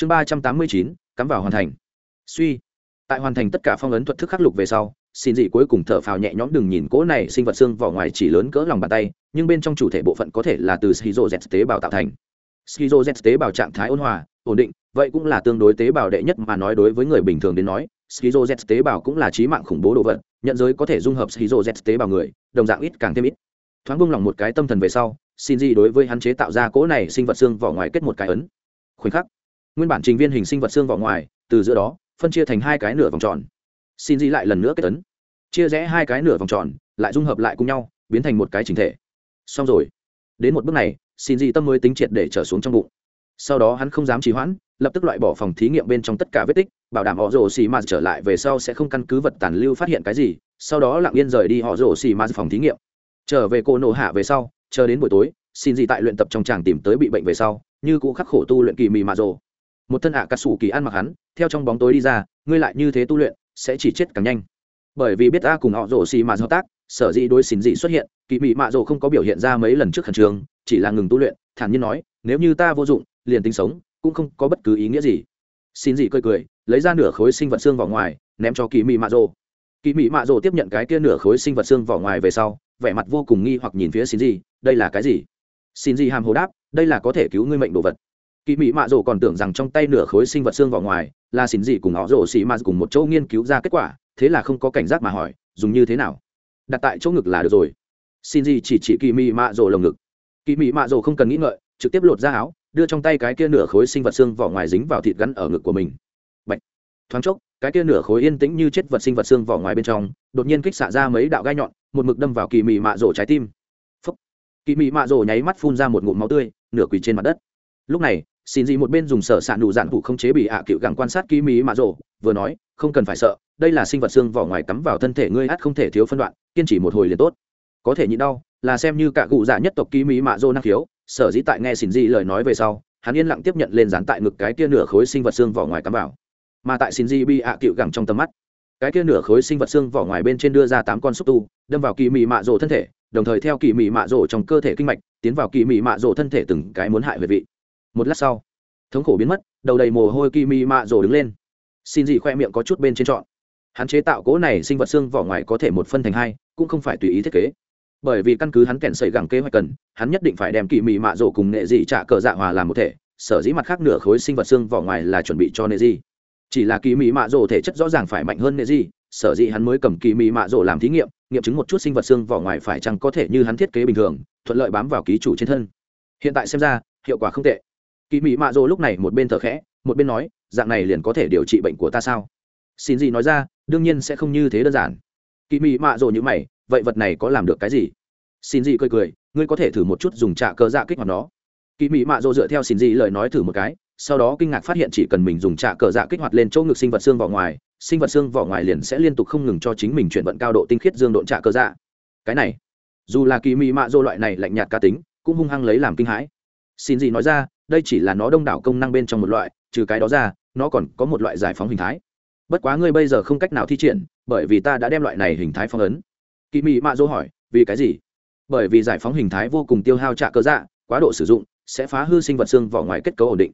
chương ba trăm tám mươi chín, cắm vào hoàn thành. Suy. Tại hoàn thành tất cả phong ấn thuật thức khắc lục về sau, xin dị cuối cùng thở phào nhẹ nhõm đừng nhìn cỗ này sinh vật xương vỏ ngoài chỉ lớn cỡ lòng bàn tay, nhưng bên trong chủ thể bộ phận có thể là từ shizu z tế bào tạo thành. Shizu z tế bào trạng thái ôn hòa, ổn định, vậy cũng là tương đối tế bào đệ nhất mà nói đối với người bình thường đến nói shizu z tế bào cũng là trí mạng khủng bố đồ vật, nhận giới có thể dung hợp shizu z tế bào người, đồng dạng ít càng thêm ít. Thoáng bung lòng một cái tâm thần về sau, xin dị đối với hắn chế tạo ra cỗ này sinh vật xương vỏ ngoài kết một cái ấn. Khoảnh khắc nguyên bản trình viên hình sinh vật xương vỏ ngoài từ giữa đó phân chia thành hai cái nửa vòng tròn. Xin dị lại lần nữa kết tấn, chia rẽ hai cái nửa vòng tròn lại dung hợp lại cùng nhau biến thành một cái chính thể. Xong rồi. Đến một bước này xin dị tâm mới tính triệt để trở xuống trong bụng. Sau đó hắn không dám trì hoãn lập tức loại bỏ phòng thí nghiệm bên trong tất cả vết tích bảo đảm họ rồ xì ma trở lại về sau sẽ không căn cứ vật tàn lưu phát hiện cái gì sau đó lặng yên rời đi họ rồ xì ma phòng thí nghiệm. Trở về cô nổ hạ về sau chờ đến buổi tối xin gì tại luyện tập trong tràng tìm tới bị bệnh về sau như cũ khắc khổ tu luyện kỳ mì mà rồ một thân ạ cà sủ kỳ ăn mặc hắn, theo trong bóng tối đi ra, ngươi lại như thế tu luyện, sẽ chỉ chết càng nhanh. Bởi vì biết ta cùng họ rổ xì mà hợp tác, sở dĩ đối xin dị xuất hiện, kỳ mị mạ rổ không có biểu hiện ra mấy lần trước khẩn trương, chỉ là ngừng tu luyện, thản nhiên nói, nếu như ta vô dụng, liền tính sống, cũng không có bất cứ ý nghĩa gì. Xin dị cười cười, lấy ra nửa khối sinh vật xương vào ngoài, ném cho kỳ mị mạ rổ kỳ mị mạ rổ tiếp nhận cái kia nửa khối sinh vật xương vào ngoài về sau, vẻ mặt vô cùng nghi hoặc nhìn phía xin dị, đây là cái gì? Xin dị hàm hồ đáp, đây là có thể cứu ngươi mệnh đồ vật kỳ mỹ mạ Rổ còn tưởng rằng trong tay nửa khối sinh vật xương vào ngoài là xin gì cùng họ rổ xì ma cùng một chỗ nghiên cứu ra kết quả, thế là không có cảnh giác mà hỏi, dùng như thế nào? Đặt tại chỗ ngực là được rồi. Xin gì chỉ chỉ kỳ mỹ mạ Rổ lồng ngực. Kỳ mỹ mạ Rổ không cần nghĩ ngợi, trực tiếp lột ra áo, đưa trong tay cái kia nửa khối sinh vật xương vỏ ngoài dính vào thịt gắn ở ngực của mình. Bạch. thoáng chốc, cái kia nửa khối yên tĩnh như chết vật sinh vật xương vỏ ngoài bên trong, đột nhiên kích xạ ra mấy đạo gai nhọn, một mực đâm vào kỳ mị mạ Rổ trái tim. Phúc. kỳ mị mạ Rổ nháy mắt phun ra một ngụm máu tươi, nửa quỳ trên mặt đất. Lúc này xin gì một bên dùng sở s ạ nụ dạn phụ không chế bị hạ à cựu gẳng quan sát kỳ mí mạ rộ vừa nói, không cần phải sợ, đây là sinh vật xương vỏ ngoài cắm vào thân thể ngươi át không thể thiếu phân đoạn, kiên trì một hồi liền tốt. Có thể nhịn đau, là xem như cả cụ già nhất tộc ký mỹ mạ dô năng khiếu, sở dĩ tại nghe xin di lời nói về sau, hắn yên lặng tiếp nhận lên dán tại ngực cái kia nửa khối sinh vật xương vỏ ngoài cắm vào. Mà tại xin di bị ạ cựu gẳng trong tầm mắt, cái kia nửa khối sinh vật xương vỏ ngoài bên trên đưa ra tám con xúc tu, đâm vào kỳ mị mạ rổ thân thể, đồng thời theo kỳ mị mạ rổ trong cơ thể kinh mạch, tiến vào kỳ mị mạ rổ thân thể từng cái muốn hại về vị một lát sau, thống khổ biến mất, đầu đầy mồ hôi kỳ mị mạ rồ đứng lên. Xin gì khoe miệng có chút bên trên trọn. Hắn chế tạo cỗ này sinh vật xương vỏ ngoài có thể một phân thành hai, cũng không phải tùy ý thiết kế. Bởi vì căn cứ hắn kèn sẩy gẳng kế hoạch cần, hắn nhất định phải đem kỳ mị mạ rổ cùng nệ dị trả cờ dạ hòa làm một thể, sở dĩ mặt khác nửa khối sinh vật xương vỏ ngoài là chuẩn bị cho nệ dị. Chỉ là kỳ mị mạ rổ thể chất rõ ràng phải mạnh hơn nệ dị, sở dĩ hắn mới cầm kỳ mị mạ rổ làm thí nghiệm nghiệm chứng một chút sinh vật xương vỏ ngoài phải chăng có thể như hắn thiết kế bình thường, thuận lợi bám vào ký chủ trên thân. Hiện tại xem ra, hiệu quả không tệ kỳ mị mạ rồ lúc này một bên thở khẽ, một bên nói, dạng này liền có thể điều trị bệnh của ta sao? Xin gì nói ra, đương nhiên sẽ không như thế đơn giản. Kỳ mị mạ rồ như mày, vậy vật này có làm được cái gì? Xin gì cười cười, ngươi có thể thử một chút dùng trạ cơ dạ kích hoạt nó. Kỳ mị mạ rồ dựa theo xin gì lời nói thử một cái, sau đó kinh ngạc phát hiện chỉ cần mình dùng trạ cờ dạ kích hoạt lên chỗ ngực sinh vật xương vỏ ngoài, sinh vật xương vỏ ngoài liền sẽ liên tục không ngừng cho chính mình chuyển vận cao độ tinh khiết dương độn trạ cờ dạ. Cái này, dù là kỳ mị mạ dô loại này lạnh nhạt cá tính, cũng hung hăng lấy làm kinh hãi. Xin gì nói ra đây chỉ là nó đông đảo công năng bên trong một loại, trừ cái đó ra, nó còn có một loại giải phóng hình thái. Bất quá ngươi bây giờ không cách nào thi triển, bởi vì ta đã đem loại này hình thái phong ấn. Kỳ mị mạ dỗ hỏi, vì cái gì? Bởi vì giải phóng hình thái vô cùng tiêu hao trạ cơ dạ quá độ sử dụng, sẽ phá hư sinh vật xương vỏ ngoài kết cấu ổn định.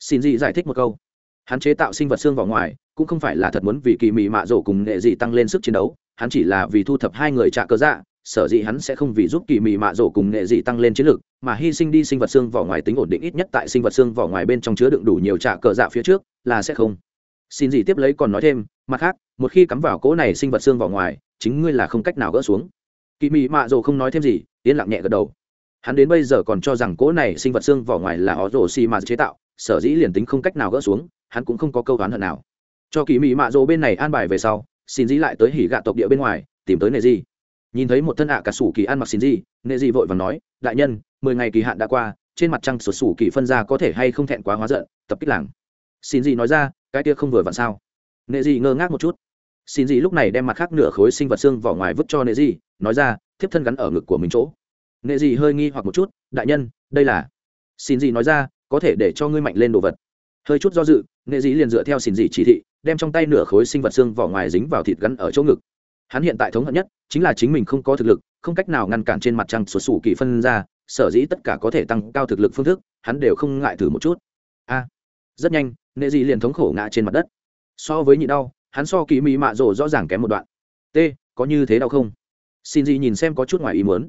Xin dị giải thích một câu. Hắn chế tạo sinh vật xương vỏ ngoài, cũng không phải là thật muốn vì kỳ mị mạ dỗ cùng nghệ dị tăng lên sức chiến đấu, hắn chỉ là vì thu thập hai người trạ cơ dạ sở dĩ hắn sẽ không vì giúp kỳ mị mạ rổ cùng nghệ dị tăng lên chiến lược, mà hy sinh đi sinh vật xương vỏ ngoài tính ổn định ít nhất tại sinh vật xương vỏ ngoài bên trong chứa đựng đủ nhiều trả cờ dạ phía trước, là sẽ không. Xin gì tiếp lấy còn nói thêm, mặt khác, một khi cắm vào cỗ này sinh vật xương vỏ ngoài, chính ngươi là không cách nào gỡ xuống. Kỳ mị mạ rổ không nói thêm gì, yên lặng nhẹ gật đầu. Hắn đến bây giờ còn cho rằng cỗ này sinh vật xương vỏ ngoài là ó rổ xi mà chế tạo, sở dĩ liền tính không cách nào gỡ xuống, hắn cũng không có câu đoán hận nào. Cho kỳ mị mạ rổ bên này an bài về sau, xin dĩ lại tới hỉ gạ tộc địa bên ngoài, tìm tới nề gì nhìn thấy một thân ạ cả sủ kỳ ăn mặc xin gì, nệ dị vội và nói đại nhân mười ngày kỳ hạn đã qua trên mặt trăng sụt sủ kỳ phân ra có thể hay không thẹn quá hóa giận tập kích làng. Xin gì nói ra cái kia không vừa vặn sao? Nệ gì ngơ ngác một chút. Xin gì lúc này đem mặt khác nửa khối sinh vật xương vỏ ngoài vứt cho nệ gì nói ra thiếp thân gắn ở ngực của mình chỗ. Nệ gì hơi nghi hoặc một chút đại nhân đây là xin gì nói ra có thể để cho ngươi mạnh lên đồ vật. Hơi chút do dự nệ gì liền dựa theo xin gì chỉ thị đem trong tay nửa khối sinh vật xương vỏ ngoài dính vào thịt gắn ở chỗ ngực hắn hiện tại thống hận nhất chính là chính mình không có thực lực, không cách nào ngăn cản trên mặt trăng sụt sủ kỳ phân ra, sở dĩ tất cả có thể tăng cao thực lực phương thức, hắn đều không ngại thử một chút. A, rất nhanh, nệ dị liền thống khổ ngã trên mặt đất. So với nhị đau, hắn so kỳ mỹ mạ rồ rõ ràng kém một đoạn. T, có như thế đau không? Xin Dị nhìn xem có chút ngoài ý muốn.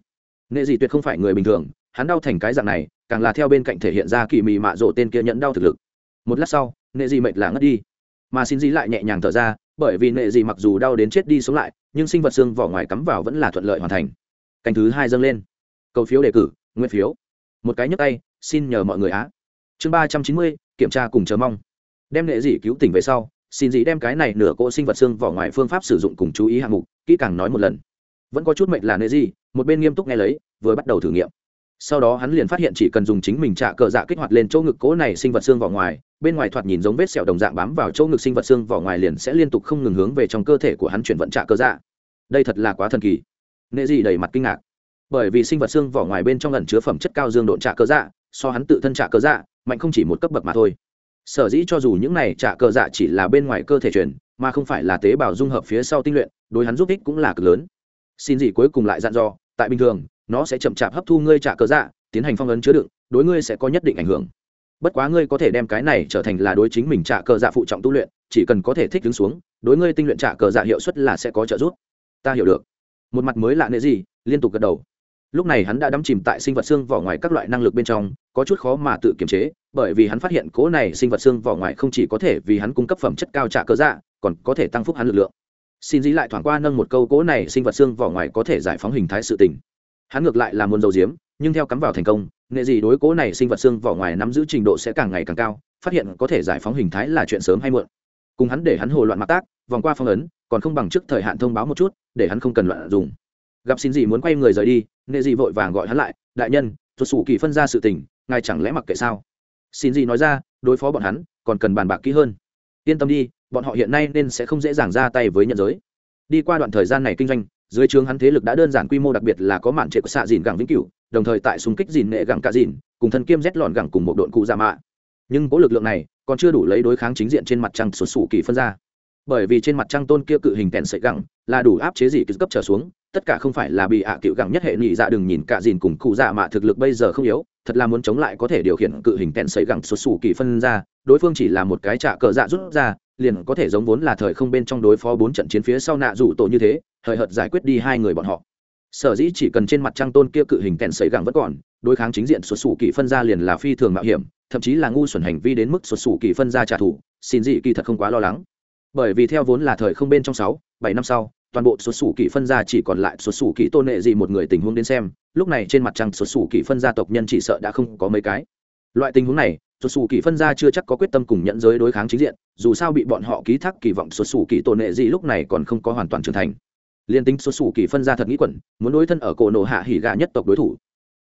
Nệ dị tuyệt không phải người bình thường, hắn đau thành cái dạng này, càng là theo bên cạnh thể hiện ra kỳ mị mạ rộ tên kia nhận đau thực lực. Một lát sau, nệ dị mệt là ngất đi. Mà xin dị lại nhẹ nhàng thở ra bởi vì nệ dị mặc dù đau đến chết đi sống lại, nhưng sinh vật xương vỏ ngoài cắm vào vẫn là thuận lợi hoàn thành. Canh thứ hai dâng lên. Cầu phiếu đề cử, nguyên phiếu. Một cái nhấp tay, xin nhờ mọi người á. Chương ba trăm chín mươi, kiểm tra cùng chờ mong. Đem nệ dị cứu tỉnh về sau, xin dị đem cái này nửa cỗ sinh vật xương vỏ ngoài phương pháp sử dụng cùng chú ý hạng mục, kỹ càng nói một lần. Vẫn có chút mệnh là nệ dị một bên nghiêm túc nghe lấy, vừa bắt đầu thử nghiệm. Sau đó hắn liền phát hiện chỉ cần dùng chính mình trả cờ dạ kích hoạt lên chỗ ngực cỗ này sinh vật xương vỏ ngoài bên ngoài thoạt nhìn giống vết sẹo đồng dạng bám vào chỗ ngực sinh vật xương vỏ ngoài liền sẽ liên tục không ngừng hướng về trong cơ thể của hắn chuyển vận trả cơ dạ. Đây thật là quá thần kỳ. Nệ dị đầy mặt kinh ngạc. Bởi vì sinh vật xương vỏ ngoài bên trong lần chứa phẩm chất cao dương độn trả cơ dạ so hắn tự thân trả cơ dạ mạnh không chỉ một cấp bậc mà thôi. Sở dĩ cho dù những này trả cơ dạ chỉ là bên ngoài cơ thể truyền, mà không phải là tế bào dung hợp phía sau tinh luyện, đối hắn giúp ích cũng là cực lớn. Xin gì cuối cùng lại dặn dò, tại bình thường, nó sẽ chậm chạp hấp thu ngươi trả cơ dạ tiến hành phong ấn chứa đựng, đối ngươi sẽ có nhất định ảnh hưởng bất quá ngươi có thể đem cái này trở thành là đối chính mình trả cờ dạ phụ trọng tu luyện, chỉ cần có thể thích đứng xuống, đối ngươi tinh luyện trả cờ dạ hiệu suất là sẽ có trợ giúp. Ta hiểu được. Một mặt mới lạ nệ gì, liên tục gật đầu. Lúc này hắn đã đắm chìm tại sinh vật xương vỏ ngoài các loại năng lực bên trong, có chút khó mà tự kiềm chế, bởi vì hắn phát hiện cố này sinh vật xương vỏ ngoài không chỉ có thể vì hắn cung cấp phẩm chất cao trả cờ dạ còn có thể tăng phúc hắn lực lượng. Xin dĩ lại thoảng qua nâng một câu cố này sinh vật xương vỏ ngoài có thể giải phóng hình thái sự tình. Hắn ngược lại là muốn dầu diếm nhưng theo cắm vào thành công nghệ gì đối cố này sinh vật xương vỏ ngoài nắm giữ trình độ sẽ càng ngày càng cao, phát hiện có thể giải phóng hình thái là chuyện sớm hay muộn. Cùng hắn để hắn hồ loạn mặc tác, vòng qua phong ấn, còn không bằng trước thời hạn thông báo một chút, để hắn không cần loạn dùng. Gặp xin gì muốn quay người rời đi, nghệ gì vội vàng gọi hắn lại, đại nhân thuật sủ kỳ phân ra sự tình, ngài chẳng lẽ mặc kệ sao? Xin gì nói ra, đối phó bọn hắn, còn cần bàn bạc kỹ hơn. Yên tâm đi, bọn họ hiện nay nên sẽ không dễ dàng ra tay với nhận giới. Đi qua đoạn thời gian này kinh doanh, dưới trường hắn thế lực đã đơn giản quy mô đặc biệt là có mạn trệ của xạ dìn gẳng vĩnh cửu đồng thời tại xung kích dìn nệ gẳng cả dìn, cùng thân kiêm rét lọn gẳng cùng một đội cụ giả mạ. Nhưng cỗ lực lượng này còn chưa đủ lấy đối kháng chính diện trên mặt trăng sụt sủ kỳ phân ra. Bởi vì trên mặt trăng tôn kia cự hình kèn sợi gẳng là đủ áp chế gì cấp trở xuống, tất cả không phải là bị ạ à cựu gẳng nhất hệ nhị dạ đừng nhìn cả dìn cùng cụ dạ mạ thực lực bây giờ không yếu, thật là muốn chống lại có thể điều khiển cự hình kèn sợi gẳng sụt sủ kỳ phân ra, đối phương chỉ là một cái trả cờ dạ rút ra, liền có thể giống vốn là thời không bên trong đối phó bốn trận chiến phía sau nạ rủ tổ như thế, hời hợt giải quyết đi hai người bọn họ sở dĩ chỉ cần trên mặt trăng tôn kia cự hình kèn sấy gẳng vẫn còn, đối kháng chính diện xuất xù kỳ phân ra liền là phi thường mạo hiểm, thậm chí là ngu xuẩn hành vi đến mức xuất xù kỳ phân ra trả thù, xin dị kỳ thật không quá lo lắng. Bởi vì theo vốn là thời không bên trong sáu, bảy năm sau, toàn bộ xuất xù kỳ phân ra chỉ còn lại xuất xù kỳ tôn nệ gì một người tình huống đến xem, lúc này trên mặt trăng xuất xù kỳ phân gia tộc nhân chỉ sợ đã không có mấy cái. Loại tình huống này, xuất xù kỳ phân ra chưa chắc có quyết tâm cùng nhận giới đối kháng chính diện, dù sao bị bọn họ ký thác kỳ vọng xuất xù kỳ tôn nệ gì lúc này còn không có hoàn toàn trưởng thành liên tính xuất xù kỳ phân ra thật nghĩ quẩn, muốn đối thân ở cổ nổ hạ hỉ gà nhất tộc đối thủ.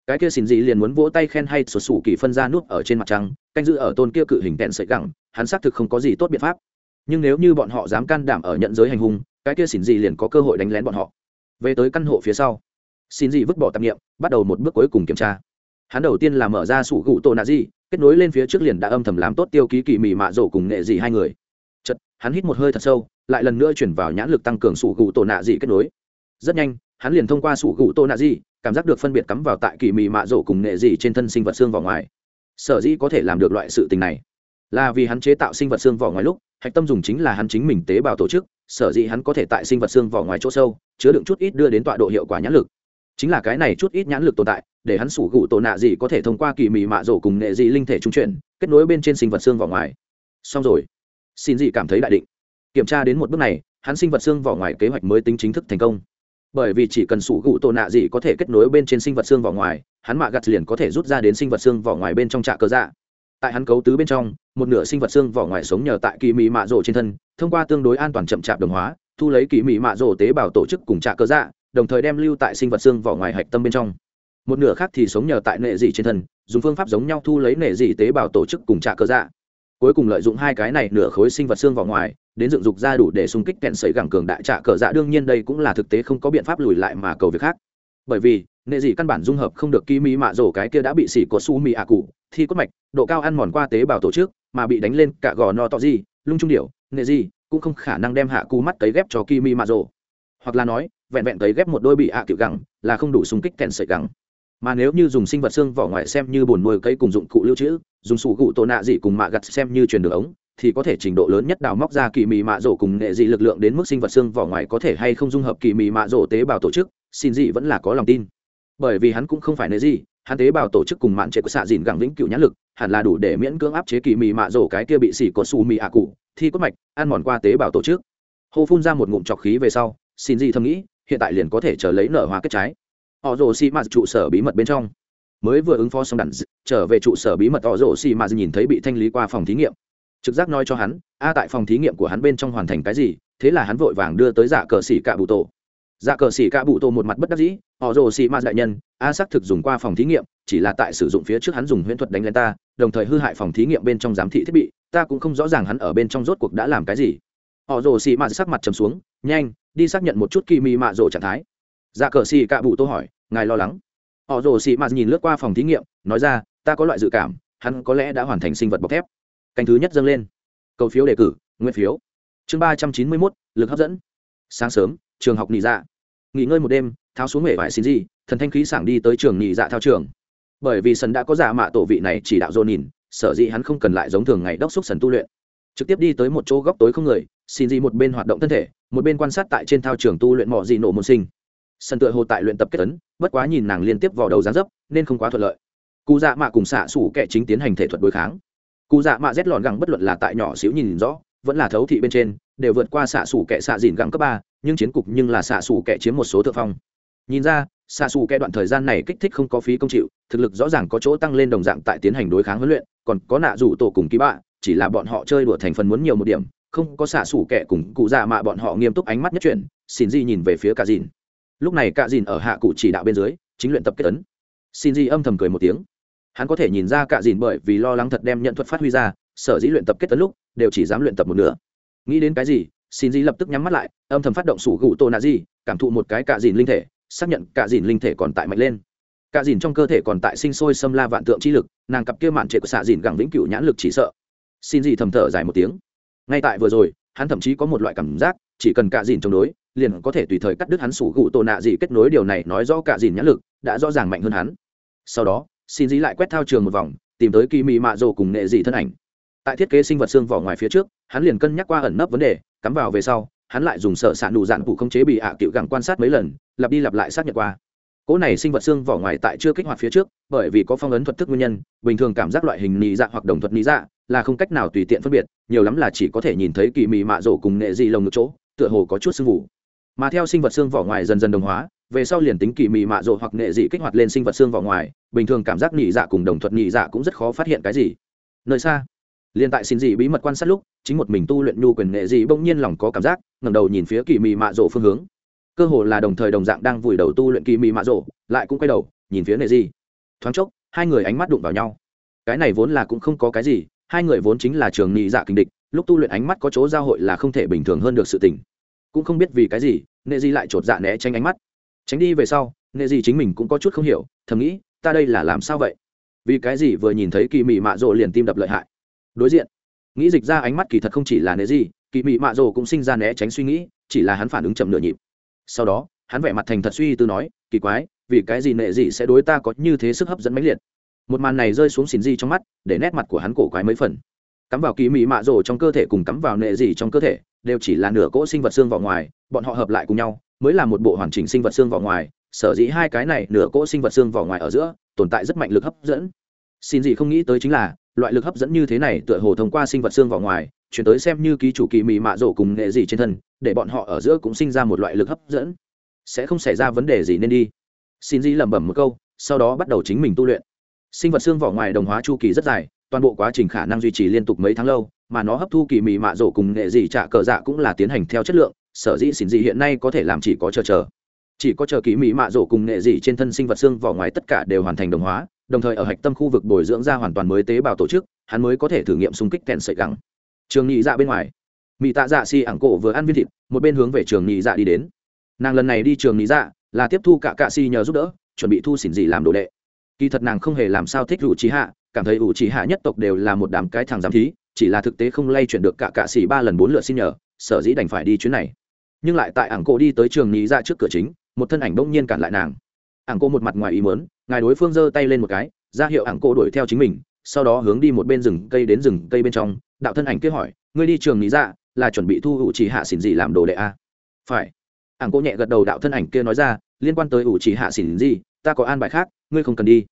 Cái kia xin gì liền muốn vỗ tay khen hay xuất xù kỳ phân ra nút ở trên mặt trăng, canh giữ ở tôn kia cự hình tẹn sợi gẳng, hắn xác thực không có gì tốt biện pháp. Nhưng nếu như bọn họ dám can đảm ở nhận giới hành hung, cái kia xin gì liền có cơ hội đánh lén bọn họ. Về tới căn hộ phía sau, xin gì vứt bỏ tạp nghiệm bắt đầu một bước cuối cùng kiểm tra. Hắn đầu tiên là mở ra sủ gụ tổ nạ di kết nối lên phía trước liền đã âm thầm làm tốt tiêu ký kỳ mị mạ rổ cùng nghệ dị hai người. Chật hắn hít một hơi thật sâu lại lần nữa chuyển vào nhãn lực tăng cường sủ gụ tổ nạ dị kết nối. Rất nhanh, hắn liền thông qua sủ gụ tổ nạ dị, cảm giác được phân biệt cắm vào tại kỳ mị mạ rổ cùng nghệ dị trên thân sinh vật xương vỏ ngoài. Sở dĩ có thể làm được loại sự tình này là vì hắn chế tạo sinh vật xương vỏ ngoài lúc, hạch tâm dùng chính là hắn chính mình tế bào tổ chức, sở dĩ hắn có thể tại sinh vật xương vỏ ngoài chỗ sâu, chứa đựng chút ít đưa đến tọa độ hiệu quả nhãn lực. Chính là cái này chút ít nhãn lực tồn tại, để hắn sủ gụ tổ nạ gì có thể thông qua kỳ mị mạ rổ cùng nghệ dị linh thể trung chuyển, kết nối bên trên sinh vật xương vỏ ngoài. Xong rồi. Xin dị cảm thấy đại định kiểm tra đến một bước này, hắn sinh vật xương vỏ ngoài kế hoạch mới tính chính thức thành công. Bởi vì chỉ cần sủ gụ tổ nạ gì có thể kết nối bên trên sinh vật xương vỏ ngoài, hắn mạ gặt liền có thể rút ra đến sinh vật xương vỏ ngoài bên trong trạ cơ dạ. Tại hắn cấu tứ bên trong, một nửa sinh vật xương vỏ ngoài sống nhờ tại kỳ mị mạ rổ trên thân, thông qua tương đối an toàn chậm chạp đồng hóa, thu lấy kỳ mị mạ rổ tế bào tổ chức cùng trạ cơ dạ đồng thời đem lưu tại sinh vật xương vỏ ngoài hạch tâm bên trong. Một nửa khác thì sống nhờ tại nệ dị trên thân, dùng phương pháp giống nhau thu lấy nệ dị tế bào tổ chức cùng trạ cơ dạ cuối cùng lợi dụng hai cái này nửa khối sinh vật xương vào ngoài, đến dựng dục ra đủ để xung kích kẹn sấy gẳng cường đại trạ cờ dạ. Đương nhiên đây cũng là thực tế, không có biện pháp lùi lại mà cầu việc khác. Bởi vì, nệ dị căn bản dung hợp không được ký mỹ mạ rổ cái kia đã bị xỉ có su mì ạ cụ, thi cốt mạch, độ cao ăn mòn qua tế bào tổ chức, mà bị đánh lên cả gò no to gì lung trung điểu, nệ dị cũng không khả năng đem hạ cú mắt cấy ghép cho ký mỹ mạ rổ. Hoặc là nói, vẹn vẹn cấy ghép một đôi bị ạ à gẳng là không đủ xung kích kẹn sợi gẳng. Mà nếu như dùng sinh vật xương vỏ ngoài xem như bồn nuôi cây cùng dụng cụ lưu trữ dùng sủ cụ tổ nạ dị cùng mạ gặt xem như truyền đường ống, thì có thể trình độ lớn nhất đào móc ra kỳ mì mạ rổ cùng nghệ dị lực lượng đến mức sinh vật xương vỏ ngoài có thể hay không dung hợp kỳ mì mạ rổ tế bào tổ chức, xin dị vẫn là có lòng tin. Bởi vì hắn cũng không phải nệ gì hắn tế bào tổ chức cùng mạn trệ của xạ dìn gẳng vĩnh cựu nhãn lực, hẳn là đủ để miễn cưỡng áp chế kỳ mì mạ rổ cái kia bị xỉ có xù mì ạ cụ, thi cốt mạch, ăn mòn qua tế bào tổ chức. Hô phun ra một ngụm trọc khí về sau, xin dị thầm nghĩ, hiện tại liền có thể chờ lấy nở hoa kết trái. Họ rồ xì mạt trụ sở bí mật bên trong mới vừa ứng phó xong đặn trở về trụ sở bí mật họ rồ xì mà nhìn thấy bị thanh lý qua phòng thí nghiệm. Trực giác nói cho hắn, a, tại phòng thí nghiệm của hắn bên trong hoàn thành cái gì? Thế là hắn vội vàng đưa tới giả cờ xỉ cạ bụ tổ. Dạ cờ xỉ cạ bụ tổ một mặt bất đắc dĩ họ rồ xì mạt đại nhân, a xác thực dùng qua phòng thí nghiệm, chỉ là tại sử dụng phía trước hắn dùng huyễn thuật đánh lên ta, đồng thời hư hại phòng thí nghiệm bên trong giám thị thiết bị, ta cũng không rõ ràng hắn ở bên trong rốt cuộc đã làm cái gì. Họ rồ xì mạt sắc mặt trầm xuống, nhanh, đi xác nhận một chút kỳ mị mạ rồ trạng thái. Dạ cờ xì cạ bụ tô hỏi, ngài lo lắng? Họ rồ xì mạt nhìn lướt qua phòng thí nghiệm, nói ra, ta có loại dự cảm, hắn có lẽ đã hoàn thành sinh vật bọc thép. Canh thứ nhất dâng lên. Cầu phiếu đề cử, nguyên phiếu. Chương ba trăm chín mươi mốt, lực hấp dẫn. Sáng sớm, trường học nghỉ dạ. Nghỉ ngơi một đêm, tháo xuống hệ vải xin gì thần thanh khí sảng đi tới trường nghỉ dạ thao trường. Bởi vì sần đã có giả mạ tổ vị này chỉ đạo dồn nhìn, sở dĩ hắn không cần lại giống thường ngày đốc xúc sần tu luyện. Trực tiếp đi tới một chỗ góc tối không người, xin gì một bên hoạt động thân thể, một bên quan sát tại trên thao trường tu luyện mỏ gì nổ môn sinh sân tựa hồ tại luyện tập kết tấn, bất quá nhìn nàng liên tiếp vào đầu gián dấp, nên không quá thuận lợi. Cụ dạ mạ cùng xạ xủ kệ chính tiến hành thể thuật đối kháng. Cụ dạ mạ rét lọn gẳng bất luận là tại nhỏ xíu nhìn rõ, vẫn là thấu thị bên trên, đều vượt qua xạ xủ kệ xạ dìn gẳng cấp ba, nhưng chiến cục nhưng là xạ xủ kệ chiếm một số thượng phong. Nhìn ra, xạ xù kệ đoạn thời gian này kích thích không có phí công chịu, thực lực rõ ràng có chỗ tăng lên đồng dạng tại tiến hành đối kháng huấn luyện, còn có nạ rủ tổ cùng ký bạ, chỉ là bọn họ chơi đùa thành phần muốn nhiều một điểm, không có xạ xủ kệ cùng cụ già dạ mạ bọn họ nghiêm túc ánh mắt nhất chuyển, xin di nhìn về phía cả dìn lúc này cạ dìn ở hạ cụ chỉ đạo bên dưới, chính luyện tập kết tấn xin di âm thầm cười một tiếng. Hắn có thể nhìn ra cạ dìn bởi vì lo lắng thật đem nhận thuật phát huy ra, sở dĩ luyện tập kết tấn lúc, đều chỉ dám luyện tập một nửa. Nghĩ đến cái gì, xin di lập tức nhắm mắt lại, âm thầm phát động sủ gụ tô nạ di, cảm thụ một cái cạ dìn linh thể, xác nhận cạ dìn linh thể còn tại mạnh lên. Cạ dìn trong cơ thể còn tại sinh sôi xâm la vạn tượng chi lực, nàng cặp kia mạn trệ của xạ dìn gẳng vĩnh cửu nhãn lực chỉ sợ. Xin di thầm thở dài một tiếng. Ngay tại vừa rồi, hắn thậm chí có một loại cảm giác, chỉ cần cạ dìn chống đối liền có thể tùy thời cắt đứt hắn sủ gụ tổ nạ gì kết nối điều này nói rõ cả dìn nhãn lực, đã rõ ràng mạnh hơn hắn. Sau đó, xin dí lại quét thao trường một vòng, tìm tới kỳ mị mạ rồ cùng nghệ dị thân ảnh. Tại thiết kế sinh vật xương vỏ ngoài phía trước, hắn liền cân nhắc qua ẩn nấp vấn đề, cắm vào về sau, hắn lại dùng sợ xạ đủ dạn phụ không chế bị ạ à cựu gẳng quan sát mấy lần, lặp đi lặp lại xác nhận qua. Cỗ này sinh vật xương vỏ ngoài tại chưa kích hoạt phía trước, bởi vì có phong ấn thuật thức nguyên nhân, bình thường cảm giác loại hình nị dạ hoặc đồng thuật nị dạ là không cách nào tùy tiện phân biệt, nhiều lắm là chỉ có thể nhìn thấy kỳ mị mạ rổ cùng nghệ dị lồng ngực chỗ, tựa hồ có chút sương vụ mà theo sinh vật xương vỏ ngoài dần dần đồng hóa, về sau liền tính kỳ mị mạ rộ hoặc nghệ dị kích hoạt lên sinh vật xương vỏ ngoài, bình thường cảm giác nhị dạ cùng đồng thuật nhị dạ cũng rất khó phát hiện cái gì. Nơi xa, liền tại xin dị bí mật quan sát lúc, chính một mình tu luyện nhu quyền nghệ dị bỗng nhiên lòng có cảm giác, ngẩng đầu nhìn phía kỳ mị mạ rộ phương hướng. Cơ hồ là đồng thời đồng dạng đang vùi đầu tu luyện kỳ mị mạ rộ, lại cũng quay đầu, nhìn phía nghệ dị. Thoáng chốc, hai người ánh mắt đụng vào nhau. Cái này vốn là cũng không có cái gì, hai người vốn chính là trường nhị dạ kinh địch, lúc tu luyện ánh mắt có chỗ giao hội là không thể bình thường hơn được sự tình cũng không biết vì cái gì, Nệ dị lại chột dạ né tránh ánh mắt. Tránh đi về sau, Nệ dị chính mình cũng có chút không hiểu, thầm nghĩ, ta đây là làm sao vậy? Vì cái gì vừa nhìn thấy kỳ mị mạ rộ liền tim đập lợi hại? Đối diện, nghĩ dịch ra ánh mắt kỳ thật không chỉ là nệ di kỳ mị mạ rộ cũng sinh ra né tránh suy nghĩ, chỉ là hắn phản ứng chậm nửa nhịp. Sau đó, hắn vẻ mặt thành thật suy tư nói, kỳ quái, vì cái gì nệ Dị sẽ đối ta có như thế sức hấp dẫn mãnh liệt? Một màn này rơi xuống xỉn di trong mắt, để nét mặt của hắn cổ quái mấy phần cắm vào kỳ mị mạ rổ trong cơ thể cùng cắm vào nệ gì trong cơ thể, đều chỉ là nửa cỗ sinh vật xương vào ngoài, bọn họ hợp lại cùng nhau, mới là một bộ hoàn chỉnh sinh vật xương vào ngoài. Sở dĩ hai cái này nửa cỗ sinh vật xương vào ngoài ở giữa, tồn tại rất mạnh lực hấp dẫn. Xin gì không nghĩ tới chính là, loại lực hấp dẫn như thế này tựa hồ thông qua sinh vật xương vào ngoài, chuyển tới xem như ký chủ kỳ mị mạ rổ cùng nghệ gì trên thân, để bọn họ ở giữa cũng sinh ra một loại lực hấp dẫn. Sẽ không xảy ra vấn đề gì nên đi. Xin di lẩm bẩm một câu, sau đó bắt đầu chính mình tu luyện. Sinh vật xương vỏ ngoài đồng hóa chu kỳ rất dài toàn bộ quá trình khả năng duy trì liên tục mấy tháng lâu, mà nó hấp thu kỳ mị mạ rổ cùng nghệ dị trả cờ dạ cũng là tiến hành theo chất lượng, sở dĩ xỉn dị hiện nay có thể làm chỉ có chờ chờ. Chỉ có chờ kỳ mỹ mạ rổ cùng nghệ dị trên thân sinh vật xương vỏ ngoài tất cả đều hoàn thành đồng hóa, đồng thời ở hạch tâm khu vực bồi dưỡng ra hoàn toàn mới tế bào tổ chức, hắn mới có thể thử nghiệm xung kích kèn sợi gắng trường nhị dạ bên ngoài. Mỹ tạ dạ si ảng cổ vừa ăn viên thịt, một bên hướng về trường nhị dạ đi đến. Nàng lần này đi trường nhị dạ là tiếp thu cả cạ si nhờ giúp đỡ, chuẩn bị thu xỉn dị làm đồ đệ. Kỳ thật nàng không hề làm sao thích rủ trí hạ cảm thấy ủ chỉ hạ nhất tộc đều là một đám cái thằng giám thí, chỉ là thực tế không lay chuyển được cả cạ xỉ ba lần bốn lượt xin nhờ, sở dĩ đành phải đi chuyến này. Nhưng lại tại ảng cổ đi tới trường nhị dạ trước cửa chính, một thân ảnh bỗng nhiên cản lại nàng. Ảng cô một mặt ngoài ý mớn ngài đối phương giơ tay lên một cái, ra hiệu ảng cô đuổi theo chính mình, sau đó hướng đi một bên rừng cây đến rừng cây bên trong, đạo thân ảnh kia hỏi, ngươi đi trường lý dạ là chuẩn bị thu ủ chỉ hạ xỉn gì làm đồ đệ a à? phải. Ảng cô nhẹ gật đầu đạo thân ảnh kia nói ra, liên quan tới ủ chỉ hạ xỉn gì, ta có an bài khác, ngươi không cần đi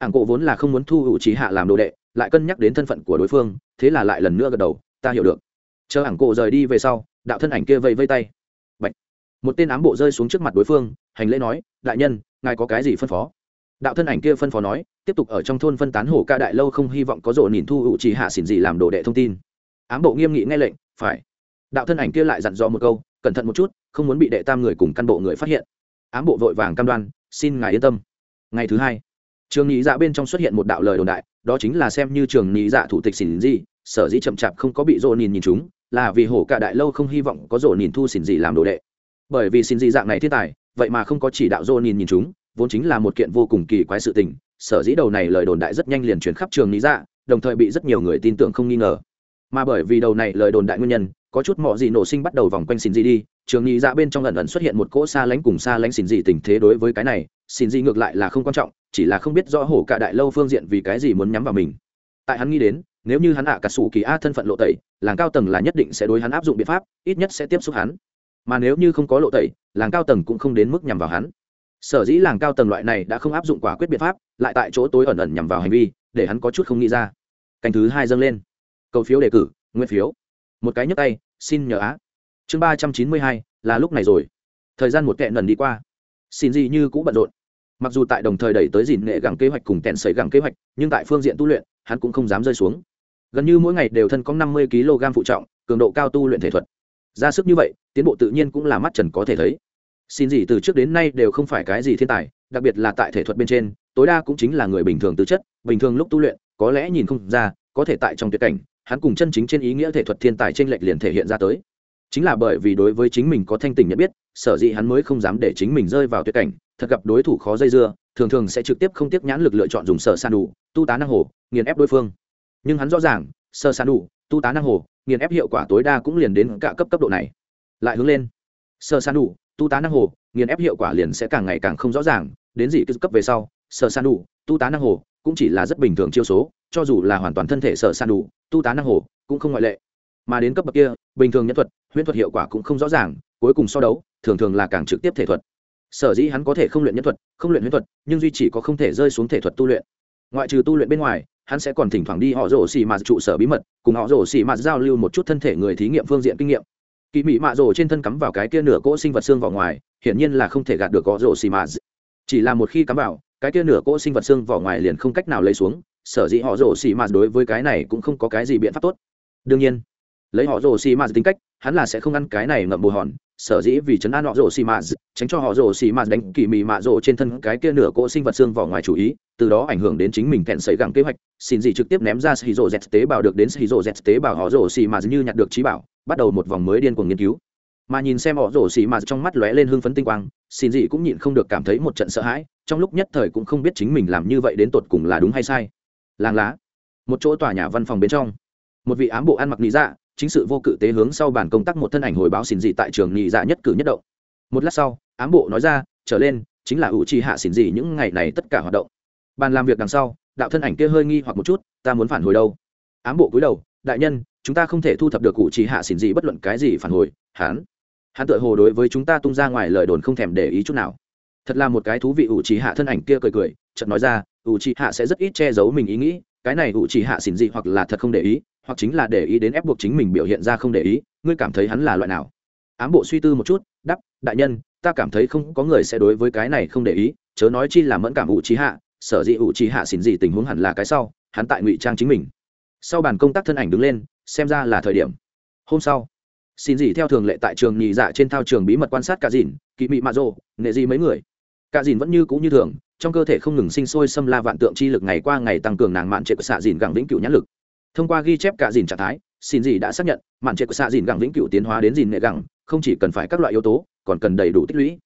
ảng cổ vốn là không muốn thu ủ chỉ hạ làm đồ đệ, lại cân nhắc đến thân phận của đối phương, thế là lại lần nữa gật đầu, ta hiểu được. Chờ ảng cổ rời đi về sau, đạo thân ảnh kia vây vây tay. Bạch. một tên ám bộ rơi xuống trước mặt đối phương, hành lễ nói, đại nhân, ngài có cái gì phân phó? Đạo thân ảnh kia phân phó nói, tiếp tục ở trong thôn phân tán hổ ca đại lâu không hy vọng có rộ nhìn thu hữu chỉ hạ xỉn gì làm đồ đệ thông tin. Ám bộ nghiêm nghị nghe lệnh, phải. Đạo thân ảnh kia lại dặn dò một câu, cẩn thận một chút, không muốn bị đệ tam người cùng căn bộ người phát hiện. Ám bộ vội vàng cam đoan, xin ngài yên tâm. Ngày thứ hai trường nhị dạ bên trong xuất hiện một đạo lời đồn đại, đó chính là xem như trường nhị dạ thủ tịch xỉn gì sở dĩ chậm chạp không có bị rộ nhìn nhìn chúng, là vì hổ cả đại lâu không hy vọng có rộ nhìn thu xỉn gì làm đồ đệ. Bởi vì xỉn gì dạng này thiên tài, vậy mà không có chỉ đạo rộ nhìn nhìn chúng, vốn chính là một kiện vô cùng kỳ quái sự tình, sở dĩ đầu này lời đồn đại rất nhanh liền chuyển khắp trường nhị dạ đồng thời bị rất nhiều người tin tưởng không nghi ngờ. Mà bởi vì đầu này lời đồn đại nguyên nhân có chút mọi gì nổ sinh bắt đầu vòng quanh xin gì đi. Trường nghĩ dạ bên trong ẩn ẩn xuất hiện một cỗ xa lánh cùng xa lánh xin gì tình thế đối với cái này xin gì ngược lại là không quan trọng, chỉ là không biết rõ hổ cả đại lâu phương diện vì cái gì muốn nhắm vào mình. Tại hắn nghĩ đến, nếu như hắn ạ à cà sủ kỳ a thân phận lộ tẩy, làng cao tầng là nhất định sẽ đối hắn áp dụng biện pháp, ít nhất sẽ tiếp xúc hắn. Mà nếu như không có lộ tẩy, làng cao tầng cũng không đến mức nhằm vào hắn. Sở dĩ làng cao tầng loại này đã không áp dụng quả quyết biện pháp, lại tại chỗ tối ẩn ẩn nhằm vào hành vi, để hắn có chút không nghĩ ra. Canh thứ hai dâng lên. Cầu phiếu đề cử, nguyên phiếu một cái nhấc tay, xin nhờ á. Chương ba trăm chín mươi hai, là lúc này rồi. Thời gian một kẹn lần đi qua. Xin gì như cũng bận rộn. Mặc dù tại đồng thời đẩy tới dìn nghệ gẳng kế hoạch cùng tẹn sấy gẳng kế hoạch, nhưng tại phương diện tu luyện, hắn cũng không dám rơi xuống. Gần như mỗi ngày đều thân có năm mươi kg phụ trọng, cường độ cao tu luyện thể thuật. Ra sức như vậy, tiến bộ tự nhiên cũng là mắt trần có thể thấy. Xin gì từ trước đến nay đều không phải cái gì thiên tài, đặc biệt là tại thể thuật bên trên, tối đa cũng chính là người bình thường tư chất, bình thường lúc tu luyện, có lẽ nhìn không ra, có thể tại trong tuyệt cảnh hắn cùng chân chính trên ý nghĩa thể thuật thiên tài trên lệch liền thể hiện ra tới. Chính là bởi vì đối với chính mình có thanh tình nhận biết, sở dĩ hắn mới không dám để chính mình rơi vào tuyệt cảnh, thật gặp đối thủ khó dây dưa, thường thường sẽ trực tiếp không tiếp nhãn lực lựa chọn dùng sở san đủ, tu tá năng hồ, nghiền ép đối phương. Nhưng hắn rõ ràng, sở san đủ, tu tá năng hồ, nghiền ép hiệu quả tối đa cũng liền đến cả cấp cấp độ này. Lại hướng lên. Sở san đủ, tu tá năng hồ, nghiền ép hiệu quả liền sẽ càng ngày càng không rõ ràng, đến gì cấp về sau, sở san đủ, tu tá năng hồ cũng chỉ là rất bình thường chiêu số cho dù là hoàn toàn thân thể sở san đủ, tu tá năng hồ, cũng không ngoại lệ. Mà đến cấp bậc kia, bình thường nhân thuật, huyễn thuật hiệu quả cũng không rõ ràng, cuối cùng so đấu, thường thường là càng trực tiếp thể thuật. Sở dĩ hắn có thể không luyện nhân thuật, không luyện huyễn thuật, nhưng duy chỉ có không thể rơi xuống thể thuật tu luyện. Ngoại trừ tu luyện bên ngoài, hắn sẽ còn thỉnh thoảng đi họ rổ xì mà trụ sở bí mật, cùng họ rổ xì mà giao lưu một chút thân thể người thí nghiệm phương diện kinh nghiệm. Kỳ mỹ mạ rổ trên thân cắm vào cái kia nửa cỗ sinh vật xương vào ngoài, hiển nhiên là không thể gạt được họ rổ xì mà chỉ là một khi cắm vào, cái kia nửa cỗ sinh vật xương vào ngoài liền không cách nào lấy xuống sở dĩ họ rồ xì mà đối với cái này cũng không có cái gì biện pháp tốt. Đương nhiên, lấy họ rồ xì mà tính cách, hắn là sẽ không ăn cái này ngậm bù hòn, sở dĩ vì chấn an họ rồ xì mạ tránh cho họ rồ xì mạ đánh kỳ mị mạ rồ trên thân cái kia nửa cỗ sinh vật xương vỏ ngoài chủ ý, từ đó ảnh hưởng đến chính mình thẹn xảy gẳng kế hoạch, xin gì trực tiếp ném ra xì rồ z tế bào được đến xì rồ z tế bào họ rồ xì mạ như nhặt được trí bảo, bắt đầu một vòng mới điên cuồng nghiên cứu. Mà nhìn xem họ rổ xì mạ trong mắt lóe lên hưng phấn tinh quang, xin gì cũng nhịn không được cảm thấy một trận sợ hãi, trong lúc nhất thời cũng không biết chính mình làm như vậy đến tột cùng là đúng hay sai làng lá. Một chỗ tòa nhà văn phòng bên trong. Một vị ám bộ ăn mặc lý dạ chính sự vô cự tế hướng sau bàn công tác một thân ảnh hồi báo xin dị tại trường nhị dạ nhất cử nhất động. Một lát sau ám bộ nói ra trở lên chính là ủ trì hạ xin dị những ngày này tất cả hoạt động. Bàn làm việc đằng sau đạo thân ảnh kia hơi nghi hoặc một chút ta muốn phản hồi đâu? Ám bộ cúi đầu đại nhân chúng ta không thể thu thập được ủ trì hạ xin dị bất luận cái gì phản hồi Hán, hắn tự hồ đối với chúng ta tung ra ngoài lời đồn không thèm để ý chút nào. Thật là một cái thú vị ủ trì hạ thân ảnh kia cười cười chợt nói ra ủ trì hạ sẽ rất ít che giấu mình ý nghĩ, cái này ủ trì hạ xin gì hoặc là thật không để ý, hoặc chính là để ý đến ép buộc chính mình biểu hiện ra không để ý, ngươi cảm thấy hắn là loại nào? Ám bộ suy tư một chút đắp đại nhân, ta cảm thấy không có người sẽ đối với cái này không để ý, chớ nói chi là mẫn cảm ủ trí hạ, sở dĩ ủ trí hạ xỉn gì tình huống hẳn là cái sau, hắn tại ngụy trang chính mình. Sau bàn công tác thân ảnh đứng lên, xem ra là thời điểm. Hôm sau xin gì theo thường lệ tại trường nhì dạ trên thao trường bí mật quan sát cả dìn, kỵ mị mạ rô nệ gì mấy người. Cả dìn vẫn như cũ như thường trong cơ thể không ngừng sinh sôi xâm la vạn tượng chi lực ngày qua ngày tăng cường nàng mạn trệ của xạ dìn gẳng vĩnh cửu nhãn lực. Thông qua ghi chép cả dìn trạng thái, xin gì đã xác nhận, mạn trệ của xạ dìn gẳng vĩnh cửu tiến hóa đến dìn nghệ gẳng, không chỉ cần phải các loại yếu tố, còn cần đầy đủ tích lũy.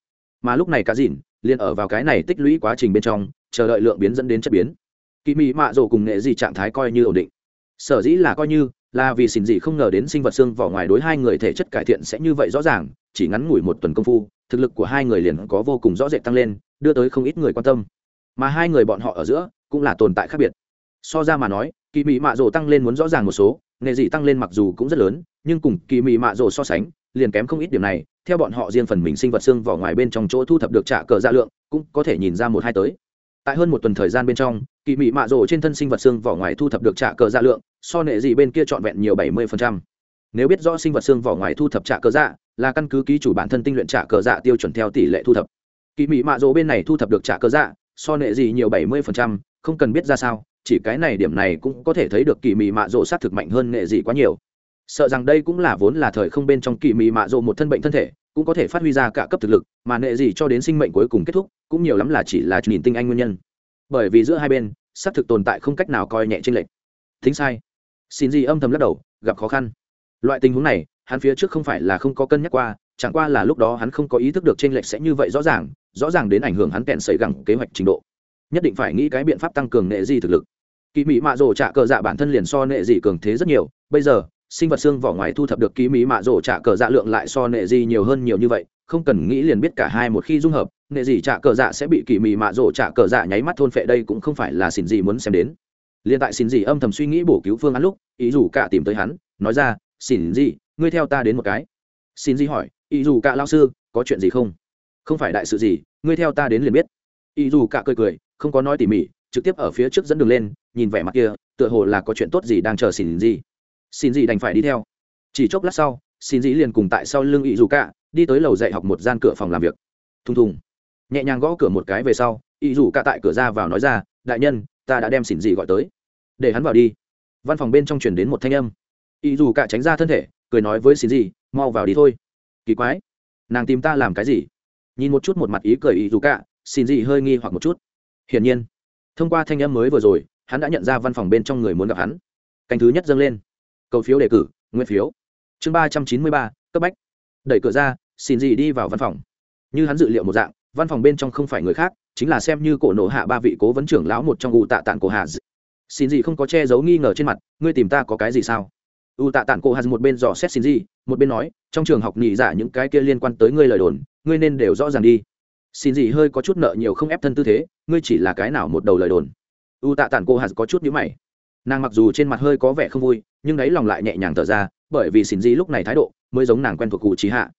Mà lúc này cả dìn liền ở vào cái này tích lũy quá trình bên trong, chờ đợi lượng biến dẫn đến chất biến. Kỳ mị mạ rồ cùng nghệ gì trạng thái coi như ổn định. Sở dĩ là coi như là vì xin gì không ngờ đến sinh vật xương vỏ ngoài đối hai người thể chất cải thiện sẽ như vậy rõ ràng, chỉ ngắn ngủi một tuần công phu, thực lực của hai người liền có vô cùng rõ rệt tăng lên đưa tới không ít người quan tâm. Mà hai người bọn họ ở giữa cũng là tồn tại khác biệt. So ra mà nói, kỳ mị mạ rồ tăng lên muốn rõ ràng một số, nghệ dị tăng lên mặc dù cũng rất lớn, nhưng cùng kỳ mị mạ rồ so sánh, liền kém không ít điểm này. Theo bọn họ riêng phần mình sinh vật xương vỏ ngoài bên trong chỗ thu thập được trả cờ dạ lượng, cũng có thể nhìn ra một hai tới. Tại hơn một tuần thời gian bên trong, kỳ mị mạ rồ trên thân sinh vật xương vỏ ngoài thu thập được trả cờ dạ lượng, so nệ dị bên kia trọn vẹn nhiều bảy mươi nếu biết rõ sinh vật xương vỏ ngoài thu thập trả cờ dạ là căn cứ ký chủ bản thân tinh luyện trả cờ dạ tiêu chuẩn theo tỷ lệ thu thập kỳ mị mạ dỗ bên này thu thập được trả cơ dạ so nệ gì nhiều bảy mươi phần trăm, không cần biết ra sao chỉ cái này điểm này cũng có thể thấy được kỳ mị mạ rồ sát thực mạnh hơn nệ gì quá nhiều. Sợ rằng đây cũng là vốn là thời không bên trong kỳ mị mạ dỗ một thân bệnh thân thể cũng có thể phát huy ra cả cấp thực lực mà nệ gì cho đến sinh mệnh cuối cùng kết thúc cũng nhiều lắm là chỉ là nhìn tinh anh nguyên nhân. Bởi vì giữa hai bên xác thực tồn tại không cách nào coi nhẹ tranh lệch. thính sai. Xin gì âm thầm lắc đầu gặp khó khăn. Loại tình huống này hắn phía trước không phải là không có cân nhắc qua chẳng qua là lúc đó hắn không có ý thức được tranh lệch sẽ như vậy rõ ràng rõ ràng đến ảnh hưởng hắn kẹn xảy gẳng kế hoạch trình độ. Nhất định phải nghĩ cái biện pháp tăng cường nệ di thực lực. Kỳ mỹ mạ rổ trả cờ dạ bản thân liền so nệ di cường thế rất nhiều, bây giờ, sinh vật xương vỏ ngoài thu thập được kỳ mỹ mạ rổ trả cờ dạ lượng lại so nệ di nhiều hơn nhiều như vậy, không cần nghĩ liền biết cả hai một khi dung hợp nệ dị trả cờ dạ sẽ bị kỳ mị mạ rổ trả cờ dạ nháy mắt thôn phệ đây cũng không phải là xin gì muốn xem đến. Liền tại xin gì âm thầm suy nghĩ bổ cứu phương án lúc, ý dù cả tìm tới hắn, nói ra, xin gì, ngươi theo ta đến một cái. Xin gì hỏi, ý dù cả lao sư, có chuyện gì không? Không phải đại sự gì, ngươi theo ta đến liền biết. Y dù cả cười cười, không có nói tỉ mỉ, trực tiếp ở phía trước dẫn đường lên, nhìn vẻ mặt kia, tựa hồ là có chuyện tốt gì đang chờ xin gì xin gì đành phải đi theo. Chỉ chốc lát sau, xin gì liền cùng tại sau lưng y dù cả, đi tới lầu dạy học một gian cửa phòng làm việc. Thùng thùng. Nhẹ nhàng gõ cửa một cái về sau, y dù cả tại cửa ra vào nói ra, đại nhân, ta đã đem xin gì gọi tới. Để hắn vào đi. Văn phòng bên trong chuyển đến một thanh âm. Y dù cả tránh ra thân thể, cười nói với xin gì mau vào đi thôi. Kỳ quái, nàng tìm ta làm cái gì? Nhìn một chút một mặt ý cười ý dù cả, xin gì hơi nghi hoặc một chút. Hiển nhiên, thông qua thanh âm mới vừa rồi, hắn đã nhận ra văn phòng bên trong người muốn gặp hắn. Canh thứ nhất dâng lên. Cầu phiếu đề cử, nguyên phiếu. Chương ba trăm chín mươi ba, cấp bách. Đẩy cửa ra, xin gì đi vào văn phòng. Như hắn dự liệu một dạng, văn phòng bên trong không phải người khác, chính là xem như cổ nổ hạ ba vị cố vấn trưởng lão một trong u tạ tạng cổ hà xin gì không có che giấu nghi ngờ trên mặt, ngươi tìm ta có cái gì sao? U tạ tạng cổ hà một bên dò xét xin gì một bên nói trong trường học nhị giả những cái kia liên quan tới ngươi lời đồn, ngươi nên đều rõ ràng đi. Xin gì hơi có chút nợ nhiều không ép thân tư thế, ngươi chỉ là cái nào một đầu lời đồn. U tạ tản cô hạt có chút nhữ mày. Nàng mặc dù trên mặt hơi có vẻ không vui, nhưng đáy lòng lại nhẹ nhàng thở ra, bởi vì xin gì lúc này thái độ mới giống nàng quen thuộc cụ trí hạ.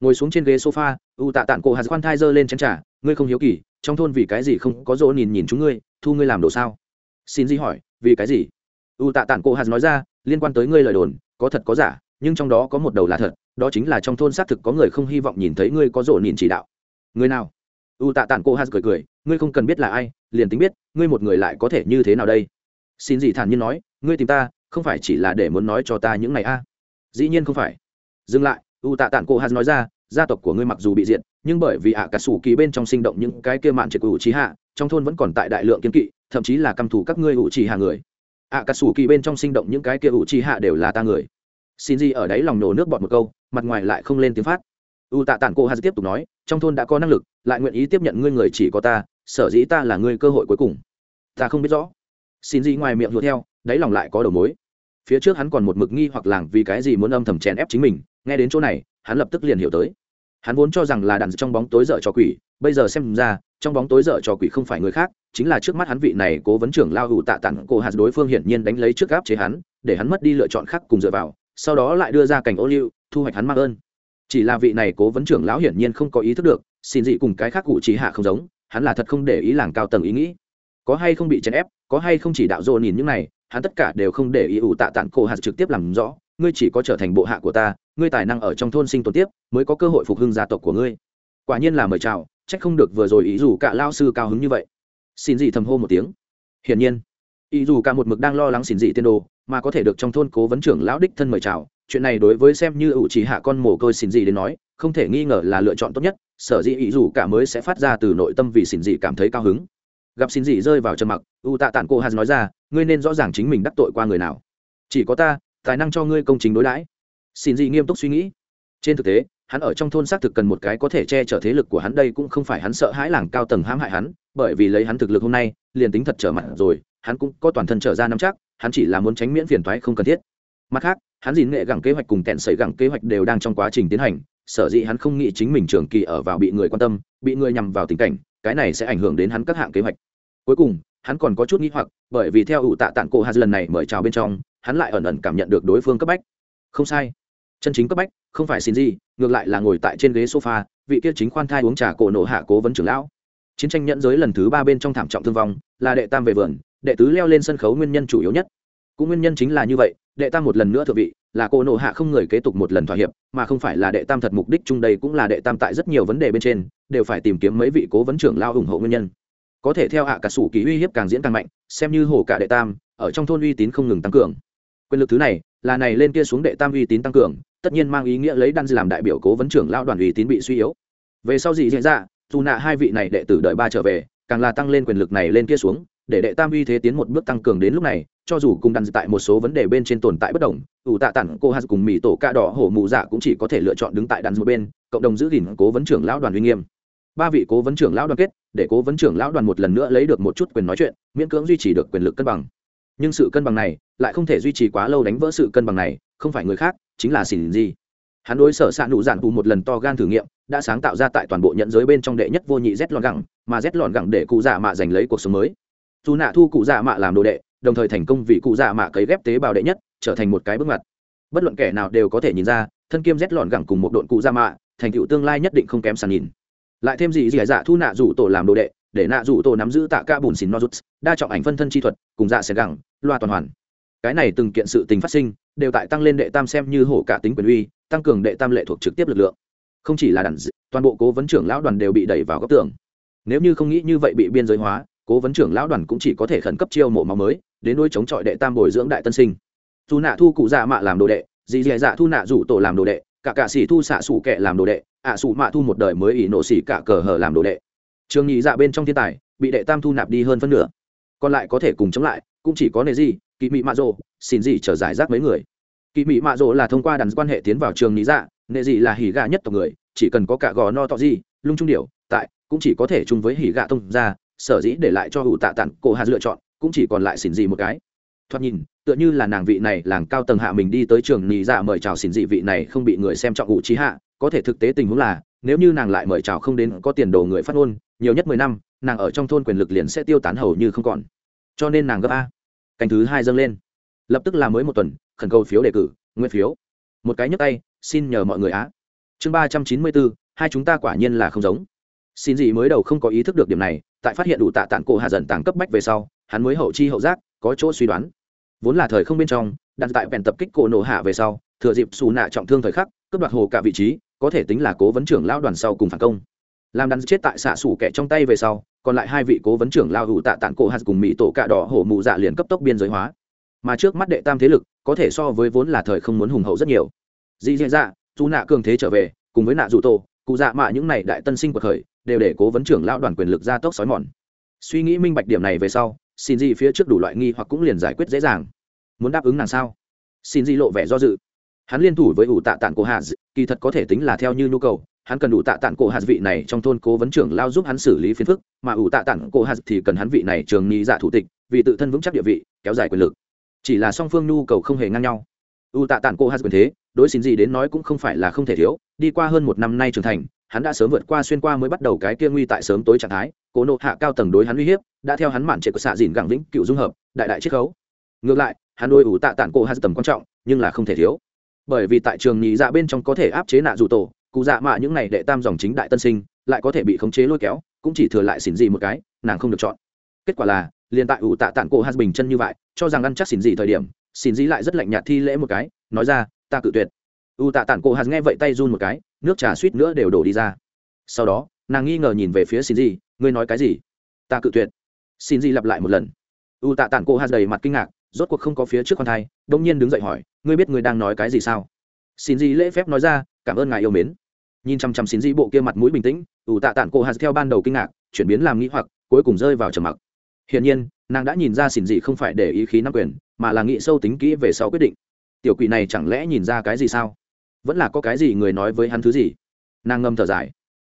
Ngồi xuống trên ghế sofa, u tạ tản cô hạt khoan thai giơ lên chén trà, ngươi không hiếu kỳ, trong thôn vì cái gì không có dỗ nhìn nhìn chúng ngươi, thu ngươi làm đồ sao? Xin gì hỏi, vì cái gì? U tạ tản cô hạt nói ra, liên quan tới ngươi lời đồn, có thật có giả, nhưng trong đó có một đầu là thật đó chính là trong thôn xác thực có người không hy vọng nhìn thấy ngươi có dỗ nhìn chỉ đạo. Người nào? U tạ tản cô hát cười cười, ngươi không cần biết là ai, liền tính biết, ngươi một người lại có thể như thế nào đây? Xin gì thản nhiên nói, ngươi tìm ta, không phải chỉ là để muốn nói cho ta những này a dĩ nhiên không phải. Dừng lại, u tạ tản cô hát nói ra, gia tộc của ngươi mặc dù bị diệt, nhưng bởi vì ạ cả sủ kỳ bên trong sinh động những cái kia mạn triệt của ủ trí hạ trong thôn vẫn còn tại đại lượng kiên kỵ, thậm chí là căm thù các ngươi ủ trì hạ người. ạ cả sủ kỳ bên trong sinh động những cái kia ủ trì hạ đều là ta người xin gì ở đấy lòng nổ nước bọt một câu, mặt ngoài lại không lên tiếng phát. U tạ tản cô hà tiếp tục nói, trong thôn đã có năng lực, lại nguyện ý tiếp nhận ngươi người chỉ có ta, sở dĩ ta là ngươi cơ hội cuối cùng. Ta không biết rõ. Xin gì ngoài miệng hùa theo, đáy lòng lại có đầu mối. Phía trước hắn còn một mực nghi hoặc làng vì cái gì muốn âm thầm chèn ép chính mình, nghe đến chỗ này, hắn lập tức liền hiểu tới. Hắn vốn cho rằng là đàn trong bóng tối dở cho quỷ, bây giờ xem ra, trong bóng tối dở cho quỷ không phải người khác, chính là trước mắt hắn vị này cố vấn trưởng lao hủ tạ tặng cổ hạt đối phương hiển nhiên đánh lấy trước gáp chế hắn, để hắn mất đi lựa chọn khác cùng dựa vào sau đó lại đưa ra cảnh ô liu, thu hoạch hắn mang ơn. Chỉ là vị này cố vấn trưởng lão hiển nhiên không có ý thức được, xin dị cùng cái khác cụ trí hạ không giống, hắn là thật không để ý làng cao tầng ý nghĩ. Có hay không bị chèn ép, có hay không chỉ đạo dồn nhìn những này, hắn tất cả đều không để ý ủ tạ tặng cổ hạt trực tiếp làm rõ, ngươi chỉ có trở thành bộ hạ của ta, ngươi tài năng ở trong thôn sinh tồn tiếp, mới có cơ hội phục hưng gia tộc của ngươi. Quả nhiên là mời chào trách không được vừa rồi ý dù cả lao sư cao hứng như vậy. Xin dị thầm hô một tiếng. Hiển nhiên, ý dù cả một mực đang lo lắng xin dị tiên đồ mà có thể được trong thôn cố vấn trưởng lão đích thân mời chào, chuyện này đối với xem như ủ chỉ hạ con mồ côi xin dị đến nói, không thể nghi ngờ là lựa chọn tốt nhất, sở dĩ ý dù cả mới sẽ phát ra từ nội tâm vì xin dị cảm thấy cao hứng. Gặp xin dị rơi vào trầm mặc, u tạ tản cô hạt nói ra, ngươi nên rõ ràng chính mình đắc tội qua người nào. Chỉ có ta, tài năng cho ngươi công chính đối đãi. Xin gì nghiêm túc suy nghĩ. Trên thực tế, hắn ở trong thôn xác thực cần một cái có thể che chở thế lực của hắn, đây cũng không phải hắn sợ hãi làng cao tầng hãm hại hắn, bởi vì lấy hắn thực lực hôm nay, liền tính thật trở mặt rồi, hắn cũng có toàn thân trở ra nắm chắc hắn chỉ là muốn tránh miễn phiền toái không cần thiết. Mặt khác, hắn dìn nghệ gẳng kế hoạch cùng tẹn sẩy gẳng kế hoạch đều đang trong quá trình tiến hành, sở dĩ hắn không nghĩ chính mình trường kỳ ở vào bị người quan tâm, bị người nhằm vào tình cảnh, cái này sẽ ảnh hưởng đến hắn các hạng kế hoạch. Cuối cùng, hắn còn có chút nghĩ hoặc, bởi vì theo ủ tạ tặng cổ hạt lần này mời chào bên trong, hắn lại ẩn ẩn cảm nhận được đối phương cấp bách. Không sai. Chân chính cấp bách, không phải xin gì ngược lại là ngồi tại trên ghế sofa, vị kia chính khoan thai uống trà cổ nổ hạ cố vấn trưởng lão. Chiến tranh nhẫn giới lần thứ ba bên trong thảm trọng thương vong, là đệ tam về vườn đệ tứ leo lên sân khấu nguyên nhân chủ yếu nhất. Cũng nguyên nhân chính là như vậy, đệ tam một lần nữa thượng vị, là cô nộ hạ không người kế tục một lần thỏa hiệp, mà không phải là đệ tam thật mục đích chung đây cũng là đệ tam tại rất nhiều vấn đề bên trên, đều phải tìm kiếm mấy vị cố vấn trưởng lao ủng hộ nguyên nhân. Có thể theo hạ cả sủ kỳ uy hiếp càng diễn càng mạnh, xem như hồ cả đệ tam, ở trong thôn uy tín không ngừng tăng cường. Quyền lực thứ này, là này lên kia xuống đệ tam uy tín tăng cường, tất nhiên mang ý nghĩa lấy đan làm đại biểu cố vấn trưởng lao đoàn uy tín bị suy yếu. Về sau gì diễn ra, dù nạ hai vị này đệ tử đợi ba trở về, càng là tăng lên quyền lực này lên kia xuống để đệ tam uy thế tiến một bước tăng cường đến lúc này, cho dù cùng đan tại một số vấn đề bên trên tồn tại bất đồng, ủ tạ tản cô hát cùng mỹ tổ ca đỏ hổ mù dạ cũng chỉ có thể lựa chọn đứng tại đan một bên, cộng đồng giữ gìn cố vấn trưởng lão đoàn uy nghiêm. Ba vị cố vấn trưởng lão đoàn kết, để cố vấn trưởng lão đoàn một lần nữa lấy được một chút quyền nói chuyện, miễn cưỡng duy trì được quyền lực cân bằng. Nhưng sự cân bằng này lại không thể duy trì quá lâu đánh vỡ sự cân bằng này, không phải người khác, chính là xỉn gì hắn đối sở s ạ nụ giản tù một lần to gan thử nghiệm, đã sáng tạo ra tại toàn bộ nhận giới bên trong đệ nhất vô nhị z lọn gẳng, mà z lọn gẳng để cụ dạ mạ giành lấy cuộc sống mới dù nạ thu cụ dạ mạ làm đồ đệ, đồng thời thành công vì cụ dạ mạ cấy ghép tế bào đệ nhất, trở thành một cái bước ngoặt. Bất luận kẻ nào đều có thể nhìn ra, thân kiêm rét lọn gẳng cùng một đội cụ dạ mạ, thành tựu tương lai nhất định không kém sàn nhìn. Lại thêm gì gì dạ thu nạ rủ tổ làm đồ đệ, để nạ rủ tổ nắm giữ tạ ca bùn xìn nozuts, đa trọng ảnh phân thân chi thuật, cùng dạ sẽ gẳng, loa toàn hoàn. Cái này từng kiện sự tình phát sinh, đều tại tăng lên đệ tam xem như hổ cả tính quyền uy, tăng cường đệ tam lệ thuộc trực tiếp lực lượng. Không chỉ là đàn toàn bộ cố vấn trưởng lão đoàn đều bị đẩy vào góc tường. Nếu như không nghĩ như vậy bị biên giới hóa cố vấn trưởng lão đoàn cũng chỉ có thể khẩn cấp chiêu mộ máu mới, đến nuôi chống chọi đệ tam bồi dưỡng đại tân sinh. Dù nạ thu cụ dạ mạ làm đồ đệ, dì dì dạ thu nạ rủ tổ làm đồ đệ, cả cạ sĩ thu xạ sủ kệ làm đồ đệ, ạ à sủ mạ thu một đời mới ỷ nổ xỉ cả cờ hở làm đồ đệ. Trường nhị dạ bên trong thiên tài, bị đệ tam thu nạp đi hơn phân nửa. Còn lại có thể cùng chống lại, cũng chỉ có nề gì kỳ mị mạ rồ xin gì trở giải rác mấy người. Kỳ mị mạ rồ là thông qua đàn quan hệ tiến vào trường nhị dạ nề dị là hỉ gà nhất tộc người, chỉ cần có cả gò no tọ gì, lung trung điểu, tại, cũng chỉ có thể chung với hỉ gà thông ra sở dĩ để lại cho hữu tạ tặng cổ hà lựa chọn, cũng chỉ còn lại xỉn dị một cái. Thoạt nhìn, tựa như là nàng vị này làng cao tầng hạ mình đi tới trường nhị dạ mời chào xỉn dị vị này không bị người xem trọng ủ trí hạ, có thể thực tế tình huống là, nếu như nàng lại mời chào không đến có tiền đồ người phát ngôn, nhiều nhất mười năm, nàng ở trong thôn quyền lực liền sẽ tiêu tán hầu như không còn. Cho nên nàng gấp a. Canh thứ hai dâng lên. Lập tức là mới một tuần, khẩn cầu phiếu đề cử, nguyên phiếu. Một cái nhấp tay, xin nhờ mọi người á. Chương ba trăm chín mươi bốn, hai chúng ta quả nhiên là không giống xin gì mới đầu không có ý thức được điểm này, tại phát hiện đủ tạ tạng cổ hạ dần tàng cấp bách về sau, hắn mới hậu chi hậu giác, có chỗ suy đoán. Vốn là thời không bên trong, đặt tại vẹn tập kích cổ nổ hạ về sau, thừa dịp xù nạ trọng thương thời khắc, cướp đoạt hồ cả vị trí, có thể tính là cố vấn trưởng lao đoàn sau cùng phản công. Làm đắn chết tại xạ xủ kẻ trong tay về sau, còn lại hai vị cố vấn trưởng lao hữu tạ tạng cổ hạt cùng mỹ tổ cạ đỏ hổ mụ dạ liền cấp tốc biên giới hóa. Mà trước mắt đệ tam thế lực, có thể so với vốn là thời không muốn hùng hậu rất nhiều. Dị dạ dạ dù nạ cường thế trở về, cùng với nạ dù tổ, cụ dạ mạ những này đại tân sinh của khởi đều để cố vấn trưởng lão đoàn quyền lực ra tốc sói mòn. Suy nghĩ minh bạch điểm này về sau, xin gì phía trước đủ loại nghi hoặc cũng liền giải quyết dễ dàng. Muốn đáp ứng nàng sao? Xin gì lộ vẻ do dự. Hắn liên thủ với ủ tạ tạng cổ hạ kỳ thật có thể tính là theo như nhu cầu, hắn cần ủ tạ tạng cổ hạ vị này trong thôn cố vấn trưởng lao giúp hắn xử lý phiền phức, mà ủ tạ tạng cổ hạ thì cần hắn vị này trường nghi dạ thủ tịch, vì tự thân vững chắc địa vị, kéo dài quyền lực. Chỉ là song phương nhu cầu không hề ngang nhau. Ủ tạ tạng cổ hạ quyền thế, đối xin gì đến nói cũng không phải là không thể thiếu, đi qua hơn một năm nay trưởng thành hắn đã sớm vượt qua xuyên qua mới bắt đầu cái kia nguy tại sớm tối trạng thái, cố nộ hạ cao tầng đối hắn uy hiếp, đã theo hắn mạn trệ của xạ dìn gẳng vĩnh cựu dung hợp, đại đại chiết khấu. Ngược lại, hắn đôi ủ tạ tản cổ hạt tầm quan trọng, nhưng là không thể thiếu. Bởi vì tại trường nhị dạ bên trong có thể áp chế nạ dù tổ, cụ dạ mạ những này đệ tam dòng chính đại tân sinh, lại có thể bị khống chế lôi kéo, cũng chỉ thừa lại xỉn gì một cái, nàng không được chọn. Kết quả là, liền tại ủ tạ tản cổ hắn bình chân như vậy, cho rằng ăn chắc xỉn gì thời điểm, xỉn gì lại rất lạnh nhạt thi lễ một cái, nói ra, ta cự tuyệt. U tạ tản cổ hạt nghe vậy tay run một cái, nước trà suýt nữa đều đổ đi ra. Sau đó, nàng nghi ngờ nhìn về phía xin gì ngươi nói cái gì? Ta cự tuyệt. Xin gì lặp lại một lần. U tạ tản Cổ hạt đầy mặt kinh ngạc, rốt cuộc không có phía trước con thai đông nhiên đứng dậy hỏi, ngươi biết ngươi đang nói cái gì sao? Xin gì lễ phép nói ra, cảm ơn ngài yêu mến. Nhìn chăm chăm xin gì bộ kia mặt mũi bình tĩnh, u tạ tản Cổ hạt theo ban đầu kinh ngạc, chuyển biến làm nghĩ hoặc, cuối cùng rơi vào trầm mặc. Hiển nhiên, nàng đã nhìn ra xin gì không phải để ý khí nắm quyền, mà là nghĩ sâu tính kỹ về sau quyết định. Tiểu quỷ này chẳng lẽ nhìn ra cái gì sao? Vẫn là có cái gì người nói với hắn thứ gì? Nàng ngâm thở dài.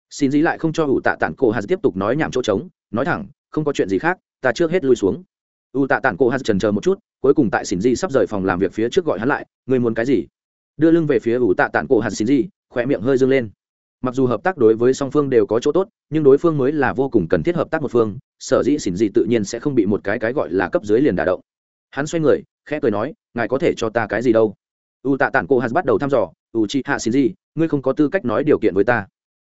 Xin dĩ lại không cho ủ tạ tản cổ hạt tiếp tục nói nhảm chỗ trống, nói thẳng, không có chuyện gì khác, ta trước hết lui xuống. U tạ tản cổ hạt trần chờ một chút, cuối cùng tại xin di sắp rời phòng làm việc phía trước gọi hắn lại người muốn cái gì? Đưa lưng về phía ủ tạ tản cổ hạt xin di khỏe miệng hơi dâng lên. Mặc dù hợp tác đối với song phương đều có chỗ tốt, nhưng đối phương mới là vô cùng cần thiết hợp tác một phương, sở dĩ xỉn dị tự nhiên sẽ không bị một cái cái gọi là cấp dưới liền đả động. Hắn xoay người, khẽ cười nói, ngài có thể cho ta cái gì đâu? U tạ tản cô hạt bắt đầu thăm dò u chi hạ xin gì, ngươi không có tư cách nói điều kiện với ta.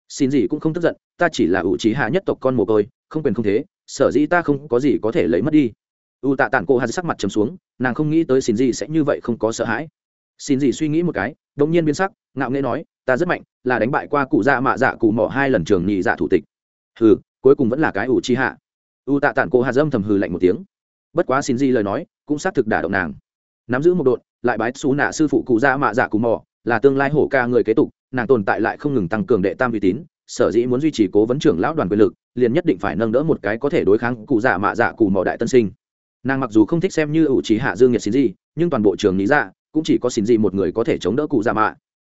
Xin gì cũng không tức giận ta chỉ là u trí hạ nhất tộc con mồ côi không quyền không thế sở dĩ ta không có gì có thể lấy mất đi. U tạ tản cô hà sắc mặt trầm xuống nàng không nghĩ tới xin gì sẽ như vậy không có sợ hãi. Xin gì suy nghĩ một cái đột nhiên biến sắc ngạo nghễ nói ta rất mạnh là đánh bại qua cụ dạ mạ dạ cụ mỏ hai lần trường nhị dạ thủ tịch. Hừ cuối cùng vẫn là cái u chi hạ u tạ tản cô hạt dâm thầm hừ lạnh một tiếng. Bất quá xin gì lời nói cũng xác thực đả động nàng. Nắm giữ một đội lại bái xú nạ sư phụ cụ dạ mạ dạ cụ mỏ là tương lai hổ ca người kế tục, nàng tồn tại lại không ngừng tăng cường đệ tam uy tín, sở dĩ muốn duy trì cố vấn trưởng lão đoàn quyền lực, liền nhất định phải nâng đỡ một cái có thể đối kháng cụ dạ mạ dạ cụ mỏ đại tân sinh. Nàng mặc dù không thích xem như ủ trí hạ dương nhiệt xin gì, nhưng toàn bộ trường lý dạ cũng chỉ có xin gì một người có thể chống đỡ cụ dạ mạ.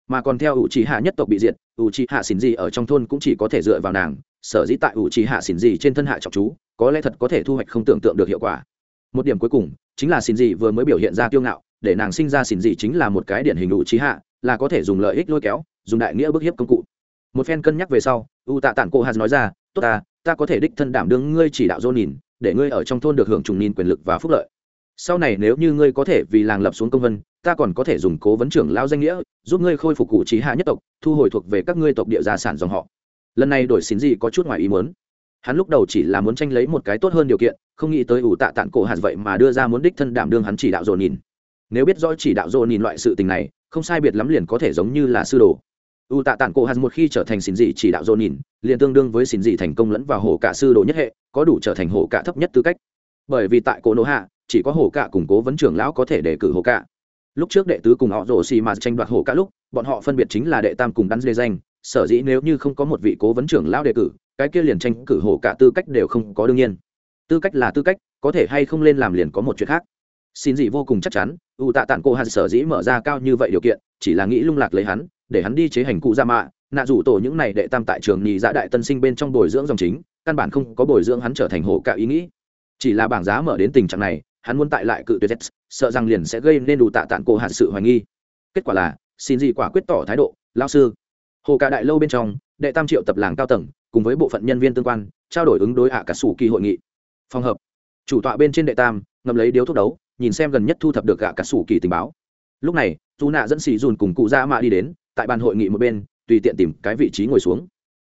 Mà còn theo ủ trí hạ nhất tộc bị diệt, ủ trí hạ xin gì ở trong thôn cũng chỉ có thể dựa vào nàng, sở dĩ tại ủ trí hạ xin gì trên thân hạ trọng chú, có lẽ thật có thể thu hoạch không tưởng tượng được hiệu quả. Một điểm cuối cùng, chính là xin gì vừa mới biểu hiện ra kiêu ngạo, để nàng sinh ra xin gì chính là một cái điển hình ủ trí hạ là có thể dùng lợi ích lôi kéo, dùng đại nghĩa bức hiếp công cụ. Một phen cân nhắc về sau, u tạ tản cô hạt nói ra, tốt ta ta có thể đích thân đảm đương ngươi chỉ đạo dô nhìn, để ngươi ở trong thôn được hưởng trùng nhìn quyền lực và phúc lợi. Sau này nếu như ngươi có thể vì làng lập xuống công vân, ta còn có thể dùng cố vấn trưởng lao danh nghĩa, giúp ngươi khôi phục cụ trí hạ nhất tộc, thu hồi thuộc về các ngươi tộc địa gia sản dòng họ. Lần này đổi xin gì có chút ngoài ý muốn. Hắn lúc đầu chỉ là muốn tranh lấy một cái tốt hơn điều kiện, không nghĩ tới ủ tạ Tản cổ hạt vậy mà đưa ra muốn đích thân đảm đương hắn chỉ đạo dồn nhìn. Nếu biết rõ chỉ đạo dồn nhìn loại sự tình này không sai biệt lắm liền có thể giống như là sư đồ. U tạ tản cổ hạt một khi trở thành xin dị chỉ đạo dồn nhìn, liền tương đương với xin dị thành công lẫn vào hổ cả sư đồ nhất hệ, có đủ trở thành hổ cả thấp nhất tư cách. Bởi vì tại cổ nỗ hạ, chỉ có hổ cả củng cố vấn trưởng lão có thể đề cử hổ cả. Lúc trước đệ tứ cùng họ rổ xì mà tranh đoạt hổ cả lúc, bọn họ phân biệt chính là đệ tam cùng đắn dê danh, sở dĩ nếu như không có một vị cố vấn trưởng lão đề cử, cái kia liền tranh cử hổ cả tư cách đều không có đương nhiên. Tư cách là tư cách, có thể hay không lên làm liền có một chuyện khác xin gì vô cùng chắc chắn, u tạ tản cô hạt sở dĩ mở ra cao như vậy điều kiện, chỉ là nghĩ lung lạc lấy hắn, để hắn đi chế hành cụ ra mạ. Nạ rủ tổ những này đệ tam tại trường nhì dạ đại tân sinh bên trong bồi dưỡng dòng chính, căn bản không có bồi dưỡng hắn trở thành hộ cả ý nghĩ. Chỉ là bảng giá mở đến tình trạng này, hắn muốn tại lại cự tuyệt sợ rằng liền sẽ gây nên đủ tạ tản cô hạt sự hoài nghi. Kết quả là, xin gì quả quyết tỏ thái độ lao sư. Hồ cả đại lâu bên trong, đệ tam triệu tập làng cao tầng, cùng với bộ phận nhân viên tương quan, trao đổi ứng đối hạ cả sủ kỳ hội nghị. Phòng hợp chủ tọa bên trên đệ tam ngầm lấy điếu thuốc đấu nhìn xem gần nhất thu thập được gạ cả sủ kỳ tình báo. Lúc này dù nạ dẫn xì dùn cùng cụ dạ mạ đi đến, tại bàn hội nghị một bên, tùy tiện tìm cái vị trí ngồi xuống.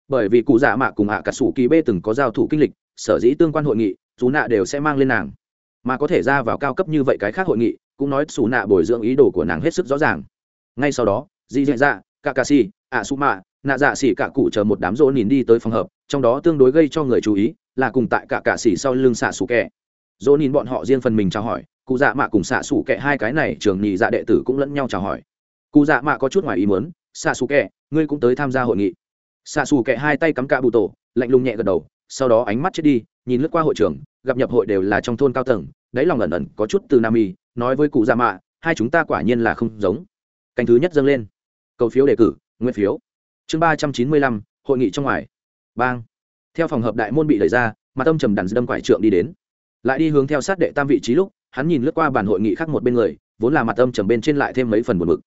Bởi vì cụ dạ mạ cùng ạ cả sủ kỳ b từng có giao thủ kinh lịch, sở dĩ tương quan hội nghị dù nạ đều sẽ mang lên nàng. Mà có thể ra vào cao cấp như vậy cái khác hội nghị, cũng nói xù nạ bồi dưỡng ý đồ của nàng hết sức rõ ràng. Ngay sau đó dì dạ dạ cả cà si ạ su mạ nạ dạ xỉ cả cụ chờ một đám rỗ nhìn đi tới phòng hợp trong đó tương đối gây cho người chú ý là cùng tại cả cà xỉ sau lưng xạ xù kẹ rỗ nhìn bọn họ riêng phần mình chào hỏi cụ dạ mạ cùng xạ xù Kệ hai cái này trường nhị dạ đệ tử cũng lẫn nhau chào hỏi. Cụ dạ mạ có chút ngoài ý muốn xạ xù Kệ, ngươi cũng tới tham gia hội nghị. Xạ xù Kệ hai tay cắm cạ bụ tổ lạnh lùng nhẹ gật đầu sau đó ánh mắt chết đi nhìn lướt qua hội trường gặp nhập hội đều là trong thôn cao tầng đáy lòng ẩn ẩn có chút từ nam y nói với cụ Dạ mạ hai chúng ta quả nhiên là không giống. Canh thứ nhất dâng lên. Cầu phiếu đề cử nguyên phiếu. Chương ba trăm chín mươi lăm hội nghị trong ngoài. Bang. Theo phòng hợp đại môn bị đẩy ra mà tâm trầm đàn đâm quải trượng đi đến. Lại đi hướng theo sát đệ tam vị trí lúc hắn nhìn lướt qua bàn hội nghị khác một bên người, vốn là mặt âm trầm bên trên lại thêm mấy phần buồn mực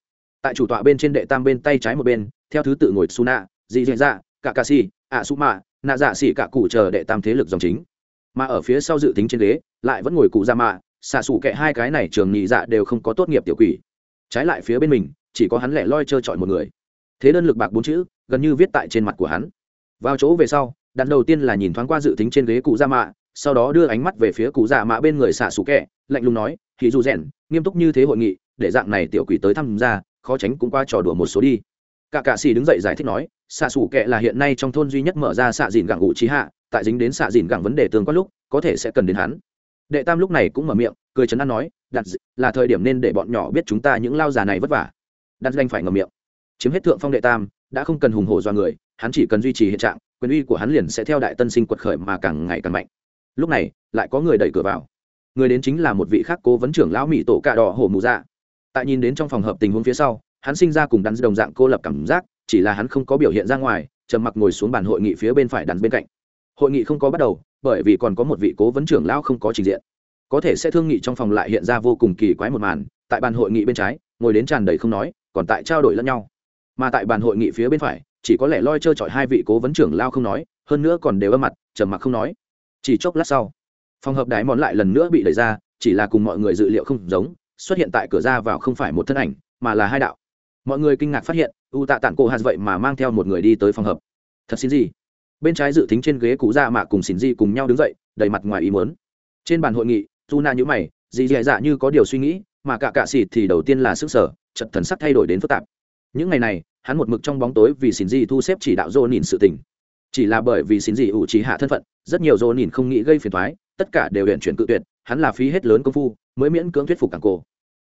tại chủ tọa bên trên đệ tam bên tay trái một bên, theo thứ tự ngồi suna dị dạ dạ cả ca si ạ su mạ nạ dạ xỉ cả cụ chờ đệ tam thế lực dòng chính. Mà ở phía sau dự tính trên ghế, lại vẫn ngồi cụ ra mạ, xạ xù kệ hai cái này trường nhị dạ đều không có tốt nghiệp tiểu quỷ. Trái lại phía bên mình, chỉ có hắn lẻ loi trơ trọi một người. Thế đơn lực bạc bốn chữ, gần như viết tại trên mặt của hắn. Vào chỗ về sau đạn đầu tiên là nhìn thoáng qua dự tính trên ghế cụ ra mạ sau đó đưa ánh mắt về phía cụ già mạ bên người xạ xù kẹ, lạnh lùng nói thì dù rèn, nghiêm túc như thế hội nghị, để dạng này tiểu quỷ tới tham gia khó tránh cũng qua trò đùa một số đi. Cả cạ xì đứng dậy giải thích nói, xạ xù kệ là hiện nay trong thôn duy nhất mở ra xạ dìn gẳng ngụ trí hạ, tại dính đến xạ dìn gẳng vấn đề tương quan lúc, có thể sẽ cần đến hắn. Đệ tam lúc này cũng mở miệng, cười chấn an nói đặt là thời điểm nên để bọn nhỏ biết chúng ta những lao già này vất vả. Đặt danh phải ngầm miệng. Chiếm hết thượng phong đệ tam, đã không cần hùng hổ do người, hắn chỉ cần duy trì hiện trạng, quyền uy của hắn liền sẽ theo đại tân sinh quật khởi mà càng ngày càng mạnh lúc này, lại có người đẩy cửa vào. Người đến chính là một vị khác cố vấn trưởng lão mỹ tổ cạ đỏ hổ mù dạ. Tại nhìn đến trong phòng hợp tình huống phía sau, hắn sinh ra cùng đắn đồng dạng cô lập cảm giác, chỉ là hắn không có biểu hiện ra ngoài, trầm mặc ngồi xuống bàn hội nghị phía bên phải đắn bên cạnh. Hội nghị không có bắt đầu, bởi vì còn có một vị cố vấn trưởng lão không có trình diện. Có thể sẽ thương nghị trong phòng lại hiện ra vô cùng kỳ quái một màn, tại bàn hội nghị bên trái, ngồi đến tràn đầy không nói, còn tại trao đổi lẫn nhau. Mà tại bàn hội nghị phía bên phải, chỉ có lẽ loi trơ trọi hai vị cố vấn trưởng lao không nói, hơn nữa còn đều âm mặt, trầm mặc không nói chỉ chốc lát sau, phòng hợp đái món lại lần nữa bị đẩy ra, chỉ là cùng mọi người dự liệu không giống, xuất hiện tại cửa ra vào không phải một thân ảnh, mà là hai đạo. Mọi người kinh ngạc phát hiện, u tạ tản cổ hạt vậy mà mang theo một người đi tới phòng hợp. Thật xin gì? Bên trái dự tính trên ghế cụ ra mạ cùng xin di cùng nhau đứng dậy, đầy mặt ngoài ý muốn. Trên bàn hội nghị dù na nhữ mày, dì dì dạ như có điều suy nghĩ, mà cả cạ xịt thì đầu tiên là sức sở chật thần sắc thay đổi đến phức tạp. Những ngày này, hắn một mực trong bóng tối vì xin di thu xếp chỉ đạo dô nhìn sự tình chỉ là bởi vì xin gì ủ trí hạ thân phận rất nhiều dô nhìn không nghĩ gây phiền thoái tất cả đều luyện chuyển cự tuyệt hắn là phí hết lớn công phu mới miễn cưỡng thuyết phục cảng cổ.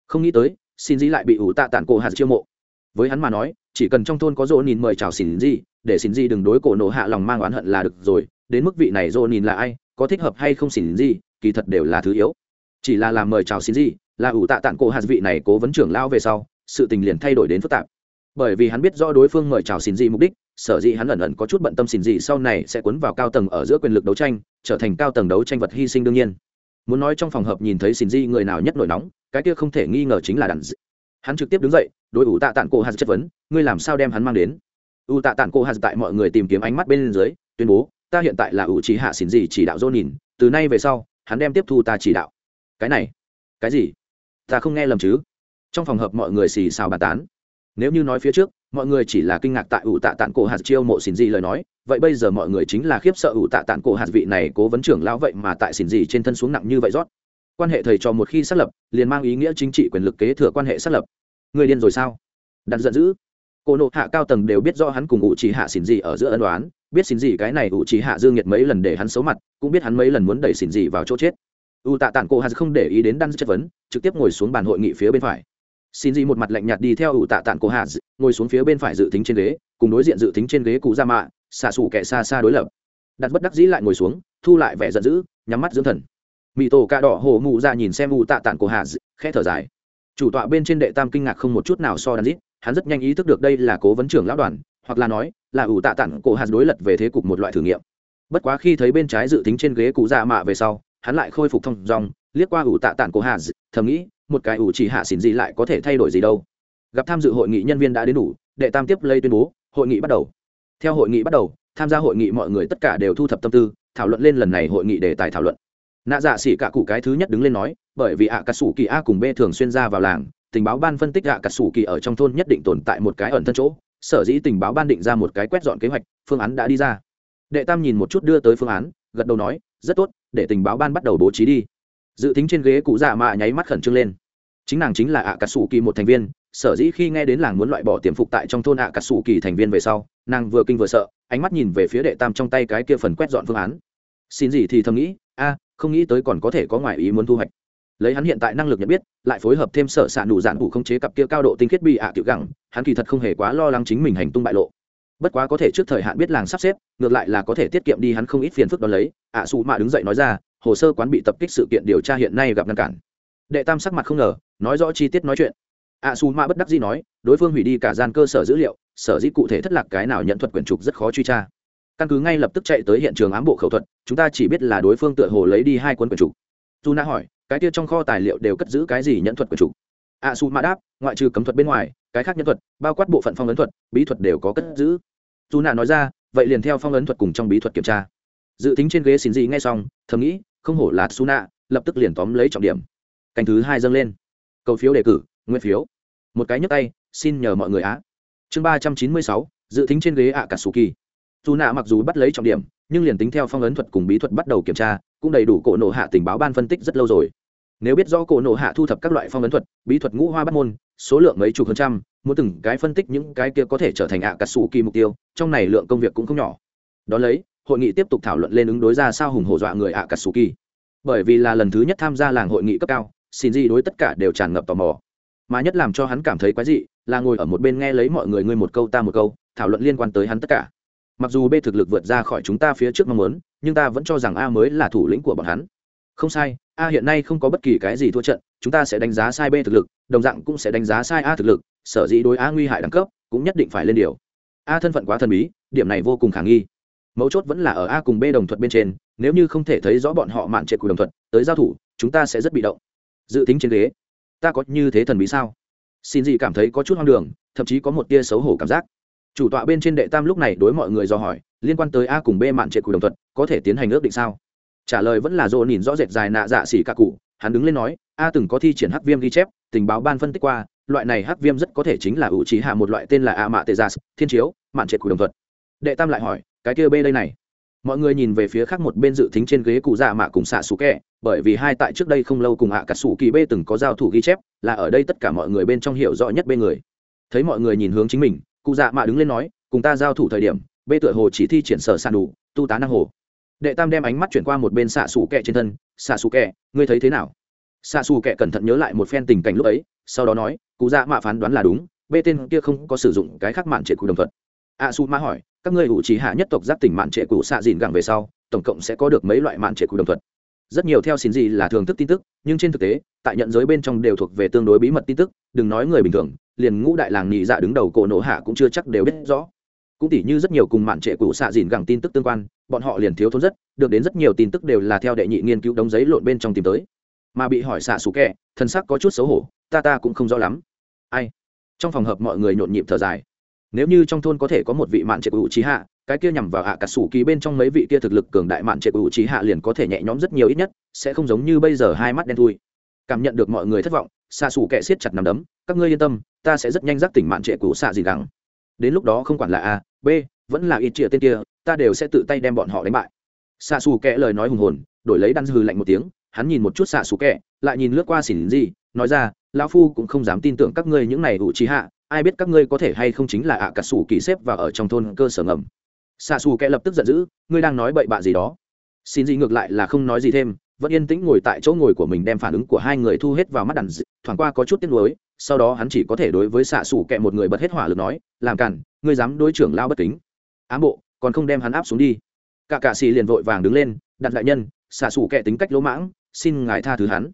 Không nghĩ tới xin gì lại bị ủ tạ tản cổ hạt chiêu mộ. Với hắn mà nói chỉ cần trong thôn có dô nhìn mời chào xin gì, để xin gì đừng đối cổ nổ hạ lòng mang oán hận là được rồi đến mức vị này dô nhìn là ai có thích hợp hay không xin gì, kỳ thật đều là thứ yếu. Chỉ là làm mời chào xin gì, là ủ tạ tản cổ hạt vị này cố vấn trưởng lao về sau sự tình liền thay đổi đến phức tạp bởi vì hắn biết rõ đối phương mời chào xin gì mục đích, sở dĩ hắn ẩn ẩn có chút bận tâm xin gì sau này sẽ cuốn vào cao tầng ở giữa quyền lực đấu tranh, trở thành cao tầng đấu tranh vật hy sinh đương nhiên. Muốn nói trong phòng hợp nhìn thấy xin gì người nào nhất nổi nóng, cái kia không thể nghi ngờ chính là đàn dị. Hắn trực tiếp đứng dậy, đối ủ tạ tản cổ hạt chất vấn, ngươi làm sao đem hắn mang đến? Ủ tạ tản cổ hạt tại mọi người tìm kiếm ánh mắt bên dưới, tuyên bố, ta hiện tại là ủ trí hạ xin gì chỉ đạo dô nhìn, từ nay về sau, hắn đem tiếp thu ta chỉ đạo. Cái này? Cái gì? Ta không nghe lầm chứ? Trong phòng hợp mọi người xì xào bàn tán nếu như nói phía trước, mọi người chỉ là kinh ngạc tại ủ tạ tản cổ hạt chiêu mộ xin di lời nói, vậy bây giờ mọi người chính là khiếp sợ ủ tạ tản cổ hạt vị này cố vấn trưởng lão vậy mà tại xin di trên thân xuống nặng như vậy rót. Quan hệ thầy trò một khi xác lập, liền mang ý nghĩa chính trị quyền lực kế thừa quan hệ xác lập. Người điên rồi sao? Đặt giận dữ. Cô nộ hạ cao tầng đều biết do hắn cùng ủ chỉ hạ xin gì ở giữa ân đoán biết xin gì cái này ủ chỉ hạ dương nhiệt mấy lần để hắn xấu mặt, cũng biết hắn mấy lần muốn đẩy xin gì vào chỗ chết. U tạ tản cổ hạt không để ý đến đăng chất vấn, trực tiếp ngồi xuống bàn hội nghị phía bên phải xin gì một mặt lạnh nhạt đi theo ủ tạ tản cổ hạ ngồi xuống phía bên phải dự tính trên ghế, cùng đối diện dự tính trên ghế cụ ra mạ, xạ xù kẻ xa xa đối lập. Đặt bất đắc dĩ lại ngồi xuống, thu lại vẻ giận dữ, nhắm mắt dưỡng thần. Mỹ tổ cà đỏ hổ mụ ra nhìn xem ủ tạ tản cổ hạ khẽ thở dài. Chủ tọa bên trên đệ tam kinh ngạc không một chút nào so đàn dít, hắn rất nhanh ý thức được đây là cố vấn trưởng lão đoàn, hoặc là nói, là ủ tạ tản cổ hạt đối lật về thế cục một loại thử nghiệm. Bất quá khi thấy bên trái dự tính trên ghế cụ dạ mạ về sau, hắn lại khôi phục thông dòng liếc qua ủ tạ tản cổ hạt thầm nghĩ một cái ủ chỉ hạ xỉn gì lại có thể thay đổi gì đâu. Gặp tham dự hội nghị nhân viên đã đến đủ, đệ tam tiếp lây tuyên bố, hội nghị bắt đầu. Theo hội nghị bắt đầu, tham gia hội nghị mọi người tất cả đều thu thập tâm tư, thảo luận lên lần này hội nghị đề tài thảo luận. Nạ dạ xỉ cả cụ cái thứ nhất đứng lên nói, bởi vì ạ cà sủ kỳ a cùng b thường xuyên ra vào làng, tình báo ban phân tích ạ cà sủ kỳ ở trong thôn nhất định tồn tại một cái ẩn thân chỗ, sở dĩ tình báo ban định ra một cái quét dọn kế hoạch, phương án đã đi ra. Đệ tam nhìn một chút đưa tới phương án, gật đầu nói, rất tốt, để tình báo ban bắt đầu bố trí đi dự tính trên ghế cụ dạ mạ nháy mắt khẩn trương lên. Chính nàng chính là ạ cà sủ kỳ một thành viên sở dĩ khi nghe đến làng muốn loại bỏ tiềm phục tại trong thôn ạ cà sủ kỳ thành viên về sau nàng vừa kinh vừa sợ ánh mắt nhìn về phía đệ tam trong tay cái kia phần quét dọn phương án. Xin gì thì thầm nghĩ a không nghĩ tới còn có thể có ngoài ý muốn thu hoạch. Lấy hắn hiện tại năng lực nhận biết lại phối hợp thêm sở s ạ nụ dạn vụ không chế cặp kia cao độ tinh khiết bị ạ tiểu gẳng hắn kỳ thật không hề quá lo lắng chính mình hành tung bại lộ. Bất quá có thể trước thời hạn biết làng sắp xếp ngược lại là có thể tiết kiệm đi hắn không ít phiền phức đ ó lấy ạ à, xù mạ đứng dậy nói ra hồ sơ quán bị tập kích sự kiện điều tra hiện nay gặp ngăn cản. Đệ tam sắc mặt không ngờ, nói rõ chi tiết nói chuyện. Ạ su ma bất đắc dĩ nói, đối phương hủy đi cả gian cơ sở dữ liệu, sở dĩ cụ thể thất lạc cái nào nhận thuật quyển trục rất khó truy tra. Căn cứ ngay lập tức chạy tới hiện trường ám bộ khẩu thuật, chúng ta chỉ biết là đối phương tựa hồ lấy đi hai quân quyển trục. Dù na hỏi, cái kia trong kho tài liệu đều cất giữ cái gì nhận thuật quyển trục? Ạ su ma đáp, ngoại trừ cấm thuật bên ngoài, cái khác nhân thuật, bao quát bộ phận phong ấn thuật, bí thuật đều có cất giữ. Dù na nói ra, vậy liền theo phong ấn thuật cùng trong bí thuật kiểm tra. Dự tính trên ghế xin gì ngay xong, thầm nghĩ không hổ là Suna lập tức liền tóm lấy trọng điểm. Canh thứ hai dâng lên. Cầu phiếu đề cử, nguyên phiếu. Một cái nhấc tay, xin nhờ mọi người á. Chương ba trăm chín mươi sáu, dự tính trên ghế ạ cả su kỳ dù nạ mặc dù bắt lấy trọng điểm, nhưng liền tính theo phong ấn thuật cùng bí thuật bắt đầu kiểm tra, cũng đầy đủ cổ nổ hạ tình báo ban phân tích rất lâu rồi. Nếu biết rõ cổ nổ hạ thu thập các loại phong ấn thuật, bí thuật ngũ hoa bắt môn, số lượng mấy chục hơn trăm, muốn từng cái phân tích những cái kia có thể trở thành ạ cà sủ kỳ mục tiêu, trong này lượng công việc cũng không nhỏ. Đó lấy hội nghị tiếp tục thảo luận lên ứng đối ra sao hùng hổ dọa người ạ cà sù kỳ bởi vì là lần thứ nhất tham gia làng hội nghị cấp cao xin gì đối tất cả đều tràn ngập tò mò. Mà nhất làm cho hắn cảm thấy quái dị là ngồi ở một bên nghe lấy mọi người ngươi một câu ta một câu, thảo luận liên quan tới hắn tất cả. Mặc dù b thực lực vượt ra khỏi chúng ta phía trước mong muốn, nhưng ta vẫn cho rằng a mới là thủ lĩnh của bọn hắn. Không sai, a hiện nay không có bất kỳ cái gì thua trận, chúng ta sẽ đánh giá sai b thực lực, đồng dạng cũng sẽ đánh giá sai a thực lực, sở dĩ đối a nguy hại đẳng cấp cũng nhất định phải lên điều. A thân phận quá thần bí, điểm này vô cùng khả nghi mấu chốt vẫn là ở a cùng b đồng thuận bên trên, nếu như không thể thấy rõ bọn họ mạn trệ của đồng thuận tới giao thủ, chúng ta sẽ rất bị động. Dự tính trên ghế, ta có như thế thần bí sao? Xin gì cảm thấy có chút hoang đường, thậm chí có một tia xấu hổ cảm giác. Chủ tọa bên trên đệ tam lúc này đối mọi người do hỏi, liên quan tới a cùng b mạn trệ cụ đồng thuận có thể tiến hành ước định sao? Trả lời vẫn là dỗ nhìn rõ rệt dài nạ dạ xỉ cả cụ, hắn đứng lên nói, a từng có thi triển hắc viêm ghi chép, tình báo ban phân tích qua, loại này hắc viêm rất có thể chính là ủ trí hạ một loại tên là a mạ tê gia, thiên chiếu, mạn trệ cụ đồng thuận đệ tam lại hỏi cái kia bê đây này. Mọi người nhìn về phía khác một bên dự tính trên ghế cụ dạ mạ cùng xạ xù kẹ, bởi vì hai tại trước đây không lâu cùng ạ cả xù kỳ bê từng có giao thủ ghi chép, là ở đây tất cả mọi người bên trong hiểu rõ nhất bên người. Thấy mọi người nhìn hướng chính mình, cụ dạ mạ đứng lên nói, cùng ta giao thủ thời điểm, bê tựa hồ chỉ thi triển sở sàn đủ, tu tá năng hồ. Đệ tam đem ánh mắt chuyển qua một bên xạ xù kẹ trên thân, xạ xù kẹ, ngươi thấy thế nào? Xạ xù kẹ cẩn thận nhớ lại một phen tình cảnh lúc ấy, sau đó nói, cụ dạ mạ phán đoán là đúng, bê tên kia không có sử dụng cái khác mạn triệt cụ đồng thuận ạ xù ma hỏi các ngươi hữu trí hạ nhất tộc giác tỉnh mạn trệ cụ xạ dìn gẳng về sau, tổng cộng sẽ có được mấy loại mạn trệ cụ đồng thuận. Rất nhiều theo xin gì là thường thức tin tức, nhưng trên thực tế, tại nhận giới bên trong đều thuộc về tương đối bí mật tin tức, đừng nói người bình thường, liền ngũ đại làng nhị dạ đứng đầu cổ nổ hạ cũng chưa chắc đều biết rõ. Cũng tỉ như rất nhiều cùng mạn trệ cụ xạ dìn gẳng tin tức tương quan, bọn họ liền thiếu thốn rất, được đến rất nhiều tin tức đều là theo đệ nhị nghiên cứu đóng giấy lộn bên trong tìm tới. Mà bị hỏi xạ xú kẹ, thân sắc có chút xấu hổ, ta ta cũng không rõ lắm. Ai? Trong phòng hợp mọi người nhộn nhịp thở dài nếu như trong thôn có thể có một vị mạn trệ cụ trí hạ cái kia nhằm vào hạ cả sủ kỳ bên trong mấy vị kia thực lực cường đại mạn trệ cụ trí hạ liền có thể nhẹ nhõm rất nhiều ít nhất, sẽ không giống như bây giờ hai mắt đen thui. Cảm nhận được mọi người thất vọng xa xù kẹ siết chặt nằm đấm, các ngươi yên tâm, ta sẽ rất nhanh giác tỉnh mạn trệ của xạ gì gắng đến lúc đó không quản là a, b, vẫn là ít trịa tên kia, ta đều sẽ tự tay đem bọn họ đánh bại. Xa xù kẹ lời nói hùng hồn, đổi lấy đan dư lạnh một tiếng, hắn nhìn một chút xạ xù kẹ lại nhìn lướt qua xỉn gì nói ra, lão phu cũng không dám tin tưởng các ngươi những này ủ trí hạ ai biết các ngươi có thể hay không chính là ạ cả sủ kỳ xếp và ở trong thôn cơ sở ngầm. Xạ xù kẻ lập tức giận dữ, ngươi đang nói bậy bạ gì đó. Xin gì ngược lại là không nói gì thêm, vẫn yên tĩnh ngồi tại chỗ ngồi của mình đem phản ứng của hai người thu hết vào mắt đàn dị, thoảng qua có chút tiếc nuối, sau đó hắn chỉ có thể đối với xạ xù kẹ một người bật hết hỏa lực nói, làm cản, ngươi dám đối trưởng lao bất kính. Ám bộ, còn không đem hắn áp xuống đi. Cả cạ xì liền vội vàng đứng lên, đặt đại nhân, xạ xù kẹ tính cách lỗ mãng, xin ngài tha thứ hắn.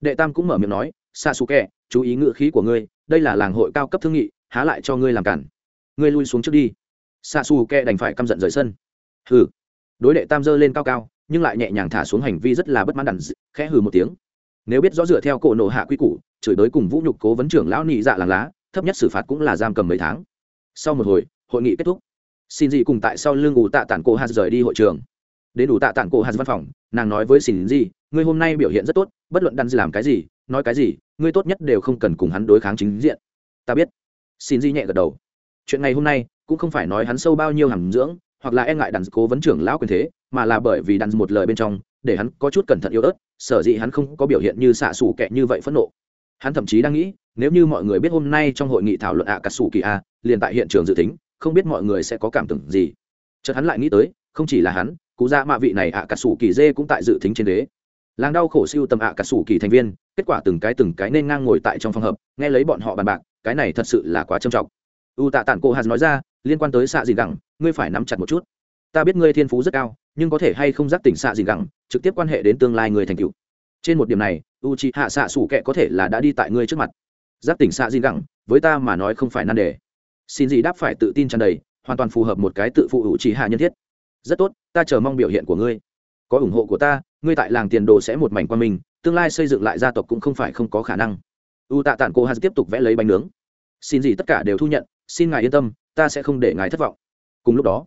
Đệ tam cũng mở miệng nói, xạ xù kẹ chú ý ngựa khí của ngươi đây là làng hội cao cấp thương nghị, há lại cho ngươi làm cản. Ngươi lui xuống trước đi. Xa xù kẹ đành phải căm giận rời sân. Hừ. Đối đệ tam dơ lên cao cao, nhưng lại nhẹ nhàng thả xuống hành vi rất là bất mãn đằn khẽ hừ một tiếng. Nếu biết rõ dựa theo cổ nộ hạ quy củ, chửi đới cùng vũ nhục cố vấn trưởng lão nị dạ làng lá, thấp nhất xử phạt cũng là giam cầm mấy tháng. Sau một hồi, hội nghị kết thúc. Xin dị cùng tại sau lưng ủ tạ tản cổ hạt rời đi hội trường. Đến đủ tạ tản cổ hạt văn phòng, nàng nói với xin dị, ngươi hôm nay biểu hiện rất tốt, bất luận đắn làm cái gì, nói cái gì ngươi tốt nhất đều không cần cùng hắn đối kháng chính diện. Ta biết. Xin di nhẹ gật đầu. Chuyện ngày hôm nay cũng không phải nói hắn sâu bao nhiêu hàm dưỡng, hoặc là e ngại đàn cố vấn trưởng lão quyền thế, mà là bởi vì đàn một lời bên trong, để hắn có chút cẩn thận yếu ớt, sở dĩ hắn không có biểu hiện như xạ xù kẹ như vậy phẫn nộ. Hắn thậm chí đang nghĩ, nếu như mọi người biết hôm nay trong hội nghị thảo luận ạ cà sủ kỳ a, liền tại hiện trường dự tính, không biết mọi người sẽ có cảm tưởng gì. Chợt hắn lại nghĩ tới, không chỉ là hắn, cụ ra mạ vị này ạ cà sủ kỳ dê cũng tại dự tính trên đế làng đau khổ siêu tầm ạ cả sủ kỳ thành viên, kết quả từng cái từng cái nên ngang ngồi tại trong phòng hợp nghe lấy bọn họ bàn bạc, cái này thật sự là quá trầm trọng. U tạ tản cô hạt nói ra, liên quan tới xạ dìn gẳng, ngươi phải nắm chặt một chút. Ta biết ngươi thiên phú rất cao, nhưng có thể hay không giác tỉnh xạ dìn gẳng, trực tiếp quan hệ đến tương lai người thành cựu trên một điểm này u Chị hạ xạ sủ kệ có thể là đã đi tại ngươi trước mặt. Giác tỉnh xạ dìn gẳng, với ta mà nói không phải nan đề. Xin gì đáp phải tự tin tràn đầy, hoàn toàn phù hợp một cái tự phụ u Chị hạ nhân thiết. Rất tốt, ta chờ mong biểu hiện của ngươi. Có ủng hộ của ta ngươi tại làng tiền đồ sẽ một mảnh qua mình, tương lai xây dựng lại gia tộc cũng không phải không có khả năng. U tạ tản cô hà tiếp tục vẽ lấy bánh nướng. Xin gì tất cả đều thu nhận, xin ngài yên tâm, ta sẽ không để ngài thất vọng. Cùng lúc đó,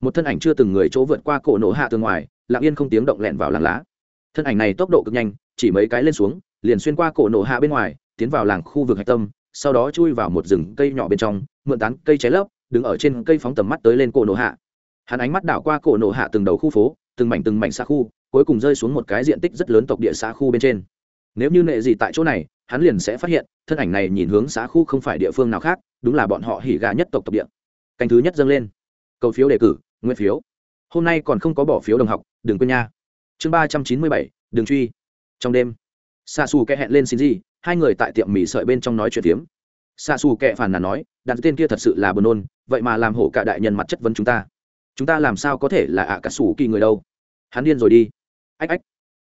một thân ảnh chưa từng người chỗ vượt qua cổ nổ hạ tường ngoài, lặng yên không tiếng động lẹn vào làng lá. Thân ảnh này tốc độ cực nhanh, chỉ mấy cái lên xuống, liền xuyên qua cổ nổ hạ bên ngoài, tiến vào làng khu vực hạch tâm, sau đó chui vào một rừng cây nhỏ bên trong, mượn tán cây cháy lấp, đứng ở trên cây phóng tầm mắt tới lên cổ nổ hạ. Hắn ánh mắt đảo qua cổ nổ hạ từng đầu khu phố từng mảnh từng mảnh xa khu, cuối cùng rơi xuống một cái diện tích rất lớn tộc địa xã khu bên trên. Nếu như nệ gì tại chỗ này, hắn liền sẽ phát hiện, thân ảnh này nhìn hướng xã khu không phải địa phương nào khác, đúng là bọn họ hỉ gà nhất tộc tộc địa. Canh thứ nhất dâng lên. Cầu phiếu đề cử, nguyên phiếu. Hôm nay còn không có bỏ phiếu đồng học, đừng quên nha. Chương ba trăm chín mươi bảy đường truy. Trong đêm xa xù kẹ hẹn lên xin gì hai người tại tiệm mì sợi bên trong nói chuyện tiếm. xa xù kẹ phàn nàn nói, đàn tên kia thật sự là buồn nôn, vậy mà làm hổ cả đại nhân mặt chất vấn chúng ta. Chúng ta làm sao có thể là ạ cả xù kỳ người đâu? Hắn điên rồi đi. Ách ách.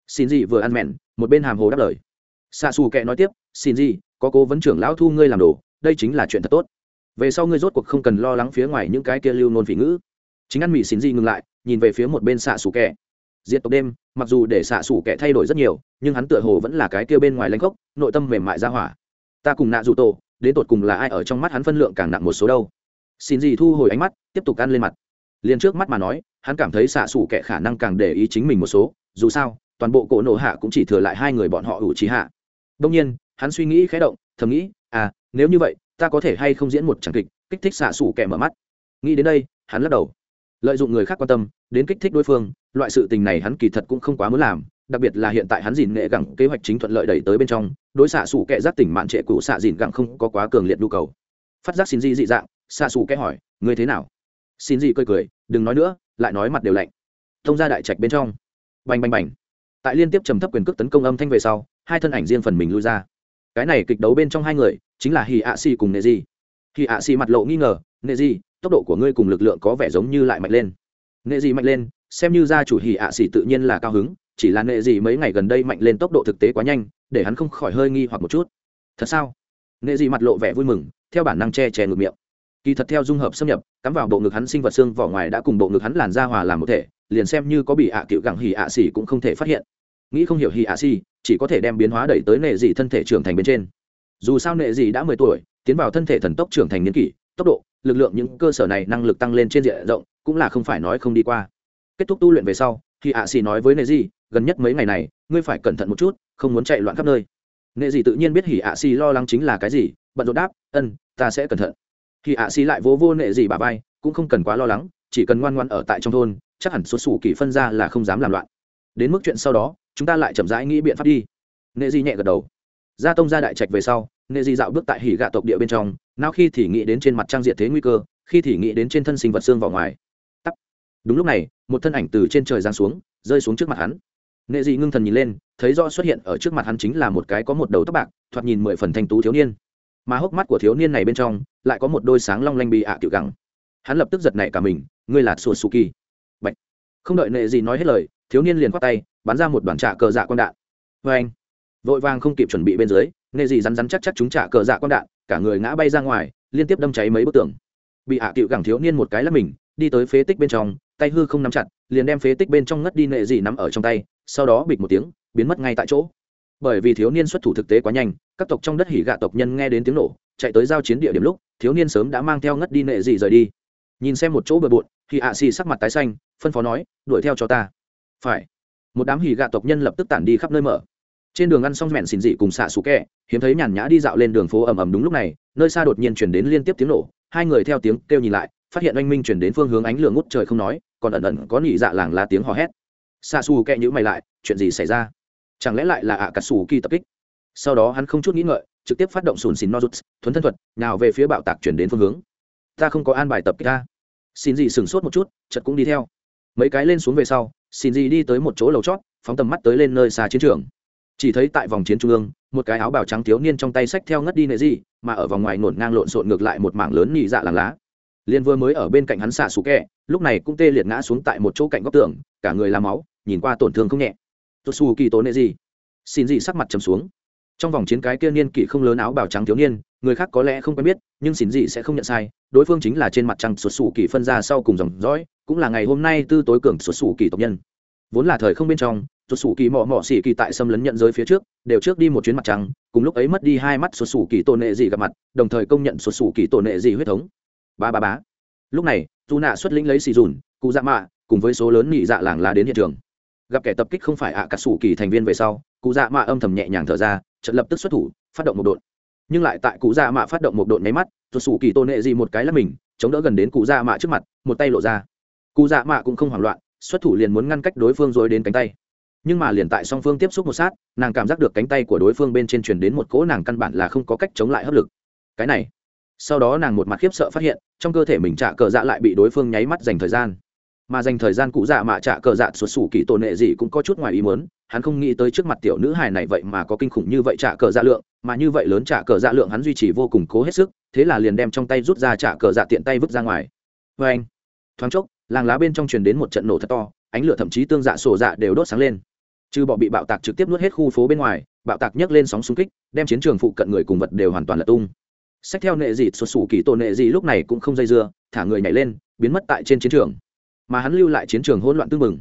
Xin gì vừa ăn mẹn, một bên hàm hồ đáp lời. Xa xù kệ nói tiếp, xin gì, có cố vấn trưởng lão thu ngươi làm đồ, đây chính là chuyện thật tốt. Về sau ngươi rốt cuộc không cần lo lắng phía ngoài những cái kia lưu nôn phỉ ngữ. Chính ăn mì xin gì ngừng lại, nhìn về phía một bên xạ xù kệ. Diệt tộc đêm, mặc dù để xạ xù kệ thay đổi rất nhiều, nhưng hắn tựa hồ vẫn là cái kia bên ngoài lãnh gốc, nội tâm mềm mại ra hỏa. Ta cùng nạ dù tổ, đến tột cùng là ai ở trong mắt hắn phân lượng càng nặng một số đâu. Xin gì thu hồi ánh mắt, tiếp tục ăn lên mặt. Liền trước mắt mà nói hắn cảm thấy xạ xủ kẻ khả năng càng để ý chính mình một số, dù sao, toàn bộ cổ nổ hạ cũng chỉ thừa lại hai người bọn họ ủ trí hạ. Đông nhiên, hắn suy nghĩ khé động, thầm nghĩ à nếu như vậy, ta có thể hay không diễn một tràng kịch, kích thích xạ xủ kẻ mở mắt? Nghĩ đến đây, hắn lắc đầu. Lợi dụng người khác quan tâm, đến kích thích đối phương, loại sự tình này hắn kỳ thật cũng không quá muốn làm, đặc biệt là hiện tại hắn dìn nghệ gẳng kế hoạch chính thuận lợi đẩy tới bên trong, đối xạ xủ kẻ giác tỉnh mạn trệ cũ xạ dìn gẳng không có quá cường liệt nhu cầu. Phát giác xin di dị dạng, xạ xù kẻ hỏi người thế nào? Xin di cười cười, đừng nói nữa lại nói mặt đều lạnh. Thông ra đại trạch bên trong. Bành bành bành. Tại liên tiếp trầm thấp quyền cước tấn công âm thanh về sau, hai thân ảnh riêng phần mình lui ra. Cái này kịch đấu bên trong hai người, chính là hì ạ xì cùng nệ di. Hì ạ xì mặt lộ nghi ngờ, nệ di, tốc độ của ngươi cùng lực lượng có vẻ giống như lại mạnh lên. Nệ di mạnh lên, xem như gia chủ hì ạ xì tự nhiên là cao hứng, chỉ là nệ di mấy ngày gần đây mạnh lên tốc độ thực tế quá nhanh, để hắn không khỏi hơi nghi hoặc một chút. Thật sao? Nệ di mặt lộ vẻ vui mừng, theo bản năng che chè ngược miệng kỳ thật theo dung hợp xâm nhập, cắm vào bộ ngực hắn sinh vật xương vỏ ngoài đã cùng bộ ngực hắn làn da hòa làm một thể, liền xem như có bị ạ à cựu gặng hì ạ xỉ cũng không thể phát hiện. Nghĩ không hiểu hì ạ xỉ, chỉ có thể đem biến hóa đẩy tới nệ dị thân thể trưởng thành bên trên. Dù sao nệ dị đã mười tuổi, tiến vào thân thể thần tốc trưởng thành niên kỷ, tốc độ, lực lượng những cơ sở này năng lực tăng lên trên diện rộng, cũng là không phải nói không đi qua. Kết thúc tu luyện về sau thì ạ xỉ nói với nệ dị, gần nhất mấy ngày này, ngươi phải cẩn thận một chút, không muốn chạy loạn khắp nơi. Nệ dị tự nhiên biết hỉ ạ xỉ lo lắng chính là cái gì, bận rộn đáp, ân, ta sẽ cẩn thận khi ạ xì lại vô vô nệ gì bà vai, cũng không cần quá lo lắng, chỉ cần ngoan ngoan ở tại trong thôn, chắc hẳn xuất xù kỳ phân ra là không dám làm loạn. Đến mức chuyện sau đó, chúng ta lại chậm rãi nghĩ biện pháp đi. Nệ di nhẹ gật đầu. Gia tông ra đại trạch về sau, nệ di dạo bước tại hỉ gạ tộc địa bên trong, nào khi thì nghĩ đến trên mặt trang diện thế nguy cơ, khi thì nghĩ đến trên thân sinh vật xương vào ngoài. Tắt đúng lúc này, một thân ảnh từ trên trời giáng xuống, rơi xuống trước mặt hắn. Nệ dị ngưng thần nhìn lên, thấy rõ xuất hiện ở trước mặt hắn chính là một cái có một đầu tóc bạc, thoạt nhìn mười phần thanh tú thiếu niên mà hốc mắt của thiếu niên này bên trong lại có một đôi sáng long lanh bị ạ à cựu gẳng. Hắn lập tức giật nảy cả mình, ngươi là sùa su kỳ Bạch. không đợi nệ gì nói hết lời, thiếu niên liền khoát tay, bắn ra một đoàn trạ cờ dạ quang đạn. Vê anh, vội vàng không kịp chuẩn bị bên dưới, nệ gì rắn rắn chắc chắc chúng trả cờ dạ quang đạn, cả người ngã bay ra ngoài, liên tiếp đâm cháy mấy bức tường. Bị ạ à cựu gẳng thiếu niên một cái là mình, đi tới phế tích bên trong, tay hư không nắm chặt, liền đem phế tích bên trong ngất đi nệ gì nắm ở trong tay, sau đó bịch một tiếng, biến mất ngay tại chỗ bởi vì thiếu niên xuất thủ thực tế quá nhanh, các tộc trong đất hỉ gạ tộc nhân nghe đến tiếng nổ, chạy tới giao chiến địa điểm lúc, thiếu niên sớm đã mang theo ngất đi nệ dị rời đi. Nhìn xem một chỗ bừa bộn, thì ạ xì sắc mặt tái xanh, phân phó nói, đuổi theo cho ta. Phải. Một đám hỉ gạ tộc nhân lập tức tản đi khắp nơi mở. Trên đường ăn xong mẹn xỉn dị cùng xạ xù kẹ, hiếm thấy nhàn nhã đi dạo lên đường phố ầm ầm đúng lúc này, nơi xa đột nhiên chuyển đến liên tiếp tiếng nổ, hai người theo tiếng kêu nhìn lại, phát hiện oanh minh chuyển đến phương hướng ánh lửa ngút trời không nói, còn ẩn ẩn có nỉ dạ làng lá tiếng hò hét. Xạ xù kẹ nhữ mày lại, chuyện gì xảy ra? Chẳng lẽ lại là ạ à cà sủ kỳ tập kích? Sau đó hắn không chút nghĩ ngợi, trực tiếp phát động sùn xìn nozuts, thuấn thân thuật, nào về phía bạo tạc chuyển đến phương hướng. Ta không có an bài tập kích ta. Xin gì sửng sốt một chút chật cũng đi theo. Mấy cái lên xuống về sau xin gì đi tới một chỗ lầu chót, phóng tầm mắt tới lên nơi xa chiến trường. Chỉ thấy tại vòng chiến trung ương, một cái áo bào trắng thiếu niên trong tay sách theo ngất đi nệ gì, mà ở vòng ngoài nổn ngang lộn xộn ngược lại một mảng lớn nhị dạ làng lá. Liên vừa mới ở bên cạnh hắn xạ sủ kẹ, lúc này cũng tê liệt ngã xuống tại một chỗ cạnh góc tường, cả người làm máu, nhìn qua tổn thương không nhẹ tốt xù kỳ tố nệ gì xin gì sắc mặt trầm xuống. Trong vòng chiến cái kia niên kỷ không lớn áo bào trắng thiếu niên, người khác có lẽ không quen biết, nhưng xin gì sẽ không nhận sai. Đối phương chính là trên mặt trăng xuất xù kỳ phân ra sau cùng dòng dõi, cũng là ngày hôm nay tư tối cường xuất xù kỳ tộc nhân. Vốn là thời không bên trong xuất xù kỳ mỏ mỏ xỉ kỳ tại xâm lấn nhận giới phía trước, đều trước đi một chuyến mặt trăng, cùng lúc ấy mất đi hai mắt xuất xù kỳ tổ nệ gì gặp mặt, đồng thời công nhận xuất xù kỳ tổ nệ gì huyết thống. Ba ba bá lúc này dù nạ xuất lĩnh lấy xì dùn cụ dạ mạ cùng với số lớn nhị dạ làng lá đến hiện trường gặp kẻ tập kích không phải ạ à cà sủ kỳ thành viên về sau, cụ dạ mạ âm thầm nhẹ nhàng thở ra, trận lập tức xuất thủ, phát động một đột nhưng lại tại cụ dạ mạ phát động một đột nháy mắt tuột sủ kỳ tôn nệ gì một cái là mình, chống đỡ gần đến cụ dạ mạ trước mặt, một tay lộ ra. Cụ dạ mạ cũng không hoảng loạn, xuất thủ liền muốn ngăn cách đối phương rồi đến cánh tay. Nhưng mà liền tại song phương tiếp xúc một sát, nàng cảm giác được cánh tay của đối phương bên trên truyền đến một cỗ nàng căn bản là không có cách chống lại hấp lực. Cái này, sau đó nàng một mặt khiếp sợ phát hiện, trong cơ thể mình trả cờ dạ lại bị đối phương nháy mắt dành thời gian mà dành thời gian cụ dạ mạ trả cờ dạ xuất xù kỳ tổ nệ gì cũng có chút ngoài ý muốn, hắn không nghĩ tới trước mặt tiểu nữ hài này vậy mà có kinh khủng như vậy trả cờ dạ lượng, mà như vậy lớn trả cờ dạ lượng hắn duy trì vô cùng cố hết sức, thế là liền đem trong tay rút ra trả cờ dạ tiện tay vứt ra ngoài. Vê anh, thoáng chốc, làng lá bên trong truyền đến một trận nổ thật to, ánh lửa thậm chí tương dạ sổ dạ đều đốt sáng lên. Trừ bọ bị bạo tạc trực tiếp nuốt hết khu phố bên ngoài, bạo tạc nhấc lên sóng xung kích, đem chiến trường phụ cận người cùng vật đều hoàn toàn lật tung. Sách theo nệ dị xuất xù kỳ tổ nệ dị lúc này cũng không dây dưa, thả người nhảy lên, biến mất tại trên chiến trường mà hắn lưu lại chiến trường hỗn loạn tương mừng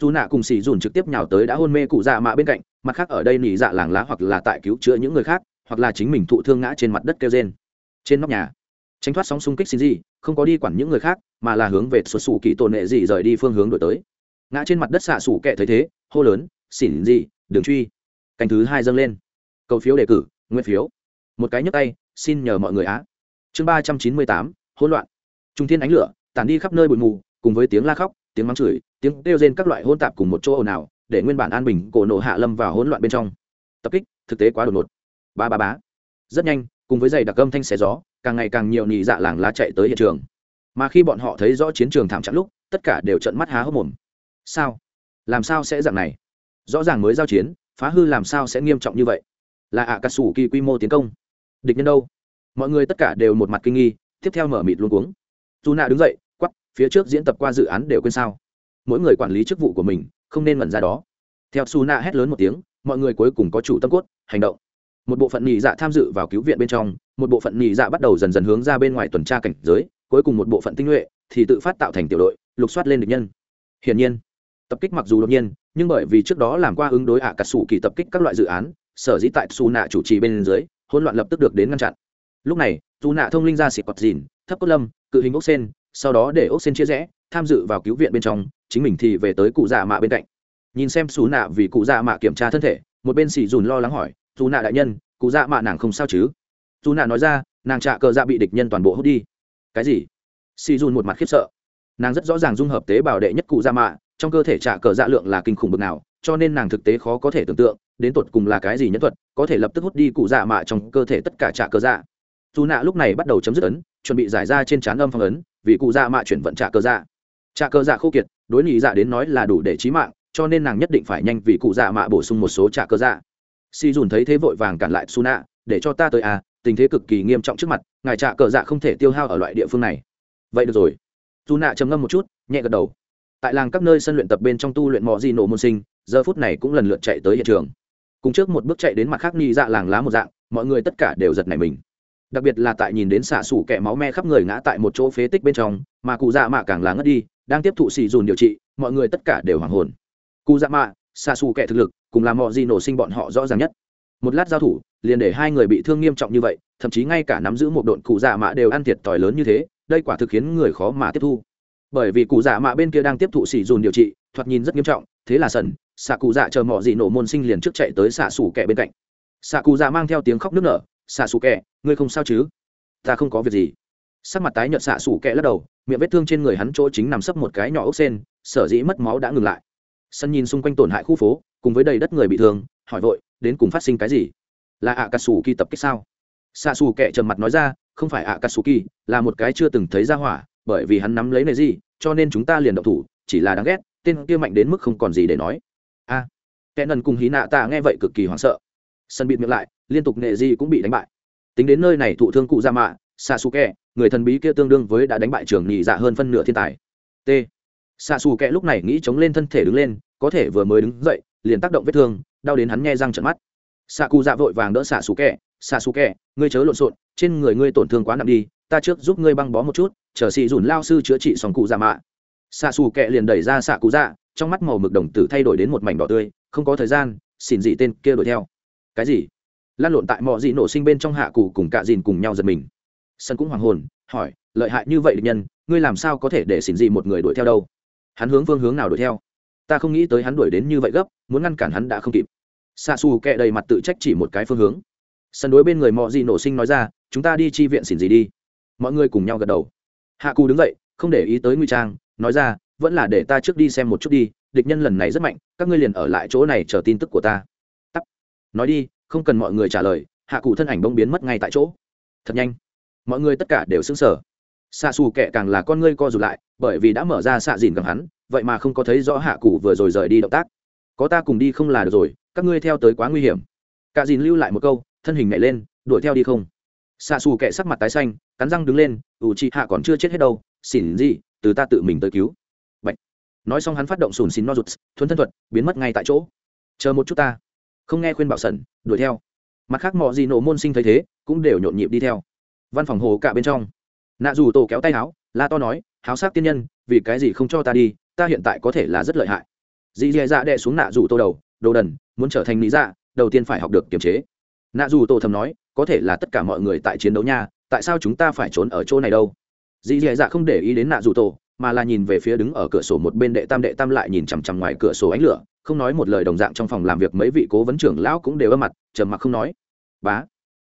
dù nạ cùng xì dùn trực tiếp nhào tới đã hôn mê cụ dạ mạ bên cạnh, mặt khác ở đây nỉ dạ làng lá hoặc là tại cứu chữa những người khác, hoặc là chính mình thụ thương ngã trên mặt đất kêu trên trên nóc nhà, tránh thoát sóng xung kích xin gì không có đi quản những người khác, mà là hướng về xuất xù kỳ tổn hệ gì rời đi phương hướng đổi tới. Ngã trên mặt đất xạ xù kẹ thấy thế, hô lớn xỉn gì đường truy. Canh thứ hai dâng lên. Cầu phiếu đề cử, nguyên phiếu. Một cái nhấc tay, xin nhờ mọi người á. Chương ba trăm chín mươi tám, hỗn loạn. Trung thiên ánh lửa, tản đi khắp nơi bụi mù cùng với tiếng la khóc, tiếng mắng chửi, tiếng kêu rên các loại hôn tạp cùng một chỗ ồn ào, để nguyên bản an bình cổ nổ hạ lâm vào hỗn loạn bên trong. Tập kích, thực tế quá đột ngột. Ba ba bá rất nhanh, cùng với giày đặc âm thanh xé gió, càng ngày càng nhiều nhị dạ làng lá chạy tới hiện trường. Mà khi bọn họ thấy rõ chiến trường thảm trạng lúc, tất cả đều trận mắt há hốc mồm. Sao? Làm sao sẽ dạng này? Rõ ràng mới giao chiến, phá hư làm sao sẽ nghiêm trọng như vậy? Là ạ cà sủ kỳ quy mô tiến công. Địch nhân đâu? Mọi người tất cả đều một mặt kinh nghi, tiếp theo mở mịt luôn cuống. Dù nạ đứng dậy phía trước diễn tập qua dự án đều quên sao. Mỗi người quản lý chức vụ của mình, không nên mẩn ra đó. Theo su Na hét lớn một tiếng, mọi người cuối cùng có chủ tâm cốt, hành động. Một bộ phận nhị dạ tham dự vào cứu viện bên trong, một bộ phận nhị dạ bắt đầu dần dần hướng ra bên ngoài tuần tra cảnh giới, cuối cùng một bộ phận tinh nhuệ thì tự phát tạo thành tiểu đội, lục soát lên địch nhân. Hiển nhiên, tập kích mặc dù đột nhiên, nhưng bởi vì trước đó làm qua ứng đối ạ à cà sủ kỳ tập kích các loại dự án, sở dĩ tại su nạ chủ trì bên dưới, hỗn loạn lập tức được đến ngăn chặn. Lúc này Su nạ thông linh ra xịt quạt dìn thấp cốt lâm, cự hình ốc sen sau đó để ốc sen chia rẽ, tham dự vào cứu viện bên trong, chính mình thì về tới cụ già mạ bên cạnh. Nhìn xem xù nạ vì cụ già mạ kiểm tra thân thể, một bên xì dùn lo lắng hỏi dù nạ đại nhân, cụ dạ mạ nàng không sao chứ? Dù nạ nói ra, nàng trạ cờ dạ bị địch nhân toàn bộ hút đi. Cái gì? Xì dùn một mặt khiếp sợ. Nàng rất rõ ràng dung hợp tế bào đệ nhất cụ dạ mạ, trong cơ thể trạ cờ dạ lượng là kinh khủng bực nào, cho nên nàng thực tế khó có thể tưởng tượng, đến tột cùng là cái gì nhân thuật, có thể lập tức hút đi cụ dạ mạ trong cơ thể tất cả trạ cờ dạ. Dù nạ lúc này bắt đầu chấm dứt ấn, chuẩn bị giải ra trên trán âm phong ấn vì cụ dạ mạ chuyển vận trả cơ dạ. Trả cơ dạ khô kiệt, đối nhị dạ đến nói là đủ để trí mạng, cho nên nàng nhất định phải nhanh vì cụ dạ mạ bổ sung một số trả cơ dạ. Si dùn thấy thế vội vàng cản lại su nạ để cho ta tới à tình thế cực kỳ nghiêm trọng trước mặt, ngài trả cờ dạ không thể tiêu hao ở loại địa phương này. Vậy được rồi. Su nạ trầm ngâm một chút, nhẹ gật đầu. Tại làng các nơi sân luyện tập bên trong tu luyện mò di nổ môn sinh, giờ phút này cũng lần lượt chạy tới hiện trường. Cùng trước một bước chạy đến mặt khác nghi dạ làng lá một dạng, mọi người tất cả đều giật nảy mình đặc biệt là tại nhìn đến xạ xủ kẻ máu me khắp người ngã tại một chỗ phế tích bên trong, mà cụ dạ mạ càng là ngất đi, đang tiếp thụ xì dùn điều trị, mọi người tất cả đều hoảng hồn. Cụ dạ mạ, xạ xù kẻ thực lực, cùng làm mọi gì nổ sinh bọn họ rõ ràng nhất. Một lát giao thủ, liền để hai người bị thương nghiêm trọng như vậy, thậm chí ngay cả nắm giữ một độn cụ dạ mạ đều ăn thiệt tỏi lớn như thế, đây quả thực khiến người khó mà tiếp thu. Bởi vì cụ dạ mạ bên kia đang tiếp thụ xì dùn điều trị, thoạt nhìn rất nghiêm trọng, thế là sần xạ cụ dạ chờ mọi gì nổ môn sinh liền trước chạy tới xạ xù kẻ bên cạnh. Xạ cụ dạ mang theo tiếng khóc nức nở, xạ xù kẻ ngươi không sao chứ? Ta không có việc gì. Sắc mặt tái nhợt xạ xủ kẹ lắc đầu miệng vết thương trên người hắn chỗ chính nằm sấp một cái nhỏ ốc sen sở dĩ mất máu đã ngừng lại. Sân nhìn xung quanh tổn hại khu phố cùng với đầy đất người bị thương hỏi vội đến cùng phát sinh cái gì? Là ạ cà sủ kỳ tập kích sao? Xạ xù kệ trầm mặt nói ra không phải ạ cà sủ kỳ là một cái chưa từng thấy ra hỏa bởi vì hắn nắm lấy này gì cho nên chúng ta liền động thủ chỉ là đáng ghét tên kia mạnh đến mức không còn gì để nói. A. À, kẻ nần cùng hí nạ ta nghe vậy cực kỳ hoảng sợ. Sân bịt miệng lại liên tục nệ di cũng bị đánh bại tính đến nơi này thụ thương cụ ra mạ xạ xù kẹ người thần bí kia tương đương với đã đánh bại trường nhị dạ hơn phân nửa thiên tài. T. Xạ xù kẹ lúc này nghĩ chống lên thân thể đứng lên, có thể vừa mới đứng dậy, liền tác động vết thương, đau đến hắn nghe răng trận mắt. Xạ cụ dạ vội vàng đỡ xạ xù kẹ xạ xù kẹ ngươi chớ lộn xộn, trên người ngươi tổn thương quá nặng đi, ta trước giúp ngươi băng bó một chút, chờ xị dùn lao sư chữa trị xong cụ dạ mạ. Xạ xù kẹ liền đẩy ra xạ cụ dạ trong mắt màu mực đồng tử thay đổi đến một mảnh đỏ tươi, không có thời gian xỉn dị tên kia đuổi theo. Cái gì? Lan lộn tại mọi dị nổ sinh bên trong hạ cụ cùng cạ dìn cùng nhau giật mình. Sân cũng hoàng hồn, hỏi, lợi hại như vậy địch nhân, ngươi làm sao có thể để xỉn dị một người đuổi theo đâu? Hắn hướng phương hướng nào đuổi theo? Ta không nghĩ tới hắn đuổi đến như vậy gấp, muốn ngăn cản hắn đã không kịp. Xa xù kẹ đầy mặt tự trách chỉ một cái phương hướng. Sân đối bên người mọi dị nổ sinh nói ra, chúng ta đi chi viện xỉn dị đi. Mọi người cùng nhau gật đầu. Hạ cù đứng dậy, không để ý tới nguy trang, nói ra, vẫn là để ta trước đi xem một chút đi, địch nhân lần này rất mạnh, các ngươi liền ở lại chỗ này chờ tin tức của ta. Tắt. Nói đi không cần mọi người trả lời, hạ cụ thân ảnh bông biến mất ngay tại chỗ. Thật nhanh. Mọi người tất cả đều xứng sở xạ xù kệ càng là con ngươi co rụt lại, bởi vì đã mở ra xạ dìn cầm hắn, vậy mà không có thấy rõ hạ cụ vừa rồi rời đi động tác. Có ta cùng đi không là được rồi, các ngươi theo tới quá nguy hiểm. Cả dìn lưu lại một câu, thân hình nhảy lên, đuổi theo đi không. Xạ xù kệ sắc mặt tái xanh, cắn răng đứng lên, ủ chị hạ còn chưa chết hết đâu, xỉn gì, từ ta tự mình tới cứu. Bạch. nói xong hắn phát động sùn xín no rụt thuấn thân thuật, biến mất ngay tại chỗ. Chờ một chút ta không nghe khuyên bảo sẩn, đuổi theo. Mặt khác mọi gì nổ môn sinh thấy thế, cũng đều nhộn nhịp đi theo. Văn phòng hồ cả bên trong. Nạ dù tổ kéo tay áo, la to nói, háo sắc tiên nhân, vì cái gì không cho ta đi, ta hiện tại có thể là rất lợi hại. Dì dè dạ đệ xuống nạ dù tô đầu, đồ đần, muốn trở thành lý dạ đầu tiên phải học được kiềm chế. Nạ dù tô thầm nói, có thể là tất cả mọi người tại chiến đấu nha, tại sao chúng ta phải trốn ở chỗ này đâu? Dì dè dạ không để ý đến nạ dù tô mà là nhìn về phía đứng ở cửa sổ một bên đệ tam đệ tam lại nhìn chằm chằm ngoài cửa sổ ánh lửa, không nói một lời đồng dạng trong phòng làm việc mấy vị cố vấn trưởng lão cũng đều âm mặt, trầm mặc không nói. Bá,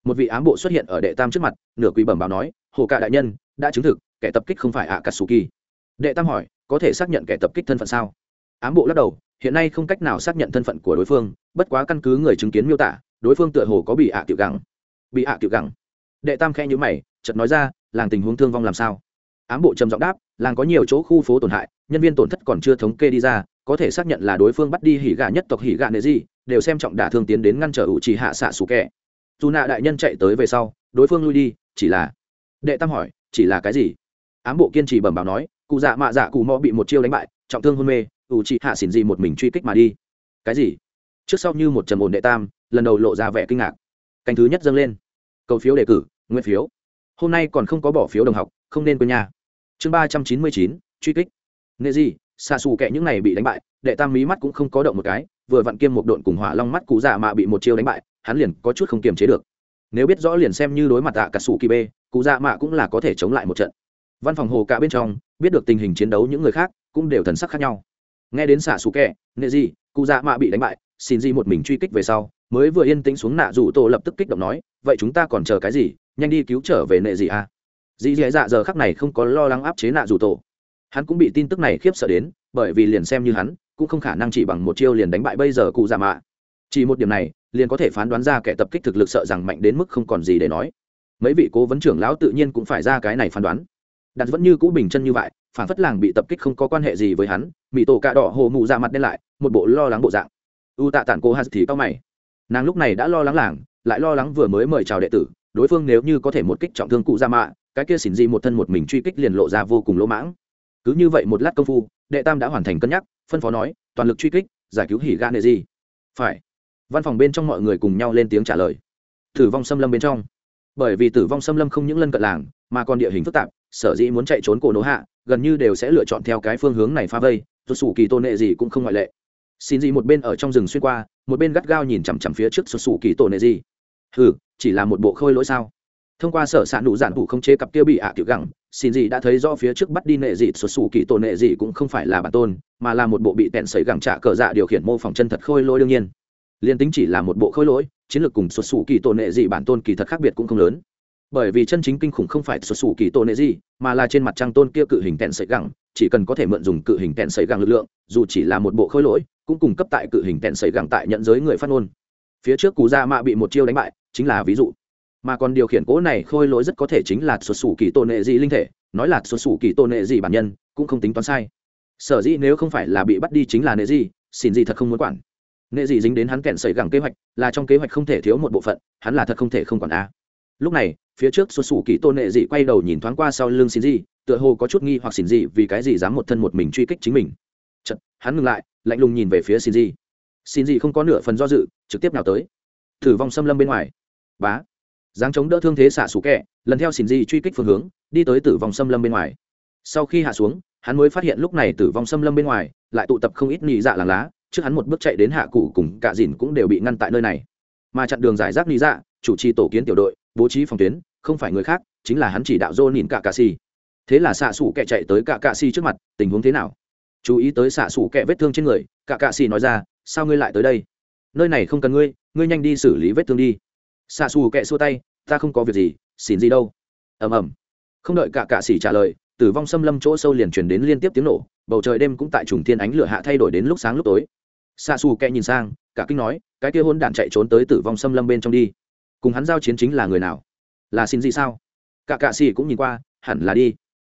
một vị ám bộ xuất hiện ở đệ tam trước mặt, nửa quỳ bẩm báo nói, hồ cạ đại nhân, đã chứng thực, kẻ tập kích không phải ạ katsuki đệ tam hỏi, có thể xác nhận kẻ tập kích thân phận sao? Ám bộ lắc đầu, hiện nay không cách nào xác nhận thân phận của đối phương, bất quá căn cứ người chứng kiến miêu tả, đối phương tựa hồ có bị ạ à tiểu gẳng. Bị ạ à tiểu gẳng? Đệ tam khẽ nhữ mày, chợt nói ra, làng tình huống thương vong làm sao? Ám bộ trầm giọng đáp, làng có nhiều chỗ khu phố tổn hại, nhân viên tổn thất còn chưa thống kê đi ra, có thể xác nhận là đối phương bắt đi hỉ gà nhất tộc hỉ gà nệ gì đều xem trọng đả thương tiến đến ngăn trở ủ trì hạ xạ xù kẻ. Dù nạ đại nhân chạy tới về sau, đối phương lui đi, chỉ là đệ tam hỏi, chỉ là cái gì? Ám bộ kiên trì bẩm báo nói, cụ dạ mạ dạ cụ mò bị một chiêu đánh bại, trọng thương hôn mê, ủ trì hạ xỉn gì một mình truy kích mà đi. Cái gì? Trước sau như một trầm ổn đệ tam, lần đầu lộ ra vẻ kinh ngạc. Canh thứ nhất dâng lên. Cầu phiếu đề cử nguyên phiếu. Hôm nay còn không có bỏ phiếu đồng học, không nên quên nhà chương ba trăm chín mươi chín, truy kích. Nghệ gì xa xù kệ những này bị đánh bại, đệ tam mí mắt cũng không có động một cái, vừa vặn kiêm một độn cùng hỏa long mắt cụ dạ mạ bị một chiêu đánh bại, hắn liền có chút không kiềm chế được. Nếu biết rõ liền xem như đối mặt tạ cả sủ kỳ bê cụ dạ mạ cũng là có thể chống lại một trận. Văn phòng hồ cả bên trong, biết được tình hình chiến đấu những người khác, cũng đều thần sắc khác nhau. Nghe đến xạ xù kẹ nệ gì cụ dạ mạ bị đánh bại, xin gì một mình truy kích về sau, mới vừa yên tĩnh xuống nạ rủ tổ lập tức kích động nói, vậy chúng ta còn chờ cái gì? Nhanh đi cứu trở về nệ gì à dì dì dạ giờ khắc này không có lo lắng áp chế nạ dù tổ. Hắn cũng bị tin tức này khiếp sợ đến, bởi vì liền xem như hắn, cũng không khả năng chỉ bằng một chiêu liền đánh bại bây giờ cụ dạ mạ. Chỉ một điểm này, liền có thể phán đoán ra kẻ tập kích thực lực sợ rằng mạnh đến mức không còn gì để nói. Mấy vị cố vấn trưởng lão tự nhiên cũng phải ra cái này phán đoán. Đặt vẫn như cũ bình chân như vậy, phản phất làng bị tập kích không có quan hệ gì với hắn mỹ tổ cạ đỏ hồ mụ ra mặt đen lại, một bộ lo lắng bộ dạng. U tạ tản cô hạt thì cao mày. Nàng lúc này đã lo lắng làng, lại lo lắng vừa mới mời chào đệ tử, đối phương nếu như có thể một kích trọng thương cụ ra mạ cái kia xỉn dị một thân một mình truy kích liền lộ ra vô cùng lỗ mãng. Cứ như vậy một lát công phu, đệ tam đã hoàn thành cân nhắc, phân phó nói, toàn lực truy kích, giải cứu hỉ gan nệ gì phải. Văn phòng bên trong mọi người cùng nhau lên tiếng trả lời. Tử vong xâm lâm bên trong. Bởi vì tử vong xâm lâm không những lân cận làng, mà còn địa hình phức tạp, sở dĩ muốn chạy trốn cổ nổ hạ, gần như đều sẽ lựa chọn theo cái phương hướng này phá vây rút sủ kỳ tôn nệ gì cũng không ngoại lệ. Xin gì một bên ở trong rừng xuyên qua, một bên gắt gao nhìn chằm chằm phía trước sụt sủ kỳ tôn nệ gì. Ừ chỉ là một bộ khôi lỗi sao? Thông qua sở s đủ nụ giản thủ không chế cặp kia bị ạ à tiểu gẳng, xin gì đã thấy do phía trước bắt đi nệ dị xuất xù kỳ tổ nệ dị cũng không phải là bản tôn, mà là một bộ bị tẹn sấy gẳng trả cờ dạ điều khiển mô phỏng chân thật khôi lỗi đương nhiên. Liên tính chỉ là một bộ khôi lỗi, chiến lược cùng xuất xù kỳ tổ nệ dị bản tôn kỳ thật khác biệt cũng không lớn. Bởi vì chân chính kinh khủng không phải xuất xù kỳ tổ nệ dị, mà là trên mặt trăng tôn kia cự hình tẹn sợi gẳng, chỉ cần có thể mượn dùng cự hình tẹn sợi gẳng lực lượng, dù chỉ là một bộ khôi lỗi, cũng cung cấp tại cự hình tẹn sợi gẳng tại nhận giới người phát ngôn. Phía trước cú gia mạ bị một chiêu đánh bại, chính là ví dụ mà còn điều khiển cỗ này khôi lỗi rất có thể chính là xuất xù kỳ tôn nệ dị linh thể nói là xuất xù kỳ tôn nệ dị bản nhân cũng không tính toán sai. Sở dĩ nếu không phải là bị bắt đi chính là nệ dị xin dị thật không muốn quản. Nệ dị dính đến hắn kẹn sẩy gẳng kế hoạch là trong kế hoạch không thể thiếu một bộ phận hắn là thật không thể không quản a. Lúc này phía trước xuất xù kỳ tôn nệ dị quay đầu nhìn thoáng qua sau lưng xin dị tựa hồ có chút nghi hoặc xin dị vì cái gì dám một thân một mình truy kích chính mình. Chật, hắn ngừng lại lạnh lùng nhìn về phía xin dị xin dị không có nửa phần do dự trực tiếp nào tới. Thử vong xâm lâm bên ngoài. Bá dáng chống đỡ thương thế xạ sủ kẹ, lần theo xin di truy kích phương hướng, đi tới tử vong xâm lâm bên ngoài. Sau khi hạ xuống, hắn mới phát hiện lúc này tử vong xâm lâm bên ngoài, lại tụ tập không ít nhị dạ làng lá, trước hắn một bước chạy đến hạ cụ cùng cả dìn cũng đều bị ngăn tại nơi này. Mà chặn đường giải rác lý dạ chủ trì tổ kiến tiểu đội, bố trí phòng tuyến, không phải người khác, chính là hắn chỉ đạo dô nhìn cả cà xì thế là xạ sủ kẹ chạy tới cả cà xì trước mặt, tình huống thế nào? Chú ý tới xạ sủ kẹ vết thương trên người cả cà xì nói ra, sao ngươi lại tới đây? Nơi này không cần ngươi ngươi nhanh đi xử lý vết thương đi. Xạ xù kẹ xua tay ta không có việc gì, xin gì đâu. Ầm ầm. Không đợi cả cạ xì trả lời, tử vong xâm lâm chỗ sâu liền truyền đến liên tiếp tiếng nổ, bầu trời đêm cũng tại trùng thiên ánh lửa hạ thay đổi đến lúc sáng lúc tối. Xa xù kẹ nhìn sang, cả kinh nói, cái kia hôn đạn chạy trốn tới tử vong xâm lâm bên trong đi. Cùng hắn giao chiến chính là người nào? Là xin gì sao? Cả cạ xì cũng nhìn qua, hẳn là đi.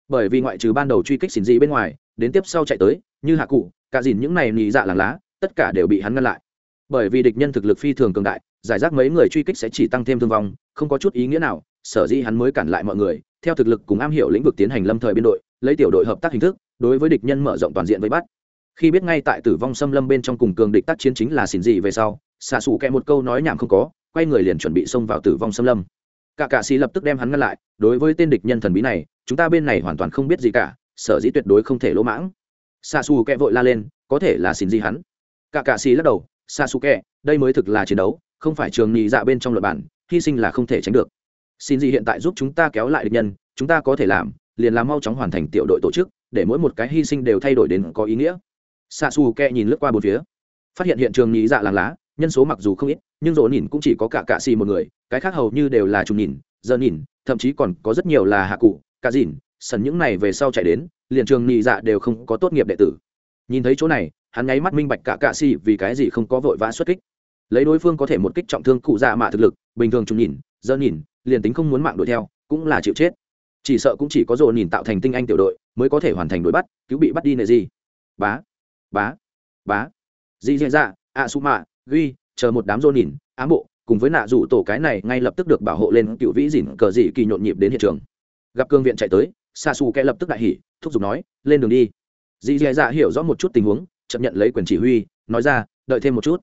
Bởi vì ngoại trừ ban đầu truy kích xin gì bên ngoài, đến tiếp sau chạy tới, như hạ cụ, cả dìn những này nhị dạ làng lá, tất cả đều bị hắn ngăn lại. Bởi vì địch nhân thực lực phi thường cường đại giải rác mấy người truy kích sẽ chỉ tăng thêm thương vong, không có chút ý nghĩa nào, sở dĩ hắn mới cản lại mọi người, theo thực lực cùng am hiểu lĩnh vực tiến hành lâm thời biên đội, lấy tiểu đội hợp tác hình thức, đối với địch nhân mở rộng toàn diện với bắt. Khi biết ngay tại tử vong xâm lâm bên trong cùng cường địch tác chiến chính là xỉn gì về sau xạ xù kẹ một câu nói nhảm không có, quay người liền chuẩn bị xông vào tử vong xâm lâm. Cả cạ xì lập tức đem hắn ngăn lại, đối với tên địch nhân thần bí này, chúng ta bên này hoàn toàn không biết gì cả, sở dĩ tuyệt đối không thể lỗ mãng. Xạ xù kẹ vội la lên, có thể là xỉn gì hắn. Cả cạ xì lắc đầu xạ xù kẹ đây mới thực là chiến đấu không phải trường nhị dạ bên trong luật bản, hy sinh là không thể tránh được. Xin gì hiện tại giúp chúng ta kéo lại địch nhân, chúng ta có thể làm, liền làm mau chóng hoàn thành tiểu đội tổ chức, để mỗi một cái hy sinh đều thay đổi đến có ý nghĩa. Xa xù kẹ nhìn lướt qua bốn phía, phát hiện hiện trường nhị dạ làng lá, nhân số mặc dù không ít, nhưng rỗ nhìn cũng chỉ có cả cạ xì một người, cái khác hầu như đều là trùng nhìn, giờ nhìn, thậm chí còn có rất nhiều là hạ cụ cả dìn, sần những này về sau chạy đến, liền trường nhị dạ đều không có tốt nghiệp đệ tử. Nhìn thấy chỗ này, hắn nháy mắt minh bạch cả cạ xì vì cái gì không có vội vã xuất kích lấy đối phương có thể một kích trọng thương cụ dạ mạ thực lực, bình thường chúng nhìn, dơ nhìn, liền tính không muốn mạng đuổi theo, cũng là chịu chết. Chỉ sợ cũng chỉ có dồn nhìn tạo thành tinh anh tiểu đội, mới có thể hoàn thành đuổi bắt, cứu bị bắt đi nệ gì. Bá bá bá. Di dạ dạ a su mạ, ghi, chờ một đám dồn nhìn, ám bộ, cùng với nạ rủ tổ cái này ngay lập tức được bảo hộ lên cựu vĩ dỉn cờ dị kỳ nhộn nhịp đến hiện trường. Gặp cương viện chạy tới xa xù kẽ lập tức đại hỉ, thúc giục nói, lên đường đi. Di dạ dạ hiểu rõ một chút tình huống chấp nhận lấy quyền chỉ huy, nói ra, đợi thêm một chút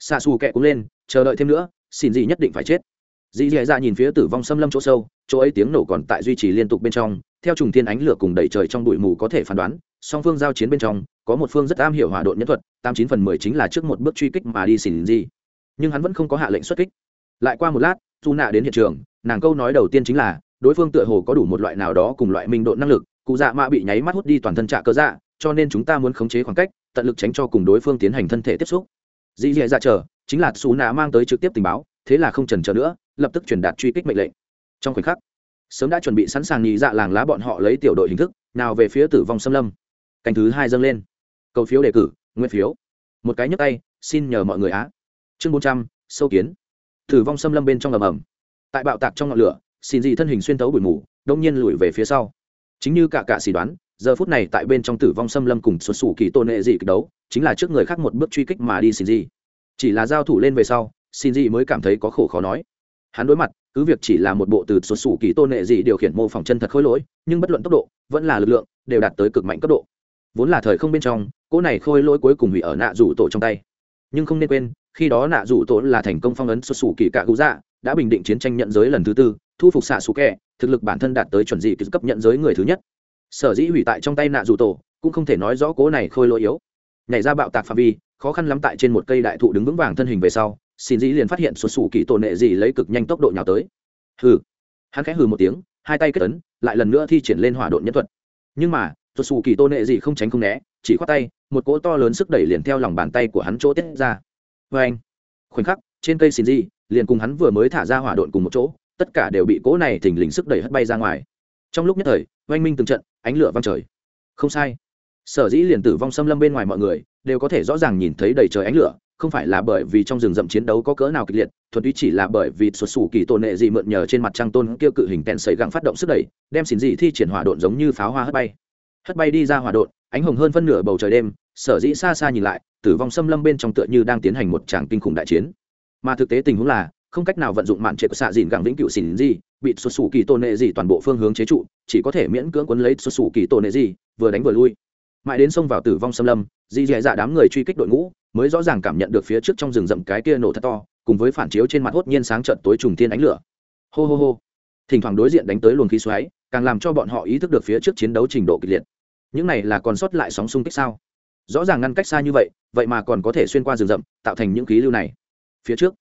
xa xù kẹ cũng lên, chờ đợi thêm nữa, xin gì nhất định phải chết. Dì dì dạ nhìn phía tử vong xâm lâm chỗ sâu, chỗ ấy tiếng nổ còn tại duy trì liên tục bên trong, theo trùng thiên ánh lửa cùng đẩy trời trong bụi mù có thể phán đoán, song phương giao chiến bên trong, có một phương rất am hiểu hỏa độn nhân thuật, tám chín phần mười chính là trước một bước truy kích mà đi xỉn gì. Nhưng hắn vẫn không có hạ lệnh xuất kích. Lại qua một lát dù nạ đến hiện trường, nàng câu nói đầu tiên chính là, đối phương tựa hồ có đủ một loại nào đó cùng loại minh độ năng lực, cụ dạ mạ bị nháy mắt hút đi toàn thân trạ cơ dạ cho nên chúng ta muốn khống chế khoảng cách, tận lực tránh cho cùng đối phương tiến hành thân thể tiếp xúc dì dì dạ chờ, chính là xù nạ mang tới trực tiếp tình báo, thế là không trần chờ nữa, lập tức truyền đạt truy kích mệnh lệnh. Trong khoảnh khắc, sớm đã chuẩn bị sẵn sàng nhị dạ làng lá bọn họ lấy tiểu đội hình thức, nào về phía tử vong xâm lâm. Canh thứ hai dâng lên. Cầu phiếu đề cử, nguyên phiếu. Một cái nhấp tay, xin nhờ mọi người á. Chương bốn trăm, sâu kiến. Tử vong xâm lâm bên trong ầm ầm. Tại bạo tạc trong ngọn lửa, xin dị thân hình xuyên tấu bụi mù, đông nhiên lùi về phía sau. Chính như cả cả xì đoán, giờ phút này tại bên trong tử vong xâm lâm cùng xuất xù kỳ tôn nệ dị kịch đấu chính là trước người khác một bước truy kích mà đi xin gì, chỉ là giao thủ lên về sau xin gì mới cảm thấy có khổ khó nói. Hắn đối mặt cứ việc chỉ là một bộ từ xuất xù kỳ tôn nệ gì điều khiển mô phỏng chân thật khối lỗi nhưng bất luận tốc độ vẫn là lực lượng đều đạt tới cực mạnh cấp độ. Vốn là thời không bên trong cỗ này khôi lỗi cuối cùng hủy ở nạ rủ tổ trong tay. Nhưng không nên quên khi đó nạ rủ tổ là thành công phong ấn xuất xù kỳ cạ cụ dạ đã bình định chiến tranh nhận giới lần thứ tư thu phục xạ xù kẹ thực lực bản thân đạt tới chuẩn dị cấp nhận giới người thứ nhất. Sở dĩ hủy tại trong tay nạ rủ tổ cũng không thể nói rõ cố này khôi lỗi yếu nhảy ra bạo tạc phạm vi, khó khăn lắm tại trên một cây đại thụ đứng vững vàng thân hình về sau, xin dĩ liền phát hiện xuất xù kỳ tổ nệ gì lấy cực nhanh tốc độ nhào tới. Hừ. Hắn khẽ hừ một tiếng, hai tay kết ấn, lại lần nữa thi triển lên hỏa độn nhân thuật. Nhưng mà xuất xù kỳ tổ nệ gì không tránh không né, chỉ khoát tay, một cỗ to lớn sức đẩy liền theo lòng bàn tay của hắn chỗ tiết ra. Vê anh khoảnh khắc, trên cây xin Dĩ, liền cùng hắn vừa mới thả ra hỏa độn cùng một chỗ, tất cả đều bị cỗ này thình lình sức đẩy hất bay ra ngoài. Trong lúc nhất thời, oanh minh từng trận, ánh lửa văng trời. Không sai sở dĩ liền tử vong xâm lâm bên ngoài mọi người, đều có thể rõ ràng nhìn thấy đầy trời ánh lửa, không phải là bởi vì trong rừng rậm chiến đấu có cỡ nào kịch liệt, thuần túy chỉ là bởi vì xuất xù kỳ tôn nệ dị mượn nhờ trên mặt trăng tôn kia cự hình tèn sấy găng phát động sức đẩy, đem xỉn dị thi triển hỏa độn giống như pháo hoa hất bay. Hất bay đi ra hỏa độn, ánh hồng hơn phân nửa bầu trời đêm, sở dĩ xa xa nhìn lại, tử vong xâm lâm bên trong tựa như đang tiến hành một tràng kinh khủng đại chiến. Mà thực tế tình huống là, không cách nào vận dụng mạn trệ của xạ dìn gẳng vĩnh cựu xỉn dị, bị xuất xù kỳ tôn nệ dị toàn bộ phương hướng chế trụ, chỉ có thể miễn cưỡng quấn lấy xuất xù kỳ tôn nệ dị, vừa đánh vừa lui mãi đến xông vào tử vong xâm lâm dì dẹ dạ đám người truy kích đội ngũ, mới rõ ràng cảm nhận được phía trước trong rừng rậm cái kia nổ thật to, cùng với phản chiếu trên mặt hốt nhiên sáng trận tối trùng thiên ánh lửa. Hô hô hô. Thỉnh thoảng đối diện đánh tới luồng khí xoáy, càng làm cho bọn họ ý thức được phía trước chiến đấu trình độ kịch liệt. Những này là còn sót lại sóng xung kích sao? Rõ ràng ngăn cách xa như vậy vậy mà còn có thể xuyên qua rừng rậm, tạo thành những khí lưu này. Phía trước,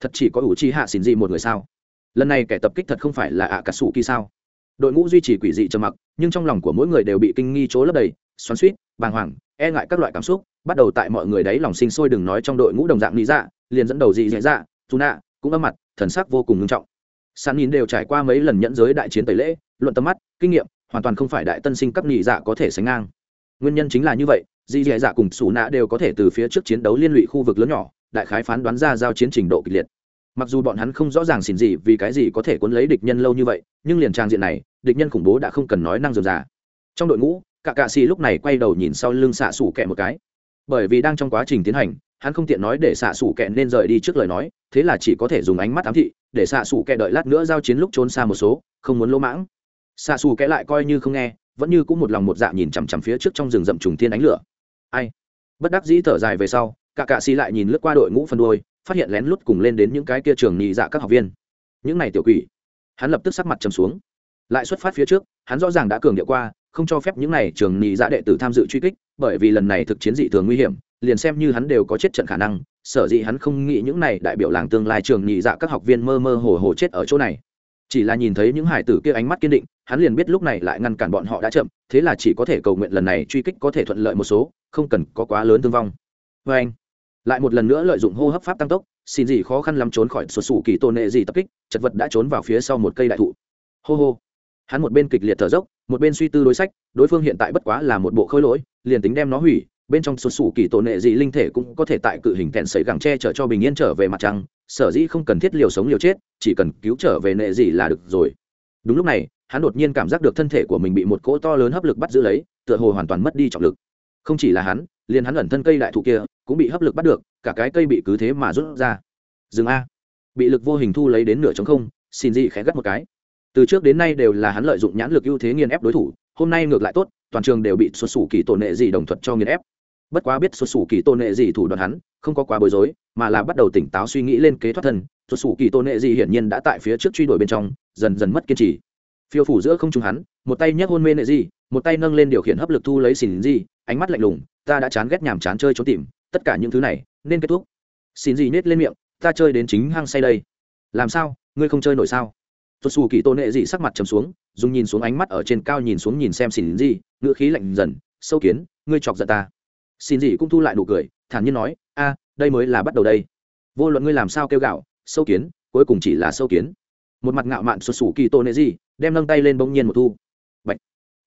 thật chỉ có ủ chi hạ xỉn dị một người sao? Lần này kẻ tập kích thật không phải là ạ à cà sủ kỳ sao? Đội ngũ duy trì quỷ dị trầm mặc, nhưng trong lòng của mỗi người đều bị kinh nghi chỗ lấp đầy xoắn suýt, bàng hoàng e ngại các loại cảm xúc, bắt đầu tại mọi người đấy lòng sinh sôi đừng nói trong đội ngũ đồng dạng lý dạ liền dẫn đầu dị dạ dạ dù nạ, cũng âm mặt, thần sắc vô cùng nghiêm trọng. Sàn nhìn đều trải qua mấy lần nhẫn giới đại chiến tẩy lễ, luận tâm mắt, kinh nghiệm, hoàn toàn không phải đại tân sinh cấp nhị dạ có thể sánh ngang. Nguyên nhân chính là như vậy, dị dạ dạ cùng xù nạ đều có thể từ phía trước chiến đấu liên lụy khu vực lớn nhỏ, đại khái phán đoán ra giao chiến trình độ kịch liệt. Mặc dù bọn hắn không rõ ràng xỉn gì vì cái gì có thể cuốn lấy địch nhân lâu như vậy, nhưng liền trang diện này, địch nhân khủng bố đã không cần nói năng dườm già. Trong đội ngũ cả cạ xì lúc này quay đầu nhìn sau lưng xạ xủ kẹ một cái. Bởi vì đang trong quá trình tiến hành, hắn không tiện nói để xạ xủ kẹ nên rời đi trước lời nói, thế là chỉ có thể dùng ánh mắt ám thị, để xạ xủ kẹ đợi lát nữa giao chiến lúc trốn xa một số, không muốn lỗ mãng. Xạ xù kẽ lại coi như không nghe, vẫn như cũng một lòng một dạ nhìn chằm chằm phía trước trong rừng rậm trùng thiên ánh lửa. Ai? Bất đắc dĩ thở dài về sau, cả cạ xì lại nhìn lướt qua đội ngũ phân đôi, phát hiện lén lút cùng lên đến những cái kia trường nhị dạ các học viên. Những này tiểu quỷ. Hắn lập tức sắc mặt trầm xuống. Lại xuất phát phía trước, hắn rõ ràng đã cường điệu qua không cho phép những này trường nhị dạ đệ tử tham dự truy kích, bởi vì lần này thực chiến dị thường nguy hiểm, liền xem như hắn đều có chết trận khả năng, sở dĩ hắn không nghĩ những này đại biểu làng tương lai trường nhị dạ các học viên mơ mơ hồ hồ chết ở chỗ này. Chỉ là nhìn thấy những hải tử kia ánh mắt kiên định, hắn liền biết lúc này lại ngăn cản bọn họ đã chậm, thế là chỉ có thể cầu nguyện lần này truy kích có thể thuận lợi một số, không cần có quá lớn thương vong. Vê anh, lại một lần nữa lợi dụng hô hấp pháp tăng tốc, xin gì khó khăn lắm trốn khỏi sụt sủ kỳ tôn nệ gì tập kích, chật vật đã trốn vào phía sau một cây đại thụ. Hô hô, hắn một bên kịch liệt thở dốc một bên suy tư đối sách, đối phương hiện tại bất quá là một bộ khôi lỗi, liền tính đem nó hủy, bên trong sụt sủ kỳ tổ nệ dị linh thể cũng có thể tại cự hình kẹn sấy gẳng tre chở cho bình yên trở về mặt trăng, sở dĩ không cần thiết liều sống liều chết, chỉ cần cứu trở về nệ dị là được rồi. Đúng lúc này, hắn đột nhiên cảm giác được thân thể của mình bị một cỗ to lớn hấp lực bắt giữ lấy, tựa hồ hoàn toàn mất đi trọng lực. Không chỉ là hắn, liền hắn ẩn thân cây đại thụ kia, cũng bị hấp lực bắt được, cả cái cây bị cứ thế mà rút ra. Dừng a. Bị lực vô hình thu lấy đến nửa trống không, xin dị khẽ gắt một cái từ trước đến nay đều là hắn lợi dụng nhãn lực ưu thế nghiền ép đối thủ, hôm nay ngược lại tốt, toàn trường đều bị xuất xù kỳ tổ nệ gì đồng thuận cho nghiền ép. Bất quá biết xuất xù kỳ tổ nệ gì thủ đoạn hắn, không có quá bối rối, mà là bắt đầu tỉnh táo suy nghĩ lên kế thoát thân. Xuất xù kỳ tổ nệ gì hiển nhiên đã tại phía trước truy đuổi bên trong, dần dần mất kiên trì. Phiêu phủ giữa không trung hắn, một tay nhấc hôn mê nệ gì một tay nâng lên điều khiển hấp lực thu lấy xỉn gì ánh mắt lạnh lùng, ta đã chán ghét nhàm chán chơi trốn tìm, tất cả những thứ này nên kết thúc. Xin gì nết lên miệng, ta chơi đến chính hang say đây. Làm sao? Ngươi không chơi nổi sao? Tuột xù kỳ tôn nệ dị sắc mặt trầm xuống, dùng nhìn xuống ánh mắt ở trên cao nhìn xuống nhìn xem xin gì ngữ khí lạnh dần, sâu kiến, ngươi chọc giận ta. Xin gì cũng thu lại nụ cười, thản nhiên nói, a, đây mới là bắt đầu đây. Vô luận ngươi làm sao kêu gạo, sâu kiến, cuối cùng chỉ là sâu kiến. Một mặt ngạo mạn xuất xù kỳ tôn nệ dị, đem nâng tay lên bỗng nhiên một thu. Bạch.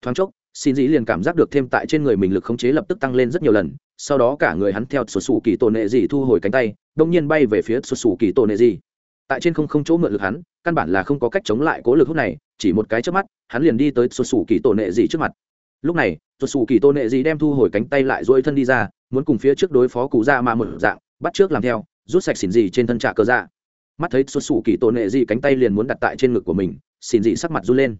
thoáng chốc, xin dị liền cảm giác được thêm tại trên người mình lực khống chế lập tức tăng lên rất nhiều lần, sau đó cả người hắn theo xuất xù kỳ tôn nệ dị thu hồi cánh tay, bỗng nhiên bay về phía xuất xù kỳ tôn nệ dị. Tại trên không không chỗ mượn lực hắn căn bản là không có cách chống lại cố lực hút này, chỉ một cái trước mắt, hắn liền đi tới xuất xù kỳ tổ nệ dị trước mặt. Lúc này xuất xù kỳ tổ nệ dị đem thu hồi cánh tay lại dỗi thân đi ra, muốn cùng phía trước đối phó cụ ra mà một dạng, bắt trước làm theo, rút sạch xỉn dị trên thân trạ cơ dạ. Mắt thấy xuất xù kỳ tổ nệ dị cánh tay liền muốn đặt tại trên ngực của mình, xỉn dị sắc mặt run lên.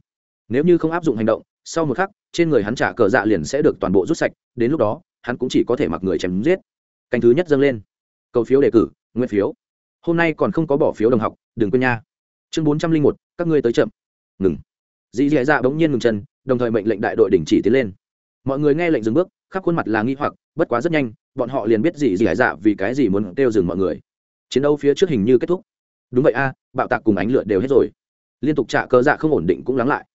Nếu như không áp dụng hành động, sau một khắc, trên người hắn trả cờ dạ liền sẽ được toàn bộ rút sạch, đến lúc đó, hắn cũng chỉ có thể mặc người chém giết. Canh thứ nhất dâng lên. Cầu phiếu đề cử, nguyên phiếu. Hôm nay còn không có bỏ phiếu đồng học, đừng quên nha chương bốn trăm linh một, các ngươi tới chậm. Ngừng. Dì dì dạ bỗng nhiên ngừng chân, đồng thời mệnh lệnh đại đội đình chỉ tiến lên. Mọi người nghe lệnh dừng bước, khắp khuôn mặt là nghi hoặc, bất quá rất nhanh, bọn họ liền biết dì dì dạ vì cái gì muốn kêu dừng mọi người. Chiến đấu phía trước hình như kết thúc. Đúng vậy a, bạo tạc cùng ánh lửa đều hết rồi. Liên tục trả cơ dạ không ổn định cũng lắng lại.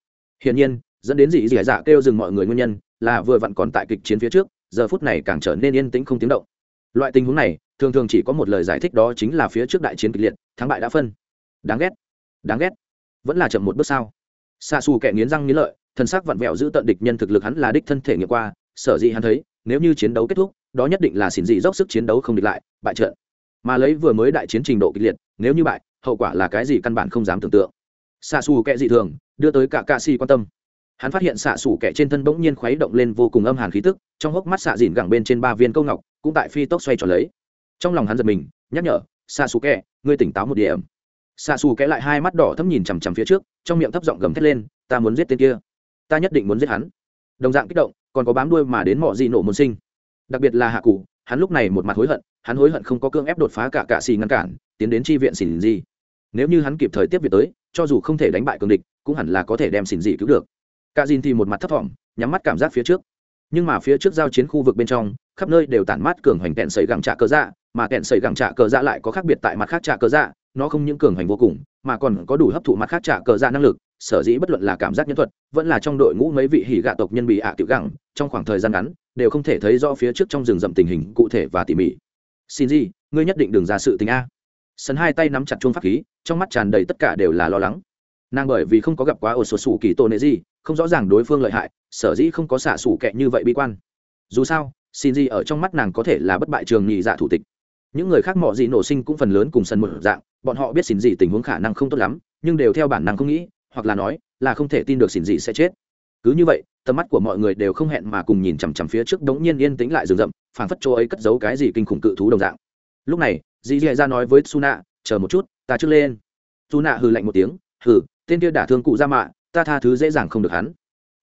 Hiển nhiên, dẫn đến dì dì dạ kêu dừng mọi người nguyên nhân là vừa vặn còn tại kịch chiến phía trước, giờ phút này càng trở nên yên tĩnh không tiếng động. Loại tình huống này, thường thường chỉ có một lời giải thích đó chính là phía trước đại chiến kịch liệt, thắng bại đã phân. Đáng ghét đáng ghét. Vẫn là chậm một bước sao xa xù kẻ nghiến răng nghiến lợi thân xác vặn vẹo giữ tận địch nhân thực lực hắn là đích thân thể nghiệm qua, sở dĩ hắn thấy, nếu như chiến đấu kết thúc, đó nhất định là xỉn dị dốc sức chiến đấu không địch lại, bại trận. Mà lấy vừa mới đại chiến trình độ kịch liệt, nếu như bại, hậu quả là cái gì căn bản không dám tưởng tượng. Xa xù kẻ dị thường, đưa tới cả ca si quan tâm. Hắn phát hiện xạ xủ kẻ trên thân bỗng nhiên khuấy động lên vô cùng âm hàn khí tức, trong hốc mắt xạ dìn gẳng bên trên ba viên câu ngọc, cũng tại phi tốc xoay tròn lấy. Trong lòng hắn giật mình, nhắc nhở xạ xù kẻ, ngươi tỉnh táo một điểm xạ xù kẽ lại hai mắt đỏ thấm nhìn chằm chằm phía trước, trong miệng thấp giọng gầm thét lên, ta muốn giết tên kia. Ta nhất định muốn giết hắn. Đồng dạng kích động, còn có bám đuôi mà đến mọi gì nổ môn sinh. Đặc biệt là hạ cụ, hắn lúc này một mặt hối hận, hắn hối hận không có cương ép đột phá cả cạ xì ngăn cản, tiến đến tri viện xỉn gì nếu như hắn kịp thời tiếp việc tới, cho dù không thể đánh bại cường địch, cũng hẳn là có thể đem xỉn gì cứu được. Cả dìn thì một mặt thấp thỏm, nhắm mắt cảm giác phía trước. Nhưng mà phía trước giao chiến khu vực bên trong, khắp nơi đều tản mát cường hoành kẹn sấy gẳng trạ cờ dạ mà kẹn sấy gẳng trạ cờ dạ lại có khác biệt tại mặt khác trạ cờ dạ nó không những cường hành vô cùng, mà còn có đủ hấp thụ mặt khác trả cờ dạ năng lực, sở dĩ bất luận là cảm giác nhân thuật, vẫn là trong đội ngũ mấy vị hỉ gạ tộc nhân bị ạ tiểu gẳng, trong khoảng thời gian ngắn, đều không thể thấy rõ phía trước trong rừng rậm tình hình cụ thể và tỉ mỉ. Xin gì ngươi nhất định đừng ra sự tình a. Sân hai tay nắm chặt chuông pháp khí, trong mắt tràn đầy tất cả đều là lo lắng. Nàng bởi vì không có gặp quá ổ sổ sủ kỳ tổ nệ gì, không rõ ràng đối phương lợi hại, sở dĩ không có xả sủ kệ như vậy bi quan. Dù sao xin gì ở trong mắt nàng có thể là bất bại trường nhị dạ thủ tịch những người khác mọi gì nổ sinh cũng phần lớn cùng sân một dạng, bọn họ biết xin gì tình huống khả năng không tốt lắm, nhưng đều theo bản năng không nghĩ, hoặc là nói là không thể tin được xin gì sẽ chết. Cứ như vậy, tầm mắt của mọi người đều không hẹn mà cùng nhìn chằm chằm phía trước đống nhiên yên tĩnh lại rừng rậm, phảng phất chỗ ấy cất giấu cái gì kinh khủng cự thú đồng dạng. Lúc này, dì dì ra nói với suna, chờ một chút, ta trước lên. Suna hừ lạnh một tiếng, hừ, tên kia đả thương cụ ra mạ, ta tha thứ dễ dàng không được hắn.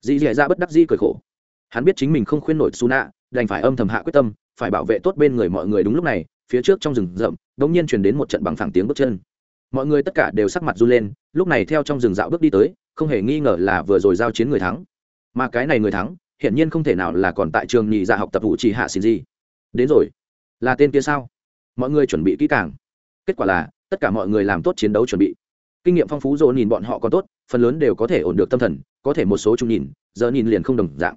Dì dì ra bất đắc dĩ cười khổ. Hắn biết chính mình không khuyên nổi suna, đành phải âm thầm hạ quyết tâm, phải bảo vệ tốt bên người mọi người đúng lúc này phía trước trong rừng rậm đ ỗ n g nhiên truyền đến một trận bằng phẳng tiếng bước chân. Mọi người tất cả đều sắc mặt run lên, lúc này theo trong rừng dạo bước đi tới, không hề nghi ngờ là vừa rồi giao chiến người thắng. Mà cái này người thắng, hiển nhiên không thể nào là còn tại trường nhị dạ học tập vụ chỉ hạ xin gì đến rồi. Là tên kia sao? Mọi người chuẩn bị kỹ càng. Kết quả là, tất cả mọi người làm tốt chiến đấu chuẩn bị. Kinh nghiệm phong phú rồi nhìn bọn họ có tốt, phần lớn đều có thể ổn được tâm thần, có thể một số chung nhìn, giờ nhìn liền không đồng dạng.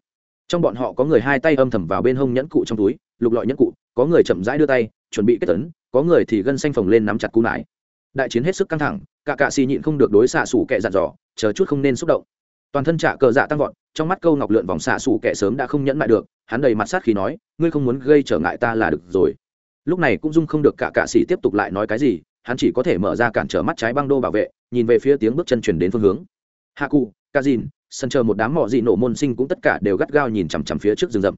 Trong bọn họ có người hai tay âm thầm vào bên hông nhẫn cụ trong túi, lục lọi nhẫn cụ, có người chậm rãi đưa tay chuẩn bị kết tấn, có người thì gân xanh phồng lên nắm chặt cú nải. Đại chiến hết sức căng thẳng, cả cạ xì nhịn không được đối xạ xủ kẹ dặn dò, chờ chút không nên xúc động. Toàn thân trả cờ dạ tăng vọt, trong mắt câu ngọc lượn vòng xạ xủ kẹ sớm đã không nhẫn lại được, hắn đầy mặt sát khi nói, ngươi không muốn gây trở ngại ta là được rồi. Lúc này cũng dung không được cả cạ xì tiếp tục lại nói cái gì, hắn chỉ có thể mở ra cản trở mắt trái băng đô bảo vệ, nhìn về phía tiếng bước chân chuyển đến phương hướng. Hạ cụ ca dìn sân chờ một đám mỏ dị nổ môn sinh cũng tất cả đều gắt gao nhìn chằm chằm phía trước rừng rậm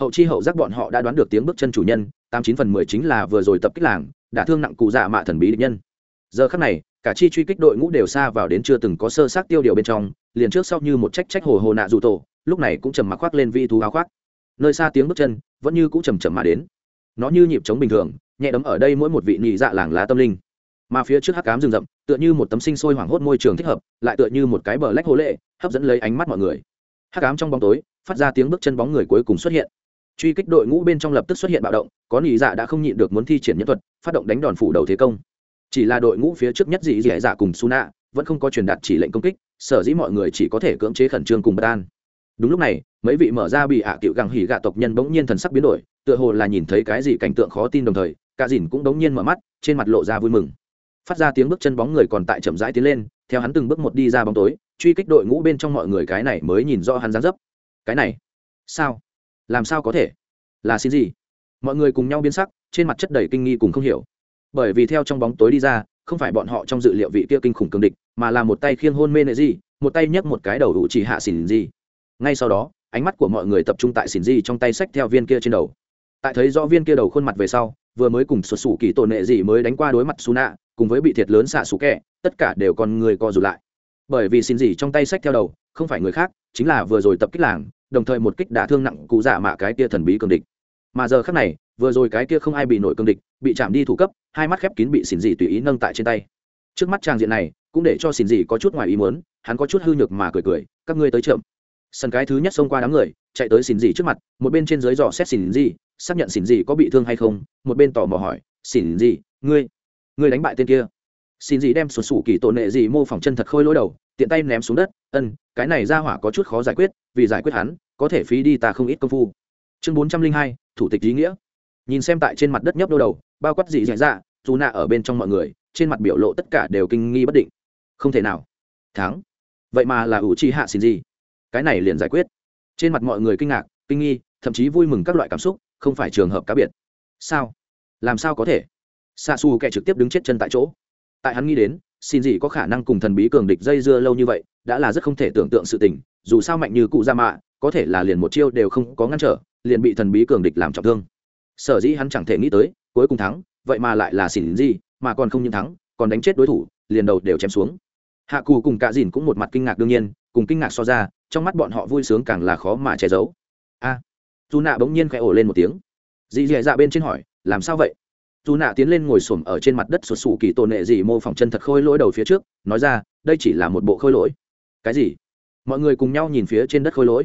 hậu chi hậu giác bọn họ đã đoán được tiếng bước chân chủ nhân, tám chín phần mười chính là vừa rồi tập kích làng, đã thương nặng cụ dạ mạ thần bí địch nhân. Giờ khắc này, cả chi truy kích đội ngũ đều xa vào đến chưa từng có sơ sát tiêu điều bên trong, liền trước sau như một trách trách hồ hồ nạ dù tổ, lúc này cũng trầm mặc khoác lên vi thú áo khoác. Nơi xa tiếng bước chân, vẫn như cũng trầm trầm mà đến. Nó như nhịp trống bình thường, nhẹ đấm ở đây mỗi một vị nhị dạ làng lá tâm linh. Mà phía trước hắc cám rừng rậm, tựa như một tấm sinh sôi hoảng hốt môi trường thích hợp, lại tựa như một cái bờ lách hồ lệ, hấp dẫn lấy ánh mắt mọi người. Hắc cám trong bóng tối, phát ra tiếng bước chân bóng người cuối cùng xuất hiện truy kích đội ngũ bên trong lập tức xuất hiện bạo động, có nhị dạ đã không nhịn được muốn thi triển nhân thuật, phát động đánh đòn phủ đầu thế công. Chỉ là đội ngũ phía trước nhất dị dị dạ cùng suna vẫn không có truyền đạt chỉ lệnh công kích, sở dĩ mọi người chỉ có thể cưỡng chế khẩn trương cùng bất an. Đúng lúc này, mấy vị mở ra bị hạ à cựu gẳng hỉ gạ tộc nhân bỗng nhiên thần sắc biến đổi, tựa hồ là nhìn thấy cái gì cảnh tượng khó tin đồng thời, cả dìn cũng bỗng nhiên mở mắt, trên mặt lộ ra vui mừng. Phát ra tiếng bước chân bóng người còn tại chậm rãi tiến lên, theo hắn từng bước một đi ra bóng tối, truy kích đội ngũ bên trong mọi người cái này mới nhìn rõ hắn dáng dấp. Cái này? Sao? Làm sao có thể? Là xin gì? Mọi người cùng nhau biến sắc, trên mặt chất đầy kinh nghi cùng không hiểu. Bởi vì theo trong bóng tối đi ra, không phải bọn họ trong dự liệu vị kia kinh khủng cường địch, mà là một tay khiêng hôn mê nệ gì, một tay nhấc một cái đầu đủ chỉ hạ xỉn gì. Ngay sau đó, ánh mắt của mọi người tập trung tại xỉn gì trong tay sách theo viên kia trên đầu. Tại thấy rõ viên kia đầu khuôn mặt về sau, vừa mới cùng sụt sủ kỳ tổ nệ gì mới đánh qua đối mặt su nạ cùng với bị thiệt lớn xạ sủ kẹ, tất cả đều còn người co rụt lại. Bởi vì xin gì trong tay sách theo đầu, không phải người khác, chính là vừa rồi tập kích làng đồng thời một kích đả thương nặng cụ dạ mạ cái kia thần bí cường địch. Mà giờ khác này, vừa rồi cái kia không ai bị nổi cường địch, bị chạm đi thủ cấp, hai mắt khép kín bị xỉn dị tùy ý nâng tại trên tay. Trước mắt trang diện này, cũng để cho xỉn dị có chút ngoài ý muốn, hắn có chút hư nhược mà cười cười, các ngươi tới chậm. Sân cái thứ nhất xông qua đám người, chạy tới xỉn dị trước mặt, một bên trên dưới dò xét xỉn dị, xác nhận xỉn dị có bị thương hay không, một bên tò mò hỏi, xỉn dị, ngươi ngươi đánh bại tên kia? Xin gì đem sụt sủ kỳ tổ nệ gì mô phỏng chân thật khôi lỗi đầu, tiện tay ném xuống đất, ân, cái này ra hỏa có chút khó giải quyết, vì giải quyết hắn, có thể phí đi ta không ít công phu. Chương bốn trăm linh hai, thủ tịch ý nghĩa. Nhìn xem tại trên mặt đất nhấp đôi đầu, bao quát dị dạy dạ dù nạ ở bên trong mọi người, trên mặt biểu lộ tất cả đều kinh nghi bất định. Không thể nào. Thắng. Vậy mà là ủ chi hạ xin gì? Cái này liền giải quyết. Trên mặt mọi người kinh ngạc, kinh nghi, thậm chí vui mừng các loại cảm xúc, không phải trường hợp cá biệt. Sao? Làm sao có thể? Xa xù kẻ trực tiếp đứng chết chân tại chỗ tại hắn nghĩ đến, xin gì có khả năng cùng thần bí cường địch dây dưa lâu như vậy, đã là rất không thể tưởng tượng sự tình, dù sao mạnh như cụ gia mạ, có thể là liền một chiêu đều không có ngăn trở, liền bị thần bí cường địch làm trọng thương. Sở dĩ hắn chẳng thể nghĩ tới, cuối cùng thắng, vậy mà lại là xỉn gì, mà còn không những thắng, còn đánh chết đối thủ, liền đầu đều chém xuống. Hạ cù cùng cả dìn cũng một mặt kinh ngạc đương nhiên, cùng kinh ngạc so ra, trong mắt bọn họ vui sướng càng là khó mà che giấu. A dù nạ bỗng nhiên khẽ ổ lên một tiếng. Dì dì dạ bên trên hỏi, làm sao vậy? Dù nạ tiến lên ngồi xổm ở trên mặt đất sụt sù kỳ tổ nệ dị mô phỏng chân thật khôi lỗi đầu phía trước, nói ra, đây chỉ là một bộ khôi lỗi. Cái gì? Mọi người cùng nhau nhìn phía trên đất khôi lỗi.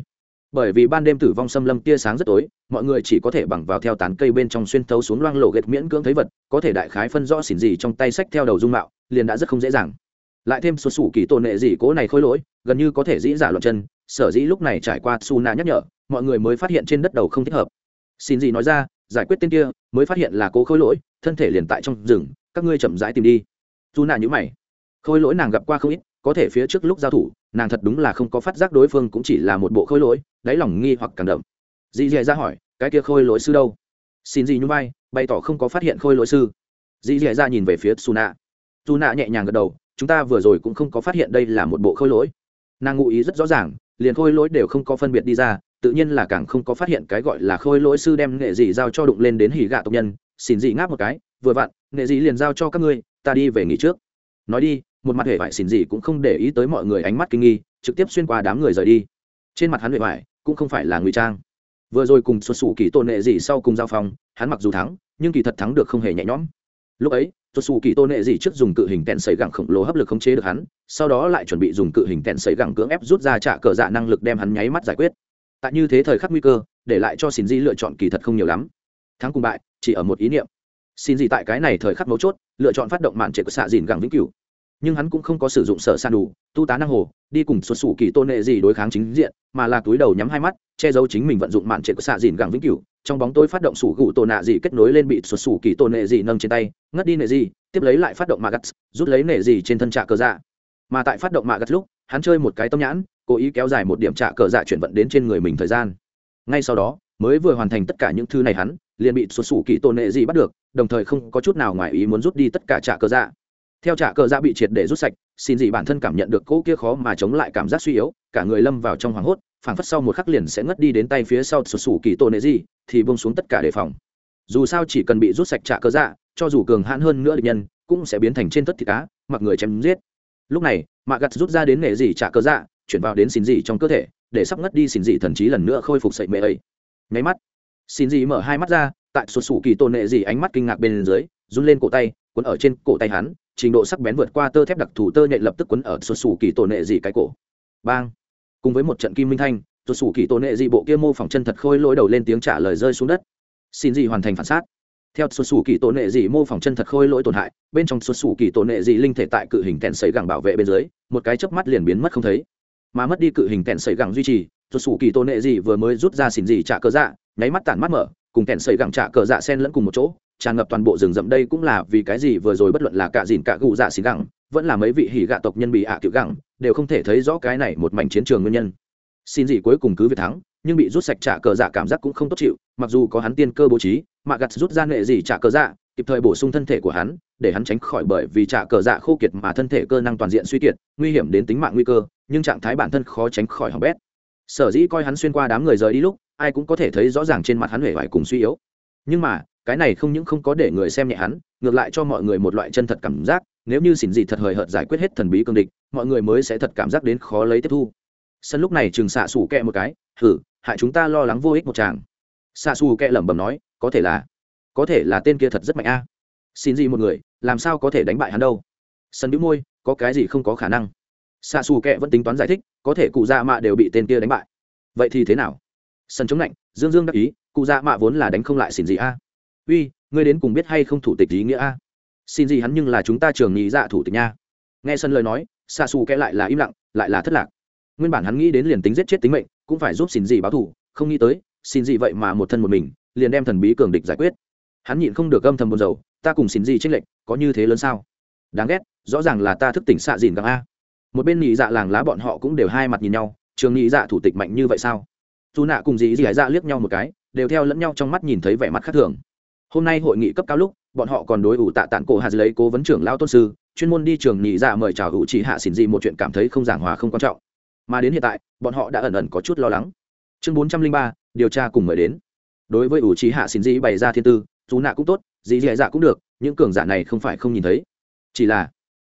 Bởi vì ban đêm tử vong xâm lâm tia sáng rất tối, mọi người chỉ có thể bằng vào theo tán cây bên trong xuyên thấu xuống loang lộ ghét miễn cưỡng thấy vật, có thể đại khái phân rõ xỉn gì trong tay sách theo đầu dung mạo, liền đã rất không dễ dàng. Lại thêm sụt xù kỳ tôn nệ gì cố này khôi lỗi, gần như có thể dĩ giả loạn chân, sở dĩ lúc này trải qua su nạ nhắc nhở, mọi người mới phát hiện trên đất đầu không thích hợp. Xin gì nói ra, giải quyết tên kia, mới phát hiện là cố khôi lỗi thân thể liền tại trong rừng, các ngươi chậm rãi tìm đi. Dù nạ nhữ mày. Khôi lỗi nàng gặp qua không ít, có thể phía trước lúc giao thủ, nàng thật đúng là không có phát giác đối phương cũng chỉ là một bộ khôi lỗi, đáy lòng nghi hoặc càng đậm. Dì dì ra hỏi, cái kia khôi lỗi sư đâu? Xin gì nhung vai, bày tỏ không có phát hiện khôi lỗi sư. Dì dì ra nhìn về phía su nạ. Su nạ nhẹ nhàng gật đầu, chúng ta vừa rồi cũng không có phát hiện đây là một bộ khôi lỗi. Nàng ngụ ý rất rõ ràng, liền khôi lỗi đều không có phân biệt đi ra, tự nhiên là càng không có phát hiện cái gọi là khôi lỗi sư đem nghệ gì giao cho đụng lên đến hỉ gạ tộc nhân xin dị ngáp một cái, vừa vặn, nghệ dị liền giao cho các ngươi, ta đi về nghỉ trước. Nói đi, một mặt hệ vải xin dị cũng không để ý tới mọi người ánh mắt kinh nghi, trực tiếp xuyên qua đám người rời đi. Trên mặt hắn hệ vải cũng không phải là ngụy trang. Vừa rồi cùng xuất xù kỳ tôn nệ dị sau cùng giao phong, hắn mặc dù thắng, nhưng kỳ thật thắng được không hề nhẹ nhõm. Lúc ấy xuất xù kỳ tôn nệ dị trước dùng cự hình tẹn sấy gẳng khổng lồ hấp lực khống chế được hắn, sau đó lại chuẩn bị dùng cự hình tẹn sấy gẳng cưỡng ép rút ra trả cờ dạ năng lực đem hắn nháy mắt giải quyết. Tại như thế thời khắc nguy cơ, để lại cho xin di lựa chọn kỳ thật không nhiều lắm. Thắng cùng bại chỉ ở một ý niệm. Xin gì tại cái này thời khắc mấu chốt, lựa chọn phát động mạn trệ của xạ dìn gẳng vĩnh cửu. Nhưng hắn cũng không có sử dụng sở san đủ, tu tá năng hồ, đi cùng xuất xù kỳ tôn nệ gì đối kháng chính diện, mà là túi đầu nhắm hai mắt, che giấu chính mình vận dụng mạn trệ của xạ dìn gẳng vĩnh cửu. Trong bóng tôi phát động sủ gụ tổ nạ gì kết nối lên bị xuất xù kỳ tôn nệ gì nâng trên tay, ngất đi nệ gì, tiếp lấy lại phát động magat rút lấy nệ gì trên thân trạ cờ dạ. Mà tại phát động magat lúc, hắn chơi một cái tâm nhãn, cố ý kéo dài một điểm trạ cờ dạ chuyển vận đến trên người mình thời gian. Ngay sau đó mới vừa hoàn thành tất cả những thứ này hắn, liền bị xuất xù kỳ tôn nệ gì bắt được, đồng thời không có chút nào ngoài ý muốn rút đi tất cả trả cờ dạ. Theo trả cờ dạ bị triệt để rút sạch, xin dị bản thân cảm nhận được cỗ kia khó mà chống lại cảm giác suy yếu, cả người lâm vào trong hoảng hốt, phảng phất sau một khắc liền sẽ ngất đi đến tay phía sau xuất xù kỳ tôn nệ gì, thì bông xuống tất cả đề phòng. Dù sao chỉ cần bị rút sạch trả cờ dạ cho dù cường hãn hơn nữa địch nhân, cũng sẽ biến thành trên tất thịt cá, mặc người chém giết. Lúc này mạ gặt rút ra đến nệ dị trả cờ dạ chuyển vào đến xin dị trong cơ thể, để sắp ngất đi xin dị thần trí lần nữa khôi phục sậy mẹ ấy nháy mắt. Xin gì mở hai mắt ra, tại sụt sủ kỳ tôn nệ gì ánh mắt kinh ngạc bên dưới, run lên cổ tay, quấn ở trên cổ tay hắn, trình độ sắc bén vượt qua tơ thép đặc thù tơ nhạy lập tức quấn ở sụt sủ kỳ tôn nệ dị cái cổ. Bang! Cùng với một trận kim minh thanh, sụt sủ kỳ tôn nệ dị bộ kia mô phỏng chân thật khôi lỗi đầu lên tiếng trả lời rơi xuống đất. Xin dị hoàn thành phản sát theo sụt sủ kỳ tổ nệ dị mô phỏng chân thật khôi lỗi tổn hại, bên trong sụt sủ kỳ tổ nệ dị linh thể tại cự hình kẹn sấy gẳng bảo vệ bên dưới, một cái chớp mắt liền biến mất không thấy. Mà mất đi cự hình kẹn sấy gẳng duy trì rút sủ kỳ tổ nệ gì vừa mới rút ra xỉn gì trả cờ dạ nháy mắt tản mắt mở, cùng kẹn sợi gẳng trả cờ dạ sen lẫn cùng một chỗ, tràn ngập toàn bộ rừng rậm đây cũng là vì cái gì vừa rồi bất luận là cả dìn cả gù dạ xỉn gẳng, vẫn là mấy vị hỉ gạ tộc nhân bị ạ à gẳng, đều không thể thấy rõ cái này một mảnh chiến trường nguyên nhân. Xin gì cuối cùng cứ việc thắng, nhưng bị rút sạch trả cờ dạ cảm giác cũng không tốt chịu, mặc dù có hắn tiên cơ bố trí, mà gặt rút ra nghệ gì trả cờ dạ kịp thời bổ sung thân thể của hắn, để hắn tránh khỏi bởi vì trả cờ dạ khô kiệt mà thân thể cơ năng toàn diện suy kiệt, nguy hiểm đến tính mạng nguy cơ, nhưng trạng thái bản thân khó tránh khỏi hỏng bét sở dĩ coi hắn xuyên qua đám người rời đi lúc, ai cũng có thể thấy rõ ràng trên mặt hắn hể vải cùng suy yếu. Nhưng mà, cái này không những không có để người xem nhẹ hắn, ngược lại cho mọi người một loại chân thật cảm giác, nếu như xỉn dị thật hời hợt giải quyết hết thần bí cương địch, mọi người mới sẽ thật cảm giác đến khó lấy tiếp thu. Sân lúc này chừng xạ xù kẹ một cái thử hại chúng ta lo lắng vô ích một chàng xạ xù kẹ lẩm bẩm nói, có thể là, có thể là tên kia thật rất mạnh a. Xin gì một người, làm sao có thể đánh bại hắn đâu? Sân bĩu môi, có cái gì không có khả năng? Xạ xù kẹ vẫn tính toán giải thích, có thể cụ dạ mạ đều bị tên kia đánh bại. Vậy thì thế nào? Sân chống lạnh, dương dương đắc ý, cụ dạ mạ vốn là đánh không lại xin gì a. Uy, ngươi đến cùng biết hay không thủ tịch ý nghĩa a? Xin gì hắn nhưng là chúng ta trường nghĩ dạ thủ tịch nha. Nghe sân lời nói xạ xù kệ lại là im lặng, lại là thất lạc. Nguyên bản hắn nghĩ đến liền tính giết chết tính mệnh, cũng phải giúp xin gì báo thù, không nghĩ tới xin gì vậy mà một thân một mình, liền đem thần bí cường địch giải quyết. Hắn nhịn không được âm thầm buồn rầu, ta cùng xin gì tranh lệch, có như thế lớn sao? Đáng ghét, rõ ràng là ta thức tỉnh xạ dìn gặng a một bên nhị dạ làng lá bọn họ cũng đều hai mặt nhìn nhau, trường nhị dạ thủ tịch mạnh như vậy sao? Dù nạ cùng dì dì dạ liếc nhau một cái, đều theo lẫn nhau trong mắt nhìn thấy vẻ mặt khác thường. Hôm nay hội nghị cấp cao lúc, bọn họ còn đối ủ tạ tản cổ hạt lấy cố vấn trưởng lao tôn sư, chuyên môn đi trường nhị dạ mời chào ủ chỉ hạ xỉn gì một chuyện cảm thấy không giảng hòa không quan trọng. Mà đến hiện tại, bọn họ đã ẩn ẩn có chút lo lắng. Chương bốn trăm linh ba, điều tra cùng mời đến. Đối với ủ trí hạ xỉn dị bày ra thiên tư, dù nạ cũng tốt, dì dì dạ cũng được, những cường giả này không phải không nhìn thấy. Chỉ là,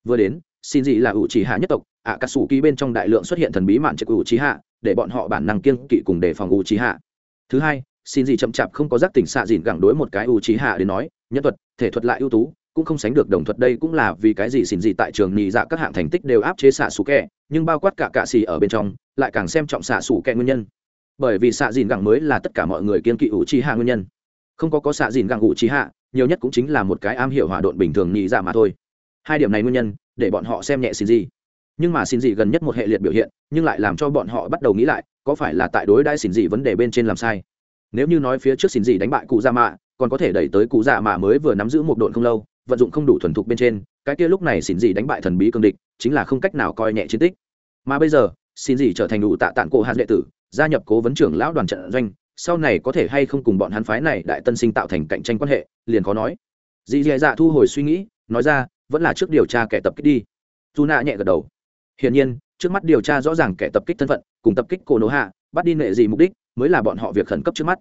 vừa đến xin gì là ủ trì hạ nhất tộc ạ cà sủ ký bên trong đại lượng xuất hiện thần bí mạn trực ủ trí hạ để bọn họ bản năng kiêng kỵ cùng đề phòng ủ trí hạ thứ hai, xin gì chậm chạp không có giác tỉnh xạ dìn gẳng đối một cái ủ trí hạ đến nói, nhân thuật, thể thuật lại ưu tú, cũng không sánh được đồng thuật đây cũng là vì cái gì xin gì tại trường nhị dạ các hạng thành tích đều áp chế xạ sủ kẹ nhưng bao quát cả cạ xì ở bên trong, lại càng xem trọng xạ sủ kẹ nguyên nhân. Bởi vì xạ dìn gẳng mới là tất cả mọi người kiên kỵ ủ trí hạ nguyên nhân. Không có có xạ dìn gẳng ủ trí hạ nhiều nhất cũng chính là một cái am hiểu hỏa độn bình thường nhị dạ mà thôi hai điểm này nguyên nhân, để bọn họ xem nhẹ xin gì nhưng mà xin gì gần nhất một hệ liệt biểu hiện, nhưng lại làm cho bọn họ bắt đầu nghĩ lại, có phải là tại đối đãi xin gì vấn đề bên trên làm sai? Nếu như nói phía trước xin gì đánh bại cụ già mạ, còn có thể đẩy tới cụ già mạ mới vừa nắm giữ một độn không lâu, vận dụng không đủ thuần thục bên trên, cái kia lúc này xin gì đánh bại thần bí cương địch, chính là không cách nào coi nhẹ chiến tích. Mà bây giờ xin gì trở thành đủ tạ tạng cổ hạt đệ tử, gia nhập cố vấn trưởng lão đoàn trận doanh, sau này có thể hay không cùng bọn hắn phái này đại tân sinh tạo thành cạnh tranh quan hệ, liền khó nói. Dì dì dạ thu hồi suy nghĩ, nói ra vẫn là trước điều tra kẻ tập kích đi. Dù nạ nhẹ gật đầu. Hiển nhiên, trước mắt điều tra rõ ràng kẻ tập kích thân phận, cùng tập kích cổ nổ hạ, bắt đi nệ gì mục đích, mới là bọn họ việc khẩn cấp trước mắt.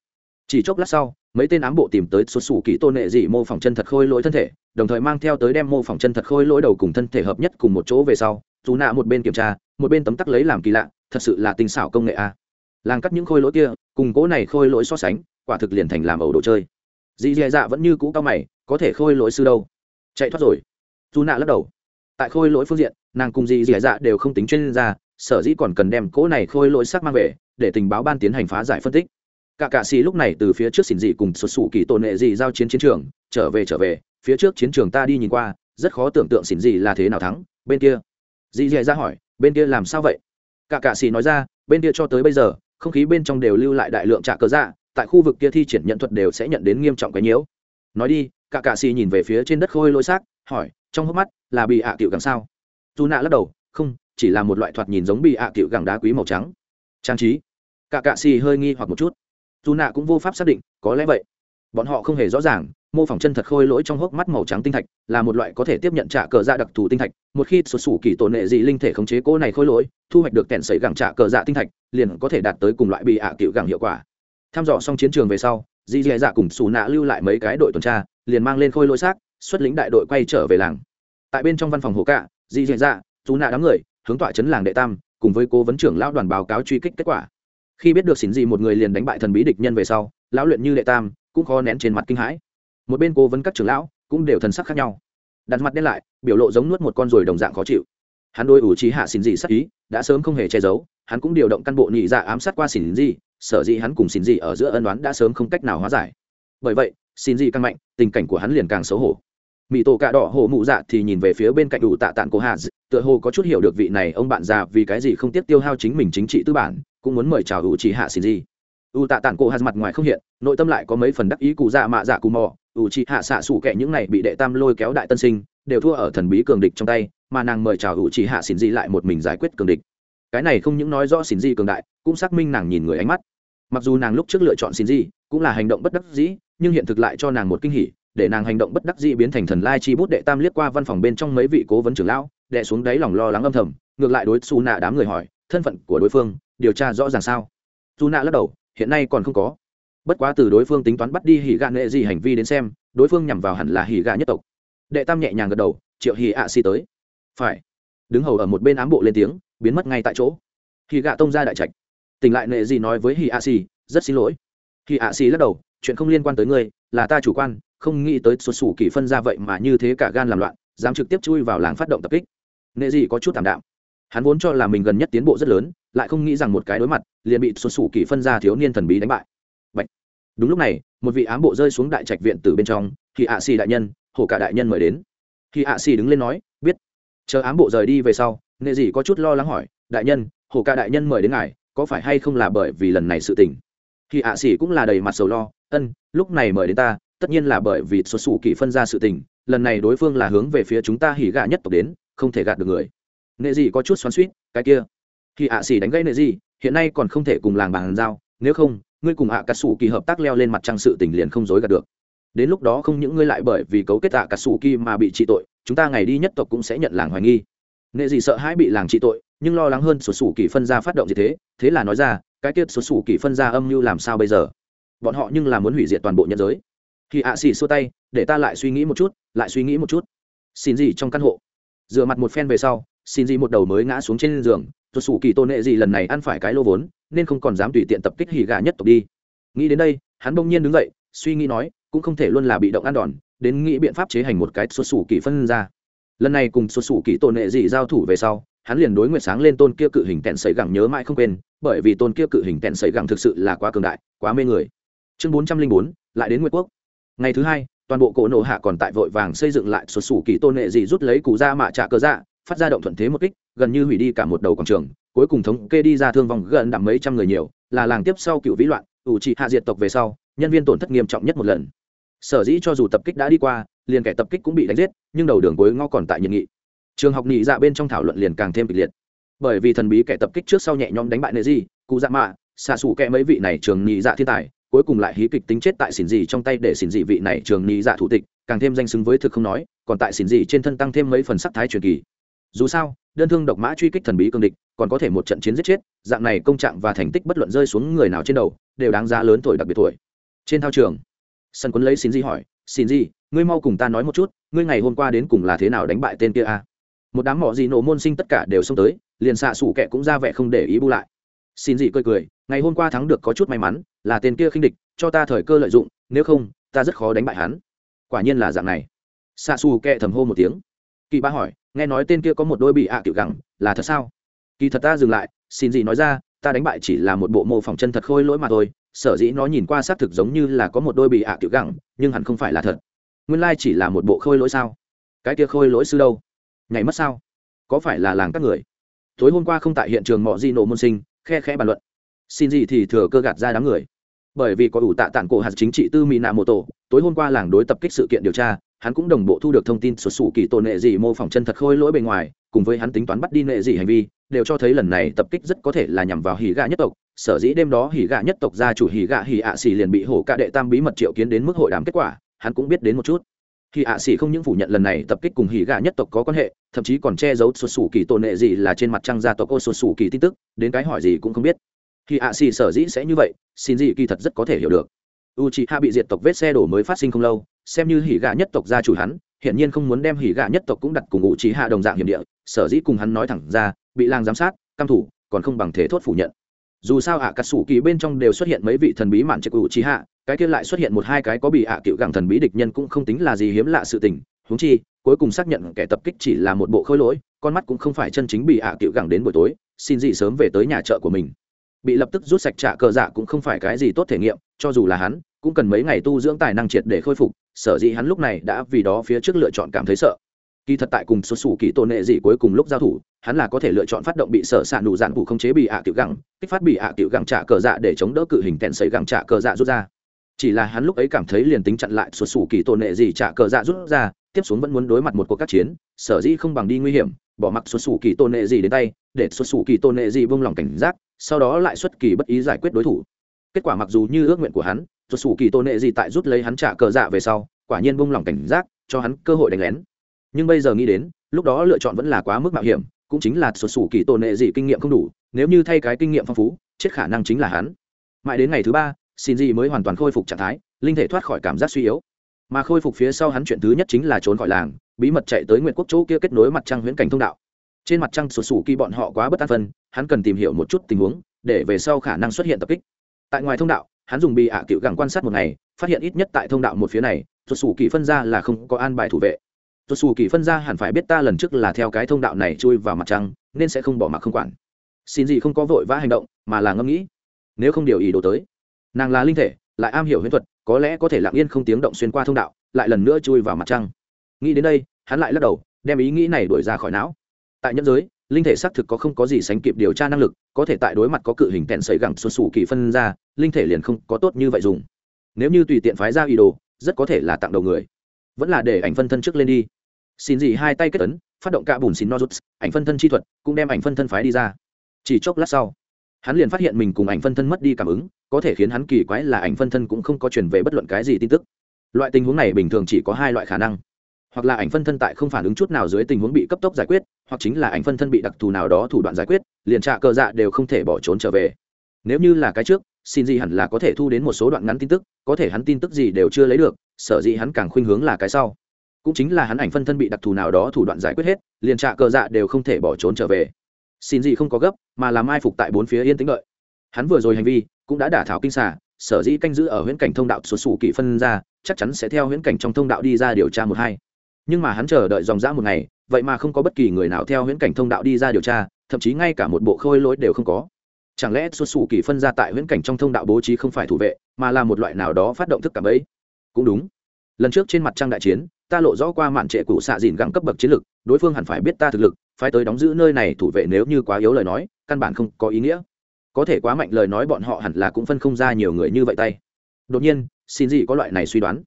Chỉ chốc lát sau, mấy tên ám bộ tìm tới xuất xù kỹ tôn nệ dị mô phỏng chân thật khôi lỗi thân thể, đồng thời mang theo tới đem mô phỏng chân thật khôi lỗi đầu cùng thân thể hợp nhất cùng một chỗ về sau dù nạ một bên kiểm tra, một bên tấm tắc lấy làm kỳ lạ, thật sự là tinh xảo công nghệ a. Làng cắt những khôi lỗi kia, cùng cố này khôi lỗi so sánh, quả thực liền thành làm ẩu đồ chơi. Dị dạ dạ vẫn như cũ cao mày, có thể khôi lỗi sư đâu? Chạy thoát rồi dù nạ lắc đầu. Tại khôi lỗi phương diện, nàng cùng dị dì dạ đều không tính chuyên gia, sở dĩ còn cần đem cỗ này khôi lỗi sắc mang về, để tình báo ban tiến hành phá giải phân tích. Cả cạ xì lúc này từ phía trước xỉn dị cùng sụt xù kỳ tổn hệ dị giao chiến chiến trường, trở về trở về, phía trước chiến trường ta đi nhìn qua, rất khó tưởng tượng xỉn dị là thế nào thắng, bên kia. Dì dì ra hỏi, bên kia làm sao vậy? Cả cạ xì nói ra, bên kia cho tới bây giờ, không khí bên trong đều lưu lại đại lượng trả cờ dạ tại khu vực kia thi triển nhận thuật đều sẽ nhận đến nghiêm trọng cái nhiễu. Nói đi, cả cạ xì nhìn về phía trên đất khôi lỗi xác, hỏi trong hốc mắt là bị ạ à cựu càng sao? Dù nạ lắc đầu, không, chỉ là một loại thoạt nhìn giống bị ạ à cựu gẳng đá quý màu trắng. Trang trí. Cả cạ xì hơi nghi hoặc một chút. Dù nạ cũng vô pháp xác định, có lẽ vậy. Bọn họ không hề rõ ràng, mô phỏng chân thật khôi lỗi trong hốc mắt màu trắng tinh thạch là một loại có thể tiếp nhận trả cờ dạ đặc thù tinh thạch. Một khi sụt sủ kỳ tổn nệ dị linh thể khống chế cỗ này khôi lỗi, thu hoạch được kẹn sấy gẳng trả cờ dạ tinh thạch, liền có thể đạt tới cùng loại bị ạ tiểu cựu gẳng hiệu quả. Tham dò xong chiến trường về sau dì dì dạ cùng xù nạ lưu lại mấy cái đội tuần tra, liền mang lên khôi lỗi xác xuất lĩnh đại đội quay trở về làng. Tại bên trong văn phòng hồ cạ Di dì dạ xù nạ đám người, hướng tọa chấn làng đệ tam, cùng với cố vấn trưởng lão đoàn báo cáo truy kích kết quả. Khi biết được xỉn gì một người liền đánh bại thần bí địch nhân về sau, lão luyện như đệ tam, cũng khó nén trên mặt kinh hãi. Một bên cố vấn các trưởng lão, cũng đều thần sắc khác nhau. Đặt mặt đen lại, biểu lộ giống nuốt một con ruồi đồng dạng khó chịu. Hắn đôi ủ trí hạ xỉn gì sắc ý, đã sớm không hề che giấu, hắn cũng điều động căn bộ nhị dạ ám sát qua xỉn gì sở dĩ hắn cùng xỉn gì ở giữa ân đoán đã sớm không cách nào hóa giải. Bởi vậy xỉn gì càng mạnh, tình cảnh của hắn liền càng xấu hổ mỹ tổ cạ đỏ hổ mụ dạ thì nhìn về phía bên cạnh đủ tạ tạng cô hà tựa hồ có chút hiểu được vị này ông bạn già vì cái gì không tiếp tiêu hao chính mình chính trị tư bản, cũng muốn mời chào ủ chỉ hạ xin gì u tạ tạng cô hà mặt ngoài không hiện, nội tâm lại có mấy phần đắc ý cụ dạ mạ dạ cù mò. Ủ chị hạ xạ sủ kẻ những này bị đệ tam lôi kéo đại tân sinh, đều thua ở thần bí cường địch trong tay, mà nàng mời chào ủ chị hạ xin gì lại một mình giải quyết cường địch. Cái này không những nói rõ xin gì cường đại, cũng xác minh nàng nhìn người ánh mắt. Mặc dù nàng lúc trước lựa chọn xin gì cũng là hành động bất đắc dĩ, nhưng hiện thực lại cho nàng một kinh hỉ để nàng hành động bất đắc dĩ biến thành thần lai chi bút đệ tam liếc qua văn phòng bên trong mấy vị cố vấn trưởng lão đệ xuống đáy lòng lo lắng âm thầm, ngược lại đối xù nạ đám người hỏi, thân phận của đối phương, điều tra rõ ràng sao? Dù nạ lắc đầu, hiện nay còn không có. Bất quá từ đối phương tính toán bắt đi hỉ gạ nệ gì hành vi đến xem, đối phương nhằm vào hẳn là hỉ gạ nhất tộc. Đệ tam nhẹ nhàng gật đầu, triệu hỉ ạ, si tới. Phải. Đứng hầu ở một bên ám bộ lên tiếng, biến mất ngay tại chỗ. Hỉ gạ tông ra đại trạch. Tỉnh lại nệ gì nói với hỉ ạ, si, rất xin lỗi. Hỉ ạ, si lắc đầu, chuyện không liên quan tới ngươi, là ta chủ quan không nghĩ tới xuất xù kỳ phân ra vậy mà như thế cả gan làm loạn, dám trực tiếp chui vào làng phát động tập kích. Nệ gì có chút thảm đạm. Hắn vốn cho là mình gần nhất tiến bộ rất lớn, lại không nghĩ rằng một cái đối mặt, liền bị xuất xù kỳ phân ra thiếu niên thần bí đánh bại. Bạch. đúng lúc này, một vị ám bộ rơi xuống đại trạch viện từ bên trong thì ạ xì đại nhân, hổ cả đại nhân mời đến. Khi ạ xì đứng lên nói, biết. Chờ ám bộ rời đi về sau, nệ gì có chút lo lắng hỏi, đại nhân, hổ cả đại nhân mời đến ngài, có phải hay không là bởi vì lần này sự tình? Khi ạ xì cũng là đầy mặt sầu lo, ân, lúc này mời đến ta tất nhiên là bởi vì xuất xù kỳ phân ra sự tình, lần này đối phương là hướng về phía chúng ta hỉ gạ nhất tộc đến, không thể gạt được người. Nệ gì có chút xoắn suýt cái kia. Khi ạ xỉ đánh gãy nệ gì hiện nay còn không thể cùng làng bàn giao, nếu không, ngươi cùng ạ cà sủ kỳ hợp tác leo lên mặt trăng sự tình liền không dối gạt được. Đến lúc đó không những ngươi lại bởi vì cấu kết ạ cà sủ kỳ mà bị trị tội, chúng ta ngày đi nhất tộc cũng sẽ nhận làng hoài nghi. Nệ gì sợ hãi bị làng trị tội, nhưng lo lắng hơn sụt sủ kỳ phân ra phát động gì thế thế là nói ra, cái tiết sụt sủ kỳ phân ra âm mưu làm sao bây giờ? Bọn họ nhưng là muốn hủy diệt toàn bộ nhân giới khi ạ xì xua tay, để ta lại suy nghĩ một chút, lại suy nghĩ một chút. Xin gì trong căn hộ? Dựa mặt một phen về sau, xin gì một đầu mới ngã xuống trên giường. Tuột sủ kỳ tôn nệ gì lần này ăn phải cái lô vốn, nên không còn dám tùy tiện tập kích hỉ gà nhất tộc đi. Nghĩ đến đây, hắn bỗng nhiên đứng dậy, suy nghĩ nói, cũng không thể luôn là bị động ăn đòn, đến nghĩ biện pháp chế hành một cái xuất sủ kỳ phân ra. Lần này cùng xuất sủ kỳ tôn nệ gì giao thủ về sau, hắn liền đối nguyện sáng lên tôn kia cự hình tẹn sấy gẳng nhớ mãi không quên, bởi vì tôn kia cự hình tẹn sấy gẳng thực sự là quá cường đại, quá mê người. Chương bốn trăm linh bốn, lại đến nguyệt quốc ngày thứ hai, toàn bộ cổ nộ hạ còn tại vội vàng xây dựng lại xuất xù kỳ tôn nghệ gì rút lấy cụ ra mạ trả cơ dạ phát ra động thuận thế một kích, gần như hủy đi cả một đầu quảng trường, cuối cùng thống kê đi ra thương vong gần đặng mấy trăm người nhiều, là làng tiếp sau cựu vĩ loạn, ủ trị hạ diệt tộc về sau, nhân viên tổn thất nghiêm trọng nhất một lần. Sở dĩ cho dù tập kích đã đi qua, liền kẻ tập kích cũng bị đánh giết, nhưng đầu đường cuối ngõ còn tại nhiệt nghị. Trường học nhị dạ bên trong thảo luận liền càng thêm kịch liệt. Bởi vì thần bí kẻ tập kích trước sau nhẹ nhõm đánh bại nệ gì cụ dạ mạ, xạ xù kẻ mấy vị này trường nhị dạ thiên tài cuối cùng lại hí kịch tính chết tại xỉn dị trong tay để xỉn dị vị này trường nhị dạ thủ tịch, càng thêm danh xứng với thực không nói, còn tại xỉn dị trên thân tăng thêm mấy phần sắc thái truyền kỳ. Dù sao, đơn thương độc mã truy kích thần bí cương địch, còn có thể một trận chiến giết chết, dạng này công trạng và thành tích bất luận rơi xuống người nào trên đầu, đều đáng giá lớn tuổi đặc biệt tuổi. Trên thao trường, sân quấn lấy xin di hỏi xin di ngươi mau cùng ta nói một chút, ngươi ngày hôm qua đến cùng là thế nào đánh bại tên kia a? Một đám mỏ gì nổ môn sinh tất cả đều xông tới, liền xạ sụ kẹ cũng ra vẻ không để ý bu lại xin dị cười cười, ngày hôm qua thắng được có chút may mắn, là tên kia khinh địch, cho ta thời cơ lợi dụng, nếu không, ta rất khó đánh bại hắn. Quả nhiên là dạng này. Xạ xù kệ thầm hô một tiếng. Kỳ ba hỏi, nghe nói tên kia có một đôi bị ạ à gẳng, là thật sao? Kỳ thật ta dừng lại, xin gì nói ra, ta đánh bại chỉ là một bộ mô phỏng chân thật khôi lỗi mà thôi, sở dĩ nó nhìn qua xác thực giống như là có một đôi bị ạ à gẳng, nhưng hẳn không phải là thật. Nguyên lai chỉ là một bộ khôi lỗi sao? Cái kia khôi lỗi sư đâu? Nhảy mất sao? Có phải là làng các người? Tối hôm qua không tại hiện trường mọi di nổ môn sinh khe khẽ bàn luận. Xin gì thì thừa cơ gạt ra đám người. Bởi vì có ủ tạ tản cổ hạt chính trị tư mỹ nạ mô tổ, tối hôm qua làng đối tập kích sự kiện điều tra, hắn cũng đồng bộ thu được thông tin xuất xù kỳ tổn nệ gì mô phỏng chân thật khôi lỗi bề ngoài, cùng với hắn tính toán bắt đi nệ gì hành vi, đều cho thấy lần này tập kích rất có thể là nhằm vào hỉ gạ nhất tộc. Sở dĩ đêm đó hỉ gạ nhất tộc gia chủ hỉ gạ hỉ ạ xì liền bị hổ cạ đệ tam bí mật triệu kiến đến mức hội đàm kết quả, hắn cũng biết đến một chút thì ạ xỉ không những phủ nhận lần này tập kích cùng hỉ gà nhất tộc có quan hệ thậm chí còn che giấu xuất sủ kỳ tổn hệ gì là trên mặt trăng gia tộc ô xuất sủ kỳ tin tức đến cái hỏi gì cũng không biết. Thì ạ xỉ sở dĩ sẽ như vậy xin gì kỳ thật rất có thể hiểu được. U chị hạ bị diệt tộc vết xe đổ mới phát sinh không lâu xem như hỉ gà nhất tộc gia chủ hắn hiện nhiên không muốn đem hỉ gà nhất tộc cũng đặt cùng u chị hạ đồng dạng hiểm địa sở dĩ cùng hắn nói thẳng ra bị lang giám sát căm thủ còn không bằng thế thốt phủ nhận. Dù sao ạ à, cắt sủ kỳ bên trong đều xuất hiện mấy vị thần bí mạn trệ cụ trí hạ cái kia lại xuất hiện một hai cái có bị hạ à cựu gẳng thần bí địch nhân cũng không tính là gì hiếm lạ sự tình, huống chi, cuối cùng xác nhận kẻ tập kích chỉ là một bộ khôi lỗi, con mắt cũng không phải chân chính bị hạ à cựu gẳng đến buổi tối, xin gì sớm về tới nhà chợ của mình. Bị lập tức rút sạch trả cờ dạ cũng không phải cái gì tốt thể nghiệm, cho dù là hắn, cũng cần mấy ngày tu dưỡng tài năng triệt để khôi phục, sở dĩ hắn lúc này đã vì đó phía trước lựa chọn cảm thấy sợ. Kỳ thật tại cùng số sủ kỳ tôn nệ dị cuối cùng lúc giao thủ, hắn là có thể lựa chọn phát động bị sở s ạ nụ dạn vụ không chế bị ạ tiểu gẳng, kích phát bị ạ tiểu gẳng trả cờ dạ để chống đỡ cự hình tèn xấy gẳng trả cờ dạ rút ra chỉ là hắn lúc ấy cảm thấy liền tính chặn lại xuất xù kỳ tôn nệ gì trả cờ dạ rút ra, tiếp xuống vẫn muốn đối mặt một cuộc các chiến, sở dĩ không bằng đi nguy hiểm, bỏ mặc xuất xù kỳ tôn nệ gì đến tay, để xuất xù kỳ tôn nệ gì vung lòng cảnh giác, sau đó lại xuất kỳ bất ý giải quyết đối thủ. Kết quả mặc dù như ước nguyện của hắn xuất xù kỳ tôn nệ gì tại rút lấy hắn trả cờ dạ về sau, quả nhiên vung lòng cảnh giác, cho hắn cơ hội đánh lén. Nhưng bây giờ nghĩ đến, lúc đó lựa chọn vẫn là quá mức mạo hiểm, cũng chính là xuất xù kỳ tôn nệ gì kinh nghiệm không đủ, nếu như thay cái kinh nghiệm phong phú, chết khả năng chính là hắn. Mãi đến ngày thứ ba xin gì mới hoàn toàn khôi phục trạng thái, linh thể thoát khỏi cảm giác suy yếu. Mà khôi phục phía sau hắn chuyện thứ nhất chính là trốn khỏi làng, bí mật chạy tới nguyện quốc chỗ kia kết nối mặt trăng huyễn cảnh thông đạo. Trên mặt trăng sụt sù kỳ bọn họ quá bất an phân, hắn cần tìm hiểu một chút tình huống, để về sau khả năng xuất hiện tập kích. Tại ngoài thông đạo, hắn dùng bị ạ à cựu gẳng quan sát một ngày, phát hiện ít nhất tại thông đạo một phía này, sụt sù kỳ phân ra là không có an bài thủ vệ. Sụt sù kỳ phân ra hẳn phải biết ta lần trước là theo cái thông đạo này chui vào mặt trăng, nên sẽ không bỏ mặc không quản. Xin gì không có vội vã hành động, mà là ngẫm nghĩ. Nếu không điều ý đồ tới nàng là linh thể, lại am hiểu huyễn thuật, có lẽ có thể lặng yên không tiếng động xuyên qua thông đạo, lại lần nữa chui vào mặt trăng. Nghĩ đến đây, hắn lại lắc đầu, đem ý nghĩ này đuổi ra khỏi não. Tại nhân giới, linh thể xác thực có không có gì sánh kịp điều tra năng lực, có thể tại đối mặt có cự hình tèn sấy gẳng xuân sủ kỳ phân ra, linh thể liền không có tốt như vậy dùng. Nếu như tùy tiện phái ra ý đồ, rất có thể là tặng đầu người. Vẫn là để ảnh phân thân trước lên đi. Xin gì hai tay kết ấn, phát động cạ bùn xin nozuts ảnh phân thân chi thuật cũng đem ảnh phân thân phái đi ra. Chỉ chốc lát sau, hắn liền phát hiện mình cùng ảnh phân thân mất đi cảm ứng có thể khiến hắn kỳ quái là ảnh phân thân cũng không có truyền về bất luận cái gì tin tức. Loại tình huống này bình thường chỉ có hai loại khả năng. Hoặc là ảnh phân thân tại không phản ứng chút nào dưới tình huống bị cấp tốc giải quyết, hoặc chính là ảnh phân thân bị đặc thù nào đó thủ đoạn giải quyết, liền trạ cờ dạ đều không thể bỏ trốn trở về. Nếu như là cái trước, xin gì hẳn là có thể thu đến một số đoạn ngắn tin tức, có thể hắn tin tức gì đều chưa lấy được, sở dĩ hắn càng khuynh hướng là cái sau. Cũng chính là hắn ảnh phân thân bị đặc thù nào đó thủ đoạn giải quyết hết, liền trạ cờ dạ đều không thể bỏ trốn trở về. Xin gì không có gấp, mà làm ai phục tại bốn phía yên tĩnh đợi. Hắn vừa rồi hành vi cũng đã đả thảo kinh xả sở dĩ canh giữ ở huyễn cảnh thông đạo sụt sù kỳ phân ra, chắc chắn sẽ theo huyễn cảnh trong thông đạo đi ra điều tra một hai. Nhưng mà hắn chờ đợi dòng dã một ngày, vậy mà không có bất kỳ người nào theo huyễn cảnh thông đạo đi ra điều tra, thậm chí ngay cả một bộ khôi lỗi đều không có. Chẳng lẽ xuất xù kỳ phân ra tại huyễn cảnh trong thông đạo bố trí không phải thủ vệ, mà là một loại nào đó phát động thức cảm ấy? Cũng đúng. Lần trước trên mặt trăng đại chiến, ta lộ rõ qua mạn trệ cụ xạ dìn gắng cấp bậc chiến lực, đối phương hẳn phải biết ta thực lực phải tới đóng giữ nơi này thủ vệ nếu như quá yếu lời nói, căn bản không có ý nghĩa có thể quá mạnh lời nói bọn họ hẳn là cũng phân không ra nhiều người như vậy tay. Đột nhiên, xin gì có loại này suy đoán.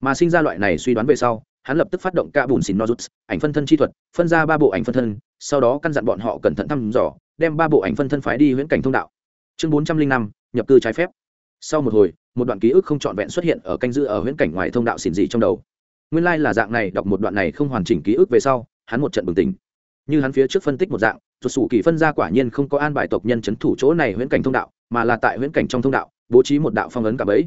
Mà sinh ra loại này suy đoán về sau, hắn lập tức phát động ca bùn xin nozuts ảnh phân thân chi thuật, phân ra ba bộ ảnh phân thân, sau đó căn dặn bọn họ cẩn thận thăm dò, đem ba bộ ảnh phân thân phái đi huyễn cảnh thông đạo. Chương bốn trăm linh năm, nhập cư trái phép. Sau một hồi, một đoạn ký ức không trọn vẹn xuất hiện ở canh giữ ở huyễn cảnh ngoài thông đạo xỉn dị trong đầu. Nguyên lai、like、là dạng này, đọc một đoạn này không hoàn chỉnh ký ức về sau, hắn một trận bừng tỉnh. Như hắn phía trước phân tích một dạng tuột sủ kỳ phân ra quả nhiên không có an bài tộc nhân c h ấ n thủ chỗ này huyễn cảnh thông đạo, mà là tại huyễn cảnh trong thông đạo, bố trí một đạo phong ấn cả bấy.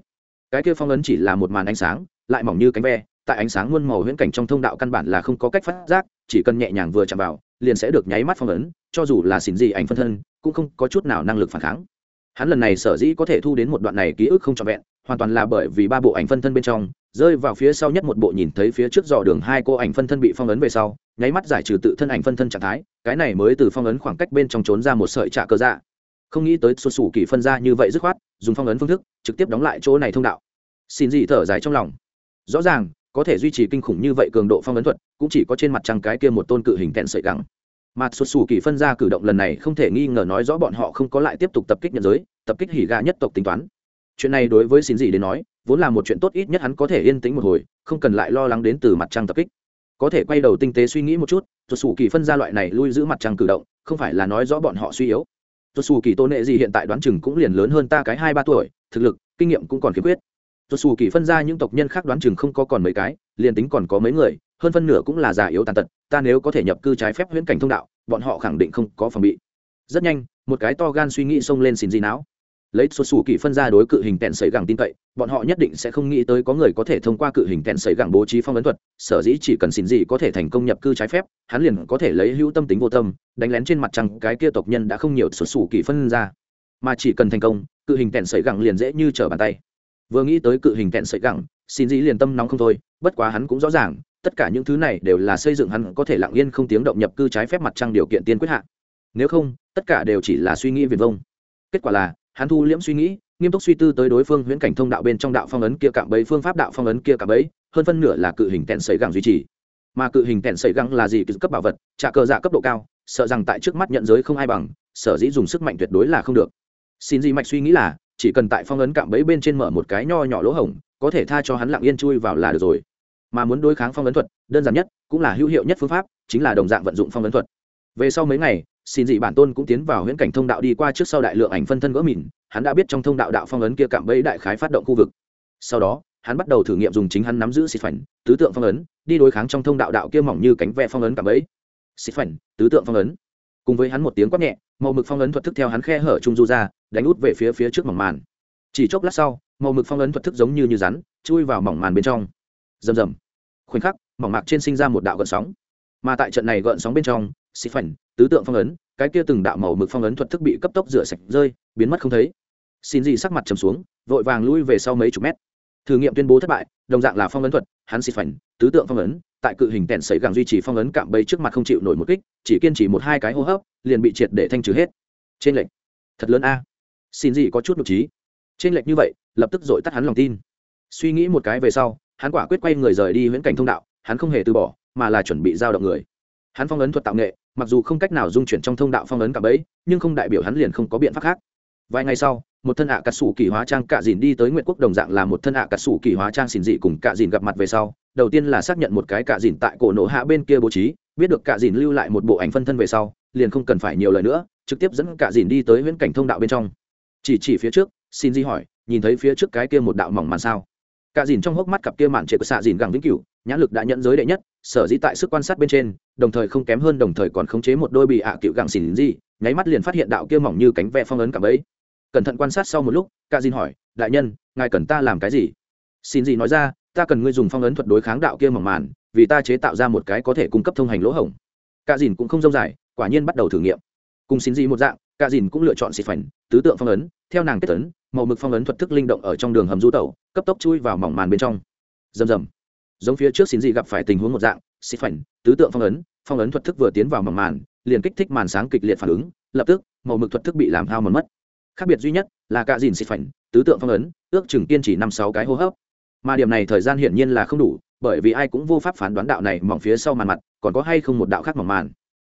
Cái kia phong ấn chỉ là một màn ánh sáng, lại mỏng như cánh ve, tại ánh sáng muôn màu huyễn cảnh trong thông đạo căn bản là không có cách phát giác, chỉ cần nhẹ nhàng vừa chạm vào, liền sẽ được nháy mắt phong ấn, cho dù là xỉn gì ảnh phân thân, cũng không có chút nào năng lực phản kháng. Hắn lần này sở dĩ có thể thu đến một đoạn này ký ức không trọn vẹn, hoàn toàn là bởi vì ba bộ ảnh phân thân bên trong, rơi vào phía sau nhất một bộ nhìn thấy phía trước dò đường hai cô ảnh phân thân bị phong ấn về sau, nháy mắt giải trừ tự thân ảnh phân thân trạng thái cái này mới từ phong ấn khoảng cách bên trong trốn ra một sợi trả cơ dạ. Không nghĩ tới xuất xù kỳ phân ra như vậy dứt khoát, dùng phong ấn phương thức, trực tiếp đóng lại chỗ này thông đạo. Xin gì thở dài trong lòng. Rõ ràng, có thể duy trì kinh khủng như vậy cường độ phong ấn thuật, cũng chỉ có trên mặt trăng cái kia một tôn cự hình thẹn sợi gắng mặt xuất xù kỳ phân ra cử động lần này không thể nghi ngờ nói rõ bọn họ không có lại tiếp tục tập kích nhận giới, tập kích hỉ gà nhất tộc tính toán. Chuyện này đối với xin gì đến nói, vốn là một chuyện tốt ít nhất hắn có thể yên tĩnh một hồi, không cần lại lo lắng đến từ mặt trăng tập kích có thể quay đầu tinh tế suy nghĩ một chút tuột xù kỳ phân ra loại này lui giữ mặt trăng cử động, không phải là nói rõ bọn họ suy yếu. Tuột xù kỳ tôn nệ gì hiện tại đoán chừng cũng liền lớn hơn ta cái hai ba tuổi, thực lực, kinh nghiệm cũng còn khiếm khuyết. Tuột xù kỳ phân ra những tộc nhân khác đoán chừng không có còn mấy cái, liền tính còn có mấy người, hơn phân nửa cũng là già yếu tàn tật, ta nếu có thể nhập cư trái phép huyễn cảnh thông đạo, bọn họ khẳng định không có phòng bị. Rất nhanh, một cái to gan suy nghĩ xông lên xin gì não lấy xuất xù kỳ phân ra đối cự hình tẹn sấy gẳng tin cậy, bọn họ nhất định sẽ không nghĩ tới có người có thể thông qua cự hình tẹn sấy gẳng bố trí phong ấn thuật, sở dĩ chỉ cần xin gì có thể thành công nhập cư trái phép, hắn liền có thể lấy hữu tâm tính vô tâm, đánh lén trên mặt trăng cái kia tộc nhân đã không nhiều xuất xù kỳ phân ra. Mà chỉ cần thành công, cự hình tẹn sấy gẳng liền dễ như trở bàn tay. Vừa nghĩ tới cự hình tẹn sấy gẳng, xin dĩ liền tâm nóng không thôi, bất quá hắn cũng rõ ràng, tất cả những thứ này đều là xây dựng hắn có thể lặng yên không tiếng động nhập cư trái phép mặt trăng điều kiện tiên quyết hạ. Nếu không, tất cả đều chỉ là suy nghĩ viền vông. Kết quả là hắn thu liễm suy nghĩ, nghiêm túc suy tư tới đối phương huyễn cảnh thông đạo bên trong đạo phong ấn kia cạm bẫy, phương pháp đạo phong ấn kia cạm bẫy, hơn phân nửa là cự hình tẹn sấy gẳng duy trì. Mà cự hình tẹn sấy gẳng là gì? Cấp bảo vật, trả cờ giả cấp độ cao, sợ rằng tại trước mắt nhận giới không ai bằng, sở dĩ dùng sức mạnh tuyệt đối là không được. Xin gì mạch suy nghĩ là, chỉ cần tại phong ấn cạm bẫy bên trên mở một cái nho nhỏ lỗ hổng, có thể tha cho hắn lặng yên chui vào là được rồi. Mà muốn đối kháng phong ấn thuật, đơn giản nhất, cũng là hữu hiệu nhất phương pháp, chính là đồng dạng vận dụng phong ấn thuật về sau mấy ngày, xin dị bản tôn cũng tiến vào huyễn cảnh thông đạo đi qua trước sau đại lượng ảnh phân thân gỡ mìn, hắn đã biết trong thông đạo đạo phong ấn kia cạm bẫy đại khái phát động khu vực. Sau đó, hắn bắt đầu thử nghiệm dùng chính hắn nắm giữ xịt phảnh tứ tượng phong ấn, đi đối kháng trong thông đạo đạo kia mỏng như cánh ve phong ấn cạm bẫy. Xịt phảnh tứ tượng phong ấn. Cùng với hắn một tiếng quát nhẹ, màu mực phong ấn thuật thức theo hắn khe hở trung du ra, đánh út về phía phía trước mỏng màn. Chỉ chốc lát sau, màu mực phong ấn thuật thức giống như như rắn, chui vào mỏng màn bên trong. Rầm rầm. Khoảnh khắc, mỏng mạc trên sinh ra một đạo gợn sóng. Mà tại trận này gợn sóng bên trong xịt phảnh tứ tượng phong ấn, cái kia từng đạo màu mực phong ấn thuật thức bị cấp tốc rửa sạch rơi, biến mất không thấy. Xin gì sắc mặt trầm xuống, vội vàng lui về sau mấy chục mét. Thử nghiệm tuyên bố thất bại, đồng dạng là phong ấn thuật, hắn xịt phảnh tứ tượng phong ấn, tại cự hình tèn sấy gàng duy trì phong ấn cạm bẫy trước mặt không chịu nổi một kích, chỉ kiên trì một hai cái hô hấp, liền bị triệt để thanh trừ hết. Trên lệnh thật lớn a. Xin gì có chút nhục trí trên lệnh như vậy, lập tức dội tắt hắn lòng tin. Suy nghĩ một cái về sau, hắn quả quyết quay người rời đi huyễn cảnh thông đạo, hắn không hề từ bỏ, mà là chuẩn bị giao động người. Hắn phong ấn thuật tạo nghệ mặc dù không cách nào dung chuyển trong thông đạo phong ấn cả bấy nhưng không đại biểu hắn liền không có biện pháp khác. Vài ngày sau, một thân ạ à cà sủ kỳ hóa trang cạ dìn đi tới nguyện quốc đồng dạng là một thân ạ à cà sủ kỳ hóa trang xỉn dị cùng cạ dìn gặp mặt về sau, đầu tiên là xác nhận một cái cạ dìn tại cổ nổ hạ bên kia bố trí, biết được cạ dìn lưu lại một bộ ảnh phân thân về sau, liền không cần phải nhiều lời nữa, trực tiếp dẫn cạ dìn đi tới viễn cảnh thông đạo bên trong. Chỉ chỉ phía trước, xin di hỏi, nhìn thấy phía trước cái kia một đạo mỏng màn sao? Cạ dìn trong hốc mắt cặp kia màn trệ của xạ dìn gẳng vĩnh cửu nhãn lực đã nhận giới đệ nhất, sở dĩ tại sức quan sát bên trên, đồng thời không kém hơn đồng thời còn khống chế một đôi bị ạ cựu gặng xỉn gì, nháy mắt liền phát hiện đạo kia mỏng như cánh ve phong ấn cảm ấy. Cẩn thận quan sát sau một lúc ca dìn hỏi, đại nhân, ngài cần ta làm cái gì? Xin gì nói ra, ta cần ngươi dùng phong ấn thuật đối kháng đạo kia mỏng màn, vì ta chế tạo ra một cái có thể cung cấp thông hành lỗ hổng. Ca dìn cũng không dông dài, quả nhiên bắt đầu thử nghiệm. Cùng xin gì một dạng ca dìn cũng lựa chọn xịt phảnh, tứ tượng phong ấn, theo nàng kết tấn màu mực phong ấn thuật thức linh động ở trong đường hầm du tẩu, cấp tốc chui vào mỏng màn bên trong. Rầm rầm giống phía trước xin dị gặp phải tình huống một dạng xịt phảnh, tứ tượng phong ấn phong ấn thuật thức vừa tiến vào mỏng màn, liền kích thích màn sáng kịch liệt phản ứng, lập tức, màu mực thuật thức bị làm hao mòn mất. Khác biệt duy nhất là cạ dìn xịt phảnh, tứ tượng phong ấn, ước chừng kiên chỉ năm sáu cái hô hấp. Mà điểm này thời gian hiển nhiên là không đủ, bởi vì ai cũng vô pháp phán đoán đạo này mỏng phía sau màn mặt, còn có hay không một đạo khác mỏng màn.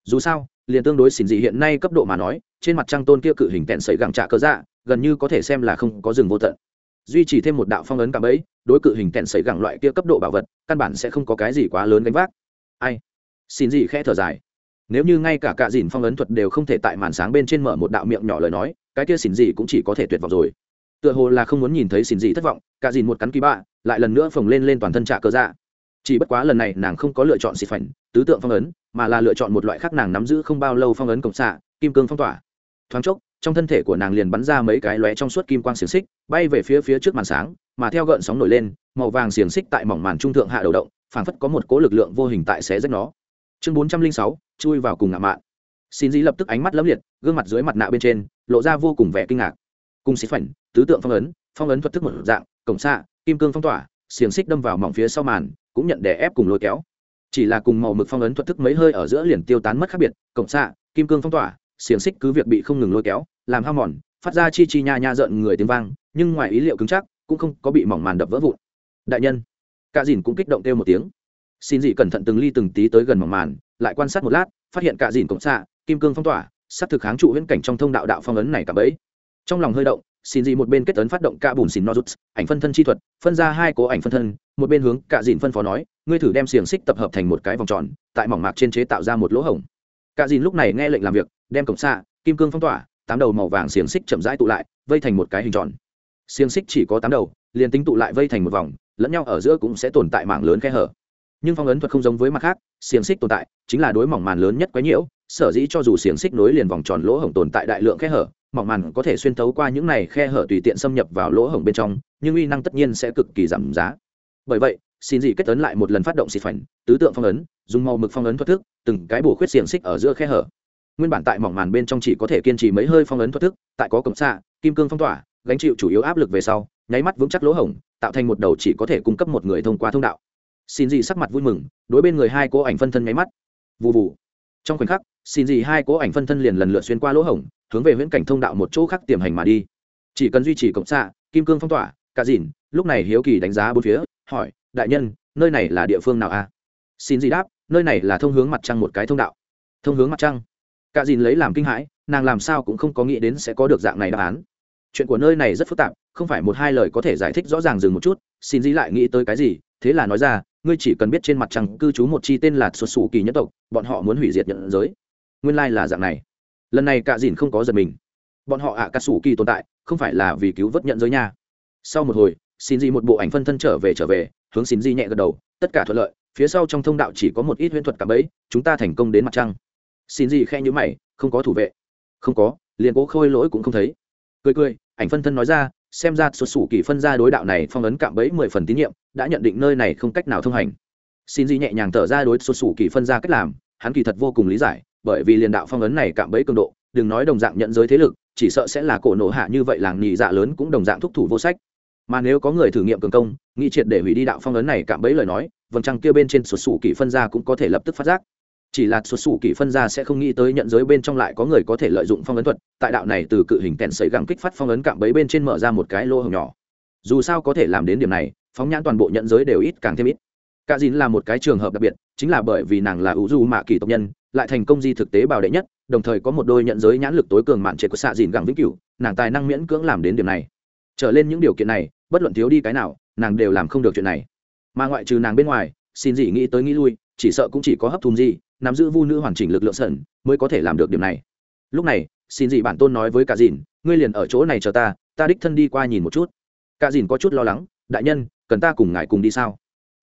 Dù sao, liền tương đối xỉn dị hiện nay cấp độ mà nói, trên mặt trăng tôn kia cự hình tẹn sấy gẳng trạ cơ dạ gần như có thể xem là không có rừng vô tận duy trì thêm một đạo phong ấn cả bấy đối cự hình kẹn sấy gẳng loại kia cấp độ bảo vật, căn bản sẽ không có cái gì quá lớn gánh vác. Ai? Xin gì khẽ thở dài. Nếu như ngay cả cạ dìn phong ấn thuật đều không thể tại màn sáng bên trên mở một đạo miệng nhỏ lời nói, cái kia xin gì cũng chỉ có thể tuyệt vọng rồi. Tựa hồ là không muốn nhìn thấy xin gì thất vọng, cạ dìn một cắn kỳ bạ, lại lần nữa phồng lên lên toàn thân trả cơ dạ. Chỉ bất quá lần này nàng không có lựa chọn xịt phảnh tứ tượng phong ấn, mà là lựa chọn một loại khác nàng nắm giữ không bao lâu phong ấn cộng xạ, kim cương phong tỏa. Thoáng chốc trong thân thể của nàng liền bắn ra mấy cái lóe trong suốt kim quang xiềng xích, bay về phía phía trước màn sáng, mà theo gợn sóng nổi lên, màu vàng xiềng xích tại mỏng màn trung thượng hạ đầu động, phảng phất có một cố lực lượng vô hình tại xé rách nó. Chương bốn trăm linh sáu, chui vào cùng ngạ mạn. Xin dĩ lập tức ánh mắt lấm liệt, gương mặt dưới mặt nạ bên trên, lộ ra vô cùng vẻ kinh ngạc. Cùng xích phảnh, tứ tượng phong ấn phong ấn thuật thức một dạng, cổng xạ, kim cương phong tỏa, xiềng xích đâm vào mỏng phía sau màn, cũng nhận đè ép cùng lôi kéo. Chỉ là cùng màu mực phong ấn thuật thức mấy hơi ở giữa liền tiêu tán mất khác biệt, cổng xạ, kim cương phong tỏa, xiềng xích cứ việc bị không ngừng lôi kéo làm hao mòn, phát ra chi chi nha nha giận người tiếng vang, nhưng ngoài ý liệu cứng chắc, cũng không có bị mỏng màn đập vỡ vụn. Đại nhân, cả dìn cũng kích động kêu một tiếng. Xin dị cẩn thận từng ly từng tí tới gần mỏng màn, lại quan sát một lát, phát hiện cả dìn cộng xạ, kim cương phong tỏa, sắp thực kháng trụ huyễn cảnh trong thông đạo đạo phong ấn này cả bấy trong lòng hơi động, xin dị một bên kết ấn phát động cả bùn xin nozuts ảnh phân thân chi thuật, phân ra hai cố ảnh phân thân, một bên hướng cả dìn phân phó nói, ngươi thử đem xiềng xích tập hợp thành một cái vòng tròn, tại mỏng mạc trên chế tạo ra một lỗ hổng. Cả dìn lúc này nghe lệnh làm việc, đem cổng xạ, kim cương phong tỏa tám đầu màu vàng xiềng xích chậm rãi tụ lại, vây thành một cái hình tròn. Xiềng xích chỉ có tám đầu, liền tính tụ lại vây thành một vòng, lẫn nhau ở giữa cũng sẽ tồn tại mảng lớn khe hở. Nhưng phong ấn thuật không giống với mặt khác, xiềng xích tồn tại, chính là đối mỏng màn lớn nhất quái nhiễu, sở dĩ cho dù xiềng xích nối liền vòng tròn lỗ hổng tồn tại đại lượng khe hở, mỏng màn có thể xuyên thấu qua những này khe hở tùy tiện xâm nhập vào lỗ hổng bên trong, nhưng uy năng tất nhiên sẽ cực kỳ giảm giá. Bởi vậy, xin gì kết ấn lại một lần phát động xịt phảnh tứ tượng phong ấn, dùng màu mực phong ấn thuật thức, từng cái bổ khuyết xiềng xích ở giữa khe hở nguyên bản tại mỏng màn bên trong chỉ có thể kiên trì mấy hơi phong ấn thuật thức, tại có cổng xạ, kim cương phong tỏa, gánh chịu chủ yếu áp lực về sau, nháy mắt vững chắc lỗ hổng, tạo thành một đầu chỉ có thể cung cấp một người thông qua thông đạo. Xin gì sắc mặt vui mừng, đối bên người hai cố ảnh phân thân nháy mắt. Vụ vụ trong khoảnh khắc, xin gì hai cố ảnh phân thân liền lần lượt xuyên qua lỗ hổng, hướng về viễn cảnh thông đạo một chỗ khác tiềm hành mà đi. Chỉ cần duy trì cổng xạ, kim cương phong tỏa, cả dìn, lúc này hiếu kỳ đánh giá bốn phía, hỏi, đại nhân, nơi này là địa phương nào a xin gì đáp, nơi này là thông hướng mặt trăng một cái thông đạo. Thông hướng mặt trăng cả dìn lấy làm kinh hãi, nàng làm sao cũng không có nghĩ đến sẽ có được dạng này đáp án. Chuyện của nơi này rất phức tạp, không phải một hai lời có thể giải thích rõ ràng dừng một chút, xin dĩ lại nghĩ tới cái gì, thế là nói ra, ngươi chỉ cần biết trên mặt trăng cư trú một chi tên là xuất xù kỳ nhất tộc, bọn họ muốn hủy diệt nhận giới. Nguyên lai là dạng này. Lần này cả dìn không có giật mình. Bọn họ ạ à cà sủ kỳ tồn tại, không phải là vì cứu vớt nhận giới nha. Sau một hồi, xin dĩ một bộ ảnh phân thân trở về trở về, hướng xin dĩ nhẹ gật đầu, tất cả thuận lợi, phía sau trong thông đạo chỉ có một ít huyễn thuật cả bấy chúng ta thành công đến mặt trăng xin gì khe như mày, không có thủ vệ. Không có, liền cố khôi lỗi cũng không thấy. Cười cười, ảnh phân thân nói ra, xem ra xuất xù kỳ phân ra đối đạo này phong ấn cạm bẫy mười phần tín nhiệm, đã nhận định nơi này không cách nào thông hành. Xin gì nhẹ nhàng thở ra đối xuất xù kỳ phân ra cách làm, hắn kỳ thật vô cùng lý giải, bởi vì liền đạo phong ấn này cạm bẫy cường độ, đừng nói đồng dạng nhận giới thế lực, chỉ sợ sẽ là cổ nổ hạ như vậy làng nhị dạ lớn cũng đồng dạng thúc thủ vô sách. Mà nếu có người thử nghiệm cường công, nghĩ triệt để hủy đi đạo phong ấn này cạm bẫy lời nói, vầng trăng kia bên trên sụt sủ kỳ phân ra cũng có thể lập tức phát giác chỉ là xuất xù kỳ phân ra sẽ không nghĩ tới nhận giới bên trong lại có người có thể lợi dụng phong ấn thuật, tại đạo này từ cự hình kèn sấy găng kích phát phong ấn cạm bẫy bên trên mở ra một cái lô hồng nhỏ. Dù sao có thể làm đến điểm này, phóng nhãn toàn bộ nhận giới đều ít càng thêm ít. Cả dìn là một cái trường hợp đặc biệt, chính là bởi vì nàng là ủ du mạ kỳ tộc nhân, lại thành công di thực tế bảo đệ nhất, đồng thời có một đôi nhận giới nhãn lực tối cường mạn trệ của xạ dìn gẳng vĩnh cửu, nàng tài năng miễn cưỡng làm đến điểm này. Trở lên những điều kiện này, bất luận thiếu đi cái nào, nàng đều làm không được chuyện này. Mà ngoại trừ nàng bên ngoài, xin gì nghĩ tới nghĩ lui, chỉ sợ cũng chỉ có hấp thùm gì nắm giữ vu nữ hoàn chỉnh lực lượng sẩn, mới có thể làm được điểm này. Lúc này, xin gì bản tôn nói với cả dìn, ngươi liền ở chỗ này chờ ta ta đích thân đi qua nhìn một chút. Cả dìn có chút lo lắng, đại nhân, cần ta cùng ngài cùng đi sao?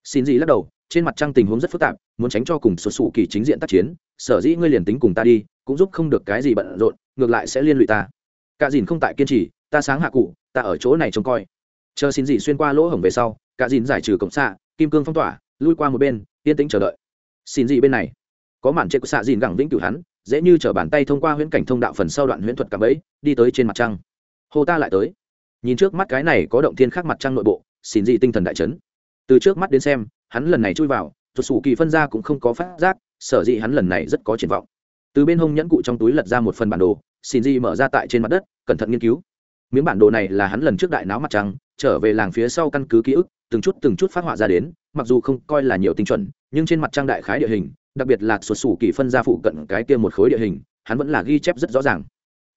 Xin gì lắc đầu, trên mặt trăng tình huống rất phức tạp, muốn tránh cho cùng sụt sụ kỳ chính diện tác chiến, sở dĩ ngươi liền tính cùng ta đi, cũng giúp không được cái gì bận rộn, ngược lại sẽ liên lụy ta. Cả dìn không tại kiên trì, ta sáng hạ cụ, ta ở chỗ này trông coi. Chờ xin gì xuyên qua lỗ hổng về sau, cả dìn giải trừ cổng xạ, kim cương phong tỏa, lui qua một bên, yên tĩnh chờ đợi. Xin gì bên này có màn trệ của xạ dìn gẳng vĩnh cửu hắn, dễ như chở bàn tay thông qua huyễn cảnh thông đạo phần sau đoạn huyễn thuật cả ấy, đi tới trên mặt trăng. Hồ ta lại tới. Nhìn trước mắt cái này có động thiên khác mặt trăng nội bộ xin gì tinh thần đại chấn. Từ trước mắt đến xem, hắn lần này chui vào thuật sủ kỳ phân ra cũng không có phát giác, sở dĩ hắn lần này rất có triển vọng. Từ bên hông nhẫn cụ trong túi lật ra một phần bản đồ xin Dị mở ra tại trên mặt đất, cẩn thận nghiên cứu. Miếng bản đồ này là hắn lần trước đại náo mặt trăng, trở về làng phía sau căn cứ ký ức, từng chút từng chút phát họa ra đến, mặc dù không coi là nhiều tinh chuẩn, nhưng trên mặt trăng đại khái địa hình đặc biệt là xuất xù kỳ phân ra phụ cận cái kia một khối địa hình, hắn vẫn là ghi chép rất rõ ràng.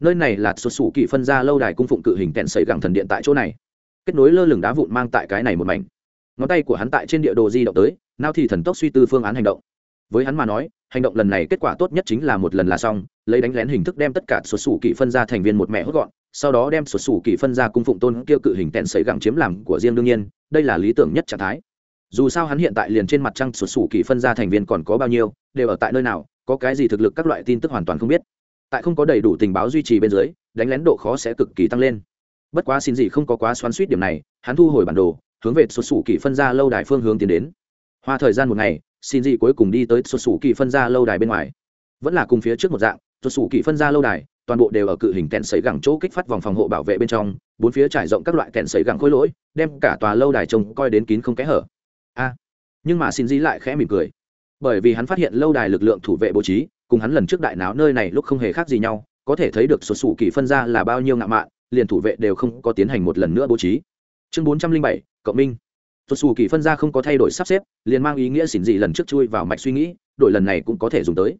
Nơi này là xuất xù kỳ phân ra lâu đài cung phụng cự hình kẹn sấy gẳng thần điện tại chỗ này. Kết nối lơ lửng đá vụn mang tại cái này một mảnh. Ngón tay của hắn tại trên địa đồ di động tới nào thì thần tốc suy tư phương án hành động. Với hắn mà nói, hành động lần này kết quả tốt nhất chính là một lần là xong, lấy đánh lén hình thức đem tất cả xuất xù kỳ phân ra thành viên một mẹ hốt gọn, sau đó đem xuất xù kỳ phân ra cung phụng tôn kia cự hình tẹn sấy gẳng chiếm làm của riêng đương nhiên, đây là lý tưởng nhất trạng thái dù sao hắn hiện tại liền trên mặt trăng xuất sủ kỳ phân ra thành viên còn có bao nhiêu, đều ở tại nơi nào, có cái gì thực lực các loại tin tức hoàn toàn không biết. Tại không có đầy đủ tình báo duy trì bên dưới, đánh lén độ khó sẽ cực kỳ tăng lên. Bất quá xin gì không có quá xoắn suýt điểm này, hắn thu hồi bản đồ, hướng về xuất sủ kỳ phân ra lâu đài phương hướng tiến đến. Hoa thời gian một ngày, xin gì cuối cùng đi tới xuất sủ kỳ phân ra lâu đài bên ngoài. Vẫn là cùng phía trước một dạng xuất sủ kỳ phân ra lâu đài, toàn bộ đều ở cự hình kẹn sấy gẳng chỗ kích phát vòng phòng hộ bảo vệ bên trong, bốn phía trải rộng các loại kẹn sấy gẳng khối lỗi, đem cả tòa lâu đài trông coi đến kín không kẽ hở nhưng mà xin dĩ lại khẽ mỉm cười. Bởi vì hắn phát hiện lâu đài lực lượng thủ vệ bố trí, cùng hắn lần trước đại náo nơi này lúc không hề khác gì nhau, có thể thấy được xuất xù kỳ phân ra là bao nhiêu ngạo mạn, liền thủ vệ đều không có tiến hành một lần nữa bố trí. Chương bốn trăm linh bảy, cộng minh. Xuất xù kỳ phân ra không có thay đổi sắp xếp, liền mang ý nghĩa xỉn dị lần trước chui vào mạch suy nghĩ đội lần này cũng có thể dùng tới.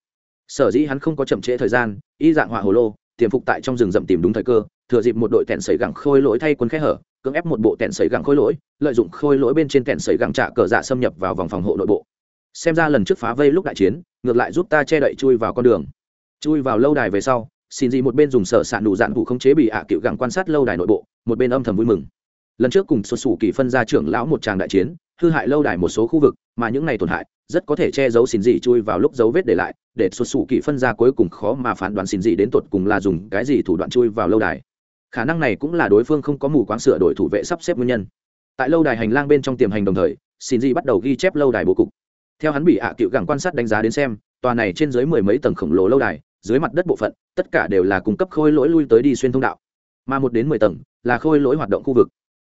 Sở dĩ hắn không có chậm trễ thời gian, y dạng họa hồ lô, tiềm phục tại trong rừng rậm tìm đúng thời cơ, thừa dịp một đội tẹn sấy gẳng khôi lỗi thay quân khẽ hở cưỡng ép một bộ tẹn sấy gẳng khôi lỗi, lợi dụng khôi lỗi bên trên tẹn sấy gẳng trả cờ dạ xâm nhập vào vòng phòng hộ nội bộ. Xem ra lần trước phá vây lúc đại chiến, ngược lại giúp ta che đậy chui vào con đường. Chui vào lâu đài về sau, xin gì một bên dùng sở sạn đủ dạn vụ không chế bị ạ à cựu gẳng quan sát lâu đài nội bộ, một bên âm thầm vui mừng. Lần trước cùng xuất xù kỳ phân ra trưởng lão một tràng đại chiến, hư hại lâu đài một số khu vực, mà những này tổn hại, rất có thể che giấu xin gì chui vào lúc dấu vết để lại, để xuất xù kỳ phân ra cuối cùng khó mà phán đoán xin gì đến tột cùng là dùng cái gì thủ đoạn chui vào lâu đài khả năng này cũng là đối phương không có mù quáng sửa đổi thủ vệ sắp xếp nguyên nhân. Tại lâu đài hành lang bên trong tiềm hành đồng thời xin di bắt đầu ghi chép lâu đài bố cục. Theo hắn bị ạ à cựu gẳng quan sát đánh giá đến xem, tòa này trên dưới mười mấy tầng khổng lồ lâu đài, dưới mặt đất bộ phận, tất cả đều là cung cấp khôi lỗi lui tới đi xuyên thông đạo. Mà một đến mười tầng, là khôi lỗi hoạt động khu vực.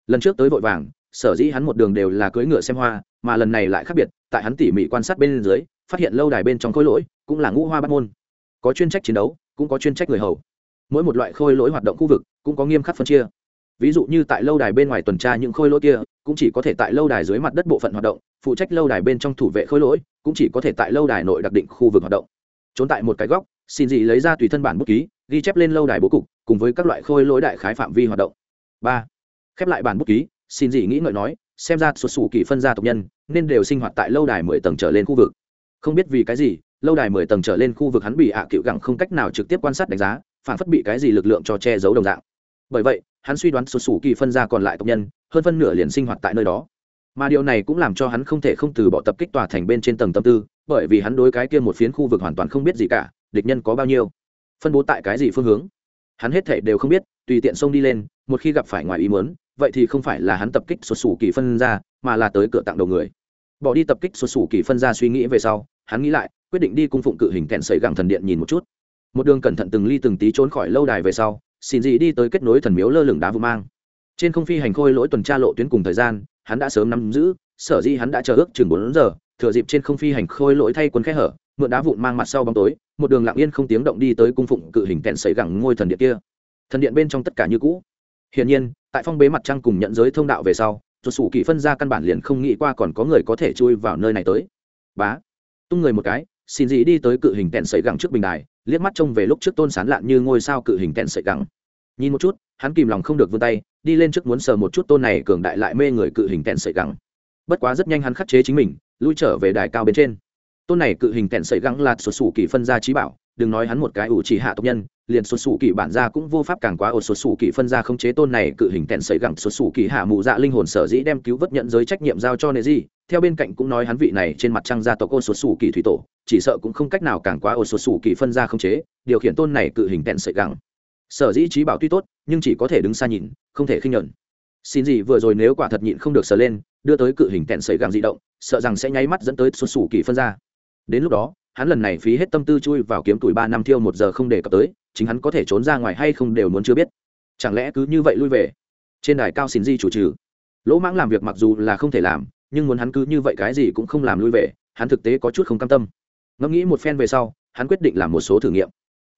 Lần trước tới vội vàng, sở dĩ hắn một đường đều là cưỡi ngựa xem hoa, mà lần này lại khác biệt, tại hắn tỉ mỉ quan sát bên dưới, phát hiện lâu đài bên trong khôi lỗi, cũng là ngũ hoa bắt môn. Có chuyên trách chiến đấu, cũng có chuyên trách người hầu mỗi một loại khôi lỗi hoạt động khu vực cũng có nghiêm khắc phân chia. Ví dụ như tại lâu đài bên ngoài tuần tra những khôi lỗi kia, cũng chỉ có thể tại lâu đài dưới mặt đất bộ phận hoạt động, phụ trách lâu đài bên trong thủ vệ khôi lỗi, cũng chỉ có thể tại lâu đài nội đặc định khu vực hoạt động. Trốn tại một cái góc, xin dị lấy ra tùy thân bản bút ký, ghi chép lên lâu đài bố cục, cùng với các loại khôi lỗi đại khái phạm vi hoạt động. Ba, khép lại bản bút ký, xin dị nghĩ ngợi nói, xem ra sụt xù kỳ phân gia tộc nhân, nên đều sinh hoạt tại lâu đài mười tầng trở lên khu vực. Không biết vì cái gì, lâu đài mười tầng trở lên khu vực hắn bị ạ à cựu gẳng không cách nào trực tiếp quan sát đánh giá phản phất bị cái gì lực lượng cho che giấu đồng dạng. Bởi vậy, hắn suy đoán sụt sủ kỳ phân gia còn lại tộc nhân, hơn phân nửa liền sinh hoạt tại nơi đó. Mà điều này cũng làm cho hắn không thể không từ bỏ tập kích tòa thành bên trên tầng tâm tư, bởi vì hắn đối cái kia một phiến khu vực hoàn toàn không biết gì cả, địch nhân có bao nhiêu, phân bố tại cái gì phương hướng. Hắn hết thể đều không biết, tùy tiện xông đi lên, một khi gặp phải ngoài ý muốn, vậy thì không phải là hắn tập kích sụt sủ kỳ phân ra, mà là tới cửa tặng đầu người. Bỏ đi tập kích sụt sủ kỳ phân ra suy nghĩ về sau, hắn nghĩ lại, quyết định đi cung phụng cự hình kẹn sấy gẳng thần điện nhìn một chút một đường cẩn thận từng ly từng tí trốn khỏi lâu đài về sau, xin gì đi tới kết nối thần miếu lơ lửng đá vụ mang. Trên không phi hành khôi lỗi tuần tra lộ tuyến cùng thời gian, hắn đã sớm nắm giữ, sở dĩ hắn đã chờ ước chừng bốn giờ, thừa dịp trên không phi hành khôi lỗi thay quân khẽ hở, mượn đá vụn mang mặt sau bóng tối, một đường lặng yên không tiếng động đi tới cung phụng cự hình kẹn xảy gẳng ngôi thần điện kia. Thần điện bên trong tất cả như cũ. Hiển nhiên, tại phong bế mặt trăng cùng nhận giới thông đạo về sau tuột sủ kỳ phân ra căn bản liền không nghĩ qua còn có người có thể chui vào nơi này tới. Bá. Tung người một cái, xin gì đi tới cự hình kẹn xảy gẳng trước bình đài liếc mắt trông về lúc trước tôn sán lạn như ngôi sao cự hình tẹn sợi gẳng. Nhìn một chút, hắn kìm lòng không được vươn tay, đi lên trước muốn sờ một chút tôn này cường đại lại mê người cự hình tẹn sợi gẳng. Bất quá rất nhanh hắn khắc chế chính mình, lui trở về đài cao bên trên. Tôn này cự hình tẹn sợi gẳng là sụt sủ kỳ phân ra trí bảo, đừng nói hắn một cái ủ chỉ hạ tộc nhân, liền xuất sủ kỳ bản ra cũng vô pháp càng quá ổ xuất sủ kỳ phân ra không chế tôn này cự hình tẹn sợi gẳng. Xuất sủ kỳ hạ mù dạ linh hồn sở dĩ đem cứu vớt nhận giới trách nhiệm giao cho nệ gì theo bên cạnh cũng nói hắn vị này trên mặt trăng gia tộc ô số sủ kỳ thủy tổ, chỉ sợ cũng không cách nào càng quá ô số sủ kỳ phân ra không chế, điều khiển tôn này cự hình tẹn sợi gẳng. Sở dĩ trí bảo tuy tốt, nhưng chỉ có thể đứng xa nhìn, không thể khinh nhẫn xin gì vừa rồi nếu quả thật nhịn không được sờ lên, đưa tới cự hình tẹn sợi gẳng di động, sợ rằng sẽ nháy mắt dẫn tới xuất sủ kỳ phân ra. Đến lúc đó, hắn lần này phí hết tâm tư chui vào kiếm tuổi ba năm thiêu một giờ không để cập tới, chính hắn có thể trốn ra ngoài hay không đều muốn chưa biết. Chẳng lẽ cứ như vậy lui về? Trên đài cao xin di chủ trừ. Lỗ mãng làm việc mặc dù là không thể làm nhưng muốn hắn cứ như vậy cái gì cũng không làm lui về, hắn thực tế có chút không cam tâm. Ngẫm nghĩ một phen về sau, hắn quyết định làm một số thử nghiệm.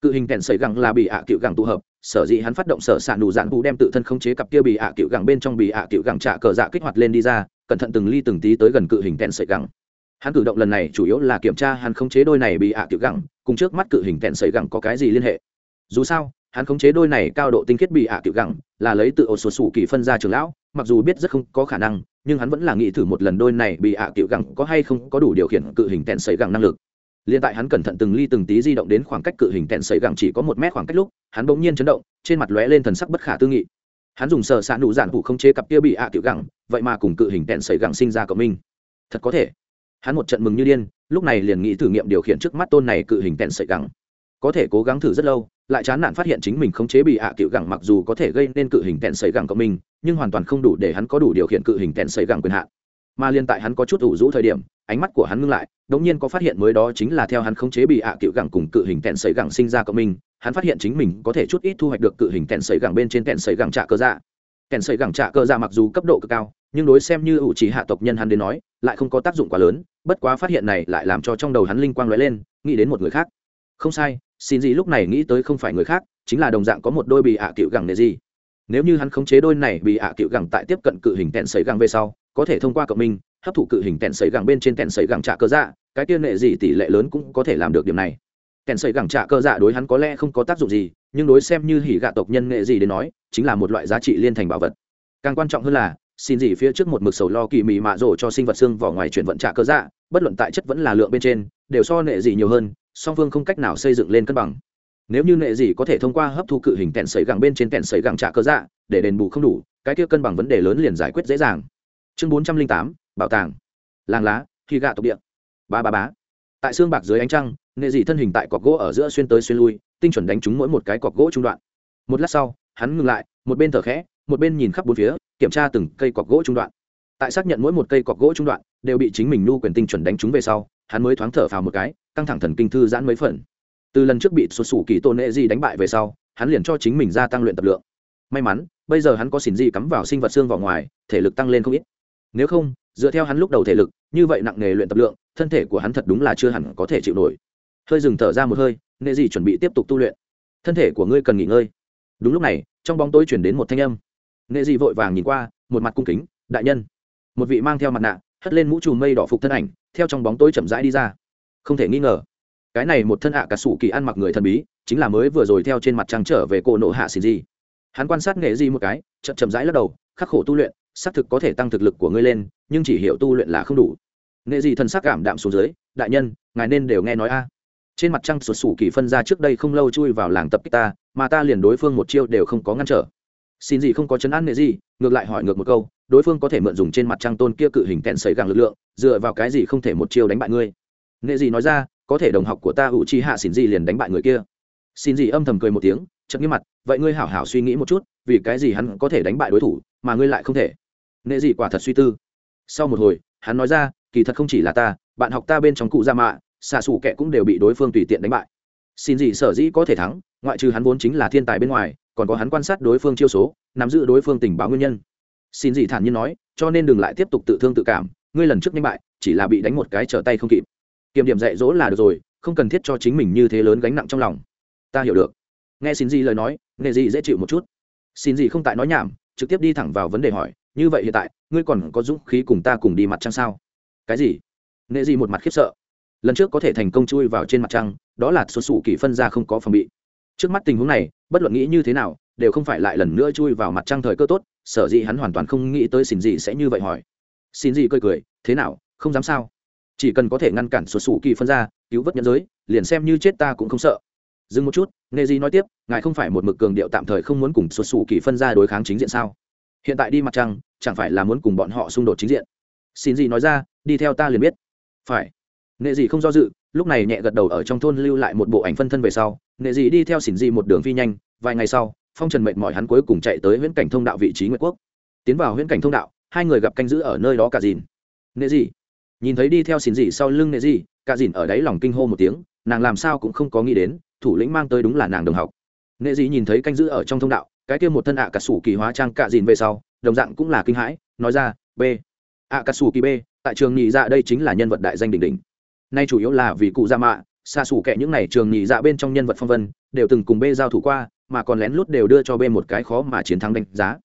Cự hình kèn sấy gẳng là bị ạ à cựu gẳng tụ hợp, sở dĩ hắn phát động sở s ạ đủ dạn vụ đem tự thân khống chế cặp kia bị ạ à cựu gẳng bên trong bị ạ à cựu gẳng trả cờ dạ kích hoạt lên đi ra, cẩn thận từng ly từng tí tới gần cự hình kèn sấy gẳng. Hắn cử động lần này chủ yếu là kiểm tra hắn khống chế đôi này bị ạ cựu gẳng, cùng trước mắt cự hình kèn sấy gẳng có cái gì liên hệ. Dù sao hắn khống chế đôi này cao độ tinh khiết bị ạ cựu gẳng, là lấy tự ổ sổ sủ kỳ phân ra trường lão, mặc dù biết rất không có khả năng, nhưng hắn vẫn là nghĩ thử một lần đôi này bị ạ cựu gẳng có hay không có đủ điều khiển cự hình tèn xấy gẳng năng lực. Liên tại hắn cẩn thận từng ly từng tí di động đến khoảng cách cự hình tèn xấy gẳng chỉ có một mét khoảng cách lúc, hắn bỗng nhiên chấn động, trên mặt lóe lên thần sắc bất khả tư nghị. Hắn dùng sờ xạ nụ giản phụ không chế cặp kia bị ạ cựu gẳng, vậy mà cùng cự hình tèn xấy gẳng sinh ra cộng minh. Thật có thể. Hắn một trận mừng như điên, lúc này liền nghĩ thử nghiệm điều khiển trước mắt tôn này cự hình tèn xấy gẳng. Có thể cố gắng thử rất lâu lại chán nản phát hiện chính mình khống chế bị ạ à cựu gẳng mặc dù có thể gây nên cự hình kèn sấy gẳng cộng minh nhưng hoàn toàn không đủ để hắn có đủ điều khiển cự hình kèn sấy gẳng quyền hạn. Mà liên tại hắn có chút ủ rũ thời điểm, ánh mắt của hắn ngưng lại đống nhiên có phát hiện mới đó chính là theo hắn khống chế bị ạ à cựu gẳng cùng cự hình kèn sấy gẳng sinh ra cộng minh hắn phát hiện chính mình có thể chút ít thu hoạch được cự hình kèn sấy gẳng bên trên kèn sấy gẳng trạ cơ dạ. Kèn sấy gẳng trạ cơ dạ mặc dù cấp độ cực cao, nhưng đối xem như ủ chỉ hạ tộc nhân hắn đến nói, lại không có tác dụng quá lớn, bất quá phát hiện này lại làm cho trong đầu hắn linh quang lóe lên, nghĩ đến một người khác. Không sai xin gì lúc này nghĩ tới không phải người khác, chính là đồng dạng có một đôi bị ạ à cựu gẳng nệ gì. Nếu như hắn khống chế đôi này bị ạ à cựu gẳng tại tiếp cận cự hình tẹn sấy gẳng về sau, có thể thông qua cộng minh, hấp thụ cự hình tẹn sấy gẳng bên trên tẹn sấy gẳng trả cơ dạ cái tiên nệ gì tỷ lệ lớn cũng có thể làm được điểm này. Kèn sợi gẳng trạ cơ dạ đối hắn có lẽ không có tác dụng gì, nhưng đối xem như hỉ gạ tộc nhân nghệ gì đến nói, chính là một loại giá trị liên thành bảo vật. Càng quan trọng hơn là, xin gì phía trước một mực sầu lo kỳ mị mạ rổ cho sinh vật xương vỏ ngoài chuyển vận trạ cơ dạ bất luận tại chất vẫn là lượng bên trên đều so nệ gì nhiều hơn, song phương không cách nào xây dựng lên cân bằng. Nếu như nệ gì có thể thông qua hấp thu cự hình kẹn sấy gẳng bên trên kẹn sấy gẳng trả cơ dạ để đền bù không đủ, cái kia cân bằng vấn đề lớn liền giải quyết dễ dàng. Chương bốn trăm linh tám, bảo tàng. Làng lá khi gạ tộc địa. Ba ba bá tại xương bạc dưới ánh trăng, nệ dị thân hình tại cọc gỗ ở giữa xuyên tới xuyên lui, tinh chuẩn đánh trúng mỗi một cái cọc gỗ trung đoạn. Một lát sau, hắn ngừng lại, một bên thở khẽ, một bên nhìn khắp bốn phía, kiểm tra từng cây cọc gỗ trung đoạn. Tại xác nhận mỗi một cây cọc gỗ trung đoạn đều bị chính mình nu quyền tinh chuẩn đánh trúng về sau hắn mới thoáng thở phào một cái, căng thẳng thần kinh thư giãn mấy phần. Từ lần trước bị sụt sủ kỳ tôn nệ di đánh bại về sau, hắn liền cho chính mình gia tăng luyện tập lượng. May mắn, bây giờ hắn có xỉn di cắm vào sinh vật xương vào ngoài, thể lực tăng lên không ít. Nếu không, dựa theo hắn lúc đầu thể lực, như vậy nặng nghề luyện tập lượng, thân thể của hắn thật đúng là chưa hẳn có thể chịu nổi. Hơi dừng thở ra một hơi, nệ di chuẩn bị tiếp tục tu luyện. Thân thể của ngươi cần nghỉ ngơi. Đúng lúc này, trong bóng tối chuyển đến một thanh âm. Nệ di vội vàng nhìn qua, một mặt cung kính, đại nhân. Một vị mang theo mặt nạ hất lên mũ trùm mây đỏ phục thân ảnh, theo trong bóng tối chậm rãi đi ra. Không thể nghi ngờ, cái này một thân ạ cả sủ kỳ ăn mặc người thần bí, chính là mới vừa rồi theo trên mặt trăng trở về cổ nộ hạ xì gì hắn quan sát nghệ di một cái, chậm chậm rãi lắc đầu, khắc khổ tu luyện, xác thực có thể tăng thực lực của ngươi lên, nhưng chỉ hiểu tu luyện là không đủ. Nghệ di thân sắc cảm đạm xuống dưới, đại nhân, ngài nên đều nghe nói a. Trên mặt trăng sụt sủ kỳ phân ra trước đây không lâu chui vào làng tập kích ta, mà ta liền đối phương một chiêu đều không có ngăn trở xin gì không có chấn an nghệ gì, ngược lại hỏi ngược một câu, đối phương có thể mượn dùng trên mặt trăng tôn kia cự hình kẹn xấy gàng lực lượng, dựa vào cái gì không thể một chiêu đánh bại ngươi? Nghệ gì nói ra, có thể đồng học của ta ủ chi hạ xin gì liền đánh bại người kia. Xin gì âm thầm cười một tiếng chậm nghiêm mặt, vậy ngươi hảo hảo suy nghĩ một chút, vì cái gì hắn có thể đánh bại đối thủ, mà ngươi lại không thể? Nghệ gì quả thật suy tư. Sau một hồi, hắn nói ra, kỳ thật không chỉ là ta, bạn học ta bên trong cụ gia mạ, xạ xù kệ cũng đều bị đối phương tùy tiện đánh bại. Xin gì sở dĩ có thể thắng, ngoại trừ hắn vốn chính là thiên tài bên ngoài còn có hắn quan sát đối phương chiêu số, nắm giữ đối phương tình báo nguyên nhân. Xin gì thản nhiên nói, cho nên đừng lại tiếp tục tự thương tự cảm, ngươi lần trước nhanh bại, chỉ là bị đánh một cái trở tay không kịp. Kiềm điểm dạy dỗ là được rồi, không cần thiết cho chính mình như thế lớn gánh nặng trong lòng. Ta hiểu được. Nghe xin gì lời nói nghe gì dễ chịu một chút. Xin gì không tại nói nhảm, trực tiếp đi thẳng vào vấn đề hỏi, như vậy hiện tại, ngươi còn có dũng khí cùng ta cùng đi mặt trăng sao? Cái gì? Nghệ gì một mặt khiếp sợ. Lần trước có thể thành công chui vào trên mặt trăng, đó là số sủ kỳ phân ra không có phòng bị. Trước mắt tình huống này bất luận nghĩ như thế nào, đều không phải lại lần nữa chui vào mặt trăng thời cơ tốt, sở dĩ hắn hoàn toàn không nghĩ tới xin gì sẽ như vậy hỏi. Xin gì cười cười, thế nào, không dám sao? Chỉ cần có thể ngăn cản sụt sủ kỳ phân ra, cứu vớt nhân giới, liền xem như chết ta cũng không sợ. Dừng một chút nghe gì nói tiếp, ngài không phải một mực cường điệu tạm thời không muốn cùng sụt sủ kỳ phân ra đối kháng chính diện sao? Hiện tại đi mặt trăng, chẳng phải là muốn cùng bọn họ xung đột chính diện? Xin gì nói ra, đi theo ta liền biết. Phải. Nghệ gì không do dự, lúc này nhẹ gật đầu ở trong thôn lưu lại một bộ ảnh phân thân về sau nghệ Dị đi theo xỉn Dị một đường phi nhanh vài ngày sau phong trần mệt mỏi hắn cuối cùng chạy tới huyễn cảnh thông đạo vị trí nguyệt quốc. Tiến vào huyễn cảnh thông đạo hai người gặp canh giữ ở nơi đó cả dìn. Nghệ Dị nhìn thấy đi theo xỉn Dị sau lưng nghệ Dị, cả dìn ở đáy lòng kinh hô một tiếng nàng làm sao cũng không có nghĩ đến thủ lĩnh mang tới đúng là nàng đồng học. Nghệ Dị nhìn thấy canh giữ ở trong thông đạo cái kia một thân ạ cả sủ kỳ hóa trang cả dìn về sau đồng dạng cũng là kinh hãi nói ra b ạ cả sủ kỳ b tại trường nhị dạ đây chính là nhân vật đại danh đỉnh đỉnh. Nay chủ yếu là vì cụ gia mạ xa xù kệ những này trường nhị dạ bên trong nhân vật phong vân, đều từng cùng b giao thủ qua, mà còn lén lút đều đưa cho b một cái khó mà chiến thắng đánh giá.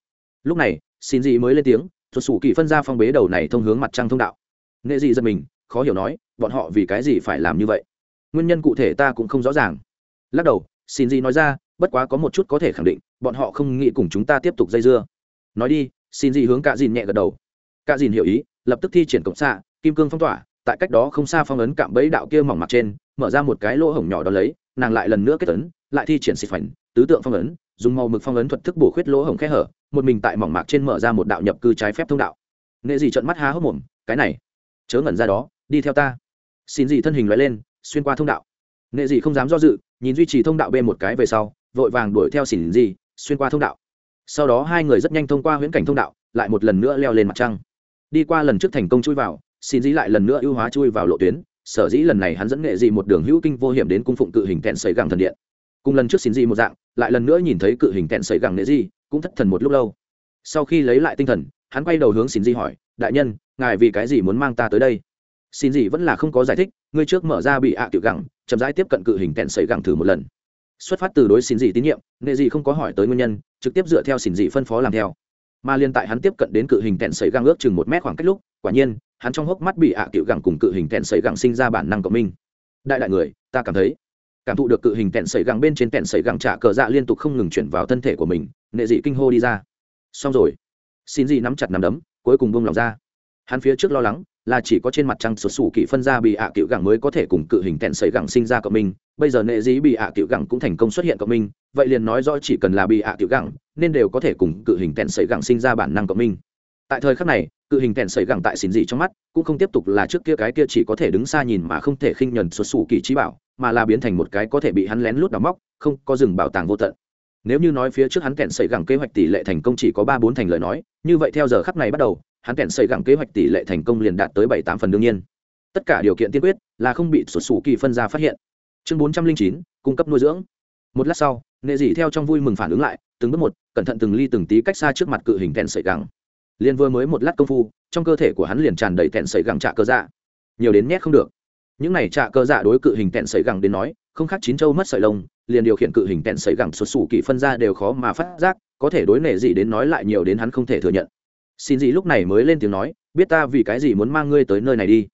Lúc này, xin dị mới lên tiếng thuật sủ kỳ phân ra phong bế đầu này thông hướng mặt trăng thông đạo. Nghệ dị giật mình, khó hiểu nói, bọn họ vì cái gì phải làm như vậy? Nguyên nhân cụ thể ta cũng không rõ ràng. Lắc đầu, xin dị nói ra, bất quá có một chút có thể khẳng định, bọn họ không nghĩ cùng chúng ta tiếp tục dây dưa. Nói đi, xin dị hướng cạ dìn nhẹ gật đầu. Cạ dìn hiểu ý, lập tức thi triển cộng xạ, kim cương phong tỏa, tại cách đó không xa phong ấn cạm bẫy đạo kia mỏng mặt trên mở ra một cái lỗ hổng nhỏ đó lấy, nàng lại lần nữa kết tấn lại thi triển xịt phảnh, tứ tượng phong ấn, dùng màu mực phong ấn thuật thức bổ khuyết lỗ hổng khe hở, một mình tại mỏng mạc trên mở ra một đạo nhập cư trái phép thông đạo. Nghệ gì trợn mắt há hốc mồm, cái này, chớ ngẩn ra đó, đi theo ta. Xin gì thân hình loại lên, xuyên qua thông đạo. Nghệ gì không dám do dự, nhìn duy trì thông đạo bên một cái về sau, vội vàng đuổi theo xỉn gì xuyên qua thông đạo. Sau đó hai người rất nhanh thông qua huyễn cảnh thông đạo, lại một lần nữa leo lên mặt trăng. Đi qua lần trước thành công chui vào, xin dĩ lại lần nữa ưu hóa chui vào lộ tuyến sở dĩ lần này hắn dẫn nghệ dị một đường hữu kinh vô hiểm đến cung phụng cự hình kẹn sấy gẳng thần điện. Cùng lần trước xin dị một dạng, lại lần nữa nhìn thấy cự hình kẹn sấy gẳng nghệ dị cũng thất thần một lúc lâu. Sau khi lấy lại tinh thần, hắn quay đầu hướng xin dị hỏi, đại nhân, ngài vì cái gì muốn mang ta tới đây? Xin dị vẫn là không có giải thích, ngươi trước mở ra bị ạ tiểu gẳng, chậm rãi tiếp cận cự hình kẹn sấy gẳng thử một lần. Xuất phát từ đối xin dị tín nhiệm, nghệ dị không có hỏi tới nguyên nhân, trực tiếp dựa theo xin dị phân phó làm theo. Mà liên tại hắn tiếp cận đến cự hình kẹn sấy gẳng ước chừng một mét khoảng cách lúc, quả nhiên hắn trong hốc mắt bị ạ à cựu gẳng cùng cự hình kẹn sấy gẳng sinh ra bản năng cộng minh đại đại người, ta cảm thấy, cảm thụ được cự hình tẹn sẩy gẳng bên trên tẹn sẩy gẳng trả cờ dạ liên tục không ngừng chuyển vào thân thể của mình, nệ dị kinh hô đi ra. Xong rồi. Xin dị nắm chặt nắm đấm, cuối cùng buông lòng ra. Hắn phía trước lo lắng là chỉ có trên mặt trăng sụt sủ kỷ phân ra bị ạ à cựu gẳng mới có thể cùng cự hình tẹn sẩy gẳng sinh ra cộng minh bây giờ nệ dĩ bị ạ à cựu gẳng cũng thành công xuất hiện cộng minh vậy liền nói rõ chỉ cần là bị ạ à cựu gẳng, nên đều có thể cùng cự hình tẹn sẩy gẳng sinh ra bản năng cộng minh tại thời khắc này, cự hình tẹn sẩy gẳng tại xỉn dị trong mắt, cũng không tiếp tục là trước kia cái kia chỉ có thể đứng xa nhìn mà không thể khinh nhuần xuất xù kỳ trí bảo, mà là biến thành một cái có thể bị hắn lén lút đào móc, không có rừng bảo tàng vô tận. Nếu như nói phía trước hắn kẹn sẩy gẳng kế hoạch tỷ lệ thành công chỉ có ba bốn thành lời nói, như vậy theo giờ khắc này bắt đầu, hắn kẹn sẩy gẳng kế hoạch tỷ lệ thành công liền đạt tới bảy tám phần đương nhiên. Tất cả điều kiện tiên quyết là không bị sụt sù kỳ phân ra phát hiện. Chương bốn trăm linh chín, cung cấp nuôi dưỡng. Một lát sau nghệ dị theo trong vui mừng phản ứng lại, từng bước một, cẩn thận từng ly từng tí cách xa trước mặt cự hình kẹn sẩy gẳng liền vừa mới một lát công phu, trong cơ thể của hắn liền tràn đầy kẹn sẩy gẳng trạ cơ dạ. Nhiều đến nhét không được. Những này trạ cơ dạ đối cự hình kẹn sẩy gẳng đến nói, không khác chín châu mất sợi lông, liền điều khiển cự hình kẹn sẩy gẳng sụt sủ kỳ phân ra đều khó mà phát giác, có thể đối nệ gì đến nói lại nhiều đến hắn không thể thừa nhận. Xin gì lúc này mới lên tiếng nói, biết ta vì cái gì muốn mang ngươi tới nơi này đi.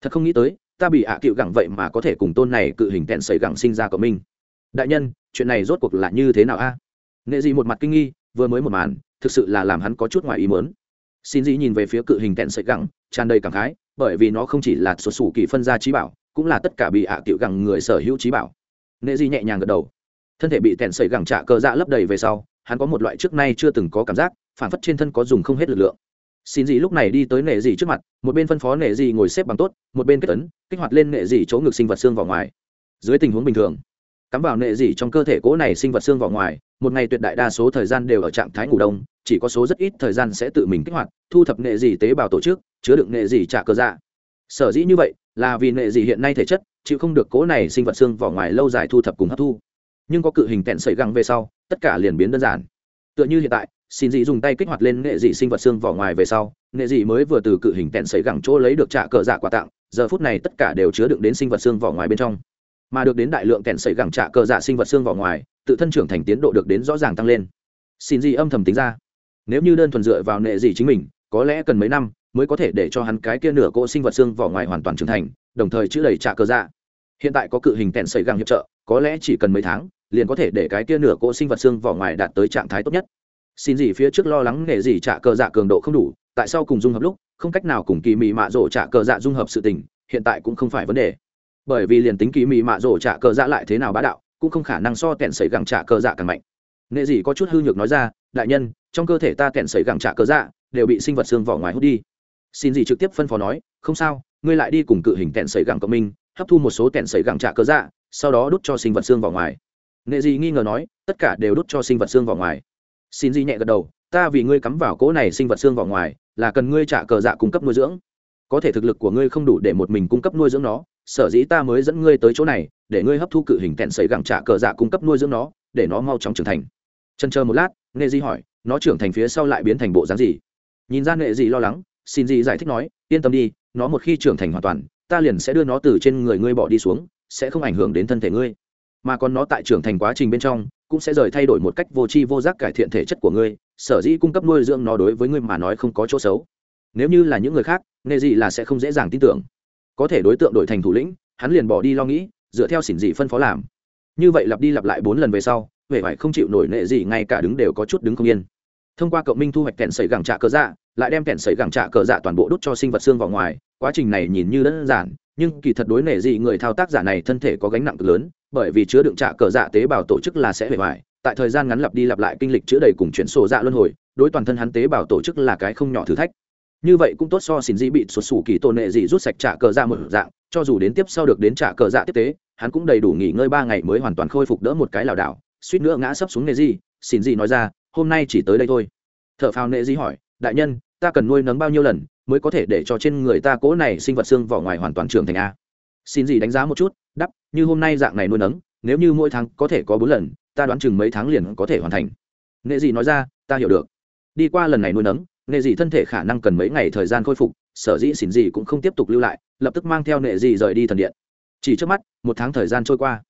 Thật không nghĩ tới, ta bị ạ à cựu gẳng vậy mà có thể cùng tôn này cự hình tẹn sẩy gẳng sinh ra của mình đại nhân, chuyện này rốt cuộc là như thế nào a? À? nệ gì một mặt kinh nghi, vừa mới một màn, thực sự là làm hắn có chút ngoài ý muốn xin dị nhìn về phía cự hình kẹn sợi gẳng, tràn đầy cảm khái, bởi vì nó không chỉ là sổ sủ kỳ phân ra trí bảo, cũng là tất cả bị hạ à gẳng người sở hữu trí bảo. Nệ dị nhẹ nhàng gật đầu. Thân thể bị tẹn sợi gẳng trả cờ dạ lấp đầy về sau, hắn có một loại trước nay chưa từng có cảm giác, phản phất trên thân có dùng không hết lực lượng. Xin dị lúc này đi tới nệ dị trước mặt, một bên phân phó nệ dị ngồi xếp bằng tốt, một bên kết tấn kích hoạt lên nệ dị chỗ ngực sinh vật xương vào ngoài. Dưới tình huống bình thường, cắm vào nệ dị trong cơ thể cỗ này sinh vật xương vào ngoài một ngày tuyệt đại đa số thời gian đều ở trạng thái ngủ đông, chỉ có số rất ít thời gian sẽ tự mình kích hoạt, thu thập nghệ gì tế bào tổ chức, chứa đựng nghệ gì trả cơ dạ. Sở dĩ như vậy, là vì nghệ gì hiện nay thể chất, chịu không được cố này sinh vật xương vỏ ngoài lâu dài thu thập cùng hấp thu. Nhưng có cự hình tẹn sẩy găng về sau, tất cả liền biến đơn giản. Tựa như hiện tại, xin dị dùng tay kích hoạt lên nghệ dị sinh vật xương vỏ ngoài về sau, nghệ dị mới vừa từ cự hình tẹn sẩy gẳng chỗ lấy được trả cờ dạ quà tặng, giờ phút này tất cả đều chứa đựng đến sinh vật xương vỏ ngoài bên trong. Mà được đến đại lượng tẹn sẩy gẳng trả cờ dạ sinh vật xương vỏ ngoài tự thân trưởng thành tiến độ được đến rõ ràng tăng lên. Xin dị âm thầm tính ra, nếu như đơn thuần dựa vào nệ dị chính mình, có lẽ cần mấy năm mới có thể để cho hắn cái kia nửa cỗ sinh vật xương vỏ ngoài hoàn toàn trưởng thành, đồng thời chữ đầy trả cơ dạ. Hiện tại có cự hình tèn sẩy găng hiệp trợ, có lẽ chỉ cần mấy tháng, liền có thể để cái kia nửa cỗ sinh vật xương vỏ ngoài đạt tới trạng thái tốt nhất. Xin gì phía trước lo lắng nghề gì trả cơ dạ cường độ không đủ, tại sao cùng dung hợp lúc, không cách nào cùng kỳ mị mạ rổ trả cờ dạ dung hợp sự tình, hiện tại cũng không phải vấn đề. Bởi vì liền tính kỳ mị mạ rổ trả cờ dạ lại thế nào bá đạo cũng không khả năng so kẹn sẩy gẳng trả cờ dạ càng mạnh. Nệ gì có chút hư nhược nói ra, đại nhân, trong cơ thể ta kẹn sẩy gẳng trả cờ dạ đều bị sinh vật xương vỏ ngoài hút đi. Xin gì trực tiếp phân phó nói, không sao, ngươi lại đi cùng cự hình kẹn sẩy gẳng cộng minh, hấp thu một số kẹn sẩy gẳng trả cờ dạ sau đó đút cho sinh vật xương vỏ ngoài. Nệ gì nghi ngờ nói, tất cả đều đút cho sinh vật xương vỏ ngoài. Xin gì nhẹ gật đầu, ta vì ngươi cắm vào cỗ này sinh vật xương vào ngoài, là cần ngươi trả cờ dạ cung cấp nuôi dưỡng. Có thể thực lực của ngươi không đủ để một mình cung cấp nuôi dưỡng nó sở dĩ ta mới dẫn ngươi tới chỗ này, để ngươi hấp thu cự hình tẹn sấy gẳng trả cờ dạ cung cấp nuôi dưỡng nó, để nó mau chóng trưởng thành. Chân chờ một lát nghệ di hỏi, nó trưởng thành phía sau lại biến thành bộ dáng gì? Nhìn ra nghệ di lo lắng, xin di giải thích nói, yên tâm đi, nó một khi trưởng thành hoàn toàn, ta liền sẽ đưa nó từ trên người ngươi bỏ đi xuống, sẽ không ảnh hưởng đến thân thể ngươi. Mà còn nó tại trưởng thành quá trình bên trong, cũng sẽ rời thay đổi một cách vô tri vô giác cải thiện thể chất của ngươi, sở dĩ cung cấp nuôi dưỡng nó đối với ngươi mà nói không có chỗ xấu. Nếu như là những người khác nghệ gì là sẽ không dễ dàng tin tưởng có thể đối tượng đổi thành thủ lĩnh, hắn liền bỏ đi lo nghĩ, dựa theo xỉn dị phân phó làm. Như vậy lặp đi lặp lại bốn lần về sau huệ vải không chịu nổi nệ gì, ngay cả đứng đều có chút đứng không yên. Thông qua cộng minh thu hoạch kẹn sẩy gẳng trạ cờ dạ lại đem kẹn sẩy gẳng trạ cờ dạ toàn bộ đút cho sinh vật xương vào ngoài, quá trình này nhìn như đơn giản, nhưng kỳ thật đối nệ gì, người thao tác giả này thân thể có gánh nặng lớn, bởi vì chứa đựng trạ cờ dạ tế bào tổ chức là sẽ hề hoài tại thời gian ngắn lặp đi lặp lại kinh lịch chữa đầy cùng chuyển sổ dạ luân hồi, đối toàn thân hắn tế bào tổ chức là cái không nhỏ thử thách như vậy cũng tốt so xin dĩ bị sụt sủ kỳ tôn nệ dị rút sạch trả cờ dạ một dạng, cho dù đến tiếp sau được đến trả cờ dạ tiếp tế, hắn cũng đầy đủ nghỉ ngơi ba ngày mới hoàn toàn khôi phục đỡ một cái lảo đảo. Suýt nữa ngã sấp xuống nệ dị, xin dĩ nói ra, hôm nay chỉ tới đây thôi. T h ở phao nệ dị hỏi, đại nhân, ta cần nuôi nấng bao nhiêu lần mới có thể để cho trên người ta cố này sinh vật xương vỏ ngoài hoàn toàn trưởng thành a? Xin dĩ đánh giá một chút đắp như hôm nay dạng này nuôi nấng, nếu như mỗi tháng có thể có bốn lần, ta đoán chừng mấy tháng liền có thể hoàn thành. Nệ dị nói ra, ta hiểu được. Đi qua lần này nuôi nấng nệ dị thân thể khả năng cần mấy ngày thời gian khôi phục, sở dĩ xỉn dị cũng không tiếp tục lưu lại, lập tức mang theo nệ dị rời đi thần điện. Chỉ trước mắt, một tháng thời gian trôi qua.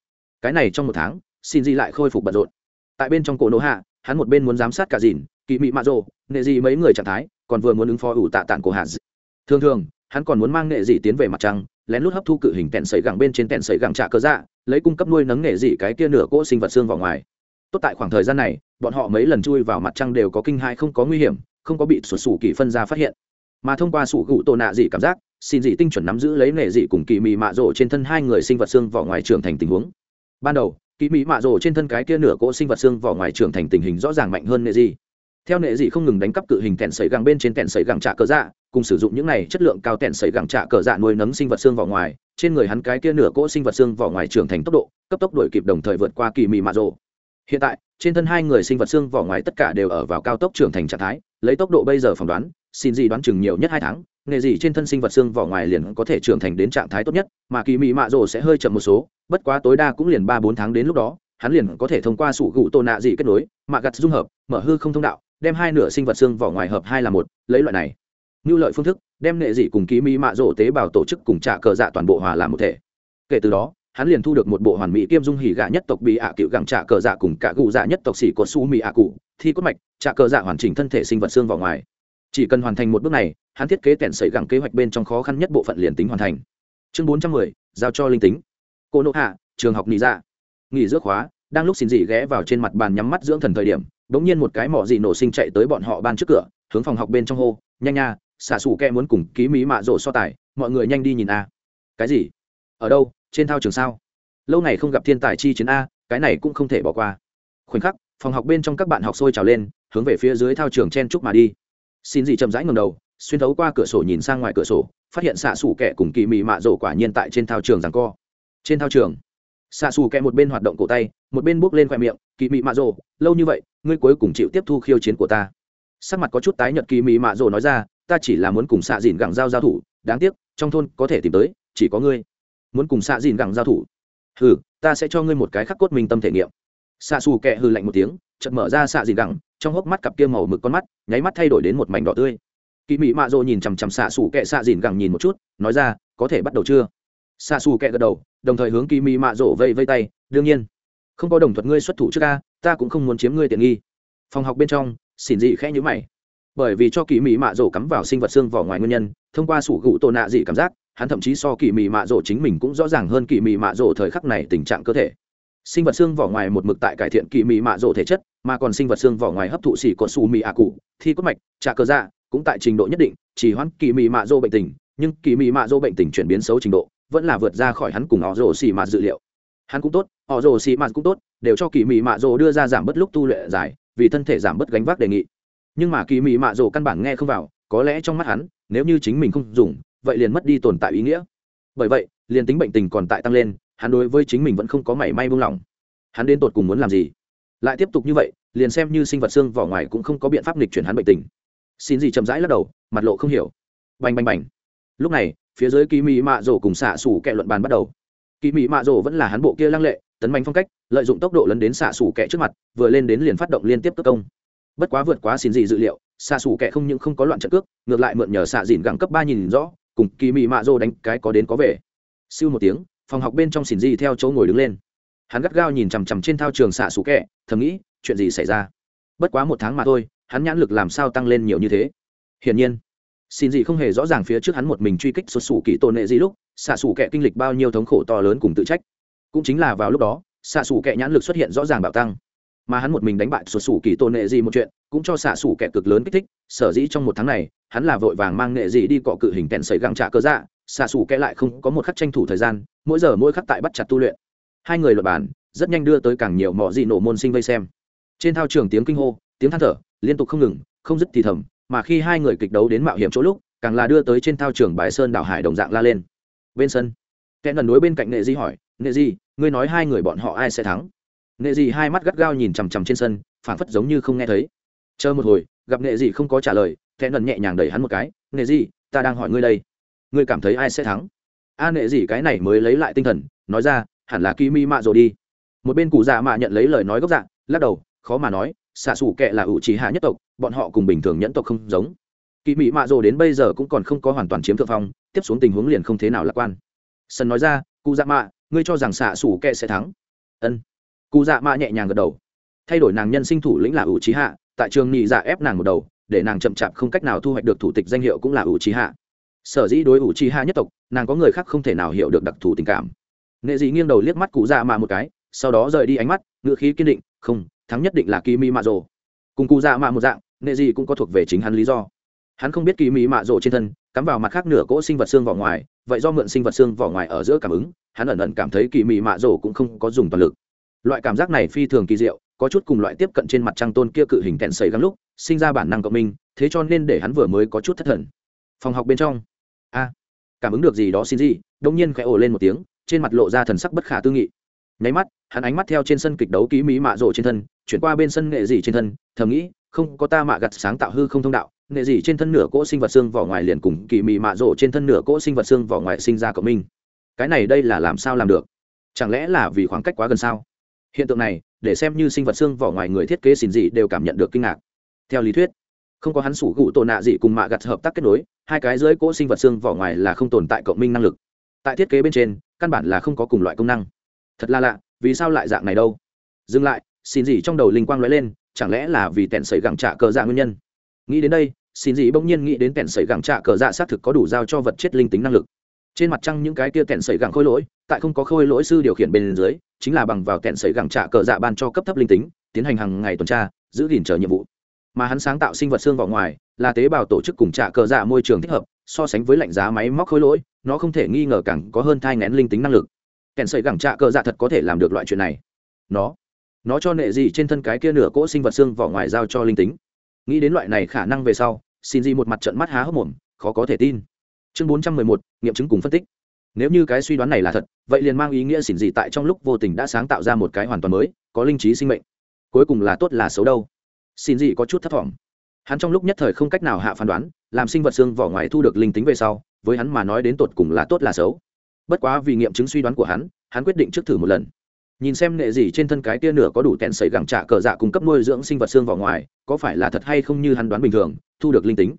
Cái này trong một tháng xin dị lại khôi phục bận rộn. Tại bên trong cổ nổ hạ, hắn một bên muốn giám sát cả dìn, kỵ mị mạ rồ, nệ dị mấy người trạng thái, còn vừa muốn ứng phó ủ tạ tạng cổ hạ thường thường, hắn còn muốn mang nệ dị tiến về mặt trăng, lén lút hấp thu cự hình tẹn sấy gẳng bên trên tẹn sấy gẳng trả cơ dạ lấy cung cấp nuôi nấng nệ dị cái kia nửa cỗ sinh vật xương vào ngoài. Tốt tại khoảng thời gian này, bọn họ mấy lần chui vào mặt trăng đều có kinh hai không có nguy hiểm không có bị sụt sủ kỳ phân ra phát hiện. Mà thông qua sủ gụ tổ nạ dị cảm giác, xin dị tinh chuẩn nắm giữ lấy nghề dị cùng kỳ mị mạ rộ trên thân hai người sinh vật xương vỏ ngoài trưởng thành tình huống. Ban đầu, kỳ mị mạ rộ trên thân cái kia nửa cỗ sinh vật xương vỏ ngoài trưởng thành tình hình rõ ràng mạnh hơn nghề dị. Theo nệ dị không ngừng đánh cắp cự hình tẹn sấy găng bên trên tẹn sấy găng trạ cờ dạ cùng sử dụng những này chất lượng cao tẹn sấy găng trạ cờ dạ nuôi nấng sinh vật xương vỏ ngoài, trên người hắn cái kia nửa cỗ sinh vật xương vỏ ngoài trưởng thành tốc độ, cấp tốc đuổi kịp đồng thời vượt qua kỳ mị mạ rộ hiện tại, trên thân hai người sinh vật xương vỏ ngoài tất cả đều ở vào cao tốc trưởng thành trạng thái, lấy tốc độ bây giờ phỏng đoán, xin gì đoán chừng nhiều nhất hai tháng, nghề gì trên thân sinh vật xương vỏ ngoài liền có thể trưởng thành đến trạng thái tốt nhất, mà kỳ mị mạ rồ sẽ hơi chậm một số, bất quá tối đa cũng liền ba bốn tháng đến lúc đó, hắn liền có thể thông qua sủ gụ tô nạ dị kết nối, mạ gặt dung hợp, mở hư không thông đạo, đem hai nửa sinh vật xương vỏ ngoài hợp hai là một, lấy loại này. Như lợi phương thức, đem nghệ dị cùng ký mỹ mạ rổ tế bào tổ chức cùng trả cờ dạ toàn bộ hòa làm một thể. Kể từ đó hắn liền thu được một bộ hoàn mỹ kiêm dung hỉ gạ nhất tộc bị ạ cựu gẳng trả cờ dạ cùng cả gù dạ nhất tộc xỉ có su mỹ ạ cụ, thi cốt mạch, trả cờ dạ hoàn chỉnh thân thể sinh vật xương vào ngoài. Chỉ cần hoàn thành một bước này, hắn thiết kế tẻn sẩy gẳng kế hoạch bên trong khó khăn nhất bộ phận liền tính hoàn thành. Chương bốn trăm mười, giao cho linh tính. Cô nộ hạ, trường học nghỉ dạ. Nghỉ giữa khóa, đang lúc xin dị ghé vào trên mặt bàn nhắm mắt dưỡng thần thời điểm, bỗng nhiên một cái mỏ dị nổ sinh chạy tới bọn họ ban trước cửa, hướng phòng học bên trong hô, nhanh nha xả xù kẹ muốn cùng ký mỹ mạ rổ so tài, mọi người nhanh đi nhìn a. Cái gì? Ở đâu, trên thao trường sao? Lâu ngày không gặp thiên tài chi chiến a, cái này cũng không thể bỏ qua. Khoảnh khắc, phòng học bên trong các bạn học sôi trào lên, hướng về phía dưới thao trường chen chúc mà đi. Xin gì chậm rãi ngầm đầu, xuyên thấu qua cửa sổ nhìn sang ngoài cửa sổ, phát hiện xạ xù kẹ cùng kỳ mị mạ rổ quả nhiên tại trên thao trường rằng co. Trên thao trường, xạ xù kẹ một bên hoạt động cổ tay, một bên bước lên khoe miệng, kỳ mị mạ rổ, lâu như vậy, ngươi cuối cùng chịu tiếp thu khiêu chiến của ta. Sắc mặt có chút tái nhợt kỳ mị mạ rổ nói ra, ta chỉ là muốn cùng xạ dìn gẳng giao giao thủ, đáng tiếc, trong thôn có thể tìm tới, chỉ có ngươi muốn cùng xạ dìn gẳng giao thủ. Hừ, ta sẽ cho ngươi một cái khắc cốt minh tâm thể nghiệm. Xạ xù kẹ hừ lạnh một tiếng chật mở ra xạ dìn gẳng, trong hốc mắt cặp kia màu mực con mắt, nháy mắt thay đổi đến một mảnh đỏ tươi. Kỳ mị mạ rồ nhìn chằm chằm xạ xù kẹ xạ dìn gẳng nhìn một chút, nói ra, có thể bắt đầu chưa? Xạ xù kẹ gật đầu, đồng thời hướng kỳ mị mạ rồ vây vây tay, đương nhiên. Không có đồng thuật ngươi xuất thủ trước ca ta cũng không muốn chiếm ngươi tiện nghi. Phòng học bên trong, xỉn dị khẽ nhữ mày. Bởi vì cho kỳ mỹ mạ rổ cắm vào sinh vật xương vỏ ngoài nguyên nhân, thông qua sủ gụ tổ nạ dị cảm giác hắn thậm chí so kỳ mị mạ rổ chính mình cũng rõ ràng hơn kỳ mị mạ rổ thời khắc này tình trạng cơ thể. Sinh vật xương vỏ ngoài một mực tại cải thiện kỳ mị mạ rổ thể chất, mà còn sinh vật xương vỏ ngoài hấp thụ xỉ còn xù mị ạ cụ, thi cốt mạch, trà cơ dạ cũng tại trình độ nhất định, chỉ hoãn kỳ mị mạ rổ bệnh tình, nhưng kỳ mị mạ rổ bệnh tình chuyển biến xấu trình độ, vẫn là vượt ra khỏi hắn cùng họ rổ xỉ mạ dự liệu. Hắn cũng tốt, họ rổ xỉ mạ cũng tốt, đều cho kỳ mị mạ rổ đưa ra giảm bớt lúc tu luyện dài vì thân thể giảm bớt gánh vác đề nghị. Nhưng mà kỳ mị mạ rổ căn bản nghe không vào, có lẽ trong mắt hắn, nếu như chính mình không dùng vậy liền mất đi tồn tại ý nghĩa. Bởi vậy, liền tính bệnh tình còn tại tăng lên, hắn đối với chính mình vẫn không có mảy may buông lỏng. Hắn đến tột cùng muốn làm gì? Lại tiếp tục như vậy, liền xem như sinh vật xương vỏ ngoài cũng không có biện pháp nghịch chuyển hắn bệnh tình. Xin gì chậm rãi lắc đầu, mặt lộ không hiểu. Bành bành bành. Lúc này, phía dưới kỳ mỹ mạ rổ cùng xạ xủ kẹ luận bàn bắt đầu. Kỳ mỹ mạ rổ vẫn là hắn bộ kia lăng lệ, tấn mạnh phong cách, lợi dụng tốc độ lấn đến xạ xủ kẹ trước mặt, vừa lên đến liền phát động liên tiếp tấn công. Bất quá vượt quá xin gì dự liệu xạ xủ kẹ không những không có loạn trận cước, ngược lại mượn nhờ xạ dìn gẳng cấp ba nhìn rõ cùng kỳ mị mạ rô đánh cái có đến có về. Siêu một tiếng, phòng học bên trong xỉn di theo chỗ ngồi đứng lên. Hắn gắt gao nhìn chằm chằm trên thao trường xạ xù kẹ, thầm nghĩ, chuyện gì xảy ra? Bất quá một tháng mà thôi, hắn nhãn lực làm sao tăng lên nhiều như thế? Hiển nhiên xin gì không hề rõ ràng phía trước hắn một mình truy kích xuất xù kỳ tôn nệ gì lúc, xạ xù kẹ kinh lịch bao nhiêu thống khổ to lớn cùng tự trách. Cũng chính là vào lúc đó, xạ xù kẹ nhãn lực xuất hiện rõ ràng bạo tăng. Mà hắn một mình đánh bại xuất xù kỳ tôn nệ gì một chuyện cũng cho xạ xủ kẻ cực lớn kích thích, sở dĩ trong một tháng này, hắn là vội vàng mang nghệ gì đi cọ cự hình kẹn sấy găng trả cơ dạ xạ xủ kẽ lại không có một khắc tranh thủ thời gian, mỗi giờ mỗi khắc tại bắt chặt tu luyện. Hai người luật bản rất nhanh đưa tới càng nhiều mỏ dị nổ môn sinh vây xem. Trên thao trường tiếng kinh hô, tiếng than thở, liên tục không ngừng, không dứt thì thầm, mà khi hai người kịch đấu đến mạo hiểm chỗ lúc, càng là đưa tới trên thao trường bài sơn đảo hải đồng dạng la lên. Bên sân, kẻ ngần núi bên cạnh nghệ di hỏi, nghệ di ngươi nói hai người bọn họ ai sẽ thắng? Nghệ di hai mắt gắt gao nhìn chằm chằm trên sân, phảng phất giống như không nghe thấy chờ một hồi gặp nghệ dị không có trả lời thẹn lần nhẹ nhàng đẩy hắn một cái nghệ dị ta đang hỏi ngươi đây. Ngươi cảm thấy ai sẽ thắng? A nệ gì cái này mới lấy lại tinh thần nói ra hẳn là kỳ mi mạ rồi đi. Một bên cụ già mạ nhận lấy lời nói gốc dạ, lắc đầu khó mà nói xạ xù kệ là ủ trí hạ nhất tộc bọn họ cùng bình thường nhẫn tộc không giống. Kỳ mỹ mạ rồ đến bây giờ cũng còn không có hoàn toàn chiếm thượng phong tiếp xuống tình huống liền không thế nào lạc quan. Sân nói ra cụ dạ mạ ngươi cho rằng xạ xù kệ sẽ thắng? Ân. Cụ dạ mạ nhẹ nhàng gật đầu. Thay đổi nàng nhân sinh thủ lĩnh là ủ trí hạ tại trường nhị dạ ép nàng một đầu, để nàng chậm chạp không cách nào thu hoạch được thủ tịch danh hiệu cũng là ủ trí hạ. Sở dĩ đối ủ trí hạ nhất tộc, nàng có người khác không thể nào hiểu được đặc thù tình cảm. Nệ dị nghiêng đầu liếc mắt cụ dạ mạ một cái, sau đó rời đi ánh mắt ngựa khí kiên định, không, thắng nhất định là kỳ mỹ mạ rồ. Cùng cụ dạ mạ một dạng, nệ dị cũng có thuộc về chính hắn lý do. Hắn không biết kỳ mỹ mạ rồ trên thân, cắm vào mặt khác nửa cỗ sinh vật xương vỏ ngoài, vậy do mượn sinh vật xương vỏ ngoài ở giữa cảm ứng, hắn ẩn ẩn cảm thấy kỳ Mị mạ rồ cũng không có dùng toàn lực. Loại cảm giác này phi thường kỳ diệu có chút cùng loại tiếp cận trên mặt trăng tôn kia cự hình kẹn sầy găng lúc, sinh ra bản năng cộng minh, thế cho nên để hắn vừa mới có chút thất thần. Phòng học bên trong. A, cảm ứng được gì đó xin gì đông nhiên khẽ ồ lên một tiếng, trên mặt lộ ra thần sắc bất khả tư nghị. Nháy mắt, hắn ánh mắt theo trên sân kịch đấu ký mỹ mạ rộ trên thân, chuyển qua bên sân nghệ dị trên thân, thầm nghĩ, không có ta mạ gặt sáng tạo hư không thông đạo, nghệ dị trên thân nửa cỗ sinh vật xương vỏ ngoài liền cùng kỳ mỹ mạ rộ trên thân nửa cỗ sinh vật xương vỏ ngoài sinh ra cộng minh. Cái này đây là làm sao làm được? Chẳng lẽ là vì khoảng cách quá gần sao? Hiện tượng này để xem như sinh vật xương vỏ ngoài người thiết kế xin gì đều cảm nhận được kinh ngạc. Theo lý thuyết, không có hắn sủ gụ tổ nạ dị cùng mạ gặt hợp tác kết nối, hai cái dưới cỗ sinh vật xương vỏ ngoài là không tồn tại cộng minh năng lực. Tại thiết kế bên trên, căn bản là không có cùng loại công năng. Thật là lạ, vì sao lại dạng này đâu? Dừng lại xin gì trong đầu linh quang lóe lên, chẳng lẽ là vì tẹn sẩy gẳng trả cờ dạ nguyên nhân? Nghĩ đến đây xin gì bỗng nhiên nghĩ đến tẹn sẩy gẳng trả cờ dạ xác thực có đủ giao cho vật chất linh tính năng lực. Trên mặt trăng những cái kia tẹn sẩy gẳng khôi lỗi, tại không có khôi lỗi sư điều khiển bên dưới chính là bằng vào kẹn sấy gẳng trạ cờ dạ ban cho cấp thấp linh tính, tiến hành hàng ngày tuần tra, giữ gìn chờ nhiệm vụ. Mà hắn sáng tạo sinh vật xương vào ngoài, là tế bào tổ chức cùng trạ cờ dạ môi trường thích hợp, so sánh với lạnh giá máy móc khối lỗi, nó không thể nghi ngờ càng có hơn thai ngén linh tính năng lực. Kèn sợi gẳng trạ cờ dạ thật có thể làm được loại chuyện này. Nó nó cho nệ gì trên thân cái kia nửa cỗ sinh vật xương vỏ ngoài giao cho linh tính. Nghĩ đến loại này khả năng về sau, xin gì một mặt trận mắt há hốc mồm, khó có thể tin. Chương bốn trăm mười một, nghiệm chứng cùng phân tích nếu như cái suy đoán này là thật, vậy liền mang ý nghĩa xỉn gì tại trong lúc vô tình đã sáng tạo ra một cái hoàn toàn mới, có linh trí sinh mệnh. Cuối cùng là tốt là xấu đâu. Xỉn gì có chút thất vọng hắn trong lúc nhất thời không cách nào hạ phán đoán, làm sinh vật xương vỏ ngoài thu được linh tính về sau, với hắn mà nói đến tột cùng là tốt là xấu. Bất quá vì nghiệm chứng suy đoán của hắn hắn quyết định trước thử một lần. Nhìn xem nghệ gì trên thân cái tia nửa có đủ tẹn sẩy gẳng trả cờ dạ cung cấp nuôi dưỡng sinh vật xương vỏ ngoài, có phải là thật hay không như hắn đoán bình thường, thu được linh tính.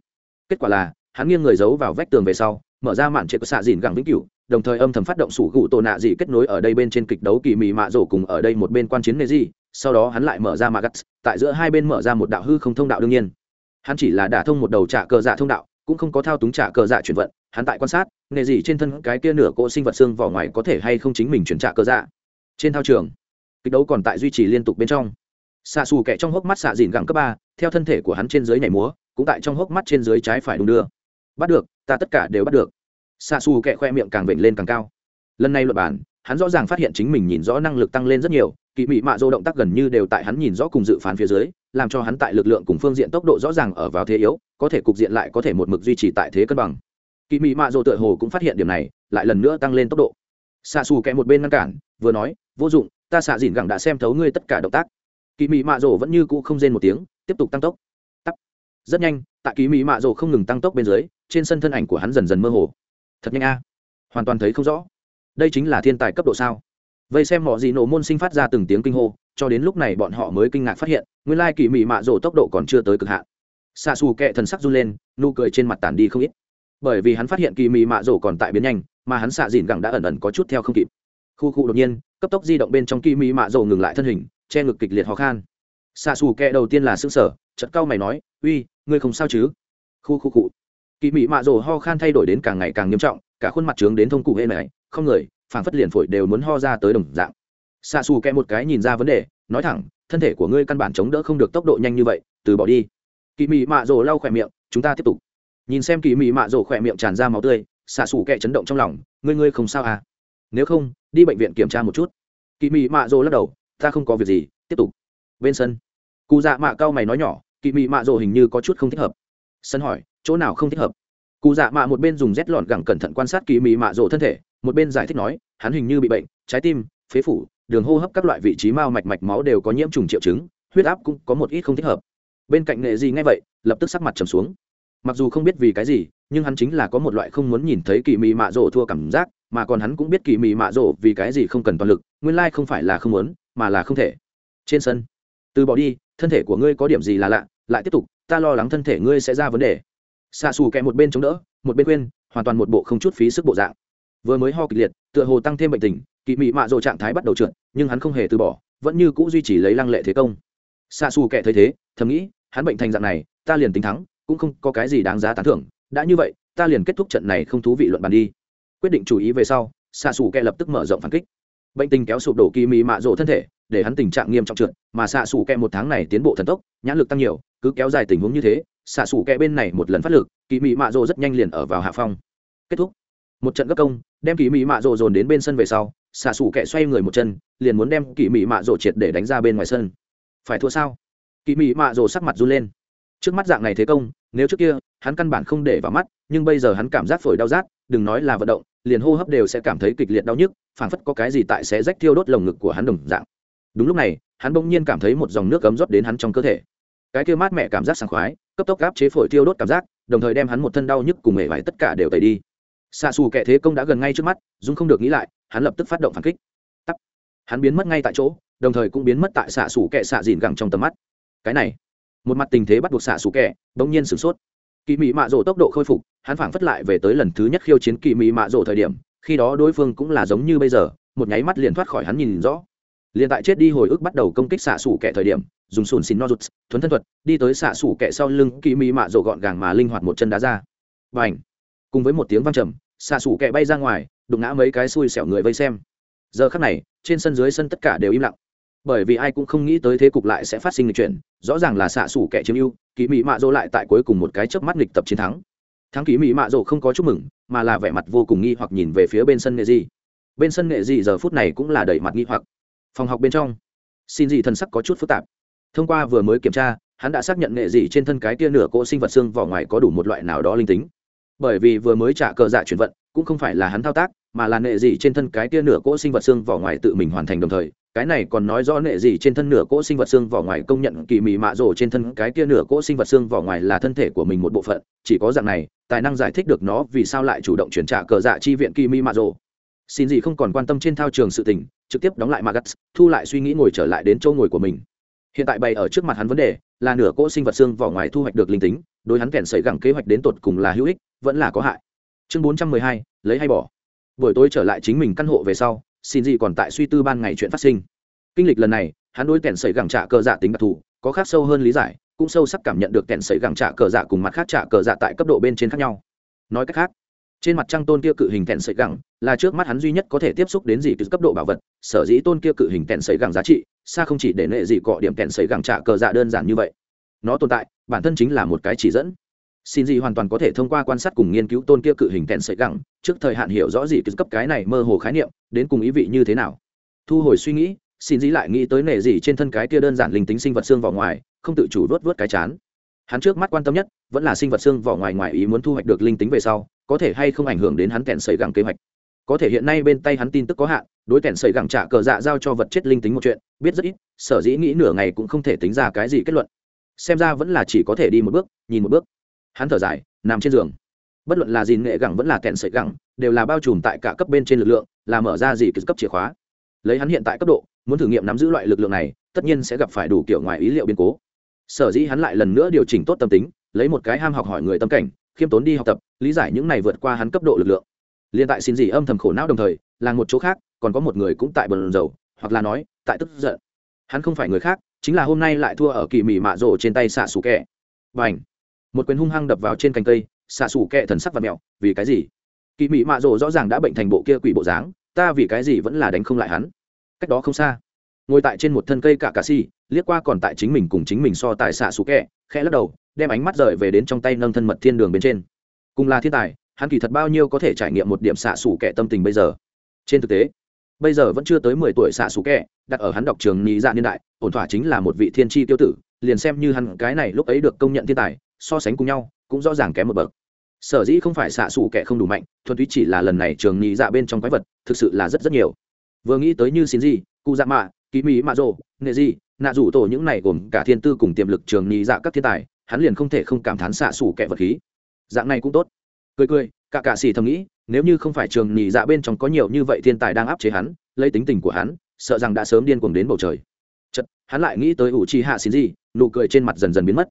Kết quả là, hắn nghiêng người giấu vào vách tường về sau, mở ra mạn trệ của xạ dìn gẳng vĩnh cửu đồng thời âm thầm phát động sủ gụ tổ nạ dị kết nối ở đây bên trên kịch đấu kỳ mị mạ rổ cùng ở đây một bên quan chiến nghề gì sau đó hắn lại mở ra mạ gắt tại giữa hai bên mở ra một đạo hư không thông đạo đương nhiên. Hắn chỉ là đả thông một đầu trả cờ dạ thông đạo, cũng không có thao túng trả cờ dạ chuyển vận. Hắn tại quan sát nghề gì trên thân cái kia nửa cỗ sinh vật xương vỏ ngoài có thể hay không chính mình chuyển trả cờ dạ. Trên thao trường, kịch đấu còn tại duy trì liên tục bên trong. Xạ xù kẻ trong hốc mắt xạ dìn gẳng cấp ba, theo thân thể của hắn trên dưới nhảy múa, cũng tại trong hốc mắt trên dưới trái phải đung đưa. Bắt được, ta tất cả đều bắt được xa xù kẹ khoe miệng càng vểnh lên càng cao. Lần này luật bản hắn rõ ràng phát hiện chính mình nhìn rõ năng lực tăng lên rất nhiều, Kỵ mị mạ dô động tác gần như đều tại hắn nhìn rõ cùng dự phán phía dưới, làm cho hắn tại lực lượng cùng phương diện tốc độ rõ ràng ở vào thế yếu, có thể cục diện lại có thể một mực duy trì tại thế cân bằng. Kỵ mị mạ dô tựa hồ cũng phát hiện điểm này, lại lần nữa tăng lên tốc độ. Xa xù kẹ một bên ngăn cản, vừa nói, vô dụng, ta xạ dìn gẳng đã xem thấu ngươi tất cả động tác. Kỳ mị mạ dô vẫn như cũ không rên một tiếng, tiếp tục tăng tốc. Tắt. Rất nhanh, tại kỳ mị mạ dô không ngừng tăng tốc bên dưới, trên sân thân ảnh của hắn dần dần mơ hồ thật nhanh a. Hoàn toàn thấy không rõ. Đây chính là thiên tài cấp độ sao? Vây xem mọi gì nổ môn sinh phát ra từng tiếng kinh hô, cho đến lúc này bọn họ mới kinh ngạc phát hiện, nguyên lai kỳ mị mạ rổ tốc độ còn chưa tới cực hạn. Xa xù kệ thần sắc run lên, nụ cười trên mặt tàn đi không ít. Bởi vì hắn phát hiện kỳ mị mạ rổ còn tại biến nhanh, mà hắn xạ dìn gẳng đã ẩn ẩn có chút theo không kịp. Khu khu đột nhiên, cấp tốc di động bên trong kỳ mị mạ rổ ngừng lại thân hình, che ngực kịch liệt ho khan. Xa xù kệ đầu tiên là xương sở chật cau mày nói, uy, ngươi không sao chứ? Khu khu cụ kỳ mị mạ rổ ho khan thay đổi đến càng ngày càng nghiêm trọng, cả khuôn mặt trướng đến thông cụ hệ này, không người, phảng phất liền phổi đều muốn ho ra tới đồng dạng. Xa xù kẹ một cái nhìn ra vấn đề, nói thẳng, thân thể của ngươi căn bản chống đỡ không được tốc độ nhanh như vậy, từ bỏ đi. Kỳ mị mạ rồ lau khỏe miệng, chúng ta tiếp tục. Nhìn xem kỳ mị mạ rồ khỏe miệng tràn ra máu tươi xạ xù kẹ chấn động trong lòng, ngươi ngươi không sao à? Nếu không, đi bệnh viện kiểm tra một chút. Kỳ mị mạ rồ lắc đầu, ta không có việc gì, tiếp tục. Bên sân, cụ dạ mạ cao mày nói nhỏ kỳ mị mạ rồ hình như có chút không thích hợp sân hỏi, chỗ nào không thích hợp? Cụ dạ mạ một bên dùng rét lọn gẳng cẩn thận quan sát kỳ mị mạ rộ thân thể, một bên giải thích nói, hắn hình như bị bệnh, trái tim, phế phủ, đường hô hấp các loại vị trí mao mạch mạch máu đều có nhiễm trùng triệu chứng, huyết áp cũng có một ít không thích hợp. Bên cạnh nghệ gì ngay vậy, lập tức sắc mặt trầm xuống. Mặc dù không biết vì cái gì, nhưng hắn chính là có một loại không muốn nhìn thấy kỳ mị mạ rộ thua cảm giác, mà còn hắn cũng biết kỳ mị mạ rộ vì cái gì không cần toàn lực, nguyên lai không phải là không muốn, mà là không thể. Trên sân, từ bỏ đi, thân thể của ngươi có điểm gì là lạ, lại tiếp tục ta lo lắng thân thể ngươi sẽ ra vấn đề. Xạ xù kẹ một bên chống đỡ, một bên quên hoàn toàn một bộ không chút phí sức bộ dạng. Vừa mới ho kịch liệt, tựa hồ tăng thêm bệnh tình kỳ mị mạ rộ trạng thái bắt đầu trượt, nhưng hắn không hề từ bỏ, vẫn như c ũ duy trì lấy lăng lệ thế công. Xa xù kệ thấy thế, thầm nghĩ, hắn bệnh thành dạng này, ta liền tính thắng, cũng không có cái gì đáng giá tán thưởng. Đã như vậy, ta liền kết thúc trận này không thú vị luận bàn đi. Quyết định chú ý về sau, xạ xù kẹ lập tức mở rộng phản kích. Bệnh tình kéo sụp đổ kỳ mị mạ rộ thân thể để hắn tình trạng nghiêm trọng trượt, mà xạ xù kẹ một tháng này tiến bộ thần tốc, nhãn lực tăng nhiều, cứ kéo dài tình huống như thế, xạ xù kẹ bên này một lần phát lực, kỳ mị mạ rồ rất nhanh liền ở vào hạ phong. Kết thúc. Một trận gấp công, đem kỳ mị mạ rồ dồn đến bên sân về sau, xạ xù kẹ xoay người một chân, liền muốn đem kỳ mị mạ rồ triệt để đánh ra bên ngoài sân. Phải thua sao? Kỳ mị mạ rồ sắc mặt run lên. Trước mắt dạng này thế công, nếu trước kia, hắn căn bản không để vào mắt, nhưng bây giờ hắn cảm giác phổi đau rát, đừng nói là vận động, liền hô hấp đều sẽ cảm thấy kịch liệt đau nhức, phảng phất có cái gì tại sẽ rách thiêu đốt lồng ngực của hắn đồng dạng đúng lúc này, hắn bỗng nhiên cảm thấy một dòng nước cấm rót đến hắn trong cơ thể. Cái kia mát mẹ cảm giác sảng khoái, cấp tốc gáp chế phổi tiêu đốt cảm giác, đồng thời đem hắn một thân đau nhức cùng mể vải tất cả đều tẩy đi. Xa xù kẻ thế công đã gần ngay trước mắt dung không được nghĩ lại, hắn lập tức phát động phản kích. Tắt hắn biến mất ngay tại chỗ, đồng thời cũng biến mất tại xạ xù kẻ xạ dìn gẳng trong tầm mắt. Cái này, một mặt tình thế bắt buộc xạ xù kẻ, bỗng nhiên sửng sốt. Kỳ mị mạ rộ tốc độ khôi phục, hắn phảng phất lại về tới lần thứ nhất khiêu chiến kỳ mị mạ rộ thời điểm, khi đó đối phương cũng là giống như bây giờ, một nháy mắt liền thoát khỏi hắn nhìn rõ liền tại chết đi hồi ức bắt đầu công kích xạ xủ kẻ thời điểm, dùng sùn xin no rụt thuấn thân thuật, đi tới xạ xủ kẻ sau lưng kỳ mỹ mạ rộ gọn gàng mà linh hoạt một chân đá ra. Và ảnh cùng với một tiếng văng trầm, xạ xủ kẻ bay ra ngoài, đụng ngã mấy cái xui xẻo người vây xem. Giờ khắc này, trên sân dưới sân tất cả đều im lặng. Bởi vì ai cũng không nghĩ tới thế cục lại sẽ phát sinh lịch chuyển, rõ ràng là xạ xủ kẻ chiếm ưu kỳ mỹ mạ dỗ lại tại cuối cùng một cái chớp mắt lịch tập chiến thắng. Thắng kỳ mỹ mạ dỗ không có chúc mừng, mà là vẻ mặt vô cùng nghi hoặc nhìn về phía bên sân nghệ di. Bên sân nghệ di giờ phút này cũng là đẩy mặt nghi hoặc phòng học bên trong. Xin dị thần sắc có chút phức tạp. Thông qua vừa mới kiểm tra, hắn đã xác nhận nghệ dị trên thân cái kia nửa cỗ sinh vật xương vỏ ngoài có đủ một loại nào đó linh tính. Bởi vì vừa mới trả cờ dạ chuyển vận, cũng không phải là hắn thao tác, mà là nệ dị trên thân cái kia nửa cỗ sinh vật xương vỏ ngoài tự mình hoàn thành đồng thời. Cái này còn nói rõ nệ dị trên thân nửa cỗ sinh vật xương vỏ ngoài công nhận kỳ mị mạ rổ trên thân cái kia nửa cỗ sinh vật xương vỏ ngoài là thân thể của mình một bộ phận. Chỉ có dạng này, tài năng giải thích được nó vì sao lại chủ động chuyển trả cờ dạ chi viện kỳ mị mạ rổ xin gì không còn quan tâm trên thao trường sự tình, trực tiếp đóng lại magas thu lại suy nghĩ ngồi trở lại đến chỗ ngồi của mình. Hiện tại bày ở trước mặt hắn vấn đề là nửa cỗ sinh vật xương vỏ ngoài thu hoạch được linh tính, đối hắn kèn sẩy gẳng kế hoạch đến tột cùng là hữu ích, vẫn là có hại. Chương bốn trăm mười hai, lấy hay bỏ. Buổi tối trở lại chính mình căn hộ về sau, xin gì còn tại suy tư ban ngày chuyện phát sinh. Kinh lịch lần này, hắn đối kèn sẩy gẳng trả cờ dạ tính đặc thù, có khác sâu hơn lý giải, cũng sâu sắc cảm nhận được kèn sẩy gẳng trả cờ dạ cùng mặt khác trả cờ dạ tại cấp độ bên trên khác nhau. Nói cách khác trên mặt trăng tôn kia cự hình kèn sợi gẳng là trước mắt hắn duy nhất có thể tiếp xúc đến gì từ cấp độ bảo vật, sở dĩ tôn kia cự hình kèn sợi gẳng giá trị, xa không chỉ để nệ gì cọ điểm kèn sợi gẳng trả cờ dạ đơn giản như vậy. Nó tồn tại, bản thân chính là một cái chỉ dẫn. Xin gì hoàn toàn có thể thông qua quan sát cùng nghiên cứu tôn kia cự hình kèn sợi gẳng, trước thời hạn hiểu rõ gì từ cấp cái này mơ hồ khái niệm, đến cùng ý vị như thế nào. Thu hồi suy nghĩ, xin dĩ lại nghĩ tới nệ gì trên thân cái kia đơn giản linh tính sinh vật xương vỏ ngoài, không tự chủ vớt vớt cái chán. Hắn trước mắt quan tâm nhất, vẫn là sinh vật xương vỏ ngoài ngoài ý muốn thu hoạch được linh tính về sau có thể hay không ảnh hưởng đến hắn kèn sợi gẳng kế hoạch. Có thể hiện nay bên tay hắn tin tức có hạn, đối kèn sợi gẳng trả cờ dạ giao cho vật chết linh tính một chuyện, biết rất ít, sở dĩ nghĩ nửa ngày cũng không thể tính ra cái gì kết luận. Xem ra vẫn là chỉ có thể đi một bước, nhìn một bước. Hắn thở dài, nằm trên giường. Bất luận là gì nghệ gẳng vẫn là kẹn sợi gẳng, đều là bao trùm tại cả cấp bên trên lực lượng, là mở ra gì cấp chìa khóa. Lấy hắn hiện tại cấp độ, muốn thử nghiệm nắm giữ loại lực lượng này, tất nhiên sẽ gặp phải đủ kiểu ngoài ý liệu biến cố. Sở dĩ hắn lại lần nữa điều chỉnh tốt tâm tính, lấy một cái ham học hỏi người tâm cảnh khiêm tốn đi học tập, lý giải những này vượt qua hắn cấp độ lực lượng. Liên tại xin gì âm thầm khổ não đồng thời, là một chỗ khác, còn có một người cũng tại bần dầu hoặc là nói, tại tức giận. Hắn không phải người khác, chính là hôm nay lại thua ở kỳ mỉ mạ rổ trên tay xạ xù kẹ. Và ảnh một quyền hung hăng đập vào trên cành cây, xạ xù kẹ thần sắc và mẹo vì cái gì? Kỳ mị mạ rồ rõ ràng đã bệnh thành bộ kia quỷ bộ dáng, ta vì cái gì vẫn là đánh không lại hắn? Cách đó không xa ngồi tại trên một thân cây cả cà si, liếc qua còn tại chính mình cùng chính mình so tài xạ xú kẹ, khẽ lắc đầu, đem ánh mắt rời về đến trong tay nâng thân mật thiên đường bên trên. Cùng là thiên tài, hắn kỳ thật bao nhiêu có thể trải nghiệm một điểm xạ xù kẹ tâm tình bây giờ. Trên thực tế, bây giờ vẫn chưa tới mười tuổi xạ xù kẹ, đặt ở hắn đọc trường nhị dạ niên đại, ổn thỏa chính là một vị thiên tri tiêu tử, liền xem như hắn cái này lúc ấy được công nhận thiên tài, so sánh cùng nhau, cũng rõ ràng kém một bậc. Sở dĩ không phải xạ xù kẻ không đủ mạnh, thuần túy chỉ là lần này trường nhị dạ bên trong quái vật, thực sự là rất rất nhiều. Vừa nghĩ tới như xin gì cụ dạ mạ kỳ mỹ mạ rồ nghệ gì nạ rủ tổ những này gồm cả thiên tư cùng tiềm lực trường nhị dạ các thiên tài, hắn liền không thể không cảm thán xạ xủ kẻ vật khí. Dạng này cũng tốt. Cười cười, cả cả xì thầm nghĩ, nếu như không phải trường nhị dạ bên trong có nhiều như vậy thiên tài đang áp chế hắn, lấy tính tình của hắn, sợ rằng đã sớm điên cuồng đến bầu trời. Chật hắn lại nghĩ tới ủ trì hạ xin gì nụ cười trên mặt dần dần biến mất.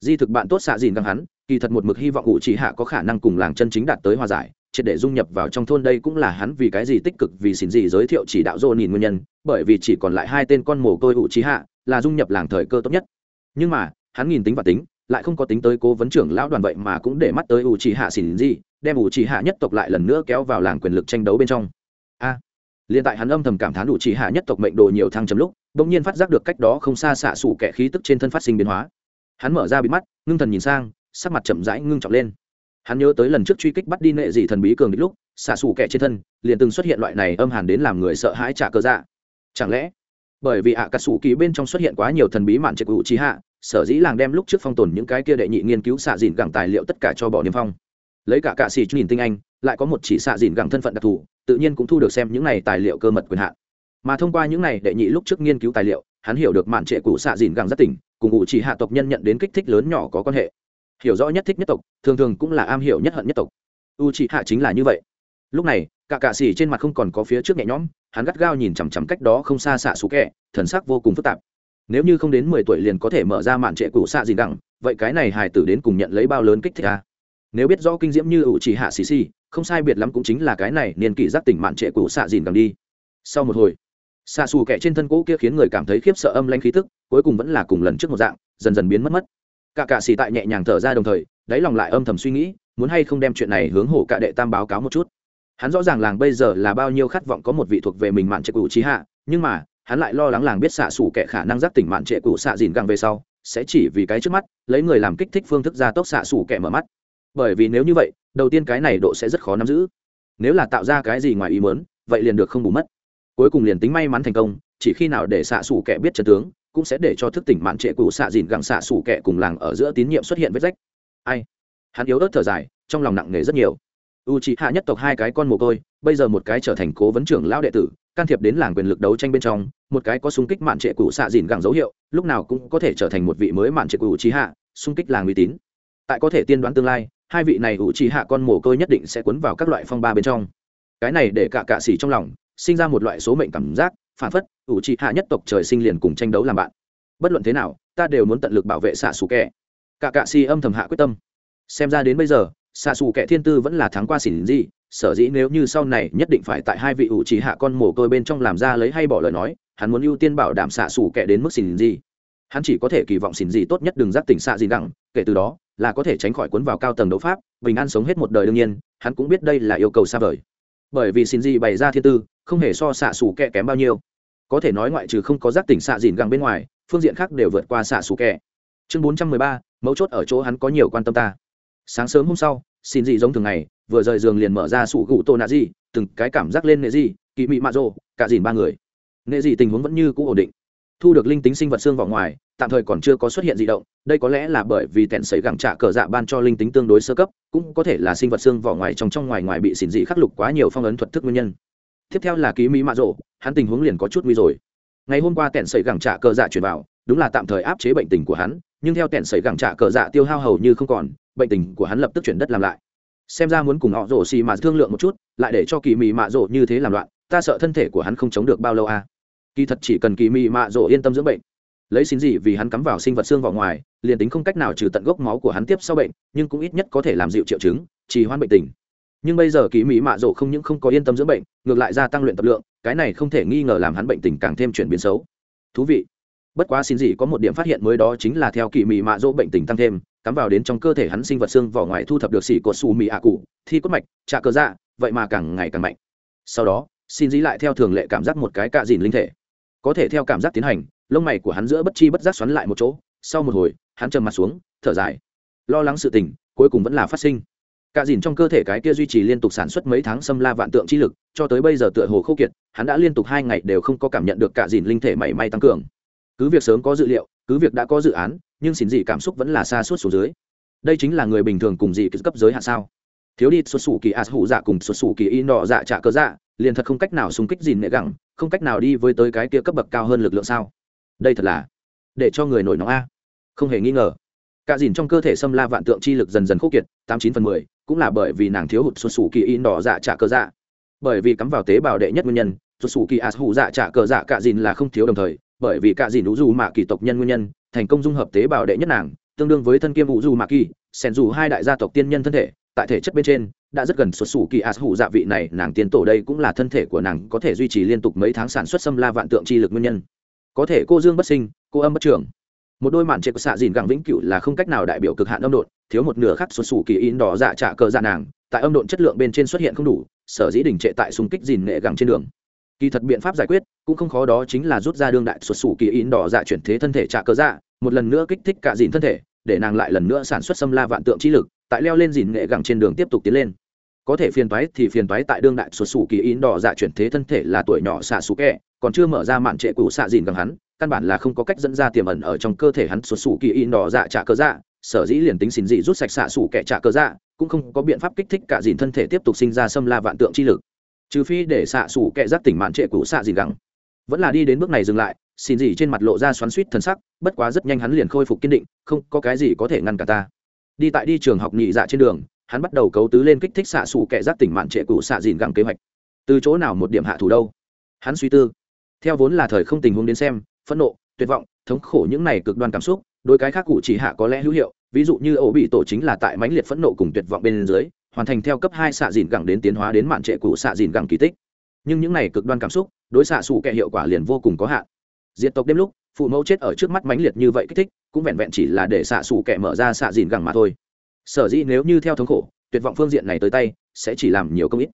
Di thực bạn tốt xạ dìn găng hắn, kỳ thật một mực hy vọng ủ trì hạ có khả năng cùng làng chân chính đạt tới hòa giải triệt để dung nhập vào trong thôn đây cũng là hắn vì cái gì tích cực vì xin gì giới thiệu chỉ đạo dô nhìn nguyên nhân bởi vì chỉ còn lại hai tên con mồ côi ủ trì hạ là dung nhập làng thời cơ tốt nhất. Nhưng mà hắn nhìn tính và tính lại không có tính tới cố vấn trưởng lão đoàn vậy mà cũng để mắt tới ủ trì hạ xin gì đem ủ trì hạ nhất tộc lại lần nữa kéo vào làng quyền lực tranh đấu bên trong. A à, liền tại hắn âm thầm cảm thán ủ trì hạ nhất tộc mệnh đồ nhiều thăng chấm lúc bỗng nhiên phát giác được cách đó không xa xạ xủ kẻ khí tức trên thân phát sinh biến hóa. Hắn mở ra bị mắt ngưng thần nhìn sang sắc mặt chậm rãi ngưng trọng lên hắn nhớ tới lần trước truy kích bắt đi nệ dị thần bí cường đích lúc, xạ xù kẻ trên thân, liền từng xuất hiện loại này âm hàn đến làm người sợ hãi trả cơ dạ. Chẳng lẽ, bởi vì ạ à cà sủ kỳ bên trong xuất hiện quá nhiều thần bí mạn trệ cụ trí hạ, sở dĩ làng đem lúc trước phong tồn những cái kia đệ nhị nghiên cứu xạ dìn gẳng tài liệu tất cả cho bỏ niêm phong? Lấy cả cạ xì nhìn tinh anh, lại có một chỉ xạ dìn gẳng thân phận đặc thù, tự nhiên cũng thu được xem những này tài liệu cơ mật quyền hạn. Mà thông qua những này đệ nhị lúc trước nghiên cứu tài liệu, hắn hiểu được mạn trệ cụ xạ dìn gẳng rất tỉnh, cùng ủ chỉ hạ tộc nhân nhận đến kích thích lớn nhỏ có quan hệ hiểu rõ nhất thích nhất tộc, thường thường cũng là am hiểu nhất hận nhất tộc. U chỉ hạ chính là như vậy. Lúc này, cả cạ xì trên mặt không còn có phía trước nhẹ nhõm, hắn gắt gao nhìn chằm chằm cách đó không xa xạ xú kẹ, thần sắc vô cùng phức tạp. Nếu như không đến mười tuổi liền có thể mở ra mạn trệ cũ xạ gì đẳng vậy cái này hài tử đến cùng nhận lấy bao lớn kích thích à? nếu biết rõ kinh diễm như ủ chỉ hạ xì xì, không sai biệt lắm cũng chính là cái này niên kỷ giác tỉnh mạn trệ cũ xạ dìn đằng đi. Sau một hồi, xạ xù kẹ trên thân cũ kia khiến người cảm thấy khiếp sợ âm lanh khí tức, cuối cùng vẫn là cùng lần trước một dạng, dần dần biến mất mất cả cạ xì tại nhẹ nhàng thở ra đồng thời, đáy lòng lại âm thầm suy nghĩ, muốn hay không đem chuyện này hướng hổ cạ đệ tam báo cáo một chút. Hắn rõ ràng làng bây giờ là bao nhiêu khát vọng có một vị thuộc về mình mạn trệ cụ trí hạ, nhưng mà, hắn lại lo lắng làng biết xạ xủ kẻ khả năng giác tỉnh mạn trệ cụ xạ dìn găng về sau, sẽ chỉ vì cái trước mắt, lấy người làm kích thích phương thức ra tốc xạ xủ kẻ mở mắt. Bởi vì nếu như vậy, đầu tiên cái này độ sẽ rất khó nắm giữ. Nếu là tạo ra cái gì ngoài ý mớn vậy liền được không bù mất. Cuối cùng liền tính may mắn thành công, chỉ khi nào để xạ xủ kẻ biết trận tướng cũng sẽ để cho thức tỉnh mạn trệ cụ xạ dìn gẳng xạ xủ kẹ cùng làng ở giữa tín nhiệm xuất hiện vết rách. Ai? Hắn yếu ớt thở dài, trong lòng nặng nề rất nhiều. U c h ị hạ nhất tộc hai cái con mồ côi, bây giờ một cái trở thành cố vấn trưởng lão đệ tử, can thiệp đến làng quyền lực đấu tranh bên trong, một cái có xung kích mạn trệ cụ xạ dìn gẳng dấu hiệu, lúc nào cũng có thể trở thành một vị mới mạn trệ cụ trí hạ xung kích làng uy tín. Tại có thể tiên đoán tương lai, hai vị này u trí hạ con mồ côi nhất định sẽ cuốn vào các loại phong ba bên trong. Cái này để cả cạ xỉ trong lòng, sinh ra một loại số mệnh cảm giác phản phất, ủ trí hạ nhất tộc trời sinh liền cùng tranh đấu làm bạn. Bất luận thế nào, ta đều muốn tận lực bảo vệ xạ xù kẹ cả cạ si âm thầm hạ quyết tâm. Xem ra đến bây giờ, xạ xù kẻ thiên tư vẫn là thắng qua xỉn gì sở dĩ nếu như sau này nhất định phải tại hai vị ủ trì hạ con mồ côi bên trong làm ra lấy hay bỏ lời nói, hắn muốn ưu tiên bảo đảm xạ xù kẻ đến mức xỉn gì hắn chỉ có thể kỳ vọng xỉn gì tốt nhất đừng giác tỉnh xạ gì đẳng, kể từ đó, là có thể tránh khỏi cuốn vào cao tầng đấu pháp, bình an sống hết một đời đương nhiên, hắn cũng biết đây là yêu cầu xa vời. Bởi vì xỉn gì bày ra thiên tư không hề so xạ xù kẹ kém bao nhiêu. Có thể nói ngoại trừ không có giác tỉnh xạ dìn găng bên ngoài, phương diện khác đều vượt qua xạ xù kẹ. Chương bốn trăm mười ba, mấu chốt ở chỗ hắn có nhiều quan tâm ta. Sáng sớm hôm sau, xin gì giống thường ngày, vừa rời giường liền mở ra sủ gụ tô nạ gì từng cái cảm giác lên nệ gì kỵ mị mạ rồ, cả dìn ba người. Nệ gì tình huống vẫn như cũ ổn định. Thu được linh tính sinh vật xương vào ngoài, tạm thời còn chưa có xuất hiện dị động, đây có lẽ là bởi vì tẹn sấy gẳng trả cờ dạ ban cho linh tính tương đối sơ cấp, cũng có thể là sinh vật xương vỏ ngoài trong trong ngoài ngoài bị xỉn dị khắc lục quá nhiều phong ấn thuật thức nguyên nhân tiếp theo là ký mỹ mạ rộ, hắn tình huống liền có chút nguy rồi. Ngày hôm qua tẹn sẩy gẳng trả cờ dạ chuyển vào, đúng là tạm thời áp chế bệnh tình của hắn, nhưng theo tẹn sẩy gẳng trả cờ dạ tiêu hao hầu như không còn, bệnh tình của hắn lập tức chuyển đất làm lại. Xem ra muốn cùng họ rổ xì mà thương lượng một chút, lại để cho kỳ mị mạ rổ như thế làm loạn, ta sợ thân thể của hắn không chống được bao lâu à. kỳ thật chỉ cần kỳ mị mạ rổ yên tâm dưỡng bệnh. Lấy xin gì vì hắn cắm vào sinh vật xương vào ngoài, liền tính không cách nào trừ tận gốc máu của hắn tiếp sau bệnh, nhưng cũng ít nhất có thể làm dịu triệu chứng, trì hoãn bệnh tình nhưng bây giờ kỳ mỹ mạ rộ không những không có yên tâm dưỡng bệnh, ngược lại gia tăng luyện tập lượng, cái này không thể nghi ngờ làm hắn bệnh tình càng thêm chuyển biến xấu. Thú vị. Bất quá xin gì có một điểm phát hiện mới đó chính là theo kỳ mỹ mạ rỗ bệnh tình tăng thêm, cắm vào đến trong cơ thể hắn sinh vật xương vỏ ngoài thu thập được xỉ cột xù mị ạ cụ, thi cốt mạch trà cơ dạ vậy mà càng ngày càng mạnh. Sau đó, xin dĩ lại theo thường lệ cảm giác một cái cạ dìn linh thể. Có thể theo cảm giác tiến hành, lông mày của hắn giữa bất chi bất giác xoắn lại một chỗ, sau một hồi, hắn trầm mặt xuống, thở dài. Lo lắng sự tình, cuối cùng vẫn là phát sinh. Cả dìn trong cơ thể cái kia duy trì liên tục sản xuất mấy tháng xâm la vạn tượng chi lực, cho tới bây giờ tựa hồ khô kiệt, hắn đã liên tục hai ngày đều không có cảm nhận được cả dìn linh thể mảy may tăng cường. Cứ việc sớm có dự liệu, cứ việc đã có dự án, nhưng xin gì cảm xúc vẫn là xa suốt xuống dưới. Đây chính là người bình thường cùng dị cấp giới hạn sao? Thiếu đi xuất xù kỳ as hụ dạ cùng xuất xù kỳ y nọ dạ trả cơ dạ liền thật không cách nào xung kích dìn nệ gẳng, không cách nào đi với tới cái kia cấp bậc cao hơn lực lượng sao? Đây thật là để cho người nổi nóng a. Không hề nghi ngờ cả dìn trong cơ thể xâm la vạn tượng chi lực dần dần khô kiệt, tám chín phần mười, cũng là bởi vì nàng thiếu hụt xuất xù kỳ y đỏ dạ trả cơ dạ. Bởi vì cắm vào tế bào đệ nhất nguyên nhân, xuất xù kỳ as hụ dạ trả cơ dạ cả dìn là không thiếu đồng thời, bởi vì cả dìn đủ dù mạ kỳ tộc nhân nguyên nhân, thành công dung hợp tế bào đệ nhất nàng, tương đương với thân kiêm vũ dù mạ kỳ xèn dù hai đại gia tộc tiên nhân thân thể, tại thể chất bên trên, đã rất gần xuất xù kỳ as hủ dạ vị này, nàng tiên tổ đây cũng là thân thể của nàng có thể duy trì liên tục mấy tháng sản xuất xâm la vạn tượng chi lực nguyên nhân. Có thể cô dương bất sinh, cô âm bất trưởng một đôi màn trệ của xạ dìn gẳng vĩnh cửu là không cách nào đại biểu cực hạn âm độn, thiếu một nửa khắc xuất xù kỳ in đỏ dạ trả cờ dạ nàng, tại âm độn chất lượng bên trên xuất hiện không đủ, sở dĩ đình trệ tại xung kích dìn nghệ gẳng trên đường. Kỳ thật biện pháp giải quyết cũng không khó đó chính là rút ra đương đại xuất xù kỳ in đỏ dạ chuyển thế thân thể trả cơ dạ một lần nữa kích thích cả dìn thân thể, để nàng lại lần nữa sản xuất xâm la vạn tượng trí lực, tại leo lên dìn nghệ gẳng trên đường tiếp tục tiến lên. Có thể phiền toái thì phiền toái tại đương đại xuất xù kỳ in đỏ dạ chuyển thế thân thể là tuổi nhỏ xạ xù kẹ, còn chưa mở ra mạn trệ cũ xạ dìn gẳng hắn căn bản là không có cách dẫn ra tiềm ẩn ở trong cơ thể hắn xuất xù kỳ in đỏ dạ trả cơ dạ sở dĩ liền tính xin dị rút sạch xạ xù kẹ trả cơ dạ cũng không có biện pháp kích thích cả dìn thân thể tiếp tục sinh ra xâm la vạn tượng chi lực. Trừ phi để xạ xù kẹ giác tỉnh mạn trệ cũ xạ dìn gắng, vẫn là đi đến bước này dừng lại xin dị trên mặt lộ ra xoắn suýt thần sắc bất quá rất nhanh hắn liền khôi phục kiên định không có cái gì có thể ngăn cả ta. Đi tại đi trường học nhị dạ trên đường hắn bắt đầu cấu tứ lên kích thích xạ xù kẻ giác tỉnh mạn trệ của xạ dìn gắng kế hoạch. Từ chỗ nào một điểm hạ thủ đâu? Hắn suy tư. Theo vốn là thời không tình huống đến xem phẫn nộ, tuyệt vọng, thống khổ những này cực đoan cảm xúc, Đối cái khác cụ chỉ hạ có lẽ hữu hiệu, ví dụ như ổ bị tổ chính là tại mãnh liệt phẫn nộ cùng tuyệt vọng bên dưới, hoàn thành theo cấp hai xạ dìn gẳng đến tiến hóa đến mạn trệ cụ xạ dìn gẳng kỳ tích. Nhưng những này cực đoan cảm xúc, đối xạ xù kẻ hiệu quả liền vô cùng có hạn. Diệt tộc đêm lúc, phụ mẫu chết ở trước mắt mãnh liệt như vậy kích thích, cũng vẹn vẹn chỉ là để xạ xù kẻ mở ra xạ dìn gẳng mà thôi. Sở dĩ nếu như theo thống khổ, tuyệt vọng phương diện này tới tay, sẽ chỉ làm nhiều công ít.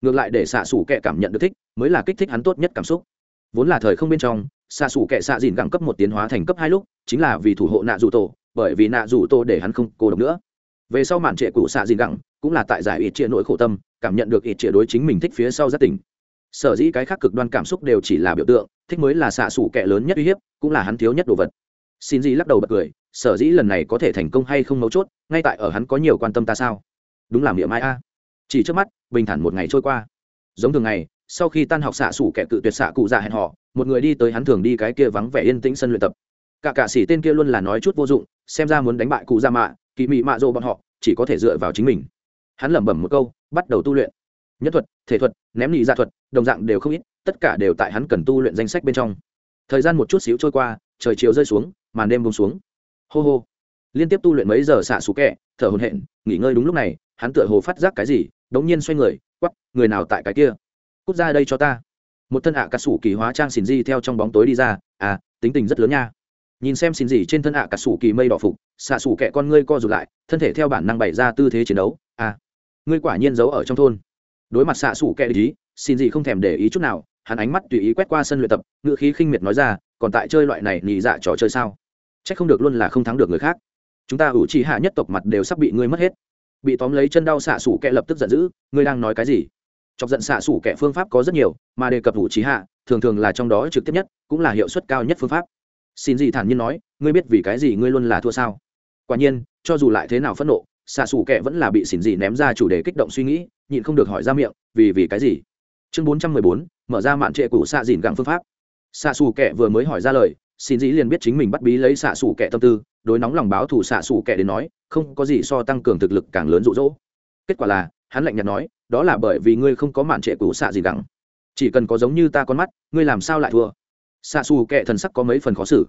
Ngược lại để xạ xù kẻ cảm nhận được thích, mới là kích thích hắn tốt nhất cảm xúc. Vốn là thời không bên trong xạ xù kẻ xạ dìn gẳng cấp một tiến hóa thành cấp hai lúc, chính là vì thủ hộ nạ dù tổ, bởi vì nạ dù tổ để hắn không cô độc nữa. Về sau màn trệ cụ xạ dìn gẳng cũng là tại giải ít trịa nỗi khổ tâm, cảm nhận được ít trịa đối chính mình thích phía sau rất tỉnh. Sở dĩ cái khác cực đoan cảm xúc đều chỉ là biểu tượng, thích mới là xạ xù kẻ lớn nhất uy hiếp, cũng là hắn thiếu nhất đồ vật. Xin gì lắc đầu bật cười, sở dĩ lần này có thể thành công hay không mấu chốt, ngay tại ở hắn có nhiều quan tâm ta sao? Đúng là miệng ai a. Chỉ trước mắt, bình thản một ngày trôi qua. Giống thường ngày sau khi tan học xạ sủ kẻ cự tuyệt xạ cụ dạ hẹn họ, một người đi tới hắn thường đi cái kia vắng vẻ yên tĩnh sân luyện tập. Cả cả sĩ tên kia luôn là nói chút vô dụng, xem ra muốn đánh bại cụ ra mạ, kỳ mị mạ dô bọn họ, chỉ có thể dựa vào chính mình. Hắn lẩm bẩm một câu, bắt đầu tu luyện. Nhất thuật, thể thuật, ném nị ra thuật, đồng dạng đều không ít, tất cả đều tại hắn cần tu luyện danh sách bên trong. Thời gian một chút xíu trôi qua, trời chiều rơi xuống, màn đêm bông xuống. Hô hô. Liên tiếp tu luyện mấy giờ xạ xú kẹ thở hồn hện nghỉ ngơi đúng lúc này, hắn tựa hồ phát giác cái gì, đống nhiên xoay người quắp người nào tại cái kia? Cút ra đây cho ta. Một thân ạ à cà sủ kỳ hóa trang xin di theo trong bóng tối đi ra. À tính tình rất lớn nha. Nhìn xem xin gì trên thân ạ à cà sủ kỳ mây đỏ phục, xạ sủ kẹ con ngươi co rụt lại, thân thể theo bản năng bày ra tư thế chiến đấu. À ngươi quả nhiên giấu ở trong thôn. Đối mặt xạ sủ kẹ ý xin gì không thèm để ý chút nào, hắn ánh mắt tùy ý quét qua sân luyện tập, ngựa khí khinh miệt nói ra, còn tại chơi loại này nhị dạ trò chơi sao? Trách không được luôn là không thắng được người khác. Chúng ta ủ trì hạ nhất tộc mặt đều sắp bị ngươi mất hết. Bị tóm lấy chân đau xạ sủ kẹ lập tức giận dữ, ngươi đang nói cái gì? Chọc giận xạ xủ kẻ phương pháp có rất nhiều, mà đề cập vũ trí hạ, thường thường là trong đó trực tiếp nhất, cũng là hiệu suất cao nhất phương pháp. Xin gì thản nhiên nói, ngươi biết vì cái gì ngươi luôn là thua sao? Quả nhiên, cho dù lại thế nào phẫn nộ, xạ xủ kẻ vẫn là bị xỉn gì ném ra chủ đề kích động suy nghĩ, nhịn không được hỏi ra miệng, vì vì cái gì? Chương bốn trăm mười bốn, mở ra mạn trệ cũ xạ dìn gặng phương pháp. Xạ xù kẻ vừa mới hỏi ra lời, xin dĩ liền biết chính mình bắt bí lấy xạ xù kẻ tâm tư, đối nóng lòng báo thủ xạ xù kẻ đến nói, không có gì so tăng cường thực lực càng lớn rụ rỗ kết quả là hắn lạnh nhạt nói, đó là bởi vì ngươi không có mạn trệ cũ xạ gì đẳng chỉ cần có giống như ta con mắt, ngươi làm sao lại thua? Xạ xù kệ thần sắc có mấy phần khó xử.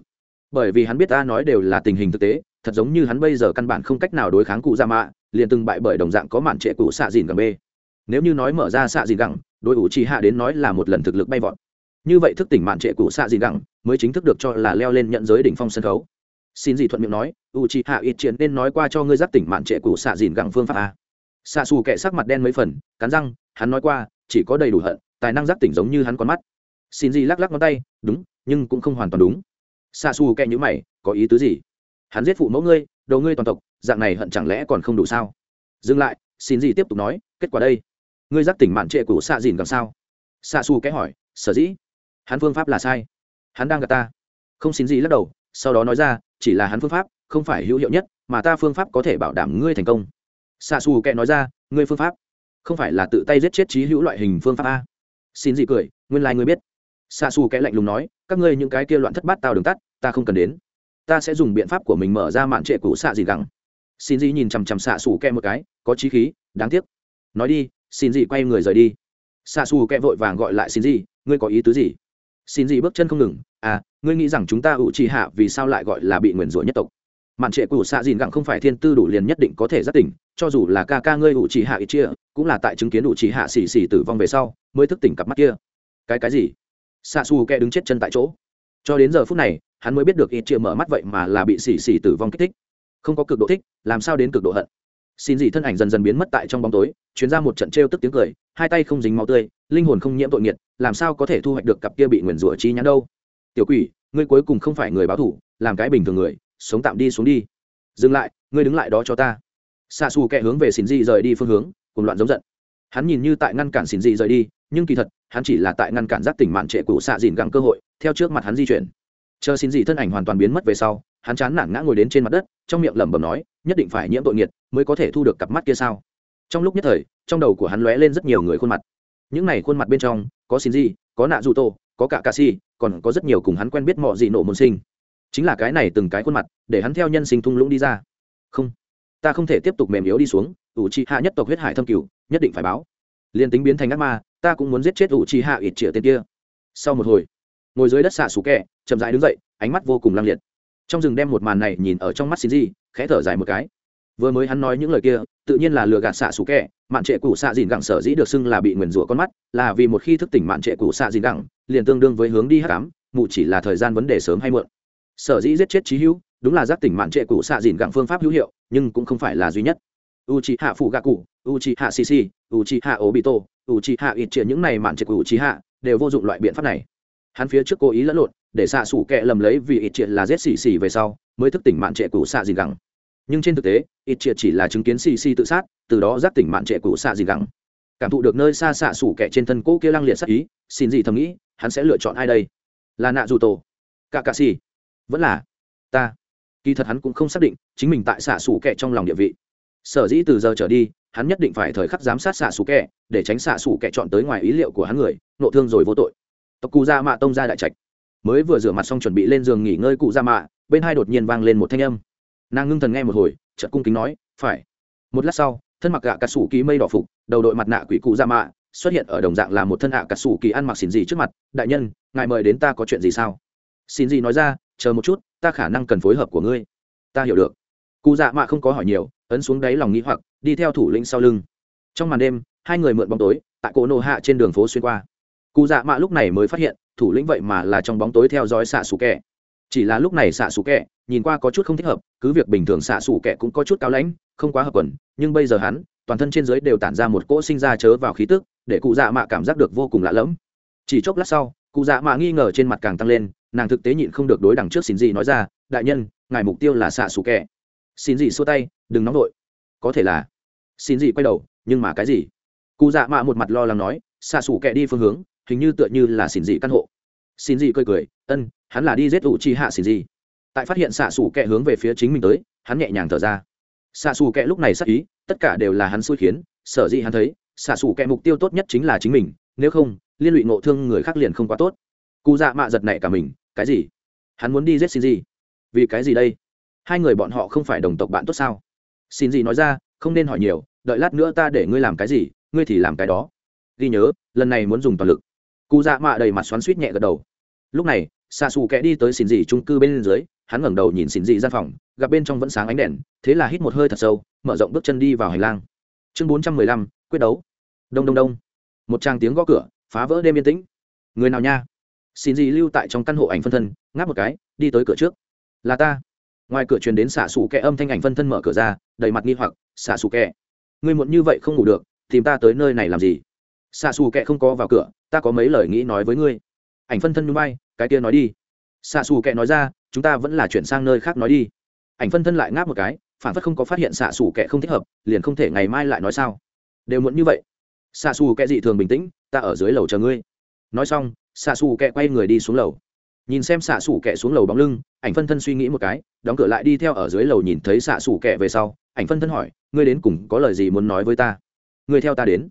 Bởi vì hắn biết ta nói đều là tình hình thực tế, thật giống như hắn bây giờ căn bản không cách nào đối kháng cụ ra mạ, liền từng bại bởi đồng dạng có mạn trệ cũ xạ dìn gẳng b nếu như nói mở ra xạ dìn gẳng, đối ủ trì hạ đến nói là một lần thực lực bay vọt. Như vậy thức tỉnh mạn trệ cũ xạ dìn gẳng, mới chính thức được cho là leo lên nhận giới đỉnh phong sân khấu. Xin gì thuận miệng nói u trì hạ ít chiến nên nói qua cho ngươi giác tỉnh mạn trệ cũ xạ dìn gẳng phương pháp a xạ xù kệ sắc mặt đen mấy phần, cắn răng, hắn nói qua, chỉ có đầy đủ hận, tài năng giác tỉnh giống như hắn con mắt. Xin gì lắc lắc ngón tay, đúng, nhưng cũng không hoàn toàn đúng. Xạ xù kệ nhữ mày, có ý tứ gì? Hắn giết phụ mẫu ngươi, đầu ngươi toàn tộc, dạng này hận chẳng lẽ còn không đủ sao? Dừng lại, xin gì tiếp tục nói, kết quả đây, ngươi giác tỉnh mạn trệ của xạ dìn càng sao? Xạ xù cái hỏi, sở dĩ? Hắn phương pháp là sai. Hắn đang gặp ta. Không xin gì lắc đầu, sau đó nói ra, chỉ là hắn phương pháp, không phải hữu hiệu nhất, mà ta phương pháp có thể bảo đảm ngươi thành công xạ xù kệ nói ra ngươi phương pháp không phải là tự tay giết chết trí hữu loại hình phương pháp a. Xin dị cười nguyên lai、like、ngươi biết. Xạ xù kệ lạnh lùng nói các ngươi những cái kia loạn thất bát tao đường tắt ta không cần đến. Ta sẽ dùng biện pháp của mình mở ra mạn trệ cũ xạ dị gẳng xin dị nhìn chằm chằm xạ xù kệ một cái có trí khí đáng tiếc. Nói đi. Xin dị quay người rời đi. Xạ xù kệ vội vàng gọi lại xin dị, ngươi có ý tứ gì? Xin dị bước chân không ngừng à ngươi nghĩ rằng chúng ta ủ trì hạ vì sao lại gọi là bị nguyền rủa nhất tộc? Mạn trệ của xạ dìn gặng không phải thiên tư đủ liền nhất định có thể giác tỉnh, cho dù là ca ca ngươi ủ chỉ hạ ít chia, cũng là tại chứng kiến ủ chỉ hạ xì xì tử vong về sau, mới thức tỉnh cặp mắt kia. Cái cái gì? Xạ xù kẹ đứng chết chân tại chỗ. Cho đến giờ phút này, hắn mới biết được ít chia mở mắt vậy mà là bị xì xì tử vong kích thích. Không có cực độ thích, làm sao đến cực độ hận? Xin gì thân ảnh dần dần biến mất tại trong bóng tối, chuyến ra một trận trêu tức tiếng cười, hai tay không dính máu tươi, linh hồn không nhiễm tội nghiệt, làm sao có thể thu hoạch được cặp kia bị nguyền rủa chi nhắn đâu? Tiểu quỷ, ngươi cuối cùng không phải người báo thủ, làm cái bình thường người sống tạm đi xuống đi. Dừng lại, ngươi đứng lại đó cho ta. Xa xù kẹ hướng về xin di rời đi phương hướng cùng loạn giống giận. Hắn nhìn như tại ngăn cản xin di rời đi, nhưng kỳ thật, hắn chỉ là tại ngăn cản giác tỉnh mạn trệ của xạ dìn găng cơ hội, theo trước mặt hắn di chuyển. Chờ xin dị thân ảnh hoàn toàn biến mất về sau, hắn chán nản ngã ngồi đến trên mặt đất, trong miệng lẩm bẩm nói, nhất định phải nhiễm tội nghiệt mới có thể thu được cặp mắt kia sao? Trong lúc nhất thời, trong đầu của hắn lóe lên rất nhiều người khuôn mặt. Những này khuôn mặt bên trong, có xin dị có nạ dù tô, có cả ca si, còn có rất nhiều cùng hắn quen biết mọi gì nổ môn sinh chính là cái này từng cái khuôn mặt để hắn theo nhân sinh thung lũng đi ra. Không ta không thể tiếp tục mềm yếu đi xuống ủ trì hạ nhất tộc huyết hải thâm cửu nhất định phải báo. Liền tính biến thành ác ma ta cũng muốn giết chết ủ trì hạ ít chĩa tên kia. Sau một hồi ngồi dưới đất xạ xù kẹ chậm rãi đứng dậy ánh mắt vô cùng lăng liệt. Trong rừng đem một màn này nhìn ở trong mắt xin gì khẽ thở dài một cái. Vừa mới hắn nói những lời kia tự nhiên là lừa gạt xạ xù kẹ mạn trệ cụ xạ dìn gẳng sở dĩ được xưng là bị nguyền rủa con mắt là vì một khi thức tỉnh mạn trệ cụ xạ dìn gẳng liền tương đương với hướng đi hắc ám, mụ chỉ là thời gian vấn đề sớm hay muộn sở dĩ giết chết trí hữu đúng là giác tỉnh mạn trệ cũ xạ dìn gặng phương pháp hữu hiệu nhưng cũng không phải là duy nhất u c hạ phụ gạ cụ u c hạ sisi, u c hạ obito u c hạ ít triệt những này mạn trệ cũ c hạ đều vô dụng loại biện pháp này hắn phía trước cố ý lẫn lộn để xạ xủ kệ lầm lấy vì ít triệt là giết xì xì về sau mới thức tỉnh mạn trệ cũ xạ dìn gặng. nhưng trên thực tế ít triệt chỉ là chứng kiến xì xì tự sát từ đó giác tỉnh mạn trệ cũ xạ dìn gặng. cảm thụ được nơi xa xạ xủ kệ trên thân cỗ kia lăng liệt sắc ý xin gì thầm nghĩ hắn sẽ lựa chọn ai đây là nạ dù tổ cả cà xì vẫn là, ta. Kỳ thật hắn cũng không xác định chính mình tại xạ xù kẹ trong lòng địa vị. Sở dĩ từ giờ trở đi, hắn nhất định phải thời khắc giám sát xạ xù kẹ để tránh xạ xù kẹ chọn tới ngoài ý liệu của hắn người, nộ thương rồi vô tội. Tộc cụ gia mạ tông ra đại trạch. Mới vừa rửa mặt xong chuẩn bị lên giường nghỉ ngơi cụ gia mạ, bên hai đột nhiên vang lên một thanh âm. Nàng ngưng thần nghe một hồi, chợt cung kính nói, phải. Một lát sau, thân mặc gạ cà sủ ký mây đỏ phục, đầu đội mặt nạ quỷ cụ gia mạ, xuất hiện ở đồng dạng là một thân hạ cà sủ kỳ ăn mặc xỉn gì trước mặt. Đại nhân, ngài mời đến ta có chuyện gì sao? Xin gì nói ra chờ một chút, ta khả năng cần phối hợp của ngươi. Ta hiểu được. Cụ dạ mạ không có hỏi nhiều, ấn xuống đáy lòng nghĩ hoặc, đi theo thủ lĩnh sau lưng. Trong màn đêm, hai người mượn bóng tối, tại cỗ nổ hạ trên đường phố xuyên qua. Cụ dạ mạ lúc này mới phát hiện, thủ lĩnh vậy mà là trong bóng tối theo dõi xạ xù kẹ chỉ là lúc này xạ xù kẹ nhìn qua có chút không thích hợp, cứ việc bình thường xạ xù kẹ cũng có chút cao lãnh, không quá hợp quần, nhưng bây giờ hắn, toàn thân trên giới đều tản ra một cỗ sinh ra chớ vào khí tức, để cụ dạ mạ cảm giác được vô cùng lạ lẫm. Chỉ chốc lát sau, cụ dạ mạ nghi ngờ trên mặt càng tăng lên nàng thực tế nhịn không được đối đằng trước xin gì nói ra, đại nhân, ngài mục tiêu là xạ xù kẹ xin gì xua tay, đừng nóng vội. Có thể là. Xin gì quay đầu, nhưng mà cái gì? Cụ dạ mạ một mặt lo lắng nói, xạ xù kẹ đi phương hướng, hình như tựa như là xin gì căn hộ. Xin gì cười cười, ân, hắn là đi giết ủ chi hạ xin gì. Tại phát hiện xạ xù kẹ hướng về phía chính mình tới, hắn nhẹ nhàng thở ra. Xạ xù kẹ lúc này sắc ý, tất cả đều là hắn xui khiến, sở dĩ hắn thấy, xạ xù kẹ mục tiêu tốt nhất chính là chính mình, nếu không, liên lụy ngộ thương người khác liền không quá tốt. Cụ dạ mạ giật nảy cả mình cái gì? Hắn muốn đi giết xin gì vì cái gì đây? Hai người bọn họ không phải đồng tộc bạn tốt sao? Xin gì nói ra, không nên hỏi nhiều, đợi lát nữa ta để ngươi làm cái gì, ngươi thì làm cái đó. Ghi nhớ, lần này muốn dùng toàn lực. Cụ dạ mạ đầy mặt xoắn suýt nhẹ gật đầu. Lúc này xa xù kẽ đi tới xin dị trung cư bên dưới, hắn ngẩng đầu nhìn xin dị gian phòng, gặp bên trong vẫn sáng ánh đèn, thế là hít một hơi thật sâu, mở rộng bước chân đi vào hành lang. Chương bốn trăm mười lăm, quyết đấu. Đông đông đông. Một tràng tiếng gõ cửa, phá vỡ đêm yên tĩnh. Người nào nha? Xin gì lưu tại trong căn hộ ảnh phân thân, ngáp một cái, đi tới cửa trước. Là ta. Ngoài cửa truyền đến xạ xù kẹ âm thanh ảnh phân thân mở cửa ra, đầy mặt nghi hoặc, xạ xù kẹ người muộn như vậy không ngủ được, tìm ta tới nơi này làm gì? Xạ xù kẹ không có vào cửa, ta có mấy lời nghĩ nói với ngươi. Ảnh phân thân núi bay cái kia nói đi. Xạ xù kẹ nói ra, chúng ta vẫn là chuyển sang nơi khác nói đi. Ảnh phân thân lại ngáp một cái, phản phất không có phát hiện xạ xù kẹ không thích hợp, liền không thể ngày mai lại nói sao. Đều muộn như vậy. Xạ xù kẹ dị thường bình tĩnh, ta ở dưới lầu chờ ngươi. Nói xong xạ xù kẹ quay người đi xuống lầu. Nhìn xem xạ xù kẹ xuống lầu bóng lưng, ảnh phân thân suy nghĩ một cái, đóng cửa lại đi theo ở dưới lầu nhìn thấy xạ xù kẹ về sau, ảnh phân thân hỏi, ngươi đến cùng có lời gì muốn nói với ta? Ngươi theo ta đến.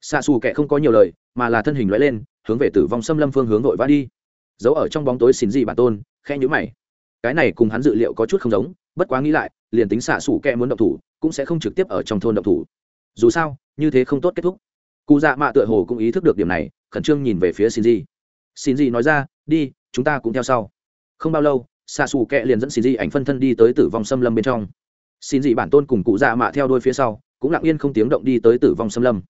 Xạ xù kẹ không có nhiều lời, mà là thân hình loại lên, hướng về tử vong xâm lâm phương hướng vội vã đi. Giấu ở trong bóng tối xin gì bản tôn khe nhữ mày. Cái này cùng hắn dự liệu có chút không giống, bất quá nghĩ lại, liền tính xạ xù kẹ muốn động thủ, cũng sẽ không trực tiếp ở trong thôn động thủ. Dù sao, như thế không tốt kết thúc. Cụ dạ mạ tựa hồ cũng ý thức được điểm này, khẩn trương nhìn về phía xin gì xin gì nói ra, đi, chúng ta cũng theo sau. Không bao lâu xạ xù kẹ liền dẫn xin gì ảnh phân thân đi tới tử vong xâm lâm bên trong. Xin gì bản tôn cùng cụ dạ mạ theo đôi phía sau, cũng lặng yên không tiếng động đi tới tử vong xâm lâm.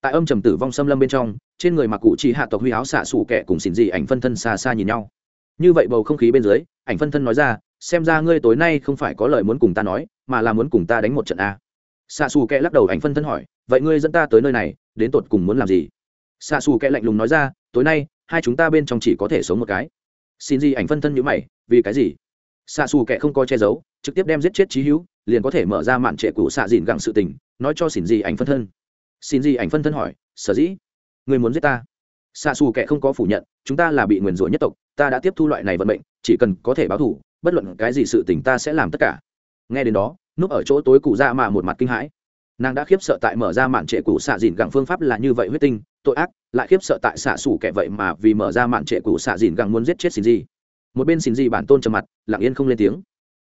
Tại âm trầm tử vong xâm lâm bên trong, trên người mặc cụ chỉ hạ tộc huy áo xạ xù kẹ cùng xin gì ảnh phân thân xa xa nhìn nhau. Như vậy bầu không khí bên dưới, ảnh phân thân nói ra, xem ra ngươi tối nay không phải có lời muốn cùng ta nói, mà là muốn cùng ta đánh một trận à? a xạ xù kẹ lắc đầu ảnh phân thân hỏi, vậy ngươi dẫn ta tới nơi này, đến tột cùng muốn làm gì? Xạ xù kẹ lạnh lùng nói ra, tối nay hai chúng ta bên trong chỉ có thể sống một cái. Xin gì ảnh phân thân như mày, vì cái gì? Xạ xù kẻ không có che giấu, trực tiếp đem giết chết trí hữu, liền có thể mở ra mạn trệ cụ xạ dìn gặng sự tình, nói cho xin gì ảnh phân thân. Xin gì ảnh phân thân hỏi, sở dĩ? Người muốn giết ta? Xạ xù kệ không có phủ nhận, chúng ta là bị nguyền rủa nhất tộc, ta đã tiếp thu loại này vận mệnh, chỉ cần có thể báo thủ bất luận cái gì sự tình ta sẽ làm tất cả. Nghe đến đó, núp ở chỗ tối cụ dạ ra mà một mặt kinh hãi. Nàng đã khiếp sợ tại mở ra mạn trệ cụ xạ dìn gặng phương pháp là như vậy huyết tinh tội ác, lại khiếp sợ tại xạ xù kệ vậy mà vì mở ra mạn trệ của xạ dìn gặng muốn giết chết xin gì một bên xin gì bản tôn trầm mặt, lặng yên không lên tiếng.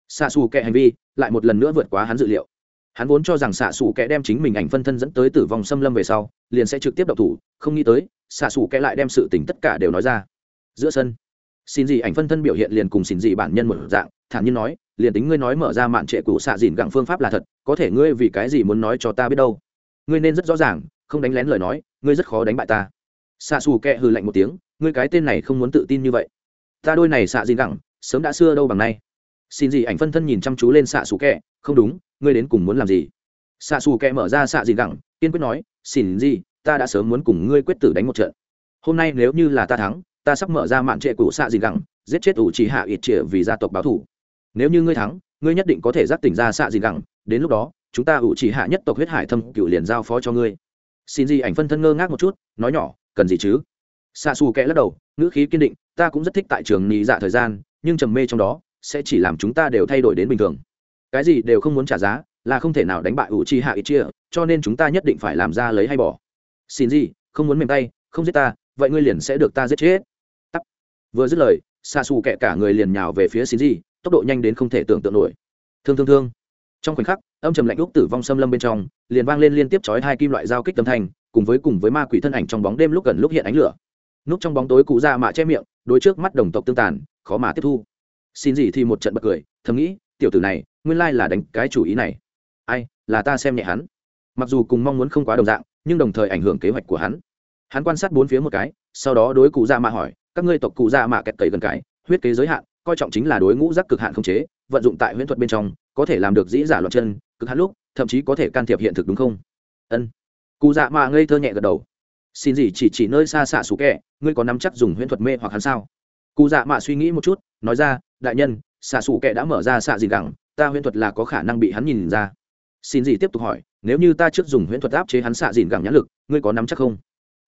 Xạ xù kệ hành vi, lại một lần nữa vượt quá hắn dự liệu. Hắn vốn cho rằng xạ xù kệ đem chính mình ảnh phân thân dẫn tới tử vong xâm lâm về sau, liền sẽ trực tiếp đậu thủ, không nghĩ tới, xạ xù kệ lại đem sự tình tất cả đều nói ra. Giữa sân xin gì ảnh phân thân biểu hiện liền cùng xin gì bản nhân một dạng, thản nhiên nói, liền tính ngươi nói mở ra mạn trệ của xạ dìn gặng phương pháp là thật, có thể ngươi vì cái gì muốn nói cho ta biết đâu? Ngươi nên rất rõ ràng không đánh lén lời nói ngươi rất khó đánh bại ta. Xạ xù kệ hừ lạnh một tiếng ngươi cái tên này không muốn tự tin như vậy. Ta đôi này xạ gì gẳng, sớm đã xưa đâu bằng nay. Xin gì ảnh phân thân nhìn chăm chú lên xạ xù kệ không đúng ngươi đến cùng muốn làm gì? Xạ xù kệ mở ra xạ gì gẳng, kiên quyết nói xin gì ta đã sớm muốn cùng ngươi quyết tử đánh một trận. Hôm nay nếu như là ta thắng ta sắp mở ra mạn trệ của xạ gì gẳng giết chết ủ chỉ hạ ít trịa vì gia tộc báo thủ. Nếu như ngươi thắng ngươi nhất định có thể giác tỉnh ra xạ gì gẳng đến lúc đó chúng ta ủ chỉ hạ nhất tộc huyết hải thâm cựu liền giao phó cho ngươi xin gì ảnh phân thân ngơ ngác một chút, nói nhỏ, cần gì chứ? Xa xù kẽ lắc đầu, ngữ khí kiên định, ta cũng rất thích tại trường nhị dạ thời gian, nhưng trầm mê trong đó, sẽ chỉ làm chúng ta đều thay đổi đến bình thường. Cái gì đều không muốn trả giá, là không thể nào đánh bại ủ chi hạ ít chia, cho nên chúng ta nhất định phải làm ra lấy hay bỏ. Xin gì, không muốn mềm tay, không giết ta, vậy ngươi liền sẽ được ta giết chết. Tắc. vừa dứt lời xa xù kẹ cả người liền nhào về phía xin gì, tốc độ nhanh đến không thể tưởng tượng nổi. Thương thương thương trong khoảnh khắc, âm trầm lạnh lúc tử vong xâm lâm bên trong, liền vang lên liên tiếp chói hai kim loại giao kích tâm thanh, cùng với cùng với ma quỷ thân ảnh trong bóng đêm lúc gần lúc hiện ánh lửa. Núp trong bóng tối cụ ra mạ che miệng đôi trước mắt đồng tộc tương tàn, khó mà tiếp thu. Xin gì thì một trận bật cười, thầm nghĩ, tiểu tử này, nguyên lai là đánh cái chủ ý này. Ai, là ta xem nhẹ hắn. Mặc dù cùng mong muốn không quá đồng dạng, nhưng đồng thời ảnh hưởng kế hoạch của hắn. Hắn quan sát bốn phía một cái, sau đó đối cụ ra mạ hỏi, các ngươi tộc cụ ra mạ kẹt cầy gần cái, huyết kế giới hạn, coi trọng chính là đối ngũ giác cực hạn không chế vận dụng tại huyễn thuật bên trong, có thể làm được dĩ giả loạn chân, cực hạn lúc, thậm chí có thể can thiệp hiện thực đúng không? Ân. Cụ dạ mạ ngây thơ nhẹ gật đầu. Xin gì chỉ chỉ nơi xa xạ xù kẹ, ngươi có nắm chắc dùng huyễn thuật mê hoặc hắn sao? Cụ dạ mạ suy nghĩ một chút, nói ra, đại nhân, xạ xù kẹ đã mở ra xạ gì gẳng ta huyễn thuật là có khả năng bị hắn nhìn ra. Xin gì tiếp tục hỏi, nếu như ta trước dùng huyễn thuật áp chế hắn xạ dìn gẳng nhãn lực, ngươi có nắm chắc không?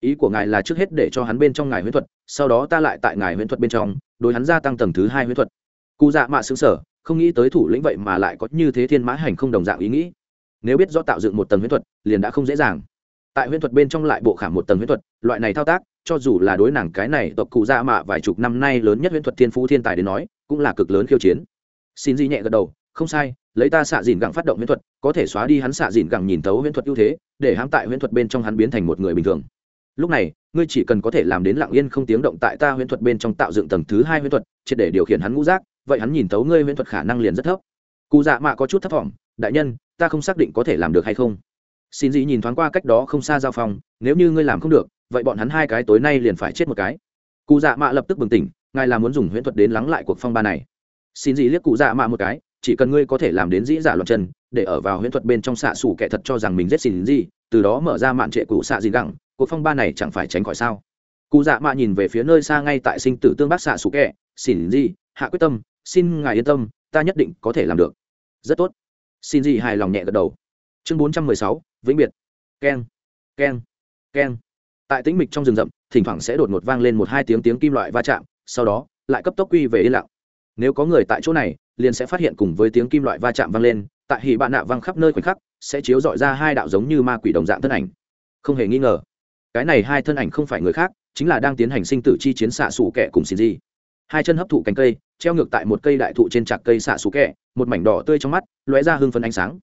Ý của ngài là trước hết để cho hắn bên trong ngài huyễn thuật, sau đó ta lại tại ngài huyễn thuật bên trong, đối hắn gia tăng tầng thứ hai huyễn thuật. Cụ dạ mạ xứng sở không nghĩ tới thủ lĩnh vậy mà lại có như thế thiên mã hành không đồng dạng ý nghĩ. Nếu biết rõ tạo dựng một tầng huyễn thuật, liền đã không dễ dàng. Tại huyễn thuật bên trong lại bộ khảm một tầng huyễn thuật, loại này thao tác, cho dù là đối nàng cái này tộc cụ dạ mạ vài chục năm nay lớn nhất huyễn thuật thiên phú thiên tài đến nói, cũng là cực lớn khiêu chiến. Xin di nhẹ gật đầu, không sai, lấy ta xạ dìn gẳng phát động huyễn thuật, có thể xóa đi hắn xạ dìn gẳng nhìn tấu huyễn thuật ưu thế, để hãm tại huyễn thuật bên trong hắn biến thành một người bình thường. Lúc này, ngươi chỉ cần có thể làm đến lặng yên không tiếng động tại ta huyễn thuật bên trong tạo dựng tầng thứ hai huyễn thuật, triệt để điều khiển hắn ngũ giác vậy hắn nhìn tấu ngươi huyễn thuật khả năng liền rất thấp. Cụ dạ mạ có chút thấp thỏm, đại nhân, ta không xác định có thể làm được hay không. Xin gì nhìn thoáng qua cách đó không xa giao phòng, nếu như ngươi làm không được, vậy bọn hắn hai cái tối nay liền phải chết một cái. Cụ dạ mạ lập tức bừng tỉnh, ngài là muốn dùng huyễn thuật đến lắng lại cuộc phong ba này. Xin gì liếc cụ dạ mạ một cái, chỉ cần ngươi có thể làm đến dĩ giả loạn chân, để ở vào huyễn thuật bên trong xạ xủ kẻ thật cho rằng mình giết xin gì từ đó mở ra mạn trệ cụ xạ gì gẳng cuộc phong ba này chẳng phải tránh khỏi sao? Cụ dạ mạ nhìn về phía nơi xa ngay tại sinh tử tương bác xạ xủ kẻ, xin gì hạ quyết tâm xin ngài yên tâm, ta nhất định có thể làm được. Rất tốt. Xin gì hài lòng nhẹ gật đầu. Chương bốn trăm mười sáu, vĩnh biệt. Keng keng keng. Tại tĩnh mịch trong rừng rậm, thỉnh thoảng sẽ đột ngột vang lên một hai tiếng tiếng kim loại va chạm, sau đó, lại cấp tốc quy về yên lặng. Nếu có người tại chỗ này, liền sẽ phát hiện cùng với tiếng kim loại va chạm vang lên, tại hỉ bạn nạ vang khắp nơi khoảnh khắc, sẽ chiếu dọi ra hai đạo giống như ma quỷ đồng dạng thân ảnh. Không hề nghi ngờ, cái này hai thân ảnh không phải người khác, chính là đang tiến hành sinh tử chi chiến xạ xủ kẻ cùng xin gì hai chân hấp thụ cành cây, treo ngược tại một cây đại thụ trên trạc cây xạ xú kẹ, một mảnh đỏ tươi trong mắt, lóe ra hương phân ánh sáng.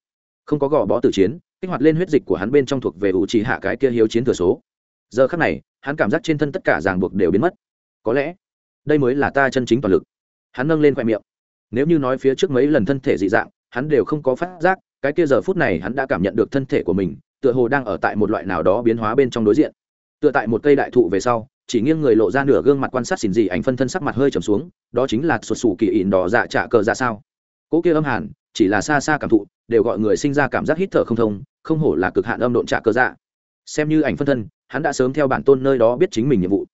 Không có gò bó tử chiến, kích hoạt lên huyết dịch của hắn bên trong thuộc về ủ trì hạ cái kia hiếu chiến thừa số. Giờ khắc này, hắn cảm giác trên thân tất cả ràng buộc đều biến mất. Có lẽ, đây mới là ta chân chính toàn lực. Hắn nâng lên khoe miệng. Nếu như nói phía trước mấy lần thân thể dị dạng, hắn đều không có phát giác, cái kia giờ phút này hắn đã cảm nhận được thân thể của mình, tựa hồ đang ở tại một loại nào đó biến hóa bên trong đối diện. Tựa tại một cây đại thụ về sau chỉ nghiêng người lộ ra nửa gương mặt quan sát xỉn dị ảnh phân thân sắc mặt hơi trầm xuống, đó chính là sụt sù kỳ ỉn đỏ dạ trả cờ ra sao. Cỗ kia âm hàn, chỉ là xa xa cảm thụ, đều gọi người sinh ra cảm giác hít thở không thông, không hổ là cực hạn âm độn trả cờ dạ. Xem như ảnh phân thân, hắn đã sớm theo bản tôn nơi đó biết chính mình nhiệm vụ.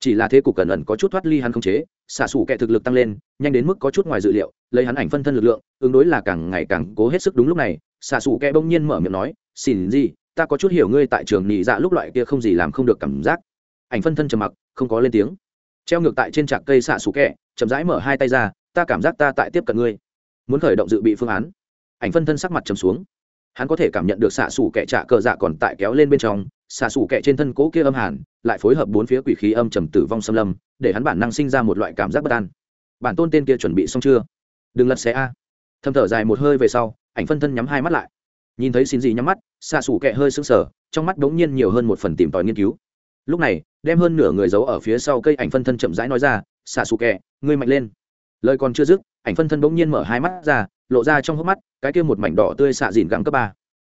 Chỉ là thế cục cẩn ẩn có chút thoát ly hắn không chế xả sủ kẻ thực lực tăng lên, nhanh đến mức có chút ngoài dự liệu, lấy hắn ảnh phân thân lực lượng, ứng đối là càng ngày càng cố hết sức đúng lúc này xả sủ kẻ bỗng nhiên mở miệng nói xin gì ta có chút hiểu ngươi tại trường nhị dạ lúc loại kia không gì làm không được cảm giác ảnh phân thân trầm mặc, không có lên tiếng. Treo ngược tại trên trạc cây xạ xù kẹ, chậm rãi mở hai tay ra, ta cảm giác ta tại tiếp cận ngươi. Muốn khởi động dự bị phương án, ảnh phân thân sắc mặt trầm xuống. Hắn có thể cảm nhận được xạ xù kẹ trạ cờ dạ còn tại kéo lên bên trong, xạ xù kẹ trên thân cố kia âm hàn, lại phối hợp bốn phía quỷ khí âm trầm tử vong xâm lâm, để hắn bản năng sinh ra một loại cảm giác bất an. Bản tôn tên kia chuẩn bị xong chưa? Đừng lật xe a. Thầm thở dài một hơi về sau, ảnh phân thân nhắm hai mắt lại. Nhìn thấy xin gì nhắm mắt, xạ xù kẹ hơi sưng sờ, trong mắt đ ố n g nhiên nhiều hơn một phần tìm tòi nghiên cứu. Lúc này đem hơn nửa người giấu ở phía sau cây ảnh phân thân chậm rãi nói ra, xạ xù kẹ ngươi mạnh lên. Lời còn chưa dứt, ảnh phân thân bỗng nhiên mở hai mắt ra, lộ ra trong hốc mắt, cái kia một mảnh đỏ tươi xạ dìn gắng cấp ba.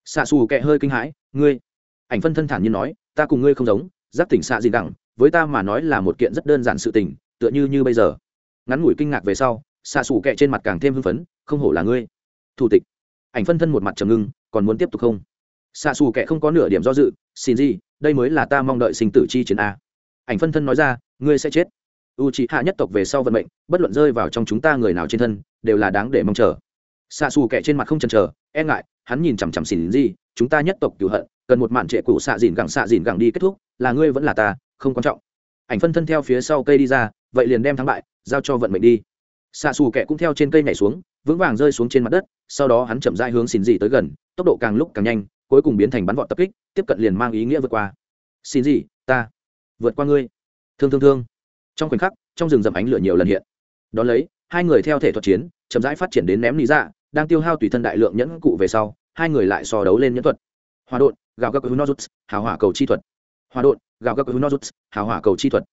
Xạ xù kẹ hơi kinh hãi, ngươi? Ảnh phân thân thản nhiên nói, ta cùng ngươi không giống giáp tỉnh xạ dìn gắng với ta mà nói là một kiện rất đơn giản sự tình, tựa như như bây giờ. Ngắn ngủi kinh ngạc về sau, xạ xù kẹ trên mặt càng thêm hưng phấn, không hổ là ngươi. Thủ tịch. Ảnh phân thân một mặt trầm ngưng, còn muốn tiếp tục không? Xạ xù kệ không có nửa điểm do dự, xin gì đây mới là ta mong đợi sinh tử chi chiến a. Ảnh phân thân nói ra, ngươi sẽ chết. U c hạ nhất tộc về sau vận mệnh, bất luận rơi vào trong chúng ta người nào trên thân, đều là đáng để mong chờ. Xa xù kệ trên mặt không chần chờ e ngại, hắn nhìn chằm chằm xỉn gì chúng ta nhất tộc cựu hận, cần một mạn trệ cụ xạ dìn gẳng xạ dìn gẳng đi kết thúc, là ngươi vẫn là ta, không quan trọng. Ảnh phân thân theo phía sau cây đi ra, vậy liền đem thắng bại, giao cho vận mệnh đi. Xạ xù kệ cũng theo trên cây nhảy xuống, vững vàng rơi xuống trên mặt đất, sau đó hắn chậm rãi hướng xỉn gì tới gần, tốc độ càng lúc càng nhanh cuối cùng biến thành bắn vọt tập kích tiếp cận liền mang ý nghĩa vượt qua xin gì ta vượt qua ngươi thương thương thương trong khoảnh khắc trong rừng rậm ánh lửa nhiều lần hiện đón lấy hai người theo thể thuật chiến chậm rãi phát triển đến ném lý ra đang tiêu hao tùy thân đại lượng nhẫn cụ về sau hai người lại so đấu lên nhẫn thuật hòa đột gạo gấp hunozuts hào hỏa cầu chi thuật hòa đột gạo gấp hunozuts hào hỏa cầu chi thuật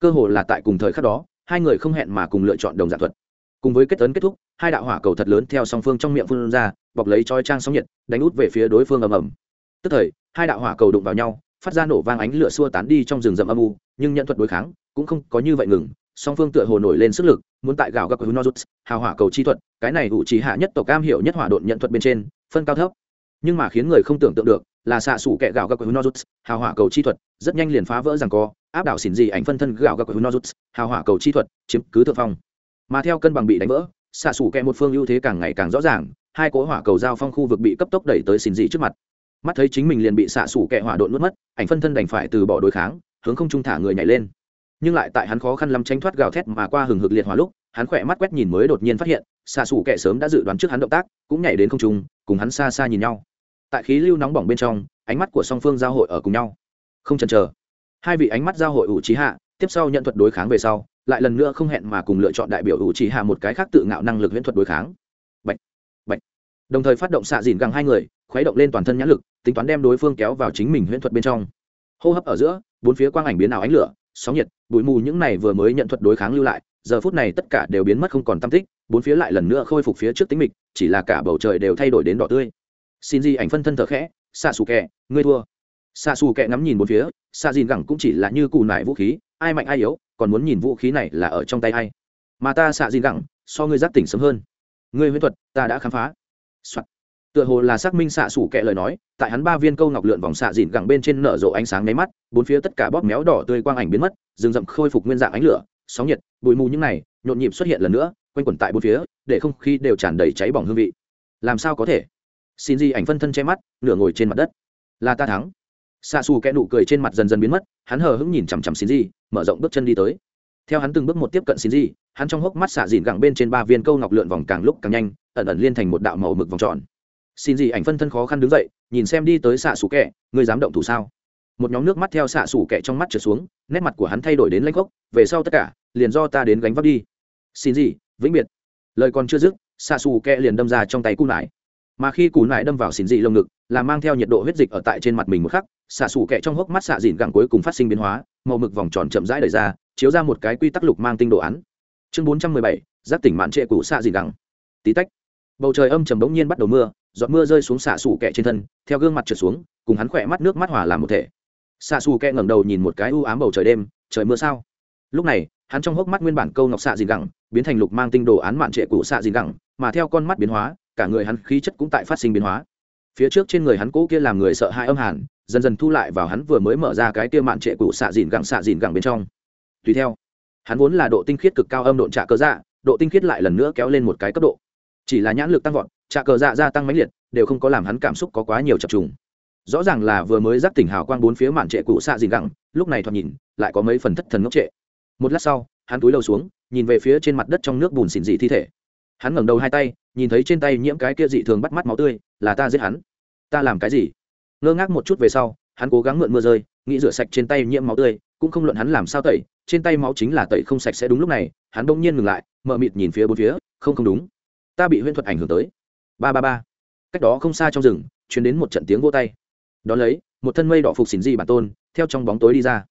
cơ hồ là tại cùng thời khắc đó hai người không hẹn mà cùng lựa chọn đồng dạng thuật cùng với kết tấn kết thúc, hai đạo hỏa cầu thật lớn theo song phương trong miệng phương ra, bọc lấy chói trang sóng nhiệt, đánh út về phía đối phương ầm ầm. Tức thời, hai đạo hỏa cầu đụng vào nhau, phát ra nổ vang ánh lửa xua tán đi trong rừng rậm âm u, nhưng nhận thuật đối kháng, cũng không có như vậy ngừng, song phương tựa hồ nổi lên sức lực, muốn tại gạo gặp hunozuts, hào hỏa cầu chi thuật, cái này ủ trí hạ nhất tộc cam hiểu nhất hỏa độn nhận thuật bên trên, phân cao thấp. Nhưng mà khiến người không tưởng tượng được, là xạ sủ kẹ gạo gặp hunozuts, hào hỏa cầu chi thuật, rất nhanh liền phá vỡ rằng co, áp đảo xỉn gì ảnh phân thân gạo gặp hunozuts, hào hỏa cầu chi thuật, chiếm cứ thượng phong mà theo cân bằng bị đánh vỡ, xạ xủ kẹ một phương ưu thế càng ngày càng rõ ràng, hai cỗ hỏa cầu giao phong khu vực bị cấp tốc đẩy tới xin dị trước mặt. Mắt thấy chính mình liền bị xạ xủ kẹ hỏa độn nuốt mất, ảnh phân thân đành phải từ bỏ đối kháng, hướng không trung thả người nhảy lên. Nhưng lại tại hắn khó khăn lắm tránh thoát gào thét mà qua hừng hực liệt hỏa lúc, hắn khỏe mắt quét nhìn mới đột nhiên phát hiện, xạ xủ kẹ sớm đã dự đoán trước hắn động tác, cũng nhảy đến không trung, cùng hắn xa xa nhìn nhau. Tại khí lưu nóng bỏng bên trong, ánh mắt của song phương giao hội ở cùng nhau. Không chần chờ. Hai vị ánh mắt giao hội ủ trí hạ, tiếp sau nhận thuật đối kháng về sau lại lần nữa không hẹn mà cùng lựa chọn đại biểu ủ trí hạ một cái khác tự ngạo năng lực huyễn thuật đối kháng. Bạch, bạch. đồng thời phát động xạ dìn găng hai người khuấy động lên toàn thân nhãn lực tính toán đem đối phương kéo vào chính mình huyễn thuật bên trong. Hô hấp ở giữa bốn phía quang ảnh biến ảo ánh lửa sóng nhiệt bụi mù những này vừa mới nhận thuật đối kháng lưu lại giờ phút này tất cả đều biến mất không còn tâm tích bốn phía lại lần nữa khôi phục phía trước tính mịch chỉ là cả bầu trời đều thay đổi đến đỏ tươi. Xin di ảnh phân thân thở khẽ xạ xù kẹ ngươi thua. Xạ xù kẹ ngắm nhìn bốn phía xạ dìn gẳng cũng chỉ là như cù nải vũ khí ai mạnh ai yếu còn muốn nhìn vũ khí này là ở trong tay ai? Mà ta xạ dìn gẳng so ngươi giác tỉnh sớm hơn. Ngươi huyễn thuật, ta đã khám phá、Soạn. tựa hồ là xác minh xạ xủ kệ lời nói, tại hắn ba viên câu ngọc lượn vòng xạ dìn gẳng bên trên nở rộ ánh sáng nháy mắt, bốn phía tất cả bóp méo đỏ tươi quang ảnh biến mất, rừng rậm khôi phục nguyên dạng ánh lửa, sóng nhiệt, bụi mù những này, nhộn nhịp xuất hiện lần nữa, quanh quẩn tại bốn phía, để không khí đều tràn đầy cháy bỏng hương vị. Làm sao có thể? Xin di ảnh phân thân che mắt, nửa ngồi trên mặt đất. Là ta thắng xạ xù kẽ nụ cười trên mặt dần dần biến mất hắn hờ hững nhìn chằm chằm xin di mở rộng bước chân đi tới. Theo hắn từng bước một tiếp cận xin di hắn trong hốc mắt xạ dìn gẳng bên trên ba viên câu ngọc lượn vòng càng lúc càng nhanh ẩn ẩn liên thành một đạo màu mực vòng tròn. Xin di ảnh phân thân khó khăn đứng dậy nhìn xem đi tới xạ xù Kẻ, ngươi dám động thủ sao? Một nhóm nước mắt theo xạ xù Kẻ trong mắt trượt xuống nét mặt của hắn thay đổi đến lanh gốc về sau tất cả liền do ta đến gánh vác đi. Xin gì vĩnh biệt. Lời còn chưa dứt xạ xù Kẻ liền đâm ra trong tay cù nải. Mà khi cù nải đâm vào xin dị lồng ngực là mang theo nhiệt độ huyết dịch ở tại trên mặt mình một khắc xạ xù kẹ trong hốc mắt xạ dìn gẳng cuối cùng phát sinh biến hóa, màu mực vòng tròn chậm rãi đời ra, chiếu ra một cái quy tắc lục mang tinh đồ án. Chương bốn trăm mười bảy giáp tỉnh mạn trệ cũ xạ dìn gẳng. Tí tách, bầu trời âm trầm bỗng nhiên bắt đầu mưa, giọt mưa rơi xuống xạ xù kẹ trên thân, theo gương mặt trượt xuống, cùng hắn khỏe mắt nước mắt hòa làm một thể. Xạ xù kẹ ngẩng đầu nhìn một cái u ám bầu trời đêm, trời mưa sao? Lúc này, hắn trong hốc mắt nguyên bản câu ngọc xạ dìn gẳng, biến thành lục mang tinh đồ án mạn trệ cũ xạ dìn gẳng, mà theo con mắt biến hóa, cả người hắn khí chất cũng tại phát sinh biến hóa phía trước trên người hắn cũ kia làm người sợ hãi âm hàn, dần dần thu lại vào hắn vừa mới mở ra cái kia mạn trệ cụ xạ dìn gẳng xạ dìn gẳng bên trong. Tùy theo, hắn vốn là độ tinh khiết cực cao âm độn trạ cơ dạ độ tinh khiết lại lần nữa kéo lên một cái cấp độ. Chỉ là nhãn lực tăng vọt, trạ cờ dạ gia tăng mãnh liệt, đều không có làm hắn cảm xúc có quá nhiều chập trùng. Rõ ràng là vừa mới giác tỉnh hào quang bốn phía mạn trệ cụ xạ dìn gẳng, lúc này thoạt nhìn, lại có mấy phần thất thần ngốc trệ. Một lát sau, hắn túi lâu xuống, nhìn về phía trên mặt đất trong nước bùn xỉn dị thi thể. Hắn ngẩng đầu hai tay, nhìn thấy trên tay nhiễm cái kia dị thường bắt mắt máu tươi là ta giết hắn. Ta làm cái gì? Ngơ ngác một chút về sau, hắn cố gắng mượn mưa rơi, nghĩ rửa sạch trên tay nhiễm máu tươi, cũng không luận hắn làm sao tẩy, trên tay máu chính là tẩy không sạch sẽ đúng lúc này, hắn bỗng nhiên ngừng lại mờ mịt nhìn phía bốn phía, không không đúng. Ta bị huyễn thuật ảnh hưởng tới. Ba ba ba. Cách đó không xa trong rừng chuyển đến một trận tiếng vô tay. Đón lấy, một thân mây đỏ phục xỉn dị bản tôn, theo trong bóng tối đi ra.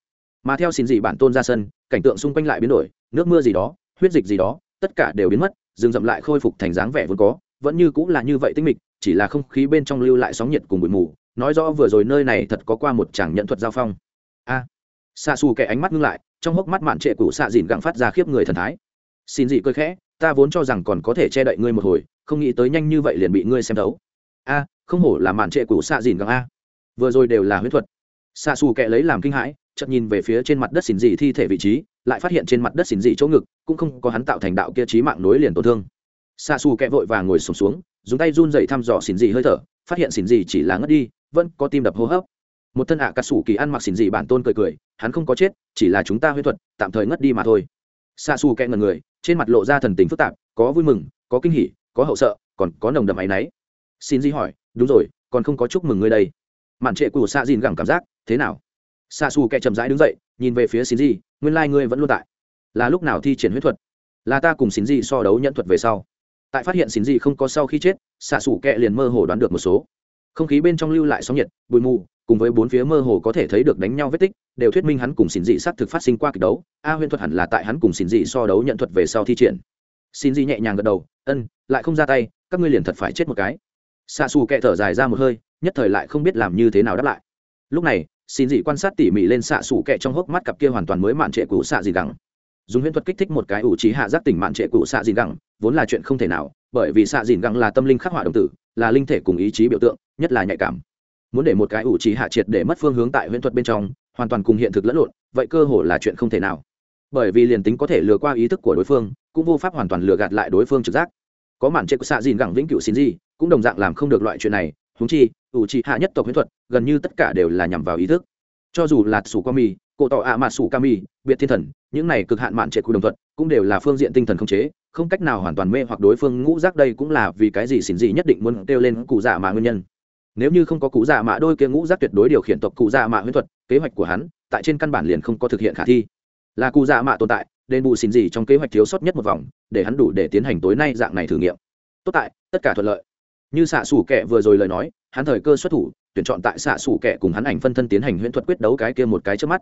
Mà theo xỉn dị bản tôn ra sân, cảnh tượng xung quanh lại biến đổi, nước mưa gì đó, huyết dịch gì đó, tất cả đều biến mất, rừng rậm lại khôi phục thành dáng vẻ vốn có, vẫn như cũng là như vậy tinh mịch chỉ là không khí bên trong lưu lại sóng nhiệt cùng bụi mù nói rõ vừa rồi nơi này thật có qua một chàng nhận thuật giao phong. A. À, xa xù kẻ ánh mắt ngưng lại trong hốc mắt mạn trệ cũ xạ dìn gặng phát ra khiếp người thần thái. Xin dị cơ khẽ ta vốn cho rằng còn có thể che đậy ngươi một hồi không nghĩ tới nhanh như vậy liền bị ngươi xem thấu. A không hổ là mạn trệ cũ xạ dìn gặng a. Vừa rồi đều là huyết thuật. Xa xù kẻ lấy làm kinh hãi chợt nhìn về phía trên mặt đất xỉn dị thi thể vị trí lại phát hiện trên mặt đất xỉn dị chỗ ngực cũng không có hắn tạo thành đạo kia trí mạng nối liền tổn thương. Xa xù kẻ vội vàng ngồi sùng xuống, xuống dùng tay run dậy thăm dò xỉn dị hơi thở, phát hiện xỉn dị chỉ là ngất đi, vẫn có tim đập hô hấp. Một thân ạ à cà sủ kỳ ăn mặc xỉn dị bản tôn cười cười, hắn không có chết, chỉ là chúng ta huyết thuật, tạm thời ngất đi mà thôi. Xa xù kẹ ngần người, trên mặt lộ ra thần tình phức tạp, có vui mừng, có kinh hỉ, có hậu sợ, còn có nồng đậm áy náy. Xin dị hỏi, đúng rồi, còn không có chúc mừng ngươi đây. Mạn trệ của xạ dìn gẳng cảm giác, thế nào? Xa xù kẹ chậm rãi đứng dậy, nhìn về phía xin dị nguyên lai、like、ngươi vẫn luôn tại. Là lúc nào thi triển huyết thuật? Là ta cùng xin dị so đấu nhận thuật về sau tại phát hiện xin dị không có sau khi chết, xạ xủ kẹ liền mơ hồ đoán được một số. Không khí bên trong lưu lại sóng nhiệt, bụi mù, cùng với bốn phía mơ hồ có thể thấy được đánh nhau vết tích, đều thuyết minh hắn cùng xin dị s á t thực phát sinh qua kịch đấu. A huyễn thuật hẳn là tại hắn cùng xin dị so đấu nhận thuật về sau thi triển. Xin dị nhẹ nhàng gật đầu, ân, lại không ra tay, các ngươi liền thật phải chết một cái. Xa xù kẹ thở dài ra một hơi, nhất thời lại không biết làm như thế nào đáp lại. Lúc này xin dị quan sát tỉ mỉ lên xạ xù kẹ trong hốc mắt cặp kia hoàn toàn mới mạn trệ cũ xạ dị đắng dùng huyễn thuật kích thích một cái ủ trí hạ giác tỉnh mạn trệ cụ xạ dìn gẳng, vốn là chuyện không thể nào, bởi vì xạ dìn gẳng là tâm linh khắc họa đồng tử, là linh thể cùng ý chí biểu tượng, nhất là nhạy cảm. Muốn để một cái ủ trí hạ triệt để mất phương hướng tại huyễn thuật bên trong, hoàn toàn cùng hiện thực lẫn lộn, vậy cơ hồ là chuyện không thể nào. Bởi vì liền tính có thể lừa qua ý thức của đối phương, cũng vô pháp hoàn toàn lừa gạt lại đối phương trực giác. Có màn trệ của xạ dìn gẳng vĩnh cửu xin gì cũng đồng dạng làm không được loại chuyện này húng chi, ủ trí hạ nhất tộc huyễn thuật, gần như tất cả đều là nhằm vào ý thức. Cho dù là sủ qua mì cổ tỏ ạ mà sủ ca mì biệt thiên thần những này cực hạn mạn trệ của đồng thuận cũng đều là phương diện tinh thần không chế, không cách nào hoàn toàn mê hoặc đối phương ngũ giác đây cũng là vì cái gì xỉn gì nhất định muốn kêu lên cụ giả mạ nguyên nhân. Nếu như không có cụ dạ mạ đôi kia ngũ giác tuyệt đối điều khiển tộc cụ dạ mạ huyễn thuật, kế hoạch của hắn tại trên căn bản liền không có thực hiện khả thi. Là cụ dạ mạ tồn tại, đền bù xỉn gì trong kế hoạch thiếu sót nhất một vòng, để hắn đủ để tiến hành tối nay dạng này thử nghiệm. Tốt tại, tất cả thuận lợi. Như xạ xủ kẻ vừa rồi lời nói, hắn thời cơ xuất thủ, tuyển chọn tại xạ xủ kẻ cùng hắn ảnh phân thân tiến hành huyễn thuật quyết đấu cái kia một cái trước mắt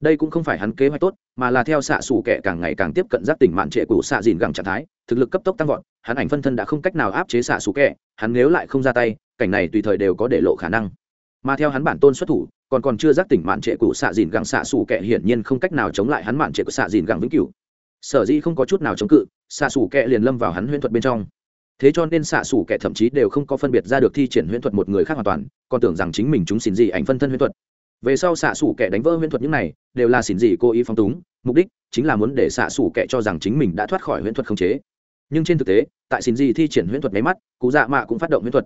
đây cũng không phải hắn kế hoạch tốt, mà là theo xạ xù kẻ càng ngày càng tiếp cận giác tỉnh mạn trệ của xạ dìn gẳng trạng thái, thực lực cấp tốc tăng vọt, hắn ảnh phân thân đã không cách nào áp chế xạ xù kẻ, hắn nếu lại không ra tay, cảnh này tùy thời đều có để lộ khả năng. Mà theo hắn bản tôn xuất thủ, còn còn chưa giác tỉnh mạn trệ của xạ dìn gẳng, xạ xù kẻ hiển nhiên không cách nào chống lại hắn mạn trệ của xạ dìn gẳng vĩnh cửu. Sở dĩ không có chút nào chống cự, xạ xù kẻ liền lâm vào hắn huyễn thuật bên trong. Thế cho nên xạ xù kẻ thậm chí đều không có phân biệt ra được thi triển huyễn thuật một người khác hoàn toàn, còn tưởng rằng chính mình chúng xin gì ảnh phân thân huyễn thuật về sau xạ xủ kẻ đánh vỡ huyễn thuật những này, đều là xỉn gì cô ý phong túng, mục đích chính là muốn để xạ xủ kẻ cho rằng chính mình đã thoát khỏi huyễn thuật khống chế. Nhưng trên thực tế, tại xỉn gì thi triển huyễn thuật máy mắt, cụ dạ mạ cũng phát động huyễn thuật.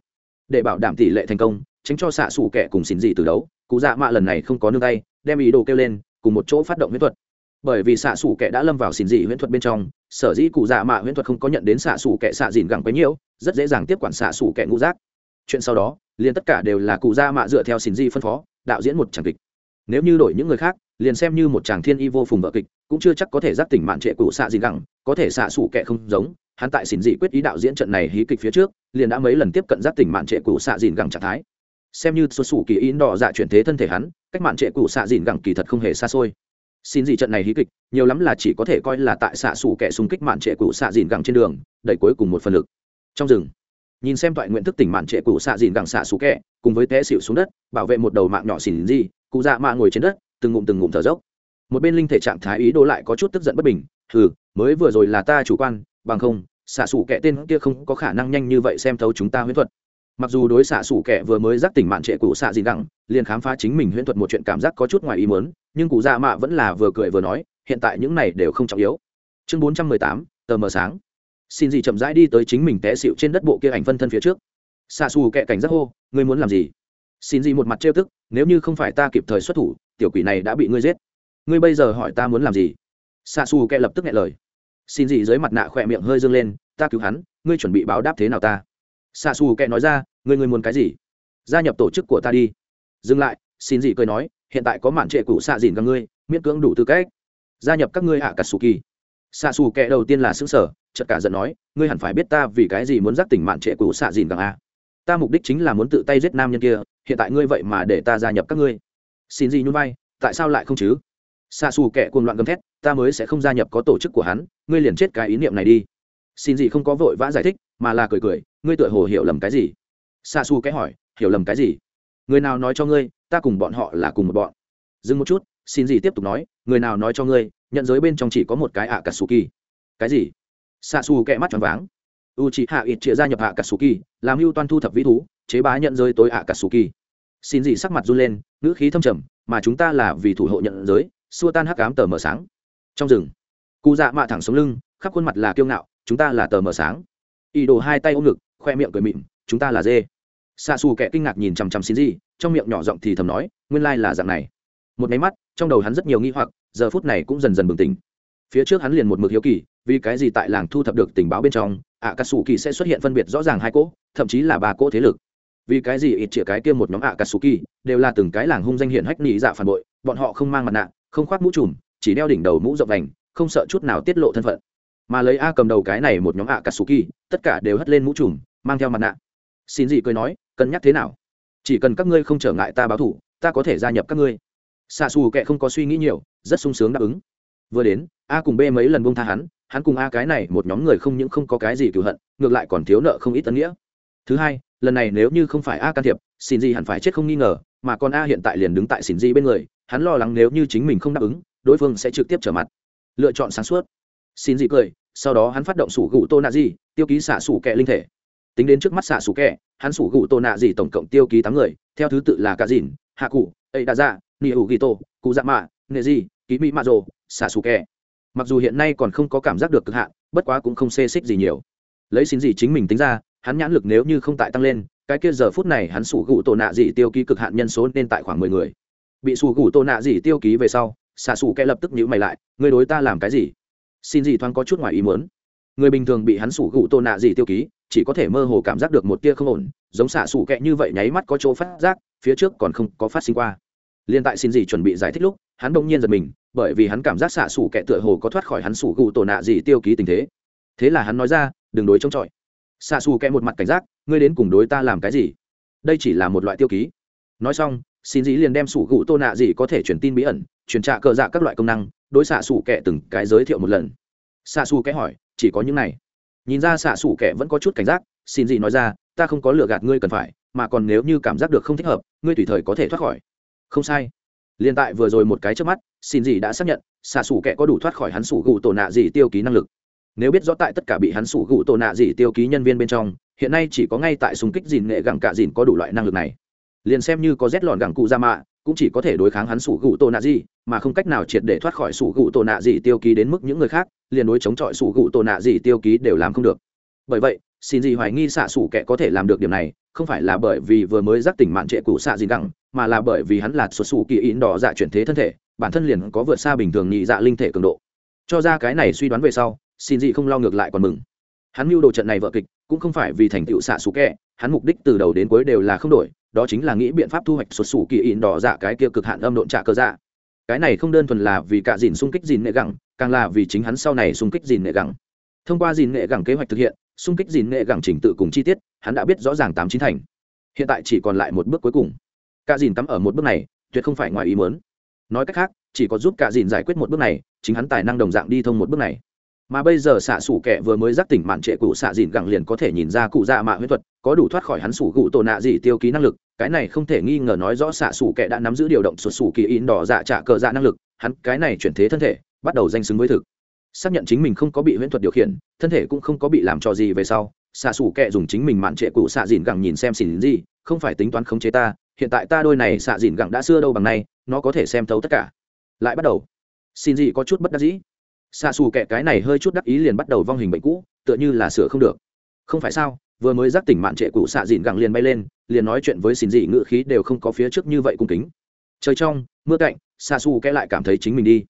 Để bảo đảm tỷ lệ thành công, tránh cho xạ xủ kẻ cùng xỉn gì từ đấu, cụ dạ mạ lần này không có nương tay, đem ý đồ kêu lên, cùng một chỗ phát động huyễn thuật. Bởi vì xạ xủ kẻ đã lâm vào xỉn dị huyễn thuật bên trong, sở dĩ cụ dạ mạ huyễn thuật không có nhận đến xạ xủ kẻ xạ dìn gẳng quấy nhiễu, rất dễ dàng tiếp quản xạ xủ kẻ ngũ giác. Chuyện sau đó, liền tất cả đều là cụ dạ mạ dựa theo xỉn dị phân phó đạo diễn một tràng kịch. Nếu như đổi những người khác, liền xem như một chàng thiên y vô phùng vợ kịch, cũng chưa chắc có thể giác tỉnh mạn trệ cụ xạ gì gẳng, có thể xạ xủ kệ không giống. Hắn tại xỉn dị quyết ý đạo diễn trận này hí kịch phía trước, liền đã mấy lần tiếp cận giác tỉnh mạn trệ cụ xạ dìn gẳng trạng thái. Xem như xuất xù kỳ in đỏ dạ chuyển thế thân thể hắn, cách mạn trệ cụ xạ dìn gẳng kỳ thật không hề xa xôi. Xin dị trận này hí kịch, nhiều lắm là chỉ có thể coi là tại xạ xù kẻ xung kích mạn trệ cụ xạ dìn gẳng trên đường, đẩy cuối cùng một phần lực. Trong rừng nhìn xem toại nguyện thức tỉnh mạn trệ cụ xạ dìn gẳng xạ xú kẹ, cùng với té xịu xuống đất, bảo vệ một đầu mạng nhỏ xỉn gì cụ dạ mạ ngồi trên đất, từng ngụm từng ngụm thở dốc. Một bên linh thể trạng thái ý đồ lại có chút tức giận bất bình, hừ, mới vừa rồi là ta chủ quan, bằng không, xạ xủ kẻ tên kia không có khả năng nhanh như vậy xem thấu chúng ta huyễn thuật. Mặc dù đối xạ xủ kẻ vừa mới giác tỉnh mạn trệ cụ xạ gì đẳng liền khám phá chính mình huyễn thuật một chuyện cảm giác có chút ngoài ý muốn, nhưng cụ dạ mạ vẫn là vừa cười vừa nói, hiện tại những này đều không trọng yếu. Chương bốn trăm mười tám, tờ mờ sáng xin gì chậm rãi đi tới chính mình té xịu trên đất bộ kia ảnh phân thân phía trước. Xa xù kẹ cảnh giác hô, ngươi muốn làm gì? Xin gì một mặt trêu tức, nếu như không phải ta kịp thời xuất thủ, tiểu quỷ này đã bị ngươi giết. Ngươi bây giờ hỏi ta muốn làm gì? Xa xù kẹ lập tức nghe lời. Xin gì dưới mặt nạ khỏe miệng hơi dâng lên, ta cứu hắn, ngươi chuẩn bị báo đáp thế nào ta? Xa xù kẹ nói ra, ngươi ngươi muốn cái gì? Gia nhập tổ chức của ta đi. Dừng lại, xin gì cười nói, hiện tại có mạn trệ cụ xạ dìn các ngươi, miễn cưỡng đủ tư cách. Gia nhập các ngươi hạ cả sù kỳ xạ xù kẻ đầu tiên là xứng sở chợt cả giận nói, ngươi hẳn phải biết ta vì cái gì muốn giác tỉnh mạn trệ của xạ dìn càng a. Ta mục đích chính là muốn tự tay giết nam nhân kia, hiện tại ngươi vậy mà để ta gia nhập các ngươi. Xin gì nhún vai, tại sao lại không chứ? Xạ xù kẻ cuồng loạn gầm thét, ta mới sẽ không gia nhập có tổ chức của hắn, ngươi liền chết cái ý niệm này đi. Xin gì không có vội vã giải thích, mà là cười cười, ngươi tựa hồ hiểu lầm cái gì? Xạ xù kẻ hỏi, hiểu lầm cái gì? Người nào nói cho ngươi, ta cùng bọn họ là cùng một bọn. Dừng một chút, xin gì tiếp tục nói, người nào nói cho ngươi nhận giới bên trong chỉ có một cái ạ cà sù kỳ cái gì? Xạ xù kẹ mắt tròn váng. U chị hạ ít chia gia nhập ạ cà sù kỳ làm mưu toan thu thập vĩ thú, chế bá nhận giới tối ạ cà sù kỳ xin gì sắc mặt run lên, ngữ khí thâm trầm, mà chúng ta là vì thủ hộ nhận giới, xua tan hắc ám tờ mờ sáng. Trong rừng cụ dạ mạ thẳng sống lưng, khắp khuôn mặt là kiêu ngạo, chúng ta là tờ mờ sáng. Ý đồ hai tay ôm ngực, khoe miệng cười mịn, chúng ta là dê. Xạ xù kẻ kinh ngạc nhìn chằm chằm xin gì, trong miệng nhỏ giọng thì thầm nói, nguyên lai là dạng này. Một máy mắt, trong đầu hắn rất nhiều nghi hoặc giờ phút này cũng dần dần bừng tỉnh. Phía trước hắn liền một mực hiếu kỳ, vì cái gì tại làng thu thập được tình báo bên trong ạ cà sù kỳ sẽ xuất hiện phân biệt rõ ràng hai cỗ, thậm chí là ba cỗ thế lực. Vì cái gì ít chĩa cái kia một nhóm ạ cà sù kỳ đều là từng cái làng hung danh hiện hách nị dạ phản bội, bọn họ không mang mặt nạ, không khoác mũ trùm, chỉ đeo đỉnh đầu mũ rộng vành, không sợ chút nào tiết lộ thân phận. Mà lấy a cầm đầu cái này một nhóm ạ cà sù kỳ tất cả đều hất lên mũ trùm, mang theo mặt nạ. Xin gì cười nói, cân nhắc thế nào? Chỉ cần các ngươi không trở ngại ta báo thủ, ta có thể gia nhập các ngươi xạ xù kệ không có suy nghĩ nhiều, rất sung sướng đáp ứng. Vừa đến, a cùng b mấy lần bông tha hắn hắn cùng a cái này một nhóm người không những không có cái gì cựu hận, ngược lại còn thiếu nợ không ít tân nghĩa. Thứ hai, lần này nếu như không phải a can thiệp, xin gì hẳn phải chết không nghi ngờ, mà còn a hiện tại liền đứng tại xin gì bên người, hắn lo lắng nếu như chính mình không đáp ứng, đối phương sẽ trực tiếp trở mặt. Lựa chọn sáng suốt. Xin gì cười, sau đó hắn phát động sủ gụ tô nạ gì tiêu ký xạ sủ kẹ linh thể. Tính đến trước mắt xạ sủ kẹ hắn sủ gụ tô nạ gì tổng cộng tiêu ký tám người, theo thứ tự là cả dìn hạ cụ ấy đã ra ni ủ ghi tô cụ dạ mạ nệ gì ký mỹ mạ rồ xả sủ kẹ mặc dù hiện nay còn không có cảm giác được cực hạn, bất quá cũng không xê xích gì nhiều. Lấy xin gì chính mình tính ra, hắn nhãn lực nếu như không tại tăng lên, cái kia giờ phút này hắn sủ gụ tổ nạ dị tiêu ký cực hạn nhân số nên tại khoảng mười người. Bị sủ gụ tổ nạ dị tiêu ký về sau xả sủ kẹ lập tức nhữ mày lại người đối ta làm cái gì? Xin gì thoáng có chút ngoài ý muốn. Người bình thường bị hắn sủ gụ tổ nạ dị tiêu ký, chỉ có thể mơ hồ cảm giác được một tia không ổn, giống xả sủ kẹ như vậy nháy mắt có chỗ phát giác, phía trước còn không có phát sinh qua liên tại xin gì chuẩn bị giải thích lúc, hắn bỗng nhiên giật mình, bởi vì hắn cảm giác xạ xủ kẻ tựa hồ có thoát khỏi hắn sủ gù tổ nạ gì tiêu ký tình thế. Thế là hắn nói ra, đừng đối chống chọi xạ xù kẻ một mặt cảnh giác, ngươi đến cùng đối ta làm cái gì? Đây chỉ là một loại tiêu ký. Nói xong, xin dĩ liền đem sủ gù tô nạ gì có thể truyền tin bí ẩn, truyền trạ cờ dạ các loại công năng, đối xạ xù kẻ từng cái giới thiệu một lần. Xạ xù kẻ hỏi, chỉ có những này? Nhìn ra xạ xù kẻ vẫn có chút cảnh giác, xin gì nói ra, ta không có lựa gạt ngươi cần phải, mà còn nếu như cảm giác được không thích hợp, ngươi tùy thời có thể thoát khỏi không sai. Liên tại vừa rồi một cái trước mắt, xin gì đã xác nhận, xạ xủ kẻ có đủ thoát khỏi hắn sủ gụ tổ nạ gì tiêu ký năng lực. Nếu biết rõ tại tất cả bị hắn sủ gụ tổ nạ gì tiêu ký nhân viên bên trong, hiện nay chỉ có ngay tại súng kích dìn nghệ gẳng cả dìn có đủ loại năng lực này. Liền xem như có rét lòn gẳng cụ ra mạ, cũng chỉ có thể đối kháng hắn sủ gụ tổ nạ gì, mà không cách nào triệt để thoát khỏi sủ gụ tổ nạ gì tiêu ký đến mức những người khác, liền đối chống chọi sủ gụ tổ nạ gì tiêu ký đều làm không được. Bởi vậy, xin gì hoài nghi xạ sủ kẻ có thể làm được điểm này không phải là bởi vì vừa mới giác tỉnh mạn trệ cũ xạ gì gẳng, mà là bởi vì hắn là xuất xù kỳ in đỏ dạ chuyển thế thân thể, bản thân liền có vượt xa bình thường nhị dạ linh thể cường độ. Cho ra cái này suy đoán về sau, xin gì không lo ngược lại còn mừng. Hắn mưu đồ trận này vợ kịch, cũng không phải vì thành tựu xạ xù kẹ, hắn mục đích từ đầu đến cuối đều là không đổi, đó chính là nghĩ biện pháp thu hoạch xuất xù kỳ in đỏ dạ cái kia cực hạn âm độn trạ cơ dạ. Cái này không đơn thuần là vì cả dìn xung kích dìn nệ gẳng, càng là vì chính hắn sau này xung kích dìn nệ gẳng. Thông qua dìn nệ gẳng kế hoạch thực hiện xung kích dìn nghệ gẳng chỉnh tự cùng chi tiết, hắn đã biết rõ ràng tám chín thành. Hiện tại chỉ còn lại một bước cuối cùng. Cả dìn cắm ở một bước này, tuyệt không phải ngoài ý muốn. Nói cách khác, chỉ có giúp cả dìn giải quyết một bước này, chính hắn tài năng đồng dạng đi thông một bước này. Mà bây giờ xạ sủ kẻ vừa mới giác tỉnh mạn trệ cụ xạ dìn gẳng liền có thể nhìn ra cụ dạ mạ huyết thuật, có đủ thoát khỏi hắn sủ cụ tổ nạ gì tiêu ký năng lực, cái này không thể nghi ngờ nói rõ xạ sủ kẻ đã nắm giữ điều động sụt sủ kỳ in đỏ dạ trả cờ dạ năng lực, hắn cái này chuyển thế thân thể, bắt đầu danh xứng với thực xác nhận chính mình không có bị huyễn thuật điều khiển, thân thể cũng không có bị làm trò gì về sau, xạ xù kẹ dùng chính mình mạn trệ cụ xạ dìn gẳng nhìn xem xỉn gì, không phải tính toán khống chế ta, hiện tại ta đôi này xạ dìn gẳng đã xưa đâu bằng này nó có thể xem thấu tất cả. Lại bắt đầu. Xin gì có chút bất đắc dĩ. Xạ xù kẹ cái này hơi chút đắc ý liền bắt đầu vong hình bệnh cũ, tựa như là sửa không được. Không phải sao, vừa mới giác tỉnh mạn trệ cụ xạ dìn gẳng liền bay lên, liền nói chuyện với xin dị ngự khí đều không có phía trước như vậy cung kính. Trời trong, mưa cạnh, xạ xù kẹ lại cảm thấy chính mình đi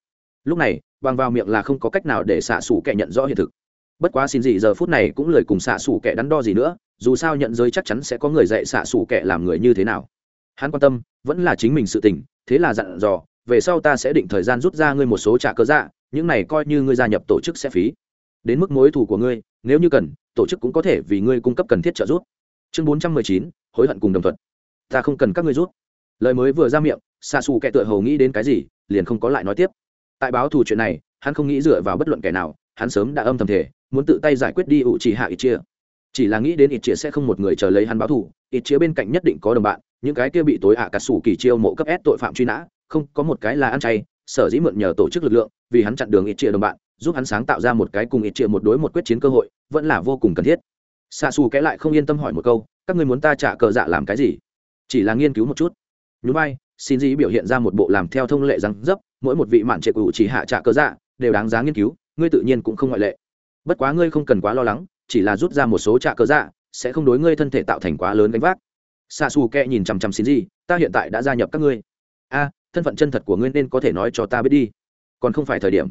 lúc này bằng vào miệng là không có cách nào để xạ xù kẻ nhận rõ hiện thực. Bất quá xin gì giờ phút này cũng lời cùng xạ xù kẻ đắn đo gì nữa, dù sao nhận giới chắc chắn sẽ có người dạy xạ xù kẻ làm người như thế nào. Hắn quan tâm, vẫn là chính mình sự tình, thế là dặn dò, về sau ta sẽ định thời gian rút ra ngươi một số trả cơ dạ những này coi như ngươi gia nhập tổ chức sẽ phí. Đến mức mối thù của ngươi, nếu như cần, tổ chức cũng có thể vì ngươi cung cấp cần thiết trợ giúp. Chương bốn trăm mười chín, hối hận cùng đồng thuận. Ta không cần các ngươi rút. Lời mới vừa ra miệng xa xù kẻ tựa hầu nghĩ đến cái gì, liền không có lại nói tiếp tại báo thù chuyện này, hắn không nghĩ dựa vào bất luận kẻ nào, hắn sớm đã âm thầm thể muốn tự tay giải quyết đi ủ chỉ hạ ít chia. Chỉ là nghĩ đến ít chia sẽ không một người chờ lấy hắn báo thù ít chia bên cạnh nhất định có đồng bạn, những cái kia bị tối hạ à cà sủ kỳ chiêu mộ cấp s tội phạm truy nã, không có một cái là ăn chay, sở dĩ mượn nhờ tổ chức lực lượng, vì hắn chặn đường ít chia đồng bạn, giúp hắn sáng tạo ra một cái cùng ít chia một đối một quyết chiến cơ hội, vẫn là vô cùng cần thiết. Xa xù kẽ lại không yên tâm hỏi một câu, các người muốn ta trả cờ dạ làm cái gì? Chỉ là nghiên cứu một chút. Nhún vai, xin dĩ biểu hiện ra một bộ làm theo thông lệ răng dấp mỗi một vị mạn trệ cụ chỉ hạ trả cơ dạ đều đáng giá nghiên cứu, ngươi tự nhiên cũng không ngoại lệ. Bất quá ngươi không cần quá lo lắng, chỉ là rút ra một số trả cơ dạ sẽ không đối ngươi thân thể tạo thành quá lớn gánh vác. Xa xù kẹ nhìn chằm chằm xin gì ta hiện tại đã gia nhập các ngươi. A, thân phận chân thật của ngươi nên có thể nói cho ta biết đi. Còn không phải thời điểm.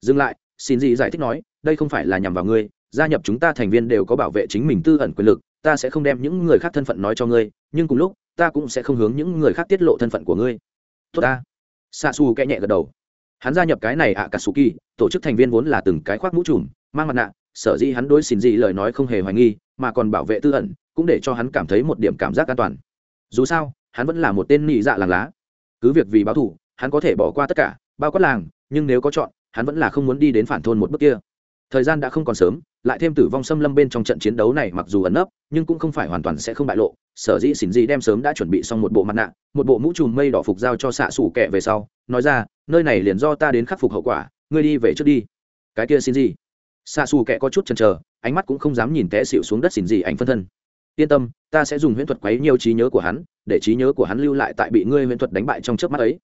Dừng lại xin gì giải thích nói, đây không phải là nhằm vào ngươi, gia nhập chúng ta thành viên đều có bảo vệ chính mình tư ẩn quyền lực, ta sẽ không đem những người khác thân phận nói cho ngươi, nhưng cùng lúc, ta cũng sẽ không hướng những người khác tiết lộ thân phận của ngươi. Tốt ta xa xù kẽ nhẹ gật đầu. Hắn gia nhập cái này ạ cà sù kỳ, tổ chức thành viên vốn là từng cái khoác mũ trùm, mang mặt nạ, sở dĩ hắn đối xin dị lời nói không hề hoài nghi, mà còn bảo vệ tư ẩn, cũng để cho hắn cảm thấy một điểm cảm giác an toàn. Dù sao, hắn vẫn là một tên nị dạ làng lá. Cứ việc vì báo thù, hắn có thể bỏ qua tất cả, bao quát làng, nhưng nếu có chọn, hắn vẫn là không muốn đi đến phản thôn một bước kia thời gian đã không còn sớm, lại thêm tử vong xâm lâm bên trong trận chiến đấu này mặc dù ẩn nấp, nhưng cũng không phải hoàn toàn sẽ không bại lộ. Sở dĩ xỉn dị đem sớm đã chuẩn bị xong một bộ mặt nạ, một bộ mũ trùm mây đỏ phục giao cho xạ xủ kẹ về sau, nói ra, nơi này liền do ta đến khắc phục hậu quả, ngươi đi về trước đi. Cái kia xin gì xạ xù kẹ có chút chần chờ, ánh mắt cũng không dám nhìn té xịu xuống đất xỉn dị ảnh phân thân. Yên tâm, ta sẽ dùng huyễn thuật quấy nhiều trí nhớ của hắn, để trí nhớ của hắn lưu lại tại bị ngươi huyễn thuật đánh bại trong chớp mắt ấy.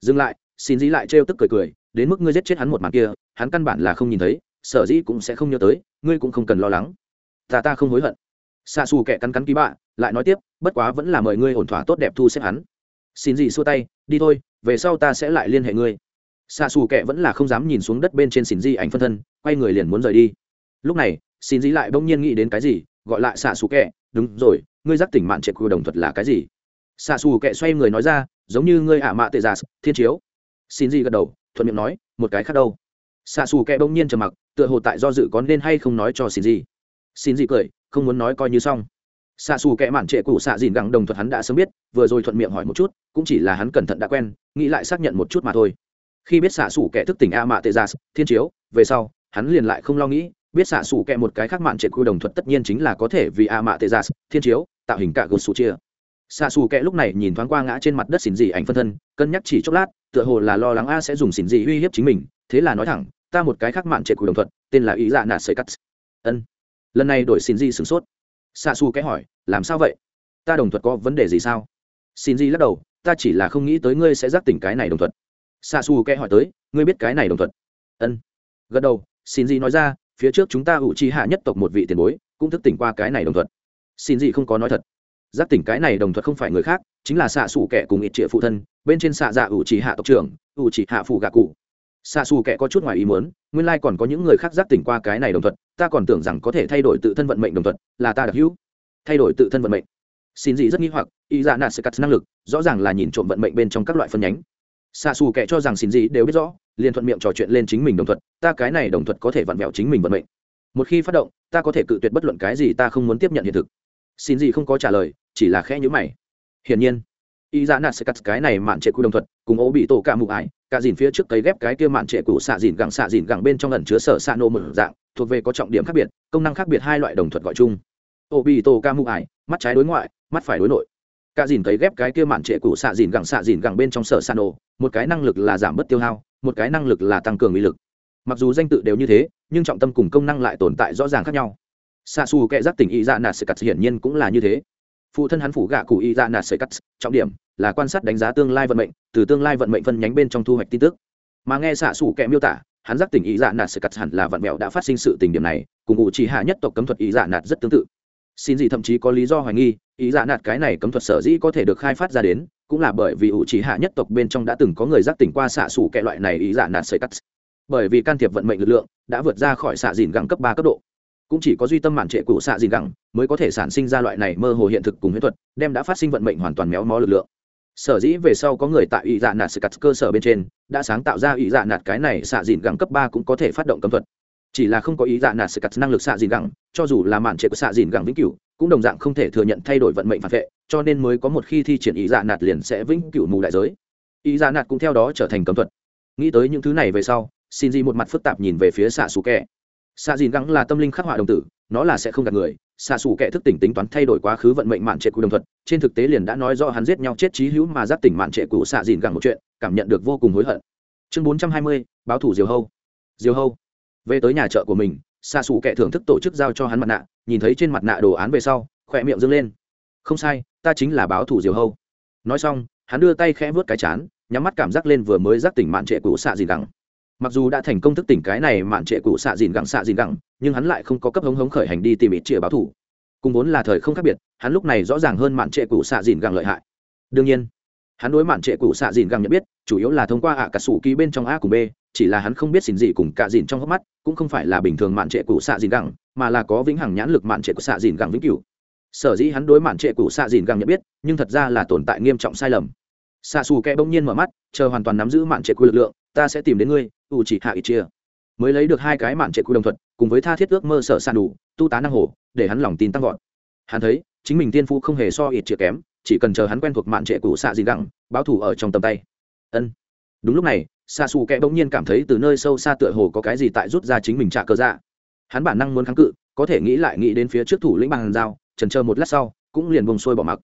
Dừng lại xin dĩ lại trêu tức cười cười, đến mức ngươi giết chết hắn một màn kia, hắn căn bản là không nhìn thấy sở dĩ cũng sẽ không nhớ tới, ngươi cũng không cần lo lắng. Ta ta không hối hận. Xa xù kẻ cắn cắn ký bạ, lại nói tiếp, bất quá vẫn là mời ngươi ổn thỏa tốt đẹp thu xếp hắn. Xin gì xua tay, đi thôi, về sau ta sẽ lại liên hệ ngươi. Xa xù kẻ vẫn là không dám nhìn xuống đất bên trên xin di ảnh phân thân, quay người liền muốn rời đi. Lúc này, xin di lại bỗng nhiên nghĩ đến cái gì, gọi lại xạ xù kẻ, đúng rồi, ngươi giác tỉnh mạn trệ của đồng thuật là cái gì? Xạ xù kẻ xoay người nói ra, giống như ngươi ả mạ tệ giả, thiên chiếu. Xin gì gật đầu, thuận miệng nói, một cái khác đâu. Xạ xù kẻ bỗng nhiên trầm mặc tựa hồ tại do dự có nên hay không nói cho xin gì. Xin gì cười, không muốn nói coi như xong. Xạ xù kẽ mạn trệ cụ xạ dìn gẳng đồng thuật hắn đã sớm biết, vừa rồi thuận miệng hỏi một chút, cũng chỉ là hắn cẩn thận đã quen, nghĩ lại xác nhận một chút mà thôi. Khi biết xạ xù kẻ thức tỉnh a mạ tê giả dạ, thiên chiếu, về sau, hắn liền lại không lo nghĩ, biết xạ xù kẹ một cái khác mạn trệ cụ đồng thuật tất nhiên chính là có thể vì a mạ tê gia dạ, thiên chiếu, tạo hình cả gột sù chia. Xạ xù kẹ lúc này nhìn thoáng qua ngã trên mặt đất xỉn dị ảnh phân thân, cân nhắc chỉ chốc lát, tựa hồ là lo lắng a sẽ dùng xỉn dị uy hiếp chính mình, thế là nói thẳng ta một cái khác mạn trệ cùi đồng thuận, tên là ý dạ nạt sợi cắt ân. Lần này đổi xin di sửng sốt. Xa xù kẹ hỏi, làm sao vậy? Ta đồng thuận có vấn đề gì sao? Xin di lắc đầu, ta chỉ là không nghĩ tới ngươi sẽ giác tỉnh cái này đồng thuận. Xa xù kẹ hỏi tới, ngươi biết cái này đồng thuận? ân. Gật đầu xin di nói ra, phía trước chúng ta ủ chi hạ nhất tộc một vị tiền bối, cũng thức tỉnh qua cái này đồng thuận. Xin di không có nói thật. Giác tỉnh cái này đồng thuận không phải người khác, chính là xạ xù kẻ cùng ít trịa phụ thân, bên trên xạ dạ ủ chỉ hạ tộc trưởng ủ chỉ hạ phụ gạ cụ xa xù kẻ có chút ngoài ý muốn, nguyên lai còn có những người khác giác tỉnh qua cái này đồng thuận ta còn tưởng rằng có thể thay đổi tự thân vận mệnh đồng thuận là ta đặc hữu. Thay đổi tự thân vận mệnh. Xin gì rất nghi hoặc ý dạ nạt sẽ cắt năng lực, rõ ràng là nhìn trộm vận mệnh bên trong các loại phân nhánh. Xa xù kẻ cho rằng xin gì đều biết rõ, liền thuận miệng trò chuyện lên chính mình đồng thuận ta cái này đồng thuận có thể vặn vẹo chính mình vận mệnh. Một khi phát động, ta có thể cự tuyệt bất luận cái gì ta không muốn tiếp nhận hiện thực. Xin gì không có trả lời, chỉ là khẽ nhữ mày. Hiển nhiên, y dạ giá nạt sẽ cắt cái này mạn trệ cụ đồng thuận cùng ố bị tổ cả mụ ải cả dìn phía trước cấy ghép cái kia mạn trệ cũ xạ dìn gẳng xạ dìn gẳng bên trong ẩn chứa sở xạ nô một dạng, thuộc về có trọng điểm khác biệt, công năng khác biệt hai loại đồng thuận gọi chung. Ô bi tô ca mụ ải mắt trái đối ngoại, mắt phải đối nội. Cả dìn cấy ghép cái kia mạn trệ cũ xạ dìn gẳng xạ dìn gẳng bên trong sở xạ nô, một cái năng lực là giảm bớt tiêu hao, một cái năng lực là tăng cường uy lực. Mặc dù danh tự đều như thế, nhưng trọng tâm cùng công năng lại tồn tại rõ ràng khác nhau. Xa xù kệ giác tỉnh y dạ nạt sự cắt hiển nhiên cũng là như thế phụ thân hắn phủ gạ cụ y dạ nạt sợi cắt. Trọng điểm là quan sát đánh giá tương lai vận mệnh, từ tương lai vận mệnh phân nhánh bên trong thu hoạch tin tức. Mà nghe xạ xủ kệ miêu tả, hắn giác tỉnh ý dạ nạt sợi cắt hẳn là vận mẹo đã phát sinh sự tình điểm này, cùng ngụ chỉ hạ nhất tộc cấm thuật ý dạ nạt rất tương tự. Xin gì thậm chí có lý do hoài nghi ý dạ nạt cái này cấm thuật sở dĩ có thể được khai phát ra đến, cũng là bởi vì ủ chỉ hạ nhất tộc bên trong đã từng có người giác tỉnh qua xạ xủ kẹ loại này ý dạ nạt sợi cắt. Bởi vì can thiệp vận mệnh lực lượng đã vượt ra khỏi xạ dìn gẳng cấp ba cấp độ cũng chỉ có duy tâm mạn trệ của xạ dìn gẳng mới có thể sản sinh ra loại này mơ hồ hiện thực cùng huyễn thuật, đem đã phát sinh vận mệnh hoàn toàn méo mó lực lượng. Sở dĩ về sau có người tại ý dạ nạt sự cắt cơ sở bên trên, đã sáng tạo ra ý dạ nạt cái này xạ dìn gẳng cấp ba cũng có thể phát động cấm thuật. Chỉ là không có ý dạ nạt sự cắt năng lực xạ dìn gẳng, cho dù là mạn trệ của xạ dìn gẳng vĩnh cửu, cũng đồng dạng không thể thừa nhận thay đổi vận mệnh phản vệ, cho nên mới có một khi thi triển ý dạ nạt liền sẽ vĩnh cửu mù đại giới. Ý dạ nạt cũng theo đó trở thành cấm thuật. Nghĩ tới những thứ này về sau xin di một mặt phức tạp nhìn về phía xạ xù kẹ xạ dìn gắng là tâm linh khắc họa đồng tử, nó là sẽ không gạt người. Xạ xù kẻ thức tỉnh tính toán thay đổi quá khứ vận mệnh mạn trệ của đồng thuật, trên thực tế liền đã nói rõ hắn giết nhau chết trí hữu mà giáp tỉnh mạn trệ của xạ dìn gắng một chuyện, cảm nhận được vô cùng hối hận. Chương bốn trăm hai mươi, báo thủ diều hâu. Diều hâu. Về tới nhà chợ của mình, xạ xù kẻ thưởng thức tổ chức giao cho hắn mặt nạ, nhìn thấy trên mặt nạ đồ án về sau, khỏe miệng dâng lên. Không sai, ta chính là báo thủ diều hâu. Nói xong, hắn đưa tay khẽ vớt cái chán, nhắm mắt cảm giác lên vừa mới giác tỉnh mạn trệ của xạ dìn gắng mặc dù đã thành công thức tỉnh cái này mạn trệ cụ xạ dìn gẳng xạ dìn gẳng, nhưng hắn lại không có cấp hống hống khởi hành đi tìm ít chĩa báo thủ. Cùng vốn là thời không khác biệt, hắn lúc này rõ ràng hơn mạn trệ cụ xạ dìn gẳng lợi hại. Đương nhiên, hắn đối mạn trệ cụ xạ dìn gẳng nhận biết, chủ yếu là thông qua ạ cả sủ ký bên trong a cùng b, chỉ là hắn không biết xin gì cùng cả dìn trong hốc mắt, cũng không phải là bình thường mạn trệ cụ xạ dìn gẳng, mà là có vĩnh hằng nhãn lực mạn trệ cụ xạ dìn gẳng vĩnh cửu. Sở dĩ hắn đối mạn trệ cụ xạ dìn gẳng nhận biết, nhưng thật ra là tồn tại nghiêm trọng sai lầm. Xạ xù kẽ bỗng nhiên mở mắt, chờ hoàn toàn nắm giữ mạn trệ cụ lực lượng, ta sẽ tìm đến ngươi u chỉ hạ ít chia mới lấy được hai cái mạn trệ cuối đồng thuận cùng với tha thiết ước mơ sở san đủ, tu tá năng hồ, để hắn lòng tin tăng vọt. Hắn thấy, chính mình tiên phu không hề so ít chia kém, chỉ cần chờ hắn quen thuộc mạn trệ cũ xạ gì gẳng báo thủ ở trong tầm tay. Ân. Đúng lúc này xa xù kẽ bỗng nhiên cảm thấy từ nơi sâu xa tựa hồ có cái gì tại rút ra chính mình trả cơ dạ. Hắn bản năng muốn kháng cự, có thể nghĩ lại nghĩ đến phía trước thủ lĩnh bằng dao trần chờ một lát sau, cũng liền bông sôi bỏ mặc.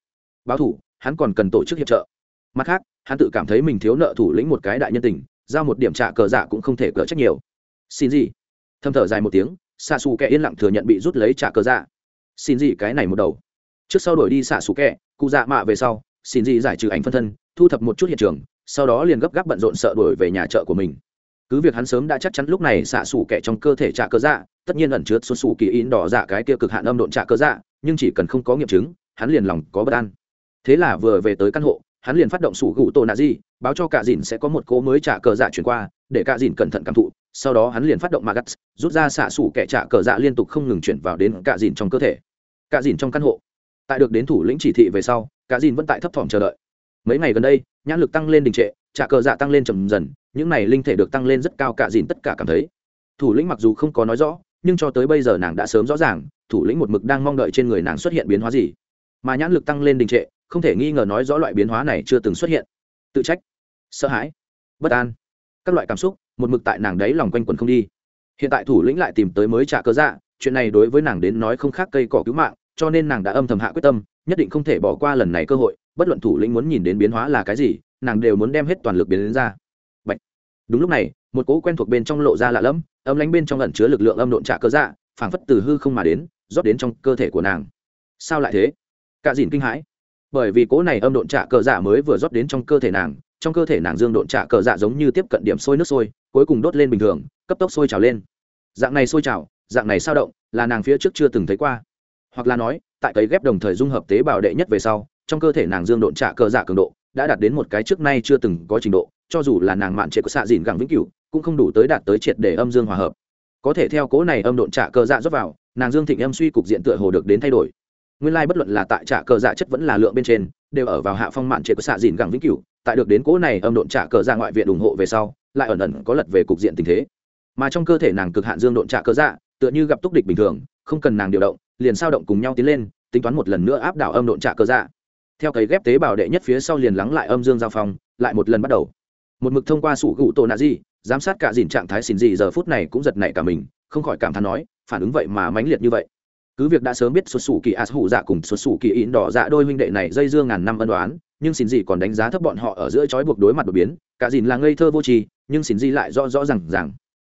Báo thủ hắn còn cần tổ chức hiệp trợ. Mặt khác, hắn tự cảm thấy mình thiếu nợ thủ lĩnh một cái đại nhân tình giao một điểm trả cờ dạ cũng không thể cỡ trách nhiều. Xin gì? Thâm thở dài một tiếng xạ xù kẻ yên lặng thừa nhận bị rút lấy trả cờ dạ. Xin gì cái này một đầu. Trước sau đổi đi xạ xù kẻ cụ dạ mạ về sau, xin gì giải trừ ảnh phân thân, thu thập một chút hiện trường, sau đó liền gấp gáp bận rộn sợ đuổi về nhà chợ của mình. Cứ việc hắn sớm đã chắc chắn lúc này xạ xù kẻ trong cơ thể trả cờ dạ tất nhiên ẩn chứa xuân xù kỳ in đỏ dạ cái kia cực hạn âm độn trả cờ dạ nhưng chỉ cần không có nghiệm chứng, hắn liền lòng có bất an. Thế là vừa về tới căn hộ, hắn liền phát động sủ gụ tổ nạ di báo cho cả dìn sẽ có một cỗ mới trả cờ dạ chuyển qua, để cả dìn cẩn thận cảm thụ. Sau đó hắn liền phát động magas rút ra xạ sủ kẻ trả cờ dạ liên tục không ngừng chuyển vào đến cả dìn trong cơ thể. Cả dìn trong căn hộ. Tại được đến thủ lĩnh chỉ thị về sau, cả dìn vẫn tại thấp thỏm chờ đợi. Mấy ngày gần đây, nhãn lực tăng lên đình trệ, trả cờ dạ tăng lên trầm dần, những này linh thể được tăng lên rất cao, cả dìn tất cả cảm thấy. Thủ lĩnh mặc dù không có nói rõ, nhưng cho tới bây giờ nàng đã sớm rõ ràng, thủ lĩnh một mực đang mong đợi trên người nàng xuất hiện biến hóa gì. Mà nhãn lực tăng lên đình trệ, không thể nghi ngờ nói rõ loại biến hóa này chưa từng xuất hiện tự trách, sợ hãi, bất an. Các loại cảm xúc, một mực tại nàng đấy lòng quanh quần không đi. Hiện tại thủ lĩnh lại tìm tới mới trả cơ dạ chuyện này đối với nàng đến nói không khác cây cỏ cứu mạng, cho nên nàng đã âm thầm hạ quyết tâm, nhất định không thể bỏ qua lần này cơ hội, bất luận thủ lĩnh muốn nhìn đến biến hóa là cái gì, nàng đều muốn đem hết toàn lực biến đến ra. Bạch. đúng lúc này, một cỗ quen thuộc bên trong lộ ra lạ lẫm, âm lánh bên trong ẩn chứa lực lượng âm độn trả cơ dạ phảng phất từ hư không mà đến, rót đến trong cơ thể của nàng. Sao lại thế? Cả dìn kinh hãi bởi vì cỗ này âm độn trạ cờ dạ mới vừa rót đến trong cơ thể nàng, trong cơ thể nàng dương độn trạ cờ dạ giống như tiếp cận điểm sôi nước sôi, cuối cùng đốt lên bình thường, cấp tốc sôi trào lên. Dạng này sôi trào, dạng này sao động, là nàng phía trước chưa từng thấy qua. Hoặc là nói, tại cấy ghép đồng thời dung hợp tế bào đệ nhất về sau, trong cơ thể nàng dương độn trạ cờ dạ cường độ đã đạt đến một cái trước nay chưa từng có trình độ, cho dù là nàng mạn trệ của xạ dìn gẳng vĩnh cửu, cũng không đủ tới đạt tới triệt để âm dương hòa hợp. Có thể theo cố này âm độn trạ cờ dạ rót vào, nàng dương thịnh âm suy cục diện tựa hồ được đến thay đổi nguyên lai bất luận là tại trả cờ dạ chất vẫn là lượng bên trên, đều ở vào hạ phong mạn trệ của xạ dìn gẳng vĩnh cửu. Tại được đến cỗ này âm độn trả cờ dạ ngoại viện ủng hộ về sau, lại ẩn ẩn có lật về cục diện tình thế. Mà trong cơ thể nàng cực hạn dương độn trả cờ dạ tựa như gặp túc địch bình thường, không cần nàng điều động, liền sao động cùng nhau tiến lên, tính toán một lần nữa áp đảo âm độn trả cờ dạ. Theo cấy ghép tế bào đệ nhất phía sau liền lắng lại âm dương giao phong, lại một lần bắt đầu. Một mực thông qua sủ gụ tổ nạ di, giám sát cả dìn trạng thái xỉn gì giờ phút này cũng giật nảy cả mình, không khỏi cảm thán nói, phản ứng vậy mà mãnh liệt như vậy cứ việc đã sớm biết xuất xù kỳ as hủ dạ cùng xuất xù kỳ in đỏ dạ đôi huynh đệ này dây dưa ngàn năm ân đoán nhưng xin gì còn đánh giá thấp bọn họ ở giữa chói buộc đối mặt đột biến, cả dìn là ngây thơ vô tri, nhưng xin gì lại rõ rõ rằng rằng,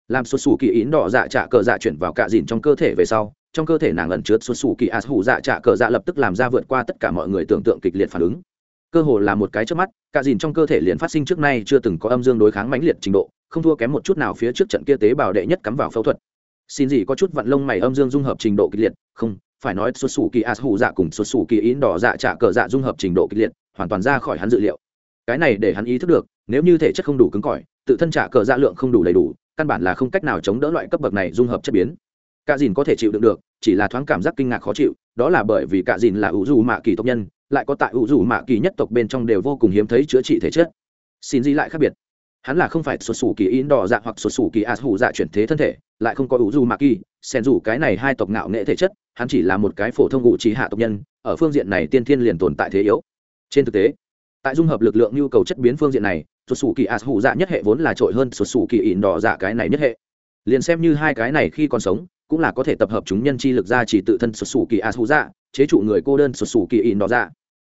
làm xuất xù kỳ in đỏ dạ trả cờ dạ chuyển vào cả dìn trong cơ thể về sau, trong cơ thể nàng ẩn chứa xuất xù kỳ as hủ dạ trả cờ dạ lập tức làm ra vượt qua tất cả mọi người tưởng tượng kịch liệt phản ứng. Cơ hồ là một cái trước mắt, cả dìn trong cơ thể liền phát sinh trước nay chưa từng có âm dương đối kháng mãnh liệt trình độ, không thua kém một chút nào phía trước trận kia tế bào đệ nhất cắm vào phẫu thuật xin gì có chút vặn lông mày âm dương dung hợp trình độ kịch liệt, không, phải nói xuất xù kỳ as hủ dạ cùng xuất xù kỳ ín đỏ dạ trả cờ dạ dung hợp trình độ kịch liệt, hoàn toàn ra khỏi hắn dự liệu. Cái này để hắn ý thức được, nếu như thể chất không đủ cứng cỏi, tự thân trả cờ dạ lượng không đủ đầy đủ, căn bản là không cách nào chống đỡ loại cấp bậc này dung hợp chất biến. Cả dìn có thể chịu đựng được, chỉ là thoáng cảm giác kinh ngạc khó chịu, đó là bởi vì cả dìn là ủ dù mạ kỳ tộc nhân, lại có tại ủ dù mạ kỳ nhất tộc bên trong đều vô cùng hiếm thấy chữa trị thể chất. Xin gì lại khác biệt hắn là không phải xuất xù kỳ in đỏ dạ hoặc xuất xù kỳ as hủ dạ chuyển thế thân thể, lại không có ủ dù mạ kỳ, xen dù cái này hai tộc ngạo nghệ thể chất, hắn chỉ là một cái phổ thông ngụ trí hạ tộc nhân, ở phương diện này tiên thiên liền tồn tại thế yếu. Trên thực tế, tại dung hợp lực lượng nhu cầu chất biến phương diện này xuất xù kỳ as hủ dạ nhất hệ vốn là trội hơn xuất xù kỳ in đỏ dạ cái này nhất hệ. Liền xem như hai cái này khi còn sống, cũng là có thể tập hợp chúng nhân chi lực ra chỉ tự thân xuất xù kỳ as hủ dạ chế trụ người cô đơn xuất xù kỳ in đỏ dạ.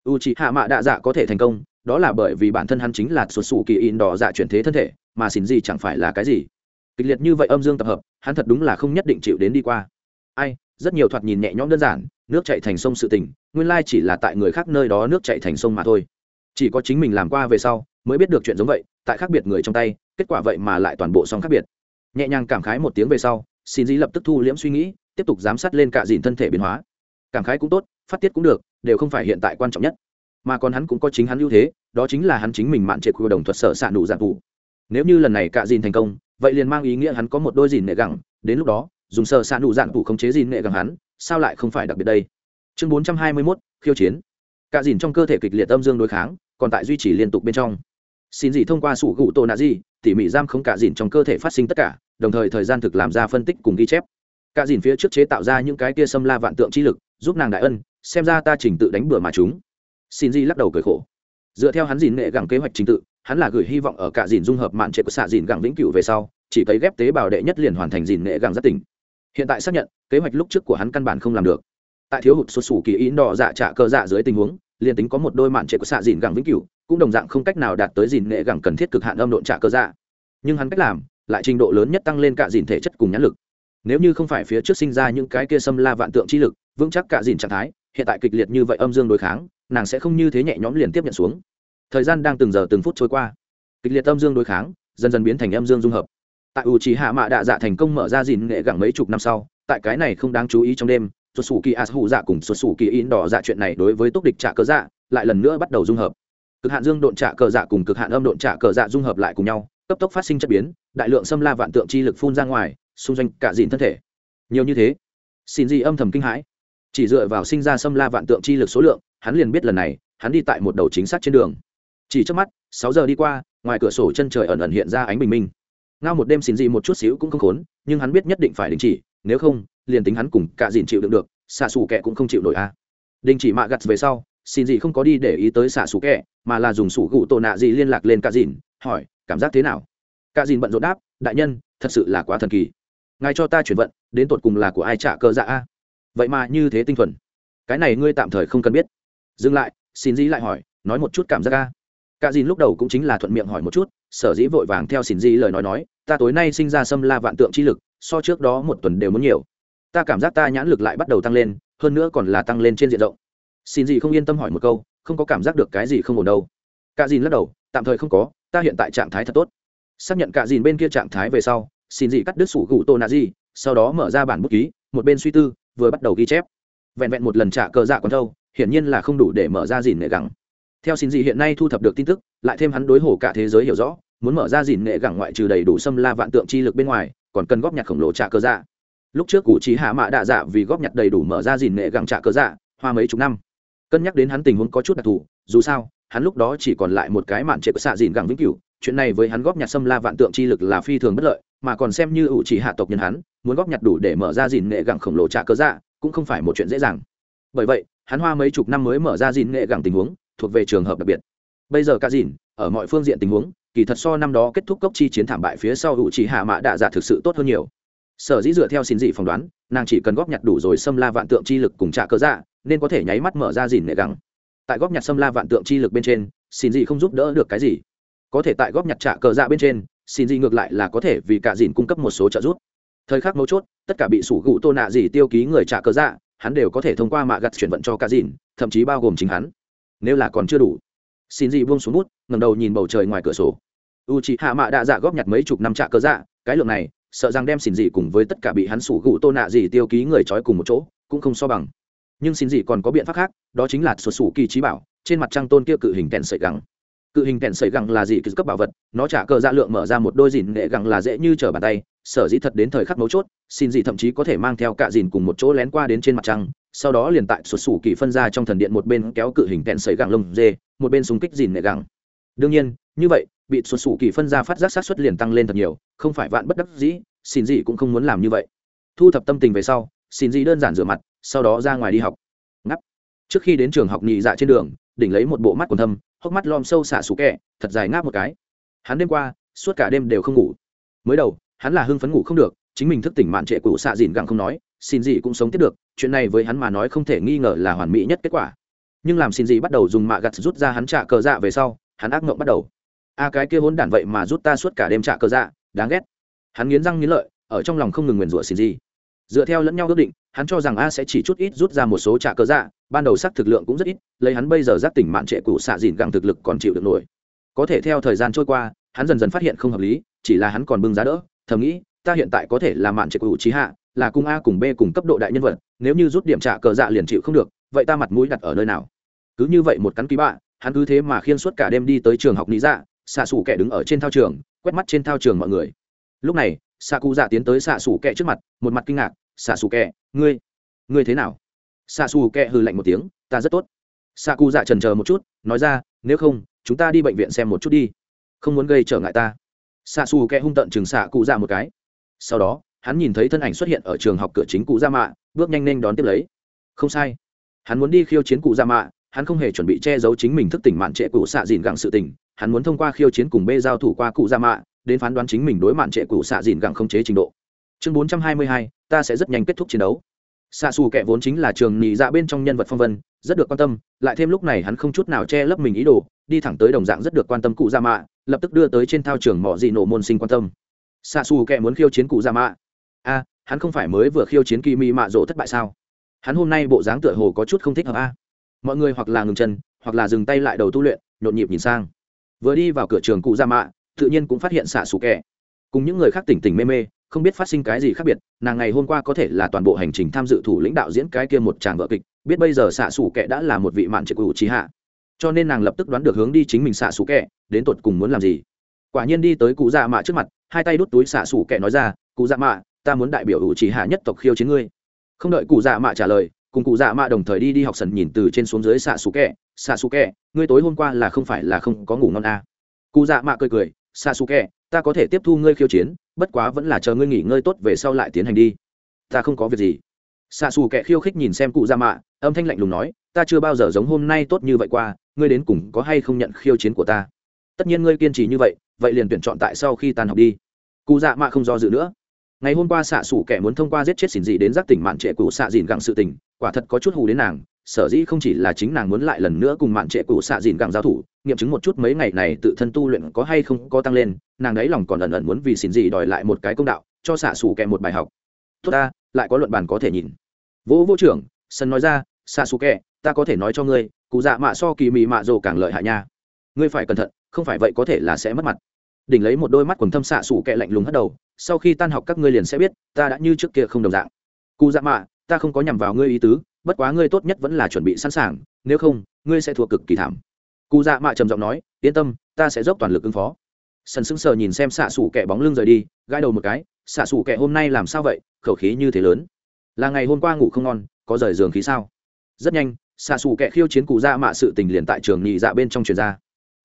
U trí hạ mạ đạ dạ có thể thành công đó là bởi vì bản thân hắn chính là xuất xù kỳ in đỏ dạ chuyển thế thân thể, mà xin gì chẳng phải là cái gì. Kịch liệt như vậy âm dương tập hợp, hắn thật đúng là không nhất định chịu đến đi qua. Ai, rất nhiều thoạt nhìn nhẹ nhõm đơn giản, nước chạy thành sông sự tình, nguyên lai chỉ là tại người khác nơi đó nước chạy thành sông mà thôi. Chỉ có chính mình làm qua về sau, mới biết được chuyện giống vậy, tại khác biệt người trong tay, kết quả vậy mà lại toàn bộ song khác biệt. Nhẹ nhàng cảm khái một tiếng về sau, xin dĩ lập tức thu liễm suy nghĩ, tiếp tục giám sát lên cả dìn thân thể biến hóa. Cảm khái cũng tốt, phát tiết cũng được, đều không phải hiện tại quan trọng nhất mà còn hắn cũng có chính hắn ưu thế, đó chính là hắn chính mình mạn triệt của đồng thuật sở xạ nụ dạng vụ nếu như lần này cạ dìn thành công, vậy liền mang ý nghĩa hắn có một đôi dìn nệ gẳng. Đến lúc đó, dùng sở xạ nụ dạng vụ khống chế dìn nệ gẳng hắn, sao lại không phải đặc biệt đây? Chương bốn trăm hai mươi mốt, khiêu chiến. Cạ dìn trong cơ thể kịch liệt âm dương đối kháng, còn tại duy trì liên tục bên trong. Xin gì thông qua sủ gụ tổ nạ gì, tỉ mỉ giam không cạ dìn trong cơ thể phát sinh tất cả, đồng thời thời gian thực làm ra phân tích cùng ghi chép. Cạ dìn phía trước chế tạo ra những cái kia xâm la vạn tượng chi lực, giúp nàng đại ân, xem ra ta trình tự đánh bừa mà chúng xin Di lắc đầu cười khổ. Dựa theo hắn dìn nghệ gẳng kế hoạch trình tự, hắn là gửi hy vọng ở cả dìn dung hợp mạn trệ của xạ dìn gẳng vĩnh cửu về sau, chỉ cấy ghép tế bào đệ nhất liền hoàn thành dìn nghệ gẳng rất tỉnh. Hiện tại xác nhận, kế hoạch lúc trước của hắn căn bản không làm được. Tại thiếu hụt xuất xù kỳ ý đỏ dạ trả cơ dạ dưới tình huống, liền tính có một đôi mạn trệ của xạ dìn gẳng vĩnh cửu, cũng đồng dạng không cách nào đạt tới dìn nghệ gẳng cần thiết cực hạn âm độn trả cơ dạ. Nhưng hắn cách làm, lại trình độ lớn nhất tăng lên cả dìn thể chất cùng nhãn lực. Nếu như không phải phía trước sinh ra những cái kia xâm la vạn tượng chi lực, vững chắc cả dìn trạng thái, hiện tại kịch liệt như vậy âm dương đối kháng nàng sẽ không như thế nhẹ nhõm liền tiếp nhận xuống. Thời gian đang từng giờ từng phút trôi qua. Kịch liệt âm dương đối kháng, dần dần biến thành âm dương dung hợp. Tại u trì hạ mạ đạ dạ thành công mở ra dìn nghệ gẳng mấy chục năm sau, tại cái này không đáng chú ý trong đêm xuất xù kỳ as hủ dạ cùng xuất xù kỳ in đỏ dạ chuyện này đối với túc địch trả cờ dạ lại lần nữa bắt đầu dung hợp. Cực hạn dương độn trả cờ dạ cùng cực hạn âm độn trả cờ dạ dung hợp lại cùng nhau, cấp tốc phát sinh chất biến, đại lượng xâm la vạn tượng chi lực phun ra ngoài, xung doanh cả dìn thân thể. Nhiều như thế, xin gì âm thầm kinh hãi chỉ dựa vào sinh ra xâm la vạn tượng chi lực số lượng, hắn liền biết lần này, hắn đi tại một đầu chính xác trên đường. Chỉ trước mắt, sáu giờ đi qua, ngoài cửa sổ chân trời ẩn ẩn hiện ra ánh bình minh. Ngao một đêm xin gì một chút xíu cũng không khốn, nhưng hắn biết nhất định phải đình chỉ, nếu không, liền tính hắn cùng cả dìn chịu đựng được, xạ xù kẹ cũng không chịu nổi a. Đình chỉ mạ gặt về sau, xin gì không có đi để ý tới xạ xù kẹ mà là dùng sủ gụ tổ nạ gì liên lạc lên cả dìn hỏi, cảm giác thế nào? Cả dìn bận rộn đáp, đại nhân, thật sự là quá thần kỳ. Ngài cho ta chuyển vận, đến tột cùng là của ai trả cơ dạ a? Vậy mà như thế tinh thuần. Cái này ngươi tạm thời không cần biết. Dừng lại, xin dĩ lại hỏi, nói một chút cảm giác a. Cả dìn lúc đầu cũng chính là thuận miệng hỏi một chút, sở dĩ vội vàng theo xin dĩ lời nói nói, ta tối nay sinh ra xâm la vạn tượng chi lực, so trước đó một tuần đều muốn nhiều. Ta cảm giác ta nhãn lực lại bắt đầu tăng lên, hơn nữa còn là tăng lên trên diện rộng. Xin dĩ không yên tâm hỏi một câu, không có cảm giác được cái gì không ổn đâu. Cả dìn lắc đầu, tạm thời không có, ta hiện tại trạng thái thật tốt. Xác nhận cả dìn bên kia trạng thái về sau, xin dĩ cắt đứt sủ gụ tô nạ di, sau đó mở ra bản bút ký, một bên suy tư vừa bắt đầu ghi chép. Vẹn vẹn một lần trả cờ dạ còn thâu hiển nhiên là không đủ để mở ra dìn nệ gẳng. Theo xin dị hiện nay thu thập được tin tức, lại thêm hắn đối hồ cả thế giới hiểu rõ, muốn mở ra dìn nệ gẳng ngoại trừ đầy đủ xâm la vạn tượng chi lực bên ngoài, còn cần góp nhặt khổng lồ trả cờ dạ. Lúc trước cụ trí hạ mạ đạ dạ vì góp nhặt đầy đủ mở ra dìn nệ gẳng trả cờ dạ hoa mấy chục năm. Cân nhắc đến hắn tình huống có chút đặc thù, dù sao, hắn lúc đó chỉ còn lại một cái mạn trệ của xạ dìn gẳng vĩnh cửu, chuyện này với hắn góp nhặt xâm la vạn tượng chi lực là phi thường bất lợi mà còn xem như ủ chỉ hạ tộc nhân hắn, muốn góp nhặt đủ để mở ra dìn nghệ gẳng khổng lồ trả cớ dạ cũng không phải một chuyện dễ dàng. Bởi vậy, hắn hoa mấy chục năm mới mở ra dìn nghệ gẳng tình huống, thuộc về trường hợp đặc biệt. Bây giờ cả dìn ở mọi phương diện tình huống, kỳ thật so năm đó kết thúc cốc chi chiến thảm bại phía sau ủ chỉ hạ mã đạ dạ thực sự tốt hơn nhiều. Sở dĩ dựa theo xin dị phỏng đoán, nàng chỉ cần góp nhặt đủ rồi xâm la vạn tượng chi lực cùng trả cớ dạ nên có thể nháy mắt mở ra dìn nghệ gẳng. Tại góp nhặt xâm la vạn tượng chi lực bên trên, xin dị không giúp đỡ được cái gì. Có thể tại góp nhặt trả cờ dạ bên trên xin gì ngược lại là có thể vì cả dìn cung cấp một số trợ giúp. Thời khắc mấu chốt, tất cả bị sủ gụ tô nạ gì tiêu ký người trả cơ dạ hắn đều có thể thông qua mạ gặt chuyển vận cho cả dìn, thậm chí bao gồm chính hắn. Nếu là còn chưa đủ, xin gì buông xuống bút ngầm đầu nhìn bầu trời ngoài cửa sổ. U chị hạ mạ đã dạ góp nhặt mấy chục năm trả cơ dạ cái lượng này, sợ rằng đem xin gì cùng với tất cả bị hắn sủ gụ tô nạ gì tiêu ký người trói cùng một chỗ, cũng không so bằng. Nhưng xin gì còn có biện pháp khác, đó chính là sổ sủ kỳ trí bảo, trên mặt trăng tôn kia cự hình kèn sợi gắng cự hình kèn sợi gẳng là gì cứ cấp bảo vật, nó trả cờ dạ lượng mở ra một đôi dìn nghệ gẳng là dễ như trở bàn tay, sở dĩ thật đến thời khắc mấu chốt, xin dị thậm chí có thể mang theo cả dìn cùng một chỗ lén qua đến trên mặt trăng, sau đó liền tại sụt sủ kỳ phân ra trong thần điện một bên kéo cự hình kèn sợi gẳng lông dê, một bên súng kích dìn nghệ gẳng. đương nhiên, như vậy, bị sụt sủ kỳ phân ra phát giác sát xuất liền tăng lên thật nhiều, không phải vạn bất đắc dĩ, xin dị cũng không muốn làm như vậy. Thu thập tâm tình về sau, xin dị đơn giản rửa mặt, sau đó ra ngoài đi học. Ngắp. Trước khi đến trường học nhị dạ trên đường đỉnh lấy một bộ mắt còn thâm, hốc mắt lom sâu xả sủ kẹ, thật dài ngáp một cái. Hắn đêm qua, suốt cả đêm đều không ngủ. Mới đầu, hắn là hưng phấn ngủ không được, chính mình thức tỉnh mạn trệ của xạ dìn gặng không nói, xin gì cũng sống tiếp được, chuyện này với hắn mà nói không thể nghi ngờ là hoàn mỹ nhất kết quả. Nhưng làm xin gì bắt đầu dùng mạ gặt rút ra hắn trả cờ dạ về sau, hắn ác mộng bắt đầu. A cái kia hỗn đản vậy mà rút ta suốt cả đêm trả cờ dạ đáng ghét. Hắn nghiến răng nghiến lợi, ở trong lòng không ngừng nguyền rủa xin gì dựa theo lẫn nhau ước định, hắn cho rằng a sẽ chỉ chút ít rút ra một số trả cờ dạ ban đầu sắc thực lượng cũng rất ít, lấy hắn bây giờ giác tỉnh mạn trệ cũ xạ dìn gặng thực lực còn chịu được nổi. Có thể theo thời gian trôi qua, hắn dần dần phát hiện không hợp lý, chỉ là hắn còn bưng giá đỡ, thầm nghĩ, ta hiện tại có thể là mạn trệ cũ trí hạ, là cung a cùng b cùng cấp độ đại nhân vật, nếu như rút điểm trả cờ dạ liền chịu không được, vậy ta mặt mũi đặt ở nơi nào? Cứ như vậy một cắn ký bạ, hắn cứ thế mà khiên suốt cả đêm đi tới trường học lý dạ xạ xù kẻ đứng ở trên thao trường, quét mắt trên thao trường mọi người. Lúc này xạ cụ dạ tiến tới xạ xù kẹ trước mặt, một mặt kinh ngạc, xạ xù kẹ, ngươi ngươi thế nào? Xạ xù kẹ hừ lạnh một tiếng, ta rất tốt. Xạ cụ dạ trần chờ một chút, nói ra, nếu không, chúng ta đi bệnh viện xem một chút đi. Không muốn gây trở ngại ta. Xạ xù kẹ hung tận chừng xạ cụ dạ một cái. Sau đó, hắn nhìn thấy thân ảnh xuất hiện ở trường học cửa chính cụ gia mạ, bước nhanh nên đón tiếp lấy. Không sai. Hắn muốn đi khiêu chiến cụ gia mạ, hắn không hề chuẩn bị che giấu chính mình thức tỉnh mạn trệ cụ xạ dìn gặng sự tình. Hắn muốn thông qua khiêu chiến cùng bê giao thủ qua cụ gia mạ đến phán đoán chính mình đối mạn trệ cũ xạ dìn gặng không chế trình độ. Chương bốn trăm hai mươi hai, ta sẽ rất nhanh kết thúc chiến đấu. Xạ xù kẻ vốn chính là trường nhị dạ bên trong nhân vật phong vân, rất được quan tâm, lại thêm lúc này hắn không chút nào che lấp mình ý đồ, đi thẳng tới đồng dạng rất được quan tâm cụ gia mạ, lập tức đưa tới trên thao trường mỏ dị nổ môn sinh quan tâm. Xạ xù kẻ muốn khiêu chiến cụ gia mạ. A, hắn không phải mới vừa khiêu chiến kỳ mị mạ rỗ thất bại sao? Hắn hôm nay bộ dáng tựa hồ có chút không thích hợp a. Mọi người hoặc là ngừng chân, hoặc là dừng tay lại đầu tu luyện, nhộn nhịp nhìn sang. Vừa đi vào cửa trường cụ gia mạ tự nhiên cũng phát hiện xạ xù kẹ. Cùng những người khác tỉnh tỉnh mê mê, không biết phát sinh cái gì khác biệt, nàng ngày hôm qua có thể là toàn bộ hành trình tham dự thủ lãnh đạo diễn cái kia một tràng vợ kịch, biết bây giờ xạ xù kẹ đã là một vị mạn trực ủ trí hạ. Cho nên nàng lập tức đoán được hướng đi chính mình xạ xù kẹ, đến tột cùng muốn làm gì. Quả nhiên đi tới cụ dạ mạ trước mặt, hai tay đút túi xạ xù kẹ nói ra, cụ dạ mạ, ta muốn đại biểu ủ trí hạ nhất tộc khiêu chiến ngươi. Không đợi cụ dạ mạ trả lời, cùng cụ dạ mạ đồng thời đi đi học sần nhìn từ trên xuống dưới xạ xù kẹ, xạ xù kẹ, ngươi tối hôm qua là không phải là không có ngủ ngon à. cụ dạ mạ cười cười xạ xù kẹ ta có thể tiếp thu ngươi khiêu chiến, bất quá vẫn là chờ ngươi nghỉ ngơi tốt về sau lại tiến hành đi. Ta không có việc gì. Xạ xù kẹ khiêu khích nhìn xem cụ dạ mạ âm thanh lạnh lùng nói, ta chưa bao giờ giống hôm nay tốt như vậy qua, ngươi đến cùng có hay không nhận khiêu chiến của ta? Tất nhiên ngươi kiên trì như vậy vậy liền tuyển chọn tại sau khi tan học đi. Cụ dạ mạ không do dự nữa. Ngày hôm qua xạ xủ kẻ muốn thông qua giết chết xỉn dị đến giác tỉnh mạn trệ cụ xạ dìn gặng sự tình, quả thật có chút hù đến nàng sở dĩ không chỉ là chính nàng muốn lại lần nữa cùng mạn trệ cụ xạ dìn gặng giao thủ nghiệm chứng một chút mấy ngày này tự thân tu luyện có hay không có tăng lên nàng đấy lòng còn ẩn ẩn muốn vì xỉn gì đòi lại một cái công đạo cho xạ xù kẹ một bài học. Tốt ta lại có luận bàn có thể nhìn. Vũ vũ trưởng sân nói ra xạ xù kẹ, ta có thể nói cho ngươi cụ dạ mạ so kỳ mị mạ rồ càng lợi hại nha. Ngươi phải cẩn thận không phải vậy có thể là sẽ mất mặt. Đỉnh lấy một đôi mắt quần thâm xạ xù kẹ lạnh lùng hất đầu sau khi tan học các ngươi liền sẽ biết ta đã như trước kia không đồng dạng. Cụ dạ mạ ta không có nhằm vào ngươi ý tứ bất quá ngươi tốt nhất vẫn là chuẩn bị sẵn sàng, nếu không, ngươi sẽ thua cực kỳ thảm. Cụ dạ mạ trầm giọng nói, yên tâm, ta sẽ dốc toàn lực ứng phó. Sần sững sờ nhìn xem xạ xủ kẻ bóng lưng rời đi, gãi đầu một cái, xạ xủ kẻ hôm nay làm sao vậy, khẩu khí như thế lớn. Là ngày hôm qua ngủ không ngon, có rời giường khí sao? Rất nhanh, xạ xù kẻ khiêu chiến cụ dạ mạ sự tình liền tại trường nhị dạ bên trong truyền ra.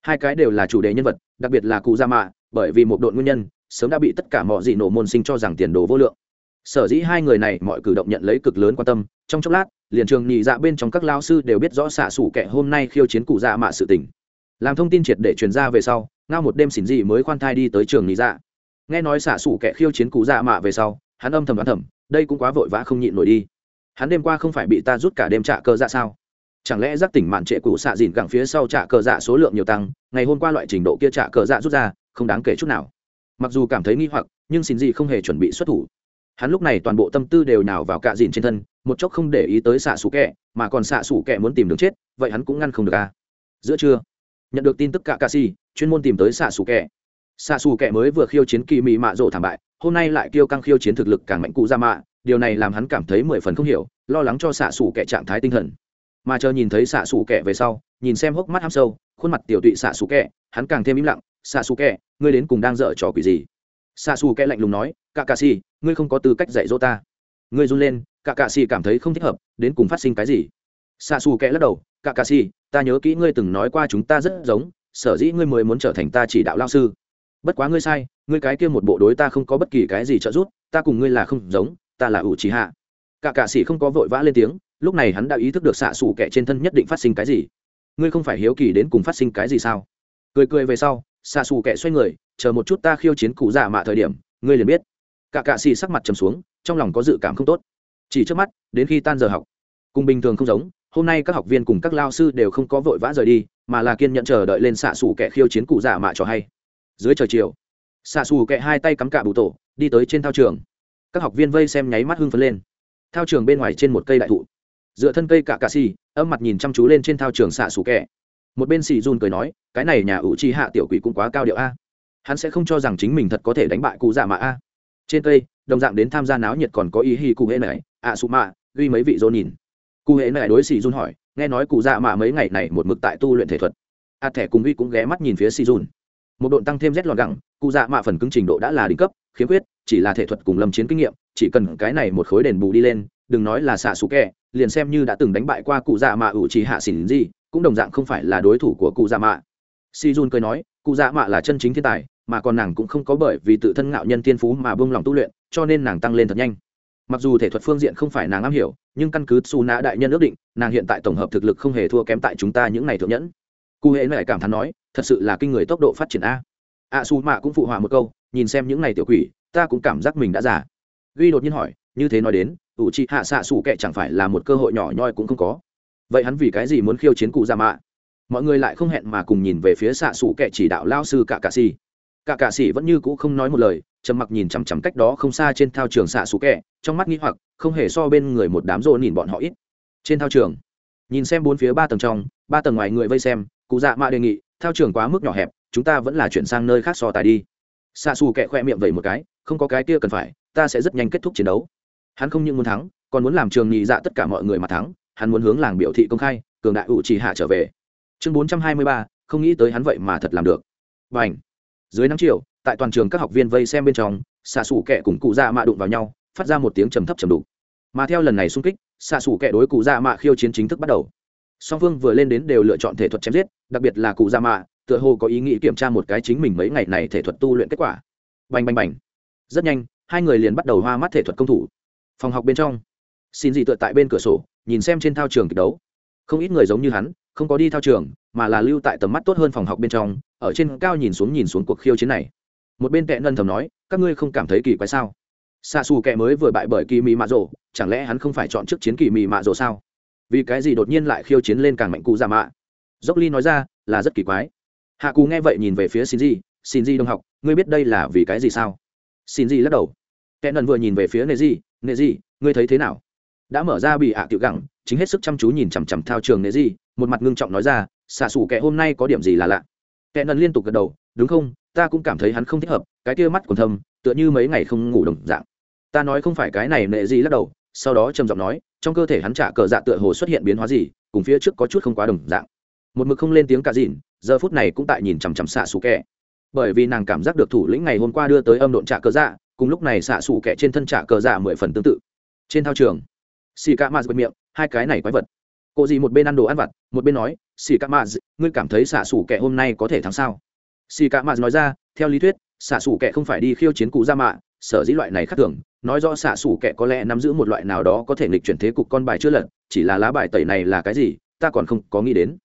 Hai cái đều là chủ đề nhân vật, đặc biệt là cụ dạ mạ, bởi vì một đội nguyên nhân, sớm đã bị tất cả mọi dị nổ môn sinh cho rằng tiền đồ vô lượng sở dĩ hai người này mọi cử động nhận lấy cực lớn quan tâm, trong chốc lát, liền trường nhị dạ bên trong các lao sư đều biết rõ xạ xủ kẻ hôm nay khiêu chiến cụ dạ mạ sự tình. Làm thông tin triệt để truyền ra về sau, ngao một đêm xỉn dị mới khoan thai đi tới trường nhị dạ. Nghe nói xạ xủ kẻ khiêu chiến cụ dạ mạ về sau, hắn âm thầm đoán thầm, đây cũng quá vội vã không nhịn nổi đi. Hắn đêm qua không phải bị ta rút cả đêm trạ cơ dạ sao? Chẳng lẽ giác tỉnh mạn trệ cụ xạ dìn gẳng phía sau trạ cờ dạ số lượng nhiều tăng, ngày hôm qua loại trình độ kia trạ cờ dạ rút ra, không đáng kể chút nào. Mặc dù cảm thấy nghi hoặc, nhưng xin gì không hề chuẩn bị xuất thủ hắn lúc này toàn bộ tâm tư đều nào vào cạ dìn trên thân, một chốc không để ý tới xạ xù kẹ, mà còn xạ xù kẹ muốn tìm đường chết, vậy hắn cũng ngăn không được à? Giữa trưa, nhận được tin tức cạ cạ xì, chuyên môn tìm tới xạ xù kẹ. Xạ xù kẹ mới vừa khiêu chiến kỳ mị mạ rộ thảm bại, hôm nay lại kêu căng khiêu chiến thực lực càng mạnh cụ ra mạ, điều này làm hắn cảm thấy mười phần không hiểu, lo lắng cho xạ xù kẹ trạng thái tinh thần. Mà chờ nhìn thấy xạ xù kẹ về sau, nhìn xem hốc mắt ham sâu, khuôn mặt tiểu tụy xạ xù kẹ, hắn càng thêm im lặng, xạ xù kẹ, ngươi đến cùng đang dở trò quỷ gì? Xa xù kẽ lạnh lùng nói cả cà xì, ngươi không có tư cách dạy dỗ ta. Ngươi run lên cả cà xì cảm thấy không thích hợp, đến cùng phát sinh cái gì? Xa xù kẽ lắc đầu cả cà xì, ta nhớ kỹ ngươi từng nói qua chúng ta rất giống, sở dĩ ngươi mới muốn trở thành ta chỉ đạo lao sư. Bất quá ngươi sai, ngươi cái kia một bộ đối ta không có bất kỳ cái gì trợ giúp, ta cùng ngươi là không giống, ta là ủ trí hạ. Cả cà sĩ không có vội vã lên tiếng, lúc này hắn đã ý thức được xạ xù kẻ trên thân nhất định phát sinh cái gì. Ngươi không phải hiếu kỳ đến cùng phát sinh cái gì sao? Cười cười về sau xạ xù kẻ xoay người, chờ một chút ta khiêu chiến cụ dạ mạ thời điểm, ngươi liền biết. Cả cạ xì sắc mặt trầm xuống, trong lòng có dự cảm không tốt. Chỉ trước mắt, đến khi tan giờ học, cùng bình thường không giống, hôm nay các học viên cùng các lao sư đều không có vội vã rời đi, mà là kiên nhận chờ đợi lên xạ xù kẻ khiêu chiến cụ dạ mạ cho hay. Dưới trời chiều xạ xù kẻ hai tay cắm cả bụ tổ, đi tới trên thao trường. Các học viên vây xem nháy mắt hưng phấn lên. Thao trường bên ngoài trên một cây đại thụ. Dựa thân cây cạ cà xì, âm mặt nhìn chăm chú lên trên thao trường xạ xù kẻ một bên xì dùn cười nói, cái này nhà ủ chi hạ tiểu quỷ cũng quá cao điệu a. Hắn sẽ không cho rằng chính mình thật có thể đánh bại cụ dạ mạ a. Trên cây, đồng dạng đến tham gia náo nhiệt còn có ý hi cụ hễ này ạ sụ mạ, ghi mấy vị dô nhìn. Cụ hễ này đối xì dùn hỏi, nghe nói cụ dạ mạ mấy ngày này một mực tại tu luyện thể thuật? A thẻ cùng ghi cũng ghé mắt nhìn phía xì dùn một độn tăng thêm rét lọt gẳng, cụ dạ mạ phần cứng trình độ đã là đỉnh cấp, khiếm khuyết, chỉ là thể thuật cùng lâm chiến kinh nghiệm, chỉ cần cái này một khối đền bù đi lên, đừng nói là xạ xú kẹ, liền xem như đã từng đánh bại qua cụ dạ mạ ủ trì hạ xỉn gì cũng đồng dạng không phải là đối thủ của cụ dạ mạ. Si jun cười nói, cụ dạ mạ là chân chính thiên tài, mà còn nàng cũng không có bởi vì tự thân ngạo nhân thiên phú mà buông lòng tu luyện, cho nên nàng tăng lên thật nhanh. Mặc dù thể thuật phương diện không phải nàng am hiểu, nhưng căn cứ su nã đại nhân ước định, nàng hiện tại tổng hợp thực lực không hề thua kém tại chúng ta những ngày thượng nhẫn. Cụ hễ lại cảm thán nói, thật sự là kinh người tốc độ phát triển a. A su mạ cũng phụ họa một câu, nhìn xem những ngày tiểu quỷ, ta cũng cảm giác mình đã già. Duy đột nhiên hỏi, như thế nói đến ủ chị hạ xạ xù kệ chẳng phải là một cơ hội nhỏ nhoi cũng không có vậy hắn vì cái gì muốn khiêu chiến cụ ra mạ? Mọi người lại không hẹn mà cùng nhìn về phía xạ xù kệ chỉ đạo lao sư cả cạ xì. Cả cạ xì vẫn như cũ không nói một lời, trầm mặc nhìn chằm chằm cách đó không xa trên thao trường xạ xù kệ trong mắt nghĩ hoặc, không hề so bên người một đám rô nhìn bọn họ ít. Trên thao trường, nhìn xem bốn phía ba tầng trong, ba tầng ngoài người vây xem, cụ dạ mạ đề nghị, thao trường quá mức nhỏ hẹp, chúng ta vẫn là chuyển sang nơi khác so tài đi. Xạ xù kệ khoe miệng vậy một cái, không có cái kia cần phải, ta sẽ rất nhanh kết thúc chiến đấu. Hắn không những muốn thắng, còn muốn làm trường nhị dạ tất cả mọi người mà thắng hắn muốn hướng làng biểu thị công khai, cường đại ủ chỉ hạ trở về. Chương bốn trăm hai mươi ba, không nghĩ tới hắn vậy mà thật làm được. Và ảnh dưới nắng chiều, tại toàn trường các học viên vây xem bên trong, xạ xù kẹ cùng cụ dạ mạ đụng vào nhau, phát ra một tiếng trầm thấp trầm đục. Mà theo lần này xung kích, xạ xù kẹ đối cụ dạ mạ khiêu chiến chính thức bắt đầu. Song phương vừa lên đến đều lựa chọn thể thuật chém giết, đặc biệt là cụ dạ mạ, tựa hồ có ý nghĩ kiểm tra một cái chính mình mấy ngày này thể thuật tu luyện kết quả. Bành bành bành! Rất nhanh, hai người liền bắt đầu hoa mắt thể thuật công thủ. Phòng học bên trong, xin dị tựa tại bên cửa sổ nhìn xem trên thao trường kịch đấu. Không ít người giống như hắn, không có đi thao trường, mà là lưu tại tầm mắt tốt hơn phòng học bên trong, ở trên cao nhìn xuống nhìn xuống cuộc khiêu chiến này. Một bên tệ nân thầm nói, các ngươi không cảm thấy kỳ quái sao? Xa xù kệ mới vừa bại bởi kỳ mị mạ rộ chẳng lẽ hắn không phải chọn trước chiến kỳ mị mạ rộ sao? Vì cái gì đột nhiên lại khiêu chiến lên càng mạnh cụ già mạ? Dốc ly nói ra, là rất kỳ quái. Hạ cù nghe vậy nhìn về phía xin di xin di đồng học, ngươi biết đây là vì cái gì sao? Xin di lắc đầu. Kẻ nần vừa nhìn về phía nệ di nệ di ngươi thấy thế nào? Đã mở ra bị hạ tiểu gẳng, chính hết sức chăm chú nhìn chằm chằm thao trường nệ di một mặt ngưng trọng nói ra, xạ sủ kẻ hôm nay có điểm gì là lạ? Kẻ nần liên tục gật đầu, đúng không? Ta cũng cảm thấy hắn không thích hợp, cái kia mắt còn thâm, tựa như mấy ngày không ngủ đồng dạng. Ta nói không phải cái này nệ gì lắc đầu, sau đó trầm giọng nói, trong cơ thể hắn trả cờ dạ tựa hồ xuất hiện biến hóa gì, cùng phía trước có chút không quá đồng dạng. Một mực không lên tiếng cả dịn, giờ phút này cũng tại nhìn chằm chằm xạ xù kẻ. Bởi vì nàng cảm giác được thủ lĩnh ngày hôm qua đưa tới âm độn trả cờ dạ cùng lúc này xạ xù kẻ trên thân trả cờ dạ mười phần tương tự. Trên thao trường xì ca maz miệng, hai cái này quái vật. Cô gì một bên ăn đồ ăn vặt, một bên nói xì ca maz ngươi cảm thấy xạ xù kẻ hôm nay có thể thắng sao? Xì ca maz nói ra, theo lý thuyết, xạ xù kẻ không phải đi khiêu chiến cụ ra mạ sở dĩ loại này khác thường, nói rõ xạ xù kẻ có lẽ nắm giữ một loại nào đó có thể nghịch chuyển thế cục con bài chưa lật, chỉ là lá bài tẩy này là cái gì, ta còn không có nghĩ đến.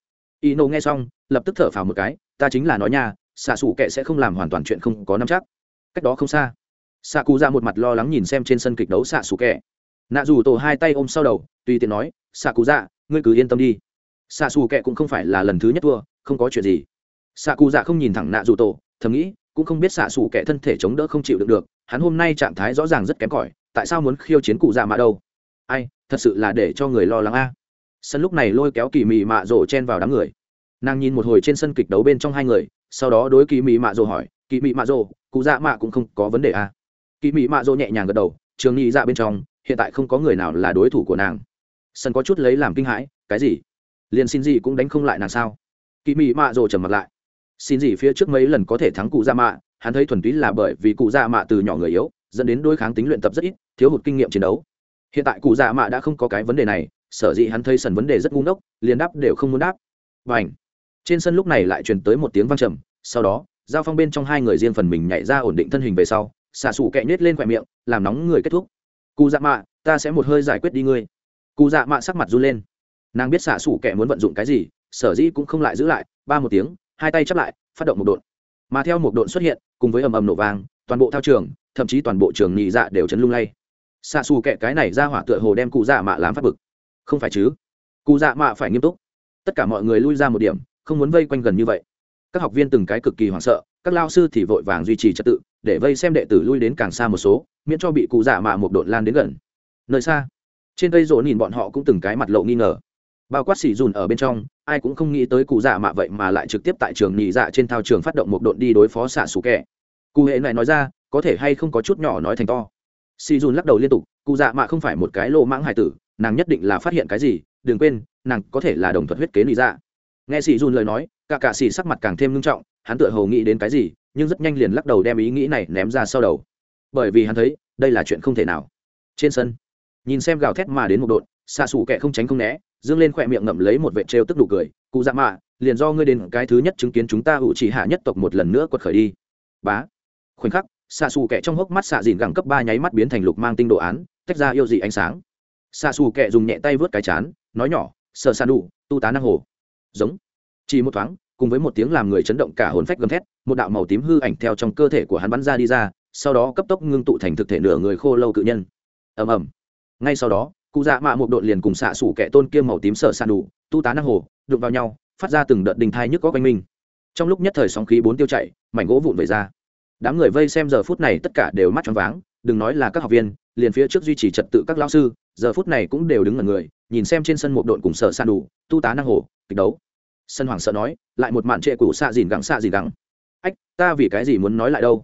Y nô nghe xong, lập tức thở phào một cái, ta chính là nói nha, xạ xù kệ sẽ không làm hoàn toàn chuyện không có năm chắc. Cách đó không xa xạ cụ ra một mặt lo lắng nhìn xem trên sân kịch đấu xạ xù kệ nạ dù tổ hai tay ôm sau đầu, tùy tiện nói, xạ cụ dạ ngươi cứ yên tâm đi. Xạ xù kệ cũng không phải là lần thứ nhất thua, không có chuyện gì. Xạ cụ dạ không nhìn thẳng nạ dù tổ, thầm nghĩ, cũng không biết xạ xù kệ thân thể chống đỡ không chịu được được, hắn hôm nay trạng thái rõ ràng rất kém cỏi, tại sao muốn khiêu chiến cụ dạ mạ đâu? Ai, thật sự là để cho người lo lắng a. Sân lúc này lôi kéo kỳ mị mạ rổ chen vào đám người. Nàng nhìn một hồi trên sân kịch đấu bên trong hai người, sau đó đối kỳ mị mạ rổ hỏi, kỳ mị mạ rổ cụ dạ mạ cũng không có vấn đề a? Kỳ mị mạ rổ nhẹ nhàng gật đầu, trường nghĩ dạ bên trong hiện tại không có người nào là đối thủ của nàng. Sân có chút lấy làm kinh hãi, cái gì? Liền xin gì cũng đánh không lại nàng sao? Kỳ mị mạ rồ trầm mặt lại. Xin gì phía trước mấy lần có thể thắng cụ dạ mạ, hắn thấy thuần túy là bởi vì cụ dạ mạ từ nhỏ người yếu, dẫn đến đối kháng tính luyện tập rất ít, thiếu hụt kinh nghiệm chiến đấu. Hiện tại cụ dạ mạ đã không có cái vấn đề này, sở dĩ hắn thấy sần vấn đề rất ngu ngốc, liền đáp đều không muốn đáp. Và ảnh trên sân lúc này lại truyền tới một tiếng vang trầm, sau đó, giao phong bên trong hai người riêng phần mình nhảy ra ổn định thân hình về sau xả sủ kẹ nhét lên khoe miệng, làm nóng người kết thúc cụ dạ mạ, ta sẽ một hơi giải quyết đi ngươi. Cụ dạ mạ sắc mặt run lên. Nàng biết xạ xủ kẻ muốn vận dụng cái gì, sở dĩ cũng không lại giữ lại, ba một tiếng, hai tay chắp lại, phát động một độn. Mà theo một độn xuất hiện, cùng với ầm ầm nổ vang, toàn bộ thao trường, thậm chí toàn bộ trường nhị dạ đều chấn lung lay. Xạ xù Kẻ cái này ra hỏa tựa hồ đem cụ dạ mạ làm phát bực. Không phải chứ? Cụ dạ mạ phải nghiêm túc. Tất cả mọi người lui ra một điểm, không muốn vây quanh gần như vậy. Các học viên từng cái cực kỳ hoảng sợ các lao sư thì vội vàng duy trì trật tự, để vây xem đệ tử lui đến càng xa một số, miễn cho bị cụ dạ mạ một đột lan đến gần. Nơi xa, trên cây rỗ nhìn bọn họ cũng từng cái mặt lộ nghi ngờ. Bao quát xỉ dùn ở bên trong, ai cũng không nghĩ tới cụ dạ mạ vậy mà lại trực tiếp tại trường nhị dạ trên thao trường phát động một đột đi đối phó xạ xù kẻ. Cụ hệ này nói ra, có thể hay không có chút nhỏ nói thành to. Xỉ dùn lắc đầu liên tục, cụ dạ mạ không phải một cái lô mãng hải tử, nàng nhất định là phát hiện cái gì, đừng quên, nàng có thể là đồng thuật huyết kế lý dạ. Nghe xỉ dùn lời nói, cả cạ xỉ sắc mặt càng thêm nghiêm trọng hắn tựa hồ nghĩ đến cái gì, nhưng rất nhanh liền lắc đầu đem ý nghĩ này ném ra sau đầu. Bởi vì hắn thấy, đây là chuyện không thể nào. Trên sân, nhìn xem gào thét mà đến một đột xạ xù kẻ không tránh không né, dương lên khỏe miệng ngậm lấy một vệ trêu tức đủ cười, cụ dạ mạ, liền do ngươi đến cái thứ nhất chứng kiến chúng ta hữu chỉ hạ nhất tộc một lần nữa quật khởi đi. Bá. Khoảnh khắc xạ xù kẻ trong hốc mắt xạ dìn gẳng cấp ba nháy mắt biến thành lục mang tinh đồ án, tách ra yêu dị ánh sáng. Xạ xù kẻ dùng nhẹ tay vớt cái chán, nói nhỏ sợ xa đủ tu tá năng hồ. Giống. Chỉ một thoáng cùng với một tiếng làm người chấn động cả hồn phách gầm thét, một đạo màu tím hư ảnh theo trong cơ thể của hắn bắn ra đi ra, sau đó cấp tốc ngưng tụ thành thực thể nửa người khô lâu cự nhân. Ầm ầm. Ngay sau đó, cụ dạ mạ một đội liền cùng xạ sủ kẻ tôn kia màu tím sợ san đủ, tu tá năng hồ, đụng vào nhau, phát ra từng đợt đình thai nhức có quanh mình trong lúc nhất thời sóng khí bốn tiêu chạy, mảnh gỗ vụn về ra. Đám người vây xem giờ phút này tất cả đều mắt choáng váng, đừng nói là các học viên, liền phía trước duy trì trật tự các lao sư, giờ phút này cũng đều đứng ngần người, nhìn xem trên sân một đội cùng sợ san đủ, tu tá năng hồ, kịch đấu sân hoàng sợ nói, lại một màn trệ cũ xạ dìn gắng xạ dìn gắng ách, ta vì cái gì muốn nói lại đâu?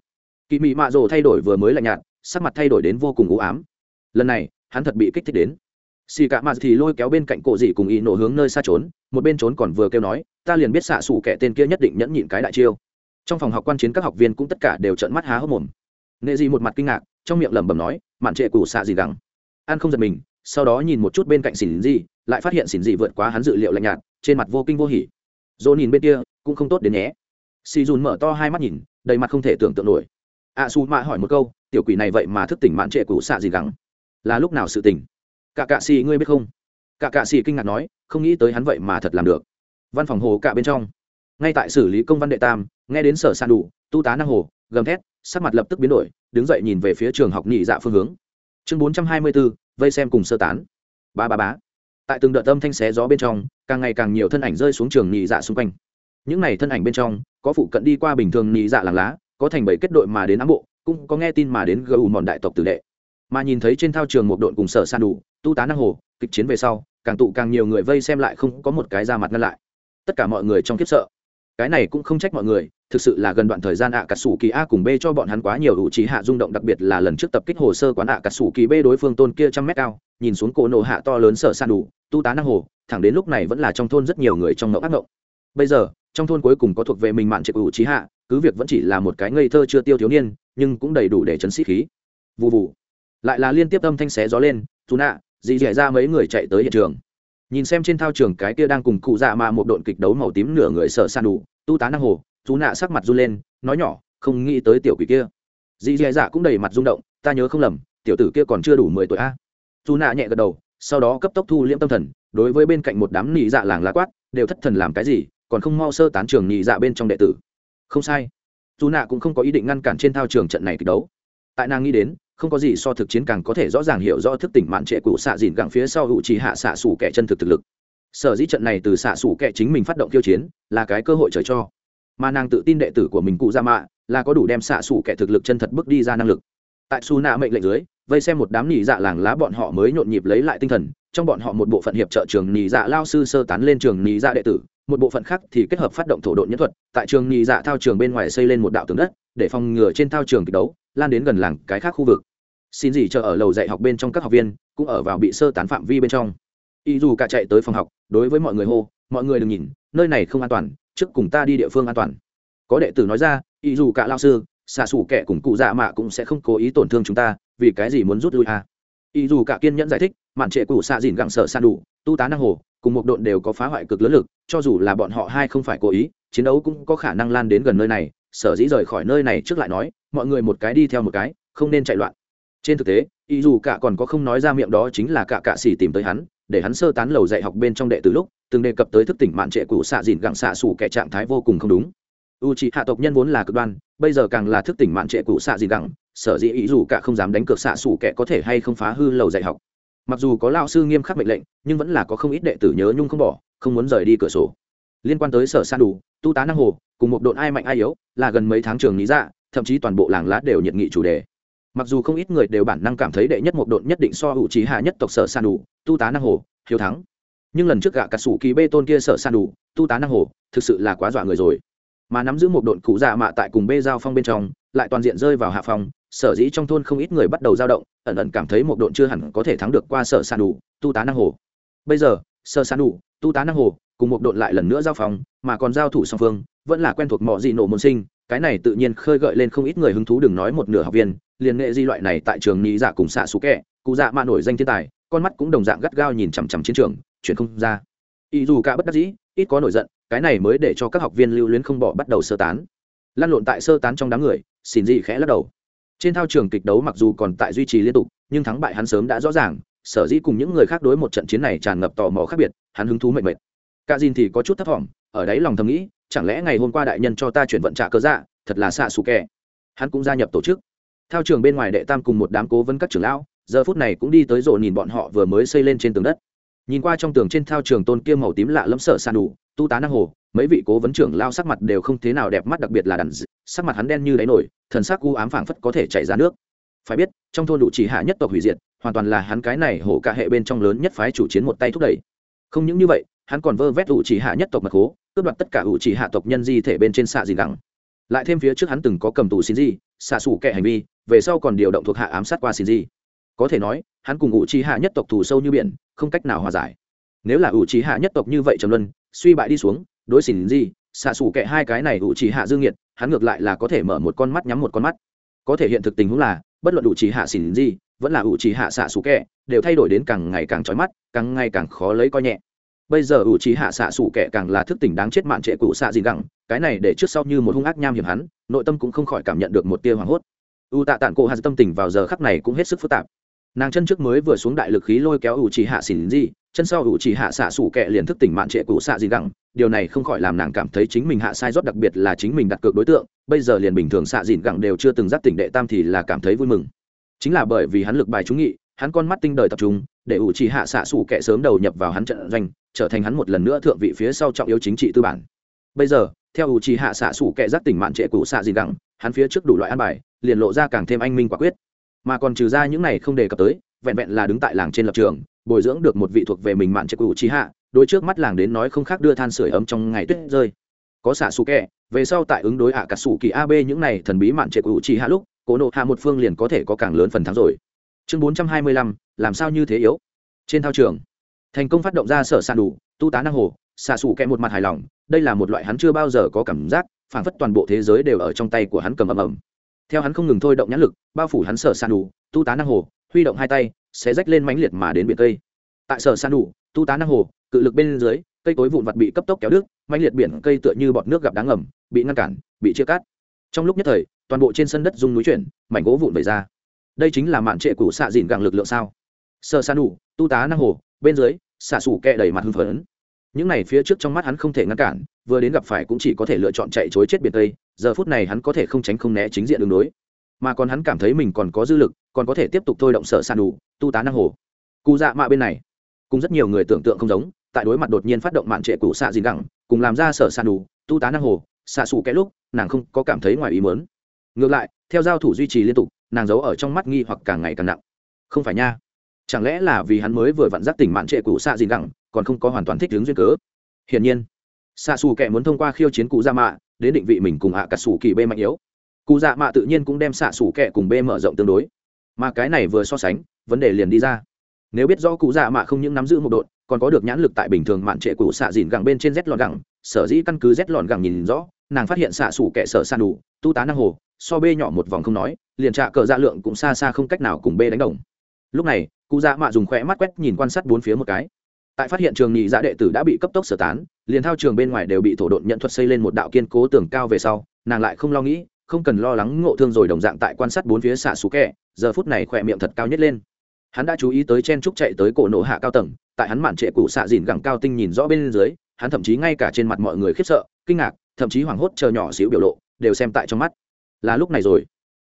Kỳ mị mạ rồ thay đổi vừa mới lạnh nhạt, sắc mặt thay đổi đến vô cùng u ám. Lần này, hắn thật bị kích thích đến. Xì cả mạt thì lôi kéo bên cạnh cổ dị cùng y nổ hướng nơi xa trốn, một bên trốn còn vừa kêu nói, ta liền biết xạ xủ kẻ tên kia nhất định nhẫn nhịn cái đại chiêu. Trong phòng học quan chiến các học viên cũng tất cả đều trợn mắt há hốc mồm. Nệ dị một mặt kinh ngạc, trong miệng lẩm bẩm nói, mạn trệ củ xạ gì gắng an không giật mình, sau đó nhìn một chút bên cạnh xỉn dị lại phát hiện xỉn dị vượt quá hắn dự liệu lạnh nhạt trên mặt vô kinh vô hỉ. Dỗ nhìn bên kia cũng không tốt đến nhé. Xì dùn mở to hai mắt nhìn đầy mặt không thể tưởng tượng nổi. A à, su mạ hỏi một câu tiểu quỷ này vậy mà thức tỉnh mạn trệ cũ xạ gì gắng? Là lúc nào sự tỉnh? Cả cạ xì ngươi biết không? Cả cạ xì kinh ngạc nói không nghĩ tới hắn vậy mà thật làm được. Văn phòng hồ cả bên trong. Ngay tại xử lý công văn đệ tam nghe đến sở san đủ tu tá năng hồ gầm thét sắc mặt lập tức biến đổi đứng dậy nhìn về phía trường học nhị dạ phương hướng. Chương bốn trăm hai mươi bốn vây xem cùng sơ tán. Ba ba bá tại từng đợt âm thanh xé gió bên trong, càng ngày càng nhiều thân ảnh rơi xuống trường nhị dạ xung quanh. Những này thân ảnh bên trong, có phụ cận đi qua bình thường nhị dạ làng lá, có thành bảy kết đội mà đến ám bộ, cũng có nghe tin mà đến gù mòn đại tộc tử đệ. Mà nhìn thấy trên thao trường một đội cùng sở san đủ, tu tá năng hồ, kịch chiến về sau, càng tụ càng nhiều người vây xem lại không có một cái ra mặt ngăn lại. Tất cả mọi người trong kiếp sợ. Cái này cũng không trách mọi người thực sự là gần đoạn thời gian ạ cà sủ kỳ a cùng b cho bọn hắn quá nhiều ủ trí hạ rung động, đặc biệt là lần trước tập kích hồ sơ quán ạ cà sủ kỳ b đối phương tôn kia trăm mét cao, nhìn xuống cổ nổ hạ to lớn sở san đủ, tu tá năng hồ, thẳng đến lúc này vẫn là trong thôn rất nhiều người trong ngậu ác ngậu bây giờ, trong thôn cuối cùng có thuộc về mình mạn trệ ủ trí hạ, cứ việc vẫn chỉ là một cái ngây thơ chưa tiêu thiếu niên, nhưng cũng đầy đủ để chấn sĩ khí. Vụ vụ lại là liên tiếp âm thanh xé gió lên dù nạ dì dẻ ra mấy người chạy tới hiện trường. Nhìn xem trên thao trường cái kia đang cùng cụ dạ mà một đội kịch đấu màu tím nửa người sợ san đủ, tu tá năng hồ dù nạ sắc mặt run lên, nói nhỏ, không nghĩ tới tiểu quỷ kia. Dì dì dạ cũng đầy mặt rung động, ta nhớ không lầm, tiểu tử kia còn chưa đủ mười tuổi a. Dù nạ nhẹ gật đầu, sau đó cấp tốc thu liễm tâm thần, đối với bên cạnh một đám nị dạ làng lá quát, đều thất thần làm cái gì, còn không mau sơ tán trường nị dạ bên trong đệ tử. Không sai. Dù nạ cũng không có ý định ngăn cản trên thao trường trận này kịch đấu. Tại nàng nghĩ đến, không có gì so thực chiến càng có thể rõ ràng hiểu rõ thức tỉnh mạn trệ cụ xạ dìn gặng phía sau hữu trí hạ xạ xủ kẻ chân thực thực lực. Sở dĩ trận này từ xạ xủ kẻ chính mình phát động khiêu chiến, là cái cơ hội trời cho mà nàng tự tin đệ tử của mình cụ ra mạ là có đủ đem xạ xủ kẻ thực lực chân thật bước đi ra năng lực. Tại su nạ mệnh lệnh dưới, vây xem một đám nhì dạ làng lá bọn họ mới nhộn nhịp lấy lại tinh thần, trong bọn họ một bộ phận hiệp trợ trường nhì dạ lao sư sơ tán lên trường nhì dạ đệ tử, một bộ phận khác thì kết hợp phát động thổ độn nhân thuật, tại trường nhì dạ thao trường bên ngoài xây lên một đạo tường đất, để phòng ngừa trên thao trường kịch đấu, lan đến gần làng cái khác khu vực. Xin gì chờ ở lầu dạy học bên trong các học viên, cũng ở vào bị sơ tán phạm vi bên trong. Y dù cả chạy tới phòng học, đối với mọi người hô, mọi người đừng nhìn, nơi này không an toàn trước cùng ta đi địa phương an toàn có đệ tử nói ra y dù cả lao sư, xạ xủ kẻ cùng cụ dạ mạ cũng sẽ không cố ý tổn thương chúng ta, vì cái gì muốn rút lui à. y dù cả kiên nhẫn giải thích, mạn trệ cụ xạ dìn gặng sợ san đủ, tu tá năng hồ, cùng một độn đều có phá hoại cực lớn lực, cho dù là bọn họ hai không phải cố ý, chiến đấu cũng có khả năng lan đến gần nơi này, sở dĩ rời khỏi nơi này trước lại nói, mọi người một cái đi theo một cái, không nên chạy loạn trên thực tế y dù cả còn có không nói ra miệng đó chính là cả cạ xỉ tìm tới hắn, để hắn sơ tán lầu dạy học bên trong đệ từ lúc từng đề cập tới thức tỉnh mạn trệ cũ xạ dìn gặng xạ xù kẻ trạng thái vô cùng không đúng. U c hạ tộc nhân vốn là cực đoan, bây giờ càng là thức tỉnh mạn trệ cũ xạ dìn gặng, sở dĩ ý dù cả không dám đánh cược xạ xù kẻ có thể hay không phá hư lầu dạy học. Mặc dù có lao sư nghiêm khắc mệnh lệnh, nhưng vẫn là có không ít đệ tử nhớ nhung không bỏ, không muốn rời đi cửa sổ. Liên quan tới sở san đủ, tu tá năng hồ, cùng một đội ai mạnh ai yếu, là gần mấy tháng trường lý dạ thậm chí toàn bộ làng lá đều nhiệt nghị chủ đề. Mặc dù không ít người đều bản năng cảm thấy đệ nhất một đội nhất định so hữu trí hạ nhất tộc sở san đủ, tu tá năng hồ, hiếu thắng nhưng lần trước gạ cà sủ kỳ bê tôn kia sợ san đủ, tu tá năng hồ, thực sự là quá dọa người rồi. Mà nắm giữ một đội cụ dạ mạ tại cùng bê giao phong bên trong, lại toàn diện rơi vào hạ phòng sở dĩ trong thôn không ít người bắt đầu dao động, ẩn ẩn cảm thấy một đội chưa hẳn có thể thắng được qua sở san đủ, tu tá năng hồ. Bây giờ, sở san đủ, tu tá năng hồ, cùng một đội lại lần nữa giao phong, mà còn giao thủ song phương, vẫn là quen thuộc mọi gì nổ môn sinh, cái này tự nhiên khơi gợi lên không ít người hứng thú đừng nói một nửa học viên, liền nghệ di loại này tại trường nghĩ dạ cùng xạ xú kẹ, cụ dạ mạ nổi danh thiên tài, con mắt cũng đồng dạng gắt gao nhìn chằm chằm chiến trường chuyển không ra. Ý dù cả bất đắc dĩ, ít có nổi giận, cái này mới để cho các học viên lưu luyến không bỏ bắt đầu sơ tán. Lăn lộn tại sơ tán trong đám người xin dị khẽ lắc đầu. Trên thao trường kịch đấu mặc dù còn tại duy trì liên tục, nhưng thắng bại hắn sớm đã rõ ràng, sở dĩ cùng những người khác đối một trận chiến này tràn ngập tò mò khác biệt, hắn hứng thú mệt mệt. Cả dìn thì có chút thấp thỏm, ở đấy lòng thầm nghĩ, chẳng lẽ ngày hôm qua đại nhân cho ta chuyển vận trả cơ dạ thật là xạ xù kẻ. Hắn cũng gia nhập tổ chức. Thao trường bên ngoài đệ tam cùng một đám cố vấn các trưởng lão, giờ phút này cũng đi tới rộ nhìn bọn họ vừa mới xây lên trên tường đất nhìn qua trong tường trên thao trường tôn kia màu tím lạ lẫm sở sàn đủ, tu tá năng hồ, mấy vị cố vấn trưởng lao sắc mặt đều không thế nào đẹp mắt, đặc biệt là đàn sắc mặt hắn đen như đáy nổi, thần sắc u ám phảng phất có thể chảy ra nước. Phải biết, trong thôn đủ chỉ hạ nhất tộc hủy diệt, hoàn toàn là hắn cái này hổ cả hệ bên trong lớn nhất phái chủ chiến một tay thúc đẩy. Không những như vậy, hắn còn vơ vét đủ chỉ hạ nhất tộc mật cố cướp đoạt tất cả đủ chỉ hạ tộc nhân di thể bên trên xạ gì gắng lại thêm phía trước hắn từng có cầm tù xin di xạ sủ kẻ hành vi, về sau còn điều động thuộc hạ ám sát qua xin di có thể nói hắn cùng ủ trí hạ nhất tộc thù sâu như biển không cách nào hòa giải. Nếu là ủ trí hạ nhất tộc như vậy trầm luân suy bại đi xuống đối xỉn gì, xạ xủ kệ hai cái này ủ trí hạ dương nhiệt hắn ngược lại là có thể mở một con mắt nhắm một con mắt. Có thể hiện thực tình huống là bất luận ủ trí hạ xỉn gì, vẫn là ủ trí hạ xạ xủ kệ, đều thay đổi đến càng ngày càng trói mắt càng ngày càng khó lấy coi nhẹ. Bây giờ ủ trí hạ xạ sủ kệ càng là thức tỉnh đáng chết mạn trệ cụ xạ gì gẳng cái này để trước sau như một hung ác nham hiểm hắn nội tâm cũng không khỏi cảm nhận được một tia hoảng hốt. U tạ tản cổ hà tâm tình vào giờ khắc này cũng hết sức phức tạp nàng chân trước mới vừa xuống đại lực khí lôi kéo ủ chỉ hạ xỉn gì chân sau ủ chỉ hạ xạ sủ kẹ liền thức tỉnh mạn trệ cụ xạ gì gẳng điều này không khỏi làm nàng cảm thấy chính mình hạ sai rót đặc biệt là chính mình đặt cược đối tượng. Bây giờ liền bình thường xạ dịn gẳng đều chưa từng giác tỉnh đệ tam thì là cảm thấy vui mừng. Chính là bởi vì hắn lực bài trúng nghị, hắn con mắt tinh đời tập trung, để ủ trì hạ xạ sủ kẹ sớm đầu nhập vào hắn trận doanh, trở thành hắn một lần nữa thượng vị phía sau trọng yếu chính trị tư bản. Bây giờ, theo ủ trì hạ xạ sủ kẹ giác tỉnh mạn trệ cụ xạ dịn gẳng hắn phía trước đủ loại an bài, liền lộ ra càng thêm anh minh quả quyết mà còn trừ ra những này không đề cập tới, vẹn vẹn là đứng tại làng trên lập trường, bồi dưỡng được một vị thuộc về mình mạn trệ cụ trì hạ đôi trước mắt làng đến nói không khác đưa than sửa ấm trong ngày tuyết rơi. Có xạ xù kẹ, về sau tại ứng đối ạ cả sủ kỳ ab những này thần bí mạn trệ cụ trì hạ lúc, cố nộ hạ một phương liền có thể có càng lớn phần thắng rồi. Chương bốn trăm hai mươi lăm, làm sao như thế yếu? Trên thao trường, thành công phát động ra sở sàn đủ, tu tá năng hồ, xạ xù kẹ một mặt hài lòng, đây là một loại hắn chưa bao giờ có cảm giác phản phất toàn bộ thế giới đều ở trong tay của hắn cầm ầm ầm theo hắn không ngừng thôi động nhãn lực, bao phủ hắn sở san đủ tu tá năng hồ, huy động hai tay sẽ rách lên mãnh liệt mà đến biển cây. Tại sở san đủ tu tá năng hồ, cự lực bên dưới, cây cối vụn vặt bị cấp tốc kéo đứt, mãnh liệt biển cây tựa như bọt nước gặp đá ngầm, bị ngăn cản, bị chia cắt. Trong lúc nhất thời, toàn bộ trên sân đất rung núi chuyển, mảnh gỗ vụn vẩy ra. Đây chính là mạn trệ cũ xạ dìn gặng lực lượng sao? Sơ san đủ tu tá năng hồ, bên dưới, xạ sủ kẹ đầy mặt hưng phấn những này phía trước trong mắt hắn không thể ngăn cản, vừa đến gặp phải cũng chỉ có thể lựa chọn chạy chối chết biệt tây, giờ phút này hắn có thể không tránh không né chính diện đường đối. Mà còn hắn cảm thấy mình còn có dư lực, còn có thể tiếp tục thôi động sở sàn đủ, tu tá năng hồ. Cụ dạ mạ bên này, cùng rất nhiều người tưởng tượng không giống, tại đối mặt đột nhiên phát động mạn trệ cũ xạ dìn gẳng, cùng làm ra sở sàn đủ, tu tá năng hồ, xạ xù kẽ lúc, nàng không có cảm thấy ngoài ý mớn ngược lại, theo giao thủ duy trì liên tục, nàng giấu ở trong mắt nghi hoặc càng ngày càng nặng. Không phải nha chẳng lẽ là vì hắn mới vừa vặn giác tỉnh mạn trệ cụ xạ dìn gẳng, còn không có hoàn toàn thích hướng duyên cớ? Hiển nhiên xạ xù kẻ muốn thông qua khiêu chiến cụ dạ mạ, đến định vị mình cùng hạ à cà xù kỳ bê mạnh yếu. Cụ dạ mạ tự nhiên cũng đem xạ xù kẻ cùng bê mở rộng tương đối. Mà cái này vừa so sánh, vấn đề liền đi ra. Nếu biết rõ cụ dạ mạ không những nắm giữ một đội, còn có được nhãn lực tại bình thường mạn trệ cụ xạ dìn gẳng bên trên z lọn gẳng, sở dĩ căn cứ z lọn gẳng nhìn rõ, nàng phát hiện xạ xù kẻ sở san đủ, tu tá năng hồ, so bê nhỏ một vòng không nói, liền trạ cờ dạ lượng cũng xa xa không cách nào cùng bê đánh đồng. Lúc này cụ dạ mạ dùng khỏe mắt quét nhìn quan sát bốn phía một cái. Tại phát hiện trường nhị dạ đệ tử đã bị cấp tốc sơ tán, liền thao trường bên ngoài đều bị thổ độn nhận thuật xây lên một đạo kiên cố tường cao về sau, nàng lại không lo nghĩ, không cần lo lắng ngộ thương rồi đồng dạng tại quan sát bốn phía xạ xú kẹ, giờ phút này khỏe miệng thật cao nhất lên. Hắn đã chú ý tới chen trúc chạy tới cổ nổ hạ cao tầng, tại hắn mạn trệ cụ xạ dìn gẳng cao tinh nhìn rõ bên dưới, hắn thậm chí ngay cả trên mặt mọi người khiếp sợ, kinh ngạc, thậm chí hoảng hốt chờ nhỏ xíu biểu lộ, đều xem tại trong mắt. Là lúc này rồi.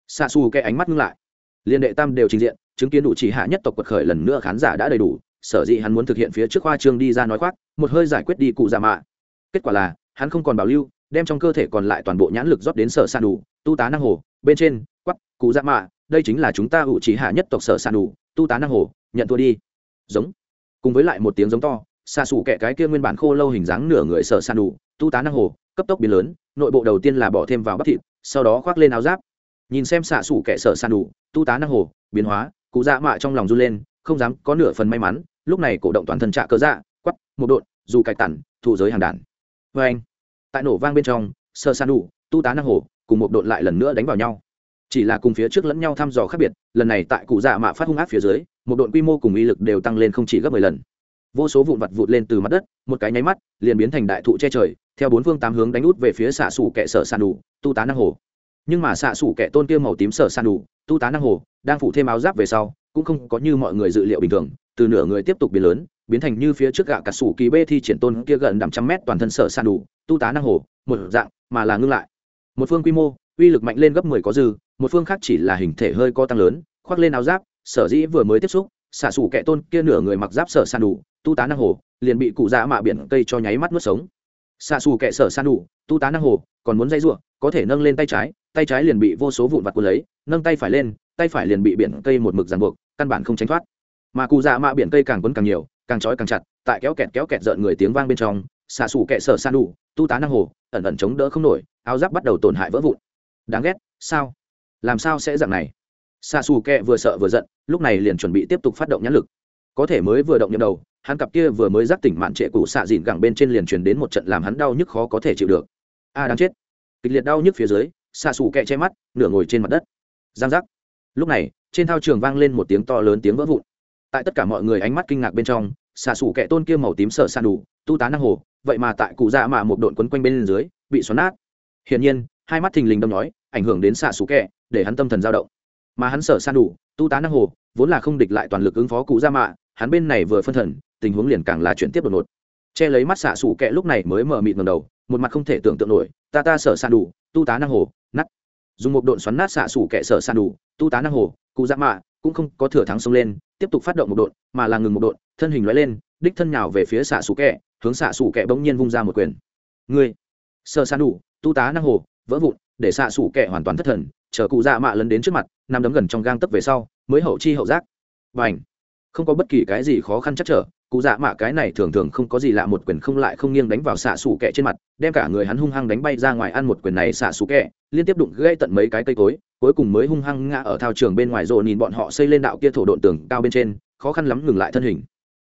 Xạ xù kẹ ánh mắt ngưng lại liên đệ tam đều trình diện, chứng kiến đủ chỉ hạ nhất tộc quật khởi lần nữa khán giả đã đầy đủ, sở dĩ hắn muốn thực hiện phía trước khoa trương đi ra nói khoác, một hơi giải quyết đi cụ già mạ. Kết quả là, hắn không còn bảo lưu, đem trong cơ thể còn lại toàn bộ nhãn lực rót đến sở sàn đủ, tu tá năng hồ, bên trên quắp cụ già mạ, đây chính là chúng ta ủ chỉ hạ nhất tộc sở sàn đủ, tu tá năng hồ, nhận thua đi. Giống. Cùng với lại một tiếng giống to, xa xù kẻ cái kia nguyên bản khô lâu hình dáng nửa người sở sàn đủ, tu tá năng hồ, cấp tốc biến lớn, nội bộ đầu tiên là bỏ thêm vào bắp thịt, sau đó khoác lên áo giáp nhìn xem xạ xủ kẻ sở san đủ, tu tá năng hồ, biến hóa, cụ dạ mạ trong lòng run lên, không dám có nửa phần may mắn, lúc này cổ động toàn thân trạ cơ dạ quắp một đột dù cạch tản thụ giới hàng đản vê anh, tại nổ vang bên trong sơ san đủ, tu tá năng hồ, cùng một đột lại lần nữa đánh vào nhau. Chỉ là cùng phía trước lẫn nhau thăm dò khác biệt, lần này tại cụ dạ mạ phát hung áp phía dưới, một đột quy mô cùng uy lực đều tăng lên không chỉ gấp mười lần. Vô số vụn vặt vụt lên từ mặt đất, một cái nháy mắt, liền biến thành đại thụ che trời, theo bốn phương tám hướng đánh út về phía xạ xù kẻ sở san đủ, tu tá năng hồ nhưng mà xạ xủ kẻ tôn kia màu tím sở san đủ, tu tá năng hồ, đang phủ thêm áo giáp về sau, cũng không có như mọi người dự liệu bình thường, từ nửa người tiếp tục biến lớn, biến thành như phía trước gạ cả sủ kỳ bê thi triển tôn kia gần đằm trăm mét toàn thân sở san đủ, tu tá năng hồ, một dạng, mà là ngưng lại. Một phương quy mô, uy lực mạnh lên gấp mười có dư, một phương khác chỉ là hình thể hơi co tăng lớn, khoác lên áo giáp, sở dĩ vừa mới tiếp xúc, xạ xủ kẻ tôn kia nửa người mặc giáp sở san đủ, tu tá năng hồ, liền bị cụ dạ mạ biển cây cho nháy mắt nuốt sống. Xạ xù kẻ sở san đủ, tu tá năng hồ, còn muốn dây r có thể nâng lên tay trái tay trái liền bị vô số vụn vặt cuốn lấy, nâng tay phải lên, tay phải liền bị biển cây một mực ràng buộc, căn bản không tránh thoát. Mà cụ dạ mạ biển cây càng quấn càng nhiều, càng trói càng chặt, tại kéo kẹt kéo kẹt rợn người tiếng vang bên trong, xạ xù kẹ sở san đủ, tu tá năng hồ, ẩn ẩn chống đỡ không nổi, áo giáp bắt đầu tổn hại vỡ vụn. Đáng ghét, sao? Làm sao sẽ dạng này? Xạ xù kẹ vừa sợ vừa giận, lúc này liền chuẩn bị tiếp tục phát động nhãn lực. Có thể mới vừa động nhậm đầu, hắn cặp kia vừa mới giác tỉnh mạn trệ cụ xạ dìn gẳng bên trên liền truyền đến một trận làm hắn đau nhức khó có thể chịu được. A, đáng chết. Kịch liệt đau nhức phía dưới xạ xù kẹ che mắt, nửa ngồi trên mặt đất. Giang giác. Lúc này, trên thao trường vang lên một tiếng to lớn tiếng vỡ vụn. Tại tất cả mọi người ánh mắt kinh ngạc bên trong, xạ xù kẹ tôn kia màu tím sợ san đủ, tu tá năng hồ, vậy mà tại cụ dạ mạ một đội quấn quanh bên dưới, bị xoắn nát. Hiển nhiên, hai mắt thình lình đâm nói, ảnh hưởng đến xạ xù kẹ, để hắn tâm thần dao động. Mà hắn sợ san đủ, tu tá năng hồ, vốn là không địch lại toàn lực ứng phó cụ dạ mạ hắn bên này vừa phân thần, tình huống liền càng là chuyển tiếp đột ngột. Che lấy mắt xạ xù kẹ lúc này mới mở mịt ngầm đầu, một mặt không thể tưởng tượng nổi, ta ta sợ san đủ, tu tá năng hồ dùng một độn xoắn nát xạ sủ kẻ sở san đủ, tu tá năng hồ, cụ dạ mạ, cũng không có thừa thắng xông lên, tiếp tục phát động một độn, mà là ngừng một độn, thân hình lóe lên, đích thân nhào về phía xạ sủ kẻ, hướng xạ sủ kẻ bỗng nhiên vung ra một quyền. Người sở san đủ, tu tá năng hồ, vỡ vụn, để xạ sủ kẻ hoàn toàn thất thần, chờ cụ dạ mạ lấn đến trước mặt, nằm đấm gần trong gang tấc về sau, mới hậu chi hậu giác. Và ảnh không có bất kỳ cái gì khó khăn chắc trở cụ dạ mạ cái này thường thường không có gì lạ, một quyền không lại không nghiêng đánh vào xạ xù kẹ trên mặt, đem cả người hắn hung hăng đánh bay ra ngoài ăn một quyền này xạ xù kẹ, liên tiếp đụng gây tận mấy cái cây cối, cuối cùng mới hung hăng ngã ở thao trường bên ngoài rộ nhìn bọn họ xây lên đạo kia thổ độn tường cao bên trên, khó khăn lắm ngừng lại thân hình.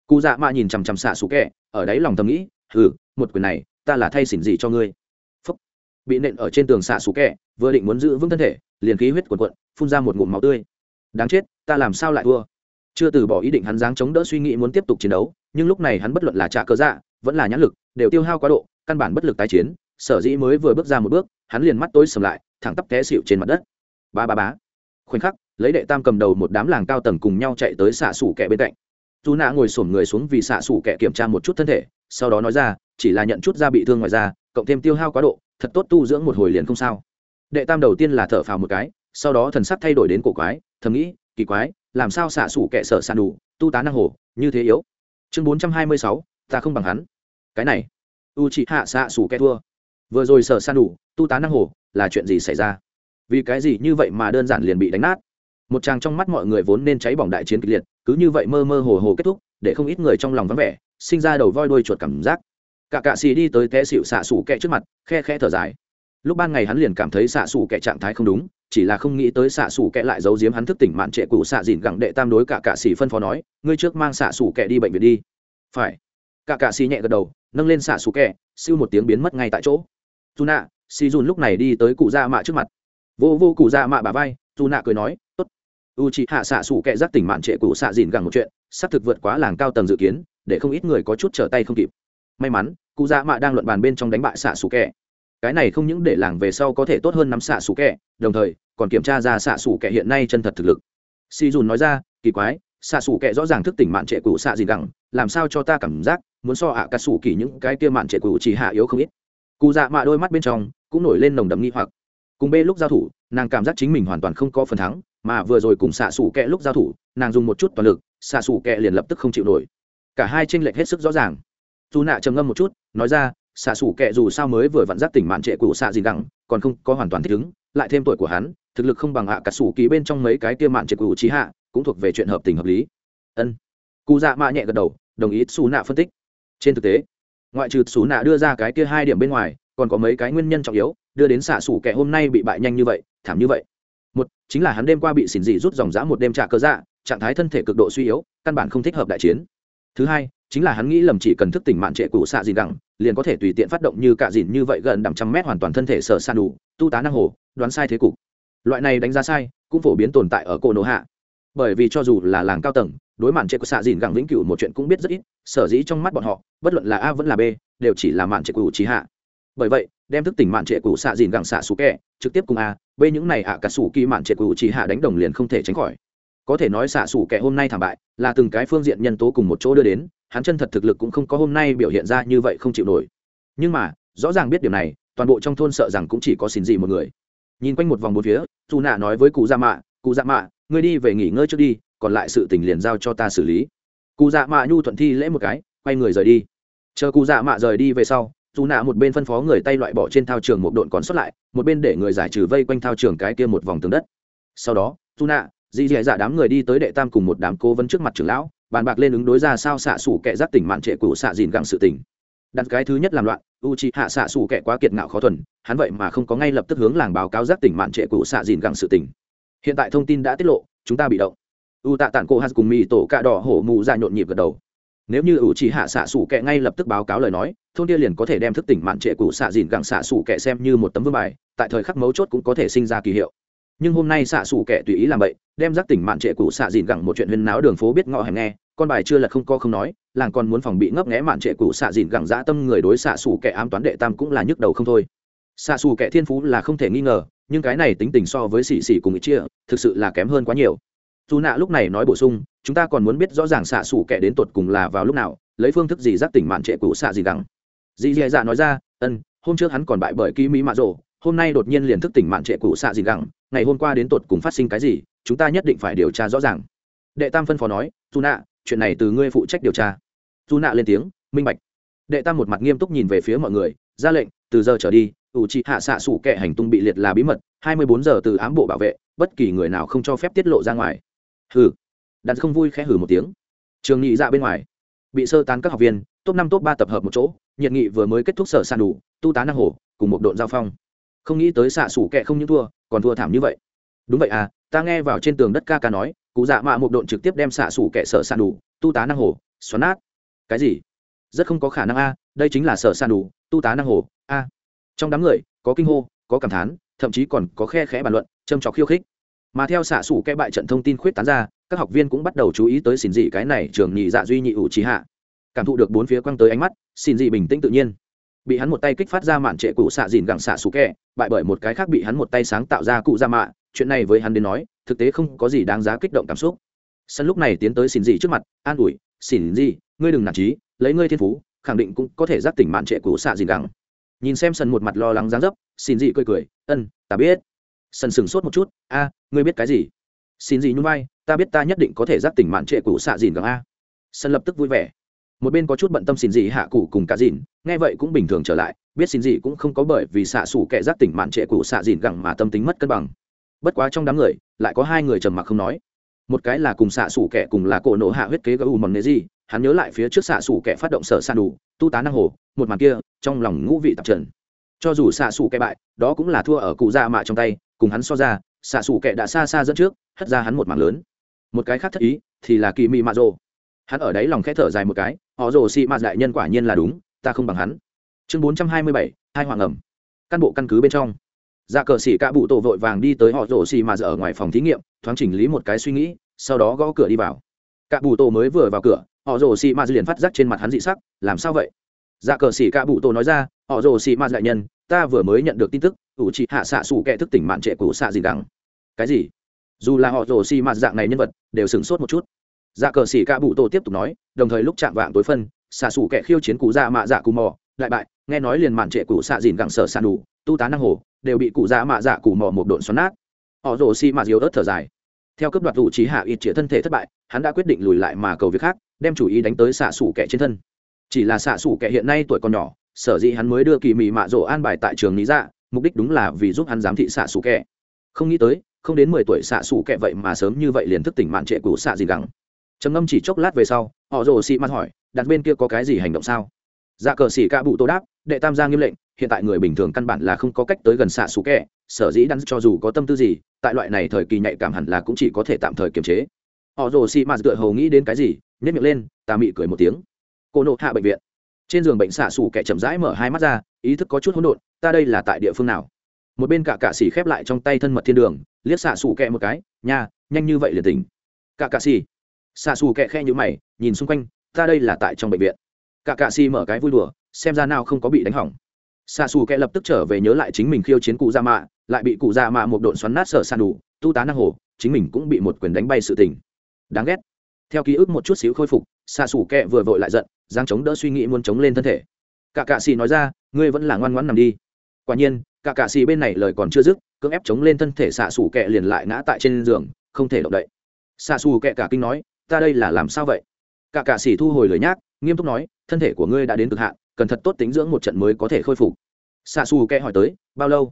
Cụ dạ mạ nhìn chằm chằm xạ xù kẹ, ở đáy lòng thầm nghĩ ừ một quyền này, ta là thay xỉn gì cho ngươi? Phúc. bị nện ở trên tường xạ xù kẹ, vừa định muốn giữ vững thân thể, liền khí huyết quần cuộn, phun ra một ngụm máu tươi. Đáng chết, ta làm sao lại thua? Chưa từ bỏ ý định hắn dáng chống đỡ suy nghĩ muốn tiếp tục chiến đấu, nhưng lúc này hắn bất luận là trả cơ dạ vẫn là nhãn lực, đều tiêu hao quá độ, căn bản bất lực tái chiến. Sở dĩ mới vừa bước ra một bước, hắn liền mắt tối sầm lại, thẳng tắp té xịu trên mặt đất. Ba ba bá khoảnh khắc, lấy đệ tam cầm đầu một đám làng cao tầng cùng nhau chạy tới xạ xủ kẻ bên cạnh. Dù nạ ngồi xổm người xuống vì xạ xủ kẻ kiểm tra một chút thân thể, sau đó nói ra, chỉ là nhận chút da bị thương ngoài da, cộng thêm tiêu hao quá độ, thật tốt tu dưỡng một hồi liền không sao. Đệ tam đầu tiên là thở phào một cái, sau đó thần sắc thay đổi đến cổ quái, thầm nghĩ, kỳ quái làm sao xạ sủ kẻ sở sàn đủ, tu tá năng hồ, như thế yếu. Chương bốn trăm hai mươi sáu, ta không bằng hắn. Cái này u chị hạ xạ sủ kẻ thua. Vừa rồi sở sàn đủ, tu tá năng hồ, là chuyện gì xảy ra? Vì cái gì như vậy mà đơn giản liền bị đánh nát? Một chàng trong mắt mọi người vốn nên cháy bỏng đại chiến kịch liệt, cứ như vậy mơ mơ hồ hồ kết thúc, để không ít người trong lòng vắng vẻ, sinh ra đầu voi đuôi chuột cảm giác. Cả cạ xì đi tới té xịu xạ xủ kẹ trước mặt, khe khe thở dài. Lúc ban ngày hắn liền cảm thấy xạ xủ kẹ trạng thái không đúng chỉ là không nghĩ tới xạ xủ kệ lại giấu giếm hắn thức tỉnh mạn trệ cũ xạ dìn gẳng đệ tam đối cả cạ xỉ phân phó nói, ngươi trước mang xạ xủ kệ đi bệnh viện đi. Phải. Cả cạ xỉ nhẹ gật đầu, nâng lên xạ xủ kệ siêu một tiếng biến mất ngay tại chỗ. Dù nạ, xì dùn lúc này đi tới cụ dạ mạ trước mặt. Vô vô cụ dạ mạ bà vai, dù nạ cười nói, tốt. U chị hạ xạ xủ kệ giác tỉnh mạn trệ cũ xạ dìn gẳng một chuyện, xác thực vượt quá làng cao tầng dự kiến, để không ít người có chút trở tay không kịp. May mắn, cụ dạ mạ đang luận bàn bên trong đánh bại xạ xủ kệ cái này không những để làng về sau có thể tốt hơn nắm xạ xù kẹ, đồng thời, còn kiểm tra ra xạ xù kẹ hiện nay chân thật thực lực. Si dùn nói ra, kỳ quái, xạ xù kẹ rõ ràng thức tỉnh mạn trệ cũ xạ gì gẳng, làm sao cho ta cảm giác muốn so ạ à cà xù kỳ những cái kia mạn trệ cũ chỉ hạ yếu không ít. Cụ dạ mạ đôi mắt bên trong cũng nổi lên nồng đậm nghi hoặc. Cùng b lúc giao thủ, nàng cảm giác chính mình hoàn toàn không có phần thắng, mà vừa rồi cùng xạ xù kẹ lúc giao thủ, nàng dùng một chút toàn lực, xạ xù kẹ liền lập tức không chịu nổi. Cả hai tranh lệch hết sức rõ ràng. Dù nạ trầm ngâm một chút, nói ra xạ xủ kệ dù sao mới vừa vặn giác tỉnh mạn trệ của xạ gì gẳng, còn không có hoàn toàn thích ứng, lại thêm tuổi của hắn, thực lực không bằng hạ cả sủ ký bên trong mấy cái kia mạn trệ của trí hạ, cũng thuộc về chuyện hợp tình hợp lý. Ân. Cụ dạ mạ nhẹ gật đầu, đồng ý xù nạ phân tích. Trên thực tế, ngoại trừ xù nạ đưa ra cái kia hai điểm bên ngoài, còn có mấy cái nguyên nhân trọng yếu, đưa đến xạ xủ kệ hôm nay bị bại nhanh như vậy, thảm như vậy. Một, chính là hắn đêm qua bị xỉn dị rút dòng dã một đêm trả cơ dạ trạng thái thân thể cực độ suy yếu, căn bản không thích hợp đại chiến. Thứ hai, chính là hắn nghĩ lầm chỉ cần thức tỉnh mạn trệ của xạ dìn đẳng liền có thể tùy tiện phát động như cạ dìn như vậy gần đằng trăm mét hoàn toàn thân thể sở san đủ, tu tá năng hồ, đoán sai thế cục. Loại này đánh giá sai, cũng phổ biến tồn tại ở cổ nổ hạ. Bởi vì cho dù là làng cao tầng, đối mạn trệ của xạ dìn gẳng vĩnh cửu một chuyện cũng biết rất ít, sở dĩ trong mắt bọn họ, bất luận là a vẫn là b, đều chỉ là mạn trệ cụ trí hạ. Bởi vậy, đem thức tỉnh mạn trệ của xạ dìn gẳng xạ xù kẹ trực tiếp cùng a, b những này ạ cả sủ kỳ mạn trệ cụ trí hạ đánh đồng liền không thể tránh khỏi. Có thể nói xạ xù kẹ hôm nay thảm bại, là từng cái phương diện nhân tố cùng một chỗ đưa đến hắn chân thật thực lực cũng không có hôm nay biểu hiện ra như vậy không chịu nổi. Nhưng mà, rõ ràng biết điều này, toàn bộ trong thôn sợ rằng cũng chỉ có xin gì một người. Nhìn quanh một vòng một phía dù nạ nói với cụ dạ mạ cụ dạ mạ, ngươi đi về nghỉ ngơi trước đi, còn lại sự tình liền giao cho ta xử lý. Cụ dạ mạ nhu thuận thi lễ một cái, quay người rời đi. Chờ cụ dạ mạ rời đi về sau dù nạ một bên phân phó người tay loại bỏ trên thao trường một độn còn xuất lại, một bên để người giải trừ vây quanh thao trường cái kia một vòng tường đất. Sau đó dù nạ, dì dì dạ đám người đi tới đệ tam cùng một đám cố vấn trước mặt trưởng lão bàn bạc lên ứng đối ra sao xạ xủ kẻ giác tỉnh mạn trệ của xạ dìn gặng sự tỉnh đặt cái thứ nhất làm loạn u c hạ xạ xủ kẻ quá kiệt ngạo khó thuần, hắn vậy mà không có ngay lập tức hướng làng báo cáo giác tỉnh mạn trệ của xạ dìn gặng sự tỉnh hiện tại thông tin đã tiết lộ, chúng ta bị động. U tạ tản cô hát cùng mì tổ cạ đỏ hổ mù ra nhộn nhịp gật đầu. Nếu như u c hạ xạ xủ kẻ ngay lập tức báo cáo lời nói, thôn kia liền có thể đem thức tỉnh mạn trệ của xạ dìn gặng xạ xủ kẻ xem như một tấm vương bài, tại thời khắc mấu chốt cũng có thể sinh ra kỳ hiệu. Nhưng hôm nay xạ xủ kẻ tùy ý làm vậy, đem giác tỉnh mạn trệ cũ xạ dìn gẳng một chuyện huyên náo đường phố biết ngọ hẻm nghe con bài chưa lật không co không nói, làng còn muốn phòng bị ngấp nghẽ mạn trệ cụ xạ dìn gẳng dã tâm người đối xạ xù kẻ ám toán đệ tam cũng là nhức đầu không thôi. Xạ xù kẻ thiên phú là không thể nghi ngờ, nhưng cái này tính tình so với xì xì cùng ý chia thực sự là kém hơn quá nhiều. Dù nạ lúc này nói bổ sung, chúng ta còn muốn biết rõ ràng xạ xù kẻ đến tột cùng là vào lúc nào, lấy phương thức gì giác tỉnh mạn trệ cụ xạ dìn gẳng. Dì dì dạ nói ra, ân, hôm trước hắn còn bại bởi ký mỹ mạ rộ hôm nay đột nhiên liền thức tỉnh mạn trệ cụ xạ dìn gẳng, ngày hôm qua đến tột cùng phát sinh cái gì, chúng ta nhất định phải điều tra rõ ràng. Đệ tam phân phó nói, dù nạ chuyện này từ ngươi phụ trách điều tra. Dù nạ lên tiếng, minh bạch. Đệ tam một mặt nghiêm túc nhìn về phía mọi người, ra lệnh, từ giờ trở đi, ủ trị hạ xạ sủ kệ hành tung bị liệt là bí mật, hai mươi bốn giờ từ ám bộ bảo vệ, bất kỳ người nào không cho phép tiết lộ ra ngoài. Hừ. Đặt không vui khẽ hừ một tiếng. Trường nghị dạ bên ngoài. Bị sơ tán các học viên, top năm, top ba tập hợp một chỗ, nhiệt nghị vừa mới kết thúc sở sàn đủ, tu tá năng hồ, cùng một đội giao phong. Không nghĩ tới xạ sủ kệ không những thua, còn thua thảm như vậy. Đúng vậy à ta nghe vào trên tường đất ca ca nói cụ dạ mạ một độn trực tiếp đem xạ sủ kệ sở san đủ tu tá năng hồ, xoắn nát. Cái gì? Rất không có khả năng a, đây chính là sở san đủ tu tá năng hồ, a. Trong đám người, có kinh hô, có cảm thán, thậm chí còn có khe khẽ bàn luận, châm trọc khiêu khích. Mà theo xạ sủ kẻ bại trận thông tin khuyết tán ra, các học viên cũng bắt đầu chú ý tới xin dị cái này trường nhị dạ duy nhị ủ trí hạ. Cảm thụ được bốn phía quăng tới ánh mắt, xin dị bình tĩnh tự nhiên. Bị hắn một tay kích phát ra mạn trệ cụ xạ dìn gẳng xạ sủ kẹ bại bởi một cái khác bị hắn một tay sáng tạo ra cụ ra mạ chuyện này với hắn đến nói, thực tế không có gì đáng giá kích động cảm xúc. Sân lúc này tiến tới xin gì trước mặt, an ủi, xin gì, ngươi đừng nản trí, lấy ngươi thiên phú, khẳng định cũng có thể giác tỉnh mạn trệ của xạ dìn gẳng. Nhìn xem sân một mặt lo lắng dáng dấp, xin gì cười cười, ân, ta biết. Sân sừng sốt một chút, a, ngươi biết cái gì? Xin gì nhún vai, ta biết ta nhất định có thể giác tỉnh mạn trệ của xạ dìn gẳng a. Sân lập tức vui vẻ. Một bên có chút bận tâm xin gì hạ cụ cùng cả dìn, nghe vậy cũng bình thường trở lại, biết xin gì cũng không có bởi vì xạ xủ kẻ giác tỉnh mạn trệ của xạ dìn gẳng mà tâm tính mất cân bằng bất quá trong đám người, lại có hai người trầm mặc không nói. Một cái là cùng xạ xủ kẻ cùng là cổ nổ hạ huyết kế u mầm nế gì hắn nhớ lại phía trước xạ xủ kẻ phát động sở san đủ, tu tá năng hồ, một màn kia, trong lòng ngũ vị tập trần. Cho dù xạ xủ kẻ bại, đó cũng là thua ở cụ dạ mạ trong tay, cùng hắn so ra, xạ xủ kẻ đã xa xa dẫn trước, hất ra hắn một mảng lớn. Một cái khác thất ý, thì là kỳ mị mạ rồ. Hắn ở đấy lòng khẽ thở dài một cái, họ rồ xị mạ đại nhân quả nhiên là đúng, ta không bằng hắn. Chương bốn trăm hai mươi bảy, hai hoàng ẩm. Căn bộ căn cứ bên trong dạ cờ xỉ cả bụ tổ vội vàng đi tới họ rổ xì mà ở ngoài phòng thí nghiệm, thoáng chỉnh lý một cái suy nghĩ, sau đó gõ cửa đi vào. Cả bụ tổ mới vừa vào cửa, họ rổ xì mà liền phát giác trên mặt hắn dị sắc, làm sao vậy? Dạ cờ xỉ cả bụ tổ nói ra, họ rổ xì mà đại nhân, ta vừa mới nhận được tin tức, ủ trị hạ xạ xù kẻ thức tỉnh mạn trệ của xạ gì đắng cái gì? Dù là họ rổ xì mà dạng này nhân vật, đều sửng sốt một chút. Dạ cờ xỉ cả bụ tổ tiếp tục nói, đồng thời lúc chạm vạng tối phân, xạ xù kẻ khiêu chiến cụ dạ mạ dạ cù mò, đại bại, nghe nói liền mạn trệ cụ xạ dìn gẳng sở xạ đủ tu tá năng hồ đều bị cụ dạ mạ dạ cụ mò một độn xoắn nát. Họ rồ xi mà yếu ớt thở dài. Theo cấp đoạt vụ trí hạ ít chĩa thân thể thất bại, hắn đã quyết định lùi lại mà cầu việc khác, đem chủ ý đánh tới xạ xủ kẻ trên thân. Chỉ là xạ xủ kẻ hiện nay tuổi còn nhỏ, sở dĩ hắn mới đưa kỳ mị mạ rộ an bài tại trường lý dạ mục đích đúng là vì giúp hắn giám thị xạ xủ kẻ. Không nghĩ tới, không đến mười tuổi xạ xủ kẻ vậy mà sớm như vậy liền thức tỉnh mạn trệ của xạ gì gắng. Trầm ngâm chỉ chốc lát về sau, họ rồ xị mặt hỏi, đặt bên kia có cái gì hành động sao? Dạ cờ xỉ ca bụ tô đáp, đệ tam gia nghiêm lệnh, hiện tại người bình thường căn bản là không có cách tới gần xạ xù kẹ, sở dĩ đắn cho dù có tâm tư gì, tại loại này thời kỳ nhạy cảm hẳn là cũng chỉ có thể tạm thời kiềm chế. Họ rồ xị mạt tựa hầu nghĩ đến cái gì nhét miệng lên tà mị cười một tiếng. Cô nộ hạ bệnh viện. Trên giường bệnh xạ xù kẻ chậm rãi mở hai mắt ra, ý thức có chút hỗn độn, ta đây là tại địa phương nào? Một bên cả cạ xỉ khép lại trong tay thân mật thiên đường, liếc xạ xù kẹ một cái, nha, nhanh như vậy liền tỉnh. Cả cạ xỉ. Xạ xù kẹ khe như mày, nhìn xung quanh, ta đây là tại trong bệnh viện cả cạ xỉ mở cái vui đùa, xem ra nào không có bị đánh hỏng. Xa xù kẻ lập tức trở về nhớ lại chính mình khiêu chiến cụ gia mạ, lại bị cụ gia mạ một độn xoắn nát sở san đủ, tu tá năng hồ, chính mình cũng bị một quyền đánh bay sự tình. Đáng ghét. Theo ký ức một chút xíu khôi phục xa xù kẻ vừa vội lại giận, giang chống đỡ suy nghĩ muốn chống lên thân thể. Cả cạ xì nói ra, ngươi vẫn là ngoan ngoãn nằm đi. Quả nhiên, cả cạ xì bên này lời còn chưa dứt, cưỡng ép chống lên thân thể xạ xù kẹ liền lại ngã tại trên giường, không thể động đậy. Xạ xù kẹ cả kinh nói, ta đây là làm sao vậy? Cả cạ sĩ thu hồi lời nhác, nghiêm túc nói, thân thể của ngươi đã đến cực hạn, cần thật tốt tính dưỡng một trận mới có thể khôi phục. Xạ xù kẽ hỏi tới, bao lâu?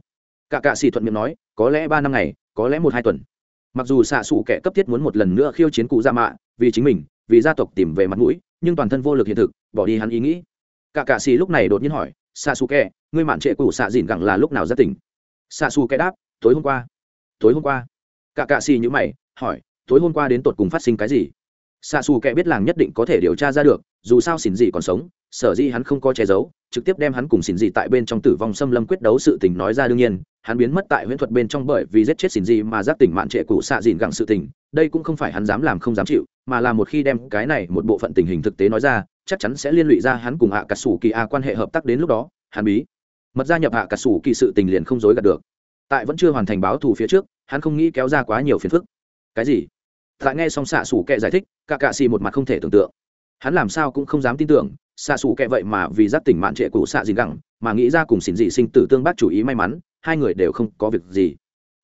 Cả cạ sĩ thuận miệng nói, có lẽ ba năm ngày, có lẽ một hai tuần. Mặc dù xạ xù kẻ cấp thiết muốn một lần nữa khiêu chiến cụ gia mạ, vì chính mình, vì gia tộc tìm về mặt mũi, nhưng toàn thân vô lực hiện thực, bỏ đi hắn ý nghĩ. Cả cạ xì lúc này đột nhiên hỏi, xạ xù kẻ ngươi mạn trệ cụ xạ dìn gẳng là lúc nào ra tỉnh? Xạ xù kẻ đáp, tối hôm qua. Tối hôm qua? Cả cạ xì nhữ mày, hỏi, tối hôm qua đến tột cùng phát sinh cái gì? Xạ xù kệ biết làng nhất định có thể điều tra ra được, dù sao xỉn gì còn sống, sở dĩ hắn không có che giấu, trực tiếp đem hắn cùng xỉn dị tại bên trong tử vong xâm lâm quyết đấu sự tình nói ra đương nhiên, hắn biến mất tại huyễn thuật bên trong bởi vì giết chết xỉn dị mà giác tỉnh mạn trệ cụ xạ dìn gặng sự tình, đây cũng không phải hắn dám làm không dám chịu, mà là một khi đem cái này một bộ phận tình hình thực tế nói ra, chắc chắn sẽ liên lụy ra hắn cùng hạ cà sủ kỳ a quan hệ hợp tác đến lúc đó, hắn bí mật gia nhập hạ cà sủ kỳ sự tình liền không dối gạt được. Tại vẫn chưa hoàn thành báo thù phía trước, hắn không nghĩ kéo ra quá nhiều phiền phức. Cái gì? Tại nghe xong xạ sủ kệ giải thích, cả cạ xì một mặt không thể tưởng tượng. Hắn làm sao cũng không dám tin tưởng, xạ xù kệ vậy mà vì giác tỉnh mạn trệ của xạ dìn gẳng, mà nghĩ ra cùng xỉn dị sinh tử tương bác chủ ý may mắn, hai người đều không có việc gì.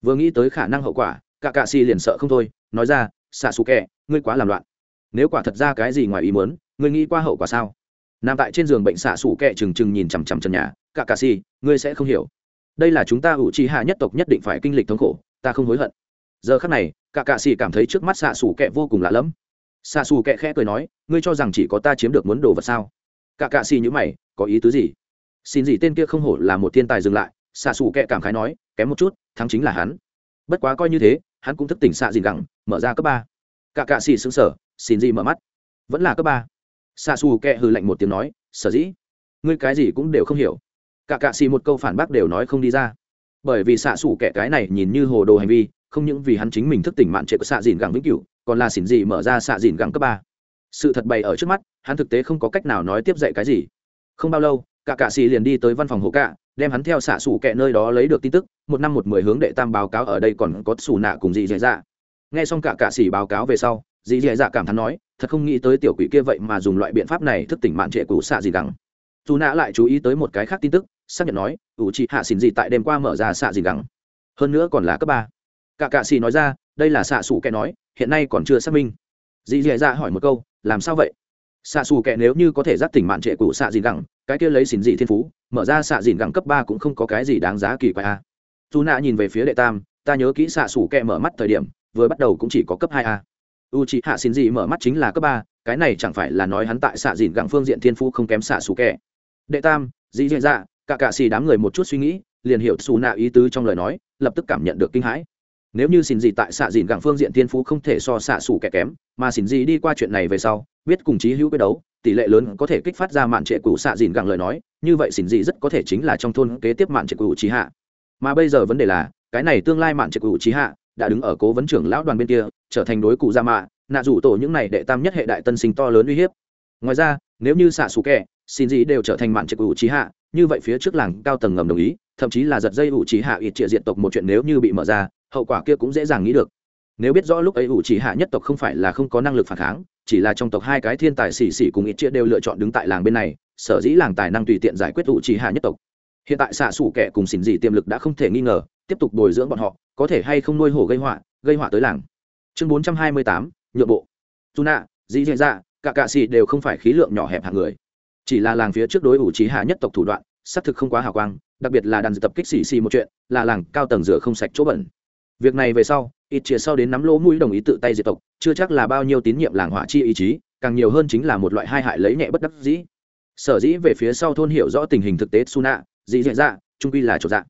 Vừa nghĩ tới khả năng hậu quả, cả cạ xì liền sợ không thôi, nói ra, xạ xù kệ ngươi quá làm loạn. Nếu quả thật ra cái gì ngoài ý muốn, ngươi nghĩ qua hậu quả sao? Nằm tại trên giường bệnh xạ xù kệ trừng trừng nhìn chằm chằm chân nhà, cả cạ xì, ngươi sẽ không hiểu. Đây là chúng ta ủ trì hạ nhất tộc nhất định phải kinh lịch thống khổ, ta không hối hận giờ khắc này, cả cạ xì cảm thấy trước mắt xạ xù kệ vô cùng lạ lẫm. Xạ xù kệ khẽ cười nói, ngươi cho rằng chỉ có ta chiếm được muốn đồ vật sao? Cả cạ xì nhữ mày, có ý tứ gì? Xin gì tên kia không hổ là một thiên tài dừng lại, xạ xù kệ cảm khái nói, kém một chút, thắng chính là hắn. Bất quá coi như thế, hắn cũng thức tỉnh xạ dìn gẳng mở ra cấp ba. Cả cạ xì xứng sở xin gì mở mắt. Vẫn là cấp ba. Xạ xù kệ hừ lạnh một tiếng nói, sở dĩ? Ngươi cái gì cũng đều không hiểu. Cả cạ xì một câu phản bác đều nói không đi ra. Bởi vì xạ xù kệ cái này nhìn như hồ đồ hành vi không những vì hắn chính mình thức tỉnh mạn trệ của xạ dìn gẳng vĩnh cửu, còn là xỉn gì mở ra xạ dìn gẳng cấp ba. Sự thật bày ở trước mắt, hắn thực tế không có cách nào nói tiếp dạy cái gì. Không bao lâu, cả cạ xì liền đi tới văn phòng hộ cạ, đem hắn theo xạ xủ kẹ nơi đó lấy được tin tức, một năm một mười hướng đệ tam báo cáo ở đây còn có xù nạ cùng dì dì dạ. Nghe xong cả cạ xì báo cáo về sau, dì dì dạ cảm thán nói, thật không nghĩ tới tiểu quỷ kia vậy mà dùng loại biện pháp này thức tỉnh mạn trệ của xạ dì gẳng. Dù nạ lại chú ý tới một cái khác tin tức, xác nhận nói, ủ chị hạ xỉn gì tại đêm qua mở ra xạ dì gẳng. Hơn nữa còn là cấp ba cả cạ xì nói ra, đây là xạ xù kẻ nói, hiện nay còn chưa xác minh. Dì dì dạ hỏi một câu, làm sao vậy? Xạ xù kẻ nếu như có thể giác tỉnh mạn trệ của xạ dìn gẳng, cái kia lấy xỉn dị thiên phú, mở ra xạ dìn gẳng cấp ba cũng không có cái gì đáng giá kỳ quái a dù nạ nhìn về phía đệ tam, ta nhớ kỹ xạ xù kẻ mở mắt thời điểm, vừa bắt đầu cũng chỉ có cấp hai a. U chị hạ xỉn dị mở mắt chính là cấp ba, cái này chẳng phải là nói hắn tại xạ dìn gẳng phương diện thiên phú không kém xạ xù kẻ. Đệ tam, dì dạ dạ cả cạ xì đám người một chút suy nghĩ, liền hiểu xù nạ ý tứ trong lời nói, lập tức cảm nhận được kinh hãi nếu như xin gì tại xạ dìn gẳng phương diện thiên phú không thể so xạ sủ kẻ kém, mà xin gì đi qua chuyện này về sau, biết cùng chí hữu quyết đấu, tỷ lệ lớn có thể kích phát ra mạn trệ cũ xạ dìn gẳng lời nói, như vậy xin gì rất có thể chính là trong thôn kế tiếp mạn trệ cũ trí hạ. Mà bây giờ vấn đề là, cái này tương lai mạn trệ cũ trí hạ đã đứng ở cố vấn trưởng lão đoàn bên kia, trở thành đối cụ gia mạ, nạ rủ tổ những này đệ tam nhất hệ đại tân sinh to lớn uy hiếp. Ngoài ra, nếu như xạ xù kẻ, xin gì đều trở thành mạn trệ cũ trí hạ, như vậy phía trước làng cao tầng ngầm đồng ý, thậm chí là giật dây ủ trí hạ ít trịa diện tộc một chuyện nếu như bị mở ra hậu quả kia cũng dễ dàng nghĩ được. Nếu biết rõ lúc ấy ủ chỉ hạ nhất tộc không phải là không có năng lực phản kháng, chỉ là trong tộc hai cái thiên tài xỉ xỉ cùng ít chia đều lựa chọn đứng tại làng bên này, sở dĩ làng tài năng tùy tiện giải quyết ủ chỉ hạ nhất tộc. Hiện tại xạ xủ kẻ cùng xỉn dị tiềm lực đã không thể nghi ngờ, tiếp tục bồi dưỡng bọn họ, có thể hay không nuôi hổ gây họa gây họa tới làng. Chương bốn trăm hai mươi tám, nhượng bộ. Dù nạ dĩ dạ dạ cả cạ xì đều không phải khí lượng nhỏ hẹp hạng người. Chỉ là làng phía trước đối ủ trí hạ nhất tộc thủ đoạn, xác thực không quá hào quang, đặc biệt là đàn tập kích xì xì một chuyện, là làng cao tầng rửa không sạch chỗ bẩn việc này về sau, ít chia sau đến nắm lỗ mũi đồng ý tự tay diệt tộc, chưa chắc là bao nhiêu tín nhiệm làng hỏa chi ý chí, càng nhiều hơn chính là một loại hai hại lấy nhẹ bất đắc dĩ. Sở dĩ về phía sau thôn hiểu rõ tình hình thực tế su nạ dị dạ dạ trung quy là chỗ dạ.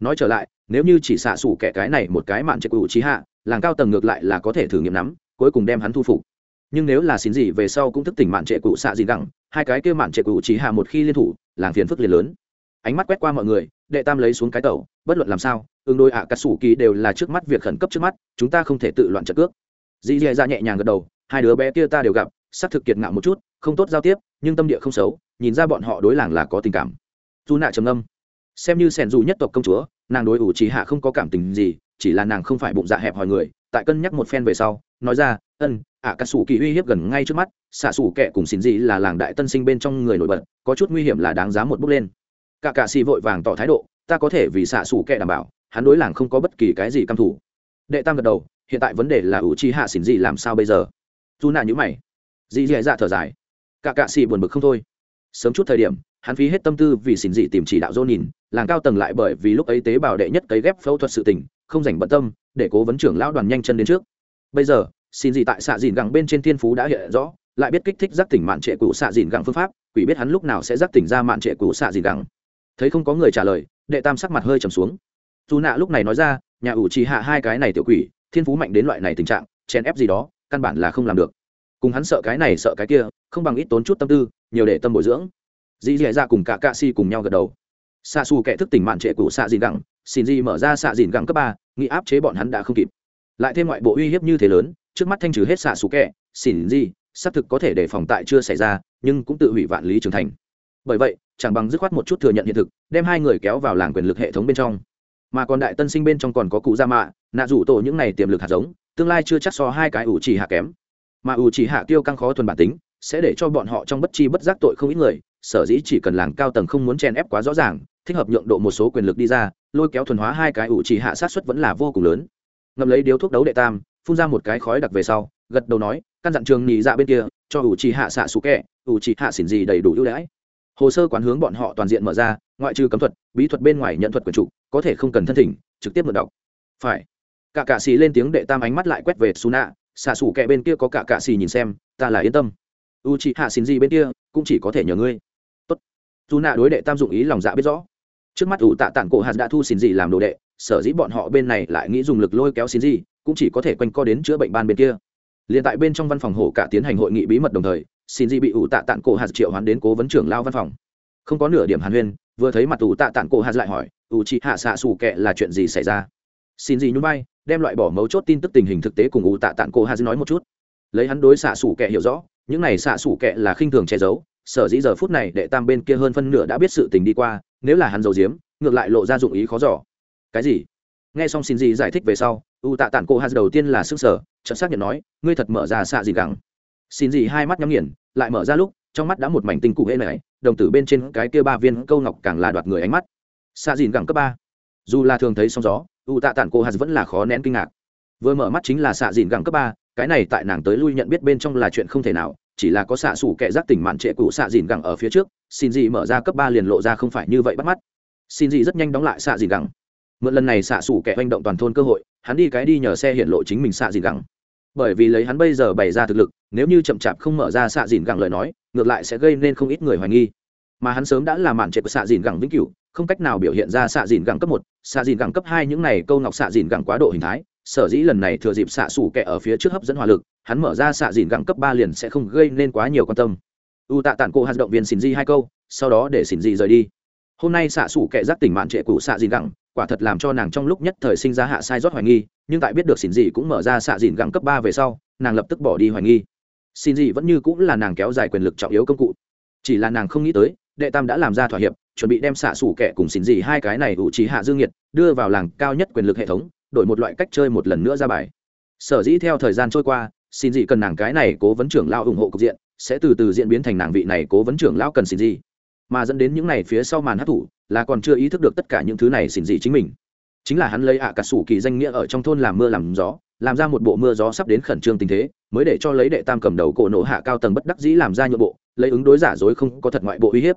Nói trở lại, nếu như chỉ xạ xủ kẻ cái này một cái mạn trệ cụ trí hạ, làng cao tầng ngược lại là có thể thử nghiệm nắm, cuối cùng đem hắn thu phục. Nhưng nếu là xin gì về sau cũng thức tỉnh mạn trệ cụ xạ gì đẳng hai cái kia mạn trệ cụ trí hạ một khi liên thủ, làng phiền phức liền lớn. Ánh mắt quét qua mọi người, đệ tam lấy xuống cái tàu bất luận làm sao ứng đôi ạ cà sủ kỳ đều là trước mắt việc khẩn cấp trước mắt, chúng ta không thể tự loạn trận cước. Dì dì ra nhẹ nhàng gật đầu, hai đứa bé kia ta đều gặp, xác thực kiệt ngạo một chút, không tốt giao tiếp, nhưng tâm địa không xấu, nhìn ra bọn họ đối làng là có tình cảm. Dù nạ trầm âm xem như sẻn dù nhất tộc công chúa, nàng đối ủ trí hạ không có cảm tình gì, chỉ là nàng không phải bụng dạ hẹp hòi người, tại cân nhắc một phen về sau, nói ra, ân, ạ cà sủ kỳ uy hiếp gần ngay trước mắt, xạ sủ kệ cùng xin gì là làng đại tân sinh bên trong người nổi bật, có chút nguy hiểm là đáng giá một bước lên. Cả cạ xì vội vàng tỏ thái độ, ta có thể vì xạ sủ kệ đảm bảo hắn đối làng không có bất kỳ cái gì căm thủ đệ tam gật đầu, hiện tại vấn đề là ủ chi hạ xỉn gì làm sao bây giờ? Dù nạ nhữ mày. Dì dì dạ thở dài. Cả cạ xì buồn bực không thôi. Sớm chút thời điểm, hắn phí hết tâm tư vì xỉn dị tìm chỉ đạo dô nhìn, làng cao tầng lại bởi vì lúc ấy tế bào đệ nhất cấy ghép phẫu thuật sự tình, không dành bận tâm, để cố vấn trưởng lão đoàn nhanh chân đến trước. Bây giờ xin gì tại xạ dìn gẳng bên trên thiên phú đã hiện rõ, lại biết kích thích giác tỉnh mạn trệ cũ xạ dìn gẳng phương pháp, quỷ biết hắn lúc nào sẽ giác tỉnh ra mạn trệ cũ xạ dìn gẳng. Thấy không có người trả lời, đệ tam sắc mặt hơi trầm xuống dù nạ lúc này nói ra, nhà ủ trì hạ hai cái này tiểu quỷ, thiên phú mạnh đến loại này tình trạng, chèn ép gì đó, căn bản là không làm được. Cùng hắn sợ cái này sợ cái kia, không bằng ít tốn chút tâm tư, nhiều để tâm bồi dưỡng. Dì dì ra cùng cả cạ si cùng nhau gật đầu. Xa xù kẻ thức tỉnh mạn trệ của xạ dìn gẳng, xin di mở ra xạ dìn gẳng cấp ba, nghĩ áp chế bọn hắn đã không kịp. Lại thêm ngoại bộ uy hiếp như thế lớn, trước mắt thanh trừ hết xạ xù kẻ, xin di xác thực có thể để phòng tại chưa xảy ra, nhưng cũng tự hủy vạn lý trưởng thành. Bởi vậy, chẳng bằng dứt khoát một chút thừa nhận hiện thực, đem hai người kéo vào làng quyền lực hệ thống bên trong mà còn đại tân sinh bên trong còn có cụ gia mạ, nạ rủ tổ những này tiềm lực hạt giống, tương lai chưa chắc so hai cái ủ chỉ hạ kém. Mà ủ chỉ hạ tiêu căng khó thuần bản tính, sẽ để cho bọn họ trong bất chi bất giác tội không ít người, sở dĩ chỉ cần làng cao tầng không muốn chen ép quá rõ ràng, thích hợp nhượng độ một số quyền lực đi ra, lôi kéo thuần hóa hai cái ủ chỉ hạ sát xuất vẫn là vô cùng lớn. Ngậm lấy điếu thuốc đấu đệ tam, phun ra một cái khói đặc về sau, gật đầu nói, căn dặn trường nhị dạ bên kia, cho ủ chỉ hạ xạ sụ kẹ, ủ chỉ hạ xỉn gì đầy đủ ưu đãi. Hồ sơ quán hướng bọn họ toàn diện mở ra ngoại trừ cấm thuật, bí thuật bên ngoài nhận thuật quyền trụ có thể không cần thân thỉnh, trực tiếp mượn đọc. Phải. Cả cạ xì lên tiếng đệ tam ánh mắt lại quét về su nạ xạ xủ kẹ bên kia có cả cạ xì nhìn xem, ta là yên tâm. U chị hạ xin gì bên kia cũng chỉ có thể nhờ ngươi. Tốt. Dù nạ đối đệ tam dụng ý lòng dạ biết rõ. Trước mắt ủ tạ tản cổ hạt đã thu xin gì làm đồ đệ, sở dĩ bọn họ bên này lại nghĩ dùng lực lôi kéo xin gì cũng chỉ có thể quanh co đến chữa bệnh ban bên kia. Liền tại bên trong văn phòng hổ cả tiến hành hội nghị bí mật đồng thời xin gì bị ủ tạ tản cổ hạt triệu hoán đến cố vấn trưởng lao văn phòng không có nửa điểm hàn huyên vừa thấy mặt tù tạ tản cổ hạt lại hỏi ủ chị hạ xạ xù kệ là chuyện gì xảy ra? Xin gì nhún bay, đem loại bỏ mấu chốt tin tức tình hình thực tế cùng ủ tạ tản cổ hạt nói một chút. Lấy hắn đối xạ xù kệ hiểu rõ những này xạ xù kệ là khinh thường che giấu sở dĩ giờ phút này đệ tam bên kia hơn phân nửa đã biết sự tình đi qua nếu là hắn giấu giếm ngược lại lộ ra dụng ý khó giỏ cái gì? Nghe xong xin gì giải thích về sau u tạ tản cổ hạt đầu tiên là sức sở chợt xác nhận nói ngươi thật mở ra xạ gì gắng xin gì hai mắt nhắm nghiền lại mở ra lúc trong mắt đã một mảnh tinh cụ hễ này đồng tử bên trên cái kia ba viên câu ngọc càng là đoạt người ánh mắt. Xạ dìn gẳng cấp ba. Dù là thường thấy sóng gió, u tạ tản cô hạt vẫn là khó nén kinh ngạc. Vừa mở mắt chính là xạ dìn gẳng cấp ba, cái này tại nàng tới lui nhận biết bên trong là chuyện không thể nào, chỉ là có xạ xủ kẻ giác tỉnh mạn trệ cụ xạ dìn gẳng ở phía trước, xin dị mở ra cấp ba liền lộ ra không phải như vậy bắt mắt. Xin dị rất nhanh đóng lại xạ dìn gẳng. Mượn lần này xạ xủ kẻ hành động toàn thôn cơ hội, hắn đi cái đi nhờ xe hiện lộ chính mình xạ dìn gẳng. Bởi vì lấy hắn bây giờ bày ra thực lực, nếu như chậm chạp không mở ra xạ dìn gẳng lời nói ngược lại sẽ gây nên không ít người hoài nghi. Mà hắn sớm đã là màn trệ của xạ dìn gẳng vĩnh cửu, không cách nào biểu hiện ra xạ dìn gẳng cấp một, xạ dìn gẳng cấp hai những này câu ngọc xạ dìn gẳng quá độ hình thái, sở dĩ lần này thừa dịp xạ xủ kẻ ở phía trước hấp dẫn hỏa lực, hắn mở ra xạ dìn gẳng cấp ba liền sẽ không gây nên quá nhiều quan tâm. U tạ tản cô hạt động viên xin di hai câu, sau đó để xin di rời đi. Hôm nay xạ xủ kẻ giác tỉnh mạn trệ của xạ dìn gẳng, quả thật làm cho nàng trong lúc nhất thời sinh ra hạ sai rót hoài nghi, nhưng tại biết được xin di cũng mở ra xạ dìn gẳng cấp ba về sau, nàng lập tức bỏ đi hoài nghi xin gì vẫn như cũng là nàng kéo dài quyền lực trọng yếu công cụ. Chỉ là nàng không nghĩ tới, đệ tam đã làm ra thỏa hiệp, chuẩn bị đem xạ xủ kẻ cùng xin gì hai cái này ủ trí hạ dương nhiệt, đưa vào làng cao nhất quyền lực hệ thống, đổi một loại cách chơi một lần nữa ra bài. Sở dĩ theo thời gian trôi qua, xin gì cần nàng cái này cố vấn trưởng lao ủng hộ cục diện, sẽ từ từ diễn biến thành nàng vị này cố vấn trưởng lao cần xin gì. Mà dẫn đến những này phía sau màn hát thủ là còn chưa ý thức được tất cả những thứ này xin gì chính mình. Chính là hắn lấy ạ à cả sủ kỳ danh nghĩa ở trong thôn làm mưa làm gió làm ra một bộ mưa gió sắp đến khẩn trương tình thế, mới để cho lấy đệ tam cầm đầu cổ nổ hạ cao tầng bất đắc dĩ làm ra nhượng bộ, lấy ứng đối giả dối không có thật ngoại bộ uy hiếp.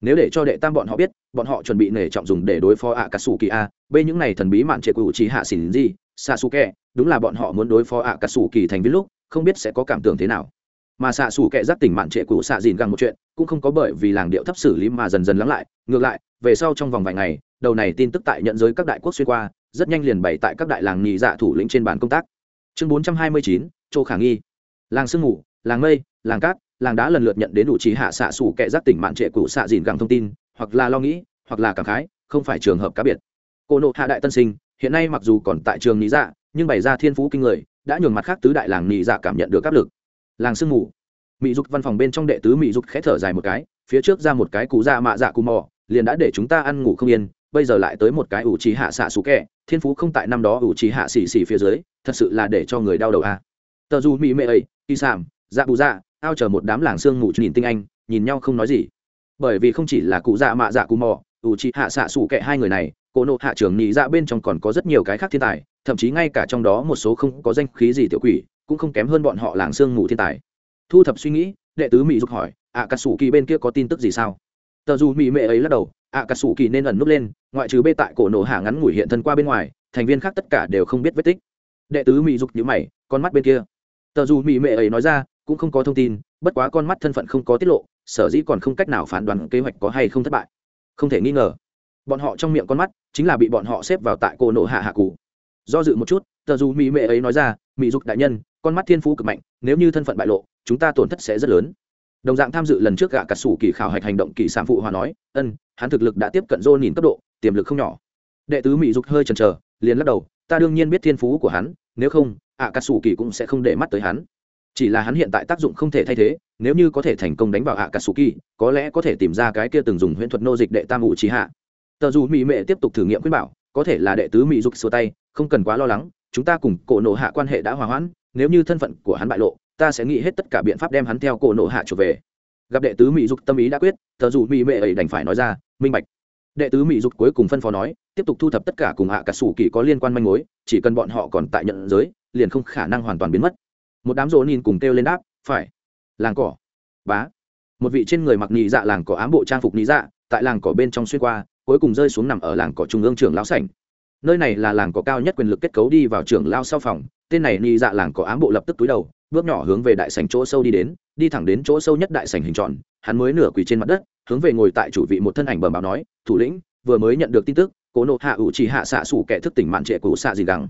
Nếu để cho đệ tam bọn họ biết, bọn họ chuẩn bị nể trọng dùng để đối phó ạ cà sủ kỳ a, b những này thần bí mạn trệ cụ chỉ hạ xỉn gì xạ su kẹ đúng là bọn họ muốn đối phó ạ cà sủ kỳ thành viết lúc, không biết sẽ có cảm tưởng thế nào. Mà xạ xù kẹ giác tỉnh mạn trệ cũ xạ dìn găng một chuyện, cũng không có bởi vì làng điệu thấp xử lý mà dần dần lắng lại. Ngược lại, về sau trong vòng vài ngày, đầu này tin tức tại nhận giới các đại quốc xuyên qua rất nhanh liền bày tại các đại làng nhị dạ thủ lĩnh trên bàn công tác. Chương bốn trăm hai mươi chín châu khả nghi. Làng sương ngủ làng mây làng cát làng đã lần lượt nhận đến đủ trí hạ xạ xủ kệ giác tỉnh mạn trệ cụ xạ dìn gẳng thông tin hoặc là lo nghĩ hoặc là cảm khái không phải trường hợp cá biệt. Cô nộ hạ đại tân sinh hiện nay mặc dù còn tại trường nhị dạ nhưng bày ra thiên phú kinh người đã nhường mặt khác tứ đại làng nhị dạ cảm nhận được áp lực. Làng sương ngủ, mỹ dục văn phòng bên trong đệ tứ mỹ dục khẽ thở dài một cái phía trước ra một cái cú dạ mạ dạ cù mò liền đã để chúng ta ăn ngủ không yên bây giờ lại tới một cái ủ trí hạ xạ xú kẹ thiên phú không tại năm đó ủ trí hạ xì xì phía dưới, thật sự là để cho người đau đầu a à. tờ dù mỹ mệ ấy kỳ sảm dạ bù dạ ao chờ một đám làng sương ngủ nhìn tinh anh, nhìn nhau không nói gì. Bởi vì không chỉ là cụ dạ mạ dạ cù mò, ủ trí hạ xạ xủ kệ hai người này, cô nộ hạ trưởng nhị dạ bên trong còn có rất nhiều cái khác thiên tài, thậm chí ngay cả trong đó một số không có danh khí gì tiểu quỷ, cũng không kém hơn bọn họ làng sương ngủ thiên tài. Thu thập suy nghĩ, đệ tứ mỹ giúp hỏi, ạ cà sủ kỳ bên kia có tin tức gì sao? Tờ dù mỹ mệ ấy lắc đầu, ạ cà sủ kỳ nên ẩn núp lên, ngoại trừ bê tại cổ nổ hạ ngắn ngủi hiện thân qua bên ngoài, thành viên khác tất cả đều không biết vết tích. Đệ tứ mỹ dục nhữ mày, con mắt bên kia. Tờ dù mỹ mệ ấy nói ra, cũng không có thông tin, bất quá con mắt thân phận không có tiết lộ, sở dĩ còn không cách nào phán đoán kế hoạch có hay không thất bại. Không thể nghi ngờ, bọn họ trong miệng con mắt chính là bị bọn họ xếp vào tại cổ nổ hạ hạ cụ. Do dự một chút, tờ dù mỹ mệ ấy nói ra mỹ dục đại nhân, con mắt thiên phú cực mạnh, nếu như thân phận bại lộ, chúng ta tổn thất sẽ rất lớn đồng dạng tham dự lần trước gạ cà sủ kỳ khảo hạch hành động kỳ sản phụ hòa nói, ân, hắn thực lực đã tiếp cận dô nhìn cấp độ, tiềm lực không nhỏ. Đệ tứ mỹ dục hơi chần chờ, liền lắc đầu, ta đương nhiên biết thiên phú của hắn, nếu không, ạ cà sủ kỳ cũng sẽ không để mắt tới hắn. Chỉ là hắn hiện tại tác dụng không thể thay thế, nếu như có thể thành công đánh vào ạ cà sủ kỳ, có lẽ có thể tìm ra cái kia từng dùng huyễn thuật nô dịch đệ tam ủ trí hạ. Tờ dù mỹ mệ tiếp tục thử nghiệm khuyên bảo, có thể là đệ tứ mỹ dục sửa tay, không cần quá lo lắng, chúng ta cùng cổ nộ hạ quan hệ đã hòa hoãn, nếu như thân phận của hắn bại lộ ta sẽ nghĩ hết tất cả biện pháp đem hắn theo cổ nộ hạ trở về. Gặp đệ tứ mỹ dục tâm ý đã quyết, thờ dù mỹ mệ ấy đành phải nói ra, minh bạch. Đệ tứ mỹ dục cuối cùng phân phó nói, tiếp tục thu thập tất cả cùng hạ cả sủ kỳ có liên quan manh mối, chỉ cần bọn họ còn tại nhận giới, liền không khả năng hoàn toàn biến mất. Một đám rỗ nhìn cùng kêu lên đáp, phải. Làng cỏ. Bá. Một vị trên người mặc nhị dạ làng cỏ ám bộ trang phục nhị dạ tại làng cỏ bên trong xuyên qua, cuối cùng rơi xuống nằm ở làng cỏ trung ương trưởng lão sảnh. Nơi này là làng cỏ cao nhất quyền lực kết cấu đi vào trưởng lao sau phòng, tên này nhị dạ làng cỏ ám bộ lập tức túi đầu bước nhỏ hướng về đại sảnh chỗ sâu đi đến, đi thẳng đến chỗ sâu nhất đại sảnh hình tròn, hắn mới nửa quỳ trên mặt đất, hướng về ngồi tại chủ vị một thân ảnh bẩm báo nói, thủ lĩnh, vừa mới nhận được tin tức, cố nộ hạ ủ chỉ hạ xạ sủ kẻ thức tỉnh mạn trệ của xạ gì gắng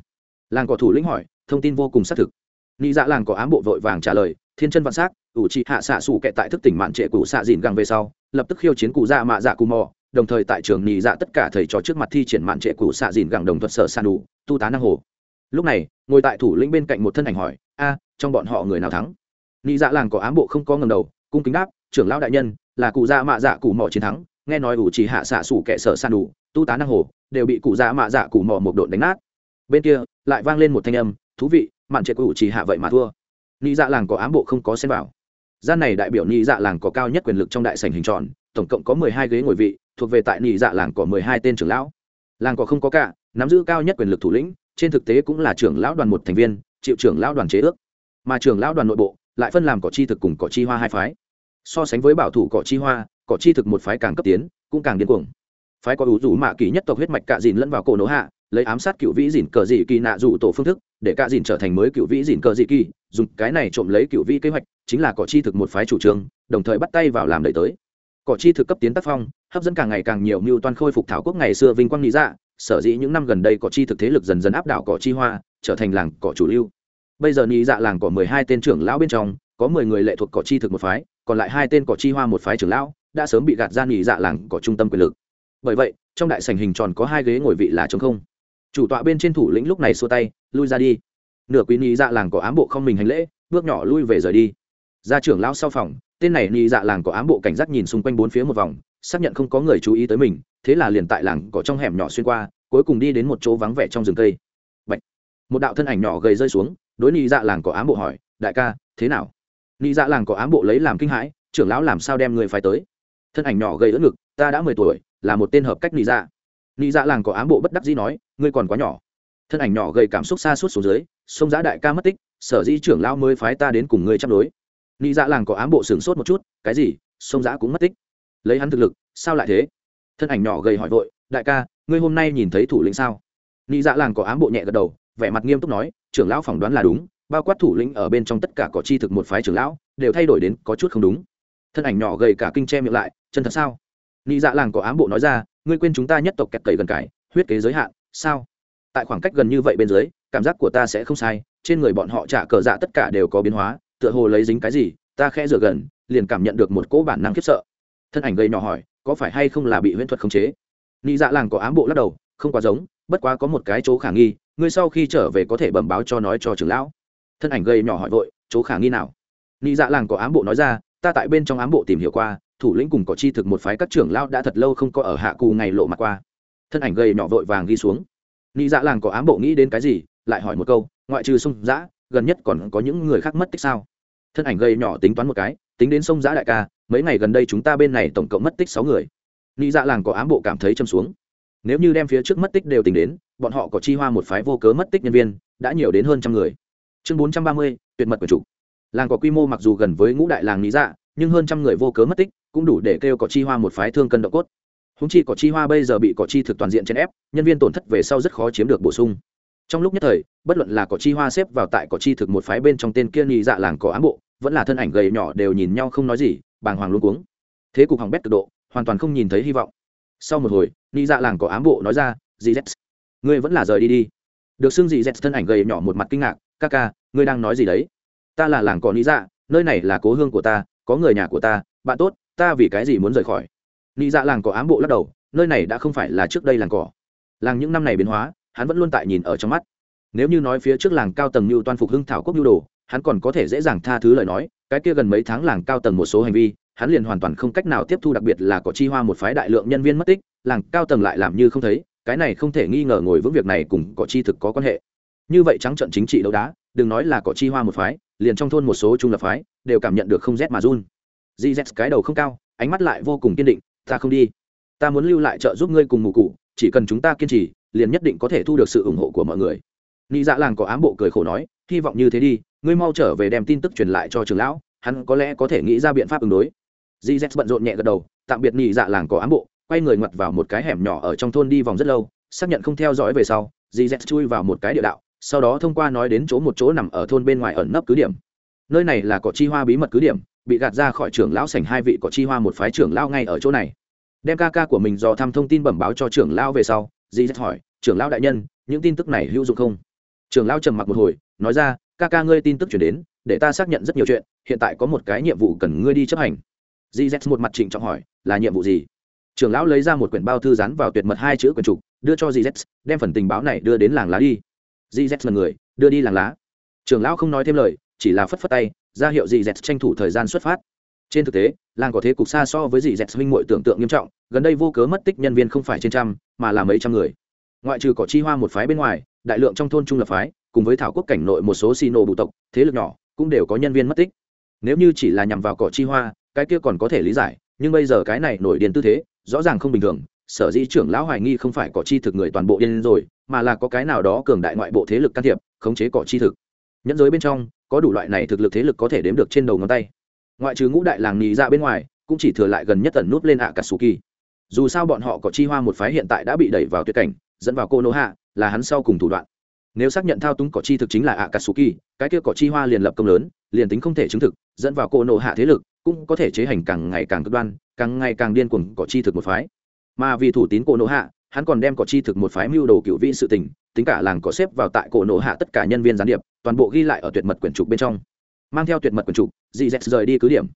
làng cỏ thủ lĩnh hỏi, thông tin vô cùng xác thực. Nghĩ dạ làng có ám bộ vội vàng trả lời, thiên chân vạn s á c ủ chỉ hạ xạ sủ kẻ tại thức tỉnh mạn trệ của xạ dìn gắng về sau, lập tức khiêu chiến cụ dạ mạ dạ cù mò, đồng thời tại trường nhị dạ tất cả thầy trò trước mặt thi triển mạn trệ của xạ dìn gắng đồng thuật sở san đủ tu tá năng hồ lúc này, ngồi tại thủ lĩnh bên cạnh một thân ảnh hỏi, a, trong bọn họ người nào thắng? Nị dạ làng có ám bộ không có ngầm đầu, cung kính đáp, trưởng lão đại nhân, là cụ dạ mạ dạ cụ mỏ chiến thắng, nghe nói ủ chỉ hạ xạ sủ kẻ sở san đủ, tu tá năng hồ, đều bị cụ dạ mạ dạ cụ mỏ một độn đánh nát. Bên kia, lại vang lên một thanh âm, thú vị, mạn trệ của ủ chỉ hạ vậy mà thua. Nị dạ làng có ám bộ không có xem vào. Gian này đại biểu nị dạ làng có cao nhất quyền lực trong đại sảnh hình tròn, tổng cộng có mười hai ghế ngồi vị, thuộc về tại nị dạ làng có mười hai tên trưởng lão. Làng có không có cả, nắm giữ cao nhất quyền lực thủ lĩnh trên thực tế cũng là trưởng lão đoàn một thành viên, chịu trưởng lão đoàn chế ước. Mà trưởng lão đoàn nội bộ lại phân làm cỏ chi thực cùng cỏ chi hoa hai phái. So sánh với bảo thủ cỏ chi hoa, cỏ chi thực một phái càng cấp tiến, cũng càng điên cuồng. Phái có ủ rủ mạ kỳ nhất tộc huyết mạch cạ dìn lẫn vào cổ nổ hạ, lấy ám sát cựu vĩ dìn cờ dị kỳ nạ rủ tổ phương thức, để cạ dìn trở thành mới cựu vĩ dìn cờ dị kỳ, dùng cái này trộm lấy cựu vĩ kế hoạch, chính là cỏ chi thực một phái chủ trương, đồng thời bắt tay vào làm đẩy tới. Cỏ chi thực cấp tiến tác phong, hấp dẫn càng ngày càng nhiều mưu toan khôi phục thảo quốc ngày xưa vinh quang lý dạ sở dĩ những năm gần đây cỏ chi thực thế lực dần dần áp đảo cỏ chi hoa, trở thành làng cỏ chủ lưu. Bây giờ lý dạ làng cỏ mười hai tên trưởng lão bên trong, có mười người lệ thuộc cỏ chi thực một phái, còn lại hai tên cỏ chi hoa một phái trưởng lão, đã sớm bị gạt ra nghỉ dạ làng cỏ trung tâm quyền lực. Bởi vậy, trong đại sảnh hình tròn có hai ghế ngồi vị là trống không. Chủ tọa bên trên thủ lĩnh lúc này xua tay, lui ra đi. Nửa quý nghỉ dạ làng cỏ ám bộ không mình hành lễ, bước nhỏ lui về rời đi. Ra trưởng lão sau phòng, tên này nghỉ dạ làng cỏ ám bộ cảnh giác nhìn xung quanh bốn phía một vòng, xác nhận không có người chú ý tới mình thế là liền tại làng cỏ trong hẻm nhỏ xuyên qua, cuối cùng đi đến một chỗ vắng vẻ trong rừng cây. Bạch. một đạo thân ảnh nhỏ gầy rơi xuống, đối nị dạ làng cỏ ám bộ hỏi, đại ca, thế nào? Nị dạ làng cỏ ám bộ lấy làm kinh hãi, trưởng lão làm sao đem người phải tới? Thân ảnh nhỏ gầy ớt ngực, ta đã mười tuổi, là một tên hợp cách nị dạ. Nị dạ làng cỏ ám bộ bất đắc dĩ nói, ngươi còn quá nhỏ. Thân ảnh nhỏ gầy cảm xúc xa suốt xuống dưới, sông giã đại ca mất tích, sở dĩ trưởng lão mới phái ta đến cùng ngươi chấp đối. Nị dạ làng cỏ ám bộ sửng sốt một chút, cái gì? Sông giã cũng mất tích? Lấy hắn thực lực, sao lại thế? Thân ảnh nhỏ gầy hỏi vội, đại ca, ngươi hôm nay nhìn thấy thủ lĩnh sao? Nghĩ dạ làng có ám bộ nhẹ gật đầu, vẻ mặt nghiêm túc nói, trưởng lão phỏng đoán là đúng, bao quát thủ lĩnh ở bên trong tất cả có chi thực một phái trưởng lão, đều thay đổi đến có chút không đúng. Thân ảnh nhỏ gầy cả kinh che miệng lại, chân thật sao? Nghĩ dạ làng có ám bộ nói ra, ngươi quên chúng ta nhất tộc kẹt cầy gần cải, huyết kế giới hạn, sao? Tại khoảng cách gần như vậy bên dưới, cảm giác của ta sẽ không sai, trên người bọn họ trả cờ dạ tất cả đều có biến hóa, tựa hồ lấy dính cái gì, ta khẽ rửa gần, liền cảm nhận được một cỗ bản năng khiếp sợ. Thân ảnh gầy nhỏ hỏi có phải hay không là bị huyễn thuật khống chế? Nị dạ làng có ám bộ lắc đầu, không quá giống, bất quá có một cái chỗ khả nghi, ngươi sau khi trở về có thể bẩm báo cho nói cho trưởng lão. Thân ảnh gây nhỏ hỏi vội, chỗ khả nghi nào? Nị dạ làng có ám bộ nói ra, ta tại bên trong ám bộ tìm hiểu qua, thủ lĩnh cùng có chi thực một phái các trưởng lão đã thật lâu không có ở hạ cù ngày lộ mặt qua. Thân ảnh gây nhỏ vội vàng ghi xuống. Nị dạ làng có ám bộ nghĩ đến cái gì, lại hỏi một câu, ngoại trừ sông giã gần nhất còn có những người khác mất tích sao? Thân ảnh gây nhỏ tính toán một cái tính đến sông giã đại ca, mấy ngày gần đây chúng ta bên này tổng cộng mất tích sáu người. Nghĩ dạ làng có ám bộ cảm thấy châm xuống. Nếu như đem phía trước mất tích đều tính đến, bọn họ có chi hoa một phái vô cớ mất tích nhân viên, đã nhiều đến hơn trăm người. Chương bốn trăm ba mươi, tuyệt mật của chủ. Làng có quy mô mặc dù gần với ngũ đại làng lý dạ nhưng hơn trăm người vô cớ mất tích cũng đủ để kêu có chi hoa một phái thương cân độ cốt. Húng chi có chi hoa bây giờ bị có chi thực toàn diện chèn ép, nhân viên tổn thất về sau rất khó chiếm được bổ sung. Trong lúc nhất thời, bất luận là có chi hoa xếp vào tại có chi thực một phái bên trong tên kia nhị dạ làng có ám bộ vẫn là thân ảnh gầy nhỏ đều nhìn nhau không nói gì, bàng hoàng luôn cuống. Thế cục hỏng bét cực độ, hoàn toàn không nhìn thấy hy vọng. Sau một hồi ni dạ làng có ám bộ nói ra, dì z ngươi vẫn là rời đi đi. Được xưng dì z thân ảnh gầy nhỏ một mặt kinh ngạc, ca ca, ngươi đang nói gì đấy? Ta là làng cỏ ni dạ nơi này là cố hương của ta, có người nhà của ta, bạn tốt, ta vì cái gì muốn rời khỏi? Ni dạ làng cỏ ám bộ lắc đầu, nơi này đã không phải là trước đây làng cỏ. Làng những năm này biến hóa, hắn vẫn luôn tại nhìn ở trong mắt. Nếu như nói phía trước làng cao tầng như toàn phục hưng thảo quốc nhu đồ hắn còn có thể dễ dàng tha thứ lời nói, cái kia gần mấy tháng làng cao tầng một số hành vi, hắn liền hoàn toàn không cách nào tiếp thu, đặc biệt là có chi hoa một phái đại lượng nhân viên mất tích, làng cao tầng lại làm như không thấy, cái này không thể nghi ngờ ngồi vững việc này cùng có chi thực có quan hệ. Như vậy trắng trận chính trị đấu đá, đừng nói là có chi hoa một phái, liền trong thôn một số trung lập phái, đều cảm nhận được không rét mà run. Gz cái đầu không cao, ánh mắt lại vô cùng kiên định, ta không đi. Ta muốn lưu lại trợ giúp ngươi cùng mù cụ chỉ cần chúng ta kiên trì, liền nhất định có thể thu được sự ủng hộ của mọi người. Nghĩ dạ làng có ám bộ cười khổ nói hy vọng như thế đi, ngươi mau trở về đem tin tức truyền lại cho trường lão, hắn có lẽ có thể nghĩ ra biện pháp ứng đối. Gz bận rộn nhẹ gật đầu, tạm biệt nhị dạ làng có ám bộ, quay người ngoặt vào một cái hẻm nhỏ ở trong thôn đi vòng rất lâu, xác nhận không theo dõi về sau gz chui vào một cái địa đạo, sau đó thông qua nói đến chỗ một chỗ nằm ở thôn bên ngoài ẩn nấp cứ điểm. Nơi này là cỏ chi hoa bí mật cứ điểm, bị gạt ra khỏi trưởng lão sảnh hai vị cỏ chi hoa một phái trưởng lão ngay ở chỗ này. Đem ca ca của mình dò thăm thông tin bẩm báo cho trưởng lão về sau, di z hỏi, trưởng lão đại nhân, những tin tức này hữu dụng không? Trưởng lão trầm mặc một hồi nói ra, ca ca ngươi tin tức chuyển đến, để ta xác nhận rất nhiều chuyện, hiện tại có một cái nhiệm vụ cần ngươi đi chấp hành. Gz một mặt trịnh trọng hỏi, là nhiệm vụ gì? Trưởng lão lấy ra một quyển bao thư dán vào tuyệt mật hai chữ quyển trục, đưa cho gz đem phần tình báo này đưa đến làng lá đi. Gz là người, đưa đi làng lá. Trưởng lão không nói thêm lời, chỉ là phất phất tay, ra hiệu gz tranh thủ thời gian xuất phát. Trên thực tế, làng có thế cục xa so với di z huynh mội tưởng tượng nghiêm trọng, gần đây vô cớ mất tích nhân viên không phải trên trăm, mà là mấy trăm người. Ngoại trừ cỏ chi hoa một phái bên ngoài, đại lượng trong thôn trung lập phái cùng với thảo quốc cảnh nội một số xì nổ bụ tộc, thế lực nhỏ, cũng đều có nhân viên mất tích. Nếu như chỉ là nhằm vào cỏ chi hoa, cái kia còn có thể lý giải, nhưng bây giờ cái này nổi điên tư thế, rõ ràng không bình thường. Sở dĩ trưởng lão hoài nghi không phải cỏ chi thực người toàn bộ điên rồi, mà là có cái nào đó cường đại ngoại bộ thế lực can thiệp, khống chế cỏ chi thực. Nhẫn giới bên trong, có đủ loại này thực lực thế lực có thể đếm được trên đầu ngón tay. Ngoại trừ ngũ đại làng nhì ra dạ bên ngoài, cũng chỉ thừa lại gần nhất tần nút lên ạ cả sù kỳ dù sao bọn họ có chi hoa một phái hiện tại đã bị đẩy vào tuyệt cảnh, dẫn vào cô nô hạ là hắn sau cùng thủ đoạn nếu xác nhận thao túng cỏ chi thực chính là ạ cả sù kỳ cái kia cỏ chi hoa liền lập công lớn, liền tính không thể chứng thực, dẫn vào cỗ nộ hạ thế lực, cũng có thể chế hành càng ngày càng cực đoan, càng ngày càng điên cuồng cỏ chi thực một phái. Mà vì thủ tín cỗ nộ hạ, hắn còn đem cỏ chi thực một phái mưu đồ cựu vĩ sự tình, tính cả làng có xếp vào tại cổ nổ hạ tất cả nhân viên gián điệp, toàn bộ ghi lại ở tuyệt mật quyển trục bên trong. Mang theo tuyệt mật quyển trục dị dẹt rời đi cứ điểm.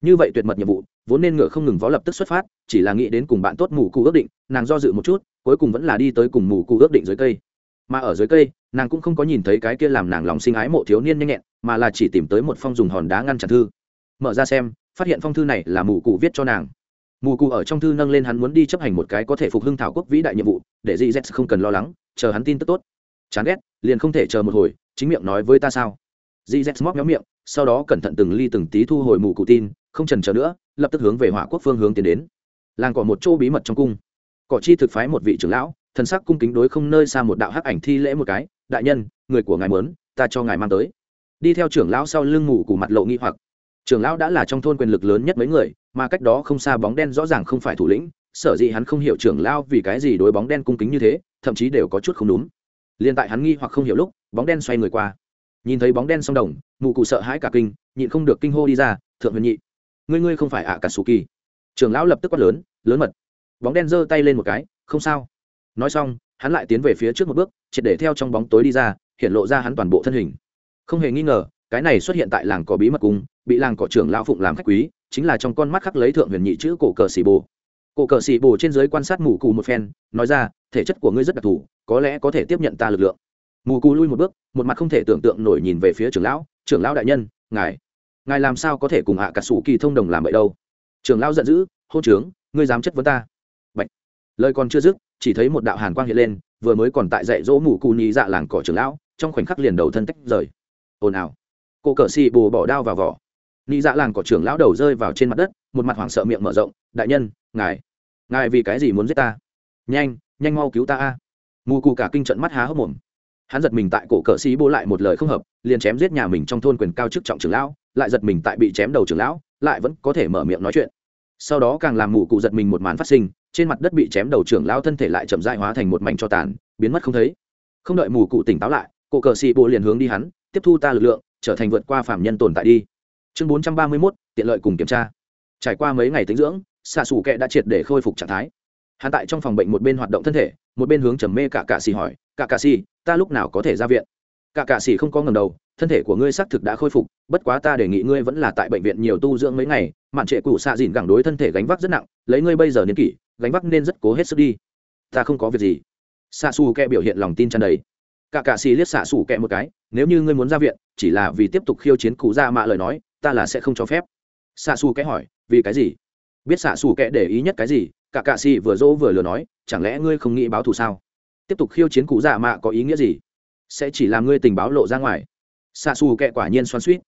Như vậy tuyệt mật nhiệm vụ, vốn nên ngựa không ngừng vó lập tức xuất phát, chỉ là nghĩ đến cùng bạn tốt mù cụ ước định, nàng do dự một chút, cuối cùng vẫn là đi tới cùng mù cụ ước định dưới cây. Mà ở dưới cây nàng cũng không có nhìn thấy cái kia làm nàng lòng sinh ái mộ thiếu niên nhanh nhẹn, mà là chỉ tìm tới một phong dùng hòn đá ngăn chặn thư. Mở ra xem, phát hiện phong thư này là mù cụ viết cho nàng. Mù cụ ở trong thư nâng lên hắn muốn đi chấp hành một cái có thể phục hưng thảo quốc vĩ đại nhiệm vụ, để dì z không cần lo lắng, chờ hắn tin tức tốt. Chán ghét, liền không thể chờ một hồi, chính miệng nói với ta sao? Dì z móc nhóm miệng, sau đó cẩn thận từng ly từng tí thu hồi mù cụ tin, không trần chờ nữa, lập tức hướng về hỏa quốc phương hướng tiến đến. Làng cỏ một chỗ bí mật trong cung. Cỏ chi thực phái một vị trưởng lão, thần sắc cung kính đối không nơi xa một đạo hắc ảnh thi lễ một cái đại nhân, người của ngài mớn ta cho ngài mang tới. Đi theo trưởng lão sau lưng ngủ của mặt lộ nghi hoặc. Trưởng lão đã là trong thôn quyền lực lớn nhất mấy người, mà cách đó không xa bóng đen rõ ràng không phải thủ lĩnh, sở dĩ hắn không hiểu trưởng lão vì cái gì đối bóng đen cung kính như thế, thậm chí đều có chút không đúng. Liền tại hắn nghi hoặc không hiểu lúc, bóng đen xoay người qua. Nhìn thấy bóng đen song đồng mụ cụ sợ hãi cả kinh, nhịn không được kinh hô đi ra, thượng huyền nhị, ngươi ngươi không phải ạ cả sù kỳ? Trưởng lão lập tức quát lớn lớn mật. Bóng đen giơ tay lên một cái, không sao. Nói xong hắn lại tiến về phía trước một bước, triệt để theo trong bóng tối đi ra, hiện lộ ra hắn toàn bộ thân hình. Không hề nghi ngờ, cái này xuất hiện tại làng có bí mật cung bị làng cỏ trưởng lão phụng làm khách quý, chính là trong con mắt khắc lấy thượng huyền nhị chữ cổ cờ xì bồ. Cổ cờ xì bồ trên dưới quan sát mù cù một phen, nói ra, thể chất của ngươi rất đặc thù, có lẽ có thể tiếp nhận ta lực lượng. Mù cù lui một bước, một mặt không thể tưởng tượng nổi nhìn về phía trưởng lão trưởng lão đại nhân, ngài ngài làm sao có thể cùng hạ cả sủ kỳ thông đồng làm vậy đâu? Trưởng lão giận dữ hô trướng, ngươi dám chất vấn ta? Bạch. lời còn chưa dứt chỉ thấy một đạo hàn quang hiện lên, vừa mới còn tại dạy dỗ mù cù nhị dạ làng cỏ trưởng lão, trong khoảnh khắc liền đầu thân tách rời. Ồn ào. Cô cờ xì bồ bỏ đao vào vỏ. Nhị dạ làng cỏ trưởng lão đầu rơi vào trên mặt đất, một mặt hoảng sợ miệng mở rộng, đại nhân, ngài ngài vì cái gì muốn giết ta? Nhanh nhanh mau cứu ta a. Mù cù cả kinh trận mắt há hốc mồm. Hắn giật mình tại cổ cờ xì bố lại một lời không hợp, liền chém giết nhà mình trong thôn quyền cao chức trọng trưởng lão, lại giật mình tại bị chém đầu trưởng lão, lại vẫn có thể mở miệng nói chuyện. Sau đó càng làm mù cụ giật mình một màn phát sinh trên mặt đất bị chém đầu trưởng lao thân thể lại chậm dại hóa thành một mảnh cho tàn, biến mất không thấy. Không đợi mù cụ tỉnh táo lại cụ cờ xì bộ liền hướng đi hắn, tiếp thu ta lực lượng, trở thành vượt qua phạm nhân tồn tại đi. Chương bốn trăm ba mươi mốt, tiện lợi cùng kiểm tra. Trải qua mấy ngày tính dưỡng, xạ xù kệ đã triệt để khôi phục trạng thái. Hắn tại trong phòng bệnh một bên hoạt động thân thể, một bên hướng trầm mê cả cạ xì hỏi, cả cạ xì, ta lúc nào có thể ra viện? Cả cạ xì không có ngầm đầu, thân thể của ngươi xác thực đã khôi phục, bất quá ta đề nghị ngươi vẫn là tại bệnh viện nhiều tu dưỡng mấy ngày, mạn trệ cụ xạ dìn gẳng đối thân thể gánh vác rất nặng, lấy ngươi bây giờ niên kỷ gánh vác nên rất cố hết sức đi. Ta không có việc gì. Xạ xù kẹ biểu hiện lòng tin tràn đầy. Cả cạ xì liếc xạ xù kẹ một cái, nếu như ngươi muốn ra viện, chỉ là vì tiếp tục khiêu chiến cụ ra mạ lời nói, ta là sẽ không cho phép. Xạ xù kẽ hỏi, vì cái gì? Biết xạ xù kẹ để ý nhất cái gì? Cả cạ xì vừa dỗ vừa lừa nói, chẳng lẽ ngươi không nghĩ báo thù sao? Tiếp tục khiêu chiến cụ dạ mạ có ý nghĩa gì? Sẽ chỉ làm ngươi tình báo lộ ra ngoài. Xạ xù kệ quả nhiên xoan suýt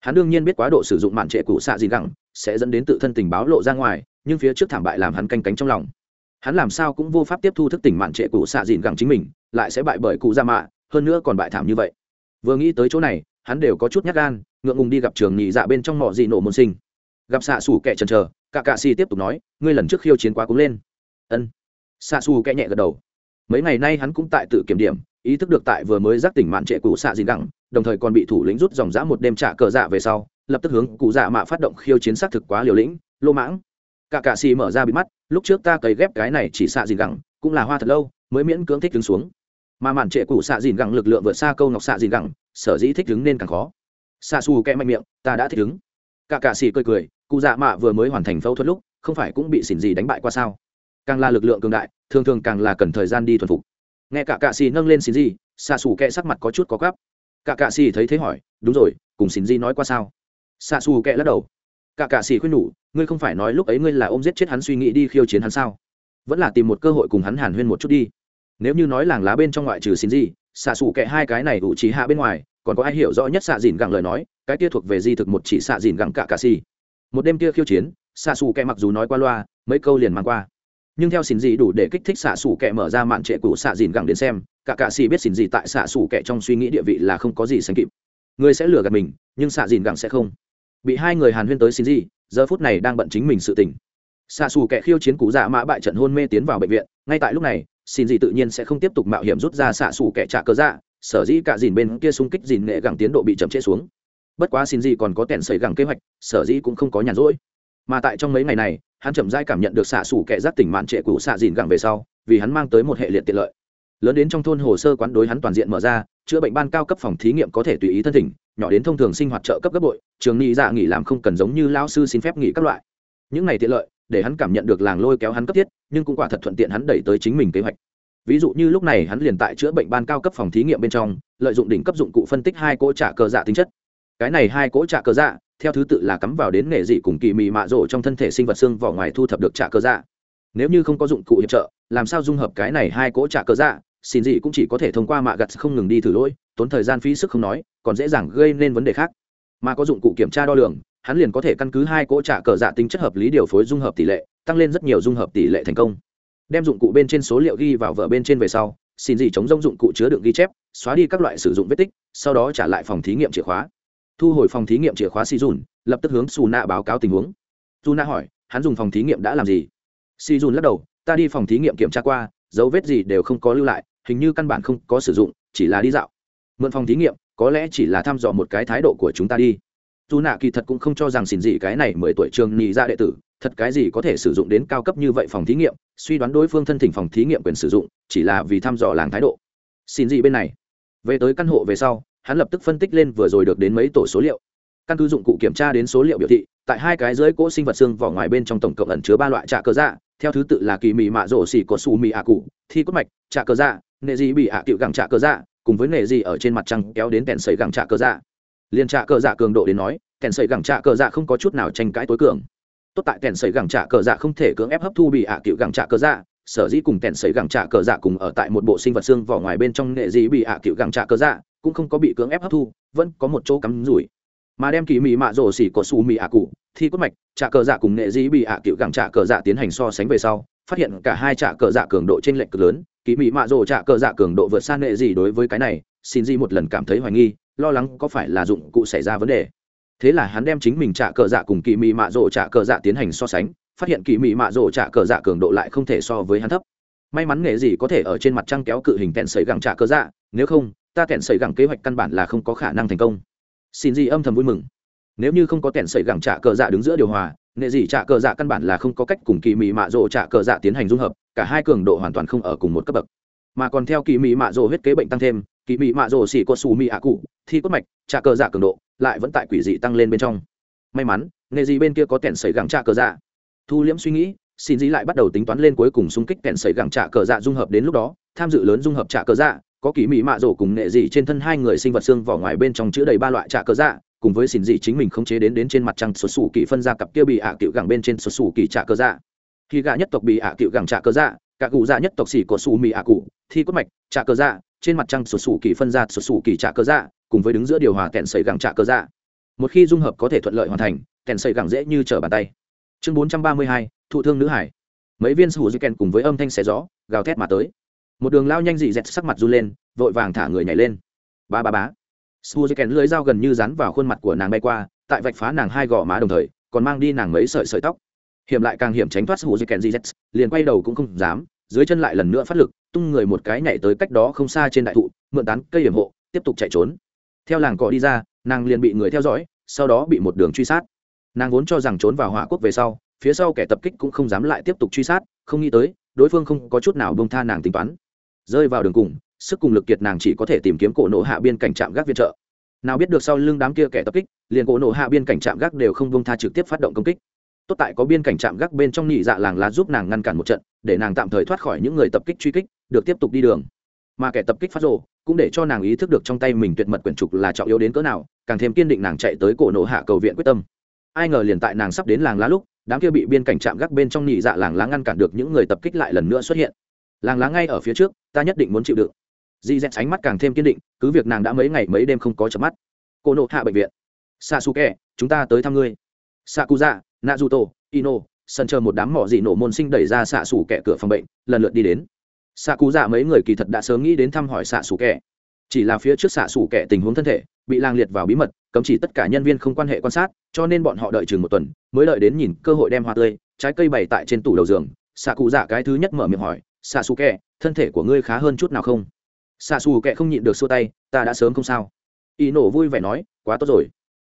hắn đương nhiên biết quá độ sử dụng mạn trệ cụ xạ gì gẳng, sẽ dẫn đến tự thân tình báo lộ ra ngoài nhưng phía trước thảm bại làm hắn canh cánh trong lòng. Hắn làm sao cũng vô pháp tiếp thu thức tỉnh mạn trệ cụ xạ dìn gẳng chính mình, lại sẽ bại bởi cụ ra mạ, hơn nữa còn bại thảm như vậy. Vừa nghĩ tới chỗ này, hắn đều có chút nhát gan, ngượng ngùng đi gặp trường nhị dạ bên trong mỏ dị nổ môn sinh. Gặp xạ xù kệ trần trờ cả cạ xì tiếp tục nói, ngươi lần trước khiêu chiến quá cúng lên. Ân. Xạ xù kệ nhẹ gật đầu. Mấy ngày nay hắn cũng tại tự kiểm điểm, ý thức được tại vừa mới giác tỉnh mạn trệ cụ xạ dìn gẳng, đồng thời còn bị thủ lĩnh rút dòng dã một đêm trả cờ dạ về sau, lập tức hướng cụ dạ mạ phát động khiêu chiến xác thực quá liều lĩnh, lô mãng cả cạ xì mở ra bị mắt, lúc trước ta cấy ghép cái này chỉ xạ dìn gẳng, cũng là hoa thật lâu, mới miễn cưỡng thích đứng xuống. Mà màn trệ cụ xạ dìn gẳng lực lượng vượt xa câu ngọc xạ dìn gẳng, sở dĩ thích đứng nên càng khó. Xạ xù kẽ mạnh miệng, ta đã thích đứng. Cả cạ xì cười cười, cụ dạ mạ vừa mới hoàn thành phẫu thuật lúc, không phải cũng bị xỉn gì đánh bại qua sao? Càng là lực lượng cường đại, thường thường càng là cần thời gian đi thuần phục. Nghe cả cạ xì nâng lên xỉn gì, xạ xù kẹ sắc mặt có chút có gắp. Cả cạ xì thấy thế hỏi, đúng rồi, cùng xỉn gì nói qua sao? Xạ xù kẹ lắc đầu. Cả cạ xì khuyên nhủ ngươi không phải nói lúc ấy ngươi là ôm giết chết hắn suy nghĩ đi khiêu chiến hắn sao? Vẫn là tìm một cơ hội cùng hắn hàn huyên một chút đi. Nếu như nói làng lá bên trong ngoại trừ xin gì xạ xù kệ hai cái này ủ trí hạ bên ngoài, còn có ai hiểu rõ nhất xạ dìn gẳng lời nói, cái kia thuộc về di thực một chỉ xạ dìn gẳng cả cả xì một đêm kia khiêu chiến, xạ xù kệ mặc dù nói qua loa, mấy câu liền mang qua. Nhưng theo xin gì đủ để kích thích xạ xù kệ mở ra mạn trệ cũ xạ dìn gẳng đến xem, cả cả xì biết xin gì tại xạ xù kệ trong suy nghĩ địa vị là không có gì sánh kịp. Người sẽ lừa gạt mình, nhưng xạ dìn gẳng sẽ không. Bị hai người hàn huyên tới xin gì giờ phút này đang bận chính mình sự tình. Xạ xù kẻ khiêu chiến cụ dạ mã bại trận hôn mê tiến vào bệnh viện, ngay tại lúc này, xin gì tự nhiên sẽ không tiếp tục mạo hiểm rút ra xạ xù kẻ trả cơ dạ sở dĩ cả dìn bên kia xung kích dìn nghệ gẳng tiến độ bị chậm trễ xuống. Bất quá xin gì còn có tẻn sẩy gẳng kế hoạch, sở dĩ cũng không có nhàn rỗi. Mà tại trong mấy ngày này, hắn chậm dai cảm nhận được xạ xù kẻ giác tỉnh mạn trệ của xạ dìn gẳng về sau, vì hắn mang tới một hệ liệt tiện lợi lớn đến trong thôn hồ sơ quán đối hắn toàn diện mở ra, chữa bệnh ban cao cấp phòng thí nghiệm có thể tùy ý thân thỉnh, nhỏ đến thông thường sinh hoạt trợ cấp gấp bội, trường nghị dạ nghỉ làm không cần giống như lao sư xin phép nghỉ các loại. Những này tiện lợi, để hắn cảm nhận được làng lôi kéo hắn cấp thiết, nhưng cũng quả thật thuận tiện hắn đẩy tới chính mình kế hoạch. Ví dụ như lúc này hắn liền tại chữa bệnh ban cao cấp phòng thí nghiệm bên trong, lợi dụng đỉnh cấp dụng cụ phân tích hai cỗ trả cờ dạ tính chất. Cái này hai cỗ trả cờ dạ theo thứ tự là cắm vào đến nghề dị cùng kỳ mị mạ rổ trong thân thể sinh vật xương vỏ ngoài thu thập được trả cờ dạ nếu như không có dụng cụ hiệp trợ, làm sao dung hợp cái này hai cỗ trả cờ dạ? Xin gì cũng chỉ có thể thông qua mạ gặt không ngừng đi thử lỗi, tốn thời gian phí sức không nói, còn dễ dàng gây nên vấn đề khác. Mà có dụng cụ kiểm tra đo lường, hắn liền có thể căn cứ hai cỗ trả cờ dạ tính chất hợp lý điều phối dung hợp tỷ lệ, tăng lên rất nhiều dung hợp tỷ lệ thành công. Đem dụng cụ bên trên số liệu ghi vào vở bên trên về sau, xin gì chống rông dụng cụ chứa đựng ghi chép, xóa đi các loại sử dụng vết tích, sau đó trả lại phòng thí nghiệm chìa khóa. Thu hồi phòng thí nghiệm chìa khóa si dùn lập tức hướng xù nạ báo cáo tình huống. Dù nạ hỏi, hắn dùng phòng thí nghiệm đã làm gì? Si dùn lắc đầu, ta đi phòng thí nghiệm kiểm tra qua, dấu vết gì đều không có lưu lại, hình như căn bản không có sử dụng, chỉ là đi dạo. Mượn phòng thí nghiệm, có lẽ chỉ là thăm dò một cái thái độ của chúng ta đi. Dù nạ kỳ thật cũng không cho rằng xỉn gì cái này mười tuổi trường nhị ra đệ tử, thật cái gì có thể sử dụng đến cao cấp như vậy phòng thí nghiệm, suy đoán đối phương thân thỉnh phòng thí nghiệm quyền sử dụng, chỉ là vì thăm dò làng thái độ. Xin gì bên này. Về tới căn hộ về sau, hắn lập tức phân tích lên vừa rồi được đến mấy tổ số liệu. Căn cứ dụng cụ kiểm tra đến số liệu biểu thị, tại hai cái dưới cỗ sinh vật xương vỏ ngoài bên trong tổng cộng ẩn chứa ba loại trạ cơ dạ theo thứ tự là kỳ mị mạ rổ xỉ có xù mị ạ cụ, thi cốt mạch, trạ cơ dạ nệ dị bị ạ à gẳng trạ cơ dạ cùng với nệ dị ở trên mặt trăng kéo đến kèn sấy gẳng trạ cơ dạ. Liên trạ cơ dạ cường độ đến nói kèn sấy gẳng trạ cơ dạ không có chút nào tranh cãi tối cường. Tốt tại kèn sấy gẳng trạ cơ dạ không thể cưỡng ép hấp thu bị ạ à gẳng trạ cơ dạ sở dĩ cùng kèn sấy gẳng trạ cơ dạ cùng ở tại một bộ sinh vật xương vỏ ngoài bên trong nệ dị bị ạ cựu gẳng trạ cơ dạ cũng không có bị cưỡng ép hấp thu, vẫn có một chỗ cắm rủi. Mà đem kỳ mị mạ rổ xỉ có xù mị ạ cụ thi cốt mạch trạ cờ dạ cùng nghệ dĩ bị hạ cựu gẳng trạ cờ dạ tiến hành so sánh về sau, phát hiện cả hai trạ cờ dạ cường độ trên lệnh cực lớn kỳ mỹ mạ rổ trạ cờ dạ cường độ vượt xa nghệ dĩ đối với cái này, xin di một lần cảm thấy hoài nghi, lo lắng có phải là dụng cụ xảy ra vấn đề. Thế là hắn đem chính mình trạ cờ dạ cùng kỳ mỹ mạ rổ trạ cờ dạ tiến hành so sánh, phát hiện kỳ mỹ mạ rổ trạ cờ dạ cường độ lại không thể so với hắn thấp. May mắn nghệ gì có thể ở trên mặt trăng kéo cự hình tẹn sấy gẳng trạ cờ dạ nếu không, ta tẹn sấy gẳng kế hoạch căn bản là không có khả năng thành công. Xin di âm thầm vui mừng nếu như không có tẹn sẩy gẳng trả cờ dạ đứng giữa điều hòa, nghệ dị trả cờ dạ căn bản là không có cách cùng kỳ mỹ mạ rộ trả cờ dạ tiến hành dung hợp, cả hai cường độ hoàn toàn không ở cùng một cấp bậc. Mà còn theo kỳ mỹ mạ rộ huyết kế bệnh tăng thêm, kỳ mỹ mạ rộ xỉ có xù mị ạ cụ, thi cốt mạch, trả cờ dạ cường độ lại vẫn tại quỷ dị tăng lên bên trong. May mắn, nghệ dị bên kia có tẹn sẩy gẳng trả cờ dạ. Thu liễm suy nghĩ, xin dĩ lại bắt đầu tính toán lên cuối cùng xung kích tẹn sẩy gẳng trả cờ dạ dung hợp đến lúc đó, tham dự lớn dung hợp trả cờ dạ có kỳ mỹ mạ rổ cùng nghệ dị trên thân hai người sinh vật xương vỏ ngoài bên trong chứa đầy ba loại trả cờ dạ cùng với xin dị chính mình không chế đến đến trên mặt trăng xuất xù kỳ phân ra cặp kia bị ạ à cựu gẳng bên trên xuất xù kỳ trả cơ dạ. Khi gạ nhất tộc bị ạ à cựu gẳng trả cơ dạ cả cụ dạ nhất tộc xỉ có xù mì ạ cụ, thi cốt mạch trả cơ dạ trên mặt trăng xuất xù kỳ phân ra xuất xù kỳ trả cơ dạ cùng với đứng giữa điều hòa kẹn sấy gẳng trả cơ dạ. Một khi dung hợp có thể thuận lợi hoàn thành, kẹn sấy gẳng dễ như trở bàn tay. Chương bốn trăm ba mươi hai, thụ thương nữ hải. Mấy viên sủ dư kèn cùng với âm thanh xé gió, gào thét mà tới. Một đường lao nhanh dị dẹt sắc mặt run lên, vội vàng thả người nhảy lên. Ba ba bá Suzuken lưỡi dao gần như dán vào khuôn mặt của nàng bay qua, tại vạch phá nàng hai gò má đồng thời, còn mang đi nàng mấy sợi sợi tóc. Hiểm lại càng hiểm tránh thoát Suzuken Zets, liền quay đầu cũng không dám, dưới chân lại lần nữa phát lực, tung người một cái nhảy tới cách đó không xa trên đại thụ, mượn tán cây hiểm hộ, tiếp tục chạy trốn. Theo làng cỏ đi ra, nàng liền bị người theo dõi, sau đó bị một đường truy sát. Nàng vốn cho rằng trốn vào hỏa quốc về sau, phía sau kẻ tập kích cũng không dám lại tiếp tục truy sát, không nghĩ tới, đối phương không có chút nào buông tha nàng tính toán. Rơi vào đường cùng, sức cùng lực kiệt nàng chỉ có thể tìm kiếm cổ nổ hạ biên cảnh trạm gác viện trợ. Nào biết được sau lưng đám kia kẻ tập kích, liền cổ nổ hạ biên cảnh trạm gác đều không bông tha trực tiếp phát động công kích. Tốt tại có biên cảnh trạm gác bên trong nhị dạ làng lá giúp nàng ngăn cản một trận, để nàng tạm thời thoát khỏi những người tập kích truy kích, được tiếp tục đi đường. Mà kẻ tập kích phát rồ, cũng để cho nàng ý thức được trong tay mình tuyệt mật quyển trục là trọng yếu đến cỡ nào, càng thêm kiên định nàng chạy tới cổ nổ hạ cầu viện quyết tâm. Ai ngờ liền tại nàng sắp đến làng lá lúc, đám kia bị biên cảnh trạm gác bên trong nhị dạ làng lá ngăn cản được những người tập kích lại lần nữa xuất hiện. Làng lá ngay ở phía trước, ta nhất định muốn chịu đựng di dẹt ánh mắt càng thêm kiên định, cứ việc nàng đã mấy ngày mấy đêm không có chợp mắt. Cô nộ hạ bệnh viện. Sa su kè chúng ta tới thăm ngươi. Sakuza nazuto ino, sân chờ một đám mỏ dị nổ môn sinh đẩy ra xạ xù kẹ cửa phòng bệnh, lần lượt đi đến. Xạ cụ dạ mấy người kỳ thật đã sớm nghĩ đến thăm hỏi xạ xù kẹ chỉ là phía trước xạ xủ kẻ tình huống thân thể, bị lang liệt vào bí mật, cấm chỉ tất cả nhân viên không quan hệ quan sát, cho nên bọn họ đợi chừng một tuần, mới đợi đến nhìn cơ hội đem hoa tươi, trái cây bày tại trên tủ đầu giường. Xạ cụ dạ cái thứ nhất mở miệng hỏi xạ xù kẹ thân thể của ngươi khá hơn chút nào không? Xạ xù kệ không nhịn được xua tay ta đã sớm không sao. Y nổ vui vẻ nói quá tốt rồi.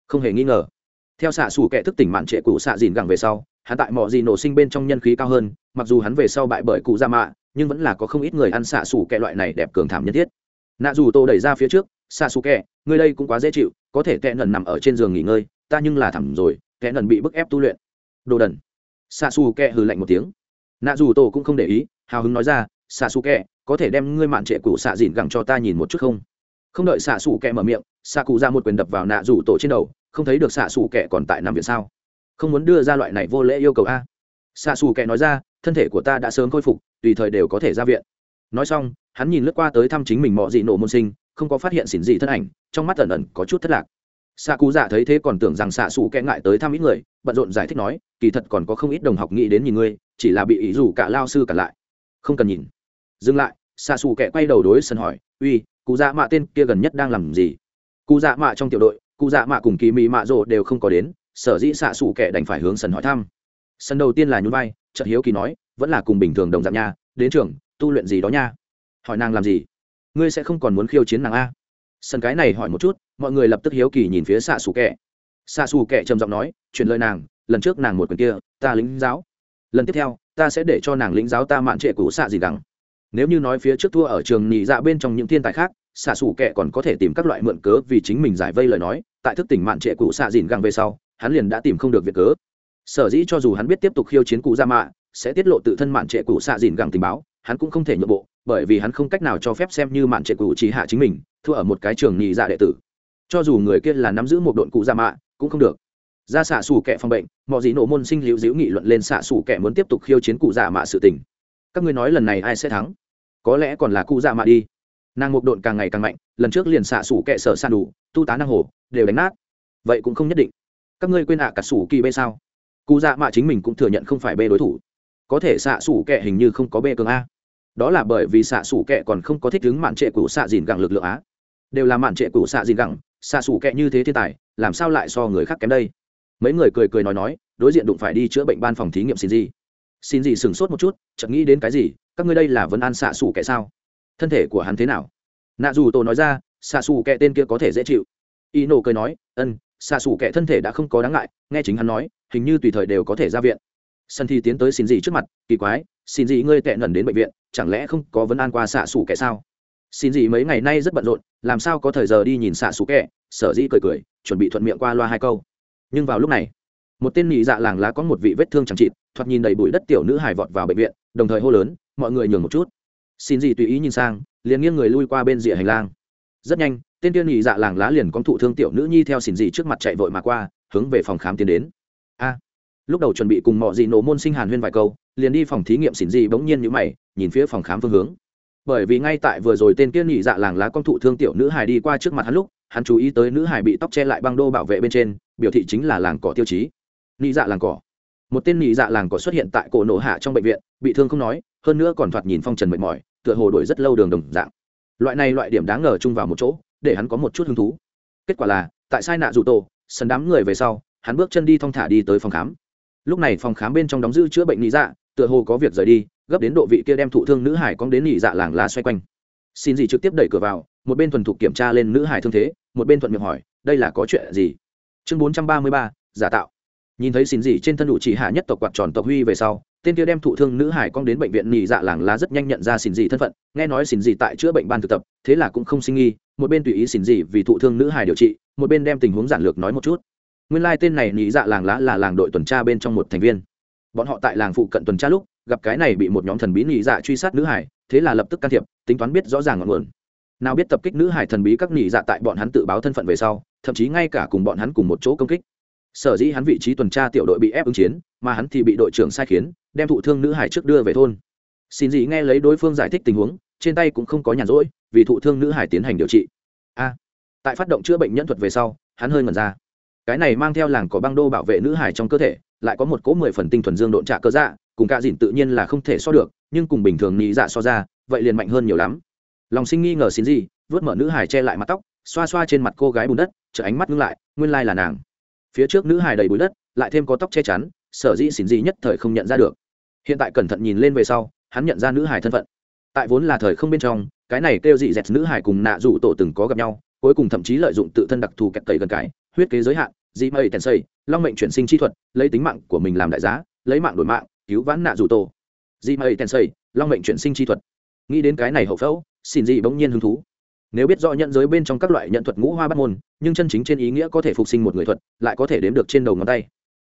Không hề nghi ngờ. Theo xạ xù kệ thức tỉnh mạn trệ cụ xạ dìn gẳng về sau hắn tại mọi gì nổ sinh bên trong nhân khí cao hơn mặc dù hắn về sau bại bởi cụ gia mạ nhưng vẫn là có không ít người ăn xạ xù kệ loại này đẹp cường thảm nhân thiết. Nạ dù tô đẩy ra phía trước xạ xù kệ, ngươi đây cũng quá dễ chịu có thể kệ nần nằm ở trên giường nghỉ ngơi ta nhưng là thẳm rồi kệ nần bị bức ép tu luyện. Đồ đần. Xạ xù kệ hừ lạnh một tiếng. Nạ dù tô cũng không để ý hào hứng nói ra xạ xù kẹ có thể đem ngươi mạn trệ cụ xạ dìn gẳng cho ta nhìn một chút không? Không đợi xạ xù kẹ mở miệng xạ cụ ra một quyền đập vào nạ dù tổ trên đầu, không thấy được xạ xù kẹ còn tại nằm viện sao? Không muốn đưa ra loại này vô lễ yêu cầu a. Xạ xù kẹ nói ra, thân thể của ta đã sớm khôi phục, tùy thời đều có thể ra viện. Nói xong, hắn nhìn lướt qua tới thăm chính mình mọi dị nổ môn sinh, không có phát hiện xỉn dị thân ảnh, trong mắt ẩn ẩn có chút thất lạc. Xạ cụ dạ thấy thế còn tưởng rằng xạ xù kẹ ngại tới thăm ít người, bận rộn giải thích nói, kỳ thật còn có không ít đồng học nghĩ đến nhìn ngươi, chỉ là bị ý dù cả lao sư cả lại. Không cần nhìn dừng lại xạ xù kẻ quay đầu đối sân hỏi, uy, cụ dạ mạ tên kia gần nhất đang làm gì? Cụ dạ mạ trong tiểu đội, cụ dạ mạ cùng kỳ mị mạ rộ đều không có đến, sở dĩ xạ xù kẻ đành phải hướng sân hỏi thăm. Sân đầu tiên là nhún vai, chợt hiếu kỳ nói, vẫn là cùng bình thường đồng dạng nha, đến trường, tu luyện gì đó nha. Hỏi nàng làm gì? Ngươi sẽ không còn muốn khiêu chiến nàng a? Sân cái này hỏi một chút, mọi người lập tức hiếu kỳ nhìn phía xạ xù kẻ. Xạ xù kẻ trầm giọng nói truyền lời nàng, lần trước nàng một quyền kia, ta lính giáo. Lần tiếp theo, ta sẽ để cho nàng lính giáo ta mạn trệ cũ xạ gì đắng nếu như nói phía trước thua ở trường nhị dạ bên trong những thiên tài khác, xạ xù kệ còn có thể tìm các loại mượn cớ vì chính mình giải vây lời nói, tại thức tỉnh mạn trệ cụ xạ dìn găng về sau, hắn liền đã tìm không được việc cớ. Sở dĩ cho dù hắn biết tiếp tục khiêu chiến cụ ra mạ, sẽ tiết lộ tự thân mạn trệ cụ xạ dìn găng tình báo, hắn cũng không thể nhượng bộ, bởi vì hắn không cách nào cho phép xem như mạn trệ cụ chỉ hạ chính mình, thua ở một cái trường nhị dạ đệ tử. Cho dù người kia là nắm giữ một đội cụ ra mạ, cũng không được. Ra xạ xù kệ phòng bệnh, mọi gì nổ môn sinh liễu diễu nghị luận lên xạ xù kệ muốn tiếp tục khiêu chiến cụ già mạ sự tình các ngươi nói lần này ai sẽ thắng? Có lẽ còn là cụ dạ mạ đi. Nàng mục độn càng ngày càng mạnh, lần trước liền xạ xù kệ sở san đủ, tu tá năng hồ, đều đánh nát. Vậy cũng không nhất định. Các ngươi quên ạ, cả xù kỳ bê sao? Cụ dạ mạ chính mình cũng thừa nhận không phải bê đối thủ. Có thể xạ xù kệ hình như không có bê cường a. Đó là bởi vì xạ xù kệ còn không có thích ứng mạn trệ của xạ dìn gẳng lực lượng á đều là mạn trệ của xạ dìn gẳng, xạ xù kệ như thế thiên tài, làm sao lại so người khác kém đây? Mấy người cười cười nói nói, đối diện đụng phải đi chữa bệnh ban phòng thí nghiệm xin gì xin gì sửng sốt một chút, chợt nghĩ đến cái gì, các ngươi đây là vấn an xạ xù kẻ sao? Thân thể của hắn thế nào? Nạ dù tổ nói ra, xạ xù kẻ tên kia có thể dễ chịu. Y nổ cười nói ân xạ xù kẻ thân thể đã không có đáng ngại, nghe chính hắn nói, hình như tùy thời đều có thể ra viện. Sân thi tiến tới xin gì trước mặt, kỳ quái, xin gì ngươi tệ nần đến bệnh viện, chẳng lẽ không có vấn an qua xạ xù kẻ sao? Xin gì mấy ngày nay rất bận rộn, làm sao có thời giờ đi nhìn xạ xù kẻ, sở dĩ cười cười, chuẩn bị thuận miệng qua loa hai câu. Nhưng vào lúc này một tên nhị dạ làng lá có một vị vết thương chẳng trị thoạt nhìn đầy bụi đất tiểu nữ hài vọt vào bệnh viện, đồng thời hô lớn, mọi người nhường một chút. Xin gì tùy ý nhìn sang, liền nghiêng người lui qua bên rìa hành lang. Rất nhanh, tên tiên nhị dạ làng lá liền có thụ thương tiểu nữ nhi theo xin gì trước mặt chạy vội mà qua, hướng về phòng khám tiến đến. A! Lúc đầu chuẩn bị cùng mọi gì nổ môn sinh hàn huyên vài câu, liền đi phòng thí nghiệm xin gì bỗng nhiên như mày, nhìn phía phòng khám phương hướng. Bởi vì ngay tại vừa rồi tên tiên nhị dạ làng lá con thụ thương tiểu nữ hài đi qua trước mặt hắn lúc, hắn chú ý tới nữ hài bị tóc che lại băng đô bảo vệ bên trên, biểu thị chính là làng cỏ tiêu chí. Nị dạ làng cỏ. Một tên nị dạ làng cỏ xuất hiện tại cổ nổ hạ trong bệnh viện, bị thương không nói, hơn nữa còn thoạt nhìn phong trần mệt mỏi, tựa hồ đổi rất lâu đường đồng dạng. Loại này loại điểm đáng ngờ chung vào một chỗ, để hắn có một chút hứng thú. Kết quả là, tại sai nạ dù tổ sân đám người về sau, hắn bước chân đi thong thả đi tới phòng khám. Lúc này phòng khám bên trong đóng giữ chữa bệnh nị dạ tựa hồ có việc rời đi, gấp đến độ vị kia đem thụ thương nữ hải cong đến nị dạ làng lá xoay quanh. Xin gì trực tiếp đẩy cửa vào, một bên thuần thục kiểm tra lên nữ hải thương thế, một bên thuận miệng hỏi, đây là có chuyện gì? Chương bốn trăm ba mươi ba, giả tạo nhìn thấy xin gì trên thân đủ chỉ hạ nhất tộc quạt tròn tộc huy về sau, tên kia đem thụ thương nữ hải con đến bệnh viện nhị dạ làng lá rất nhanh nhận ra xin gì thân phận, nghe nói xin gì tại chữa bệnh ban thực tập, thế là cũng không sinh nghi, một bên tùy ý xin gì vì thụ thương nữ hải điều trị, một bên đem tình huống giản lược nói một chút. Nguyên lai tên này nhị dạ làng lá là làng đội tuần tra bên trong một thành viên. Bọn họ tại làng phụ cận tuần tra lúc, gặp cái này bị một nhóm thần bí nhị dạ truy sát nữ hải, thế là lập tức can thiệp, tính toán biết rõ ràng ngọn nguồn. Nào biết tập kích nữ hải thần bí các nhị dạ tại bọn hắn tự báo thân phận về sau, thậm chí ngay cả cùng bọn hắn cùng một chỗ công kích sở dĩ hắn vị trí tuần tra tiểu đội bị ép ứng chiến, mà hắn thì bị đội trưởng sai khiến, đem thụ thương nữ hải trước đưa về thôn. Xin dị nghe lấy đối phương giải thích tình huống, trên tay cũng không có nhàn rỗi, vì thụ thương nữ hải tiến hành điều trị. A. Tại phát động chữa bệnh nhân thuật về sau, hắn hơi ngẩn ra. Cái này mang theo làng có băng đô bảo vệ nữ hải trong cơ thể, lại có một cỗ mười phần tinh thuần dương độn trạ cơ dạ cùng cả dìn tự nhiên là không thể so được, nhưng cùng bình thường nghĩ dạ so ra, vậy liền mạnh hơn nhiều lắm. Lòng sinh nghi ngờ xin gì vớt mở nữ hải che lại mặt tóc, xoa xoa trên mặt cô gái bùn đất chở ánh mắt ngưng lại, nguyên lai là nàng phía trước nữ hải đầy bụi đất, lại thêm có tóc che chắn, sở dĩ xỉn gì nhất thời không nhận ra được. Hiện tại cẩn thận nhìn lên về sau, hắn nhận ra nữ hải thân phận. Tại vốn là thời không bên trong, cái này kêu dị dẹt nữ hải cùng nạ rủ tổ từng có gặp nhau, cuối cùng thậm chí lợi dụng tự thân đặc thù kẹt tẩy gần cái, huyết kế giới hạn, dị mây tèn xây long mệnh chuyển sinh chi thuật, lấy tính mạng của mình làm đại giá, lấy mạng đổi mạng, cứu vãn nạ rủ tổ. Dị mây tèn xây long mệnh chuyển sinh chi thuật. Nghĩ đến cái này hậu phẫu xin dị bỗng nhiên hứng thú nếu biết rõ nhận giới bên trong các loại nhận thuật ngũ hoa bắt môn, nhưng chân chính trên ý nghĩa có thể phục sinh một người thuật, lại có thể đếm được trên đầu ngón tay.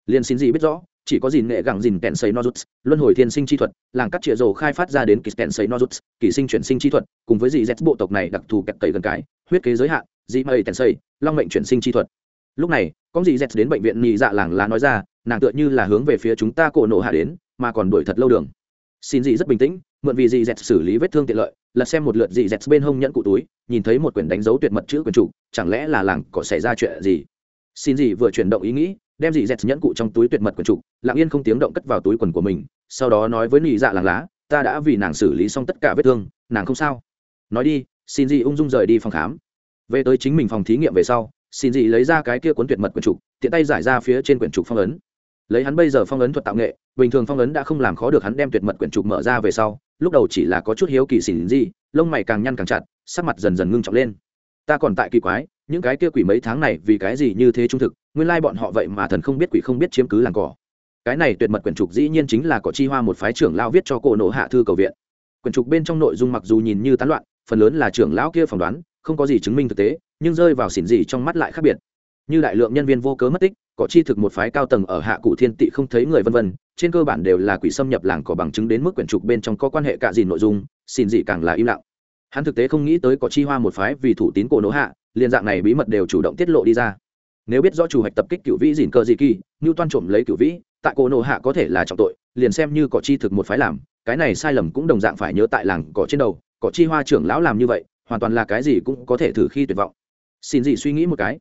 Liền xin dị biết rõ, chỉ có dìn nghệ gẳng dìn kèn xây nozuts, luân hồi thiên sinh chi thuật, làng cắt chĩa rồ khai phát ra đến kỳ kèn xây nozuts kỳ sinh chuyển sinh chi thuật, cùng với dì z bộ tộc này đặc thù kẹt tẩy gần cái, huyết kế giới hạn dì mây kèn xây long mệnh chuyển sinh chi thuật. Lúc này, có dì z đến bệnh viện nhị dạ làng lá nói ra, nàng tựa như là hướng về phía chúng ta cổ nộ hạ đến, mà còn đuổi thật lâu đường. Xin dị rất bình tĩnh mượn vì dì dẹt xử lý vết thương tiện lợi, lật xem một lượt dì dẹt bên hông nhẫn cụ túi, nhìn thấy một quyển đánh dấu tuyệt mật chữ quyển chủ, chẳng lẽ là làng có xảy ra chuyện gì? Xin dì vừa chuyển động ý nghĩ, đem dì dẹt nhẫn cụ trong túi tuyệt mật quyển chủ, lặng yên không tiếng động cất vào túi quần của mình, sau đó nói với nị dạ làng lá, ta đã vì nàng xử lý xong tất cả vết thương, nàng không sao. Nói đi, xin dì ung dung rời đi phòng khám. Về tới chính mình phòng thí nghiệm về sau, xin dì lấy ra cái kia cuốn tuyệt mật quyển trục tiện tay giải ra phía trên quyển trục phong ấn lấy hắn bây giờ phong ấn thuật tạo nghệ, bình thường phong ấn đã không làm khó được hắn đem tuyệt mật quyển trục mở ra về sau, lúc đầu chỉ là có chút hiếu kỳ xỉn gì, lông mày càng nhăn càng chặt, sắc mặt dần dần ngưng trọng lên. Ta còn tại kỳ quái, những cái kia quỷ mấy tháng này vì cái gì như thế trung thực, nguyên lai bọn họ vậy mà thần không biết quỷ không biết chiếm cứ làng cỏ. Cái này tuyệt mật quyển trục dĩ nhiên chính là có chi hoa một phái trưởng lao viết cho cổ nộ hạ thư cầu viện. Quyển trục bên trong nội dung mặc dù nhìn như tán loạn, phần lớn là trưởng lão kia phỏng đoán, không có gì chứng minh thực tế, nhưng rơi vào xỉn gì trong mắt lại khác biệt như đại lượng nhân viên vô cớ mất tích, có chi thực một phái cao tầng ở hạ cụ thiên tị không thấy người vân vân, trên cơ bản đều là quỷ xâm nhập làng có bằng chứng đến mức quyển trục bên trong có quan hệ cả gì nội dung, xin gì càng là im lặng. Hắn thực tế không nghĩ tới có chi hoa một phái vì thủ tín cổ nỗ hạ, liền dạng này bí mật đều chủ động tiết lộ đi ra. Nếu biết rõ chủ hoạch tập kích cựu vĩ dìn cơ gì kỳ như toan trộm lấy cựu vĩ, tại cổ nỗ hạ có thể là trọng tội, liền xem như có chi thực một phái làm, cái này sai lầm cũng đồng dạng phải nhớ tại làng cỏ trên đầu, có chi hoa trưởng lão làm như vậy, hoàn toàn là cái gì cũng có thể thử khi tuyệt vọng. Xin gì suy nghĩ một cái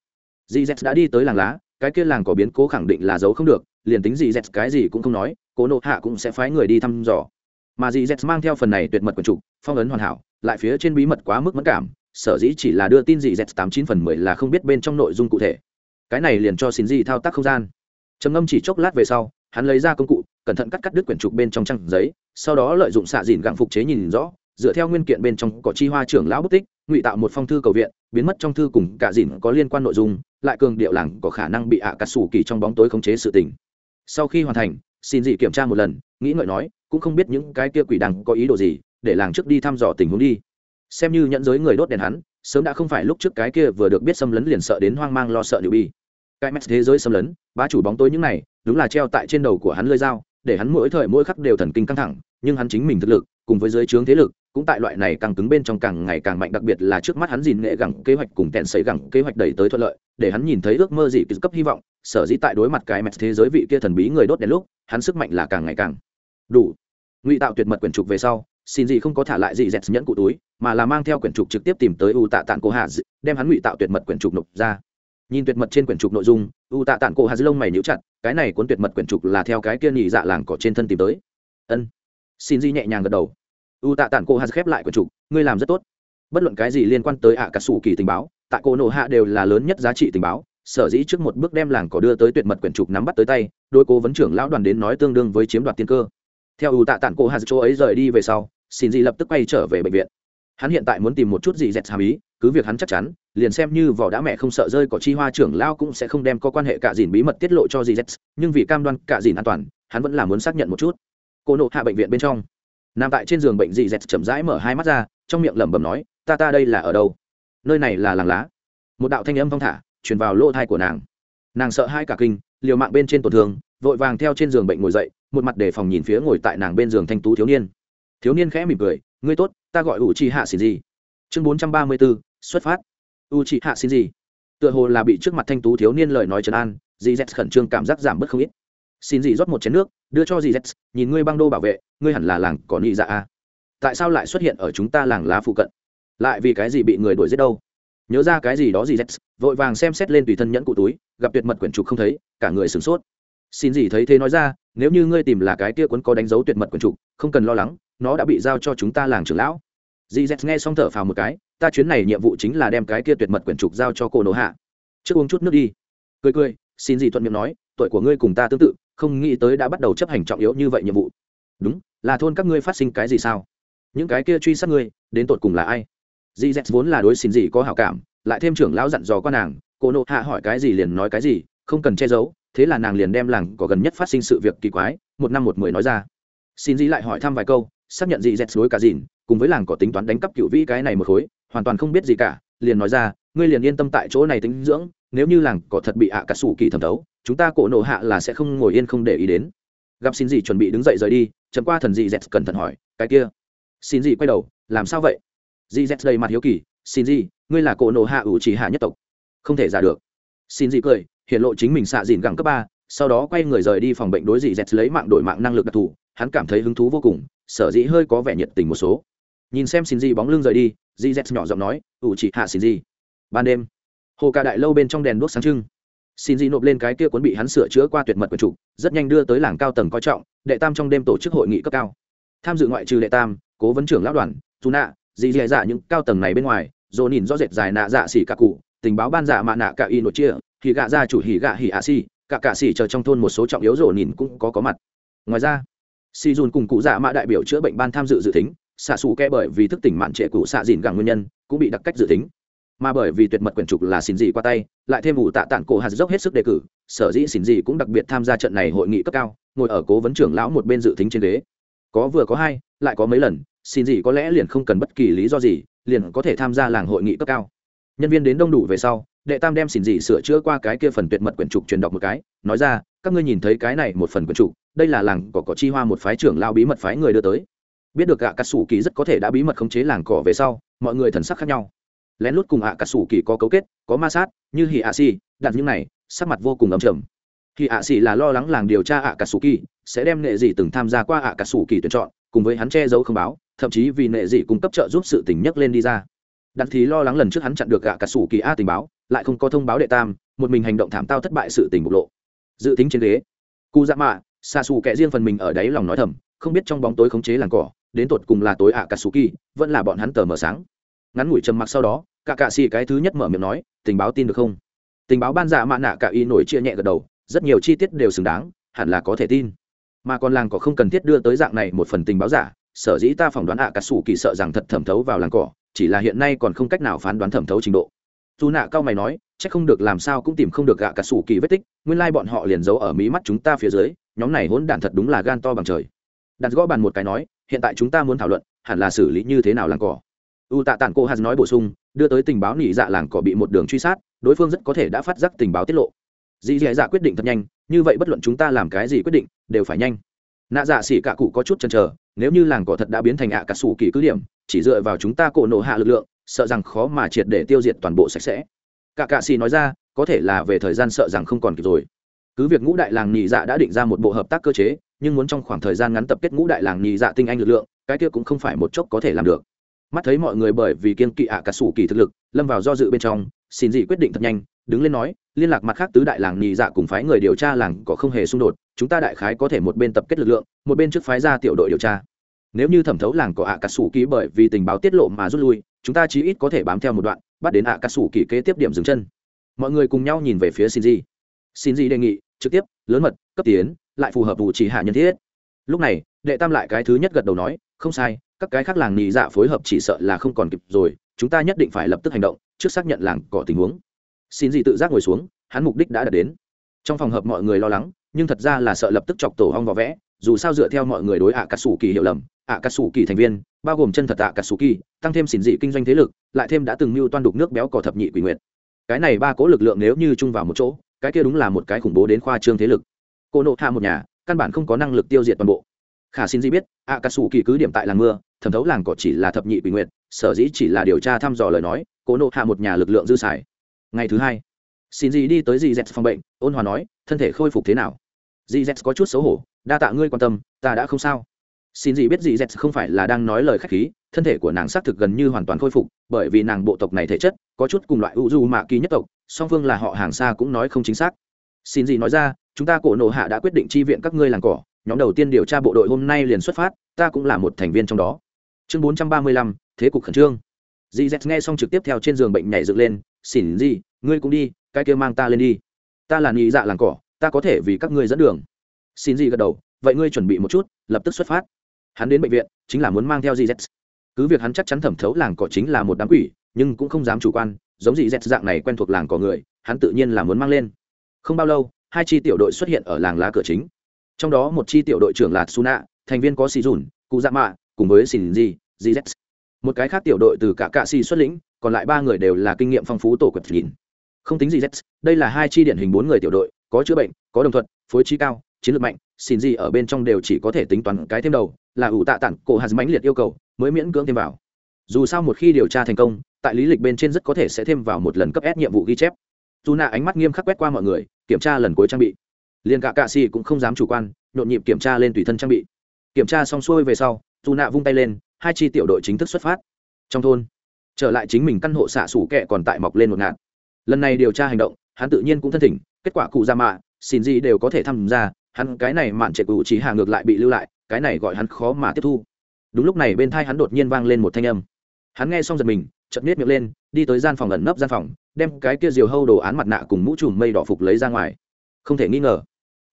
dì z đã đi tới làng lá, cái kia làng có biến cố khẳng định là giấu không được, liền tính dì z cái gì cũng không nói, cố nộ hạ cũng sẽ phái người đi thăm dò. Mà dì z mang theo phần này tuyệt mật quần trục phong ấn hoàn hảo, lại phía trên bí mật quá mức mất cảm, sở dĩ chỉ là đưa tin dì z tám chín phần mười là không biết bên trong nội dung cụ thể. Cái này liền cho xin dì thao tác không gian. Trầm ngâm chỉ chốc lát về sau, hắn lấy ra công cụ, cẩn thận cắt cắt đứt quyển trục bên trong trang giấy, sau đó lợi dụng xạ dìn gặng phục chế nhìn rõ, dựa theo nguyên kiện bên trong có chi hoa trưởng lão bút tích, ngụy tạo một phong thư cầu viện, biến mất trong thư cùng cả dìn có liên quan nội dung lại cường điệu làng có khả năng bị ạ cà sủ kỳ trong bóng tối khống chế sự tình. Sau khi hoàn thành, xin dị kiểm tra một lần, nghĩ ngợi nói, cũng không biết những cái kia quỷ đằng có ý đồ gì, để làng trước đi thăm dò tình huống đi. Xem như nhận giới người đốt đèn hắn, sớm đã không phải lúc trước cái kia vừa được biết xâm lấn liền sợ đến hoang mang lo sợ điều bi cái mess thế giới xâm lấn, bá chủ bóng tối những này, đúng là treo tại trên đầu của hắn lơi dao, để hắn mỗi thời mỗi khắc đều thần kinh căng thẳng, nhưng hắn chính mình thực lực, cùng với giới trướng thế lực, cũng tại loại này càng cứng bên trong càng ngày càng mạnh, đặc biệt là trước mắt hắn dìn nghệ gẳng kế hoạch cùng tèn sấy gẳng kế hoạch đẩy tới thuận lợi để hắn nhìn thấy ước mơ gì cấp hy vọng, sở dĩ tại đối mặt cái mẹt thế giới vị kia thần bí người đốt đèn lúc, hắn sức mạnh là càng ngày càng đủ. Ngụy tạo tuyệt mật quyển trục về sau, xin gì không có thả lại gì dẹt nhẫn cụ túi, mà là mang theo quyển trục trực tiếp tìm tới u tạ tản cô hà đem hắn ngụy tạo tuyệt mật quyển trục nộp ra. Nhìn tuyệt mật trên quyển trục nội dung, u tạ tản cô hà lông mày nhíu chặt, cái này cuốn tuyệt mật quyển trục là theo cái kia nhị dạ làng cỏ trên thân tìm tới. Ân. Xin gì nhẹ nhàng gật đầu. U tạ tản cô hà khép lại quyển trục, ngươi làm rất tốt. Bất luận cái gì liên quan tới ạ cả sủ kỳ tình báo tại cổ nổ hạ đều là lớn nhất giá trị tình báo, sở dĩ trước một bước đem làng cỏ đưa tới tuyệt mật quyển trục nắm bắt tới tay đôi cố vấn trưởng lão đoàn đến nói tương đương với chiếm đoạt tiên cơ. Theo u tạ tản cổ hà chỗ ấy rời đi về sau, xin Dị lập tức quay trở về bệnh viện. Hắn hiện tại muốn tìm một chút gì dẹt hàm ý, cứ việc hắn chắc chắn, liền xem như vỏ đã mẹ không sợ rơi có chi hoa trưởng lao cũng sẽ không đem có quan hệ cả dìn bí mật tiết lộ cho gì dẹt, nhưng vì cam đoan cả dìn an toàn, hắn vẫn là muốn xác nhận một chút. Cô nộ hạ bệnh viện bên trong. Nằm tại trên giường bệnh dị dẹt chậm rãi mở hai mắt ra, trong miệng lẩm bẩm nói, ta ta đây là ở đâu? Nơi này là làng lá. Một đạo thanh âm thong thả truyền vào lỗ thai của nàng. Nàng sợ hai cả kinh, liều mạng bên trên tổn thương, vội vàng theo trên giường bệnh ngồi dậy, một mặt đề phòng nhìn phía ngồi tại nàng bên giường thanh tú thiếu niên. Thiếu niên khẽ mỉm cười, ngươi tốt, ta gọi u chi hạ xin gì chương bốn trăm ba mươi b ố xuất phát. U chi hạ xin gì tựa hồ là bị trước mặt thanh tú thiếu niên lời nói trấn an dì z khẩn trương cảm giác giảm bớt không ít. Xin dì rót một chén nước, đưa cho dì z, nhìn ngươi băng đô bảo vệ, ngươi hẳn là làng có nhị dạ a tại sao lại xuất hiện ở chúng ta làng lá phụ cận? Lại vì cái gì bị người đuổi giết đâu? Nhớ ra cái gì đó gì z vội vàng xem xét lên tùy thân nhẫn cụ túi, gặp tuyệt mật quyển trục không thấy, cả người sửng sốt. Xin gì thấy thế nói ra, nếu như ngươi tìm là cái kia cuốn có đánh dấu tuyệt mật quyển trục, không cần lo lắng, nó đã bị giao cho chúng ta làng trưởng lão. Dì z nghe xong thở phào một cái, ta chuyến này nhiệm vụ chính là đem cái kia tuyệt mật quyển trục giao cho cô nổ hạ. Trước uống chút nước đi. Cười cười, xin gì thuận miệng nói, tuổi của ngươi cùng ta tương tự, không nghĩ tới đã bắt đầu chấp hành trọng yếu như vậy nhiệm vụ. Đúng, là thôn các ngươi phát sinh cái gì sao? Những cái kia truy sát ngươi, đến tột cùng là ai? Dì z vốn là đối xin dì có hảo cảm, lại thêm trưởng lão dặn dò con nàng, cô nộ hạ hỏi cái gì liền nói cái gì, không cần che giấu, thế là nàng liền đem làng có gần nhất phát sinh sự việc kỳ quái, một năm một mười nói ra. Xin dì lại hỏi thăm vài câu, xác nhận dì z đối cả dìn, cùng với làng có tính toán đánh cắp cựu vĩ cái này một khối, hoàn toàn không biết gì cả, liền nói ra, ngươi liền yên tâm tại chỗ này tính dưỡng, nếu như làng có thật bị ạ à cà sủ kỳ thẩm thấu, chúng ta cổ nộ hạ là sẽ không ngồi yên không để ý đến. Gặp xin gì chuẩn bị đứng dậy rời đi chấm qua thần dì z cẩn thận hỏi, cái kia? Xin gì quay đầu, làm sao vậy? Dị z đầy mặt hiếu kỳ, xin gì ngươi là cổ nộ hạ ủ chỉ hạ nhất tộc. Không thể giả được. Xin gì cười hiện lộ chính mình xạ dìn gẳng cấp ba, sau đó quay người rời đi phòng bệnh đối dị z lấy mạng đổi mạng năng lực đặc thù, hắn cảm thấy hứng thú vô cùng, sở dĩ hơi có vẻ nhiệt tình một số. Nhìn xem xin gì bóng lưng rời đi dị z nhỏ giọng nói, ủ chỉ hạ xin gì ban đêm, hồ ca đại lâu bên trong đèn đuốc sáng trưng. Xin gì nộp lên cái kia cuốn bị hắn sửa chữa qua tuyệt mật quần chủ rất nhanh đưa tới làng cao tầng coi trọng, đệ tam trong đêm tổ chức hội nghị cấp cao. Tham dự ngoại trừ đệ tam, cố vấn trưởng lão đoàn dù nạ dì dì dạ những cao tầng này bên ngoài, dồn nhìn rõ rệt dài nạ dạ xỉ cả cụ, tình báo ban dạ mạ nạ cả y nội chia thì gạ ra chủ hỉ gạ hỉ ạ xỉ, cả cả xỉ chờ trong thôn một số trọng yếu dồn nhìn cũng có có mặt. Ngoài ra si dùn cùng cụ dạ mạ đại biểu chữa bệnh ban tham dự dự tính, xạ xù kẽ bởi vì thức tỉnh mạn trệ cụ xạ dìn gẳng nguyên nhân, cũng bị đặc cách dự tính. Mà bởi vì tuyệt mật quyển trục là xin gì qua tay, lại thêm ủ tạ tản cổ hạt dốc hết sức đề cử, sở dĩ xin gì cũng đặc biệt tham gia trận này hội nghị cấp cao, ngồi ở cố vấn trưởng lão một bên dự tính trên ghế. Có vừa có hai, lại có mấy lần xin gì có lẽ liền không cần bất kỳ lý do gì, liền có thể tham gia làng hội nghị cấp cao. Nhân viên đến đông đủ về sau, đệ tam đem xin gì sửa chữa qua cái kia phần tuyệt mật quyển trục truyền đọc một cái, nói ra, các ngươi nhìn thấy cái này một phần quyển trục, đây là làng cỏ cỏ chi hoa một phái trưởng lao bí mật phái người đưa tới. Biết được gạ cà sủ kỳ rất có thể đã bí mật khống chế làng cỏ về sau, mọi người thần sắc khác nhau. Lén lút cùng ạ cà sủ kỳ có cấu kết, có ma sát, như hì ạ xì, đặt những này, sắc mặt vô cùng ấm trầm. Hì ạ xì là lo lắng làng điều tra ạ cà sủ kỳ, sẽ đem nghệ gì từng tham gia qua ạ cà sủ kỳ tuyển chọn cùng với hắn che giấu không báo, thậm chí vì nệ dị cung cấp trợ giúp sự tình nhấc lên đi ra. Đặng thì lo lắng lần trước hắn chặn được gạ cả sủ kỳ a tình báo, lại không có thông báo đệ tam, một mình hành động thảm tao thất bại sự tình bộc lộ. Dự tính trên ghế cụ dạ mạ xa xù kẻ riêng phần mình ở đáy lòng nói thầm, không biết trong bóng tối khống chế làng cỏ, đến tột cùng là tối ạ cả sủ kỳ, vẫn là bọn hắn tờ mờ sáng. Ngắn ngủi trầm mặc sau đó cả cạ xì cái thứ nhất mở miệng nói, tình báo tin được không? Tình báo ban dạ mạ nạ cả y nổi chia nhẹ gật đầu, rất nhiều chi tiết đều xứng đáng, hẳn là có thể tin mà còn làng cỏ không cần thiết đưa tới dạng này một phần tình báo giả, sở dĩ ta phỏng đoán ạ à cà sủ kỳ sợ rằng thật thẩm thấu vào làng cỏ, chỉ là hiện nay còn không cách nào phán đoán thẩm thấu trình độ. Dù nạ cao mày nói c h ắ c không được làm sao cũng tìm không được gạ cà sủ kỳ vết tích, nguyên lai bọn họ liền giấu ở mí mắt chúng ta phía dưới, nhóm này hỗn đản thật đúng là gan to bằng trời. Đặt gõ bàn một cái nói, hiện tại chúng ta muốn thảo luận, hẳn là xử lý như thế nào làng cỏ? U tạ tản cô hạt nói bổ sung, đưa tới tình báo nỉ dạ làng cỏ bị một đường truy sát, đối phương rất có thể đã phát giác tình báo tiết lộ dì dì dạ quyết định thật nhanh, như vậy bất luận chúng ta làm cái gì quyết định, đều phải nhanh. Nạ dạ xỉ cả cụ có chút chần chờ, nếu như làng cỏ thật đã biến thành ạ cả sủ kỳ cứ điểm, chỉ dựa vào chúng ta cổ nổ hạ lực lượng, sợ rằng khó mà triệt để tiêu diệt toàn bộ sạch sẽ. Cả cạ xỉ nói ra, có thể là về thời gian sợ rằng không còn kịp rồi. Cứ việc ngũ đại làng nhị dạ đã định ra một bộ hợp tác cơ chế, nhưng muốn trong khoảng thời gian ngắn tập kết ngũ đại làng nhị dạ tinh anh lực lượng, cái kia cũng không phải một chốc có thể làm được. Mắt thấy mọi người bởi vì kiên kỵ ạ cả sủ kỳ thực lực, lâm vào do dự bên trong, xin dị quyết định thật nhanh đứng lên nói, liên lạc mặt khác tứ đại làng Nhì dạ cùng phái người điều tra làng có không hề xung đột, chúng ta đại khái có thể một bên tập kết lực lượng, một bên trước phái ra tiểu đội điều tra. Nếu như thẩm thấu làng có ạ cả sủ ký bởi vì tình báo tiết lộ mà rút lui, chúng ta chí ít có thể bám theo một đoạn, bắt đến ạ cả sủ kỳ kế tiếp điểm dừng chân. Mọi người cùng nhau nhìn về phía xin dị xin dị đề nghị, trực tiếp, lớn mật, cấp tiến, lại phù hợp vụ chỉ hạ nhân thiết. Lúc này, đệ tam lại cái thứ nhất gật đầu nói, không sai, các cái khác làng Nhì dạ phối hợp chỉ sợ là không còn kịp rồi, chúng ta nhất định phải lập tức hành động, trước xác nhận làng cỏ tình huống xin gì tự giác ngồi xuống, hắn mục đích đã đạt đến. Trong phòng hợp mọi người lo lắng, nhưng thật ra là sợ lập tức chọc tổ hong vào vẽ, dù sao dựa theo mọi người đối ạ cà sủ kỳ hiểu lầm ạ cà sủ kỳ thành viên, bao gồm chân thật ạ cà sủ kỳ tăng thêm xỉn dị kinh doanh thế lực, lại thêm đã từng mưu toan đục nước béo cỏ thập nhị quỷ nguyện cái này ba cố lực lượng nếu như chung vào một chỗ, cái kia đúng là một cái khủng bố đến khoa trương thế lực. Cô nộ hạ một nhà, căn bản không có năng lực tiêu diệt toàn bộ. Khả xin dị biết ạ cà sủ kỳ cứ điểm tại làng mưa, thẩm thấu làng cỏ chỉ là thập nhị quỷ nguyện sở dĩ chỉ là điều tra thăm dò lời nói, cô nộ hạ một nhà lực lượng dư xài ngày thứ hai, xin gì đi tới dì z phòng bệnh, ôn hòa nói, thân thể khôi phục thế nào? Dì z có chút xấu hổ, đa tạ ngươi quan tâm, ta đã không sao. Xin gì biết dì z không phải là đang nói lời khách khí, thân thể của nàng xác thực gần như hoàn toàn khôi phục, bởi vì nàng bộ tộc này thể chất, có chút cùng loại u du mạ kỳ nhất tộc, song phương là họ hàng xa cũng nói không chính xác. Xin gì nói ra, chúng ta cổ nộ hạ đã quyết định chi viện các ngươi làng cỏ, nhóm đầu tiên điều tra bộ đội hôm nay liền xuất phát, ta cũng là một thành viên trong đó. Chương bốn trăm ba mươi lăm, thế cục khẩn trương. Dì z nghe xong trực tiếp theo trên giường bệnh nhảy dựng lên xỉn gì, ngươi cũng đi, cái kia mang ta lên đi. Ta là nghĩ dạ làng cỏ, ta có thể vì các ngươi dẫn đường. Xin gì gật đầu, vậy ngươi chuẩn bị một chút, lập tức xuất phát. Hắn đến bệnh viện, chính là muốn mang theo gì z. Cứ việc hắn chắc chắn thẩm thấu làng cỏ chính là một đám quỷ, nhưng cũng không dám chủ quan, giống gì z dạng này quen thuộc làng cỏ người, hắn tự nhiên là muốn mang lên. Không bao lâu, hai chi tiểu đội xuất hiện ở làng lá cửa chính. Trong đó một chi tiểu đội trưởng là suna, thành viên có xì dùn cụ dạ mạ cùng với xin gì gz một cái khác tiểu đội từ cả cạ xì xuất lĩnh còn lại ba người đều là kinh nghiệm phong phú tổ quật nhìn. Không tính gì z đây là hai chi điển hình bốn người tiểu đội, có chữa bệnh, có đồng thuận, phối trí cao, chiến lược mạnh, xin gì ở bên trong đều chỉ có thể tính toán cái thêm đầu, là ủ tạ tặng cổ hạt mãnh liệt yêu cầu, mới miễn cưỡng thêm vào. Dù sao một khi điều tra thành công, tại lý lịch bên trên rất có thể sẽ thêm vào một lần cấp ép nhiệm vụ ghi chép. Dù nạ ánh mắt nghiêm khắc quét qua mọi người, kiểm tra lần cuối trang bị. Liền cả cạ xì cũng không dám chủ quan, nhộn nhịp kiểm tra lên tùy thân trang bị. Kiểm tra xong xuôi về sau, dù nạ vung tay lên, hai chi tiểu đội chính thức xuất phát. Trong thôn trở lại chính mình căn hộ xạ xủ kẹ còn tại mọc lên một ngạt. Lần này điều tra hành động, hắn tự nhiên cũng thân thỉnh, kết quả cụ ra mạ, xin gì đều có thể tham gia, hắn cái này mạn trệ cụ chỉ hạ ngược lại bị lưu lại, cái này gọi hắn khó mà tiếp thu. Đúng lúc này bên thai hắn đột nhiên vang lên một thanh âm. Hắn nghe xong giật mình, chợt miết miệng lên, đi tới gian phòng ẩn nấp gian phòng, đem cái kia diều hâu đồ án mặt nạ cùng mũ trùm mây đỏ phục lấy ra ngoài. Không thể nghi ngờ,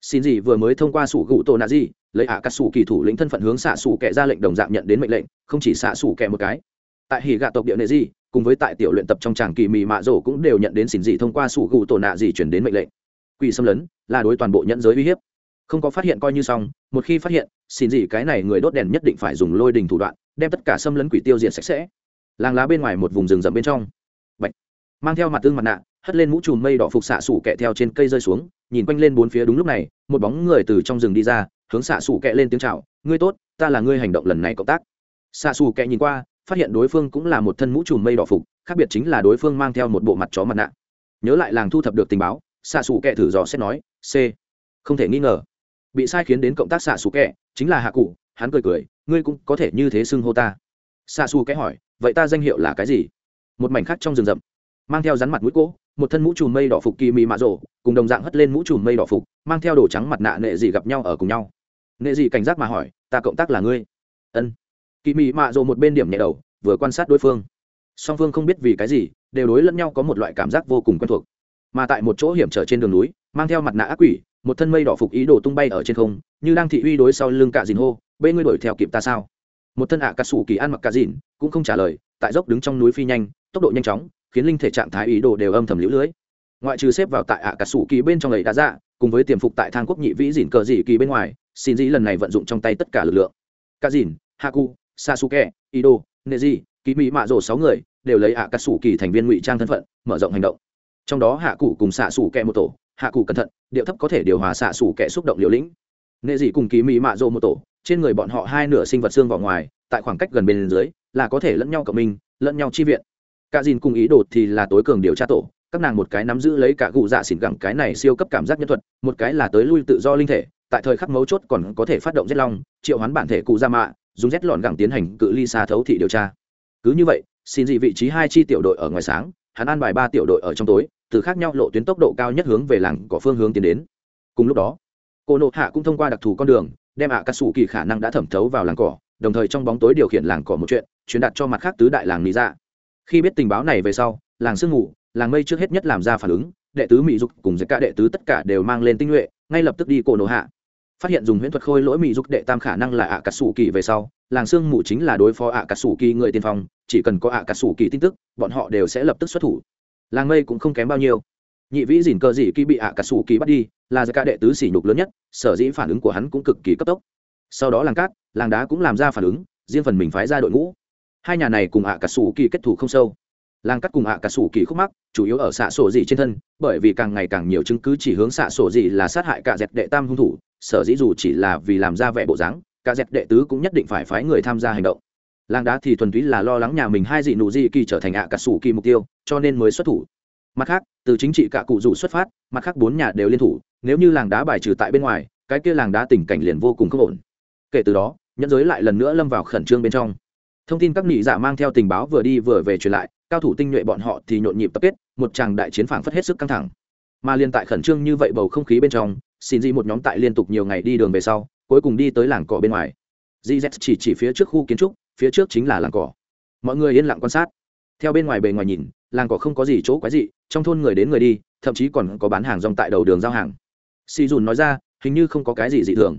xin gì vừa mới thông qua sủ gụ tổ nạ gì, lấy ạ à cắt sủ kỳ thủ lĩnh thân phận hướng xạ sủ kẻ ra lệnh đồng dạng nhận đến mệnh lệnh, không chỉ xạ sủ kẻ một cái tại hỉ gạ tộc địa nệ gì, cùng với tại tiểu luyện tập trong tràng kỳ mì mạ rổ cũng đều nhận đến xỉn gì thông qua sủ gù tổ nạ gì chuyển đến mệnh lệnh. Quỷ xâm lấn là đối toàn bộ nhận giới uy hiếp. Không có phát hiện coi như xong, một khi phát hiện xỉn gì cái này người đốt đèn nhất định phải dùng lôi đình thủ đoạn, đem tất cả xâm lấn quỷ tiêu diệt sạch sẽ. Làng lá bên ngoài một vùng rừng rậm bên trong. Bạch. mang theo mặt tương mặt nạ, hất lên mũ trùm mây đỏ phục xạ sủ kẹ theo trên cây rơi xuống, nhìn quanh lên bốn phía đúng lúc này, một bóng người từ trong rừng đi ra, hướng xạ sủ kẹ lên tiếng chào, ngươi tốt, ta là ngươi hành động lần này cộng tác. Xạ sủ kẹ nhìn qua phát hiện đối phương cũng là một thân mũ trùm mây đỏ phục, khác biệt chính là đối phương mang theo một bộ mặt chó mặt nạ. Nhớ lại làng thu thập được tình báo, xạ xù kẹ thử dò xét nói, c. Không thể nghi ngờ, bị sai khiến đến cộng tác xạ xù kẹ chính là hạ cụ, hắn cười cười, ngươi cũng có thể như thế xưng hô ta. Xạ xù kẽ hỏi, vậy ta danh hiệu là cái gì? Một mảnh khác trong rừng rậm, mang theo rắn mặt mũi cỗ một thân mũ trùm mây đỏ phục kỳ mị mạ rổ cùng đồng dạng hất lên mũ trùm mây đỏ phục, mang theo đồ trắng mặt nạ nệ dị gặp nhau ở cùng nhau. Nệ dị cảnh giác mà hỏi, ta cộng tác là ngươi? Ân kỳ mị mạ rổ một bên điểm nhẹ đầu, vừa quan sát đối phương. Song phương không biết vì cái gì, đều đối lẫn nhau có một loại cảm giác vô cùng quen thuộc. Mà tại một chỗ hiểm trở trên đường núi, mang theo mặt nạ ác quỷ, một thân mây đỏ phục ý đồ tung bay ở trên không, như đang thị uy đối sau lưng cạ dìn hô, bê ngươi đuổi theo kịp ta sao? Một thân ạ à cà sủ kỳ ăn mặc cà dìn, cũng không trả lời, tại dốc đứng trong núi phi nhanh, tốc độ nhanh chóng, khiến linh thể trạng thái ý đồ đều âm thầm lũ lưới. Ngoại trừ xếp vào tại ạ cà sủ kỳ bên trong ấy đã ra cùng với tiềm phục tại thang quốc nhị vĩ dìn cờ dị kỳ bên ngoài, xin dĩ lần này vận dụng trong tay tất cả lực lượng. Cả dìn, haku sasuke, ido, neji kỳ mỹ mạ rổ sáu người đều lấy ạ cắt sủ kỳ thành viên ngụy trang thân phận, mở rộng hành động. Trong đó hạ cụ cùng xạ sủ kẹ một tổ, hạ cụ cẩn thận, điệu thấp có thể điều hòa xạ sủ kẹ xúc động liều lĩnh. Nệ dị cùng kỳ mỹ mạ rộ một tổ, trên người bọn họ hai nửa sinh vật xương vào ngoài, tại khoảng cách gần bên dưới, là có thể lẫn nhau cộng minh, lẫn nhau chi viện. Cả dìn cùng ý đột thì là tối cường điều tra tổ, các nàng một cái nắm giữ lấy cả cụ dạ xỉn gẳng cái này siêu cấp cảm giác nhân thuật, một cái là tới lui tự do linh thể, tại thời khắc mấu chốt còn có thể phát động giết long, triệu hoán bản thể cụ ra mạ dùng rét lọn gẳng tiến hành cự ly xa thấu thị điều tra. Cứ như vậy, xin dị vị trí hai chi tiểu đội ở ngoài sáng, hắn an bài ba tiểu đội ở trong tối, từ khác nhau lộ tuyến tốc độ cao nhất hướng về làng có phương hướng tiến đến. Cùng lúc đó, cô nộ hạ cũng thông qua đặc thù con đường, đem ạ cà sủ kỳ khả năng đã thẩm thấu vào làng cỏ, đồng thời trong bóng tối điều khiển làng cỏ một chuyện, truyền đạt cho mặt khác tứ đại làng lý ra. Khi biết tình báo này về sau, làng sương ngủ làng mây trước hết nhất làm ra phản ứng, đệ tứ mỹ dục cùng với cả đệ tứ tất cả đều mang lên tinh nhuệ, ngay lập tức đi cổ nổ hạ phát hiện dùng huyễn thuật khôi lỗi mỹ dục đệ tam khả năng là ạ cà sủ kỳ về sau, làng sương mù chính là đối phó ạ cà sủ kỳ người tiên phong, chỉ cần có ạ cà sủ kỳ tin tức, bọn họ đều sẽ lập tức xuất thủ. Làng mây cũng không kém bao nhiêu. Nhị vĩ dìn cơ dị kỳ bị ạ cà sủ kỳ bắt đi, là giải ca đệ tứ sỉ nhục lớn nhất, sở dĩ phản ứng của hắn cũng cực kỳ cấp tốc. Sau đó làng cát, làng đá cũng làm ra phản ứng, riêng phần mình phái ra đội ngũ. Hai nhà này cùng ạ cà sủ kỳ kết thủ không sâu. Làng cắt cùng ạ cà sủ kỳ khúc mắc, chủ yếu ở xạ sổ dị trên thân, bởi vì càng ngày càng nhiều chứng cứ chỉ hướng xạ sổ dị là sát hại cả dẹp đệ tam hung thủ sở dĩ dù chỉ là vì làm ra vẻ bộ dáng cả dẹp đệ tứ cũng nhất định phải phái người tham gia hành động. Làng đá thì thuần túy là lo lắng nhà mình hai dị nụ dị kỳ trở thành ạ cả sủ kỳ mục tiêu, cho nên mới xuất thủ. Mặt khác, từ chính trị cả cụ rủ xuất phát, mặt khác bốn nhà đều liên thủ, nếu như làng đá bài trừ tại bên ngoài, cái kia làng đá tình cảnh liền vô cùng không ổn. Kể từ đó, nhẫn giới lại lần nữa lâm vào khẩn trương bên trong. Thông tin các nghị giả dạ mang theo tình báo vừa đi vừa về truyền lại, cao thủ tinh nhuệ bọn họ thì nhộn nhịp tập kết, một tràng đại chiến phảng phất hết sức căng thẳng. Mà liên tại khẩn trương như vậy bầu không khí bên trong xin di một nhóm tại liên tục nhiều ngày đi đường về sau, cuối cùng đi tới làng cỏ bên ngoài. Gz chỉ chỉ phía trước khu kiến trúc, phía trước chính là làng cỏ. Mọi người yên lặng quan sát. Theo bên ngoài bề ngoài nhìn, làng cỏ không có gì chỗ quái dị, trong thôn người đến người đi, thậm chí còn có bán hàng rong tại đầu đường giao hàng. Si dùn nói ra, hình như không có cái gì dị thường.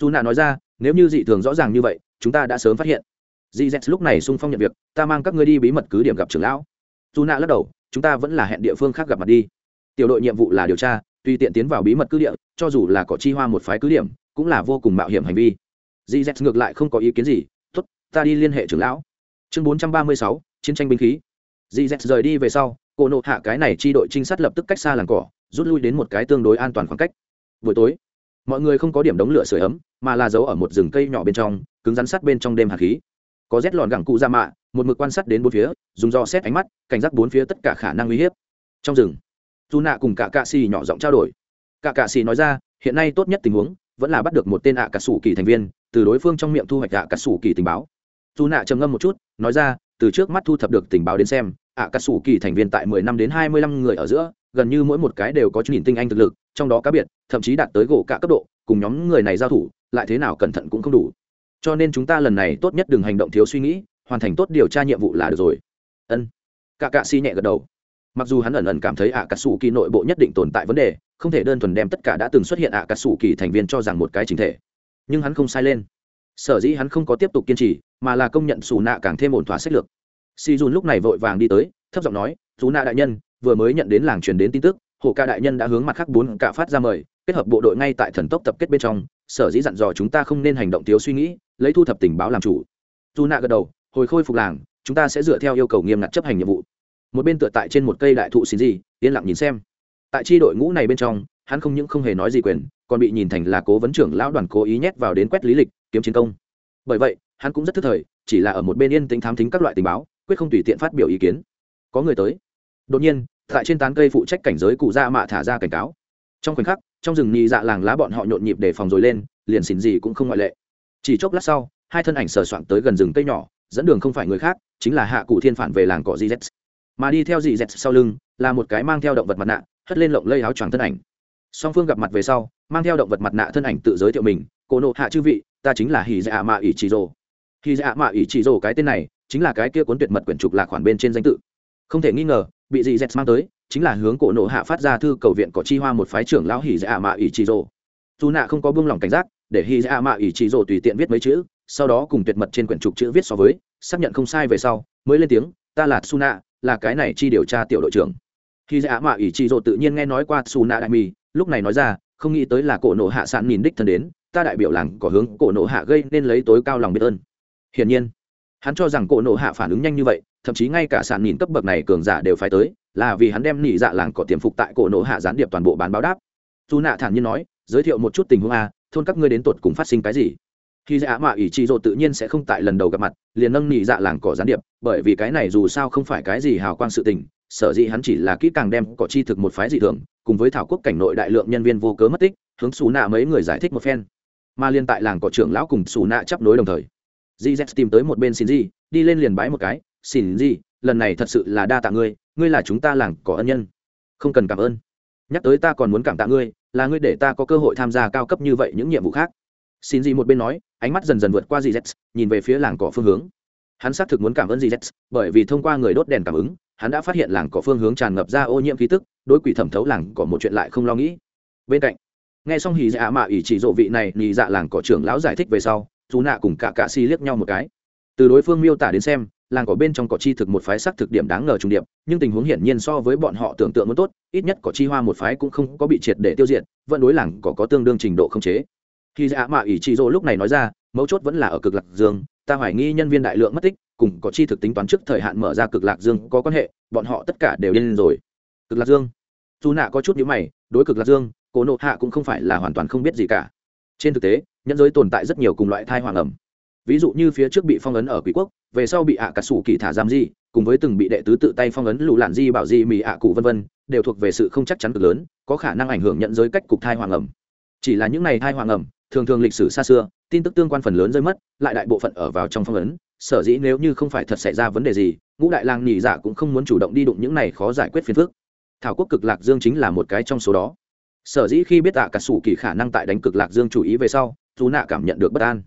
Dù nạ nói ra, nếu như dị thường rõ ràng như vậy, chúng ta đã sớm phát hiện. Dì z lúc này sung phong nhận việc, ta mang các ngươi đi bí mật cứ điểm gặp trưởng lão. Dù nạ lắc đầu, chúng ta vẫn là hẹn địa phương khác gặp mặt đi. Tiểu đội nhiệm vụ là điều tra tùy tiện tiến vào bí mật cứ địa, cho dù là có chi hoa một phái cứ điểm, cũng là vô cùng mạo hiểm hành vi. Dì z ngược lại không có ý kiến gì. Tốt, ta đi liên hệ trưởng lão. Chương bốn trăm ba mươi sáu, chiến tranh binh khí. Dì z rời đi về sau, cô nộ hạ cái này chi đội trinh sát lập tức cách xa làng cỏ, rút lui đến một cái tương đối an toàn khoảng cách. Buổi tối, mọi người không có điểm đống lửa sửa ấm, mà là giấu ở một rừng cây nhỏ bên trong, cứng rắn sắt bên trong đêm hạt khí. Có rét lòn gẳng cụ ra mạ, một mực quan sát đến bốn phía, dùng do xét ánh mắt, cảnh giác bốn phía tất cả khả năng uy hiếp. Trong rừng dù nạ cùng cả cạ xì nhỏ giọng trao đổi. Cả cạ xì nói ra, hiện nay tốt nhất tình huống vẫn là bắt được một tên ạ à cà sủ kỳ thành viên, từ đối phương trong miệng thu hoạch ạ à cà sủ kỳ tình báo. Dù nạ trầm ngâm một chút, nói ra, từ trước mắt thu thập được tình báo đến xem, ạ cà sủ kỳ thành viên tại mười năm đến hai mươi lăm người ở giữa, gần như mỗi một cái đều có nhìn tinh anh thực lực, trong đó cá biệt, thậm chí đạt tới gỗ cả cấp độ, cùng nhóm người này giao thủ, lại thế nào cẩn thận cũng không đủ. Cho nên chúng ta lần này tốt nhất đừng hành động thiếu suy nghĩ, hoàn thành tốt điều tra nhiệm vụ là được rồi. Ân. Cả cạ si nhẹ gật đầu mặc dù hắn ẩn ẩn cảm thấy ạ cà sủ kỳ nội bộ nhất định tồn tại vấn đề, không thể đơn thuần đem tất cả đã từng xuất hiện ạ cà sủ kỳ thành viên cho rằng một cái chính thể. Nhưng hắn không sai lên. Sở dĩ hắn không có tiếp tục kiên trì, mà là công nhận xù nạ càng thêm ổn thỏa sách lược. Si dùn lúc này vội vàng đi tới, thấp giọng nói xù nạ đại nhân, vừa mới nhận đến làng truyền đến tin tức, hồ ca đại nhân đã hướng mặt khác bốn cả phát ra mời, kết hợp bộ đội ngay tại thần tốc tập kết bên trong, sở dĩ dặn dò chúng ta không nên hành động thiếu suy nghĩ, lấy thu thập tình báo làm chủ. Dù nạ gật đầu, hồi khôi phục làng, chúng ta sẽ dựa theo yêu cầu nghiêm ngặt chấp hành nhiệm vụ một bên tựa tại trên một cây đại thụ xin gì, yên lặng nhìn xem. Tại tri đội ngũ này bên trong, hắn không những không hề nói gì quyền, còn bị nhìn thành là cố vấn trưởng lão đoàn cố ý nhét vào đến quét lý lịch, kiếm chiến công. Bởi vậy, hắn cũng rất thức thời, chỉ là ở một bên yên tĩnh thám thính các loại tình báo, quyết không tùy tiện phát biểu ý kiến. Có người tới. Đột nhiên, tại trên tán cây phụ trách cảnh giới cụ ra mạ thả ra cảnh cáo. Trong khoảnh khắc, trong rừng nhị dạ làng lá bọn họ nhộn nhịp để phòng rồi lên, liền xỉn gì cũng không ngoại lệ. Chỉ chốc lát sau, hai thân ảnh sờ soạn tới gần rừng cây nhỏ, dẫn đường không phải người khác, chính là hạ cụ thiên phản về làng cỏ gz mà đi theo gz sau lưng là một cái mang theo động vật mặt nạ, hất lên lộng lây áo choàng thân ảnh. Song phương gặp mặt về sau, mang theo động vật mặt nạ thân ảnh tự giới thiệu mình cổ nộ hạ chư vị, ta chính là hì dạ mạ ỷ chỉ rồ. Hì dạ mạ ỷ chỉ rồ cái tên này chính là cái kia cuốn tuyệt mật quyển trục lạc khoản bên trên danh tự. Không thể nghi ngờ, bị dì dẹt mang tới chính là hướng cổ nộ hạ phát ra thư cầu viện có chi hoa một phái trưởng lão hỉ dạ mạ ỷ chỉ rồ. Dù nạ không có buông lỏng cảnh giác, để hỉ dạ mạ ỷ chỉ rồ tùy tiện viết mấy chữ, sau đó cùng tuyệt mật trên quyển trục chữ viết so với, xác nhận không sai về sau, mới lên tiếng, ta là suna là cái này chi điều tra tiểu đội trưởng. Khi dạ mạ ỷ chỉ rộ tự nhiên nghe nói qua suna đại mì lúc này nói ra, không nghĩ tới là cổ nộ hạ sạn nhìn đích thân đến, ta đại biểu làng có hướng cổ nộ hạ gây nên lấy tối cao lòng biết ơn. Hiển nhiên, hắn cho rằng cổ nộ hạ phản ứng nhanh như vậy, thậm chí ngay cả sạn nhìn cấp bậc này cường giả đều phải tới, là vì hắn đem nỉ dạ làng có tiềm phục tại cổ nộ hạ gián điệp toàn bộ bán báo đáp. Dù nạ thản nhiên nói, giới thiệu một chút tình huống a, thôn các ngươi đến tột cùng phát sinh cái gì? Khi dạ mạ ỷ trị rộ tự nhiên sẽ không tại lần đầu gặp mặt, liền nâng nỉ dạ làng cỏ gián điệp, bởi vì cái này dù sao không phải cái gì hào quang sự tình, sở dĩ hắn chỉ là kỹ càng đem cỏ chi thực một phái dị thường, cùng với thảo quốc cảnh nội đại lượng nhân viên vô cớ mất tích, hướng xù nạ mấy người giải thích một phen. Mà liên tại làng cỏ trưởng lão cùng xù nạ chấp nối đồng thời gz tìm tới một bên xin di đi lên liền bái một cái, xin di lần này thật sự là đa tạ ngươi ngươi là chúng ta làng cỏ ân nhân. Không cần cảm ơn. Nhắc tới ta còn muốn cảm tạ ngươi, là ngươi để ta có cơ hội tham gia cao cấp như vậy những nhiệm vụ khác xin gì một bên nói, ánh mắt dần dần vượt qua gz nhìn về phía làng cỏ phương hướng. Hắn xác thực muốn cảm ơn gz bởi vì thông qua người đốt đèn cảm ứng, hắn đã phát hiện làng cỏ phương hướng tràn ngập ra ô nhiễm khí tức, đối quỷ thẩm thấu làng cỏ một chuyện lại không lo nghĩ. Bên cạnh, nghe xong hì dạ mạ ỷ chỉ dụ vị này nhì dạ làng cỏ trưởng lão giải thích về sau chú nạ cùng cả cạ si liếc nhau một cái. Từ đối phương miêu tả đến xem, làng cỏ bên trong cỏ chi thực một phái sắc thực điểm đáng ngờ trùng điệp, nhưng tình huống hiển nhiên so với bọn họ tưởng tượng muốn tốt, ít nhất cỏ chi hoa một phái cũng không có bị triệt để tiêu diệt, vẫn đối làng cỏ có tương đương trình độ không chế khi dạ mạ ỷ trị dỗ lúc này nói ra, mấu chốt vẫn là ở cực lạc dương, ta hoài nghi nhân viên đại lượng mất tích, cùng có chi thực tính toán trước thời hạn mở ra cực lạc dương có quan hệ, bọn họ tất cả đều điên rồi. Cực lạc dương. Dù nạ có chút nhữ mày, đối cực lạc dương, cố nộ hạ cũng không phải là hoàn toàn không biết gì cả. Trên thực tế, nhân giới tồn tại rất nhiều cùng loại thai hoàng ẩm. Ví dụ như phía trước bị phong ấn ở quý quốc, về sau bị ạ à cà sủ kỳ thả giam di, cùng với từng bị đệ tứ tự tay phong ấn lù lạn di bảo di mì ạ cụ vân vân, đều thuộc về sự không chắc chắn cực lớn, có khả năng ảnh hưởng nhận giới cách cục thai hoàng ẩm. Chỉ là những này thai hoàng ẩm thường thường lịch sử xa xưa, tin tức tương quan phần lớn rơi mất, lại đại bộ phận ở vào trong phong ấn. Sở dĩ nếu như không phải thật xảy ra vấn đề gì, ngũ đại lang nhị giả cũng không muốn chủ động đi đụng những này khó giải quyết phiền phức. Thảo quốc cực lạc dương chính là một cái trong số đó. Sở dĩ khi biết ạ à cà sủ kỳ khả năng tại đánh cực lạc dương chủ ý về sau dù nạ cảm nhận được bất an.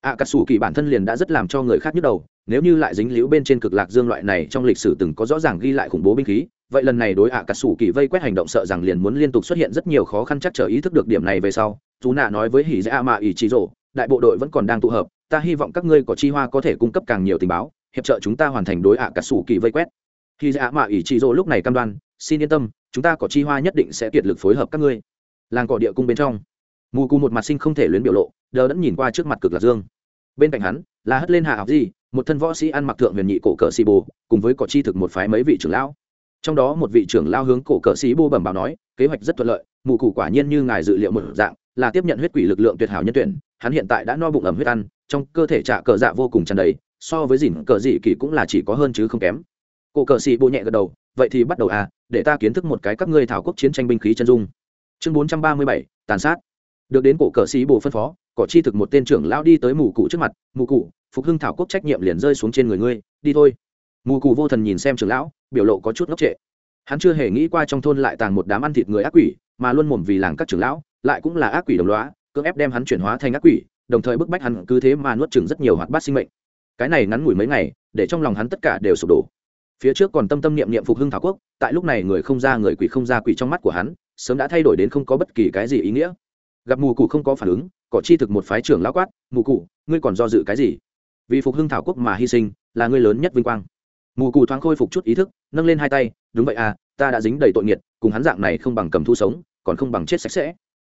Ạ cà sủ kỳ bản thân liền đã rất làm cho người khác nhức đầu, nếu như lại dính líu bên trên cực lạc dương loại này trong lịch sử từng có rõ ràng ghi lại khủng bố binh khí vậy lần này đối ạ cà sủ kỳ vây quét hành động sợ rằng liền muốn liên tục xuất hiện rất nhiều khó khăn chắc chờ ý thức được điểm này về sau, chú nạ nói với hỉ dạ mạ ỷ trí rộ đại bộ đội vẫn còn đang tụ hợp, ta hy vọng các ngươi có chi hoa có thể cung cấp càng nhiều tình báo, hiệp trợ chúng ta hoàn thành đối ạ cà sủ kỳ vây quét. Hỉ dạ mạ ỷ trí rộ lúc này cam đoan, xin yên tâm, chúng ta có chi hoa nhất định sẽ kiệt lực phối hợp các ngươi. Làng cỏ địa cung bên trong, mù cù một mặt sinh không thể luyến biểu lộ, đờ đẫn nhìn qua trước mặt cực lạc dương. Bên cạnh hắn, là hất lên hạ học gì một thân võ sĩ ăn mặc thượng huyền nhị cổ cờ xì bồ, cùng với cỏ chi thực một phái mấy vị trưởng lão trong đó một vị trưởng lao hướng cổ cờ sĩ bô bẩm báo nói, kế hoạch rất thuận lợi, mù cụ quả nhiên như ngài dự liệu một dạng, là tiếp nhận huyết quỷ lực lượng tuyệt hảo nhân tuyển, hắn hiện tại đã no bụng ẩm huyết ăn, trong cơ thể trạ cờ dạ vô cùng tràn đầy, so với dìn cờ dị kỳ cũng là chỉ có hơn chứ không kém. Cổ cờ sĩ bô nhẹ gật đầu, vậy thì bắt đầu à để ta kiến thức một cái các ngươi thảo quốc chiến tranh binh khí chân dung. Chương bốn trăm ba mươi bảy, tàn sát. Được đến cổ cờ sĩ bồ phân phó, cỏ chi thực một tên trưởng lão đi tới mù cụ trước mặt, mù cụ phục hưng thảo quốc trách nhiệm liền rơi xuống trên người ngươi, đi thôi. Mù cụ vô thần nhìn xem trưởng lão biểu lộ có chút ngốc trệ. Hắn chưa hề nghĩ qua trong thôn lại tàng một đám ăn thịt người ác quỷ, mà luôn mồm vì làng các trưởng lão, lại cũng là ác quỷ đồng loá cưỡng ép đem hắn chuyển hóa thành ác quỷ, đồng thời bức bách hắn cứ thế mà nuốt chừng rất nhiều hoạt bát sinh mệnh. Cái này ngắn ngủi mấy ngày, để trong lòng hắn tất cả đều sụp đổ. Phía trước còn tâm tâm niệm niệm phục hưng thảo quốc, tại lúc này người không ra người quỷ không ra quỷ trong mắt của hắn, sớm đã thay đổi đến không có bất kỳ cái gì ý nghĩa. Gặp mù cụ không có phản ứng, cỏ chi thực một phái trưởng lão quát, mù cụ ngươi còn do dự cái gì? Vì phục hưng thảo quốc mà hy sinh, là ngươi lớn nhất vinh quang mù Cù thoáng khôi phục chút ý thức, nâng lên hai tay, đúng vậy à ta đã dính đầy tội nghiệt, cùng hắn dạng này không bằng cầm thu sống, còn không bằng chết sạch sẽ.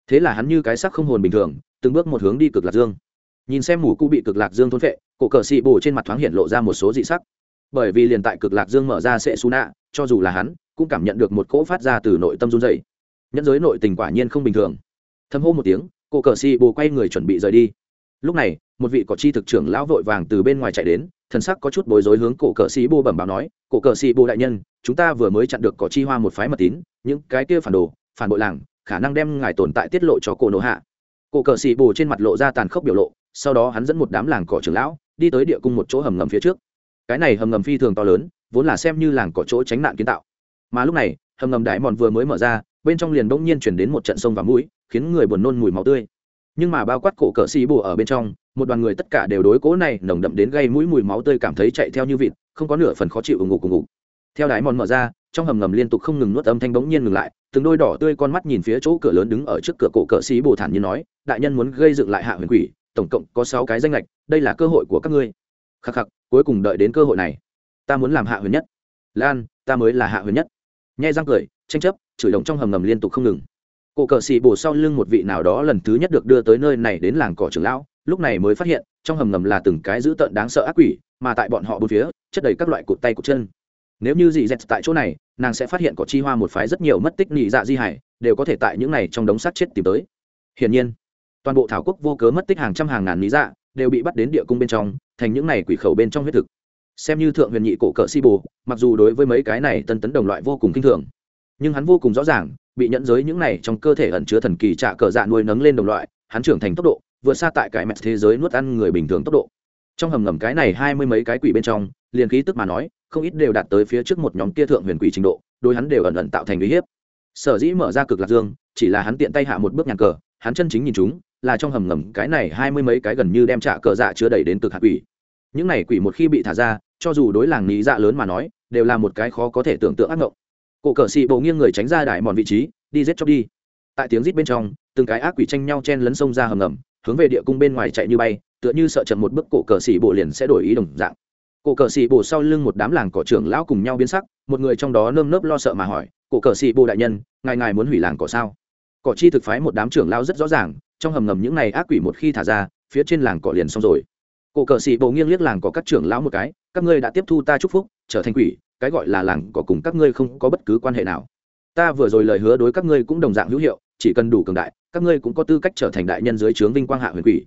Thế là hắn như cái sắc không hồn bình thường, từng bước một hướng đi cực lạc dương. Nhìn xem mù cụ bị cực lạc dương thôn vệ cổ cờ xị bồ trên mặt thoáng hiện lộ ra một số dị sắc. Bởi vì liền tại cực lạc dương mở ra sẽ xu nạ, cho dù là hắn, cũng cảm nhận được một cỗ phát ra từ nội tâm run dày nhẫn giới nội tình quả nhiên không bình thường. Thâm hô một tiếng, cổ cờ xị bồ quay người chuẩn bị rời đi. Lúc này, một vị có chi thực trưởng lão vội vàng từ bên ngoài chạy đến thần sắc có chút bối rối hướng cổ cờ sĩ bô bẩm báo nói, cổ cờ sĩ bô đại nhân, chúng ta vừa mới chặn được cỏ chi hoa một phái mật tín, những cái kia phản đồ, phản bội làng, khả năng đem ngài tồn tại tiết lộ cho cổ nổ hạ. Cổ cờ sĩ bồ trên mặt lộ ra tàn khốc biểu lộ, sau đó hắn dẫn một đám làng cỏ trưởng lão, đi tới địa cung một chỗ hầm ngầm phía trước. Cái này hầm ngầm phi thường to lớn, vốn là xem như làng cỏ chỗ tránh nạn kiến tạo. Mà lúc này, hầm ngầm đại mòn vừa mới mở ra, bên trong liền bỗng nhiên chuyển đến một trận sông và mũi, khiến người buồn nôn mùi máu tươi nhưng mà bao quát cổ cỡ xì bùa ở bên trong, một đoàn người tất cả đều đối cố này nồng đậm đến gây mũi mùi máu tươi cảm thấy chạy theo như vịt, không có nửa phần khó chịu ủng ngục ủng ngục. Theo đáy mòn mở ra, trong hầm ngầm liên tục không ngừng nuốt âm thanh bỗng nhiên ngừng lại, từng đôi đỏ tươi con mắt nhìn phía chỗ cửa lớn đứng ở trước cửa cổ cỡ xì bồ thản như nói, đại nhân muốn gây dựng lại hạ huyền quỷ, tổng cộng có sáu cái danh lệch đây là cơ hội của các ngươi. Khắc khắc, cuối cùng đợi đến cơ hội này. Ta muốn làm hạ huyền nhất. Lan, ta mới là hạ huyền nhất. Nhai răng cười, tranh chấp, chửi động trong hầm ngầm liên tục không ngừng cổ cờ xì bổ sau lưng một vị nào đó lần thứ nhất được đưa tới nơi này đến làng cỏ trưởng lão, lúc này mới phát hiện, trong hầm ngầm là từng cái dữ tợn đáng sợ ác quỷ, mà tại bọn họ bốn phía, chất đầy các loại cụt tay cụt chân. Nếu như dì dẹt tại chỗ này, nàng sẽ phát hiện có chi hoa một phái rất nhiều mất tích nị dạ di hải, đều có thể tại những này trong đống xác chết tìm tới. Hiển nhiên, toàn bộ thảo quốc vô cớ mất tích hàng trăm hàng ngàn lý dạ đều bị bắt đến địa cung bên trong, thành những này quỷ khẩu bên trong huyết thực. Xem như thượng huyền nhị cổ cỡ si bồ mặc dù đối với mấy cái này tân tấn đồng loại vô cùng kinh thường nhưng hắn vô cùng rõ ràng, bị nhận giới những này trong cơ thể ẩn chứa thần kỳ trả cờ dạ nuôi nấng lên đồng loại, hắn trưởng thành tốc độ, vượt xa tại cái mẹt thế giới nuốt ăn người bình thường tốc độ. Trong hầm ngầm cái này hai mươi mấy cái quỷ bên trong, liền khí tức mà nói, không ít đều đạt tới phía trước một nhóm kia thượng huyền quỷ trình độ đôi hắn đều ẩn ẩn tạo thành uy hiếp. Sở dĩ mở ra cực lạc dương, chỉ là hắn tiện tay hạ một bước nhàn cờ, hắn chân chính nhìn chúng, là trong hầm ngầm cái này hai mươi mấy cái gần như đem trả cờ dạ chứa đầy đến cực hạt quỷ. Những này quỷ một khi bị thả ra, cho dù đối làng lý dạ lớn mà nói, đều là một cái khó có thể tưởng tượng ác mộng cổ cờ xị bộ nghiêng người tránh ra đại mòn vị trí, đi giết chóc đi. Tại tiếng rít bên trong, từng cái ác quỷ tranh nhau chen lấn sông ra hầm ngầm, hướng về địa cung bên ngoài chạy như bay, tựa như sợ chậm một bước cổ cờ xị bộ liền sẽ đổi ý đồng dạng. Cổ cờ xị bộ sau lưng một đám làng cỏ trưởng lão cùng nhau biến sắc, một người trong đó nơm nớp lo sợ mà hỏi, cổ cờ xị bộ đại nhân, ngài ngài muốn hủy làng cỏ sao? Cỏ chi thực phái một đám trưởng lão rất rõ ràng, trong hầm ngầm những này ác quỷ một khi thả ra, phía trên làng cỏ liền xong rồi. Cổ cờ xị bộ nghiêng liếc làng cỏ các trưởng lão một cái, các ngươi đã tiếp thu ta chúc phúc, trở thành quỷ cái gọi là làng cỏ cùng các ngươi không có bất cứ quan hệ nào. Ta vừa rồi lời hứa đối các ngươi cũng đồng dạng hữu hiệu, chỉ cần đủ cường đại, các ngươi cũng có tư cách trở thành đại nhân dưới trướng vinh quang hạ huyền quỷ.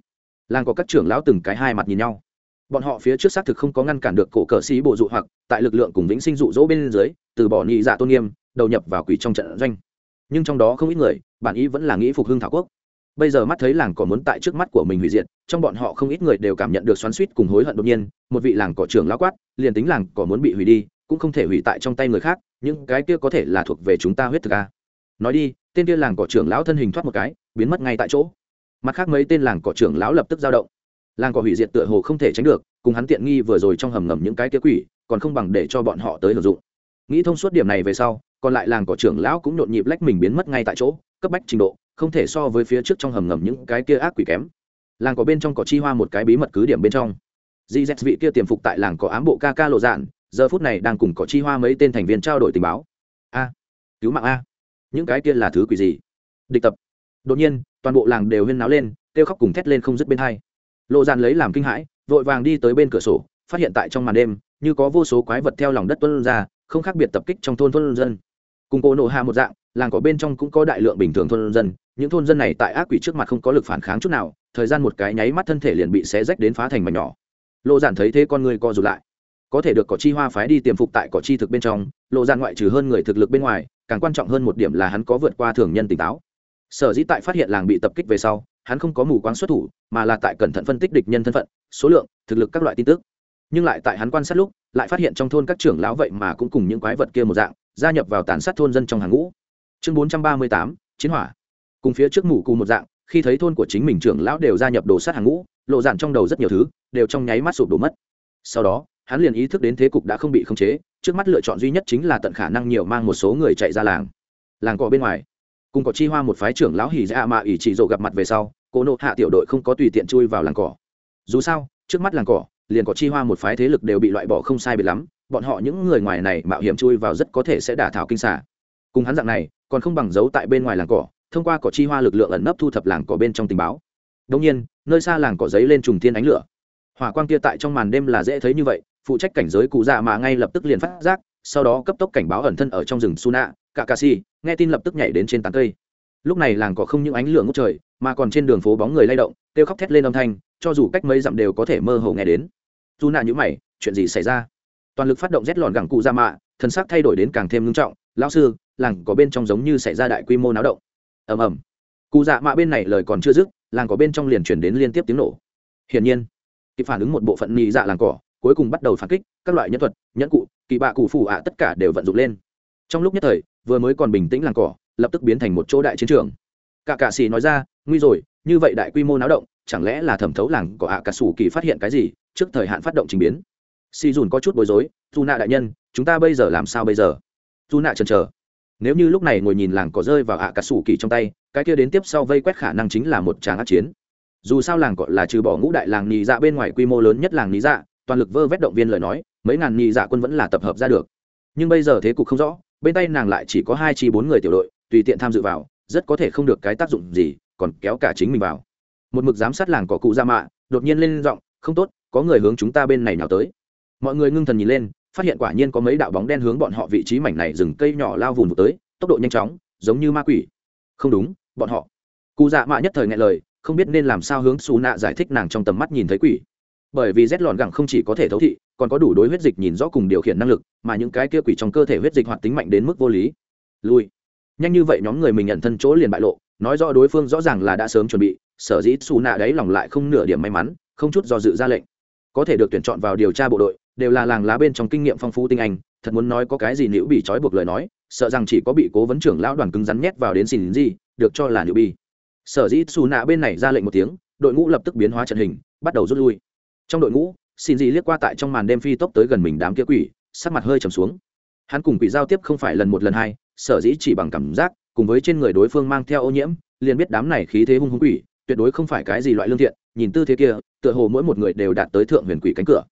Làng có các trưởng lão từng cái hai mặt nhìn nhau. Bọn họ phía trước xác thực không có ngăn cản được cổ cờ sĩ bộ dụ hoặc, tại lực lượng cùng vĩnh sinh dụ dỗ bên dưới, từ bỏ nhị dạ tôn nghiêm, đầu nhập vào quỷ trong trận doanh. Nhưng trong đó không ít người, bản ý vẫn là nghĩ phục hưng thảo quốc. Bây giờ mắt thấy làng cỏ muốn tại trước mắt của mình hủy diệt, trong bọn họ không ít người đều cảm nhận được xoắn suýt cùng hối hận đột nhiên, một vị làng cỏ trưởng lão quát, liền tính làng cỏ muốn bị hủy đi cũng không thể hủy tại trong tay người khác, những cái kia có thể là thuộc về chúng ta huyết thực a. Nói đi, tên kia làng cỏ trưởng lão thân hình thoát một cái, biến mất ngay tại chỗ. Mặt khác mấy tên làng cỏ trưởng lão lập tức giao động. Làng cỏ hủy diệt tựa hồ không thể tránh được, cùng hắn tiện nghi vừa rồi trong hầm ngầm những cái kia quỷ, còn không bằng để cho bọn họ tới hưởng dụng. Nghĩ thông suốt điểm này về sau, còn lại làng cỏ trưởng lão cũng nhộn nhịp lách mình biến mất ngay tại chỗ, cấp bách trình độ, không thể so với phía trước trong hầm ngầm những cái kia ác quỷ kém. Làng cỏ bên trong có chi hoa một cái bí mật cứ điểm bên trong. Di z vị kia tiềm phục tại làng cỏ ám bộ ca ca lộ dạn giờ phút này đang cùng có chi hoa mấy tên thành viên trao đổi tình báo. A, cứu mạng a. Những cái kia là thứ quỷ gì? Địch tập. Đột nhiên, toàn bộ làng đều huyên náo lên, kêu khóc cùng thét lên không dứt bên hai. Lộ dàn lấy làm kinh hãi, vội vàng đi tới bên cửa sổ, phát hiện tại trong màn đêm, như có vô số quái vật theo lòng đất tuân ra, không khác biệt tập kích trong thôn thôn dân. Cùng cô nộ hạ một dạng, làng có bên trong cũng có đại lượng bình thường thôn dân, những thôn dân này tại ác quỷ trước mặt không có lực phản kháng chút nào, thời gian một cái nháy mắt thân thể liền bị xé rách đến phá thành mảnh nhỏ. Lộ giản thấy thế con người co rụt lại có thể được cỏ chi hoa phái đi tiềm phục tại cỏ chi thực bên trong, lộ ra ngoại trừ hơn người thực lực bên ngoài, càng quan trọng hơn một điểm là hắn có vượt qua thường nhân tỉnh táo. Sở dĩ tại phát hiện làng bị tập kích về sau, hắn không có mù quáng xuất thủ, mà là tại cẩn thận phân tích địch nhân thân phận, số lượng, thực lực các loại tin tức. Nhưng lại tại hắn quan sát lúc, lại phát hiện trong thôn các trưởng lão vậy mà cũng cùng những quái vật kia một dạng, gia nhập vào tàn sát thôn dân trong hàng ngũ. Chương bốn trăm ba mươi tám, chiến hỏa. Cùng phía trước mù cù một dạng, khi thấy thôn của chính mình trưởng lão đều gia nhập đồ sát hàng ngũ, lộ dạn trong đầu rất nhiều thứ, đều trong nháy mắt sụp đổ mất. Sau đó hắn liền ý thức đến thế cục đã không bị khống chế, trước mắt lựa chọn duy nhất chính là tận khả năng nhiều mang một số người chạy ra làng. Làng cỏ bên ngoài, cùng có chi hoa một phái trưởng lão hỉ dạ mà ủy chỉ rộ gặp mặt về sau, cô nộ hạ tiểu đội không có tùy tiện chui vào làng cỏ. Dù sao, trước mắt làng cỏ, liền có chi hoa một phái thế lực đều bị loại bỏ không sai biệt lắm, bọn họ những người ngoài này mạo hiểm chui vào rất có thể sẽ đả thảo kinh xả cùng hắn dạng này, còn không bằng giấu tại bên ngoài làng cỏ, thông qua cỏ chi hoa lực lượng ẩn nấp thu thập làng cỏ bên trong tình báo. Đông nhiên, nơi xa làng cỏ giấy lên trùng thiên ánh lửa. Hỏa quang kia tại trong màn đêm là dễ thấy như vậy phụ trách cảnh giới cụ dạ Mạ ngay lập tức liền phát giác, sau đó cấp tốc cảnh báo ẩn thân ở trong rừng suna cả cà si nghe tin lập tức nhảy đến trên tán cây. Lúc này làng cỏ không những ánh lửa ngốc trời, mà còn trên đường phố bóng người lay động, kêu khóc thét lên âm thanh, cho dù cách mấy dặm đều có thể mơ hồ nghe đến. Dù nạ nhữ mày, chuyện gì xảy ra? Toàn lực phát động rét lòn gẳng cụ dạ ra mạ thân xác thay đổi đến càng thêm ngưng trọng, lão sư, làng có bên trong giống như xảy ra đại quy mô náo động. Ầm ầm. Cụ dạ mạ bên này lời còn chưa dứt, làng có bên trong liền chuyển đến liên tiếp tiếng nổ. Hiển nhiên, kịp phản ứng một bộ phận nhị dạ làng cỏ cuối cùng bắt đầu phản kích, các loại nhân thuật, nhẫn cụ, kỳ bạ cụ phủ ạ tất cả đều vận dụng lên. Trong lúc nhất thời, vừa mới còn bình tĩnh làng cỏ, lập tức biến thành một chỗ đại chiến trường. Cả cạ xì nói ra, nguy rồi, như vậy đại quy mô náo động, chẳng lẽ là thẩm thấu làng cỏ ạ cà sủ kỳ phát hiện cái gì, trước thời hạn phát động trình biến? Xì dùn có chút bối rối, dù nạ đại nhân, chúng ta bây giờ làm sao bây giờ? Dù nạ chần chờ. Nếu như lúc này ngồi nhìn làng cỏ rơi vào ạ cà sủ kỳ trong tay, cái kia đến tiếp sau vây quét khả năng chính là một tràng át chiến. Dù sao làng cỏ là trừ bỏ ngũ đại làng nhì dạ bên ngoài quy mô lớn nhất làng nhì dạ toàn lực vơ vét động viên lời nói, mấy ngàn nhị dạ quân vẫn là tập hợp ra được. Nhưng bây giờ thế cục không rõ, bên tay nàng lại chỉ có hai chi bốn người tiểu đội, tùy tiện tham dự vào, rất có thể không được cái tác dụng gì, còn kéo cả chính mình vào. Một mực giám sát làng cỏ cụ ra mạ, đột nhiên lên giọng, không tốt, có người hướng chúng ta bên này nào tới. Mọi người ngưng thần nhìn lên, phát hiện quả nhiên có mấy đạo bóng đen hướng bọn họ vị trí mảnh này rừng cây nhỏ lao vùng tới, tốc độ nhanh chóng, giống như ma quỷ. Không đúng, bọn họ. Cụ dạ mạ nhất thời nghe lời, không biết nên làm sao hướng xù nạ giải thích nàng trong tầm mắt nhìn thấy quỷ bởi vì rét lọn gẳng không chỉ có thể thấu thị, còn có đủ đối huyết dịch nhìn rõ cùng điều khiển năng lực, mà những cái kia quỷ trong cơ thể huyết dịch hoạt tính mạnh đến mức vô lý. Lui. Nhanh như vậy nhóm người mình nhận thân chỗ liền bại lộ, nói rõ đối phương rõ ràng là đã sớm chuẩn bị, sở dĩ xù nạ đấy lòng lại không nửa điểm may mắn, không chút do dự ra lệnh. Có thể được tuyển chọn vào điều tra bộ đội, đều là làng lá bên trong kinh nghiệm phong phú tinh anh, thật muốn nói có cái gì nữ bị trói buộc lời nói, sợ rằng chỉ có bị cố vấn trưởng lão đoàn cứng rắn nhét vào đến xin gì, được cho là nữ bi sở dĩ xù nạ bên này ra lệnh một tiếng, đội ngũ lập tức biến hóa trận hình, bắt đầu rút lui trong đội ngũ, xin gì liếc qua tại trong màn đêm phi tốc tới gần mình đám kia quỷ, sắc mặt hơi trầm xuống. Hắn cùng quỷ giao tiếp không phải lần một lần hai, sở dĩ chỉ bằng cảm giác, cùng với trên người đối phương mang theo ô nhiễm, liền biết đám này khí thế hung hung quỷ, tuyệt đối không phải cái gì loại lương thiện, nhìn tư thế kia, tựa hồ mỗi một người đều đạt tới thượng huyền quỷ cánh cửa.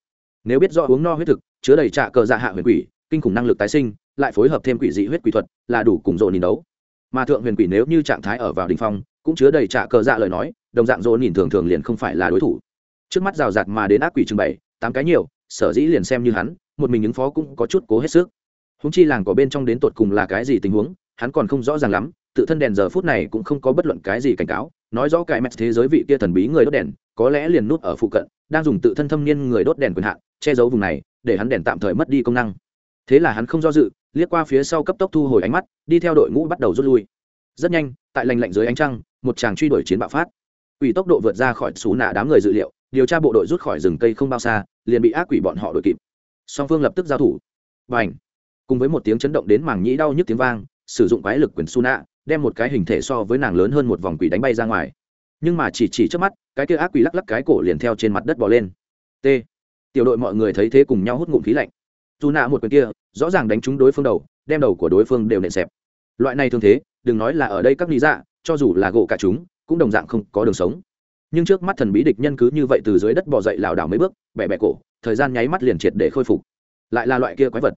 Nếu biết do uống no huyết thực, chứa đầy trạ cờ dạ hạ huyền quỷ, kinh khủng năng lực tái sinh, lại phối hợp thêm quỷ dị huyết quỷ thuật, là đủ cùng dồn nhìn đấu. Mà thượng huyền quỷ nếu như trạng thái ở vào đình phong, cũng chứa đầy trạ cờ dạ lời nói, đồng dạng dồn nhìn thường thường liền không phải là đối thủ trước mắt rào rạt mà đến ác quỷ trưng bày tám cái nhiều, sở dĩ liền xem như hắn, một mình ứng phó cũng có chút cố hết sức. Húng chi làng có bên trong đến tột cùng là cái gì tình huống, hắn còn không rõ ràng lắm, tự thân đèn giờ phút này cũng không có bất luận cái gì cảnh cáo, nói rõ cái mẹt thế giới vị kia thần bí người đốt đèn, có lẽ liền nút ở phụ cận, đang dùng tự thân thâm niên người đốt đèn quyền hạn, che giấu vùng này, để hắn đèn tạm thời mất đi công năng. Thế là hắn không do dự, liếc qua phía sau cấp tốc thu hồi ánh mắt, đi theo đội ngũ bắt đầu rút lui. Rất nhanh, tại lành lạnh dưới ánh trăng, một chàng truy đuổi chiến bạo phát. Ủy tốc độ vượt ra khỏi xú nạ đám người dự liệu điều tra bộ đội rút khỏi rừng cây không bao xa, liền bị ác quỷ bọn họ đuổi kịp. Song phương lập tức giao thủ. Và ảnh cùng với một tiếng chấn động đến mảng nhĩ đau nhức tiếng vang, sử dụng quái lực quyền su nạ đem một cái hình thể so với nàng lớn hơn một vòng quỷ đánh bay ra ngoài. Nhưng mà chỉ chỉ trước mắt, cái kia ác quỷ lắc lắc cái cổ liền theo trên mặt đất bỏ lên. T. Tiểu đội mọi người thấy thế cùng nhau hút ngụm khí lạnh. Dù nạ một quyền kia, rõ ràng đánh trúng đối phương đầu, đem đầu của đối phương đều nện xẹp. Loại này thường thế, đừng nói là ở đây các lý dạ cho dù là gỗ cả chúng, cũng đồng dạng không có đường sống nhưng trước mắt thần bí địch nhân cứ như vậy từ dưới đất bò dậy lảo đảo mấy bước bẹ bẹ cổ, thời gian nháy mắt liền triệt để khôi phục. Lại là loại kia quái vật.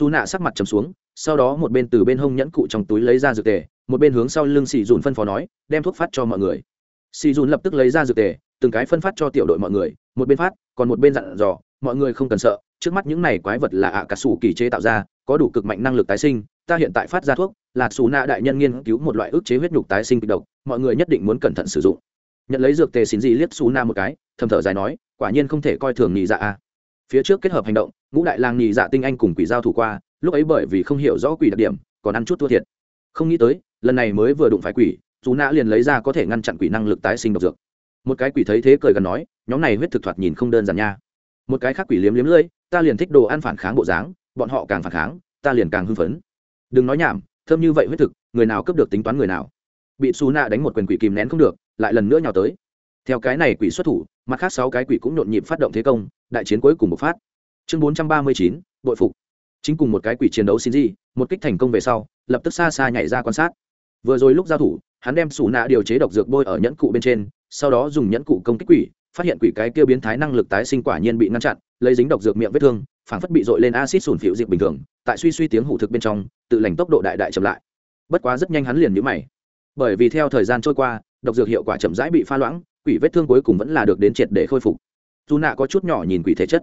Dù nạ sắc mặt trầm xuống, sau đó một bên từ bên hông nhẫn cụ trong túi lấy ra dược tề, một bên hướng sau lưng xì dùn phân phó nói, đem thuốc phát cho mọi người. Xì dùn lập tức lấy ra dược tề, từng cái phân phát cho tiểu đội mọi người, một bên phát, còn một bên dặn dò, mọi người không cần sợ, trước mắt những này quái vật là ạ à cà sủ kỳ chế tạo ra, có đủ cực mạnh năng lực tái sinh, ta hiện tại phát ra thuốc, là xù nạ đại nhân nghiên cứu một loại ức chế huyết nhục tái sinh kịch độc, mọi người nhất định muốn cẩn thận sử dụng nhận lấy dược tề xin gì liếc xù na một cái, thầm thở dài nói, quả nhiên không thể coi thường nhị dạ a. Phía trước kết hợp hành động, ngũ đại lang nhị dạ tinh anh cùng quỷ giao thủ qua, lúc ấy bởi vì không hiểu rõ quỷ đặc điểm, còn ăn chút thua thiệt. Không nghĩ tới, lần này mới vừa đụng phải quỷ dù nã liền lấy ra có thể ngăn chặn quỷ năng lực tái sinh độc dược. Một cái quỷ thấy thế cười gần nói, nhóm này huyết thực thoạt nhìn không đơn giản nha. Một cái khác quỷ liếm liếm lưỡi, ta liền thích đồ ăn phản kháng bộ dáng, bọn họ càng phản kháng, ta liền càng hưng phấn. Đừng nói nhảm, thơm như vậy huyết thực, người nào cướp được tính toán người nào. Bị xù nạ đánh một quyền quỷ kìm nén không được lại lần nữa nhào tới. Theo cái này quỷ xuất thủ, mặt khác sáu cái quỷ cũng nhộn nhịp phát động thế công, đại chiến cuối cùng một phát. Chương bốn trăm ba mươi chín, bội phục. Chính cùng một cái quỷ chiến đấu xin gì, một kích thành công về sau, lập tức xa xa nhảy ra quan sát. Vừa rồi lúc giao thủ, hắn đem sủ nạ điều chế độc dược bôi ở nhẫn cụ bên trên, sau đó dùng nhẫn cụ công kích quỷ, phát hiện quỷ cái kia biến thái năng lực tái sinh quả nhiên bị ngăn chặn, lấy dính độc dược miệng vết thương, phảng phất bị dội lên acid sủn phịu diệt bình thường, tại suy suy tiếng hủ thực bên trong, tự lành tốc độ đại đại chậm lại. Bất quá rất nhanh hắn liền nhíu mày. Bởi vì theo thời gian trôi qua độc dược hiệu quả chậm rãi bị pha loãng quỷ vết thương cuối cùng vẫn là được đến triệt để khôi phục. Dù nạ có chút nhỏ nhìn quỷ thể chất.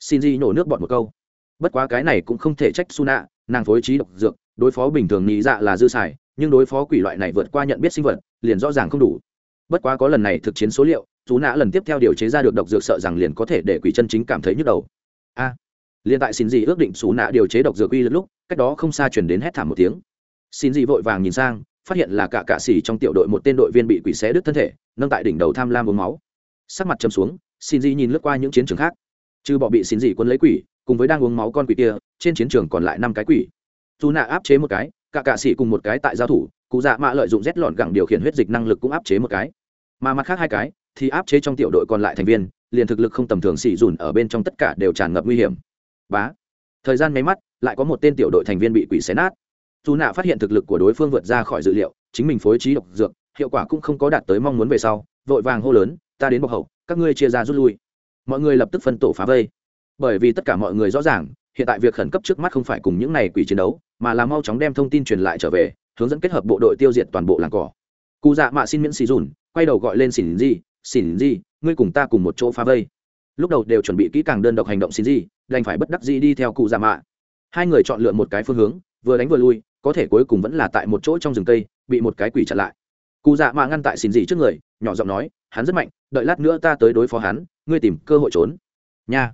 Xin di nhổ nước bọt một câu. Bất quá cái này cũng không thể trách su nạ nàng phối trí độc dược đối phó bình thường nghĩ dạ là dư xài nhưng đối phó quỷ loại này vượt qua nhận biết sinh vật liền rõ ràng không đủ. Bất quá có lần này thực chiến số liệu dù nạ lần tiếp theo điều chế ra được độc dược sợ rằng liền có thể để quỷ chân chính cảm thấy nhức đầu. A. À, liền tại xin di ước định xú nạ điều chế độc dược uy lúc cách đó không xa chuyển đến hét thảm một tiếng. Xin di vội vàng nhìn sang phát hiện là cả cạ xỉ trong tiểu đội một tên đội viên bị quỷ xé đứt thân thể, nâng tại đỉnh đầu tham lam uống máu. Sắc mặt châm xuống, xin gì nhìn lướt qua những chiến trường khác. Trừ bọ bị xin gì quân lấy quỷ, cùng với đang uống máu con quỷ kia, trên chiến trường còn lại năm cái quỷ. Dù nạ áp chế một cái, cả cạ xỉ cùng một cái tại giao thủ, cụ dạ mạ lợi dụng rét lọn gẳng điều khiển huyết dịch năng lực cũng áp chế một cái. Mà mặt khác hai cái, thì áp chế trong tiểu đội còn lại thành viên, liền thực lực không tầm thường xỉ dùn ở bên trong tất cả đều tràn ngập nguy hiểm. Bá. Thời gian mấy mắt, lại có một tên tiểu đội thành viên bị quỷ xé nát dù nạ phát hiện thực lực của đối phương vượt ra khỏi dự liệu, chính mình phối trí độc dược, hiệu quả cũng không có đạt tới mong muốn về sau, vội vàng hô lớn, ta đến bọc hậu, các ngươi chia ra rút lui. Mọi người lập tức phân tổ phá vây. Bởi vì tất cả mọi người rõ ràng, hiện tại việc khẩn cấp trước mắt không phải cùng những này quỷ chiến đấu, mà là mau chóng đem thông tin truyền lại trở về, hướng dẫn kết hợp bộ đội tiêu diệt toàn bộ làng cỏ. Cụ dạ mạ xin miễn xì dùn, quay đầu gọi lên xỉn di xỉn di, ngươi cùng ta cùng một chỗ phá vây. Lúc đầu đều chuẩn bị kỹ càng đơn độc hành động xỉn di, đành phải bất đắc di đi theo cụ dạ mạ. Hai người chọn lựa một cái phương hướng, vừa đánh vừa lui có thể cuối cùng vẫn là tại một chỗ trong rừng cây, bị một cái quỷ chặn lại. Cụ dạ mạ ngăn tại xin di trước người, nhỏ giọng nói, hắn rất mạnh, đợi lát nữa ta tới đối phó hắn, ngươi tìm cơ hội trốn. Nha.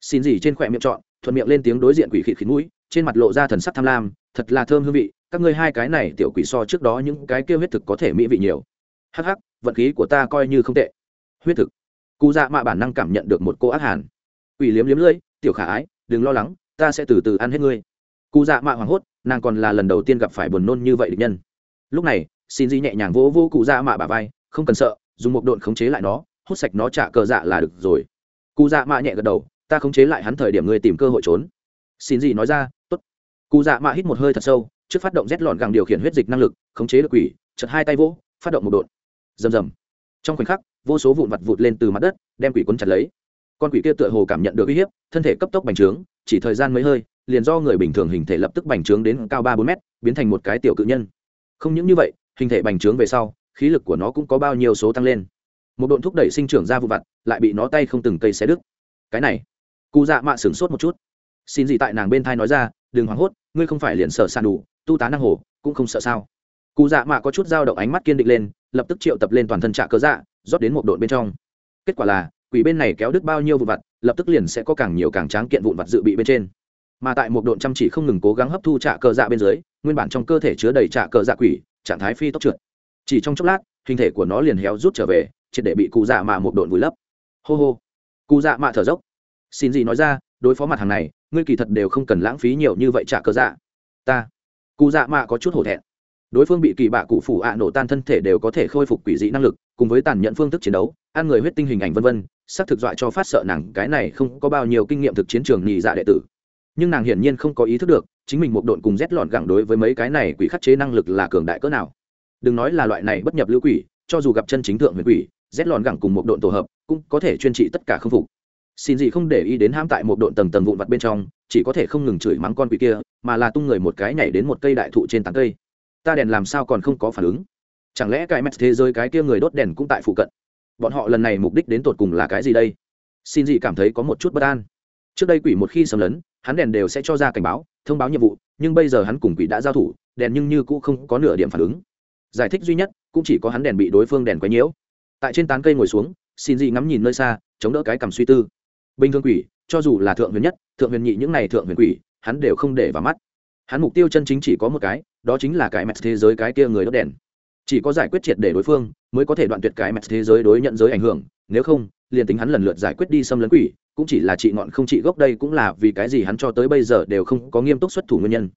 Xin gì trên khỏe miệng chọn thuận miệng lên tiếng đối diện quỷ khịt khịt mũi, trên mặt lộ ra thần sắc tham lam, thật là thơm hương vị, các ngươi hai cái này tiểu quỷ so trước đó những cái kêu huyết thực có thể mỹ vị nhiều. Hắc hắc, vận khí của ta coi như không tệ. Huyết thực? Cụ dạ mạ bản năng cảm nhận được một cô ác hàn. Quỷ liếm liếm lưỡi, tiểu khả ái, đừng lo lắng, ta sẽ từ từ ăn hết ngươi. Cụ dạ mạ hoảng hốt nàng còn là lần đầu tiên gặp phải buồn nôn như vậy địch nhân. Lúc này, xin di nhẹ nhàng vỗ vô cụ dạ mạ bà vai, không cần sợ, dùng một độn khống chế lại nó, hút sạch nó trả cờ dạ là được rồi. Cụ dạ mạ nhẹ gật đầu, ta khống chế lại hắn thời điểm ngươi tìm cơ hội trốn. Xin gì nói ra, tốt. Cụ dạ mạ hít một hơi thật sâu, trước phát động rét lọn gàng điều khiển huyết dịch năng lực, khống chế được quỷ chật hai tay vỗ, phát động một đột rầm rầm. Trong khoảnh khắc, vô số vụn vặt vụt lên từ mặt đất, đem quỷ quấn chặt lấy. Con quỷ kia tựa hồ cảm nhận được uy hiếp, thân thể cấp tốc bành trướng, chỉ thời gian mấy hơi liền do người bình thường hình thể lập tức bành trướng đến cao ba bốn mét, biến thành một cái tiểu cự nhân. Không những như vậy, hình thể bành trướng về sau, khí lực của nó cũng có bao nhiêu số tăng lên. Một độn thúc đẩy sinh trưởng ra vụ vặt, lại bị nó tay không từng cây xé đứt. Cái này, cụ dạ mạ sửng sốt một chút. Xin gì tại nàng bên thai nói ra, đừng hoảng hốt, ngươi không phải liền sợ sàn đủ, tu tá năng hồ cũng không sợ sao? Cụ dạ mạ có chút dao động ánh mắt kiên định lên, lập tức triệu tập lên toàn thân trạ cơ dạ rót đến một độn bên trong. Kết quả là, quỷ bên này kéo đứt bao nhiêu vụ vặt, lập tức liền sẽ có càng nhiều càng tráng kiện vụn vặt dự bị bên trên mà tại một đội chăm chỉ không ngừng cố gắng hấp thu trạ cờ dạ bên dưới, nguyên bản trong cơ thể chứa đầy trạ cờ dạ quỷ, trạng thái phi tốc trượt. Chỉ trong chốc lát, hình thể của nó liền héo rút trở về, triệt để bị cụ dạ mạ một đội vùi lấp. Hô hô. Cụ dạ mạ thở dốc. Xin gì nói ra, đối phó mặt hàng này, ngươi kỳ thật đều không cần lãng phí nhiều như vậy trả cờ dạ. Ta. Cụ dạ mạ có chút hổ thẹn. Đối phương bị kỳ bạ cụ phủ ạ nổ tan thân thể đều có thể khôi phục quỷ dị năng lực, cùng với tàn nhẫn phương thức chiến đấu, ăn người huyết tinh hình ảnh vân vân sắc thực dọa cho phát sợ nàng cái này không có bao nhiêu kinh nghiệm thực chiến trường nhì dạ đệ tử nhưng nàng hiển nhiên không có ý thức được, chính mình một độn cùng rét lọn gẳng đối với mấy cái này quỷ khắc chế năng lực là cường đại cỡ nào. Đừng nói là loại này bất nhập lưu quỷ, cho dù gặp chân chính thượng huyền quỷ, rét lọn gẳng cùng một độn tổ hợp cũng có thể chuyên trị tất cả không phục. Xin gì không để ý đến hãm tại một độn tầng tầng vụn vặt bên trong, chỉ có thể không ngừng chửi mắng con quỷ kia, mà là tung người một cái nhảy đến một cây đại thụ trên tán cây. Ta đèn làm sao còn không có phản ứng? Chẳng lẽ cái mẹt thế giới cái kia người đốt đèn cũng tại phụ cận? Bọn họ lần này mục đích đến tột cùng là cái gì đây? Xin gì cảm thấy có một chút bất an. Trước đây quỷ một khi xâm lấn hắn đèn đều sẽ cho ra cảnh báo, thông báo nhiệm vụ, nhưng bây giờ hắn cùng quỷ đã giao thủ, đèn nhưng như cũng không có nửa điểm phản ứng. Giải thích duy nhất, cũng chỉ có hắn đèn bị đối phương đèn quấy nhiễu. Tại trên tán cây ngồi xuống, xin dị ngắm nhìn nơi xa, chống đỡ cái cầm suy tư. Bình thường quỷ, cho dù là thượng huyền nhất, thượng huyền nhị những này thượng huyền quỷ, hắn đều không để vào mắt. Hắn mục tiêu chân chính chỉ có một cái, đó chính là cái mẹt thế giới cái kia người đốt đèn. Chỉ có giải quyết triệt để đối phương, mới có thể đoạn tuyệt cái mẹt thế giới đối nhận giới ảnh hưởng, nếu không, liền tính hắn lần lượt giải quyết đi xâm lấn quỷ cũng chỉ là trị ngọn không trị gốc đây cũng là vì cái gì hắn cho tới bây giờ đều không có nghiêm túc xuất thủ nguyên nhân.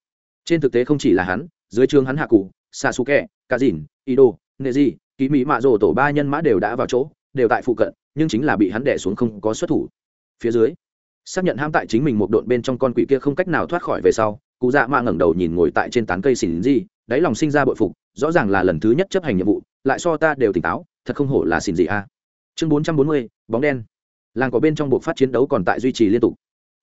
Trên thực tế không chỉ là hắn, dưới trường hắn hạ cụ sa su kẹ cả dìn ido nệ di ký mỹ mạ rồ tổ ba nhân mã đều đã vào chỗ, đều tại phụ cận, nhưng chính là bị hắn đẻ xuống không có xuất thủ. Phía dưới, xác nhận ham tại chính mình một độn bên trong con quỷ kia không cách nào thoát khỏi về sau, cụ dạ mạ ngẩng đầu nhìn ngồi tại trên tán cây xỉn di đáy lòng sinh ra bội phục, rõ ràng là lần thứ nhất chấp hành nhiệm vụ, lại so ta đều tỉnh táo, thật không hổ là xỉn gì a. Chương bốn trăm bốn mươi, bóng đen làng có bên trong buộc phát chiến đấu còn tại duy trì liên tục.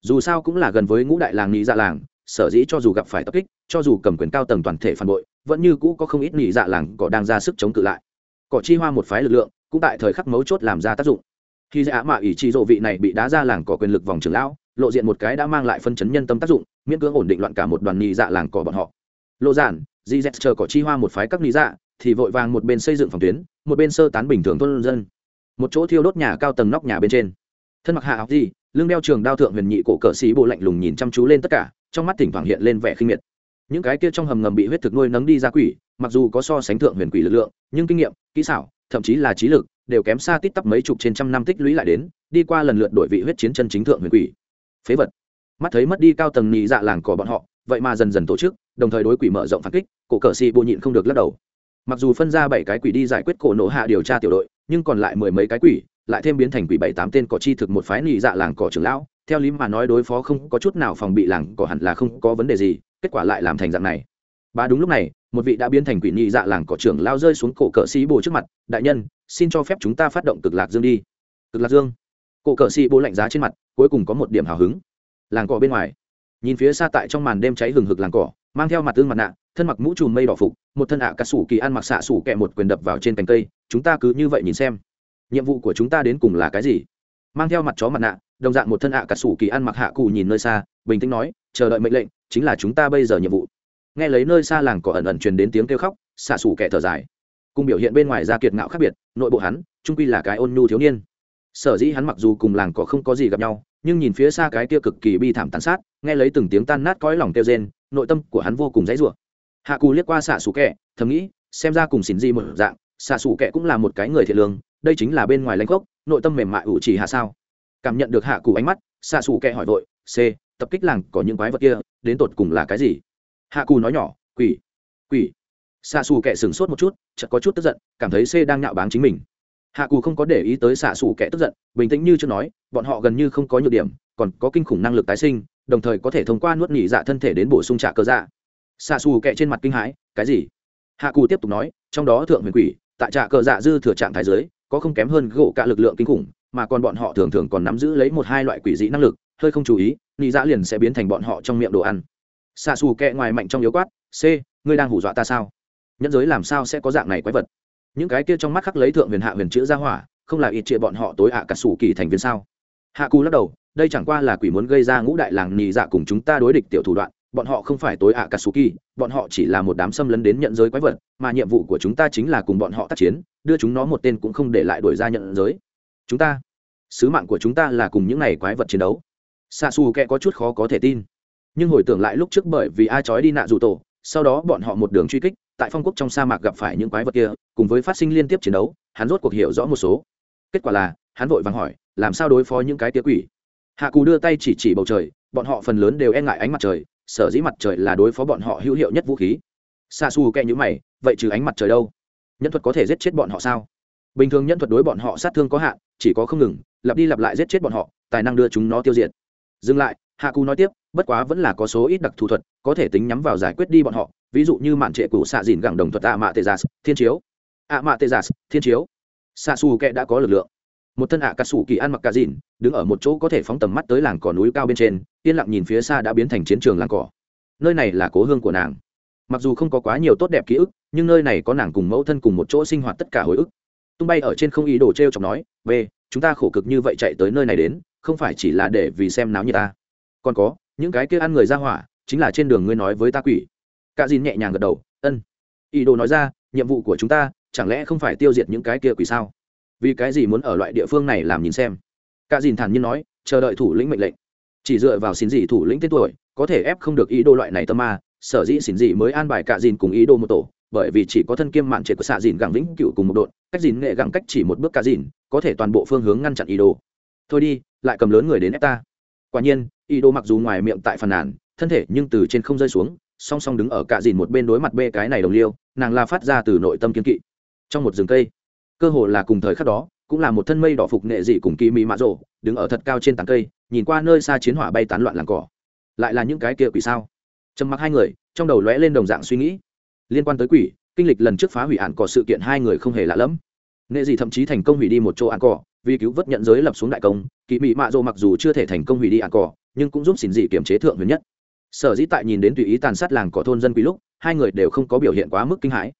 Dù sao cũng là gần với ngũ đại làng nghĩ dạ làng, sở dĩ cho dù gặp phải tập kích, cho dù cầm quyền cao tầng toàn thể phản bội, vẫn như cũ có không ít nghĩ dạ làng cỏ đang ra sức chống cự lại. Cỏ chi hoa một phái lực lượng, cũng tại thời khắc mấu chốt làm ra tác dụng. Khi dạ mạ ỷ chi dộ vị này bị đá ra làng cỏ quyền lực vòng trưởng lão, lộ diện một cái đã mang lại phân chấn nhân tâm tác dụng, miễn cưỡng ổn định loạn cả một đoàn nghĩ dạ làng cỏ bọn họ. Lộ giản, di z chờ cỏ chi hoa một phái các nghĩ dạ thì vội vàng một bên xây dựng phòng tuyến, một bên sơ tán bình thường thôn dân. Một chỗ thiêu đốt nhà cao tầng nóc nhà bên trên thân mặc hạ học gì, lưng đeo trường đao thượng huyền nhị cổ cờ sĩ bộ lạnh lùng nhìn chăm chú lên tất cả, trong mắt thỉnh thoảng hiện lên vẻ khinh miệt. Những cái kia trong hầm ngầm bị huyết thực nuôi nấng đi ra quỷ, mặc dù có so sánh thượng huyền quỷ lực lượng, nhưng kinh nghiệm, kỹ xảo, thậm chí là trí lực, đều kém xa tít tắp mấy chục trên trăm năm tích lũy lại đến, đi qua lần lượt đổi vị huyết chiến chân chính thượng huyền quỷ. Phế vật. Mắt thấy mất đi cao tầng nhị dạ làng cỏ bọn họ, vậy mà dần dần tổ chức, đồng thời đối quỷ mở rộng phản kích, cổ cờ xì bộ nhịn không được lắc đầu. Mặc dù phân ra bảy cái quỷ đi giải quyết cổ nổ hạ điều tra tiểu đội, nhưng còn lại mười mấy cái quỷ lại thêm biến thành quỷ bảy tám tên cỏ chi thực một phái nhị dạ làng cỏ trưởng lão. Theo lý mà nói đối phó không có chút nào phòng bị làng cỏ hẳn là không có vấn đề gì, kết quả lại làm thành dạng này. Ba đúng lúc này, một vị đã biến thành quỷ nhị dạ làng cỏ trưởng lao rơi xuống cổ cờ sĩ bồ trước mặt, đại nhân, xin cho phép chúng ta phát động cực lạc dương đi. Cực lạc dương? Cổ cờ sĩ bồ lạnh giá trên mặt, cuối cùng có một điểm hào hứng. Làng cỏ bên ngoài. Nhìn phía xa tại trong màn đêm cháy hừng hực làng cỏ, mang theo mặt tương mặt nạ, thân mặc mũ trùm mây đỏ phục, một thân ạ à cà sủ kỳ ăn mặc xạ sủ kẹ một quyền đập vào trên cành cây, chúng ta cứ như vậy nhìn xem nhiệm vụ của chúng ta đến cùng là cái gì? Mang theo mặt chó mặt nạ, đồng dạng một thân ạ à cà sủ kỳ ăn mặc hạ cụ nhìn nơi xa, bình tĩnh nói, chờ đợi mệnh lệnh, chính là chúng ta bây giờ nhiệm vụ. Nghe lấy nơi xa làng cỏ ẩn ẩn truyền đến tiếng kêu khóc, xạ sủ kẻ thở dài. Cùng biểu hiện bên ngoài ra kiệt ngạo khác biệt, nội bộ hắn, trung quy là cái ôn nhu thiếu niên. Sở dĩ hắn mặc dù cùng làng cỏ không có gì gặp nhau, nhưng nhìn phía xa cái kia cực kỳ bi thảm tàn sát, nghe lấy từng tiếng tan nát cõi lòng kêu rên, nội tâm của hắn vô cùng dãy rủa. Hạ cù liếc qua xạ xù kẹ thầm nghĩ, xem ra cùng xỉn di một dạng, xạ xù kẹ cũng là một cái người thiện lương đây chính là bên ngoài lãnh gốc, nội tâm mềm mại ủ chỉ hạ sao? Cảm nhận được hạ cù ánh mắt xạ xù kẹ hỏi vội, c, tập kích làng có những quái vật kia, đến tột cùng là cái gì? Hạ cù nói nhỏ, quỷ quỷ. Xạ xù kẹ sửng sốt một chút, chợt có chút tức giận, cảm thấy c đang nhạo báng chính mình. Hạ cù không có để ý tới xạ xù kệ tức giận, bình tĩnh như chưa nói, bọn họ gần như không có nhược điểm, còn có kinh khủng năng lực tái sinh, đồng thời có thể thông qua nuốt nhị dạ thân thể đến bổ sung trả cơ dạ. Xạ xù kẹ trên mặt kinh hãi, cái gì? Hạ cù tiếp tục nói, trong đó thượng huyền quỷ, tại trạ cờ dạ dư thừa trạng thái giới có không kém hơn gỗ cả lực lượng kinh khủng, mà còn bọn họ thường thường còn nắm giữ lấy một hai loại quỷ dị năng lực, hơi không chú ý, nị dạ liền sẽ biến thành bọn họ trong miệng đồ ăn. Xạ xù kẹ ngoài mạnh trong yếu quát, c, ngươi đang hủ dọa ta sao? Nhẫn giới làm sao sẽ có dạng này quái vật? Những cái kia trong mắt khắc lấy thượng huyền hạ huyền chữ ra hỏa, không là ít chia bọn họ tối ạ à cả sủ kỳ thành viên sao? Hạ cù lắc đầu, đây chẳng qua là quỷ muốn gây ra ngũ đại làng nhì dạ cùng chúng ta đối địch tiểu thủ đoạn bọn họ không phải tối ạ à kỳ bọn họ chỉ là một đám xâm lấn đến nhận giới quái vật, mà nhiệm vụ của chúng ta chính là cùng bọn họ tác chiến, đưa chúng nó một tên cũng không để lại đổi ra nhận giới. Chúng ta, sứ mạng của chúng ta là cùng những này quái vật chiến đấu. Xa xù kệ có chút khó có thể tin. Nhưng hồi tưởng lại lúc trước bởi vì ai trói đi nạ dù tổ, sau đó bọn họ một đường truy kích, tại phong quốc trong sa mạc gặp phải những quái vật kia, cùng với phát sinh liên tiếp chiến đấu, hắn rốt cuộc hiểu rõ một số. Kết quả là, hắn vội vàng hỏi, làm sao đối phó những cái tía quỷ? Hạ cù đưa tay chỉ chỉ bầu trời, bọn họ phần lớn đều e ngại ánh mặt trời sở dĩ mặt trời là đối phó bọn họ hữu hiệu nhất vũ khí. Xa xù kẹ nhữ mày, vậy trừ ánh mặt trời đâu? Nhân thuật có thể giết chết bọn họ sao? Bình thường nhân thuật đối bọn họ sát thương có hạn, chỉ có không ngừng, lặp đi lặp lại giết chết bọn họ, tài năng đưa chúng nó tiêu diệt. Dừng lại hạ cù nói tiếp, bất quá vẫn là có số ít đặc thù thuật, có thể tính nhắm vào giải quyết đi bọn họ, ví dụ như mạn trệ cũ xạ dìn gẳng đồng thuật ạ mạ tê gia thiên chiếu. Ạ mạ tê gia thiên chiếu. Xạ xù kẹ đã có lực lượng một thân ạ cà sủ kỳ ăn mặc cà dìn, đứng ở một chỗ có thể phóng tầm mắt tới làng cỏ núi cao bên trên, yên lặng nhìn phía xa đã biến thành chiến trường làng cỏ. Nơi này là cố hương của nàng. Mặc dù không có quá nhiều tốt đẹp ký ức, nhưng nơi này có nàng cùng mẫu thân cùng một chỗ sinh hoạt tất cả hồi ức. Tung bay ở trên không ý đồ t r e o chọc nói, b, chúng ta khổ cực như vậy chạy tới nơi này đến, không phải chỉ là để vì xem náo như ta. Còn có, những cái kia ăn người ra hỏa, chính là trên đường ngươi nói với ta quỷ. Cà dìn nhẹ nhàng gật đầu, ân. Ý đồ nói ra, nhiệm vụ của chúng ta, chẳng lẽ không phải tiêu diệt những cái kia quỷ sao? Vì cái gì muốn ở loại địa phương này làm nhìn xem? Cả dìn thản nhiên nói, chờ đợi thủ lĩnh mệnh lệnh. Chỉ dựa vào xin gì thủ lĩnh tên tuổi, có thể ép không được ý đồ loại này tâm ma, sở dĩ xin gì mới an bài cả dìn cùng ý đồ một tổ, bởi vì chỉ có thân kiêm mạn trệ của xạ dìn gẳng vĩnh cựu cùng một đội, cách dìn nghệ gẳng cách chỉ một bước cả dìn, có thể toàn bộ phương hướng ngăn chặn ý đồ. Thôi đi, lại cầm lớn người đến ép ta. Quả nhiên, ý đồ mặc dù ngoài miệng tại phàn nàn, thân thể nhưng từ trên không rơi xuống, song song đứng ở cả dìn một bên đối mặt bê cái này đồng liêu, nàng la phát ra từ nội tâm kiên kỵ. Trong một rừng cây cơ hồ là cùng thời khắc đó, cũng là một thân mây đỏ phục nghệ dị cùng kỳ mỹ mạ rộ, đứng ở thật cao trên tảng cây, nhìn qua nơi xa chiến hỏa bay tán loạn làng cỏ. Lại là những cái kia quỷ sao? Trầm mặc hai người, trong đầu lóe lên đồng dạng suy nghĩ. Liên quan tới quỷ, kinh lịch lần trước phá hủy ạn cỏ sự kiện hai người không hề lạ lẫm. Nghệ dị thậm chí thành công hủy đi một chỗ ạn cỏ, vì cứu vớt nhận giới lập xuống đại công kỳ mỹ mạ rộ mặc dù chưa thể thành công hủy đi ạn cỏ, nhưng cũng giúp xỉn dị kiểm chế thượng huyền nhất. Sở dĩ tại nhìn đến tùy ý tàn sát làng cỏ thôn dân quỷ lúc, hai người đều không có biểu hiện quá mức kinh hãi.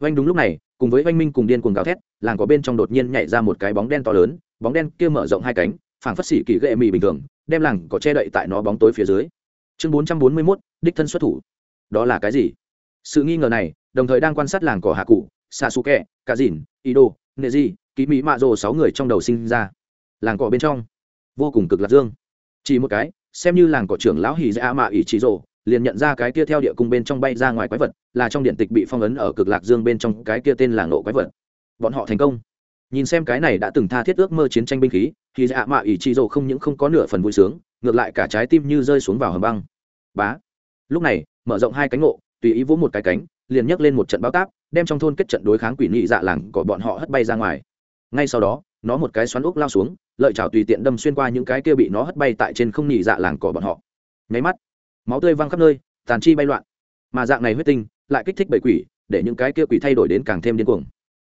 Oanh đúng lúc này cùng với oanh minh cùng điên cuồng gào thét, làng có bên trong đột nhiên nhảy ra một cái bóng đen to lớn, bóng đen kia mở rộng hai cánh, phảng phất xỉ kỳ ghệ mì bình thường, đem làng có che đậy tại nó bóng tối phía dưới. Chương bốn trăm bốn mươi mốt, đích thân xuất thủ. Đó là cái gì? Sự nghi ngờ này, đồng thời đang quan sát làng cỏ hạ cụ xa su kẹ cá dìn ý đồ nệ di ký mỹ mạ rồ sáu người trong đầu sinh ra. Làng cỏ bên trong, vô cùng cực lạc dương. Chỉ một cái, xem như làng cỏ trưởng lão hì dạ mạ ỷ trí rồ liền nhận ra cái kia theo địa cung bên trong bay ra ngoài quái vật, là trong điện tịch bị phong ấn ở cực lạc dương bên trong, cái kia tên là nộ quái vật. Bọn họ thành công. Nhìn xem cái này đã từng tha thiết ước mơ chiến tranh binh khí, thì dạ mạ ỷ chi rồ không những không có nửa phần vui sướng, ngược lại cả trái tim như rơi xuống vào hầm băng. Bá. Lúc này, mở rộng hai cánh ngộ, tùy ý vỗ một cái cánh, liền nhấc lên một trận báo táp, đem trong thôn kết trận đối kháng quỷ nhị dạ làng của bọn họ hất bay ra ngoài. Ngay sau đó, nó một cái xoắn ốc lao xuống, lợi chảo tùy tiện đâm xuyên qua những cái kia bị nó hất bay tại trên không nhị dạ làng của bọn họ. Nháy mắt máu tươi văng khắp nơi, tàn chi bay loạn. Mà dạng này huyết tinh lại kích thích bầy quỷ, để những cái kia quỷ thay đổi đến càng thêm điên cuồng.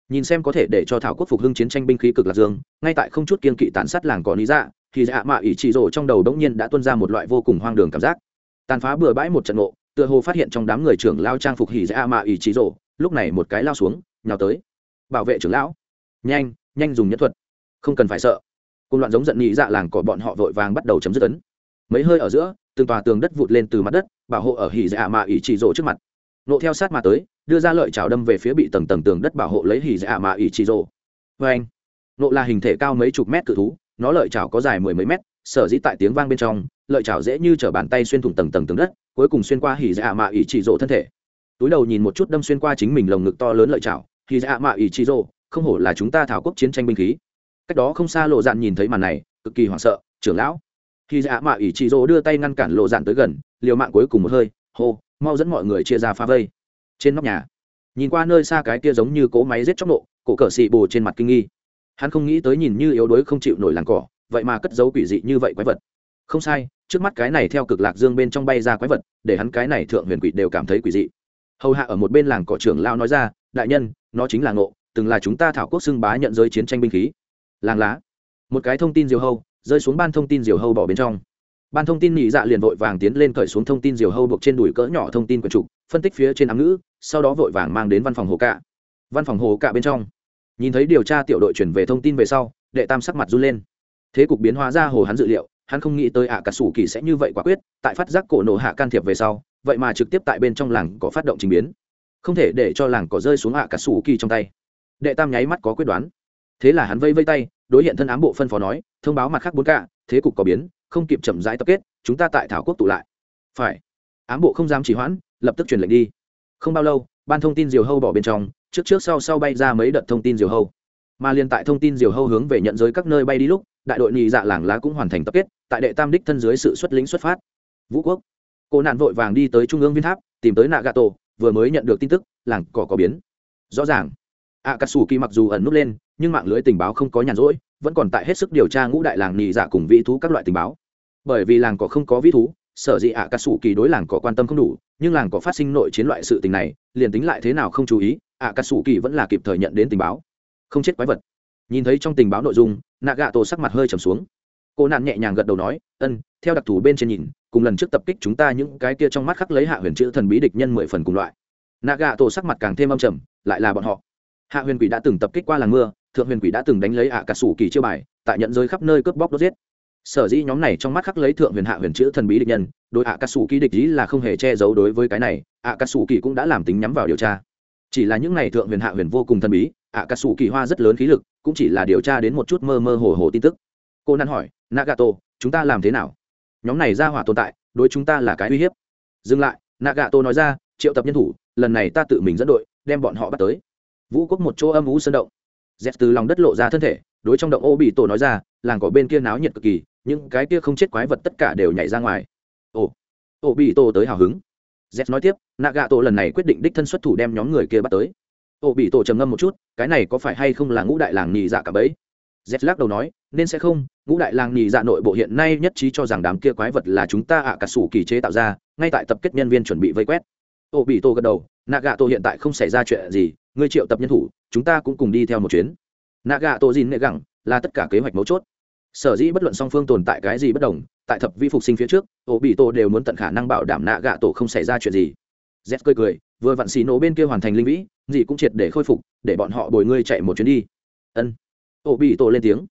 Nhìn xem có thể để cho thảo quốc phục hưng chiến tranh binh khí cực lạc dương, ngay tại không chút kiên kỵ tàn sát làng cỏ lý dạ thì dạ mạ ỷ trị rộ trong đầu đống nhiên đã tuân ra một loại vô cùng hoang đường cảm giác. Tàn phá bừa bãi một trận ngộ, tựa hồ phát hiện trong đám người trưởng lao trang phục hỉ dạ mạ ỷ trị rộ lúc này một cái lao xuống, nhào tới. Bảo vệ trưởng lão. Nhanh nhanh dùng nhất thuật. Không cần phải sợ. Cùng loạn giống giận nhị dạ làng cỏ bọn họ vội vàng bắt đầu chấm dứt ấn. Mấy hơi ở giữa từng tòa tường đất vụt lên từ mặt đất, bảo hộ ở hỉ dạ mạ ỷ chỉ rộ trước mặt. Nộ theo sát mà tới, đưa ra lợi chảo đâm về phía bị tầng tầng tường đất bảo hộ lấy hỉ dạ mạ ỷ chỉ rộ. Vê anh, nộ là hình thể cao mấy chục mét cự thú, nó lợi chảo có dài mười mấy mét, sở dĩ tại tiếng vang bên trong, lợi chảo dễ như t bàn tay xuyên thủng tầng tầng tường đất, cuối cùng xuyên qua hỉ dạ mạ ỷ chỉ rộ thân thể. Túi đầu nhìn một chút đâm xuyên qua chính mình lồng ngực to lớn lợi chảo, hỉ dạ mạ ỷ chỉ rộ, không hổ là chúng ta thảo quốc chiến tranh binh khí. Cách đó không xa lộ dạn nhìn thấy màn này, cực kỳ hoảng sợ, trưởng lão khi dạ mạ ỷ chị rỗ đưa tay ngăn cản lộ dạn tới gần, liều mạng cuối cùng một hơi, hô, mau dẫn mọi người chia ra phá vây. Trên nóc nhà, nhìn qua nơi xa cái kia giống như cỗ máy rết chóc nộ, cổ cờ xị bồ trên mặt kinh nghi. Hắn không nghĩ tới nhìn như yếu đuối không chịu nổi làng cỏ, vậy mà cất giấu quỷ dị như vậy quái vật. Không sai, trước mắt cái này theo cực lạc dương bên trong bay ra quái vật, để hắn cái này thượng huyền quỷ đều cảm thấy quỷ dị. Hầu hạ ở một bên làng cỏ trưởng lao nói ra, đại nhân, nó chính là ngộ, từng là chúng ta thảo quốc xưng bá nhận giới chiến tranh binh khí. Làng lá, một cái thông tin diều hâu rơi xuống ban thông tin diều hâu bỏ bên trong. Ban thông tin nhị dạ liền vội vàng tiến lên cởi xuống thông tin diều hâu buộc trên đùi cỡ nhỏ thông tin quần trục, phân tích phía trên ám ngữ, sau đó vội vàng mang đến văn phòng hồ cạ. Văn phòng hồ cạ bên trong. Nhìn thấy điều tra tiểu đội chuyển về thông tin về sau, đệ tam sắc mặt run lên. Thế cục biến hóa ra hồ hắn dự liệu, hắn không nghĩ tới ạ cả sủ kỳ sẽ như vậy quả quyết, tại phát giác cổ nổ hạ can thiệp về sau, vậy mà trực tiếp tại bên trong làng có phát động trình biến. Không thể để cho làng có rơi xuống ạ cả sủ kỳ trong tay. Đệ tam nháy mắt có quyết đoán. Thế là hắn vây vây tay đối hiện thân ám bộ phân phó nói, thông báo mặt khác bốn cả, thế cục có biến, không kịp chậm rãi tập kết, chúng ta tại thảo quốc tụ lại. Phải. Ám bộ không dám trì hoãn, lập tức truyền lệnh đi. Không bao lâu, ban thông tin diều hâu bỏ bên trong, trước trước sau sau bay ra mấy đợt thông tin diều hâu. Mà liên tại thông tin diều hâu hướng về nhận giới các nơi bay đi lúc, đại đội nhị dạ làng lá cũng hoàn thành tập kết, tại đệ tam đích thân dưới sự xuất lính xuất phát. Vũ quốc. Cô nạn vội vàng đi tới trung ương viên tháp, tìm tới nạ gà tổ vừa mới nhận được tin tức, làng cỏ có biến. Rõ ràng ạ cà sủ kỳ mặc dù ẩn nút lên, nhưng mạng lưới tình báo không có nhàn rỗi, vẫn còn tại hết sức điều tra ngũ đại làng nhì dạ cùng vĩ thú các loại tình báo. Bởi vì làng cỏ không có vĩ thú, sở dĩ ạ cà sủ kỳ đối làng cỏ quan tâm không đủ, nhưng làng cỏ phát sinh nội chiến loại sự tình này, liền tính lại thế nào không chú ý ạ cà sủ kỳ vẫn là kịp thời nhận đến tình báo. Không chết quái vật. Nhìn thấy trong tình báo nội dung nạ gạ tổ sắc mặt hơi trầm xuống. Cô nạn nhẹ nhàng gật đầu nói, ân, theo đặc thù bên trên nhìn, cùng lần trước tập kích chúng ta những cái kia trong mắt khắc lấy hạ huyền chữ thần bí địch nhân mười phần cùng loại. Nạ gạ tổ sắc mặt càng thêm âm trầm, lại là bọn họ hạ huyền quỷ đã từng tập kích qua làng mưa, thượng huyền quỷ đã từng đánh lấy ạ cà sủ kỳ chiêu bài, tại nhận giới khắp nơi cướp bóc đốt giết. Sở dĩ nhóm này trong mắt khắc lấy thượng huyền hạ huyền chữ thần bí địch nhân, đối ạ cà sủ kỳ địch ý là không hề che giấu đối với cái này, ạ cà sủ kỳ cũng đã làm tính nhắm vào điều tra. Chỉ là những này thượng huyền hạ huyền vô cùng thần bí, ạ cà sủ kỳ hoa rất lớn khí lực, cũng chỉ là điều tra đến một chút mơ mơ hồ hồ tin tức. Cô năn hỏi, nagato, chúng ta làm thế nào? Nhóm này ra hỏa tồn tại, đối chúng ta là cái uy hiếp. Dừng lại, nagato nói ra, triệu tập nhân thủ, lần này ta tự mình dẫn đội, đem bọn họ bắt tới vũ quốc một chỗ âm ú sơn động. Dẹp từ lòng đất lộ ra thân thể, đối trong động ô bị tổ nói ra, làng cỏ bên kia náo nhiệt cực kỳ, những cái kia không chết quái vật tất cả đều nhảy ra ngoài. Ồ, ô bị tổ tới hào hứng. Dẹp nói tiếp nạ gạ tổ lần này quyết định đích thân xuất thủ đem nhóm người kia bắt tới. Ô bị tổ trầm ngâm một chút, cái này có phải hay không là ngũ đại làng nhì dạ cả bấy? Z lắc đầu nói, nên sẽ không, ngũ đại làng nhì dạ nội bộ hiện nay nhất trí cho rằng đám kia quái vật là chúng ta ạ cả sủ kỳ chế tạo ra, ngay tại tập kết nhân viên chuẩn bị vây quét. Ô bị tổ gật đầu nạ gạ tổ hiện tại không xảy ra chuyện gì ngươi triệu tập nhân thủ, chúng ta cũng cùng đi theo một chuyến. Nạ gạ tổ dìn nệ gẳng, là tất cả kế hoạch mấu chốt. Sở dĩ bất luận song phương tồn tại cái gì bất đồng, tại thập vi phục sinh phía trước ổ bị tổ đều muốn tận khả năng bảo đảm nạ gạ tổ không xảy ra chuyện gì. Z cười cười, vừa vặn xì nổ bên kia hoàn thành linh vĩ, gì cũng triệt để khôi phục, để bọn họ bồi ngươi chạy một chuyến đi. Ân. Ổ bị tổ lên tiếng.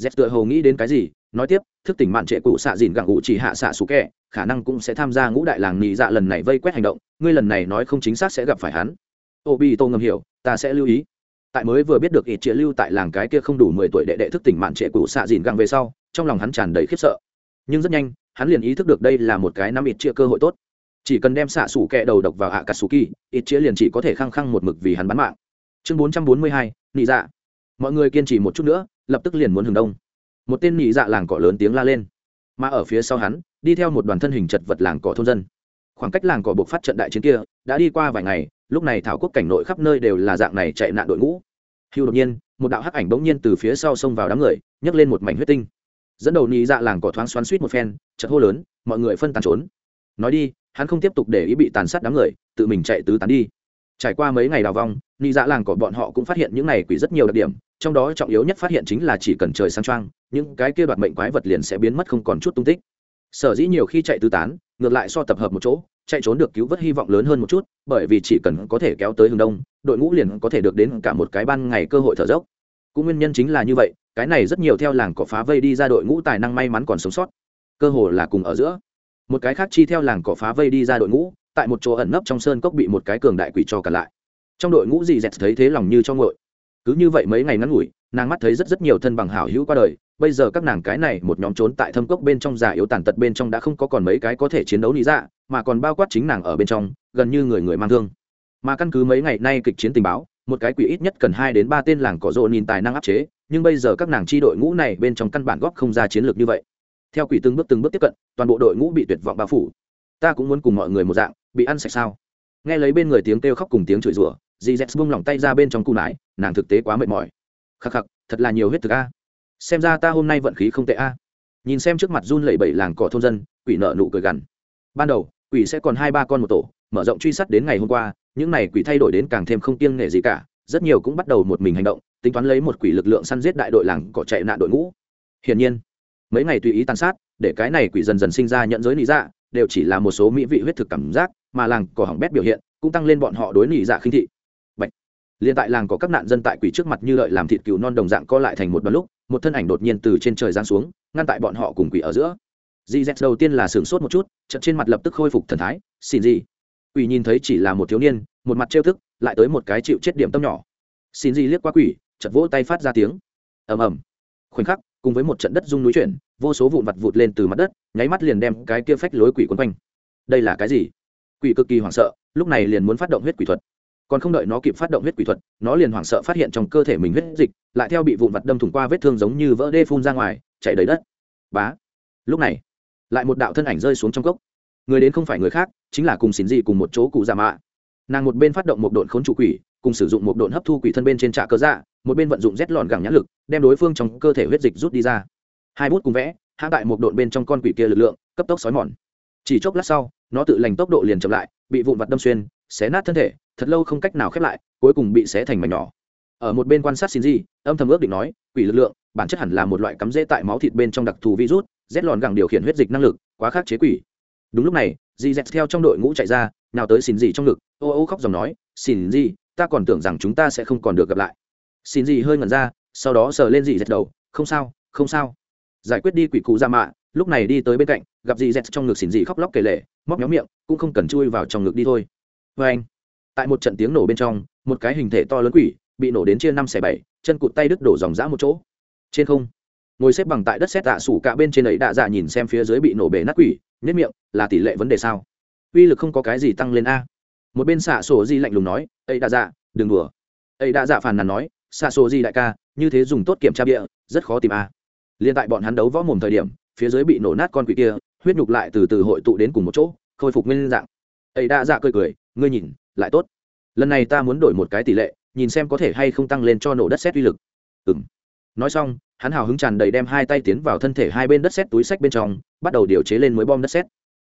Z tựa hồ nghĩ đến cái gì, nói tiếp, thức tỉnh mạn trệ cụ xạ dìn gặng cụ chỉ hạ xạ xú kẹ khả năng cũng sẽ tham gia ngũ đại làng nhị dạ lần này vây quét hành động, ngươi lần này nói không chính xác sẽ gặp phải hắn ô bi tô ngầm hiểu, ta sẽ lưu ý. Tại mới vừa biết được ít chia lưu tại làng cái kia không đủ mười tuổi đệ đệ thức tỉnh mạn trệ cụ xạ dìn gặng về sau, trong lòng hắn tràn đầy khiếp sợ. Nhưng rất nhanh, hắn liền ý thức được đây là một cái năm ít chia cơ hội tốt. Chỉ cần đem xạ sủ kẹ đầu độc vào hạ cà sù kỳ ít chia liền chỉ có thể khăng khăng một mực vì hắn bán mạng. Chương bốn trăm bốn mươi hai, nị dạ. Mọi người kiên trì một chút nữa, lập tức liền muốn hừng đông. Một tên nị dạ làng cỏ lớn tiếng la lên. Mà ở phía sau hắn, đi theo một đoàn thân hình chật vật làng cỏ thôn dân. Khoảng cách làng cỏ buộc phát trận đại chiến kia, đã đi qua vài ngày lúc này thảo quốc cảnh nội khắp nơi đều là dạng này chạy nạn đội ngũ. Hưu đột nhiên, một đạo hắc ảnh bỗng nhiên từ phía sau xông vào đám người, nhấc lên một mảnh huyết tinh. Dẫn đầu nị dạ làng cỏ thoáng xoắn suýt một phen chật hô lớn, mọi người phân tán trốn. Nói đi, hắn không tiếp tục để ý bị tàn sát đám người, tự mình chạy tứ tán đi. Trải qua mấy ngày đào vong, nị dạ làng cỏ bọn họ cũng phát hiện những này quỷ rất nhiều đặc điểm, trong đó trọng yếu nhất phát hiện chính là chỉ cần trời sáng trăng những cái kia đoạt mệnh quái vật liền sẽ biến mất không còn chút tung tích. Sở dĩ nhiều khi chạy tứ tán ngược lại so tập hợp một chỗ, chạy trốn được cứu vớt hy vọng lớn hơn một chút, bởi vì chỉ cần có thể kéo tới hướng đông, đội ngũ liền có thể được đến cả một cái ban ngày cơ hội thở dốc. Cũng nguyên nhân chính là như vậy, cái này rất nhiều theo làng cỏ phá vây đi ra đội ngũ tài năng may mắn còn sống sót. Cơ hồ là cùng ở giữa. Một cái khác chi theo làng cỏ phá vây đi ra đội ngũ, tại một chỗ ẩn nấp trong sơn cốc bị một cái cường đại quỷ cho cả lại. Trong đội ngũ dì dẹt thấy thế lòng như cho ngội. Cứ như vậy mấy ngày ngắn ngủi, nàng mắt thấy rất rất nhiều thân bằng hảo hữu qua đời bây giờ các nàng cái này một nhóm trốn tại thâm cốc bên trong già yếu tàn tật bên trong đã không có còn mấy cái có thể chiến đấu lý dạ mà còn bao quát chính nàng ở bên trong, gần như người người mang thương. Mà căn cứ mấy ngày nay kịch chiến tình báo, một cái quỷ ít nhất cần hai đến ba tên làng cỏ rộ nhìn tài năng áp chế, nhưng bây giờ các nàng chi đội ngũ này bên trong căn bản góp không ra chiến lược như vậy. Theo quỷ từng bước từng bước tiếp cận, toàn bộ đội ngũ bị tuyệt vọng bao phủ. Ta cũng muốn cùng mọi người một dạng, bị ăn sạch sao? Nghe lấy bên người tiếng kêu khóc cùng tiếng chửi rủa dì z bung lỏng tay ra bên trong cung nải, nàng thực tế quá mệt mỏi. Khắc khắc, thật là nhiều huyết thực a xem ra ta hôm nay vận khí không tệ a. Nhìn xem trước mặt run lẩy bẩy làng cỏ thôn dân quỷ nợ nụ cười gằn. Ban đầu quỷ sẽ còn hai ba con một tổ mở rộng truy sát đến ngày hôm qua những này quỷ thay đổi đến càng thêm không kiêng nể gì cả rất nhiều cũng bắt đầu một mình hành động tính toán lấy một quỷ lực lượng săn giết đại đội làng cỏ chạy nạn đội ngũ. Hiển nhiên mấy ngày tùy ý tàn sát để cái này quỷ dần dần sinh ra nhận giới lý dạ đều chỉ là một số mỹ vị huyết thực cảm giác mà làng cỏ hỏng bét biểu hiện cũng tăng lên bọn họ đối lý dạ khinh thị. Bạch. Liên tại làng có các nạn dân tại quỷ trước mặt như lợi làm thịt cừu non đồng dạng co lại thành một đoạn lúc, một thân ảnh đột nhiên từ trên trời giáng xuống, ngăn tại bọn họ cùng quỷ ở giữa. Di đầu tiên là sửng sốt một chút, chợt trên mặt lập tức khôi phục thần thái, "Xin gì?" Quỷ nhìn thấy chỉ là một thiếu niên, một mặt trêu thức, lại tới một cái chịu chết điểm tâm nhỏ. Xin gì liếc qua quỷ, chợt vỗ tay phát ra tiếng. Ầm ầm. Khoảnh khắc, cùng với một trận đất rung núi chuyển, vô số vụn vặt vụt lên từ mặt đất, nháy mắt liền đem cái kia phách lối quỷ quấn quanh. Đây là cái gì? Quỷ cực kỳ hoảng sợ, lúc này liền muốn phát động huyết quỷ thuật còn không đợi nó kịp phát động huyết quỷ thuật, nó liền hoảng sợ phát hiện trong cơ thể mình huyết dịch lại theo bị vụn vặt đâm thủng qua vết thương giống như vỡ đê phun ra ngoài chạy đầy đất. Bá! Lúc này, lại một đạo thân ảnh rơi xuống trong cốc. Người đến không phải người khác, chính là cùng xỉn dị cùng một chỗ cụ già mạ. Nàng một bên phát động một độn khốn trụ quỷ, cùng sử dụng một độn hấp thu quỷ thân bên trên trạ cơ dạ một bên vận dụng rét lòn gẳng nhãn lực, đem đối phương trong cơ thể huyết dịch rút đi ra. Hai bút cùng vẽ hạ tại một độn bên trong con quỷ kia lực lượng, cấp tốc xói mòn. Chỉ chốc lát sau, nó tự lành tốc độ liền chậm lại, bị vụn vặt đâm xuyên xé nát thân thể, thật lâu không cách nào khép lại, cuối cùng bị xé thành mảnh nhỏ. Ở một bên quan sát xin gì âm thầm ước định nói, quỷ lực lượng, bản chất hẳn là một loại cắm rễ tại máu thịt bên trong đặc thù virus, rét lòn gẳng điều khiển huyết dịch năng lực, quá khắc chế quỷ. Đúng lúc này dì dẹt theo trong đội ngũ chạy ra, nào tới xin gì trong ngực, ô ô khóc dòng nói xin gì ta còn tưởng rằng chúng ta sẽ không còn được gặp lại. Xin gì hơi ngẩn ra, sau đó sờ lên dì dẹt đầu, không sao không sao. Giải quyết đi quỷ cụ ra mạ, lúc này đi tới bên cạnh, gặp dì dẹt trong ngực xin gì khóc lóc kể lể, móc nhóm miệng, cũng không cần chui vào trong ngực đi thôi vê anh, tại một trận tiếng nổ bên trong, một cái hình thể to lớn quỷ bị nổ đến chia năm xẻ bảy, chân cụt tay đứt đổ dòng dã một chỗ. Trên không, ngồi xếp bằng tại đất xét tạ sủ cả bên trên ấy đạ dạ nhìn xem phía dưới bị nổ bể nát quỷ nhất miệng, là tỷ lệ vấn đề sao? Uy lực không có cái gì tăng lên a. Một bên xạ sổ di lạnh lùng nói, ấy đạ dạ đừng đùa. Ấy đạ dạ phàn nàn nói, xạ sổ di đại ca, như thế dùng tốt kiểm tra bịa, rất khó tìm a. Liên tại bọn hắn đấu võ mồm thời điểm, phía dưới bị nổ nát con quỷ kia, huyết nhục lại từ từ hội tụ đến cùng một chỗ, khôi phục nguyên dạng ấy đã dạ cười cười, ngươi nhìn, lại tốt. Lần này ta muốn đổi một cái tỷ lệ, nhìn xem có thể hay không tăng lên cho nổ đất xét uy lực. Ừ m nói xong, hắn hào hứng tràn đầy đem hai tay tiến vào thân thể hai bên đất xét túi sách bên trong, bắt đầu điều chế lên mới bom đất xét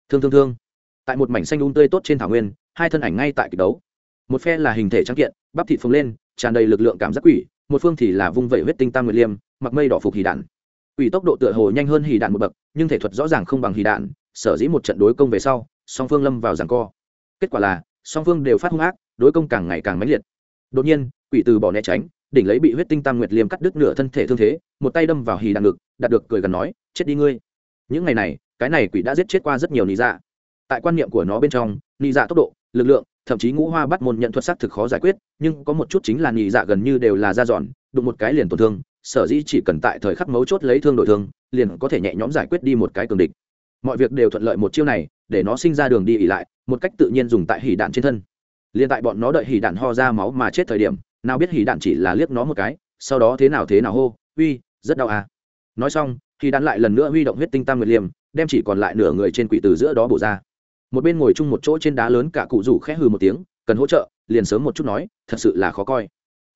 thương thương thương. Tại một mảnh xanh un tươi tốt trên thảo nguyên, hai thân ảnh ngay tại kịch đấu. Một phe là hình thể trắng kiện, bắp thịt phồng lên, tràn đầy lực lượng cảm giác quỷ, một phương thì là vung vẩy huyết tinh tam nguyệt liêm, mặc mây đỏ phục hì đạn. Quỷ tốc độ tựa hồ nhanh hơn hì đạn một bậc, nhưng thể thuật rõ ràng không bằng hì đạn, sở dĩ một trận đối công về sau song phương lâm vào giảng co. Kết quả là, song phương đều phát hung ác, đối công càng ngày càng mãnh liệt. Đột nhiên, quỷ từ bỏ né tránh, đỉnh lấy bị huyết tinh tam nguyệt liêm cắt đứt nửa thân thể thương thế, một tay đâm vào hì đạn ngực, đạt được cười gần nói, chết đi ngươi. Những ngày này, cái này quỷ đã giết chết qua rất nhiều nị dạ. Tại quan niệm của nó bên trong, nị dạ tốc độ, lực lượng, thậm chí ngũ hoa bắt môn nhận thuật sắc thực khó giải quyết, nhưng có một chút chính là nị dạ gần như đều là da dọn, đụng một cái liền tổn thương, sở dĩ chỉ cần tại thời khắc mấu chốt lấy thương đổi thương, liền có thể nhẹ nhõm giải quyết đi một cái cường địch mọi việc đều thuận lợi một chiêu này, để nó sinh ra đường đi ỉ lại, một cách tự nhiên dùng tại hỉ đạn trên thân. Liền tại bọn nó đợi hỉ đạn ho ra máu mà chết thời điểm, nào biết hỉ đạn chỉ là liếc nó một cái, sau đó thế nào thế nào hô, uy, rất đau à. Nói xong thì đạn lại lần nữa huy động huyết tinh tam nguyệt liềm, đem chỉ còn lại nửa người trên quỷ từ giữa đó bổ ra. Một bên ngồi chung một chỗ trên đá lớn cả cụ rủ khẽ hừ một tiếng, cần hỗ trợ, liền sớm một chút nói, thật sự là khó coi.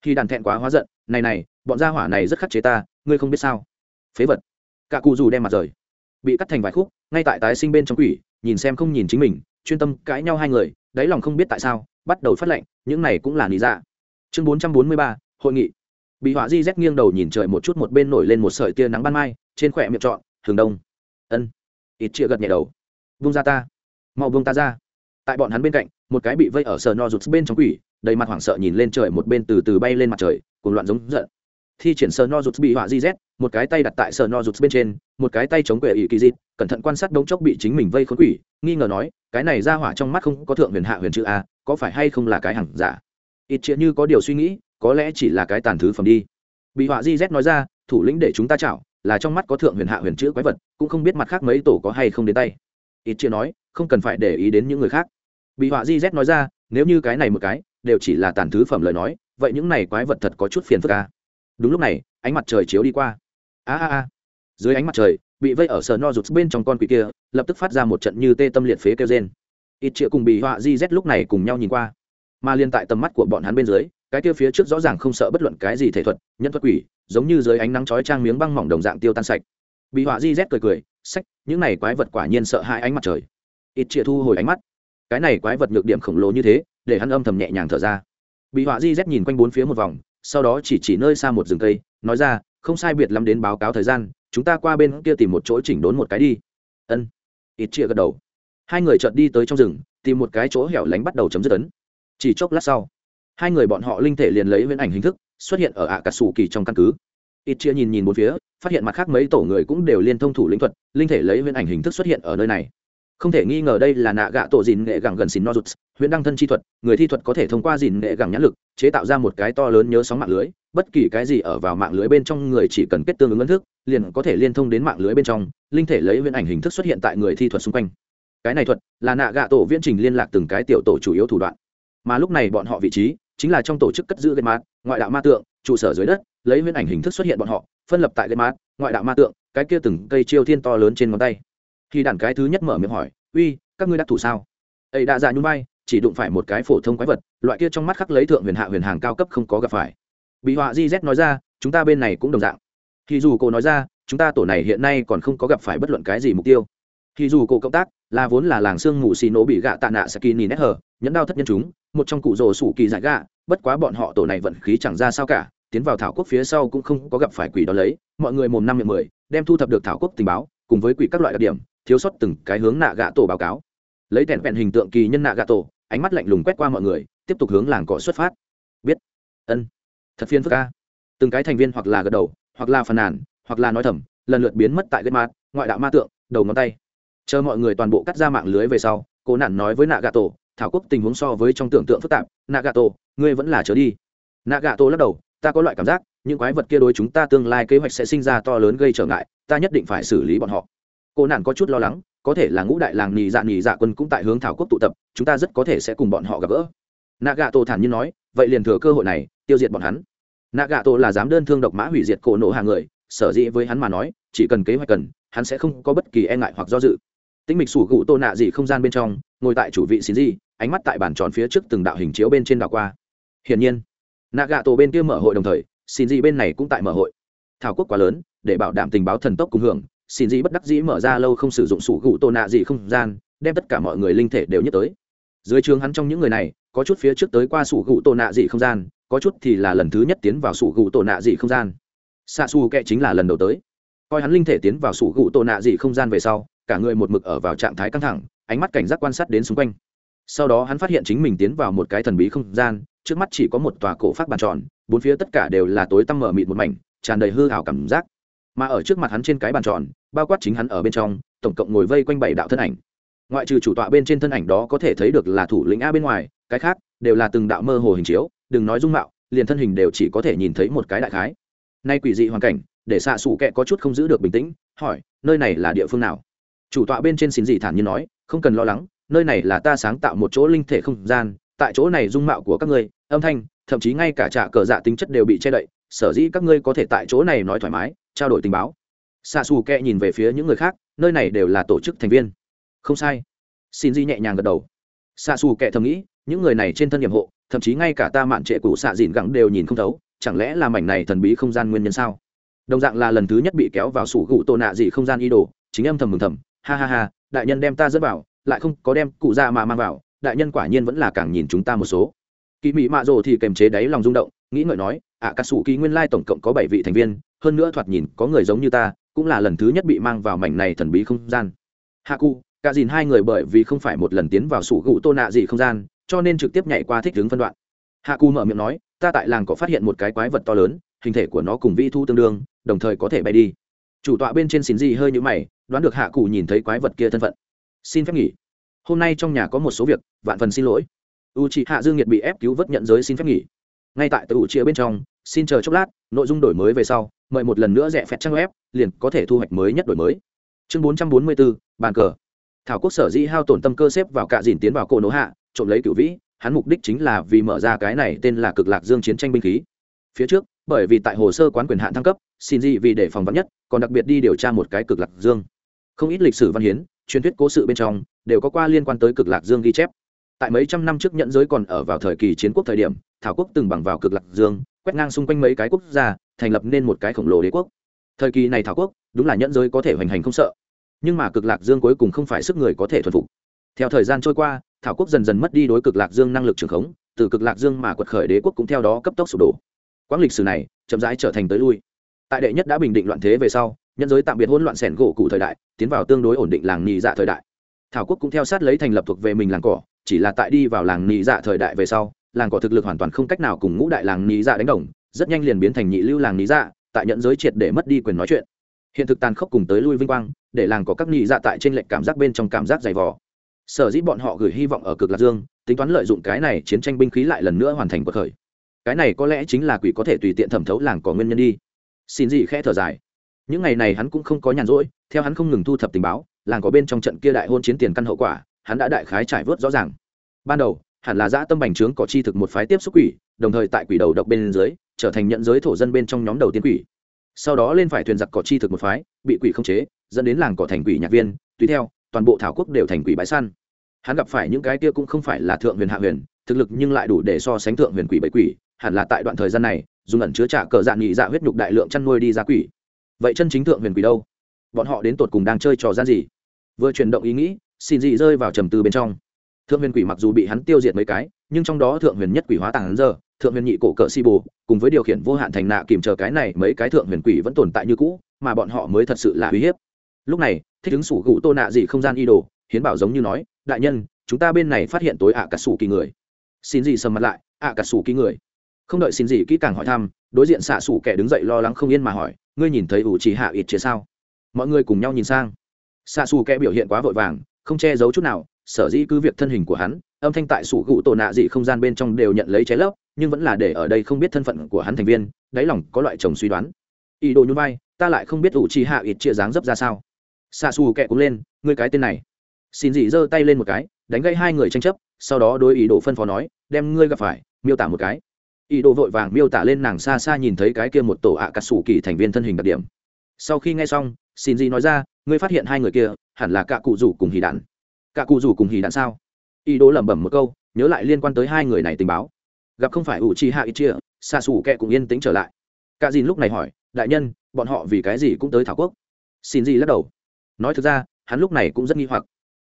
Khi đàn thẹn quá hóa giận, này này, bọn gia hỏa này rất khắc chế ta, ngươi không biết sao. Phế vật. Cả cụ rủ đem mặt rời. Bị cắt thành vài khúc ngay tại tái sinh bên trong quỷ, nhìn xem không nhìn chính mình, chuyên tâm cãi nhau hai người, đáy lòng không biết tại sao, bắt đầu phát lệnh, những này cũng là lý dạ. Chương bốn trăm bốn mươi ba, hội nghị. Bị họa di rét nghiêng đầu nhìn trời một chút, một bên nổi lên một sợi tia nắng ban mai, trên khỏe miệng trọn thường đông. Ân. Ít chia gật nhẹ đầu. Vung ra ta. Mau vung ta ra. Tại bọn hắn bên cạnh, một cái bị vây ở sờ no rụt bên trong quỷ, đầy mặt hoảng sợ nhìn lên trời, một bên từ từ bay lên mặt trời cùng loạn giống giận thi triển sờ no rụt bị họa di z, một cái tay đặt tại sờ no rụt bên trên, một cái tay chống quệ ỵ kỳ dịt cẩn thận quan sát đống chốc bị chính mình vây khốn quỷ, nghi ngờ nói, cái này ra hỏa trong mắt không có thượng huyền hạ huyền chữ a, có phải hay không là cái hẳn giả? Ít chia như có điều suy nghĩ, có lẽ chỉ là cái tàn thứ phẩm đi. Bị họa di z nói ra, thủ lĩnh để chúng ta chảo, là trong mắt có thượng huyền hạ huyền chữ quái vật, cũng không biết mặt khác mấy tổ có hay không đến tay. Ít chia nói, không cần phải để ý đến những người khác. Bị họa di z nói ra, nếu như cái này một cái, đều chỉ là tàn thứ phẩm lời nói, vậy những này quái vật thật có chút phiền phức à đúng lúc này, ánh mặt trời chiếu đi qua. A a a. Dưới ánh mặt trời, bị vây ở sờ no rụt bên trong con quỷ kia, lập tức phát ra một trận như tê tâm liệt phế kêu trên ít chĩa cùng bị họa di z lúc này cùng nhau nhìn qua. Mà liên tại tầm mắt của bọn hắn bên dưới, cái kia phía trước rõ ràng không sợ bất luận cái gì thể thuật, nhân thuật quỷ, giống như dưới ánh nắng chói trang miếng băng mỏng đồng dạng tiêu tan sạch. Bị họa di z cười cười, sách, những này quái vật quả nhiên sợ hai ánh mặt trời. Ít chĩa thu hồi ánh mắt. Cái này quái vật nhược điểm khổng lồ như thế, để hắn âm thầm nhẹ nhàng thở ra. Bị họa di z nhìn quanh bốn phía một vòng sau đó chỉ chỉ nơi xa một rừng cây, nói ra, không sai biệt lắm đến báo cáo thời gian, chúng ta qua bên kia tìm một chỗ chỉnh đốn một cái đi. Ân. Ít chia gật đầu. Hai người chợt đi tới trong rừng, tìm một cái chỗ hẻo lánh bắt đầu chấm dứt ấn. Chỉ chốc lát sau, hai người bọn họ linh thể liền lấy huyễn ảnh hình thức xuất hiện ở ạ cà sủ kỳ trong căn cứ. Ít chia nhìn nhìn một phía, phát hiện mặt khác mấy tổ người cũng đều liên thông thủ lĩnh thuật, linh thể lấy huyễn ảnh hình thức xuất hiện ở nơi này không thể nghi ngờ đây là nạ gạ tổ dìn nghệ gẳng gần xin nozuts, huyễn đăng thân chi thuật, người thi thuật có thể thông qua dìn nghệ gẳng nhãn lực, chế tạo ra một cái to lớn nhớ sóng mạng lưới, bất kỳ cái gì ở vào mạng lưới bên trong người chỉ cần kết tương ứng ấn thức, liền có thể liên thông đến mạng lưới bên trong, linh thể lấy huyễn ảnh hình thức xuất hiện tại người thi thuật xung quanh. Cái này thuật là nạ gạ tổ viễn trình liên lạc từng cái tiểu tổ chủ yếu thủ đoạn. Mà lúc này bọn họ vị trí chính là trong tổ chức cất giữ gây mát ngoại đạo ma tượng, trụ sở dưới đất, lấy huyễn ảnh hình thức xuất hiện bọn họ, phân lập tại gây mát ngoại đạo ma tượng, cái kia từng cây chiêu thiên to lớn trên ngón tay khi đàn cái thứ nhất mở miệng hỏi, uy, các ngươi đắc thủ sao? Ấy đã dạ nhún vai, chỉ đụng phải một cái phổ thông quái vật, loại kia trong mắt khắc lấy thượng huyền hạ huyền hàng cao cấp không có gặp phải. Bị họa di z nói ra, chúng ta bên này cũng đồng dạng. Thì dù cô nói ra, chúng ta tổ này hiện nay còn không có gặp phải bất luận cái gì mục tiêu. Thì dù cô cộng tác, là vốn là làng xương ngủ xì nổ bị gạ tạ nạ saki nỉ nét hờ nhẫn đau thất nhân chúng, một trong cụ rồ sủ kỳ dại gạ, bất quá bọn họ tổ này vận khí chẳng ra sao cả, tiến vào thảo quốc phía sau cũng không có gặp phải quỷ đó lấy, mọi người mồm năm miệng mười, đem thu thập được thảo quốc tình báo cùng với quỷ các loại đặc điểm, thiếu sót từng cái hướng nạ gạ tổ báo cáo. Lấy tẹn vẹn hình tượng kỳ nhân nạ gạ tổ ánh mắt lạnh lùng quét qua mọi người, tiếp tục hướng làng cỏ xuất phát. Biết. Ân. Thật phiên phức ca từng cái thành viên hoặc là gật đầu, hoặc là phàn nàn, hoặc là nói thầm, lần lượt biến mất tại ghét mát ngoại đạo ma tượng, đầu ngón tay. Chờ mọi người toàn bộ cắt ra mạng lưới về sau cô nạn nói với nạ gà tổ thảo quốc, tình huống so với trong tưởng tượng phức tạp. Nạ gà tổ ngươi vẫn là chớ đi. Nạ gà tổ lắc đầu, ta có loại cảm giác những quái vật kia đối chúng ta tương lai kế hoạch sẽ sinh ra to lớn gây trở ngại, ta nhất định phải xử lý bọn họ. Cô nạn có chút lo lắng, có thể là ngũ đại làng nhì dạ nhì dạ quân cũng tại hướng thảo quốc tụ tập, chúng ta rất có thể sẽ cùng bọn họ gặp gỡ. Nạ gà tổ thản nhiên nói, vậy liền thừa cơ hội này, tiêu diệt bọn hắn. Nạ gà tổ là dám đơn thương độc mã hủy diệt cổ nổ hàng người, sở dĩ với hắn mà nói, chỉ cần kế hoạch cần, hắn sẽ không có bất kỳ e ngại hoặc do dự. Tĩnh mịch sủ gụ tô nạ gì không gian bên trong, ngồi tại chủ vị xin gì ánh mắt tại bàn tròn phía trước từng đạo hình chiếu bên trên đảo qua. Hiển nhiên nạ gà tổ bên kia mở hội đồng thời xin dị bên này cũng tại mở hội. Thảo quốc quá lớn, để bảo đảm tình báo thần tốc cùng hưởng, xin dị bất đắc dĩ mở ra lâu không sử dụng sủ gụ tô nạ dị không gian, đem tất cả mọi người linh thể đều nhất tới. Dưới trường hắn trong những người này, có chút phía trước tới qua sủ gụ tô nạ dị không gian, có chút thì là lần thứ nhất tiến vào sủ gụ tô nạ dị không gian. Xạ xù kệ chính là lần đầu tới. Coi hắn linh thể tiến vào sủ gụ tô nạ dị không gian về sau, cả người một mực ở vào trạng thái căng thẳng, ánh mắt cảnh giác quan sát đến xung quanh. Sau đó hắn phát hiện chính mình tiến vào một cái thần bí không gian trước mắt chỉ có một tòa cổ phát bàn tròn, bốn phía tất cả đều là tối tăm mở mịt một mảnh, tràn đầy hư hảo cảm giác. Mà ở trước mặt hắn trên cái bàn tròn, bao quát chính hắn ở bên trong, tổng cộng ngồi vây quanh bảy đạo thân ảnh. Ngoại trừ chủ tọa bên trên thân ảnh đó có thể thấy được là thủ lĩnh a bên ngoài, cái khác đều là từng đạo mơ hồ hình chiếu, đừng nói dung mạo, liền thân hình đều chỉ có thể nhìn thấy một cái đại khái. Nay quỷ dị hoàn cảnh, để xạ xù kẹ có chút không giữ được bình tĩnh, hỏi, nơi này là địa phương nào? Chủ tọa bên trên xin dị thản nhiên nói, không cần lo lắng, nơi này là ta sáng tạo một chỗ linh thể không gian, tại chỗ này dung mạo của các ngươi âm thanh, thậm chí ngay cả trả cờ dạ tính chất đều bị che đậy, sở dĩ các ngươi có thể tại chỗ này nói thoải mái, trao đổi tình báo. Xa xù kẹ nhìn về phía những người khác, nơi này đều là tổ chức thành viên. Không sai. Xin di nhẹ nhàng gật đầu. Xa xù kẹ thầm nghĩ, những người này trên thân nhiệm hộ, thậm chí ngay cả ta mạn trệ cụ xạ dìn gẳng đều nhìn không thấu, chẳng lẽ là mảnh này thần bí không gian nguyên nhân sao? Đồng dạng là lần thứ nhất bị kéo vào sủ gụ tô nạ dị không gian y đồ, chính âm thầm mừng thầm, ha ha ha, đại nhân đem ta dẫn vào, lại không có đem cụ ra mà mang vào, đại nhân quả nhiên vẫn là càng nhìn chúng ta một số kỳ mỹ mạ rồ thì kềm chế đáy lòng rung động, nghĩ ngợi nói à, ạ cà sủ kỳ nguyên lai tổng cộng có bảy vị thành viên, hơn nữa thoạt nhìn có người giống như ta, cũng là lần thứ nhất bị mang vào mảnh này thần bí không gian. Hạ cụ, cả dìn hai người bởi vì không phải một lần tiến vào sủ gụ tô nạ gì không gian, cho nên trực tiếp nhảy qua thích hướng phân đoạn. Hạ cụ mở miệng nói, ta tại làng có phát hiện một cái quái vật to lớn, hình thể của nó cùng vi thu tương đương, đồng thời có thể bay đi. Chủ tọa bên trên xin gì hơi như mày, đoán được hạ cụ nhìn thấy quái vật kia thân phận. Xin phép nghỉ. Hôm nay trong nhà có một số việc, vạn phần xin lỗi u chị hạ dương nhiệt bị ép cứu vớt nhận giới xin phép nghỉ. Ngay tại tủ chĩa bên trong, xin chờ chốc lát, nội dung đổi mới về sau, mời một lần nữa rẽ phép trang web, liền có thể thu hoạch mới nhất đổi mới. Chương bốn trăm bốn mươi bốn bàn cờ. Thảo quốc sở dĩ hao tổn tâm cơ xếp vào cạ dìn tiến vào cổ nỗ hạ, trộm lấy cựu vĩ, hắn mục đích chính là vì mở ra cái này tên là cực lạc dương chiến tranh binh khí. Phía trước, bởi vì tại hồ sơ quán quyền hạn thăng cấp, xin gì vì để phòng vắn nhất, còn đặc biệt đi điều tra một cái cực lạc dương. Không ít lịch sử văn hiến, truyền thuyết cố sự bên trong, đều có qua liên quan tới cực lạc dương ghi chép tại mấy trăm năm trước nhận giới còn ở vào thời kỳ chiến quốc thời điểm, thảo quốc từng bằng vào cực lạc dương, quét ngang xung quanh mấy cái quốc gia, thành lập nên một cái khổng lồ đế quốc. Thời kỳ này thảo quốc, đúng là nhận giới có thể hoành hành không sợ. Nhưng mà cực lạc dương cuối cùng không phải sức người có thể thuần phục. Theo thời gian trôi qua, thảo quốc dần dần mất đi đối cực lạc dương năng lực trường khống, từ cực lạc dương mà quật khởi đế quốc cũng theo đó cấp tốc sụp đổ. Quãng lịch sử này, chậm rãi trở thành tới lui. Tại đệ nhất đã bình định loạn thế về sau nhân giới tạm biệt hỗn loạn sẻn gỗ cụ thời đại, tiến vào tương đối ổn định làng nhì dạ thời đại. Thảo quốc cũng theo sát lấy thành lập thuộc về mình làng cỏ chỉ là tại đi vào làng nhị dạ thời đại về sau, làng cỏ thực lực hoàn toàn không cách nào cùng ngũ đại làng nhị dạ đánh đồng, rất nhanh liền biến thành nhị lưu làng nhị dạ tại nhận giới triệt để mất đi quyền nói chuyện. Hiện thực tàn khốc cùng tới lui vinh quang, để làng có các nhị dạ tại trên lệnh cảm giác bên trong cảm giác dày vò. Sở dĩ bọn họ gửi hy vọng ở cực lạc dương, tính toán lợi dụng cái này chiến tranh binh khí lại lần nữa hoàn thành cuộc khởi. Cái này có lẽ chính là quỷ có thể tùy tiện thẩm thấu làng có nguyên nhân đi. Xin gì khẽ thở dài. Những ngày này hắn cũng không có nhàn rỗi, theo hắn không ngừng thu thập tình báo, làng có bên trong trận kia đại hôn chiến tiền căn hậu quả hắn đã đại khái trải vớt rõ ràng. Ban đầu, hẳn là dã tâm bành trướng có chi thực một phái tiếp xúc quỷ, đồng thời tại quỷ đầu độc bên dưới, trở thành nhận giới thổ dân bên trong nhóm đầu tiên quỷ. Sau đó lên phải thuyền giặc cỏ chi thực một phái, bị quỷ không chế, dẫn đến làng cỏ thành quỷ nhạc viên, tùy theo, toàn bộ thảo quốc đều thành quỷ bãi săn. Hắn gặp phải những cái kia cũng không phải là thượng huyền hạ huyền, thực lực nhưng lại đủ để so sánh thượng huyền quỷ bảy quỷ, hẳn là tại đoạn thời gian này, dùng ẩn chứa trả cờ dạng nhị dạ huyết nhục đại lượng chăn nuôi đi ra quỷ. Vậy chân chính thượng huyền quỷ đâu? Bọn họ đến tột cùng đang chơi trò gian gì? Vừa chuyển động ý nghĩ xin dị rơi vào trầm tư bên trong. Thượng huyền quỷ mặc dù bị hắn tiêu diệt mấy cái, nhưng trong đó thượng huyền nhất quỷ hóa tàng hắn giờ, thượng huyền nhị cổ cỡ si bồ cùng với điều khiển vô hạn thành nạ kìm chờ cái này mấy cái thượng huyền quỷ vẫn tồn tại như cũ, mà bọn họ mới thật sự là uy hiếp. Lúc này, thích ứng sủ gụ tô nạ gì không gian y đồ, hiến bảo giống như nói, đại nhân, chúng ta bên này phát hiện tối ạ cả sủ kỳ người. Xin gì sầm mặt lại, ạ cả sủ kỳ người? Không đợi xin gì kỹ càng hỏi thăm, đối diện xạ sủ kẻ đứng dậy lo lắng không yên mà hỏi, ngươi nhìn thấy ủ chỉ hạ ít chia sao? Mọi người cùng nhau nhìn sang. Xạ xù kẻ biểu hiện quá vội vàng không che giấu chút nào, sở dĩ cứ việc thân hình của hắn, âm thanh tại sủ gụ tổ nạ dị không gian bên trong đều nhận lấy trái lấp, nhưng vẫn là để ở đây không biết thân phận của hắn thành viên, đáy lòng có loại chồng suy đoán. Ý đồ nhún vai, ta lại không biết ủ trì hạ ít chia dáng dấp ra sao. Xa xù kẹ cũng lên, ngươi cái tên này. Xin dị giơ tay lên một cái, đánh gây hai người tranh chấp, sau đó đối ý đồ phân phó nói, đem ngươi gặp phải, miêu tả một cái. Ý đồ vội vàng miêu tả lên nàng xa xa nhìn thấy cái kia một tổ ạ à cà sủ kỳ thành viên thân hình đặc điểm. Sau khi nghe xong, xin dị nói ra, ngươi phát hiện hai người kia hẳn là cả cụ rủ cùng hì đạn. Cả cụ rủ cùng hì đạn sao? Ý đồ lẩm bẩm một câu, nhớ lại liên quan tới hai người này tình báo. Gặp không phải ủ chi hạ ít chia, xa xù kẹ cũng yên tĩnh trở lại. Cả dìn lúc này hỏi, đại nhân, bọn họ vì cái gì cũng tới thảo quốc? Xin gì lắc đầu. Nói thực ra, hắn lúc này cũng rất nghi hoặc.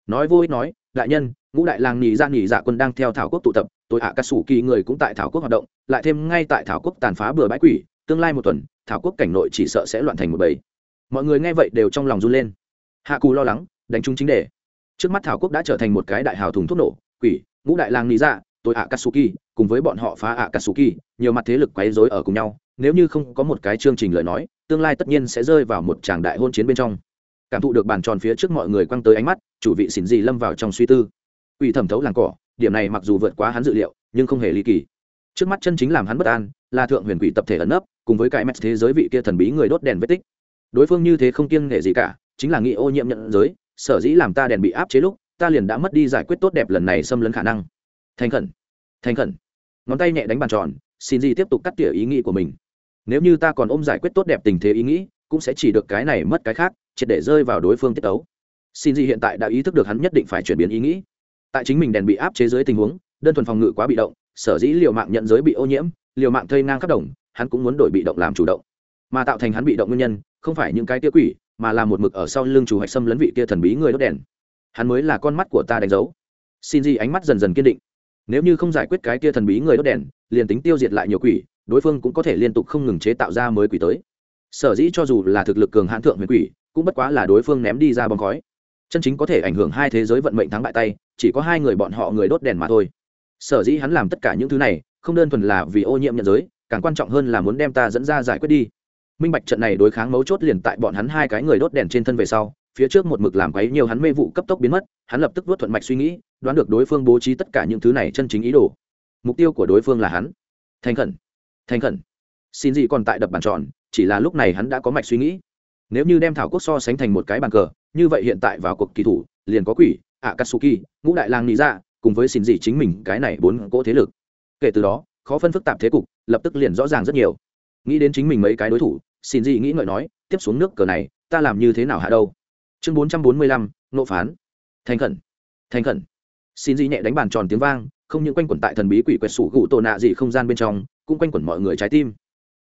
Nói vô ích nói, đại nhân, ngũ đại làng nhì ra nhì dạ quân đang theo thảo quốc tụ tập tội hạ à xù kỳ người cũng tại thảo quốc hoạt động, lại thêm ngay tại thảo quốc tàn phá bừa bãi quỷ, tương lai một tuần, thảo quốc cảnh nội chỉ sợ sẽ loạn thành một bầy. Mọi người nghe vậy đều trong lòng run lên hạ cù lo lắng, đánh trúng chính đề. Trước mắt thảo quốc đã trở thành một cái đại hào thùng thuốc nổ, quỷ, ngũ đại làng lý dạ tội ạ katsuki cùng với bọn họ phá ạ katsuki nhiều mặt thế lực quấy rối ở cùng nhau, nếu như không có một cái chương trình lời nói, tương lai tất nhiên sẽ rơi vào một tràng đại hôn chiến bên trong. Cảm thụ được bàn tròn phía trước mọi người quăng tới ánh mắt, chủ vị xỉn gì lâm vào trong suy tư. Ủy thẩm thấu làng cỏ, điểm này mặc dù vượt quá hắn dự liệu, nhưng không hề ly kỳ. Trước mắt chân chính làm hắn bất an, là thượng huyền quỷ tập thể ẩn nấp, cùng với cái mẹt thế giới vị kia thần bí người đốt đèn vết tích. Đối phương như thế không kiêng nể gì cả chính là nghị ô nhiễm nhận giới, sở dĩ làm ta đèn bị áp chế lúc, ta liền đã mất đi giải quyết tốt đẹp lần này xâm lấn khả năng. Thành khẩn thành khẩn. Ngón tay nhẹ đánh bàn tròn, xin gì tiếp tục cắt tỉa ý nghĩ của mình. Nếu như ta còn ôm giải quyết tốt đẹp tình thế ý nghĩ, cũng sẽ chỉ được cái này mất cái khác, triệt để rơi vào đối phương tiết tấu. Xin gì hiện tại đã ý thức được hắn nhất định phải chuyển biến ý nghĩ. Tại chính mình đèn bị áp chế dưới tình huống, đơn thuần phòng ngự quá bị động, sở dĩ liều mạng nhận giới bị ô nhiễm, liều mạng thây ngang khắp đồng, hắn cũng muốn đổi bị động làm chủ động. Mà tạo thành hắn bị động nguyên nhân, không phải những cái tia quỷ mà là một mực ở sau lưng chủ hạch xâm lấn vị kia thần bí người đốt đèn. Hắn mới là con mắt của ta đánh dấu. Xin gì ánh mắt dần dần kiên định. Nếu như không giải quyết cái kia thần bí người đốt đèn, liền tính tiêu diệt lại nhiều quỷ, đối phương cũng có thể liên tục không ngừng chế tạo ra mới quỷ tới. Sở dĩ cho dù là thực lực cường hãn thượng huyền quỷ, cũng bất quá là đối phương ném đi ra bóng khói. Chân chính có thể ảnh hưởng hai thế giới vận mệnh thắng bại tay, chỉ có hai người bọn họ người đốt đèn mà thôi. Sở dĩ hắn làm tất cả những thứ này, không đơn thuần là vì ô nhiễm nhận giới, càng quan trọng hơn là muốn đem ta dẫn ra giải quyết đi minh bạch trận này đối kháng mấu chốt liền tại bọn hắn hai cái người đốt đèn trên thân về sau, phía trước một mực làm quấy nhiều hắn mê vụ cấp tốc biến mất, hắn lập tức vớt thuận mạch suy nghĩ, đoán được đối phương bố trí tất cả những thứ này chân chính ý đồ. Mục tiêu của đối phương là hắn. Thành khẩn. Thành khẩn. Xin gì còn tại đập bàn tròn, chỉ là lúc này hắn đã có mạch suy nghĩ. Nếu như đem thảo quốc so sánh thành một cái bàn cờ, như vậy hiện tại vào cuộc kỳ thủ, liền có quỷ ạ katsuki ngũ đại lang lý ra dạ, cùng với xin gì chính mình cái này bốn cỗ thế lực. Kể từ đó, khó phân phức tạp thế cục lập tức liền rõ ràng rất nhiều. Nghĩ đến chính mình mấy cái đối thủ xin gì nghĩ ngợi nói, tiếp xuống nước cờ này, ta làm như thế nào hạ đâu? Chương bốn trăm bốn mươi lăm, nộ phán. Thành khẩn thành khẩn. Xin gì nhẹ đánh bàn tròn tiếng vang, không những quanh quẩn tại thần bí quỷ quẹt sủ gụ tổ nạ gì không gian bên trong, cũng quanh quẩn mọi người trái tim.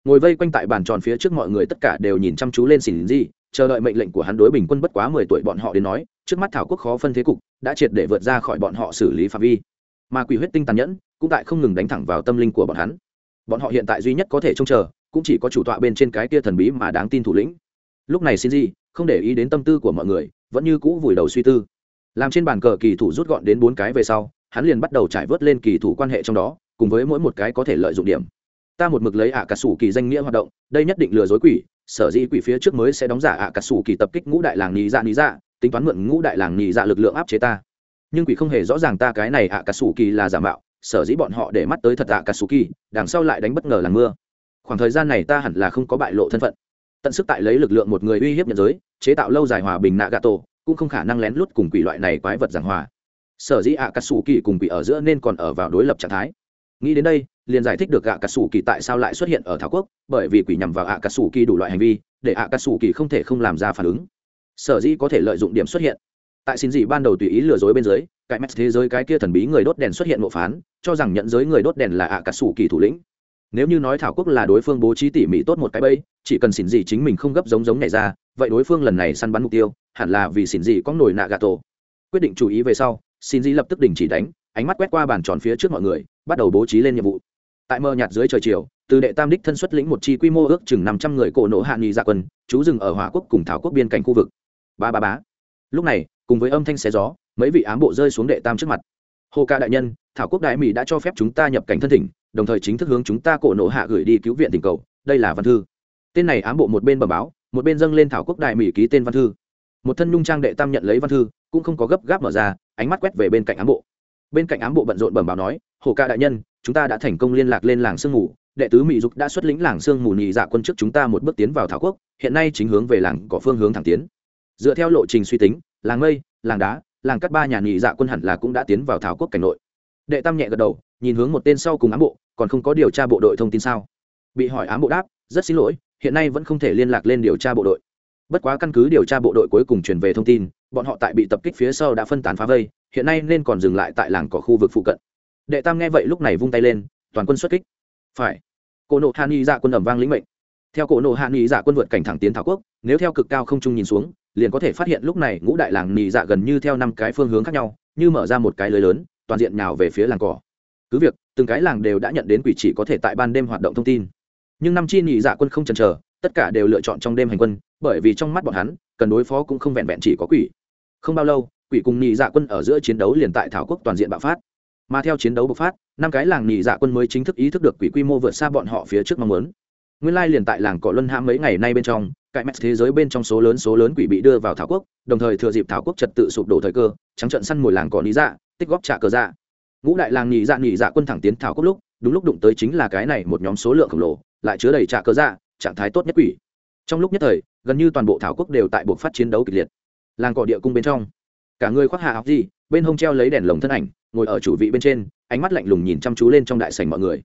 Ngồi vây quanh tại bàn tròn phía trước mọi người tất cả đều nhìn chăm chú lên xin gì, chờ đợi mệnh lệnh của hắn đối bình quân bất quá mười tuổi bọn họ đến nói, trước mắt thảo quốc khó phân thế cục, đã triệt để vượt ra khỏi bọn họ xử lý phạm vi. Mà quỷ huyết tinh tàn nhẫn, cũng tại không ngừng đánh thẳng vào tâm linh của bọn hắn. Bọn họ hiện tại duy nhất có thể trông chờ cũng chỉ có chủ tọa bên trên cái kia thần bí mà đáng tin thủ lĩnh. Lúc này xin gì không để ý đến tâm tư của mọi người, vẫn như cũ vùi đầu suy tư. Làm trên bàn cờ kỳ thủ rút gọn đến bốn cái về sau, hắn liền bắt đầu trải vớt lên kỳ thủ quan hệ trong đó, cùng với mỗi một cái có thể lợi dụng điểm. Ta một mực lấy ạ cả sủ kỳ danh nghĩa hoạt động, đây nhất định lừa dối quỷ, sở dĩ quỷ phía trước mới sẽ đóng giả ạ cả sủ kỳ tập kích ngũ đại làng nhị dạ nhị dạ tính toán mượn ngũ đại làng nhị dạ lực lượng áp chế ta. Nhưng quỷ không hề rõ ràng ta cái này ạ cả sủ kỳ là giả mạo, sở dĩ bọn họ để mắt tới thật ạ cả sủ kỳ, đằng sau lại đánh bất ngờ làng mưa khoảng thời gian này ta hẳn là không có bại lộ thân phận. Tận sức tại lấy lực lượng một người uy hiếp nhận giới, chế tạo lâu dài hòa bình nạ gà tổ cũng không khả năng lén lút cùng quỷ loại này quái vật giảng hòa. Sở dĩ ạ cà sủ kỳ cùng quỷ ở giữa nên còn ở vào đối lập trạng thái. Nghĩ đến đây, liền giải thích được ạ cà sủ kỳ tại sao lại xuất hiện ở thảo quốc, bởi vì quỷ nhằm vào ạ cà sủ kỳ đủ loại hành vi, để ạ cà sủ kỳ không thể không làm ra phản ứng. Sở dĩ có thể lợi dụng điểm xuất hiện. Tại xin dị ban đầu tùy ý lừa dối bên dưới, cái mét thế giới cái kia thần bí người đốt đèn xuất hiện ngộ phán, cho rằng nhận giới người đốt đèn là ạ cả sủ kỳ thủ lĩnh nếu như nói thảo quốc là đối phương bố trí tỉ mỉ tốt một cái bẫy, chỉ cần xỉn gì chính mình không gấp giống giống này ra, vậy đối phương lần này săn bắn mục tiêu, hẳn là vì xỉn gì có nổi nạ gà tổ. Quyết định chú ý về sau, xỉn gì lập tức đình chỉ đánh, ánh mắt quét qua bàn tròn phía trước mọi người, bắt đầu bố trí lên nhiệm vụ. Tại mờ nhạt dưới trời chiều, từ đệ tam đích thân xuất lĩnh một chi quy mô ước chừng năm trăm người cổ nổ hạ nghị gia quân, chú dừng ở hỏa quốc cùng thảo quốc biên cảnh khu vực. Ba ba bá lúc này, cùng với âm thanh xé gió, mấy vị ám bộ rơi xuống đệ tam trước mặt hồ ca đại nhân, thảo quốc đại mỹ đã cho phép chúng ta nhập cảnh thân thỉnh, đồng thời chính thức hướng chúng ta cổ nộ hạ gửi đi cứu viện tình cầu, đây là văn thư. Tên này ám bộ một bên bờ báo, một bên dâng lên thảo quốc đại mỹ ký tên văn thư. Một thân nhung trang đệ tam nhận lấy văn thư, cũng không có gấp gáp mở ra, ánh mắt quét về bên cạnh ám bộ. Bên cạnh ám bộ bận rộn bẩm báo nói, hồ ca đại nhân, chúng ta đã thành công liên lạc lên làng sương mù, đệ tứ mỹ dục đã xuất lĩnh làng sương mù nhị dạ quân trước chúng ta một bước tiến vào thảo quốc, hiện nay chính hướng về làng có phương hướng thẳng tiến. Dựa theo lộ trình suy tính, làng mây, làng đá làng cắt ba nhà nhị dạ quân hẳn là cũng đã tiến vào thảo quốc cảnh nội. Đệ tam nhẹ gật đầu, nhìn hướng một tên sau cùng ám bộ, còn không có điều tra bộ đội thông tin sao? Bị hỏi ám bộ đáp, rất xin lỗi, hiện nay vẫn không thể liên lạc lên điều tra bộ đội. Bất quá căn cứ điều tra bộ đội cuối cùng truyền về thông tin, bọn họ tại bị tập kích phía sau đã phân tán phá vây, hiện nay nên còn dừng lại tại làng cỏ khu vực phụ cận. Đệ tam nghe vậy lúc này vung tay lên, toàn quân xuất kích. Phải. Cổ nộ hạ nghi dạ quân ẩm vang lĩnh mệnh. Theo cổ nộ hạ nghi dạ quân vượt cảnh thẳng tiến thảo quốc, nếu theo cực cao không trung nhìn xuống liền có thể phát hiện lúc này ngũ đại làng nì dạ gần như theo năm cái phương hướng khác nhau, như mở ra một cái lưới lớn, toàn diện nào về phía làng cỏ. Cứ việc, từng cái làng đều đã nhận đến quỷ chỉ có thể tại ban đêm hoạt động thông tin. Nhưng năm chi nì dạ quân không chần chờ, tất cả đều lựa chọn trong đêm hành quân, bởi vì trong mắt bọn hắn, cần đối phó cũng không vẹn vẹn chỉ có quỷ. Không bao lâu, quỷ cùng nì dạ quân ở giữa chiến đấu liền tại thảo quốc toàn diện bạo phát. Mà theo chiến đấu bộc phát, năm cái làng nì dạ quân mới chính thức ý thức được quỷ quy mô vượt xa bọn họ phía trước mong muốn nguyên lai liền tại làng cỏ luân hãm mấy ngày nay bên trong cãi mẹt thế giới bên trong số lớn số lớn quỷ bị đưa vào thảo quốc, đồng thời thừa dịp thảo quốc trật tự sụp đổ thời cơ, trắng trận săn mồi làng cỏ lý dạ tích góp trả cờ dạ. Ngũ đại làng nhị dạ nhị dạ quân thẳng tiến thảo quốc lúc, đúng lúc đụng tới chính là cái này một nhóm số lượng khổng lồ, lại chứa đầy trả cờ dạ trạng thái tốt nhất quỷ. Trong lúc nhất thời, gần như toàn bộ thảo quốc đều tại buộc phát chiến đấu kịch liệt. Làng cỏ địa cung bên trong, cả người khoác hạ học gì, bên hông treo lấy đèn lồng thân ảnh, ngồi ở chủ vị bên trên, ánh mắt lạnh lùng nhìn chăm chú lên trong đại sảnh mọi người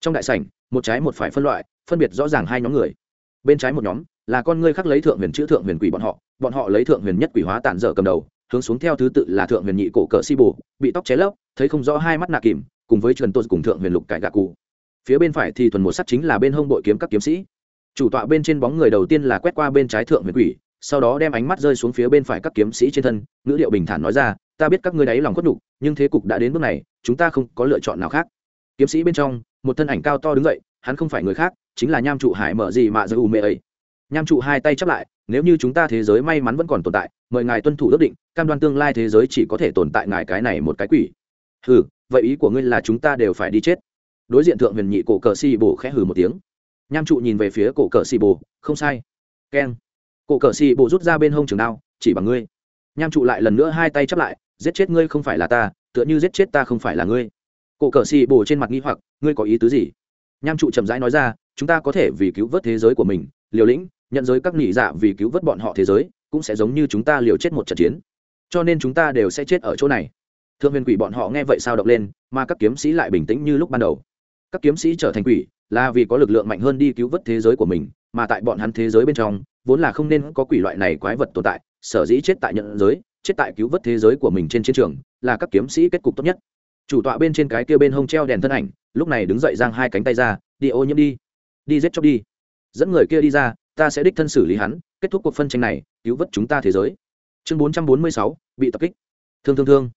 trong đại sảnh, một trái một phải phân loại, phân biệt rõ ràng hai nhóm người. Bên trái một nhóm là con ngươi khắc lấy thượng huyền chữ thượng huyền quỷ bọn họ bọn họ lấy thượng huyền nhất quỷ hóa tản dở cầm đầu, hướng xuống theo thứ tự là thượng huyền nhị cổ cỡ si bù, bị tóc ché lấp, thấy không rõ hai mắt nạ kìm, cùng với trần tôn cùng thượng huyền lục cải gạ cụ. Phía bên phải thì thuần một sắt chính là bên hông bội kiếm các kiếm sĩ. Chủ tọa bên trên bóng người đầu tiên là quét qua bên trái thượng huyền quỷ, sau đó đem ánh mắt rơi xuống phía bên phải các kiếm sĩ trên thân, ngữ liệu bình thản nói ra, ta biết các ngươi đáy lòng khuất nhục, nhưng thế cục đã đến bước này, chúng ta không có lựa chọn nào khác kiếm sĩ bên trong, một thân ảnh cao to đứng dậy, hắn không phải người khác, chính là nham trụ hải mở gì mà giữ ù mê ấy. Nham trụ hai tay chắp lại, nếu như chúng ta thế giới may mắn vẫn còn tồn tại, mời ngài tuân thủ ước định, cam đoan tương lai thế giới chỉ có thể tồn tại ngài cái này một cái quỷ. Hừ, vậy ý của ngươi là chúng ta đều phải đi chết. Đối diện thượng huyền nhị cổ cờ xì bồ khẽ hừ một tiếng. Nham trụ nhìn về phía cổ cờ xì bồ, không sai. Keng. Cổ cờ xì bồ rút ra bên hông trường đao, chỉ bằng ngươi. Nham trụ lại lần nữa hai tay chắp lại, giết chết ngươi không phải là ta, tựa như giết chết ta không phải là ngươi cổ cờ xì bồ trên mặt nghi hoặc, ngươi có ý tứ gì? Nham trụ chậm rãi nói ra, chúng ta có thể vì cứu vớt thế giới của mình, liều lĩnh, nhận giới các nghỉ dạ vì cứu vớt bọn họ thế giới, cũng sẽ giống như chúng ta liều chết một trận chiến. Cho nên chúng ta đều sẽ chết ở chỗ này. Thượng huyền quỷ bọn họ nghe vậy sao động lên, mà các kiếm sĩ lại bình tĩnh như lúc ban đầu. Các kiếm sĩ trở thành quỷ, là vì có lực lượng mạnh hơn đi cứu vớt thế giới của mình, mà tại bọn hắn thế giới bên trong, vốn là không nên có quỷ loại này quái vật tồn tại, sở dĩ chết tại nhận giới, chết tại cứu vớt thế giới của mình trên chiến trường, là các kiếm sĩ kết cục tốt nhất chủ tọa bên trên cái kia bên hông treo đèn thân ảnh, lúc này đứng dậy giang hai cánh tay ra, đi ô nhiễm đi đi giết chóc đi. Dẫn người kia đi ra, ta sẽ đích thân xử lý hắn, kết thúc cuộc phân tranh này, cứu vớt chúng ta thế giới. Chương bốn trăm bốn mươi sáu, bị tập kích. Thương thương thương.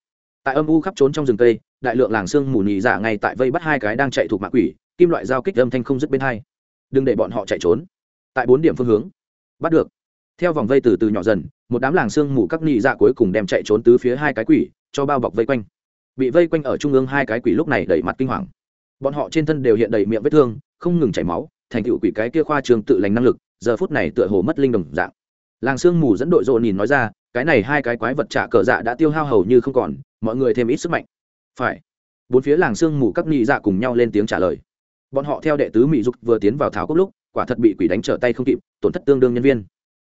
Tại âm u khắp trốn trong rừng cây, đại lượng làng xương mù nhị giả dạ ngay tại vây bắt hai cái đang chạy thuộc mạ quỷ, kim loại giao kích âm thanh không dứt bên hai. Đừng để bọn họ chạy trốn. Tại bốn điểm phương hướng. Bắt được. Theo vòng vây từ từ nhỏ dần, một đám làng xương mù các nhị dạ cuối cùng đem chạy trốn tứ phía hai cái quỷ, cho bao bọc vây quanh bị vây quanh ở trung ương hai cái quỷ lúc này đẩy mặt kinh hoàng. Bọn họ trên thân đều hiện đầy miệng vết thương, không ngừng chảy máu, thành tựu quỷ cái kia khoa trường tự lành năng lực, giờ phút này tựa hồ mất linh đồng dạng. Làng sương mù dẫn đội rộ nhìn nói ra, cái này hai cái quái vật trả cờ dạ đã tiêu hao hầu như không còn, mọi người thêm ít sức mạnh. Phải. Bốn phía làng sương mù các nhị dạ cùng nhau lên tiếng trả lời. Bọn họ theo đệ tứ mỹ dục vừa tiến vào thảo cốc lúc, quả thật bị quỷ đánh trở tay không kịp, tổn thất tương đương nhân viên.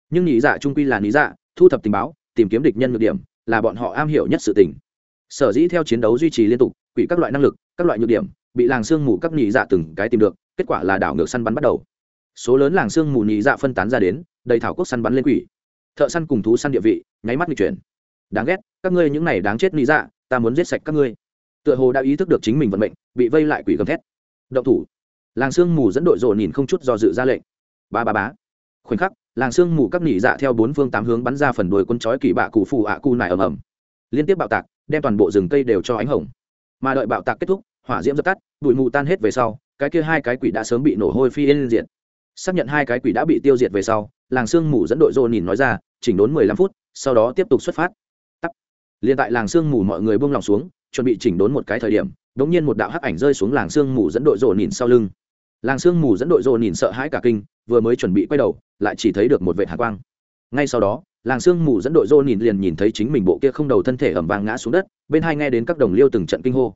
Nhưng nhị dạ trung quy là nhị dạ thu thập tình báo, tìm kiếm địch nhân nhược điểm, là bọn họ am hiểu nhất sự tình sở dĩ theo chiến đấu duy trì liên tục, quỷ các loại năng lực, các loại nhược điểm, bị làng sương mù các nhị dạ từng cái tìm được, kết quả là đảo ngược săn bắn bắt đầu. Số lớn làng sương mù nhị dạ phân tán ra đến, đầy thảo quốc săn bắn lên quỷ. Thợ săn cùng thú săn địa vị, nháy mắt nghịch chuyển. Đáng ghét, các ngươi những này đáng chết nhị dạ ta muốn giết sạch các ngươi. Tựa hồ đã ý thức được chính mình vận mệnh, bị vây lại quỷ gầm thét. Động thủ. Làng sương mù dẫn đội rộ nhìn không chút do dự ra lệnh. Ba ba bá khoảnh khắc, làng sương mù các nỉ dạ theo bốn phương tám hướng bắn ra phần đuôi quân chói kỳ bạ cụ phù ạ cu nải ầm ầm. Liên tiếp bạo tạc đem toàn bộ rừng cây đều cho ánh hồng. Mà đợi bạo tạc kết thúc, hỏa diễm dập tắt, bụi mù tan hết về sau, cái kia hai cái quỷ đã sớm bị nổ hôi phi lên diện xác nhận hai cái quỷ đã bị tiêu diệt về sau, làng sương mù dẫn đội rô nhìn nói ra, chỉnh đốn mười lăm phút, sau đó tiếp tục xuất phát. Tắt. Liền tại làng sương mù mọi người buông lòng xuống, chuẩn bị chỉnh đốn một cái thời điểm đ ỗ n g nhiên một đạo hắc ảnh rơi xuống làng sương mù dẫn đội rô nhìn sau lưng. Làng sương mù dẫn đội rô nhìn sợ hãi cả kinh, vừa mới chuẩn bị quay đầu, lại chỉ thấy được một vệ hạ quang. Ngay sau đó làng sương mù dẫn đội dô nhìn liền nhìn thấy chính mình bộ kia không đầu thân thể ẩm vàng ngã xuống đất, bên hai nghe đến các đồng liêu từng trận kinh hô.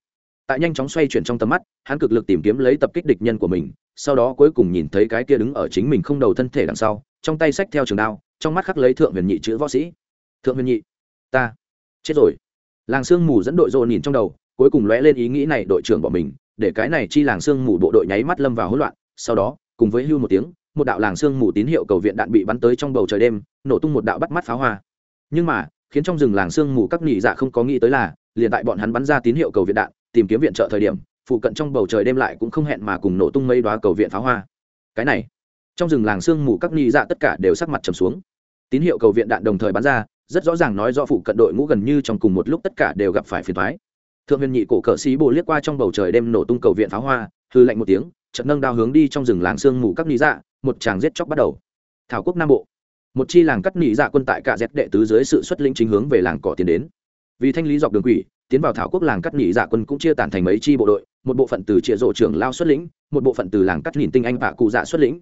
Tại nhanh chóng xoay chuyển trong tầm mắt, hắn cực lực tìm kiếm lấy tập kích địch nhân của mình, sau đó cuối cùng nhìn thấy cái kia đứng ở chính mình không đầu thân thể đằng sau, trong tay sách theo trường đao, trong mắt khắc lấy thượng huyền nhị chữ võ sĩ. Thượng huyền nhị, ta chết rồi. Làng sương mù dẫn đội dô nhìn trong đầu, cuối cùng lóe lên ý nghĩ này đội trưởng bỏ mình, để cái này chi làng sương mù bộ đội nháy mắt lâm vào hỗn loạn, sau đó, cùng với hưu một tiếng một đạo làng sương mù tín hiệu cầu viện đạn bị bắn tới trong bầu trời đêm, nổ tung một đạo bắt mắt pháo hoa. Nhưng mà, khiến trong rừng làng sương mù các nị dạ không có nghĩ tới là, liền tại bọn hắn bắn ra tín hiệu cầu viện đạn, tìm kiếm viện trợ thời điểm, phụ cận trong bầu trời đêm lại cũng không hẹn mà cùng nổ tung mây đoá cầu viện pháo hoa. Cái này, trong rừng làng sương mù các nị dạ tất cả đều sắc mặt trầm xuống. Tín hiệu cầu viện đạn đồng thời bắn ra, rất rõ ràng nói do phụ cận đội ngũ gần như trong cùng một lúc tất cả đều gặp phải phiền thoái thượng huyền nhị cổ cờ sĩ bồ liếc qua trong bầu trời đêm nổ tung cầu viện pháo hoa hư lạnh một tiếng chợt nâng đao hướng đi trong rừng làng sương mù các nị dạ một tràng giết chóc bắt đầu. Thảo quốc nam bộ. Một chi làng cắt nị dạ quân tại cả dép đệ tứ dưới sự xuất lĩnh chính hướng về làng cỏ tiến đến. Vì thanh lý dọc đường quỷ, tiến vào thảo quốc làng cắt nị dạ quân cũng chia tản thành mấy chi bộ đội, một bộ phận từ trịa rộ trưởng lao xuất lĩnh, một bộ phận từ làng cắt nhìn tinh anh bạ cụ dạ xuất lĩnh.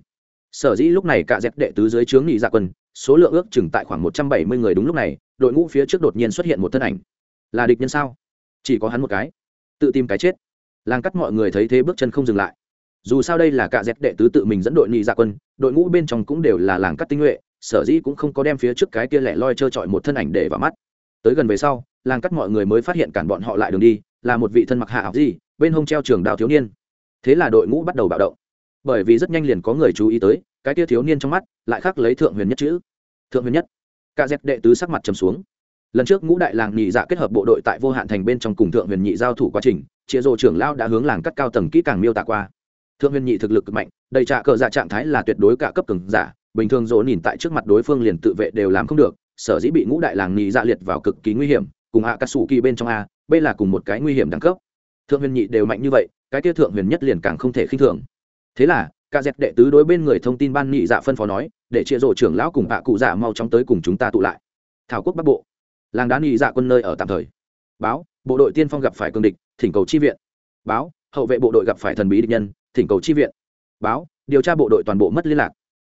Sở dĩ lúc này cả dẹt đệ tứ dưới trướng nị dạ quân, số lượng ước chừng tại khoảng một trăm bảy mươi người đúng lúc này, đội ngũ phía trước đột nhiên xuất hiện một thân ảnh. Là địch nhân sao? Chỉ có hắn một cái. Tự tìm cái chết. Làng cắt mọi người thấy thế bước chân không dừng lại dù sao đây là cả dẹp đệ tứ tự mình dẫn đội nhị dạ quân, đội ngũ bên trong cũng đều là làng cắt tinh nhuệ, sở dĩ cũng không có đem phía trước cái kia lẻ loi trơ trọi một thân ảnh để vào mắt. Tới gần về sau, làng cắt mọi người mới phát hiện cản bọn họ lại đường đi, là một vị thân mặc hạ học gì, bên hông treo trường đào thiếu niên. Thế là đội ngũ bắt đầu bạo động. Bởi vì rất nhanh liền có người chú ý tới, cái kia thiếu niên trong mắt lại khắc lấy thượng huyền nhất chữ. Thượng huyền nhất. Cả dẹp đệ tứ sắc mặt trầm xuống. Lần trước ngũ đại làng nhị dạ kết hợp bộ đội tại vô hạn thành bên trong cùng thượng huyền nhị giao thủ quá trình chĩa rộ trưởng lao đã hướng làng cắt cao tầng kỹ càng miêu tả qua thượng huyền nhị thực lực cực mạnh, đầy trạ cờ dạ trạng thái là tuyệt đối cả cấp cường giả, bình thường dỗ nhìn tại trước mặt đối phương liền tự vệ đều làm không được, sở dĩ bị ngũ đại làng nhị dạ liệt vào cực kỳ nguy hiểm, cùng hạ cà sủ kỳ bên trong a, b là cùng một cái nguy hiểm đẳng cấp. Thượng huyền nhị đều mạnh như vậy, cái kia thượng huyền nhất liền càng không thể khinh thường. Thế là ca dẹp đệ tứ đối bên người thông tin ban nhị dạ phân phó nói, để chia rổ trưởng lão cùng hạ cụ dạ mau chóng tới cùng chúng ta tụ lại. Thảo quốc bắc bộ. Làng đá nhị dạ quân nơi ở tạm thời. Báo, bộ đội tiên phong gặp phải cương địch, thỉnh cầu chi viện. Báo, hậu vệ bộ đội gặp phải thần bí địch nhân thỉnh cầu chi viện. Báo, điều tra bộ đội toàn bộ mất liên lạc.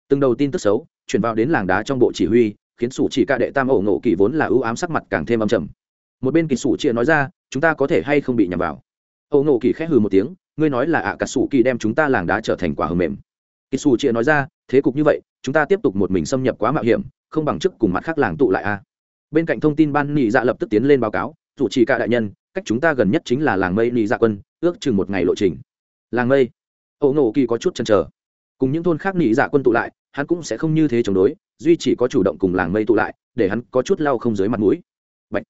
Từng đầu tin tức xấu chuyển vào đến làng đá trong bộ chỉ huy, khiến sủ chỉ ca đệ tam ổ ngộ kỳ vốn là ưu ám sắc mặt càng thêm âm trầm. Một bên kỳ sủ chia nói ra, chúng ta có thể hay không bị nhầm vào? Ổ ngộ kỳ khẽ hừ một tiếng, ngươi nói là ạ à cả sủ kỳ đem chúng ta làng đá trở thành quả hầm mềm. Kỳ sủ chia nói ra, thế cục như vậy, chúng ta tiếp tục một mình xâm nhập quá mạo hiểm, không bằng chức cùng mặt khác làng tụ lại a. Bên cạnh thông tin ban nị dạ lập tức tiến lên báo cáo chủ trì cả đại nhân, cách chúng ta gần nhất chính là làng mây nị dạ quân, ước chừng một ngày lộ trình. Làng mây? Ổ nổ kỳ có chút chần chờ. Cùng những thôn khác nị dạ quân tụ lại, hắn cũng sẽ không như thế chống đối, duy chỉ có chủ động cùng làng mây tụ lại, để hắn có chút lau không dưới mặt mũi. Bạch.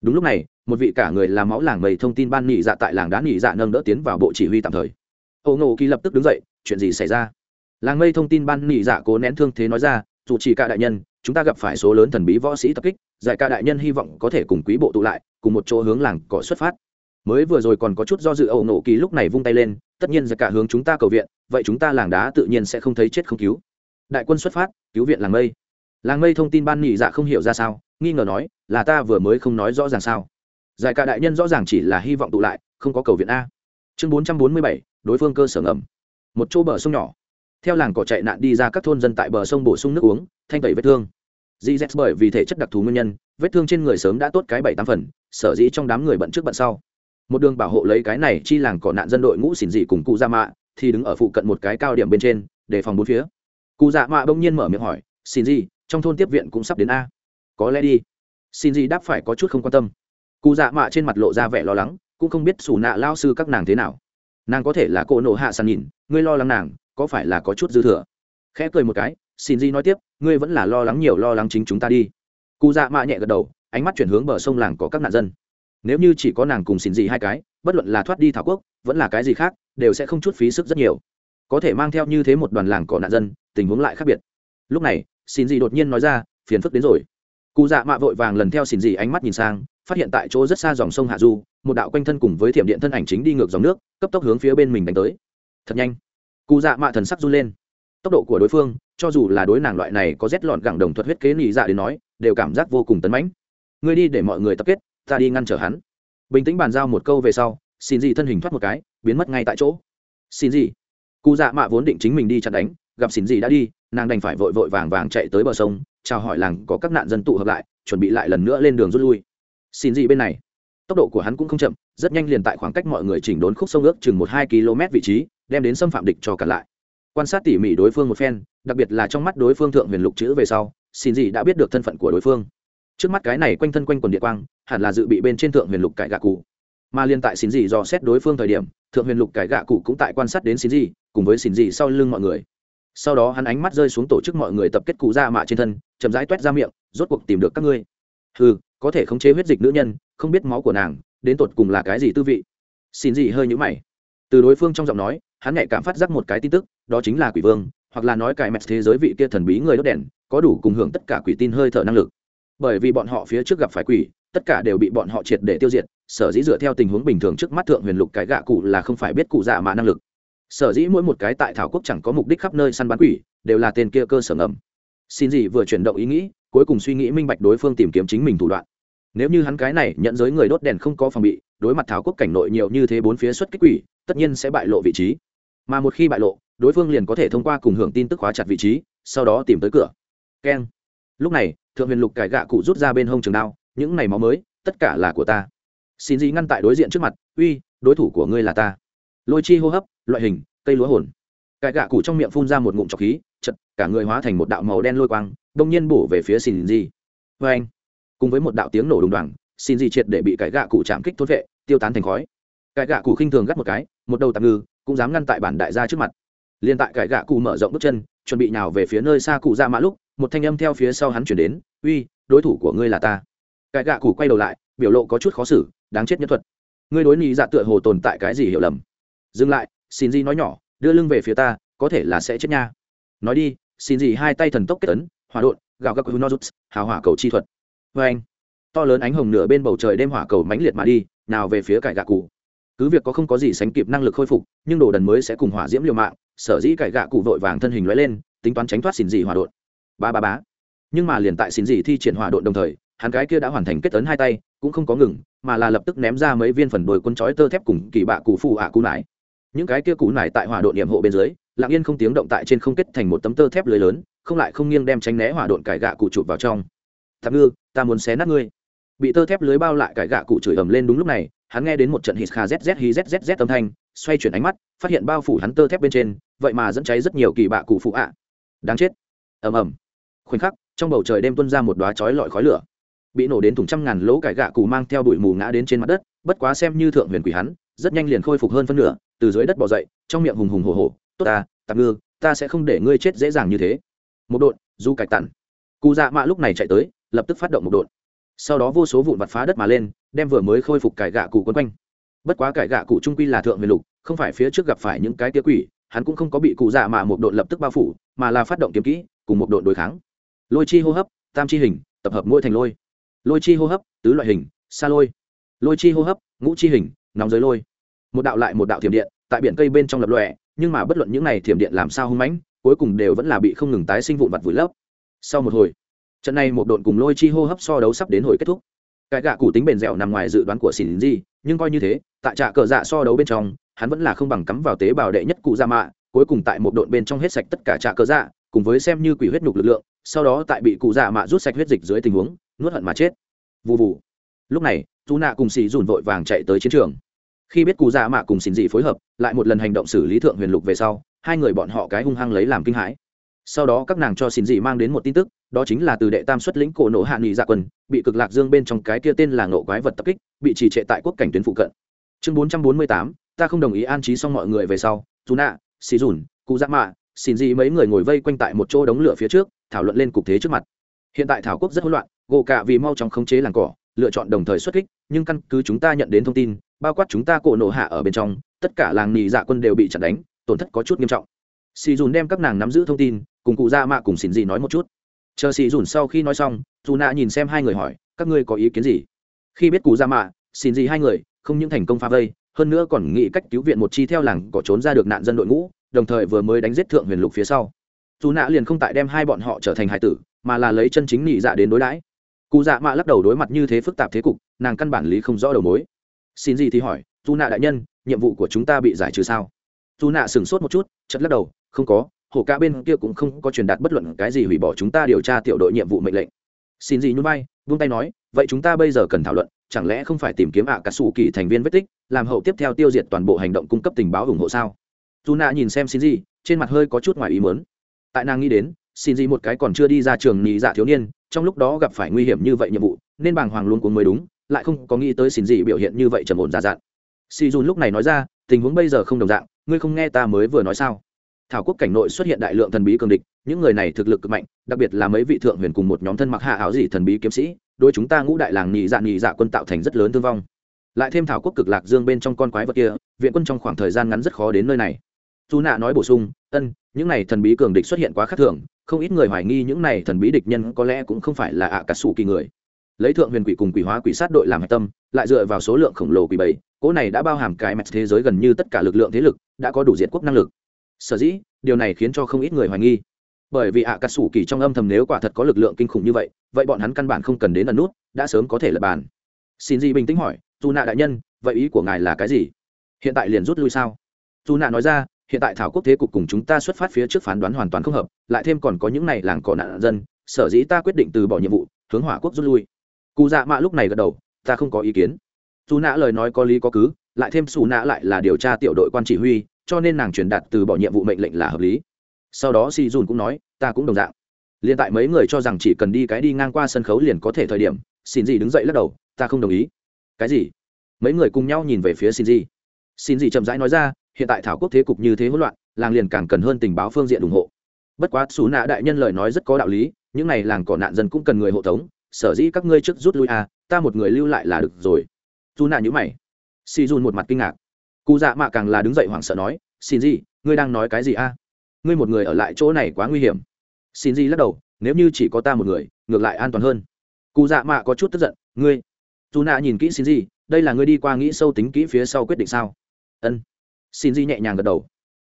đúng lúc này, một vị cả người làm máu làng mây thông tin ban nhị dạ tại làng đá nhị dạ nâng đỡ tiến vào bộ chỉ huy tạm thời. Âu nổ kỳ lập tức đứng dậy, chuyện gì xảy ra? Làng mây thông tin ban nhị dạ cố nén thương thế nói ra, dù chỉ cả đại nhân, chúng ta gặp phải số lớn thần bí võ sĩ tập kích, giải ca đại nhân hy vọng có thể cùng quý bộ tụ lại, cùng một chỗ hướng làng cỏ xuất phát. Mới vừa rồi còn có chút do dự ẩu nổ kỳ lúc này vung tay lên tất nhiên giải cả hướng chúng ta cầu viện, vậy chúng ta làng đá tự nhiên sẽ không thấy chết không cứu. Đại quân xuất phát, cứu viện làng mây. Làng mây thông tin ban nhị dạ không hiểu ra sao, nghi ngờ nói, là ta vừa mới không nói rõ ràng sao. Giải cả đại nhân rõ ràng chỉ là hy vọng tụ lại, không có cầu viện a. Chương bốn trăm bốn mươi bảy, đối phương cơ sở ngầm. Một chỗ bờ sông nhỏ. Theo làng cỏ chạy nạn đi ra các thôn dân tại bờ sông bổ sung nước uống, thanh tẩy vết thương. Gz bởi vì thể chất đặc thù nguyên nhân, vết thương trên người sớm đã tốt cái bảy tám phần, sở dĩ trong đám người bận trước bận sau một đường bảo hộ lấy cái này chi làng cỏ nạn dân đội ngũ xỉn dị cùng cụ Dạ mạ, thì đứng ở phụ cận một cái cao điểm bên trên, để phòng bốn phía. Cụ dạ mạ bỗng nhiên mở miệng hỏi xin gì trong thôn tiếp viện cũng sắp đến a. Có lẽ đi. Xin gì đáp phải có chút không quan tâm. Cụ dạ mạ trên mặt lộ ra vẻ lo lắng, cũng không biết xù nạ lao sư các nàng thế nào. Nàng có thể là cô nộ hạ sàn nhìn, ngươi lo lắng nàng, có phải là có chút dư thừa? Khẽ cười một cái xin di nói tiếp, ngươi vẫn là lo lắng nhiều lo lắng chính chúng ta đi. Cụ dạ mạ nhẹ gật đầu, ánh mắt chuyển hướng bờ sông làng có các nạn dân nếu như chỉ có nàng cùng xin gì hai cái, bất luận là thoát đi thảo quốc, vẫn là cái gì khác, đều sẽ không chút phí sức rất nhiều. Có thể mang theo như thế một đoàn làng cỏ nạn dân, tình huống lại khác biệt. Lúc này xin gì đột nhiên nói ra, phiền phức đến rồi. Cụ dạ mạ vội vàng lần theo xin gì ánh mắt nhìn sang, phát hiện tại chỗ rất xa dòng sông hạ du, một đạo quanh thân cùng với thiểm điện thân ảnh chính đi ngược dòng nước, cấp tốc hướng phía bên mình đánh tới. Thật nhanh. Cụ dạ mạ thần sắc run lên. Tốc độ của đối phương, cho dù là đối nàng loại này có rét lọn gẳng đồng thuật huyết kế nị dạ đến nói, đều cảm giác vô cùng tấn mãnh. Ngươi đi để mọi người tập kết ta đi ngăn trở hắn. Bình tĩnh bàn giao một câu về sau, xin gì thân hình thoát một cái, biến mất ngay tại chỗ. Xin gì cụ dạ mạ vốn định chính mình đi chặn đánh, gặp xin gì đã đi, nàng đành phải vội vội vàng vàng chạy tới bờ sông, chào hỏi làng có các nạn dân tụ hợp lại, chuẩn bị lại lần nữa lên đường rút lui. Xin gì bên này. Tốc độ của hắn cũng không chậm, rất nhanh liền tại khoảng cách mọi người chỉnh đốn khúc sông ước chừng một hai km vị trí, đem đến xâm phạm địch cho cả lại. Quan sát tỉ mỉ đối phương một phen, đặc biệt là trong mắt đối phương thượng huyền lục chữ về sau, xin gì đã biết được thân phận của đối phương trước mắt cái này quanh thân quanh quần địa quang, hẳn là dự bị bên trên thượng huyền lục cải gạ cụ. Mà liên tại xin gì do xét đối phương thời điểm, thượng huyền lục cải gạ cụ cũng tại quan sát đến xin gì cùng với xin gì sau lưng mọi người. Sau đó hắn ánh mắt rơi xuống tổ chức mọi người tập kết cụ ra mạ trên thân, chậm rãi toét ra miệng, rốt cuộc tìm được các ngươi. Ừ có thể khống chế huyết dịch nữ nhân, không biết máu của nàng, đến tột cùng là cái gì tư vị? Xin gì hơi nhũ mày. Từ đối phương trong giọng nói, hắn nhạy cảm phát giác một cái tin tức, đó chính là quỷ vương, hoặc là nói cải mẹt thế giới vị kia thần bí người đốt đèn, có đủ cùng hưởng tất cả quỷ tin hơi thở năng lực bởi vì bọn họ phía trước gặp phải quỷ, tất cả đều bị bọn họ triệt để tiêu diệt. Sở dĩ dựa theo tình huống bình thường trước mắt thượng huyền lục cái gạ cụ là không phải biết cụ dạ mà năng lực. Sở dĩ mỗi một cái tại thảo quốc chẳng có mục đích khắp nơi săn bắn quỷ, đều là tên kia cơ sở ngầm. Xin gì vừa chuyển động ý nghĩ, cuối cùng suy nghĩ minh bạch đối phương tìm kiếm chính mình thủ đoạn. Nếu như hắn cái này nhận giới người đốt đèn không có phòng bị, đối mặt thảo quốc cảnh nội nhiều như thế bốn phía xuất kích quỷ, tất nhiên sẽ bại lộ vị trí. Mà một khi bại lộ, đối phương liền có thể thông qua cùng hưởng tin tức khóa chặt vị trí, sau đó tìm tới cửa. Keng lúc này, thượng huyền lục cải gạ cụ rút ra bên hông trường đao, những này máu mới, tất cả là của ta. Xin gì ngăn tại đối diện trước mặt, uy, đối thủ của ngươi là ta. Lôi chi hô hấp, loại hình, cây lúa hồn. Cải gạ cụ trong miệng phun ra một ngụm trọc khí, chật, cả người hóa thành một đạo màu đen lôi quang, đông nhiên bổ về phía xin gì vê vâng anh. Cùng với một đạo tiếng nổ đùng đoàng, xin gì triệt để bị cải gạ cụ chạm kích thốt vệ, tiêu tán thành khói. Cải gạ cụ khinh thường gắt một cái, một đầu tạm ngư, cũng dám ngăn tại bản đại gia trước mặt. Liên tại cải gạ cụ mở rộng bước chân, chuẩn bị nào về phía nơi xa cụ ra mã lúc một thanh âm theo phía sau hắn chuyển đến, uy, đối thủ của ngươi là ta. Cãi gạ cụ quay đầu lại, biểu lộ có chút khó xử, đáng chết nhất thuật. Ngươi đối nhị dạ tựa hồ tồn tại cái gì hiểu lầm? Dừng lại, xin gì nói nhỏ, đưa lưng về phía ta, có thể là sẽ chết nha. Nói đi, xin gì hai tay thần tốc kết ấn, hỏa đột gạo gác hunozuts hào hỏa cầu chi thuật. Vê anh. To lớn ánh hồng nửa bên bầu trời đêm hỏa cầu mãnh liệt mà đi, nào về phía cải gạ cụ cứ việc có không có gì sánh kịp năng lực khôi phục, nhưng đồ đần mới sẽ cùng hỏa diễm liều mạng, sở dĩ cải gạ cụ vội vàng thân hình lóe lên, tính toán tránh thoát xin gì hỏa đột ba ba bá nhưng mà liền tại xin gì thi triển hỏa đột đồng thời, hắn cái kia đã hoàn thành kết tấn hai tay, cũng không có ngừng, mà là lập tức ném ra mấy viên phần đồi quân chói tơ thép cùng kỳ bạ cụ phù ạ à nải. Những cái kia cụ nải tại hỏa đột điểm hộ bên dưới, lặng yên không tiếng động tại trên không kết thành một tấm tơ thép lưới lớn, không lại không nghiêng đem tránh né hỏa đột cải gạ cụ chụp vào trong. Thằng ngư, ta muốn xé nát ngươi. Bị tơ thép lưới bao lại cải gạ cụ chửi ầm lên đúng lúc này, hắn nghe đến một trận hít kha zz hi zzz âm thanh, xoay chuyển ánh mắt, phát hiện bao phủ hắn tơ thép bên trên, vậy mà dẫn cháy rất nhiều kỳ bạ cụ phụ ạ. Đáng chết. Ầm ầm khoảnh khắc, trong bầu trời đêm tuôn ra một đoá chói lọi khói lửa. Bị nổ đến thùng trăm ngàn lỗ cải gạ cù mang theo bụi mù ngã đến trên mặt đất, bất quá xem như thượng huyền quỷ hắn, rất nhanh liền khôi phục hơn phân nửa, từ dưới đất bỏ dậy, trong miệng hùng hùng hồ hồ tốt ta, tạm ngư, ta sẽ không để ngươi chết dễ dàng như thế. Một đột du cạch tặn cụ dạ mạ lúc này chạy tới, lập tức phát động một đột sau đó vô số vụn vặt phá đất mà lên, đem vừa mới khôi phục cải gạ cụ quấn quanh. Bất quá cải gạ cụ trung quy là thượng huyền lục, không phải phía trước gặp phải những cái tía quỷ, hắn cũng không có bị cụ dạ mạ một đột lập tức bao phủ, mà là phát động kiếm kỹ, cùng một đột đối kháng lôi chi hô hấp, tam chi hình, tập hợp mỗi thành lôi. Lôi chi hô hấp, tứ loại hình xa lôi. Lôi chi hô hấp, ngũ chi hình, nóng giới lôi. Một đạo lại một đạo thiểm điện, tại biển cây bên trong lập lòe, nhưng mà bất luận những này thiểm điện làm sao hung mãnh, cuối cùng đều vẫn là bị không ngừng tái sinh vụn vặt vùi lấp. Sau một hồi, trận này một độn cùng lôi chi hô hấp so đấu sắp đến hồi kết thúc. Cái gạ cụ tính bền dẻo nằm ngoài dự đoán của xỉn di nhưng coi như thế, tại trạ cờ dạ so đấu bên trong, hắn vẫn là không bằng cắm vào tế bào đệ nhất cụ dạ mạ, cuối cùng tại một độn bên trong hết sạch tất cả trạ cờ dạ cùng với xem như quỷ huyết nhục lực lượng, sau đó tại bị cụ dạ mạ rút sạch huyết dịch dưới tình huống, nuốt hận mà chết. Vụ vụ lúc này dù nạ cùng xì dùn vội vàng chạy tới chiến trường. Khi biết cụ dạ mạ cùng xìn dị phối hợp, lại một lần hành động xử lý thượng huyền lục về sau, hai người bọn họ cái hung hăng lấy làm kinh hãi. Sau đó các nàng cho xìn dị mang đến một tin tức, đó chính là từ đệ tam xuất lĩnh cổ nộ hạ nghị dạ quần, bị cực lạc dương bên trong cái kia tên là nộ quái vật tập kích, bị trì trệ tại quốc cảnh tuyến phụ cận. Chương bốn trăm bốn mươi tám, ta không đồng ý an trí xong mọi người về sau. Dù nạ xì dùn, cụ dạ mạ xin gì mấy người ngồi vây quanh tại một chỗ đống lửa phía trước, thảo luận lên cục thế trước mặt. Hiện tại thảo quốc rất hỗn loạn, gỗ cả vì mau chóng khống chế làng cỏ, lựa chọn đồng thời xuất kích, nhưng căn cứ chúng ta nhận đến thông tin, bao quát chúng ta cổ nổ hạ ở bên trong, tất cả làng nì dạ quân đều bị chặn đánh, tổn thất có chút nghiêm trọng. Xì dùn đem các nàng nắm giữ thông tin, cùng cụ ra mạ cùng xin gì nói một chút. Chờ xì dùn sau khi nói xong, dù nạ nhìn xem hai người hỏi, các ngươi có ý kiến gì? Khi biết cụ ra mạ, xin gì hai người không những thành công phá vây, hơn nữa còn nghĩ cách cứu viện một chi theo làng có trốn ra được nạn dân đội ngũ đồng thời vừa mới đánh giết thượng huyền lục phía sau. Dù nạ liền không tại đem hai bọn họ trở thành hải tử, mà là lấy chân chính nhị dạ đến đối đãi. Cụ dạ mạ lắc đầu đối mặt như thế phức tạp thế cục, nàng căn bản lý không rõ đầu mối. Xin gì thì hỏi, dù nạ đại nhân, nhiệm vụ của chúng ta bị giải trừ sao? Dù nạ sửng sốt một chút chật lắc đầu, không có, hồ ca bên kia cũng không có truyền đạt bất luận cái gì hủy bỏ chúng ta điều tra tiểu đội nhiệm vụ mệnh lệnh. Xin gì nhún vai, vung tay nói, vậy chúng ta bây giờ cần thảo luận, chẳng lẽ không phải tìm kiếm ạ à cả sủ kỳ thành viên vết tích, làm hậu tiếp theo tiêu diệt toàn bộ hành động cung cấp tình báo ủng hộ sao? Dù nạ nhìn xem xin gì trên mặt hơi có chút ngoài ý mớn tại nàng nghĩ đến xin gì một cái còn chưa đi ra trường nhị dạ thiếu niên, trong lúc đó gặp phải nguy hiểm như vậy nhiệm vụ, nên bàng hoàng luôn cuốn mới đúng, lại không có nghĩ tới xin gì biểu hiện như vậy trầm ổn giả dạn si dùn lúc này nói ra, tình huống bây giờ không đồng dạng, ngươi không nghe ta mới vừa nói sao? Thảo quốc cảnh nội xuất hiện đại lượng thần bí cường địch, những người này thực lực cực mạnh, đặc biệt là mấy vị thượng huyền cùng một nhóm thân mặc hạ áo dị thần bí kiếm sĩ đôi chúng ta ngũ đại làng nhị dạ nhị dạ quân tạo thành rất lớn thương vong. Lại thêm thảo quốc cực lạc dương bên trong con quái vật kia, viện quân trong khoảng thời gian ngắn rất khó đến nơi này dù nạ nói bổ sung, ân, những này thần bí cường địch xuất hiện quá khác thường, không ít người hoài nghi những này thần bí địch nhân có lẽ cũng không phải là ạ à cà sủ kỳ người. Lấy thượng huyền quỷ cùng quỷ hóa quỷ sát đội làm hạch tâm, lại dựa vào số lượng khổng lồ quỷ bảy, cỗ này đã bao hàm cái mẹt thế giới gần như tất cả lực lượng thế lực, đã có đủ diệt quốc năng lực. Sở dĩ, điều này khiến cho không ít người hoài nghi. Bởi vì ạ cà sủ kỳ trong âm thầm nếu quả thật có lực lượng kinh khủng như vậy vậy bọn hắn căn bản không cần đến ẩn nút, đã sớm có thể lập bàn. Xin gì bình tĩnh hỏi dù nạ đại nhân, vậy ý của ngài là cái gì? Hiện tại liền rút lui sao? Dù nạ nói ra hiện tại thảo quốc thế cục cùng chúng ta xuất phát phía trước phán đoán hoàn toàn không hợp, lại thêm còn có những này làng cỏ nạn dân, sở dĩ ta quyết định từ bỏ nhiệm vụ, hướng hỏa quốc rút lui. Cụ dạ mạ lúc này gật đầu, ta không có ý kiến. Dù nạ lời nói có lý có cứ, lại thêm xù nạ lại là điều tra tiểu đội quan chỉ huy, cho nên nàng truyền đạt từ bỏ nhiệm vụ mệnh lệnh là hợp lý. Sau đó si dùn cũng nói, ta cũng đồng dạng. Liền tại mấy người cho rằng chỉ cần đi cái đi ngang qua sân khấu liền có thể thời điểm, xin gì đứng dậy lắc đầu, ta không đồng ý. Cái gì? Mấy người cùng nhau nhìn về phía xin gì xin gì chậm rãi nói ra hiện tại thảo quốc thế cục như thế hỗn loạn, làng liền càng cần hơn tình báo phương diện ủng hộ. Bất quá xù nạ đại nhân lời nói rất có đạo lý, những n à y làng cỏ nạn dân cũng cần người hộ tống, sở dĩ các ngươi trước rút lui à ta một người lưu lại là được rồi. Dù nạ nhữ mày. Si dùn một mặt kinh ngạc. Cụ dạ mạ càng là đứng dậy hoảng sợ nói, xin gì, ngươi đang nói cái gì a à? ngươi một người ở lại chỗ này quá nguy hiểm. Xin gì lắc đầu, nếu như chỉ có ta một người, ngược lại an toàn hơn. Cụ dạ mạ có chút tức giận, ngươi? Dù nạ nhìn kỹ xin gì, đây là ngươi đi qua nghĩ sâu tính kỹ phía sau quyết định sao? Ân xin Di nhẹ nhàng gật đầu.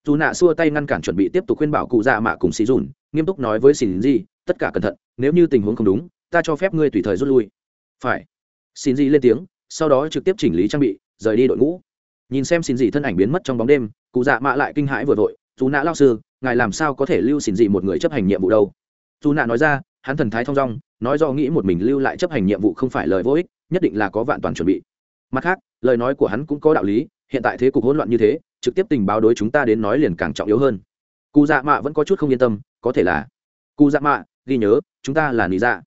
Dù nạ xua tay ngăn cản chuẩn bị tiếp tục khuyên bảo cụ dạ mạ cùng xì dùn nghiêm túc nói với xin Di, tất cả cẩn thận nếu như tình huống không đúng ta cho phép ngươi tùy thời rút lui. Phải. Xin Di lên tiếng sau đó trực tiếp chỉnh lý trang bị rời đi đội ngũ. Nhìn xem xin Di thân ảnh biến mất trong bóng đêm cụ dạ mạ lại kinh hãi vừa vội dù nạ lao sư ngài làm sao có thể lưu xin Di một người chấp hành nhiệm vụ đâu? Dù nạ nói ra hắn thần thái thong dong nói do nghĩ một mình lưu lại chấp hành nhiệm vụ không phải lời vô ích nhất định là có vạn toàn chuẩn bị. Mặt khác lời nói của hắn cũng có đạo lý hiện tại thế cục hỗn loạn như thế, trực tiếp tình báo đối chúng ta đến nói liền càng trọng yếu hơn. Cụ dạ mạ vẫn có chút không yên tâm, có thể là cụ dạ mạ, ghi nhớ, chúng ta là lý dạ.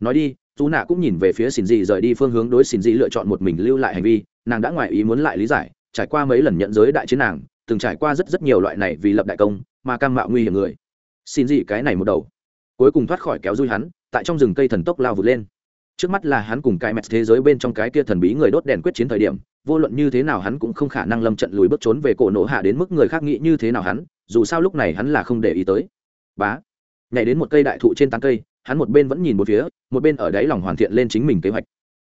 Nói đi dù nạ cũng nhìn về phía xin dị rời đi phương hướng đối xin dị lựa chọn một mình lưu lại hành vi, nàng đã ngoài ý muốn lại lý giải, trải qua mấy lần nhận giới đại chiến nàng, từng trải qua rất rất nhiều loại này vì lập đại công, mà cam mạo nguy hiểm người. Xin dị cái này một đầu. Cuối cùng thoát khỏi kéo dui hắn, tại trong rừng cây thần tốc lao vụt lên. Trước mắt là hắn cùng cái mẹt thế giới bên trong cái kia thần bí người đốt đèn quyết chiến thời điểm vô luận như thế nào hắn cũng không khả năng lâm trận lùi bước trốn về cổ nổ hạ đến mức người khác nghĩ như thế nào hắn, dù sao lúc này hắn là không để ý tới. Bá. Nhảy đến một cây đại thụ trên tán cây, hắn một bên vẫn nhìn một phía, một bên ở đáy lòng hoàn thiện lên chính mình kế hoạch.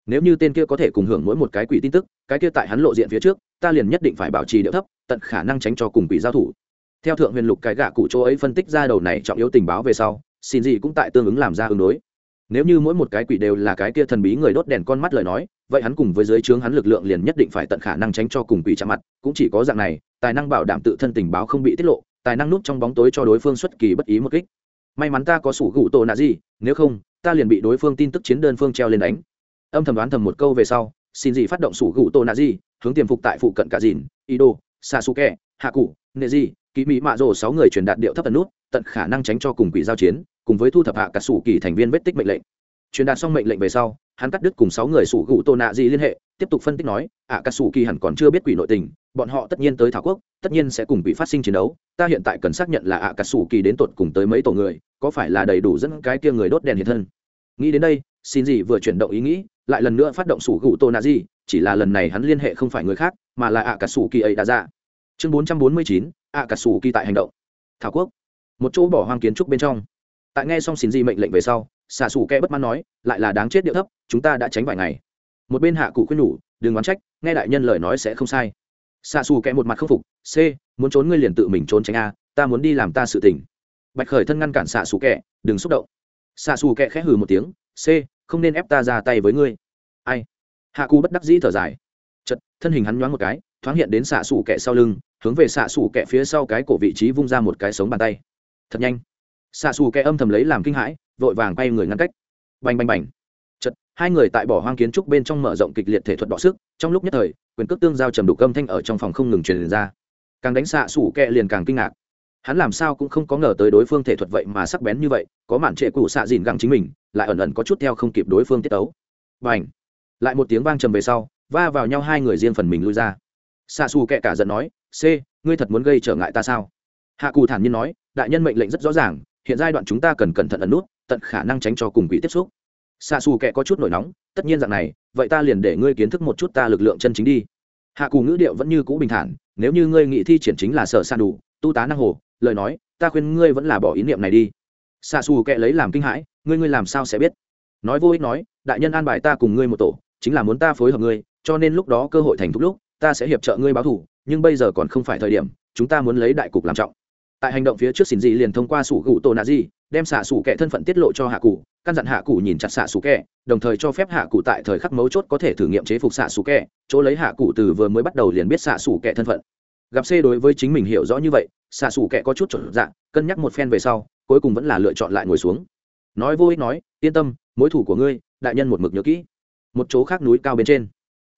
Nếu như tên kia có thể cùng hưởng mỗi một cái quỷ tin tức, cái kia tại hắn lộ diện phía trước, ta liền nhất định phải bảo trì điệu thấp, tận khả năng tránh cho cùng quỷ giao thủ. Theo thượng huyền lục cái gạ cụ chỗ ấy phân tích ra đầu này trọng yếu tình báo về sau, xin gì cũng tại tương ứng làm ra ứng đối. Nếu như mỗi một cái quỷ đều là cái kia thần bí người đốt đèn con mắt lời nói vậy hắn cùng với dưới trướng hắn lực lượng liền nhất định phải tận khả năng tránh cho cùng quỷ chạm mặt, cũng chỉ có dạng này, tài năng bảo đảm tự thân tình báo không bị tiết lộ, tài năng núp trong bóng tối cho đối phương xuất kỳ bất ý một kích. May mắn ta có sủ gụ tổ nạ gì, nếu không, ta liền bị đối phương tin tức chiến đơn phương treo lên đánh. Âm thầm đoán thầm một câu về sau, xin gì phát động sủ gụ tổ nạ gì, hướng tiềm phục tại phụ cận cả dìn, ido, sasuke hạ cụ nệ gì kỳ mỹ mạ rồ sáu người truyền đạt điệu thấp tần nút, tận khả năng tránh cho cùng quỷ giao chiến, cùng với thu thập hạ cả sủ kỳ thành viên vết tích mệnh lệnh. Truyền đạt xong mệnh lệnh về sau hắn cắt đứt cùng sáu người sủ gụ tổ nạ gì liên hệ, tiếp tục phân tích nói à, ạ cà sủ kỳ hẳn còn chưa biết quỷ nội tình, bọn họ tất nhiên tới thảo quốc, tất nhiên sẽ cùng bị phát sinh chiến đấu, ta hiện tại cần xác nhận là à, ạ cà sủ kỳ đến tột cùng tới mấy tổ người, có phải là đầy đủ dẫn cái kia người đốt đèn hiện thân? Nghĩ đến đây, xin gì vừa chuyển động ý nghĩ, lại lần nữa phát động sủ gụ tô nạ gì chỉ là lần này hắn liên hệ không phải người khác, mà là à, ạ cà sủ kỳ ấy đã ra. Chương bốn trăm bốn mươi chín ạ cà sủ kỳ tại hành động. Thảo quốc. Một chỗ bỏ hoang kiến trúc bên trong. Tại nghe xong xin di mệnh lệnh về sau xạ xù kẽ bất mãn nói, lại là đáng chết điệu thấp, chúng ta đã tránh vài ngày. Một bên hạ cụ khuyên nhủ, đừng oán trách, nghe đại nhân lời nói sẽ không sai. Xạ xù kẽ một mặt không phục, c, muốn trốn ngươi liền tự mình trốn tránh a, ta muốn đi làm ta sự tình. Bạch khởi thân ngăn cản xạ xù kẽ đừng xúc động. Xạ xù kẽ khẽ hừ một tiếng, c, không nên ép ta ra tay với ngươi. Ai? Hạ cụ bất đắc dĩ thở dài. Chật thân hình hắn nhoáng một cái, thoáng hiện đến xạ xù kẹ sau lưng, hướng về xạ xù kẹ phía sau cái cổ vị trí vung ra một cái sống bàn tay. Thật nhanh xạ xù kẹ âm thầm lấy làm kinh hãi, vội vàng bay người ngăn cách. Bành bành bành. Chật hai người tại bỏ hoang kiến trúc bên trong mở rộng kịch liệt thể thuật đọ sức, trong lúc nhất thời, quyền cước tương giao trầm đục âm thanh ở trong phòng không ngừng truyền ra. Càng đánh xạ xù kẹ liền càng kinh ngạc. Hắn làm sao cũng không có ngờ tới đối phương thể thuật vậy mà sắc bén như vậy, có mạn trệ cụ xạ dìn găng chính mình, lại ẩn ẩn có chút theo không kịp đối phương tiết tấu. B à n h lại một tiếng vang trầm về sau, va vào nhau hai người riêng phần mình lui ra. Xạ xù kẹ cả giận nói, c, ngươi thật muốn gây trở ngại ta sao? Hạ cù thản nhiên nói, đại nhân mệnh lệnh rất rõ ràng hiện giai đoạn chúng ta cần cẩn thận ẩn nút, tận khả năng tránh cho cùng quỷ tiếp xúc. Xa xù kệ có chút nổi nóng, tất nhiên dạng này, vậy ta liền để ngươi kiến thức một chút ta lực lượng chân chính đi. Hạ cù ngữ điệu vẫn như cũ bình thản, nếu như ngươi nghị thi triển chính là sở san đủ, tu tá năng hồ, lời nói, ta khuyên ngươi vẫn là bỏ ý niệm này đi. Xa xù kệ lấy làm kinh hãi, ngươi ngươi làm sao sẽ biết? Nói vô ích nói, đại nhân an bài ta cùng ngươi một tổ, chính là muốn ta phối hợp ngươi, cho nên lúc đó cơ hội thành thúc lúc, ta sẽ hiệp trợ ngươi báo thủ, nhưng bây giờ còn không phải thời điểm, chúng ta muốn lấy đại cục làm trọng tại hành động phía trước xin dị liền thông qua sủ gụ tổ nạ dị, đem xạ sủ kẻ thân phận tiết lộ cho hạ cụ, căn dặn hạ cụ nhìn chặt xạ sủ kẻ, đồng thời cho phép hạ cụ tại thời khắc mấu chốt có thể thử nghiệm chế phục xạ sủ kẻ, chỗ lấy hạ cụ từ vừa mới bắt đầu liền biết xạ sủ kẻ thân phận. Gặp c đối với chính mình hiểu rõ như vậy, xạ sủ kẻ có chút chuẩn dạng cân nhắc một phen về sau, cuối cùng vẫn là lựa chọn lại ngồi xuống. Nói vô ích nói, yên tâm, mối thủ của ngươi, đại nhân một mực nhớ kỹ. Một chỗ khác núi cao bên trên,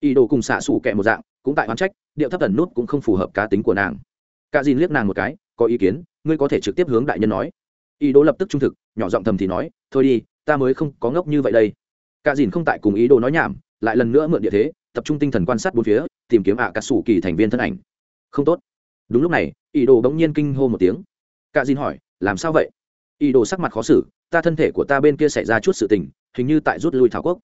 ý đồ cùng xạ sủ kẻ một dạng, cũng tại hoán trách, điệu thấp thần nút cũng không phù hợp cá tính của nàng. Cả dìn liếc nàng một cái có ý kiến, ngươi có thể trực tiếp hướng đại nhân nói. Ý đồ lập tức trung thực, nhỏ giọng thầm thì nói, thôi đi, ta mới không có ngốc như vậy đây. Cả dìn không tại cùng ý đồ nói nhảm, lại lần nữa mượn địa thế, tập trung tinh thần quan sát bốn phía, tìm kiếm ạ à cà sủ kỳ thành viên thân ảnh. Không tốt. Đúng lúc này, ý đồ bỗng nhiên kinh hô một tiếng. Cả dìn hỏi, làm sao vậy? Ý đồ sắc mặt khó xử, ta thân thể của ta bên kia xảy ra chút sự tình, hình như tại rút lui thảo quốc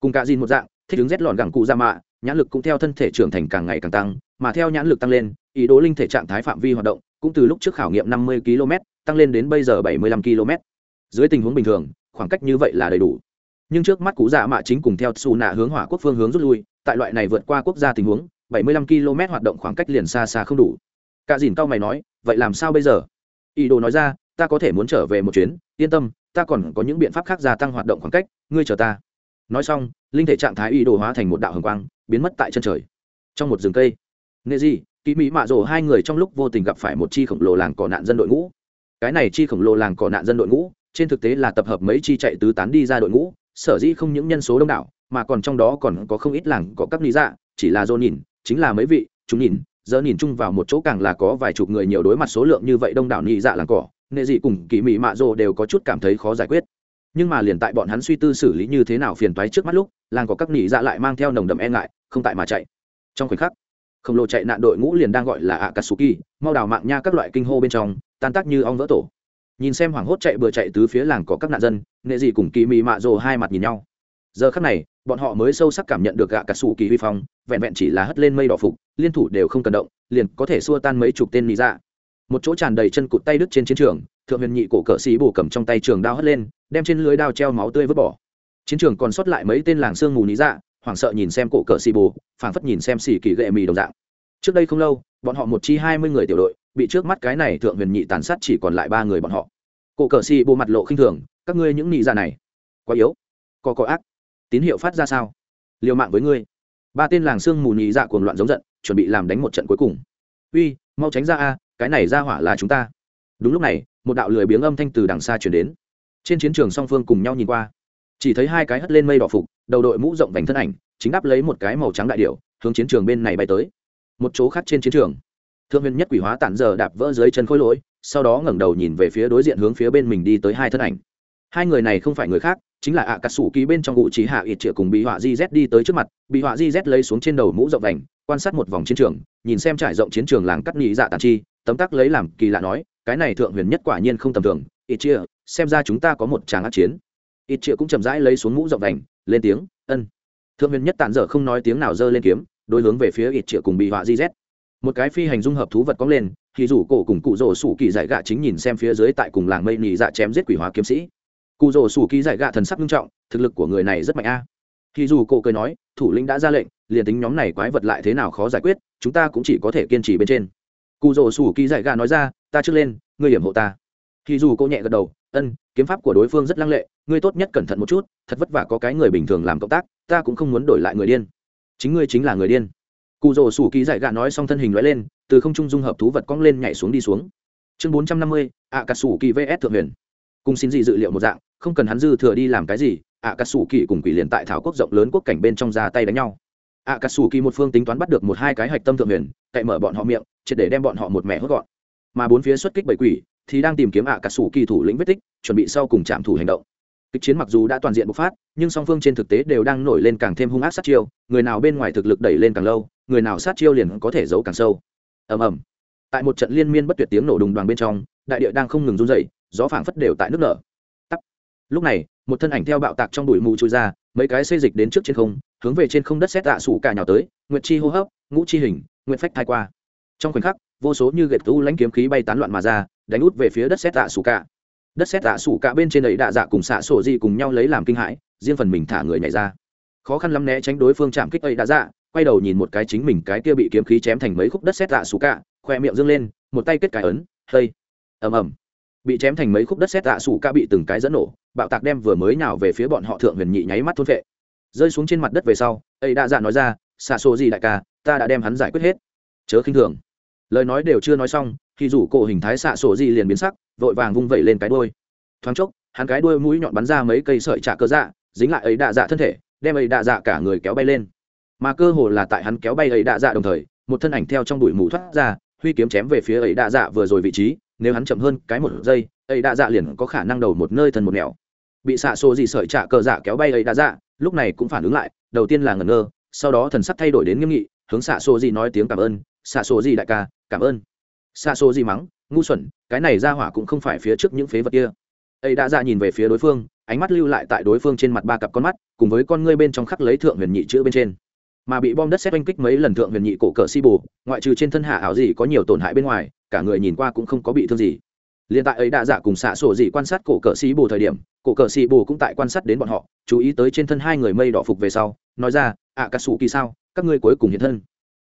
cùng cả dìn một dạng, thích ứng rét lọn gẳng cụ ra mạ, nhãn lực cũng theo thân thể trưởng thành càng ngày càng tăng, mà theo nhãn lực tăng lên, ý đồ linh thể trạng thái phạm vi hoạt động cũng từ lúc trước khảo nghiệm năm mươi km, tăng lên đến bây giờ bảy mươi lăm km. Dưới tình huống bình thường, khoảng cách như vậy là đầy đủ. Nhưng trước mắt cụ dạ mạ chính cùng theo xù nạ hướng hỏa quốc phương hướng rút lui, tại loại này vượt qua quốc gia tình huống, bảy mươi lăm km hoạt động khoảng cách liền xa xa không đủ. Cả dìn cao mày nói, vậy làm sao bây giờ? Ý đồ nói ra, ta có thể muốn trở về một chuyến, yên tâm, ta còn có những biện pháp khác gia tăng hoạt động khoảng cách, ngươi chờ ta nói xong, linh thể trạng thái y đồ hóa thành một đạo hồng quang, biến mất tại chân trời. Trong một rừng cây, nghệ gì kỵ mỹ mạ rồ hai người trong lúc vô tình gặp phải một chi khổng lồ làng cỏ nạn dân đội ngũ. Cái này chi khổng lồ làng cỏ nạn dân đội ngũ, trên thực tế là tập hợp mấy chi chạy tứ tán đi ra đội ngũ, sở dĩ không những nhân số đông đảo, mà còn trong đó còn có không ít làng có các lý dạ chỉ là do nhìn, chính là mấy vị, chúng nhìn, giờ nhìn chung vào một chỗ càng là có vài chục người nhiều đối mặt số lượng như vậy đông đảo nhị dạ làng cỏ, nghệ dị cùng kỳ mỹ mạ rồ đều có chút cảm thấy khó giải quyết nhưng mà liền tại bọn hắn suy tư xử lý như thế nào phiền toái trước mắt lúc, làng có các nỉ dạ lại mang theo nồng đậm e ngại, không tại mà chạy. Trong khoảnh khắc, khổng lồ chạy nạn đội ngũ liền đang gọi là akatsuki, mau đào mạng nha các loại kinh hô bên trong, tan tác như ong vỡ tổ. Nhìn xem hoảng hốt chạy bừa chạy tứ phía làng có các nạn dân, nghệ dị cùng kỳ mị mạ rồ hai mặt nhìn nhau. Giờ khắc này, bọn họ mới sâu sắc cảm nhận được gạ cà sủ kỳ huy phong, vẹn vẹn chỉ là hất lên mây đỏ phục, liên thủ đều không cần động, liền có thể xua tan mấy chục tên nị dạ một chỗ tràn đầy chân cụt tay đứt trên chiến trường thượng huyền nhị cổ cỡ xí bổ cầm trong tay trường đao hất lên đem trên lưới đao treo máu tươi vứt bỏ. Chiến trường còn sót lại mấy tên làng sương mù ní dạ hoảng sợ nhìn xem cổ cỡ xì bù, phảng phất nhìn xem xì kỳ gệ mì đồng dạng. Trước đây không lâu bọn họ một chi hai mươi người tiểu đội bị trước mắt cái này thượng huyền nhị tàn sát chỉ còn lại ba người bọn họ. Cổ cỡ xì bù mặt lộ khinh thường các ngươi những nhị dạ này quá yếu có có ác tín hiệu phát ra sao? Liều mạng với ngươi. Ba tên làng sương mù nhị dạ cuồng loạn giống giận chuẩn bị làm đánh một trận cuối cùng. Uy mau tránh ra a cái này ra hỏa là chúng ta. Đúng lúc này, một đạo lười biếng âm thanh từ đằng xa chuyển đến. Trên chiến trường song phương cùng nhau nhìn qua. Chỉ thấy hai cái hất lên mây đỏ phục, đầu đội mũ rộng vành thân ảnh, chính đáp lấy một cái màu trắng đại điệu hướng chiến trường bên này bay tới. Một chỗ khác trên chiến trường. Thương huyền nhất quỷ hóa tản giờ đạp vỡ dưới chân khối lỗi, sau đó ngẩng đầu nhìn về phía đối diện hướng phía bên mình đi tới hai thân ảnh. Hai người này không phải người khác, chính là ạ cà sủ ký bên trong vụ trí hạ ít triệu cùng bị họa di z đi tới trước mặt. Bị họa di z lấy xuống trên đầu mũ rộng vành quan sát một vòng chiến trường, nhìn xem trải rộng chiến trường làng cắt nhị dạ tàn chi, tấm tắc lấy làm kỳ lạ nói, cái này thượng huyền nhất quả nhiên không tầm thường, ít chia xem ra chúng ta có một tràng ác chiến. Ít triệu cũng chậm rãi lấy xuống mũ rộng vành, lên tiếng, ân. Thượng huyền nhất tàn dở không nói tiếng nào giơ lên kiếm, đối hướng về phía ít triệu cùng bị họa di z một cái phi hành dung hợp thú vật cóng lên, thì rủ cổ cùng cụ rổ sủ kỳ giải gạ chính nhìn xem phía dưới tại cùng làng mây nhị dạ chém giết quỷ hóa kiếm sĩ. Cụ rổ sủ kỳ giải gạ thần sắc nghiêm trọng, thực lực của người này rất mạnh a thì dù cổ cười nói, thủ lĩnh đã ra lệnh, liền tính nhóm này quái vật lại thế nào khó giải quyết, chúng ta cũng chỉ có thể kiên trì bên trên. Cụ rổ sủ kỳ giải gà nói ra, ta trước lên, ngươi hiểm hộ ta. Thì dù cô nhẹ gật đầu, ân, kiếm pháp của đối phương rất lăng lệ, ngươi tốt nhất cẩn thận một chút, thật vất vả có cái người bình thường làm cộng tác, ta cũng không muốn đổi lại người điên. Chính ngươi chính là người điên. Cụ rồ sủ ký giải gà nói xong thân hình loại lên, từ không trung dung hợp thú vật cong lên nhảy xuống đi xuống. Chương bốn trăm năm mươi ạ cà sủ kỳ vs thượng huyền. Cùng xin gì dự liệu một dạng, không cần hắn dư thừa đi làm cái gì ạ cà sủ kỳ cùng quỷ liền tại thảo quốc rộng lớn quốc cảnh bên trong ra tay đánh nhau. Ạ cà sủ kỳ một phương tính toán bắt được một hai cái hạch tâm thượng huyền, cậy mở bọn họ miệng, triệt để đem bọn họ một mẹ hốt gọn. Mà bốn phía xuất kích bảy quỷ thì đang tìm kiếm ạ cà sủ kỳ thủ lĩnh vết tích, chuẩn bị sau cùng trạm thủ hành động. Kịch chiến mặc dù đã toàn diện bộc phát, nhưng song phương trên thực tế đều đang nổi lên càng thêm hung ác sát chiêu, người nào bên ngoài thực lực đẩy lên càng lâu, người nào sát chiêu liền có thể giấu càng sâu. Ầm ầm. Tại một trận liên miên bất tuyệt tiếng nổ đùng đoàn bên trong, đại địa đang không ngừng run dậy gió phảng phất đều tại nước nở. Tắt lúc này một thân ảnh theo bạo tạc trong bụi mù trôi ra, mấy cái xây dịch đến trước trên không, hướng về trên không đất xét tạ sủ cả nhào tới, nguyệt chi hô hấp, ngũ chi hình, nguyệt phách thai qua. Trong khoảnh khắc, vô số như gậy tu lãnh kiếm khí bay tán loạn mà ra, đánh út về phía đất xét tạ sủ cả. Đất xét tạ sủ cả bên trên ấy đạ dạ cùng xạ sổ di cùng nhau lấy làm kinh hãi, riêng phần mình thả người nhảy ra. Khó khăn lắm né tránh đối phương chạm kích ấy đạ dạ quay đầu nhìn một cái chính mình cái kia bị kiếm khí chém thành mấy khúc đất xét tạ sủ cả, khoe miệng dương lên, một tay kết cái ấn hơi ầm ầm. Bị chém thành mấy khúc đất xét tạ sủ cả bị từng cái dẫn nổ bạo tạc đem vừa mới nào về phía bọn họ thượng huyền nhị nháy mắt thôn vệ rơi xuống trên mặt đất về sau ấy đã dạ nói ra, xạ xô gì đại ca, ta đã đem hắn giải quyết hết. Chớ khinh thường. Lời nói đều chưa nói xong, thì rủ cổ hình thái xạ sổ di liền biến sắc, vội vàng vung vẩy lên cái đuôi. Thoáng chốc, hắn cái đuôi mũi nhọn bắn ra mấy cây sợi trả cơ dạ dính lại ấy đạ dạ thân thể, đem ấy đạ dạ cả người kéo bay lên. Mà cơ hồ là tại hắn kéo bay ấy đạ dạ đồng thời, một thân ảnh theo trong đùi mù thoát ra, huy kiếm chém về phía ấy đạ dạ vừa rồi vị trí, nếu hắn chậm hơn cái một giây ấy đạ dạ liền có khả năng đầu một nơi thân một nẻo bị xạ xô gì sợi trả cờ dạ kéo bay ấy đã dạ lúc này cũng phản ứng lại, đầu tiên là ngẩn ngơ, sau đó thần sắc thay đổi đến nghiêm nghị, hướng xạ xô gì nói tiếng cảm ơn, xạ xô gì đại ca, cảm ơn. Xạ xô gì mắng, ngu xuẩn, cái này ra hỏa cũng không phải phía trước những phế vật kia. Ấy đã dạ nhìn về phía đối phương, ánh mắt lưu lại tại đối phương trên mặt ba cặp con mắt, cùng với con ngươi bên trong khắc lấy thượng huyền nhị chữ bên trên. Mà bị bom đất xét oanh kích mấy lần thượng huyền nhị cổ cờ si bù, ngoại trừ trên thân hạ ảo gì có nhiều tổn hại bên ngoài, cả người nhìn qua cũng không có bị thương gì liên tại ấy đã giả cùng xạ sổ gì quan sát cổ cờ sĩ bù thời điểm, cổ cờ sĩ bù cũng tại quan sát đến bọn họ, chú ý tới trên thân hai người mây đỏ phục về sau, nói ra ạ cà sủ kỳ sao? Các ngươi cuối cùng hiện thân.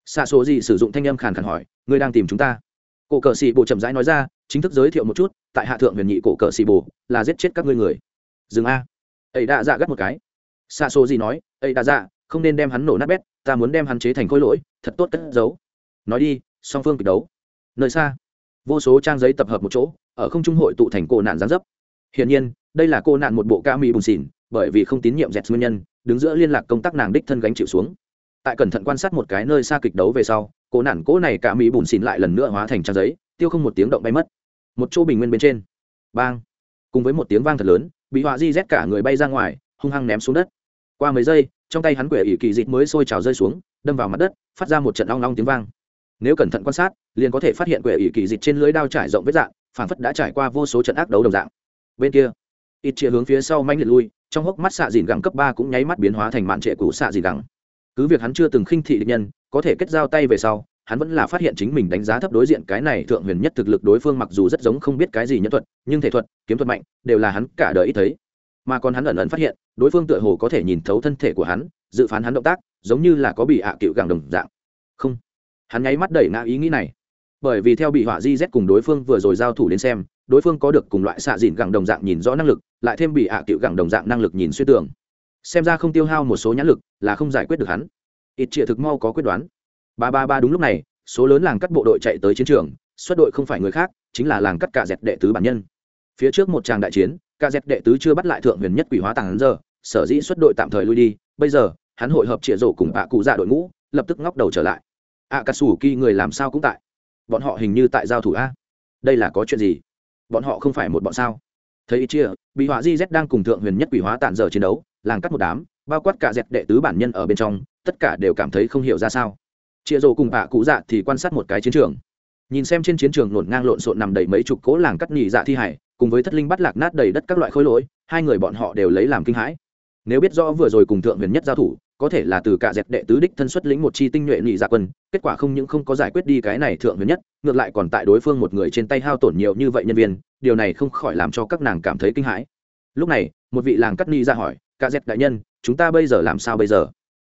Xạ sổ gì sử dụng thanh âm khàn khàn hỏi, ngươi đang tìm chúng ta? Cổ cờ sĩ bồ chậm rãi nói ra, chính thức giới thiệu một chút, tại hạ thượng huyền nhị cổ cờ sĩ bồ là giết chết các ngươi người. Dừng a. Ấy đã dạ gắt một cái. Xạ sổ gì nói, ấy đã dạ không nên đem hắn nổ nát bét, ta muốn đem hắn chế thành khối lỗi, thật tốt cất giấu. Nói đi, song phương kịch đấu. Nơi xa, vô số trang giấy tập hợp một chỗ ở không trung hội tụ thành cô nạn gián dấp. Hiển nhiên, đây là cô nạn một bộ ca mỹ bùn xỉn, bởi vì không tín nhiệm dẹt nguyên nhân, đứng giữa liên lạc công tác nàng đích thân gánh chịu xuống. Tại cẩn thận quan sát một cái nơi xa kịch đấu về sau, cô nạn cỗ này cả mỹ bùn xỉn lại lần nữa hóa thành trang giấy, tiêu không một tiếng động bay mất. Một chỗ bình nguyên bên trên. Bang. Cùng với một tiếng vang thật lớn, bị họa di rét cả người bay ra ngoài, hung hăng ném xuống đất. Qua mấy giây, trong tay hắn quẻ ỷ kỳ dịch mới sôi trào rơi xuống, đâm vào mặt đất, phát ra một trận long long tiếng vang. Nếu cẩn thận quan sát, liền có thể phát hiện quẻ ỷ kỳ dịch trên lưới đao trải rộng vết dạng phản phất đã trải qua vô số trận ác đấu đồng dạng. Bên kia, ít chia hướng phía sau manh liệt lui, trong hốc mắt xạ dìn gẳng cấp ba cũng nháy mắt biến hóa thành mạn trệ cũ xạ dìn gẳng. Cứ việc hắn chưa từng khinh thị địch nhân, có thể kết giao tay về sau, hắn vẫn là phát hiện chính mình đánh giá thấp đối diện cái này thượng huyền nhất thực lực đối phương mặc dù rất giống không biết cái gì nhân thuật, nhưng thể thuật, kiếm thuật mạnh, đều là hắn cả đời ít thấy. Mà còn hắn ẩn ẩn phát hiện, đối phương tựa hồ có thể nhìn thấu thân thể của hắn, dự phán hắn động tác, giống như là có bị hạ à cựu gẳng đồng dạng. Không. Hắn nháy mắt đẩy ngã ý nghĩ này bởi vì theo bị họa di z cùng đối phương vừa rồi giao thủ đến xem, đối phương có được cùng loại xạ dìn gẳng đồng dạng nhìn rõ năng lực, lại thêm bị hạ à cựu gẳng đồng dạng năng lực nhìn suy tưởng. Xem ra không tiêu hao một số nhãn lực là không giải quyết được hắn. Ít trịa thực mau có quyết đoán. Ba ba ba đúng lúc này, số lớn làng cắt bộ đội chạy tới chiến trường, xuất đội không phải người khác, chính là làng cắt cả dẹt đệ tứ bản nhân. Phía trước một tràng đại chiến, cả dẹt đệ tứ chưa bắt lại thượng huyền nhất quỷ hóa tàng hắn giờ, sở dĩ xuất đội tạm thời lui đi, bây giờ, hắn hội hợp trịa rổ cùng ạ cụ dạ đội ngũ, lập tức ngóc đầu trở lại. Ạ cà sủ kỳ người làm sao cũng tại bọn họ hình như tại giao thủ a. Đây là có chuyện gì? Bọn họ không phải một bọn sao? Thấy ít chia bị họa di z đang cùng thượng huyền nhất quỷ hóa tàn giờ chiến đấu, làng cắt một đám, bao quát cả dẹp đệ tứ bản nhân ở bên trong, tất cả đều cảm thấy không hiểu ra sao. Chia rồ cùng bạ cụ dạ thì quan sát một cái chiến trường. Nhìn xem trên chiến trường nổn ngang lộn xộn nằm đầy mấy chục cỗ làng cắt nhị dạ thi hải, cùng với thất linh bắt lạc nát đầy đất các loại khối lỗi, hai người bọn họ đều lấy làm kinh hãi. Nếu biết rõ vừa rồi cùng thượng huyền nhất giao thủ có thể là từ cả dẹp đệ tứ đích thân xuất lĩnh một chi tinh nhuệ nhị dạ quân, kết quả không những không có giải quyết đi cái này thượng huyền nhất, ngược lại còn tại đối phương một người trên tay hao tổn nhiều như vậy nhân viên, điều này không khỏi làm cho các nàng cảm thấy kinh hãi. Lúc này, một vị làng cắt ni ra hỏi, cả dẹp đại nhân, chúng ta bây giờ làm sao bây giờ?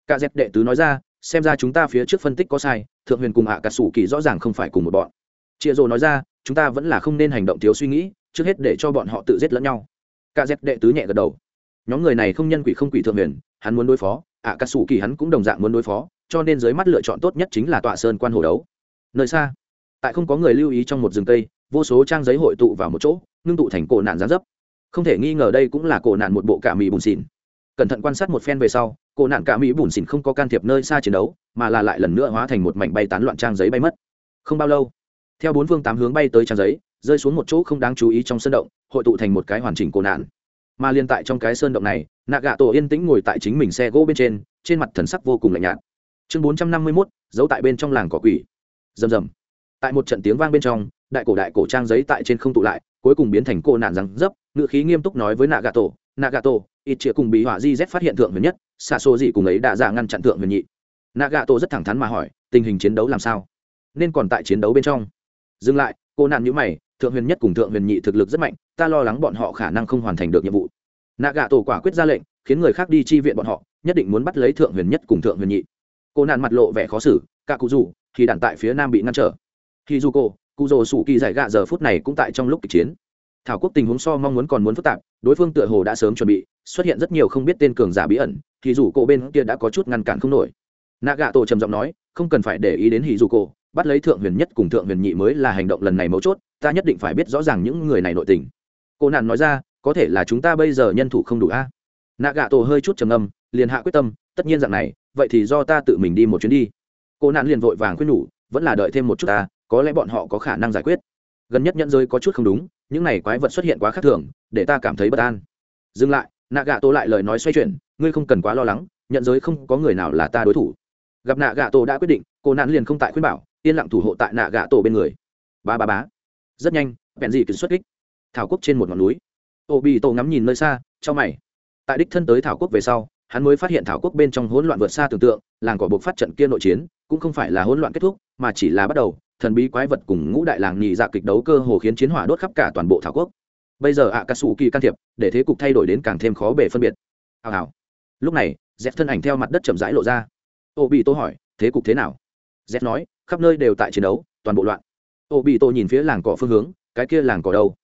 Cả dẹp đệ tứ nói ra, xem ra chúng ta phía trước phân tích có sai, thượng huyền cùng hạ cả sủ kỳ rõ ràng không phải cùng một bọn. Chia rồ nói ra, chúng ta vẫn là không nên hành động thiếu suy nghĩ, trước hết để cho bọn họ tự giết lẫn nhau. Cả dẹp đệ tứ nhẹ gật đầu. Nhóm người này không nhân quỷ không quỷ thượng huyền, hắn muốn đối phó ạ cà sủ kỳ hắn cũng đồng dạng muốn đối phó, cho nên dưới mắt lựa chọn tốt nhất chính là tọa sơn quan hồ đấu. Nơi xa, tại không có người lưu ý trong một rừng cây, vô số trang giấy hội tụ vào một chỗ, ngưng tụ thành cổ nạn gián dấp. Không thể nghi ngờ đây cũng là cổ nạn một bộ cả mì bùn xỉn. Cẩn thận quan sát một phen về sau, cổ nạn cả mỹ bùn xỉn không có can thiệp nơi xa chiến đấu, mà là lại lần nữa hóa thành một mảnh bay tán loạn trang giấy bay mất. Không bao lâu, theo bốn phương tám hướng bay tới trang giấy, rơi xuống một chỗ không đáng chú ý trong sân động, hội tụ thành một cái hoàn chỉnh cổ nạn. Mà liên tại trong cái sơn động này nạ gạ tổ yên tĩnh ngồi tại chính mình xe gỗ bên trên trên mặt thần sắc vô cùng lạnh nhạt. Chương bốn trăm năm mươi mốt, giấu tại bên trong làng cỏ quỷ. Rầm rầm. Tại một trận tiếng vang bên trong, đại cổ đại cổ trang giấy tại trên không tụ lại, cuối cùng biến thành cô nạn răng dấp, ngựa khí nghiêm túc nói với nạ gạ tổ, nạ gạ tổ, ít chĩa cùng bị họa di z phát hiện thượng huyền nhất xa xô gì cùng ấy đã ra ngăn chặn thượng huyền nhị. Nạ gạ tổ rất thẳng thắn mà hỏi, tình hình chiến đấu làm sao? Nên còn tại chiến đấu bên trong. Dừng lại, cô nạn nhữ mày, thượng huyền nhất cùng thượng huyền nhị thực lực rất mạnh, ta lo lắng bọn họ khả năng không hoàn thành được nhiệm vụ nạ gạ tổ quả quyết ra lệnh khiến người khác đi chi viện bọn họ nhất định muốn bắt lấy thượng huyền nhất cùng thượng huyền nhị. Cô nạn mặt lộ vẻ khó xử cả cụ dù, thì đàn tại phía nam bị ngăn trở. Khi du cô cụ rồ sủ kỳ giải gạ giờ phút này cũng tại trong lúc kịch chiến. Thảo quốc tình huống so mong muốn còn muốn phức tạp đối phương tựa hồ đã sớm chuẩn bị xuất hiện rất nhiều không biết tên cường giả bí ẩn thì dù cổ bên kia đã có chút ngăn cản không nổi. Nạ gạ tổ trầm giọng nói không cần phải để ý đến hì dù cổ bắt lấy thượng huyền nhất cùng thượng huyền nhị mới là hành động lần này mấu chốt ta nhất định phải biết rõ ràng những người này nội tình. Cô nạn nói ra có thể là chúng ta bây giờ nhân thủ không đủ a? Nạ gạ tổ hơi chút trầm âm liền hạ quyết tâm, tất nhiên dạng này, vậy thì do ta tự mình đi một chuyến đi. Cô nạn liền vội vàng quyết nhủ, vẫn là đợi thêm một chút ta, có lẽ bọn họ có khả năng giải quyết. Gần nhất nhận rơi có chút không đúng, những này quái vật xuất hiện quá khác thường, để ta cảm thấy bất an. Dừng lại nạ gạ tổ lại lời nói xoay chuyển, ngươi không cần quá lo lắng nhận giới không có người nào là ta đối thủ. Gặp nạ gạ tổ đã quyết định, cô nạn liền không tại khuyên bảo, yên lặng thủ hộ tại nạ gạ tổ bên người. Ba ba bá rất nhanh bèn dị cứ xuất kích. Thảo quốc trên một ngọn núi ô bị tổ ngắm nhìn nơi xa cho mày. Tại đích thân tới thảo quốc về sau, hắn mới phát hiện thảo quốc bên trong hỗn loạn vượt xa tưởng tượng, làng cỏ buộc phát trận kia nội chiến, cũng không phải là hỗn loạn kết thúc, mà chỉ là bắt đầu, thần bí quái vật cùng ngũ đại làng nhị dạ kịch đấu cơ hồ khiến chiến hỏa đốt khắp cả toàn bộ thảo quốc. Bây giờ ạ cà sủ kỳ can thiệp, để thế cục thay đổi đến càng thêm khó bể phân biệt. Hào hào. Lúc này dép thân ảnh theo mặt đất chậm rãi lộ ra. Ô bị tô hỏi, thế cục thế nào? Dép nói, khắp nơi đều tại chiến đấu, toàn bộ loạn. Ô bị tô nhìn phía làng cỏ phương hướng, cái kia làng cỏ đâu?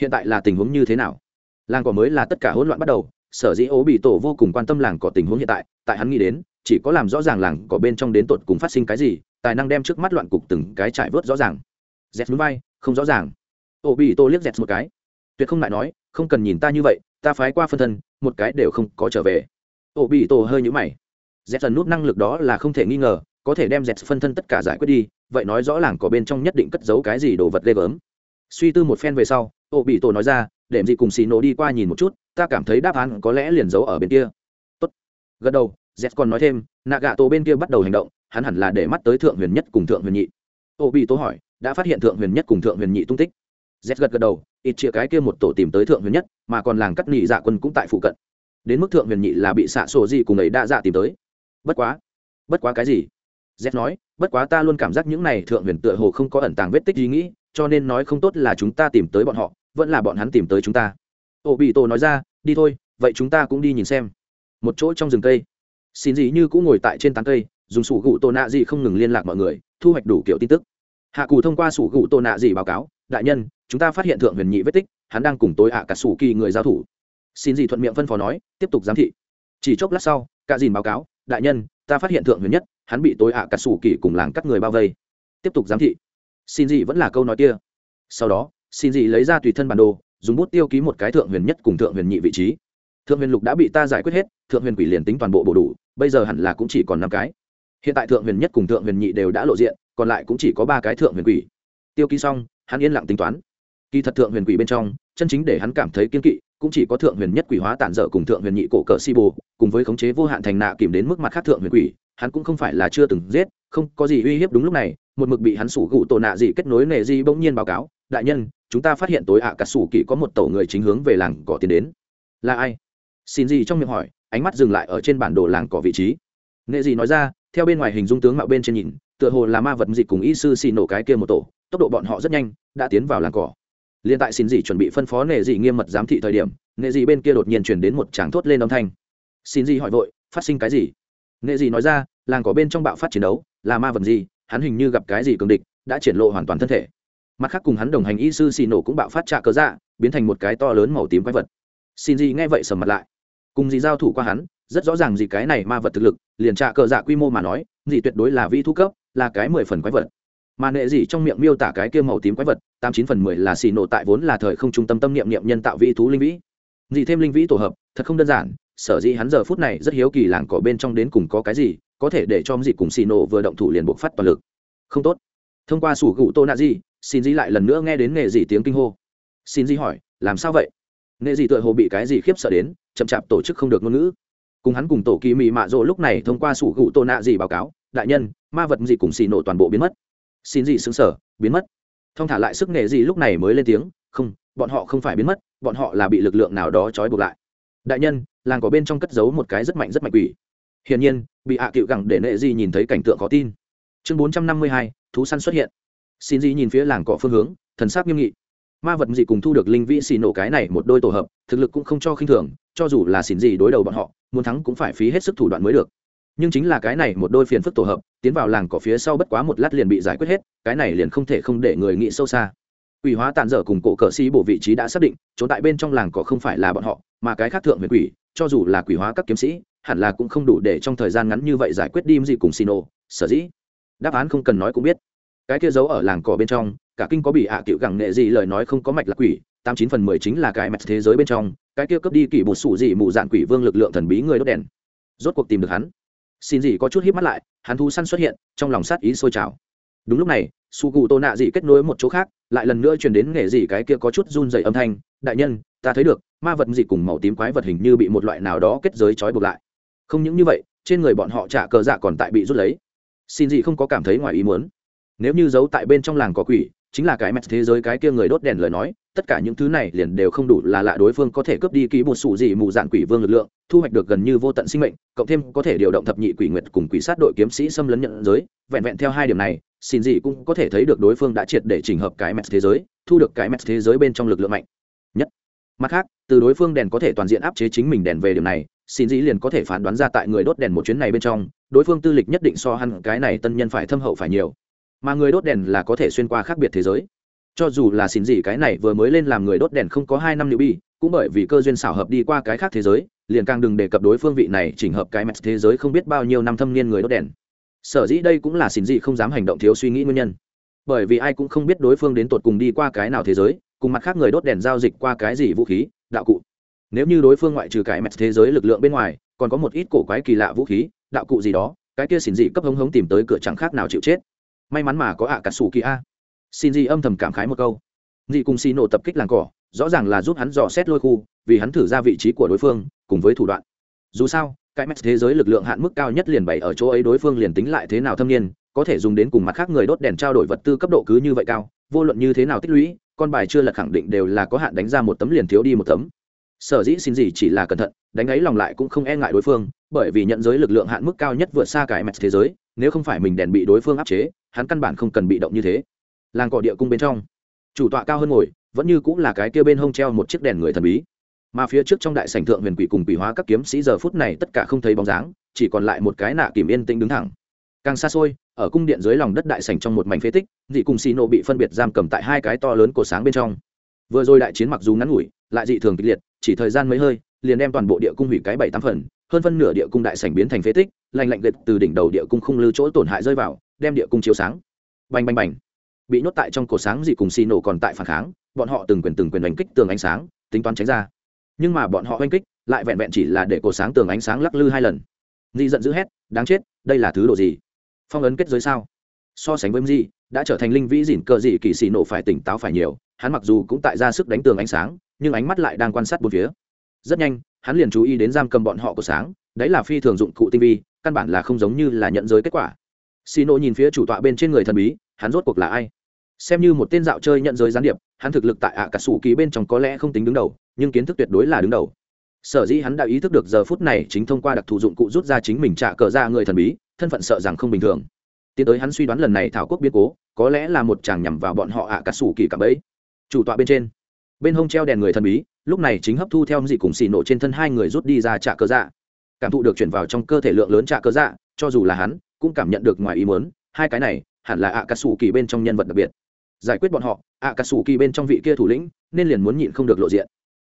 Hiện tại là tình huống như thế nào? Làng cỏ mới là tất cả hỗn loạn bắt đầu, sở dĩ ố bị tổ vô cùng quan tâm làng cỏ tình huống hiện tại tại hắn nghĩ đến, chỉ có làm rõ ràng làng cỏ bên trong đến tột cùng phát sinh cái gì, tài năng đem trước mắt loạn cục từng cái trải vớt rõ ràng. Dẹt núi bay, không rõ ràng. Ố bị tổ liếc dẹt một cái. Tuyệt không lại nói, không cần nhìn ta như vậy, ta phái qua phân thân, một cái đều không có trở về. Ố bị tổ hơi nhũ mày. Dẹt dần nút năng lực đó là không thể nghi ngờ, có thể đem dẹt phân thân tất cả giải quyết đi, vậy nói rõ làng cỏ bên trong nhất định cất giấu cái gì đồ vật ghê gớm. Suy tư một phen về sau ô bị tổ nói ra để gì cùng xì nổ đi qua nhìn một chút, ta cảm thấy đáp án có lẽ liền giấu ở bên kia. Tốt. gật đầu z còn nói thêm nạ gạ tổ bên kia bắt đầu hành động, hắn hẳn là để mắt tới thượng huyền nhất cùng thượng huyền nhị. Ô bị tố hỏi, đã phát hiện thượng huyền nhất cùng thượng huyền nhị tung tích? Z gật gật đầu, ít chia cái kia một tổ tìm tới thượng huyền nhất, mà còn làng cắt nhị dạ quân cũng tại phụ cận. Đến mức thượng huyền nhị là bị xạ sổ gì cùng ấy đã dạ tìm tới. Bất quá bất quá cái gì? Z nói, bất quá ta luôn cảm giác những này thượng huyền tựa hồ không có ẩn tàng vết tích ý nghĩ, cho nên nói không tốt là chúng ta tìm tới bọn họ vẫn là bọn hắn tìm tới chúng ta. Ô bị tổ nói ra, đi thôi, vậy chúng ta cũng đi nhìn xem. Một chỗ trong rừng cây. Xin gì như cũng ngồi tại trên tán cây, dùng sủ gụ tổ nạ gì không ngừng liên lạc mọi người, thu hoạch đủ kiểu tin tức. Hạ cù thông qua sủ gụ tổ nạ gì báo cáo, đại nhân, chúng ta phát hiện thượng huyền nhị vết tích, hắn đang cùng tối ạ cả sủ kỳ người giao thủ. Xin gì thuận miệng phân phó nói, tiếp tục giám thị. Chỉ chốc lát sau, cả dìn báo cáo, đại nhân, ta phát hiện thượng huyền nhất, hắn bị tối ạ cả sủ kỳ cùng làng các người bao vây. Tiếp tục giám thị. Xin gì vẫn là câu nói kia. Sau đó xin gì lấy ra tùy thân bản đồ dùng bút tiêu ký một cái thượng huyền nhất cùng thượng huyền nhị vị trí thượng huyền lục đã bị ta giải quyết hết thượng huyền quỷ liền tính toàn bộ bổ đủ bây giờ hẳn là cũng chỉ còn năm cái hiện tại thượng huyền nhất cùng thượng huyền nhị đều đã lộ diện còn lại cũng chỉ có ba cái thượng huyền quỷ tiêu ký xong hắn yên lặng tính toán kỳ thật thượng huyền quỷ bên trong chân chính để hắn cảm thấy kiên kỵ cũng chỉ có thượng huyền nhất quỷ hóa tản dở cùng thượng huyền nhị cổ cờ si bồ cùng với khống chế vô hạn thành nạ kìm đến mức mặt khác thượng huyền quỷ hắn cũng không phải là chưa từng giết không có gì uy hiếp đúng lúc này một mực bị hắn sủ gụ tổ nạ gì kết nối nệ di bỗng nhiên báo cáo đại nhân, chúng ta phát hiện tối ạ à cà sủ kỳ có một tổ người chính hướng về làng cỏ tiến đến. Là ai? Xin gì trong miệng hỏi, ánh mắt dừng lại ở trên bản đồ làng cỏ vị trí. Nghệ gì nói ra, theo bên ngoài hình dung tướng mạo bên trên nhìn, tựa hồ là ma vật dịch cùng y sư xì nổ cái kia một tổ, tốc độ bọn họ rất nhanh, đã tiến vào làng cỏ. Liên tại xin gì chuẩn bị phân phó nghệ gì nghiêm mật giám thị thời điểm, nghệ gì bên kia đột nhiên chuyển đến một tràng thốt lên âm thanh. Xin gì hỏi vội, phát sinh cái gì? Nghệ gì nói ra, làng cỏ bên trong bạo phát chiến đấu, là ma vật gì? Hắn hình như gặp cái gì cường địch, đã triển lộ hoàn toàn thân thể mặt khác cùng hắn đồng hành y sư xì nổ cũng bạo phát trạ cớ dạ biến thành một cái to lớn màu tím quái vật. Xin gì nghe vậy sầm mặt lại. Cùng gì giao thủ qua hắn, rất rõ ràng gì cái này ma vật thực lực, liền trạ cờ dạ quy mô mà nói, gì tuyệt đối là vi thu cấp, là cái mười phần quái vật. Mà nệ gì trong miệng miêu tả cái kia màu tím quái vật, tám chín phần mười là xì nổ tại vốn là thời không trung tâm tâm niệm niệm nhân tạo vi thú linh vĩ. Gì thêm linh vĩ tổ hợp, thật không đơn giản, sở dĩ hắn giờ phút này rất hiếu kỳ làng cỏ bên trong đến cùng có cái gì, có thể để cho gì cùng xì nổ vừa động thủ liền buộc phát toàn lực. Không tốt. Thông qua sủ gụ tô nạ gì xin di lại lần nữa nghe đến nghề gì tiếng kinh hô. Xin di hỏi, làm sao vậy? Nghệ gì tựa hồ bị cái gì khiếp sợ đến, chậm chạp tổ chức không được ngôn ngữ. Cùng hắn cùng tổ kỳ mị mạ rộ lúc này thông qua sủ gụ tô nạ gì báo cáo, đại nhân, ma vật gì cùng xì nổ toàn bộ biến mất. Xin dị xứng sở biến mất. Thông thả lại sức nghệ gì lúc này mới lên tiếng, không, bọn họ không phải biến mất, bọn họ là bị lực lượng nào đó trói buộc lại. Đại nhân, làng có bên trong cất giấu một cái rất mạnh rất mạnh quỷ. Hiển nhiên, bị hạ à cựu gẳng để nệ gì nhìn thấy cảnh tượng khó tin. Chương bốn trăm năm mươi hai, thú săn xuất hiện xin dị nhìn phía làng cỏ phương hướng, thần sắc nghiêm nghị. Ma vật dị cùng thu được linh vĩ xì nổ cái này một đôi tổ hợp, thực lực cũng không cho khinh thường, cho dù là xin dị đối đầu bọn họ, muốn thắng cũng phải phí hết sức thủ đoạn mới được. Nhưng chính là cái này một đôi phiền phức tổ hợp, tiến vào làng cỏ phía sau bất quá một lát liền bị giải quyết hết, cái này liền không thể không để người nghĩ sâu xa. Quỷ hóa tàn dở cùng cổ cờ sĩ bộ vị trí đã xác định, trốn tại bên trong làng cỏ không phải là bọn họ, mà cái khác thượng huyền quỷ, cho dù là quỷ hóa các kiếm sĩ, hẳn là cũng không đủ để trong thời gian ngắn như vậy giải quyết đi gì cùng xì nổ, sở dĩ. Đáp án không cần nói cũng biết cái kia giấu ở làng cỏ bên trong, cả kinh có bị hạ à cựu gẳng nệ gì lời nói không có mạch là quỷ, tám chín phần mười chính là cái mạch thế giới bên trong, cái kia cướp đi kỷ bột sủ dị mù dạn quỷ vương lực lượng thần bí người đốt đèn. Rốt cuộc tìm được hắn. Xin gì có chút hít mắt lại, hắn thu săn xuất hiện, trong lòng sát ý sôi trào. Đúng lúc này, su cụ tô nạ dị kết nối một chỗ khác, lại lần nữa truyền đến nghề gì cái kia có chút run dày âm thanh, đại nhân, ta thấy được, ma vật gì cùng màu tím quái vật hình như bị một loại nào đó kết giới trói buộc lại. Không những như vậy, trên người bọn họ trả cờ dạ còn tại bị rút lấy. Xin gì không có cảm thấy ngoài ý muốn nếu như giấu tại bên trong làng có quỷ, chính là cái mẹt thế giới cái kia người đốt đèn lời nói, tất cả những thứ này liền đều không đủ là lạ đối phương có thể cướp đi ký một sủ gì mù dạn quỷ vương lực lượng, thu hoạch được gần như vô tận sinh mệnh, cộng thêm có thể điều động thập nhị quỷ nguyệt cùng quỷ sát đội kiếm sĩ xâm lấn nhận giới. Vẹn vẹn theo hai điểm này, xin gì cũng có thể thấy được đối phương đã triệt để chỉnh hợp cái mẹt thế giới, thu được cái mẹt thế giới bên trong lực lượng mạnh nhất. Mặt khác, từ đối phương đèn có thể toàn diện áp chế chính mình đèn về điểm này, xin dĩ liền có thể phán đoán ra tại người đốt đèn một chuyến này bên trong, đối phương tư lịch nhất định so hẳn cái này tân nhân phải thâm hậu phải nhiều mà người đốt đèn là có thể xuyên qua khác biệt thế giới. Cho dù là xin gì cái này vừa mới lên làm người đốt đèn không có hai năm nữ bi cũng bởi vì cơ duyên xảo hợp đi qua cái khác thế giới, liền càng đừng đề cập đối phương vị này chỉnh hợp cái mẹt thế giới không biết bao nhiêu năm thâm niên người đốt đèn. Sở dĩ đây cũng là xin gì không dám hành động thiếu suy nghĩ nguyên nhân. Bởi vì ai cũng không biết đối phương đến tột cùng đi qua cái nào thế giới, cùng mặt khác người đốt đèn giao dịch qua cái gì vũ khí, đạo cụ. Nếu như đối phương ngoại trừ cái mẹt thế giới lực lượng bên ngoài, còn có một ít cổ quái kỳ lạ vũ khí, đạo cụ gì đó, cái kia xin gì cấp hống hống tìm tới cửa chẳng khác nào chịu chết may mắn mà có ạ cả sủ kỳ a. Xin gì âm thầm cảm khái một câu. Dị cùng xì nổ tập kích làng cỏ, rõ ràng là giúp hắn dò xét lôi khu, vì hắn thử ra vị trí của đối phương, cùng với thủ đoạn. Dù sao, cái mét thế giới lực lượng hạn mức cao nhất liền bày ở chỗ ấy đối phương liền tính lại thế nào thâm niên, có thể dùng đến cùng mặt khác người đốt đèn trao đổi vật tư cấp độ cứ như vậy cao, vô luận như thế nào tích lũy, con bài chưa lật khẳng định đều là có hạn đánh ra một tấm liền thiếu đi một tấm. Sở dĩ xin gì chỉ là cẩn thận, đánh ấy lòng lại cũng không e ngại đối phương, bởi vì nhận giới lực lượng hạn mức cao nhất vượt xa cái mét thế giới, nếu không phải mình đèn bị đối phương áp chế hắn căn bản không cần bị động như thế. Làng cỏ địa cung bên trong, chủ tọa cao hơn ngồi, vẫn như cũng là cái kia bên hông treo một chiếc đèn người thần bí. Mà phía trước trong đại sảnh thượng huyền quỷ cùng quỷ hóa các kiếm sĩ giờ phút này tất cả không thấy bóng dáng, chỉ còn lại một cái nạ kìm yên tĩnh đứng thẳng. Càng xa xôi, ở cung điện dưới lòng đất đại sảnh trong một mảnh phế tích, dị cùng xì nộ bị phân biệt giam cầm tại hai cái to lớn cổ sáng bên trong. Vừa rồi đại chiến mặc dù ngắn ngủi, lại dị thường kịch liệt, chỉ thời gian mấy hơi, liền đem toàn bộ địa cung hủy cái bảy tám phần hơn phân nửa địa cung đại sảnh biến thành phế tích lành lạnh gệt từ đỉnh đầu địa cung không lưu chỗ tổn hại rơi vào đem địa cung chiếu sáng. Bành bành bành. Bị nhốt tại trong cổ sáng dị cùng xì nổ còn tại phản kháng bọn họ từng quyền từng quyền đánh kích tường ánh sáng tính toán tránh ra. Nhưng mà bọn họ oanh kích lại vẹn vẹn chỉ là để cổ sáng tường ánh sáng lắc lư hai lần. Di giận dữ hét đáng chết đây là thứ đồ gì? Phong ấn kết giới sao? So sánh với gì, đã trở thành linh vĩ dỉn cờ dị kỳ xì nổ phải tỉnh táo phải nhiều hắn mặc dù cũng tại ra sức đánh tường ánh sáng nhưng ánh mắt lại đang quan sát bốn phía. Rất nhanh hắn liền chú ý đến giam cầm bọn họ của sáng, đấy là phi thường dụng cụ tinh vi, căn bản là không giống như là nhận giới kết quả. Xì nộ nhìn phía chủ tọa bên trên người thần bí, hắn rốt cuộc là ai? Xem như một tên dạo chơi nhận giới gián điệp, hắn thực lực tại ạ cả sủ ký bên trong có lẽ không tính đứng đầu, nhưng kiến thức tuyệt đối là đứng đầu. Sở dĩ hắn đã ý thức được giờ phút này chính thông qua đặc thù dụng cụ rút ra chính mình trả cờ ra người thần bí, thân phận sợ rằng không bình thường. Tiến tới hắn suy đoán lần này thảo quốc biến cố, có lẽ là một chàng nhằm vào bọn họ ạ cả sủ kỳ cả bấy chủ tọa bên trên. Bên hông treo đèn người thần bí lúc này chính hấp thu theo dị cùng xì nổ trên thân hai người rút đi ra trả cơ dạ. Cảm thụ được chuyển vào trong cơ thể lượng lớn trả cơ dạ cho dù là hắn, cũng cảm nhận được ngoài ý muốn, hai cái này, hẳn là ạ cà sủ kỳ bên trong nhân vật đặc biệt. Giải quyết bọn họ ạ cà sủ kỳ bên trong vị kia thủ lĩnh, nên liền muốn nhịn không được lộ diện.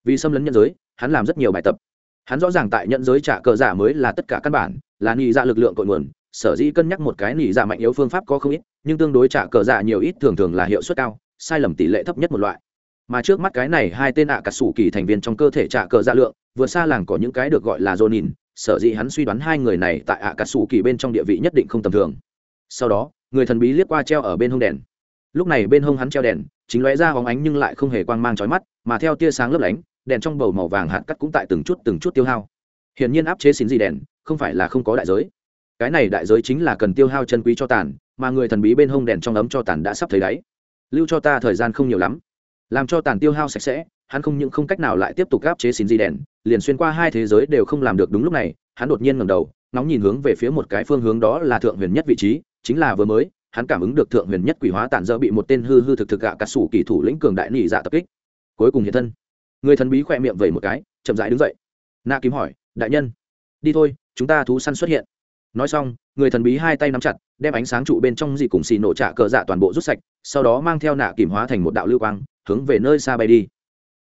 Vì xâm lấn nhân giới, hắn làm rất nhiều bài tập. Hắn rõ ràng tại nhận giới trả cờ giả dạ mới là tất cả căn bản, là nị dạ lực lượng cội nguồn, sở dĩ cân nhắc một cái nị dạ mạnh yếu phương pháp có không ít, nhưng tương đối trả cờ giả dạ nhiều ít thường thường là hiệu suất cao, sai lầm tỷ lệ thấp nhất một loại mà trước mắt cái này hai tên ạ cà sủ kỳ thành viên trong cơ thể trả cờ dạ lượng, vừa xa làng có những cái được gọi là dô nhìn sở dĩ hắn suy đoán hai người này tại ạ cà sủ kỳ bên trong địa vị nhất định không tầm thường. Sau đó, người thần bí liếc qua treo ở bên hông đèn. Lúc này bên hông hắn treo đèn, chính lóe ra hóng ánh nhưng lại không hề quang mang trói mắt, mà theo tia sáng lấp lánh, đèn trong bầu màu vàng hạt cắt cũng tại từng chút từng chút tiêu hao. Hiển nhiên áp chế xín gì đèn, không phải là không có đại giới. Cái này đại giới chính là cần tiêu hao chân quý cho tàn, mà người thần bí bên hông đèn trong ấm cho tàn đã sắp thấy đáy. Lưu cho ta thời gian không nhiều lắm làm cho tàn tiêu hao sạch sẽ, hắn không những không cách nào lại tiếp tục áp chế xin di đèn liền xuyên qua hai thế giới đều không làm được đúng lúc này, hắn đột nhiên ngẩng đầu nóng nhìn hướng về phía một cái phương hướng đó là thượng huyền nhất vị trí, chính là vừa mới, hắn cảm ứng được thượng huyền nhất quỷ hóa tản dơ bị một tên hư hư thực thực gạ cắt sủ kỳ thủ lĩnh cường đại nỉ dạ tập kích. Cuối cùng hiện thân. Người thần bí khỏe miệng vẩy một cái, chậm rãi đứng dậy. Na kiếm hỏi, đại nhân, đi thôi, chúng ta thú săn xuất hiện. Nói xong, người thần bí hai tay nắm chặt, đem ánh sáng trụ bên trong dị cùng xì nổ trả cờ dạ toàn bộ rút sạch sau đó mang theo nạ kìm hóa thành một đạo lưu quang, hướng về nơi xa bay đi.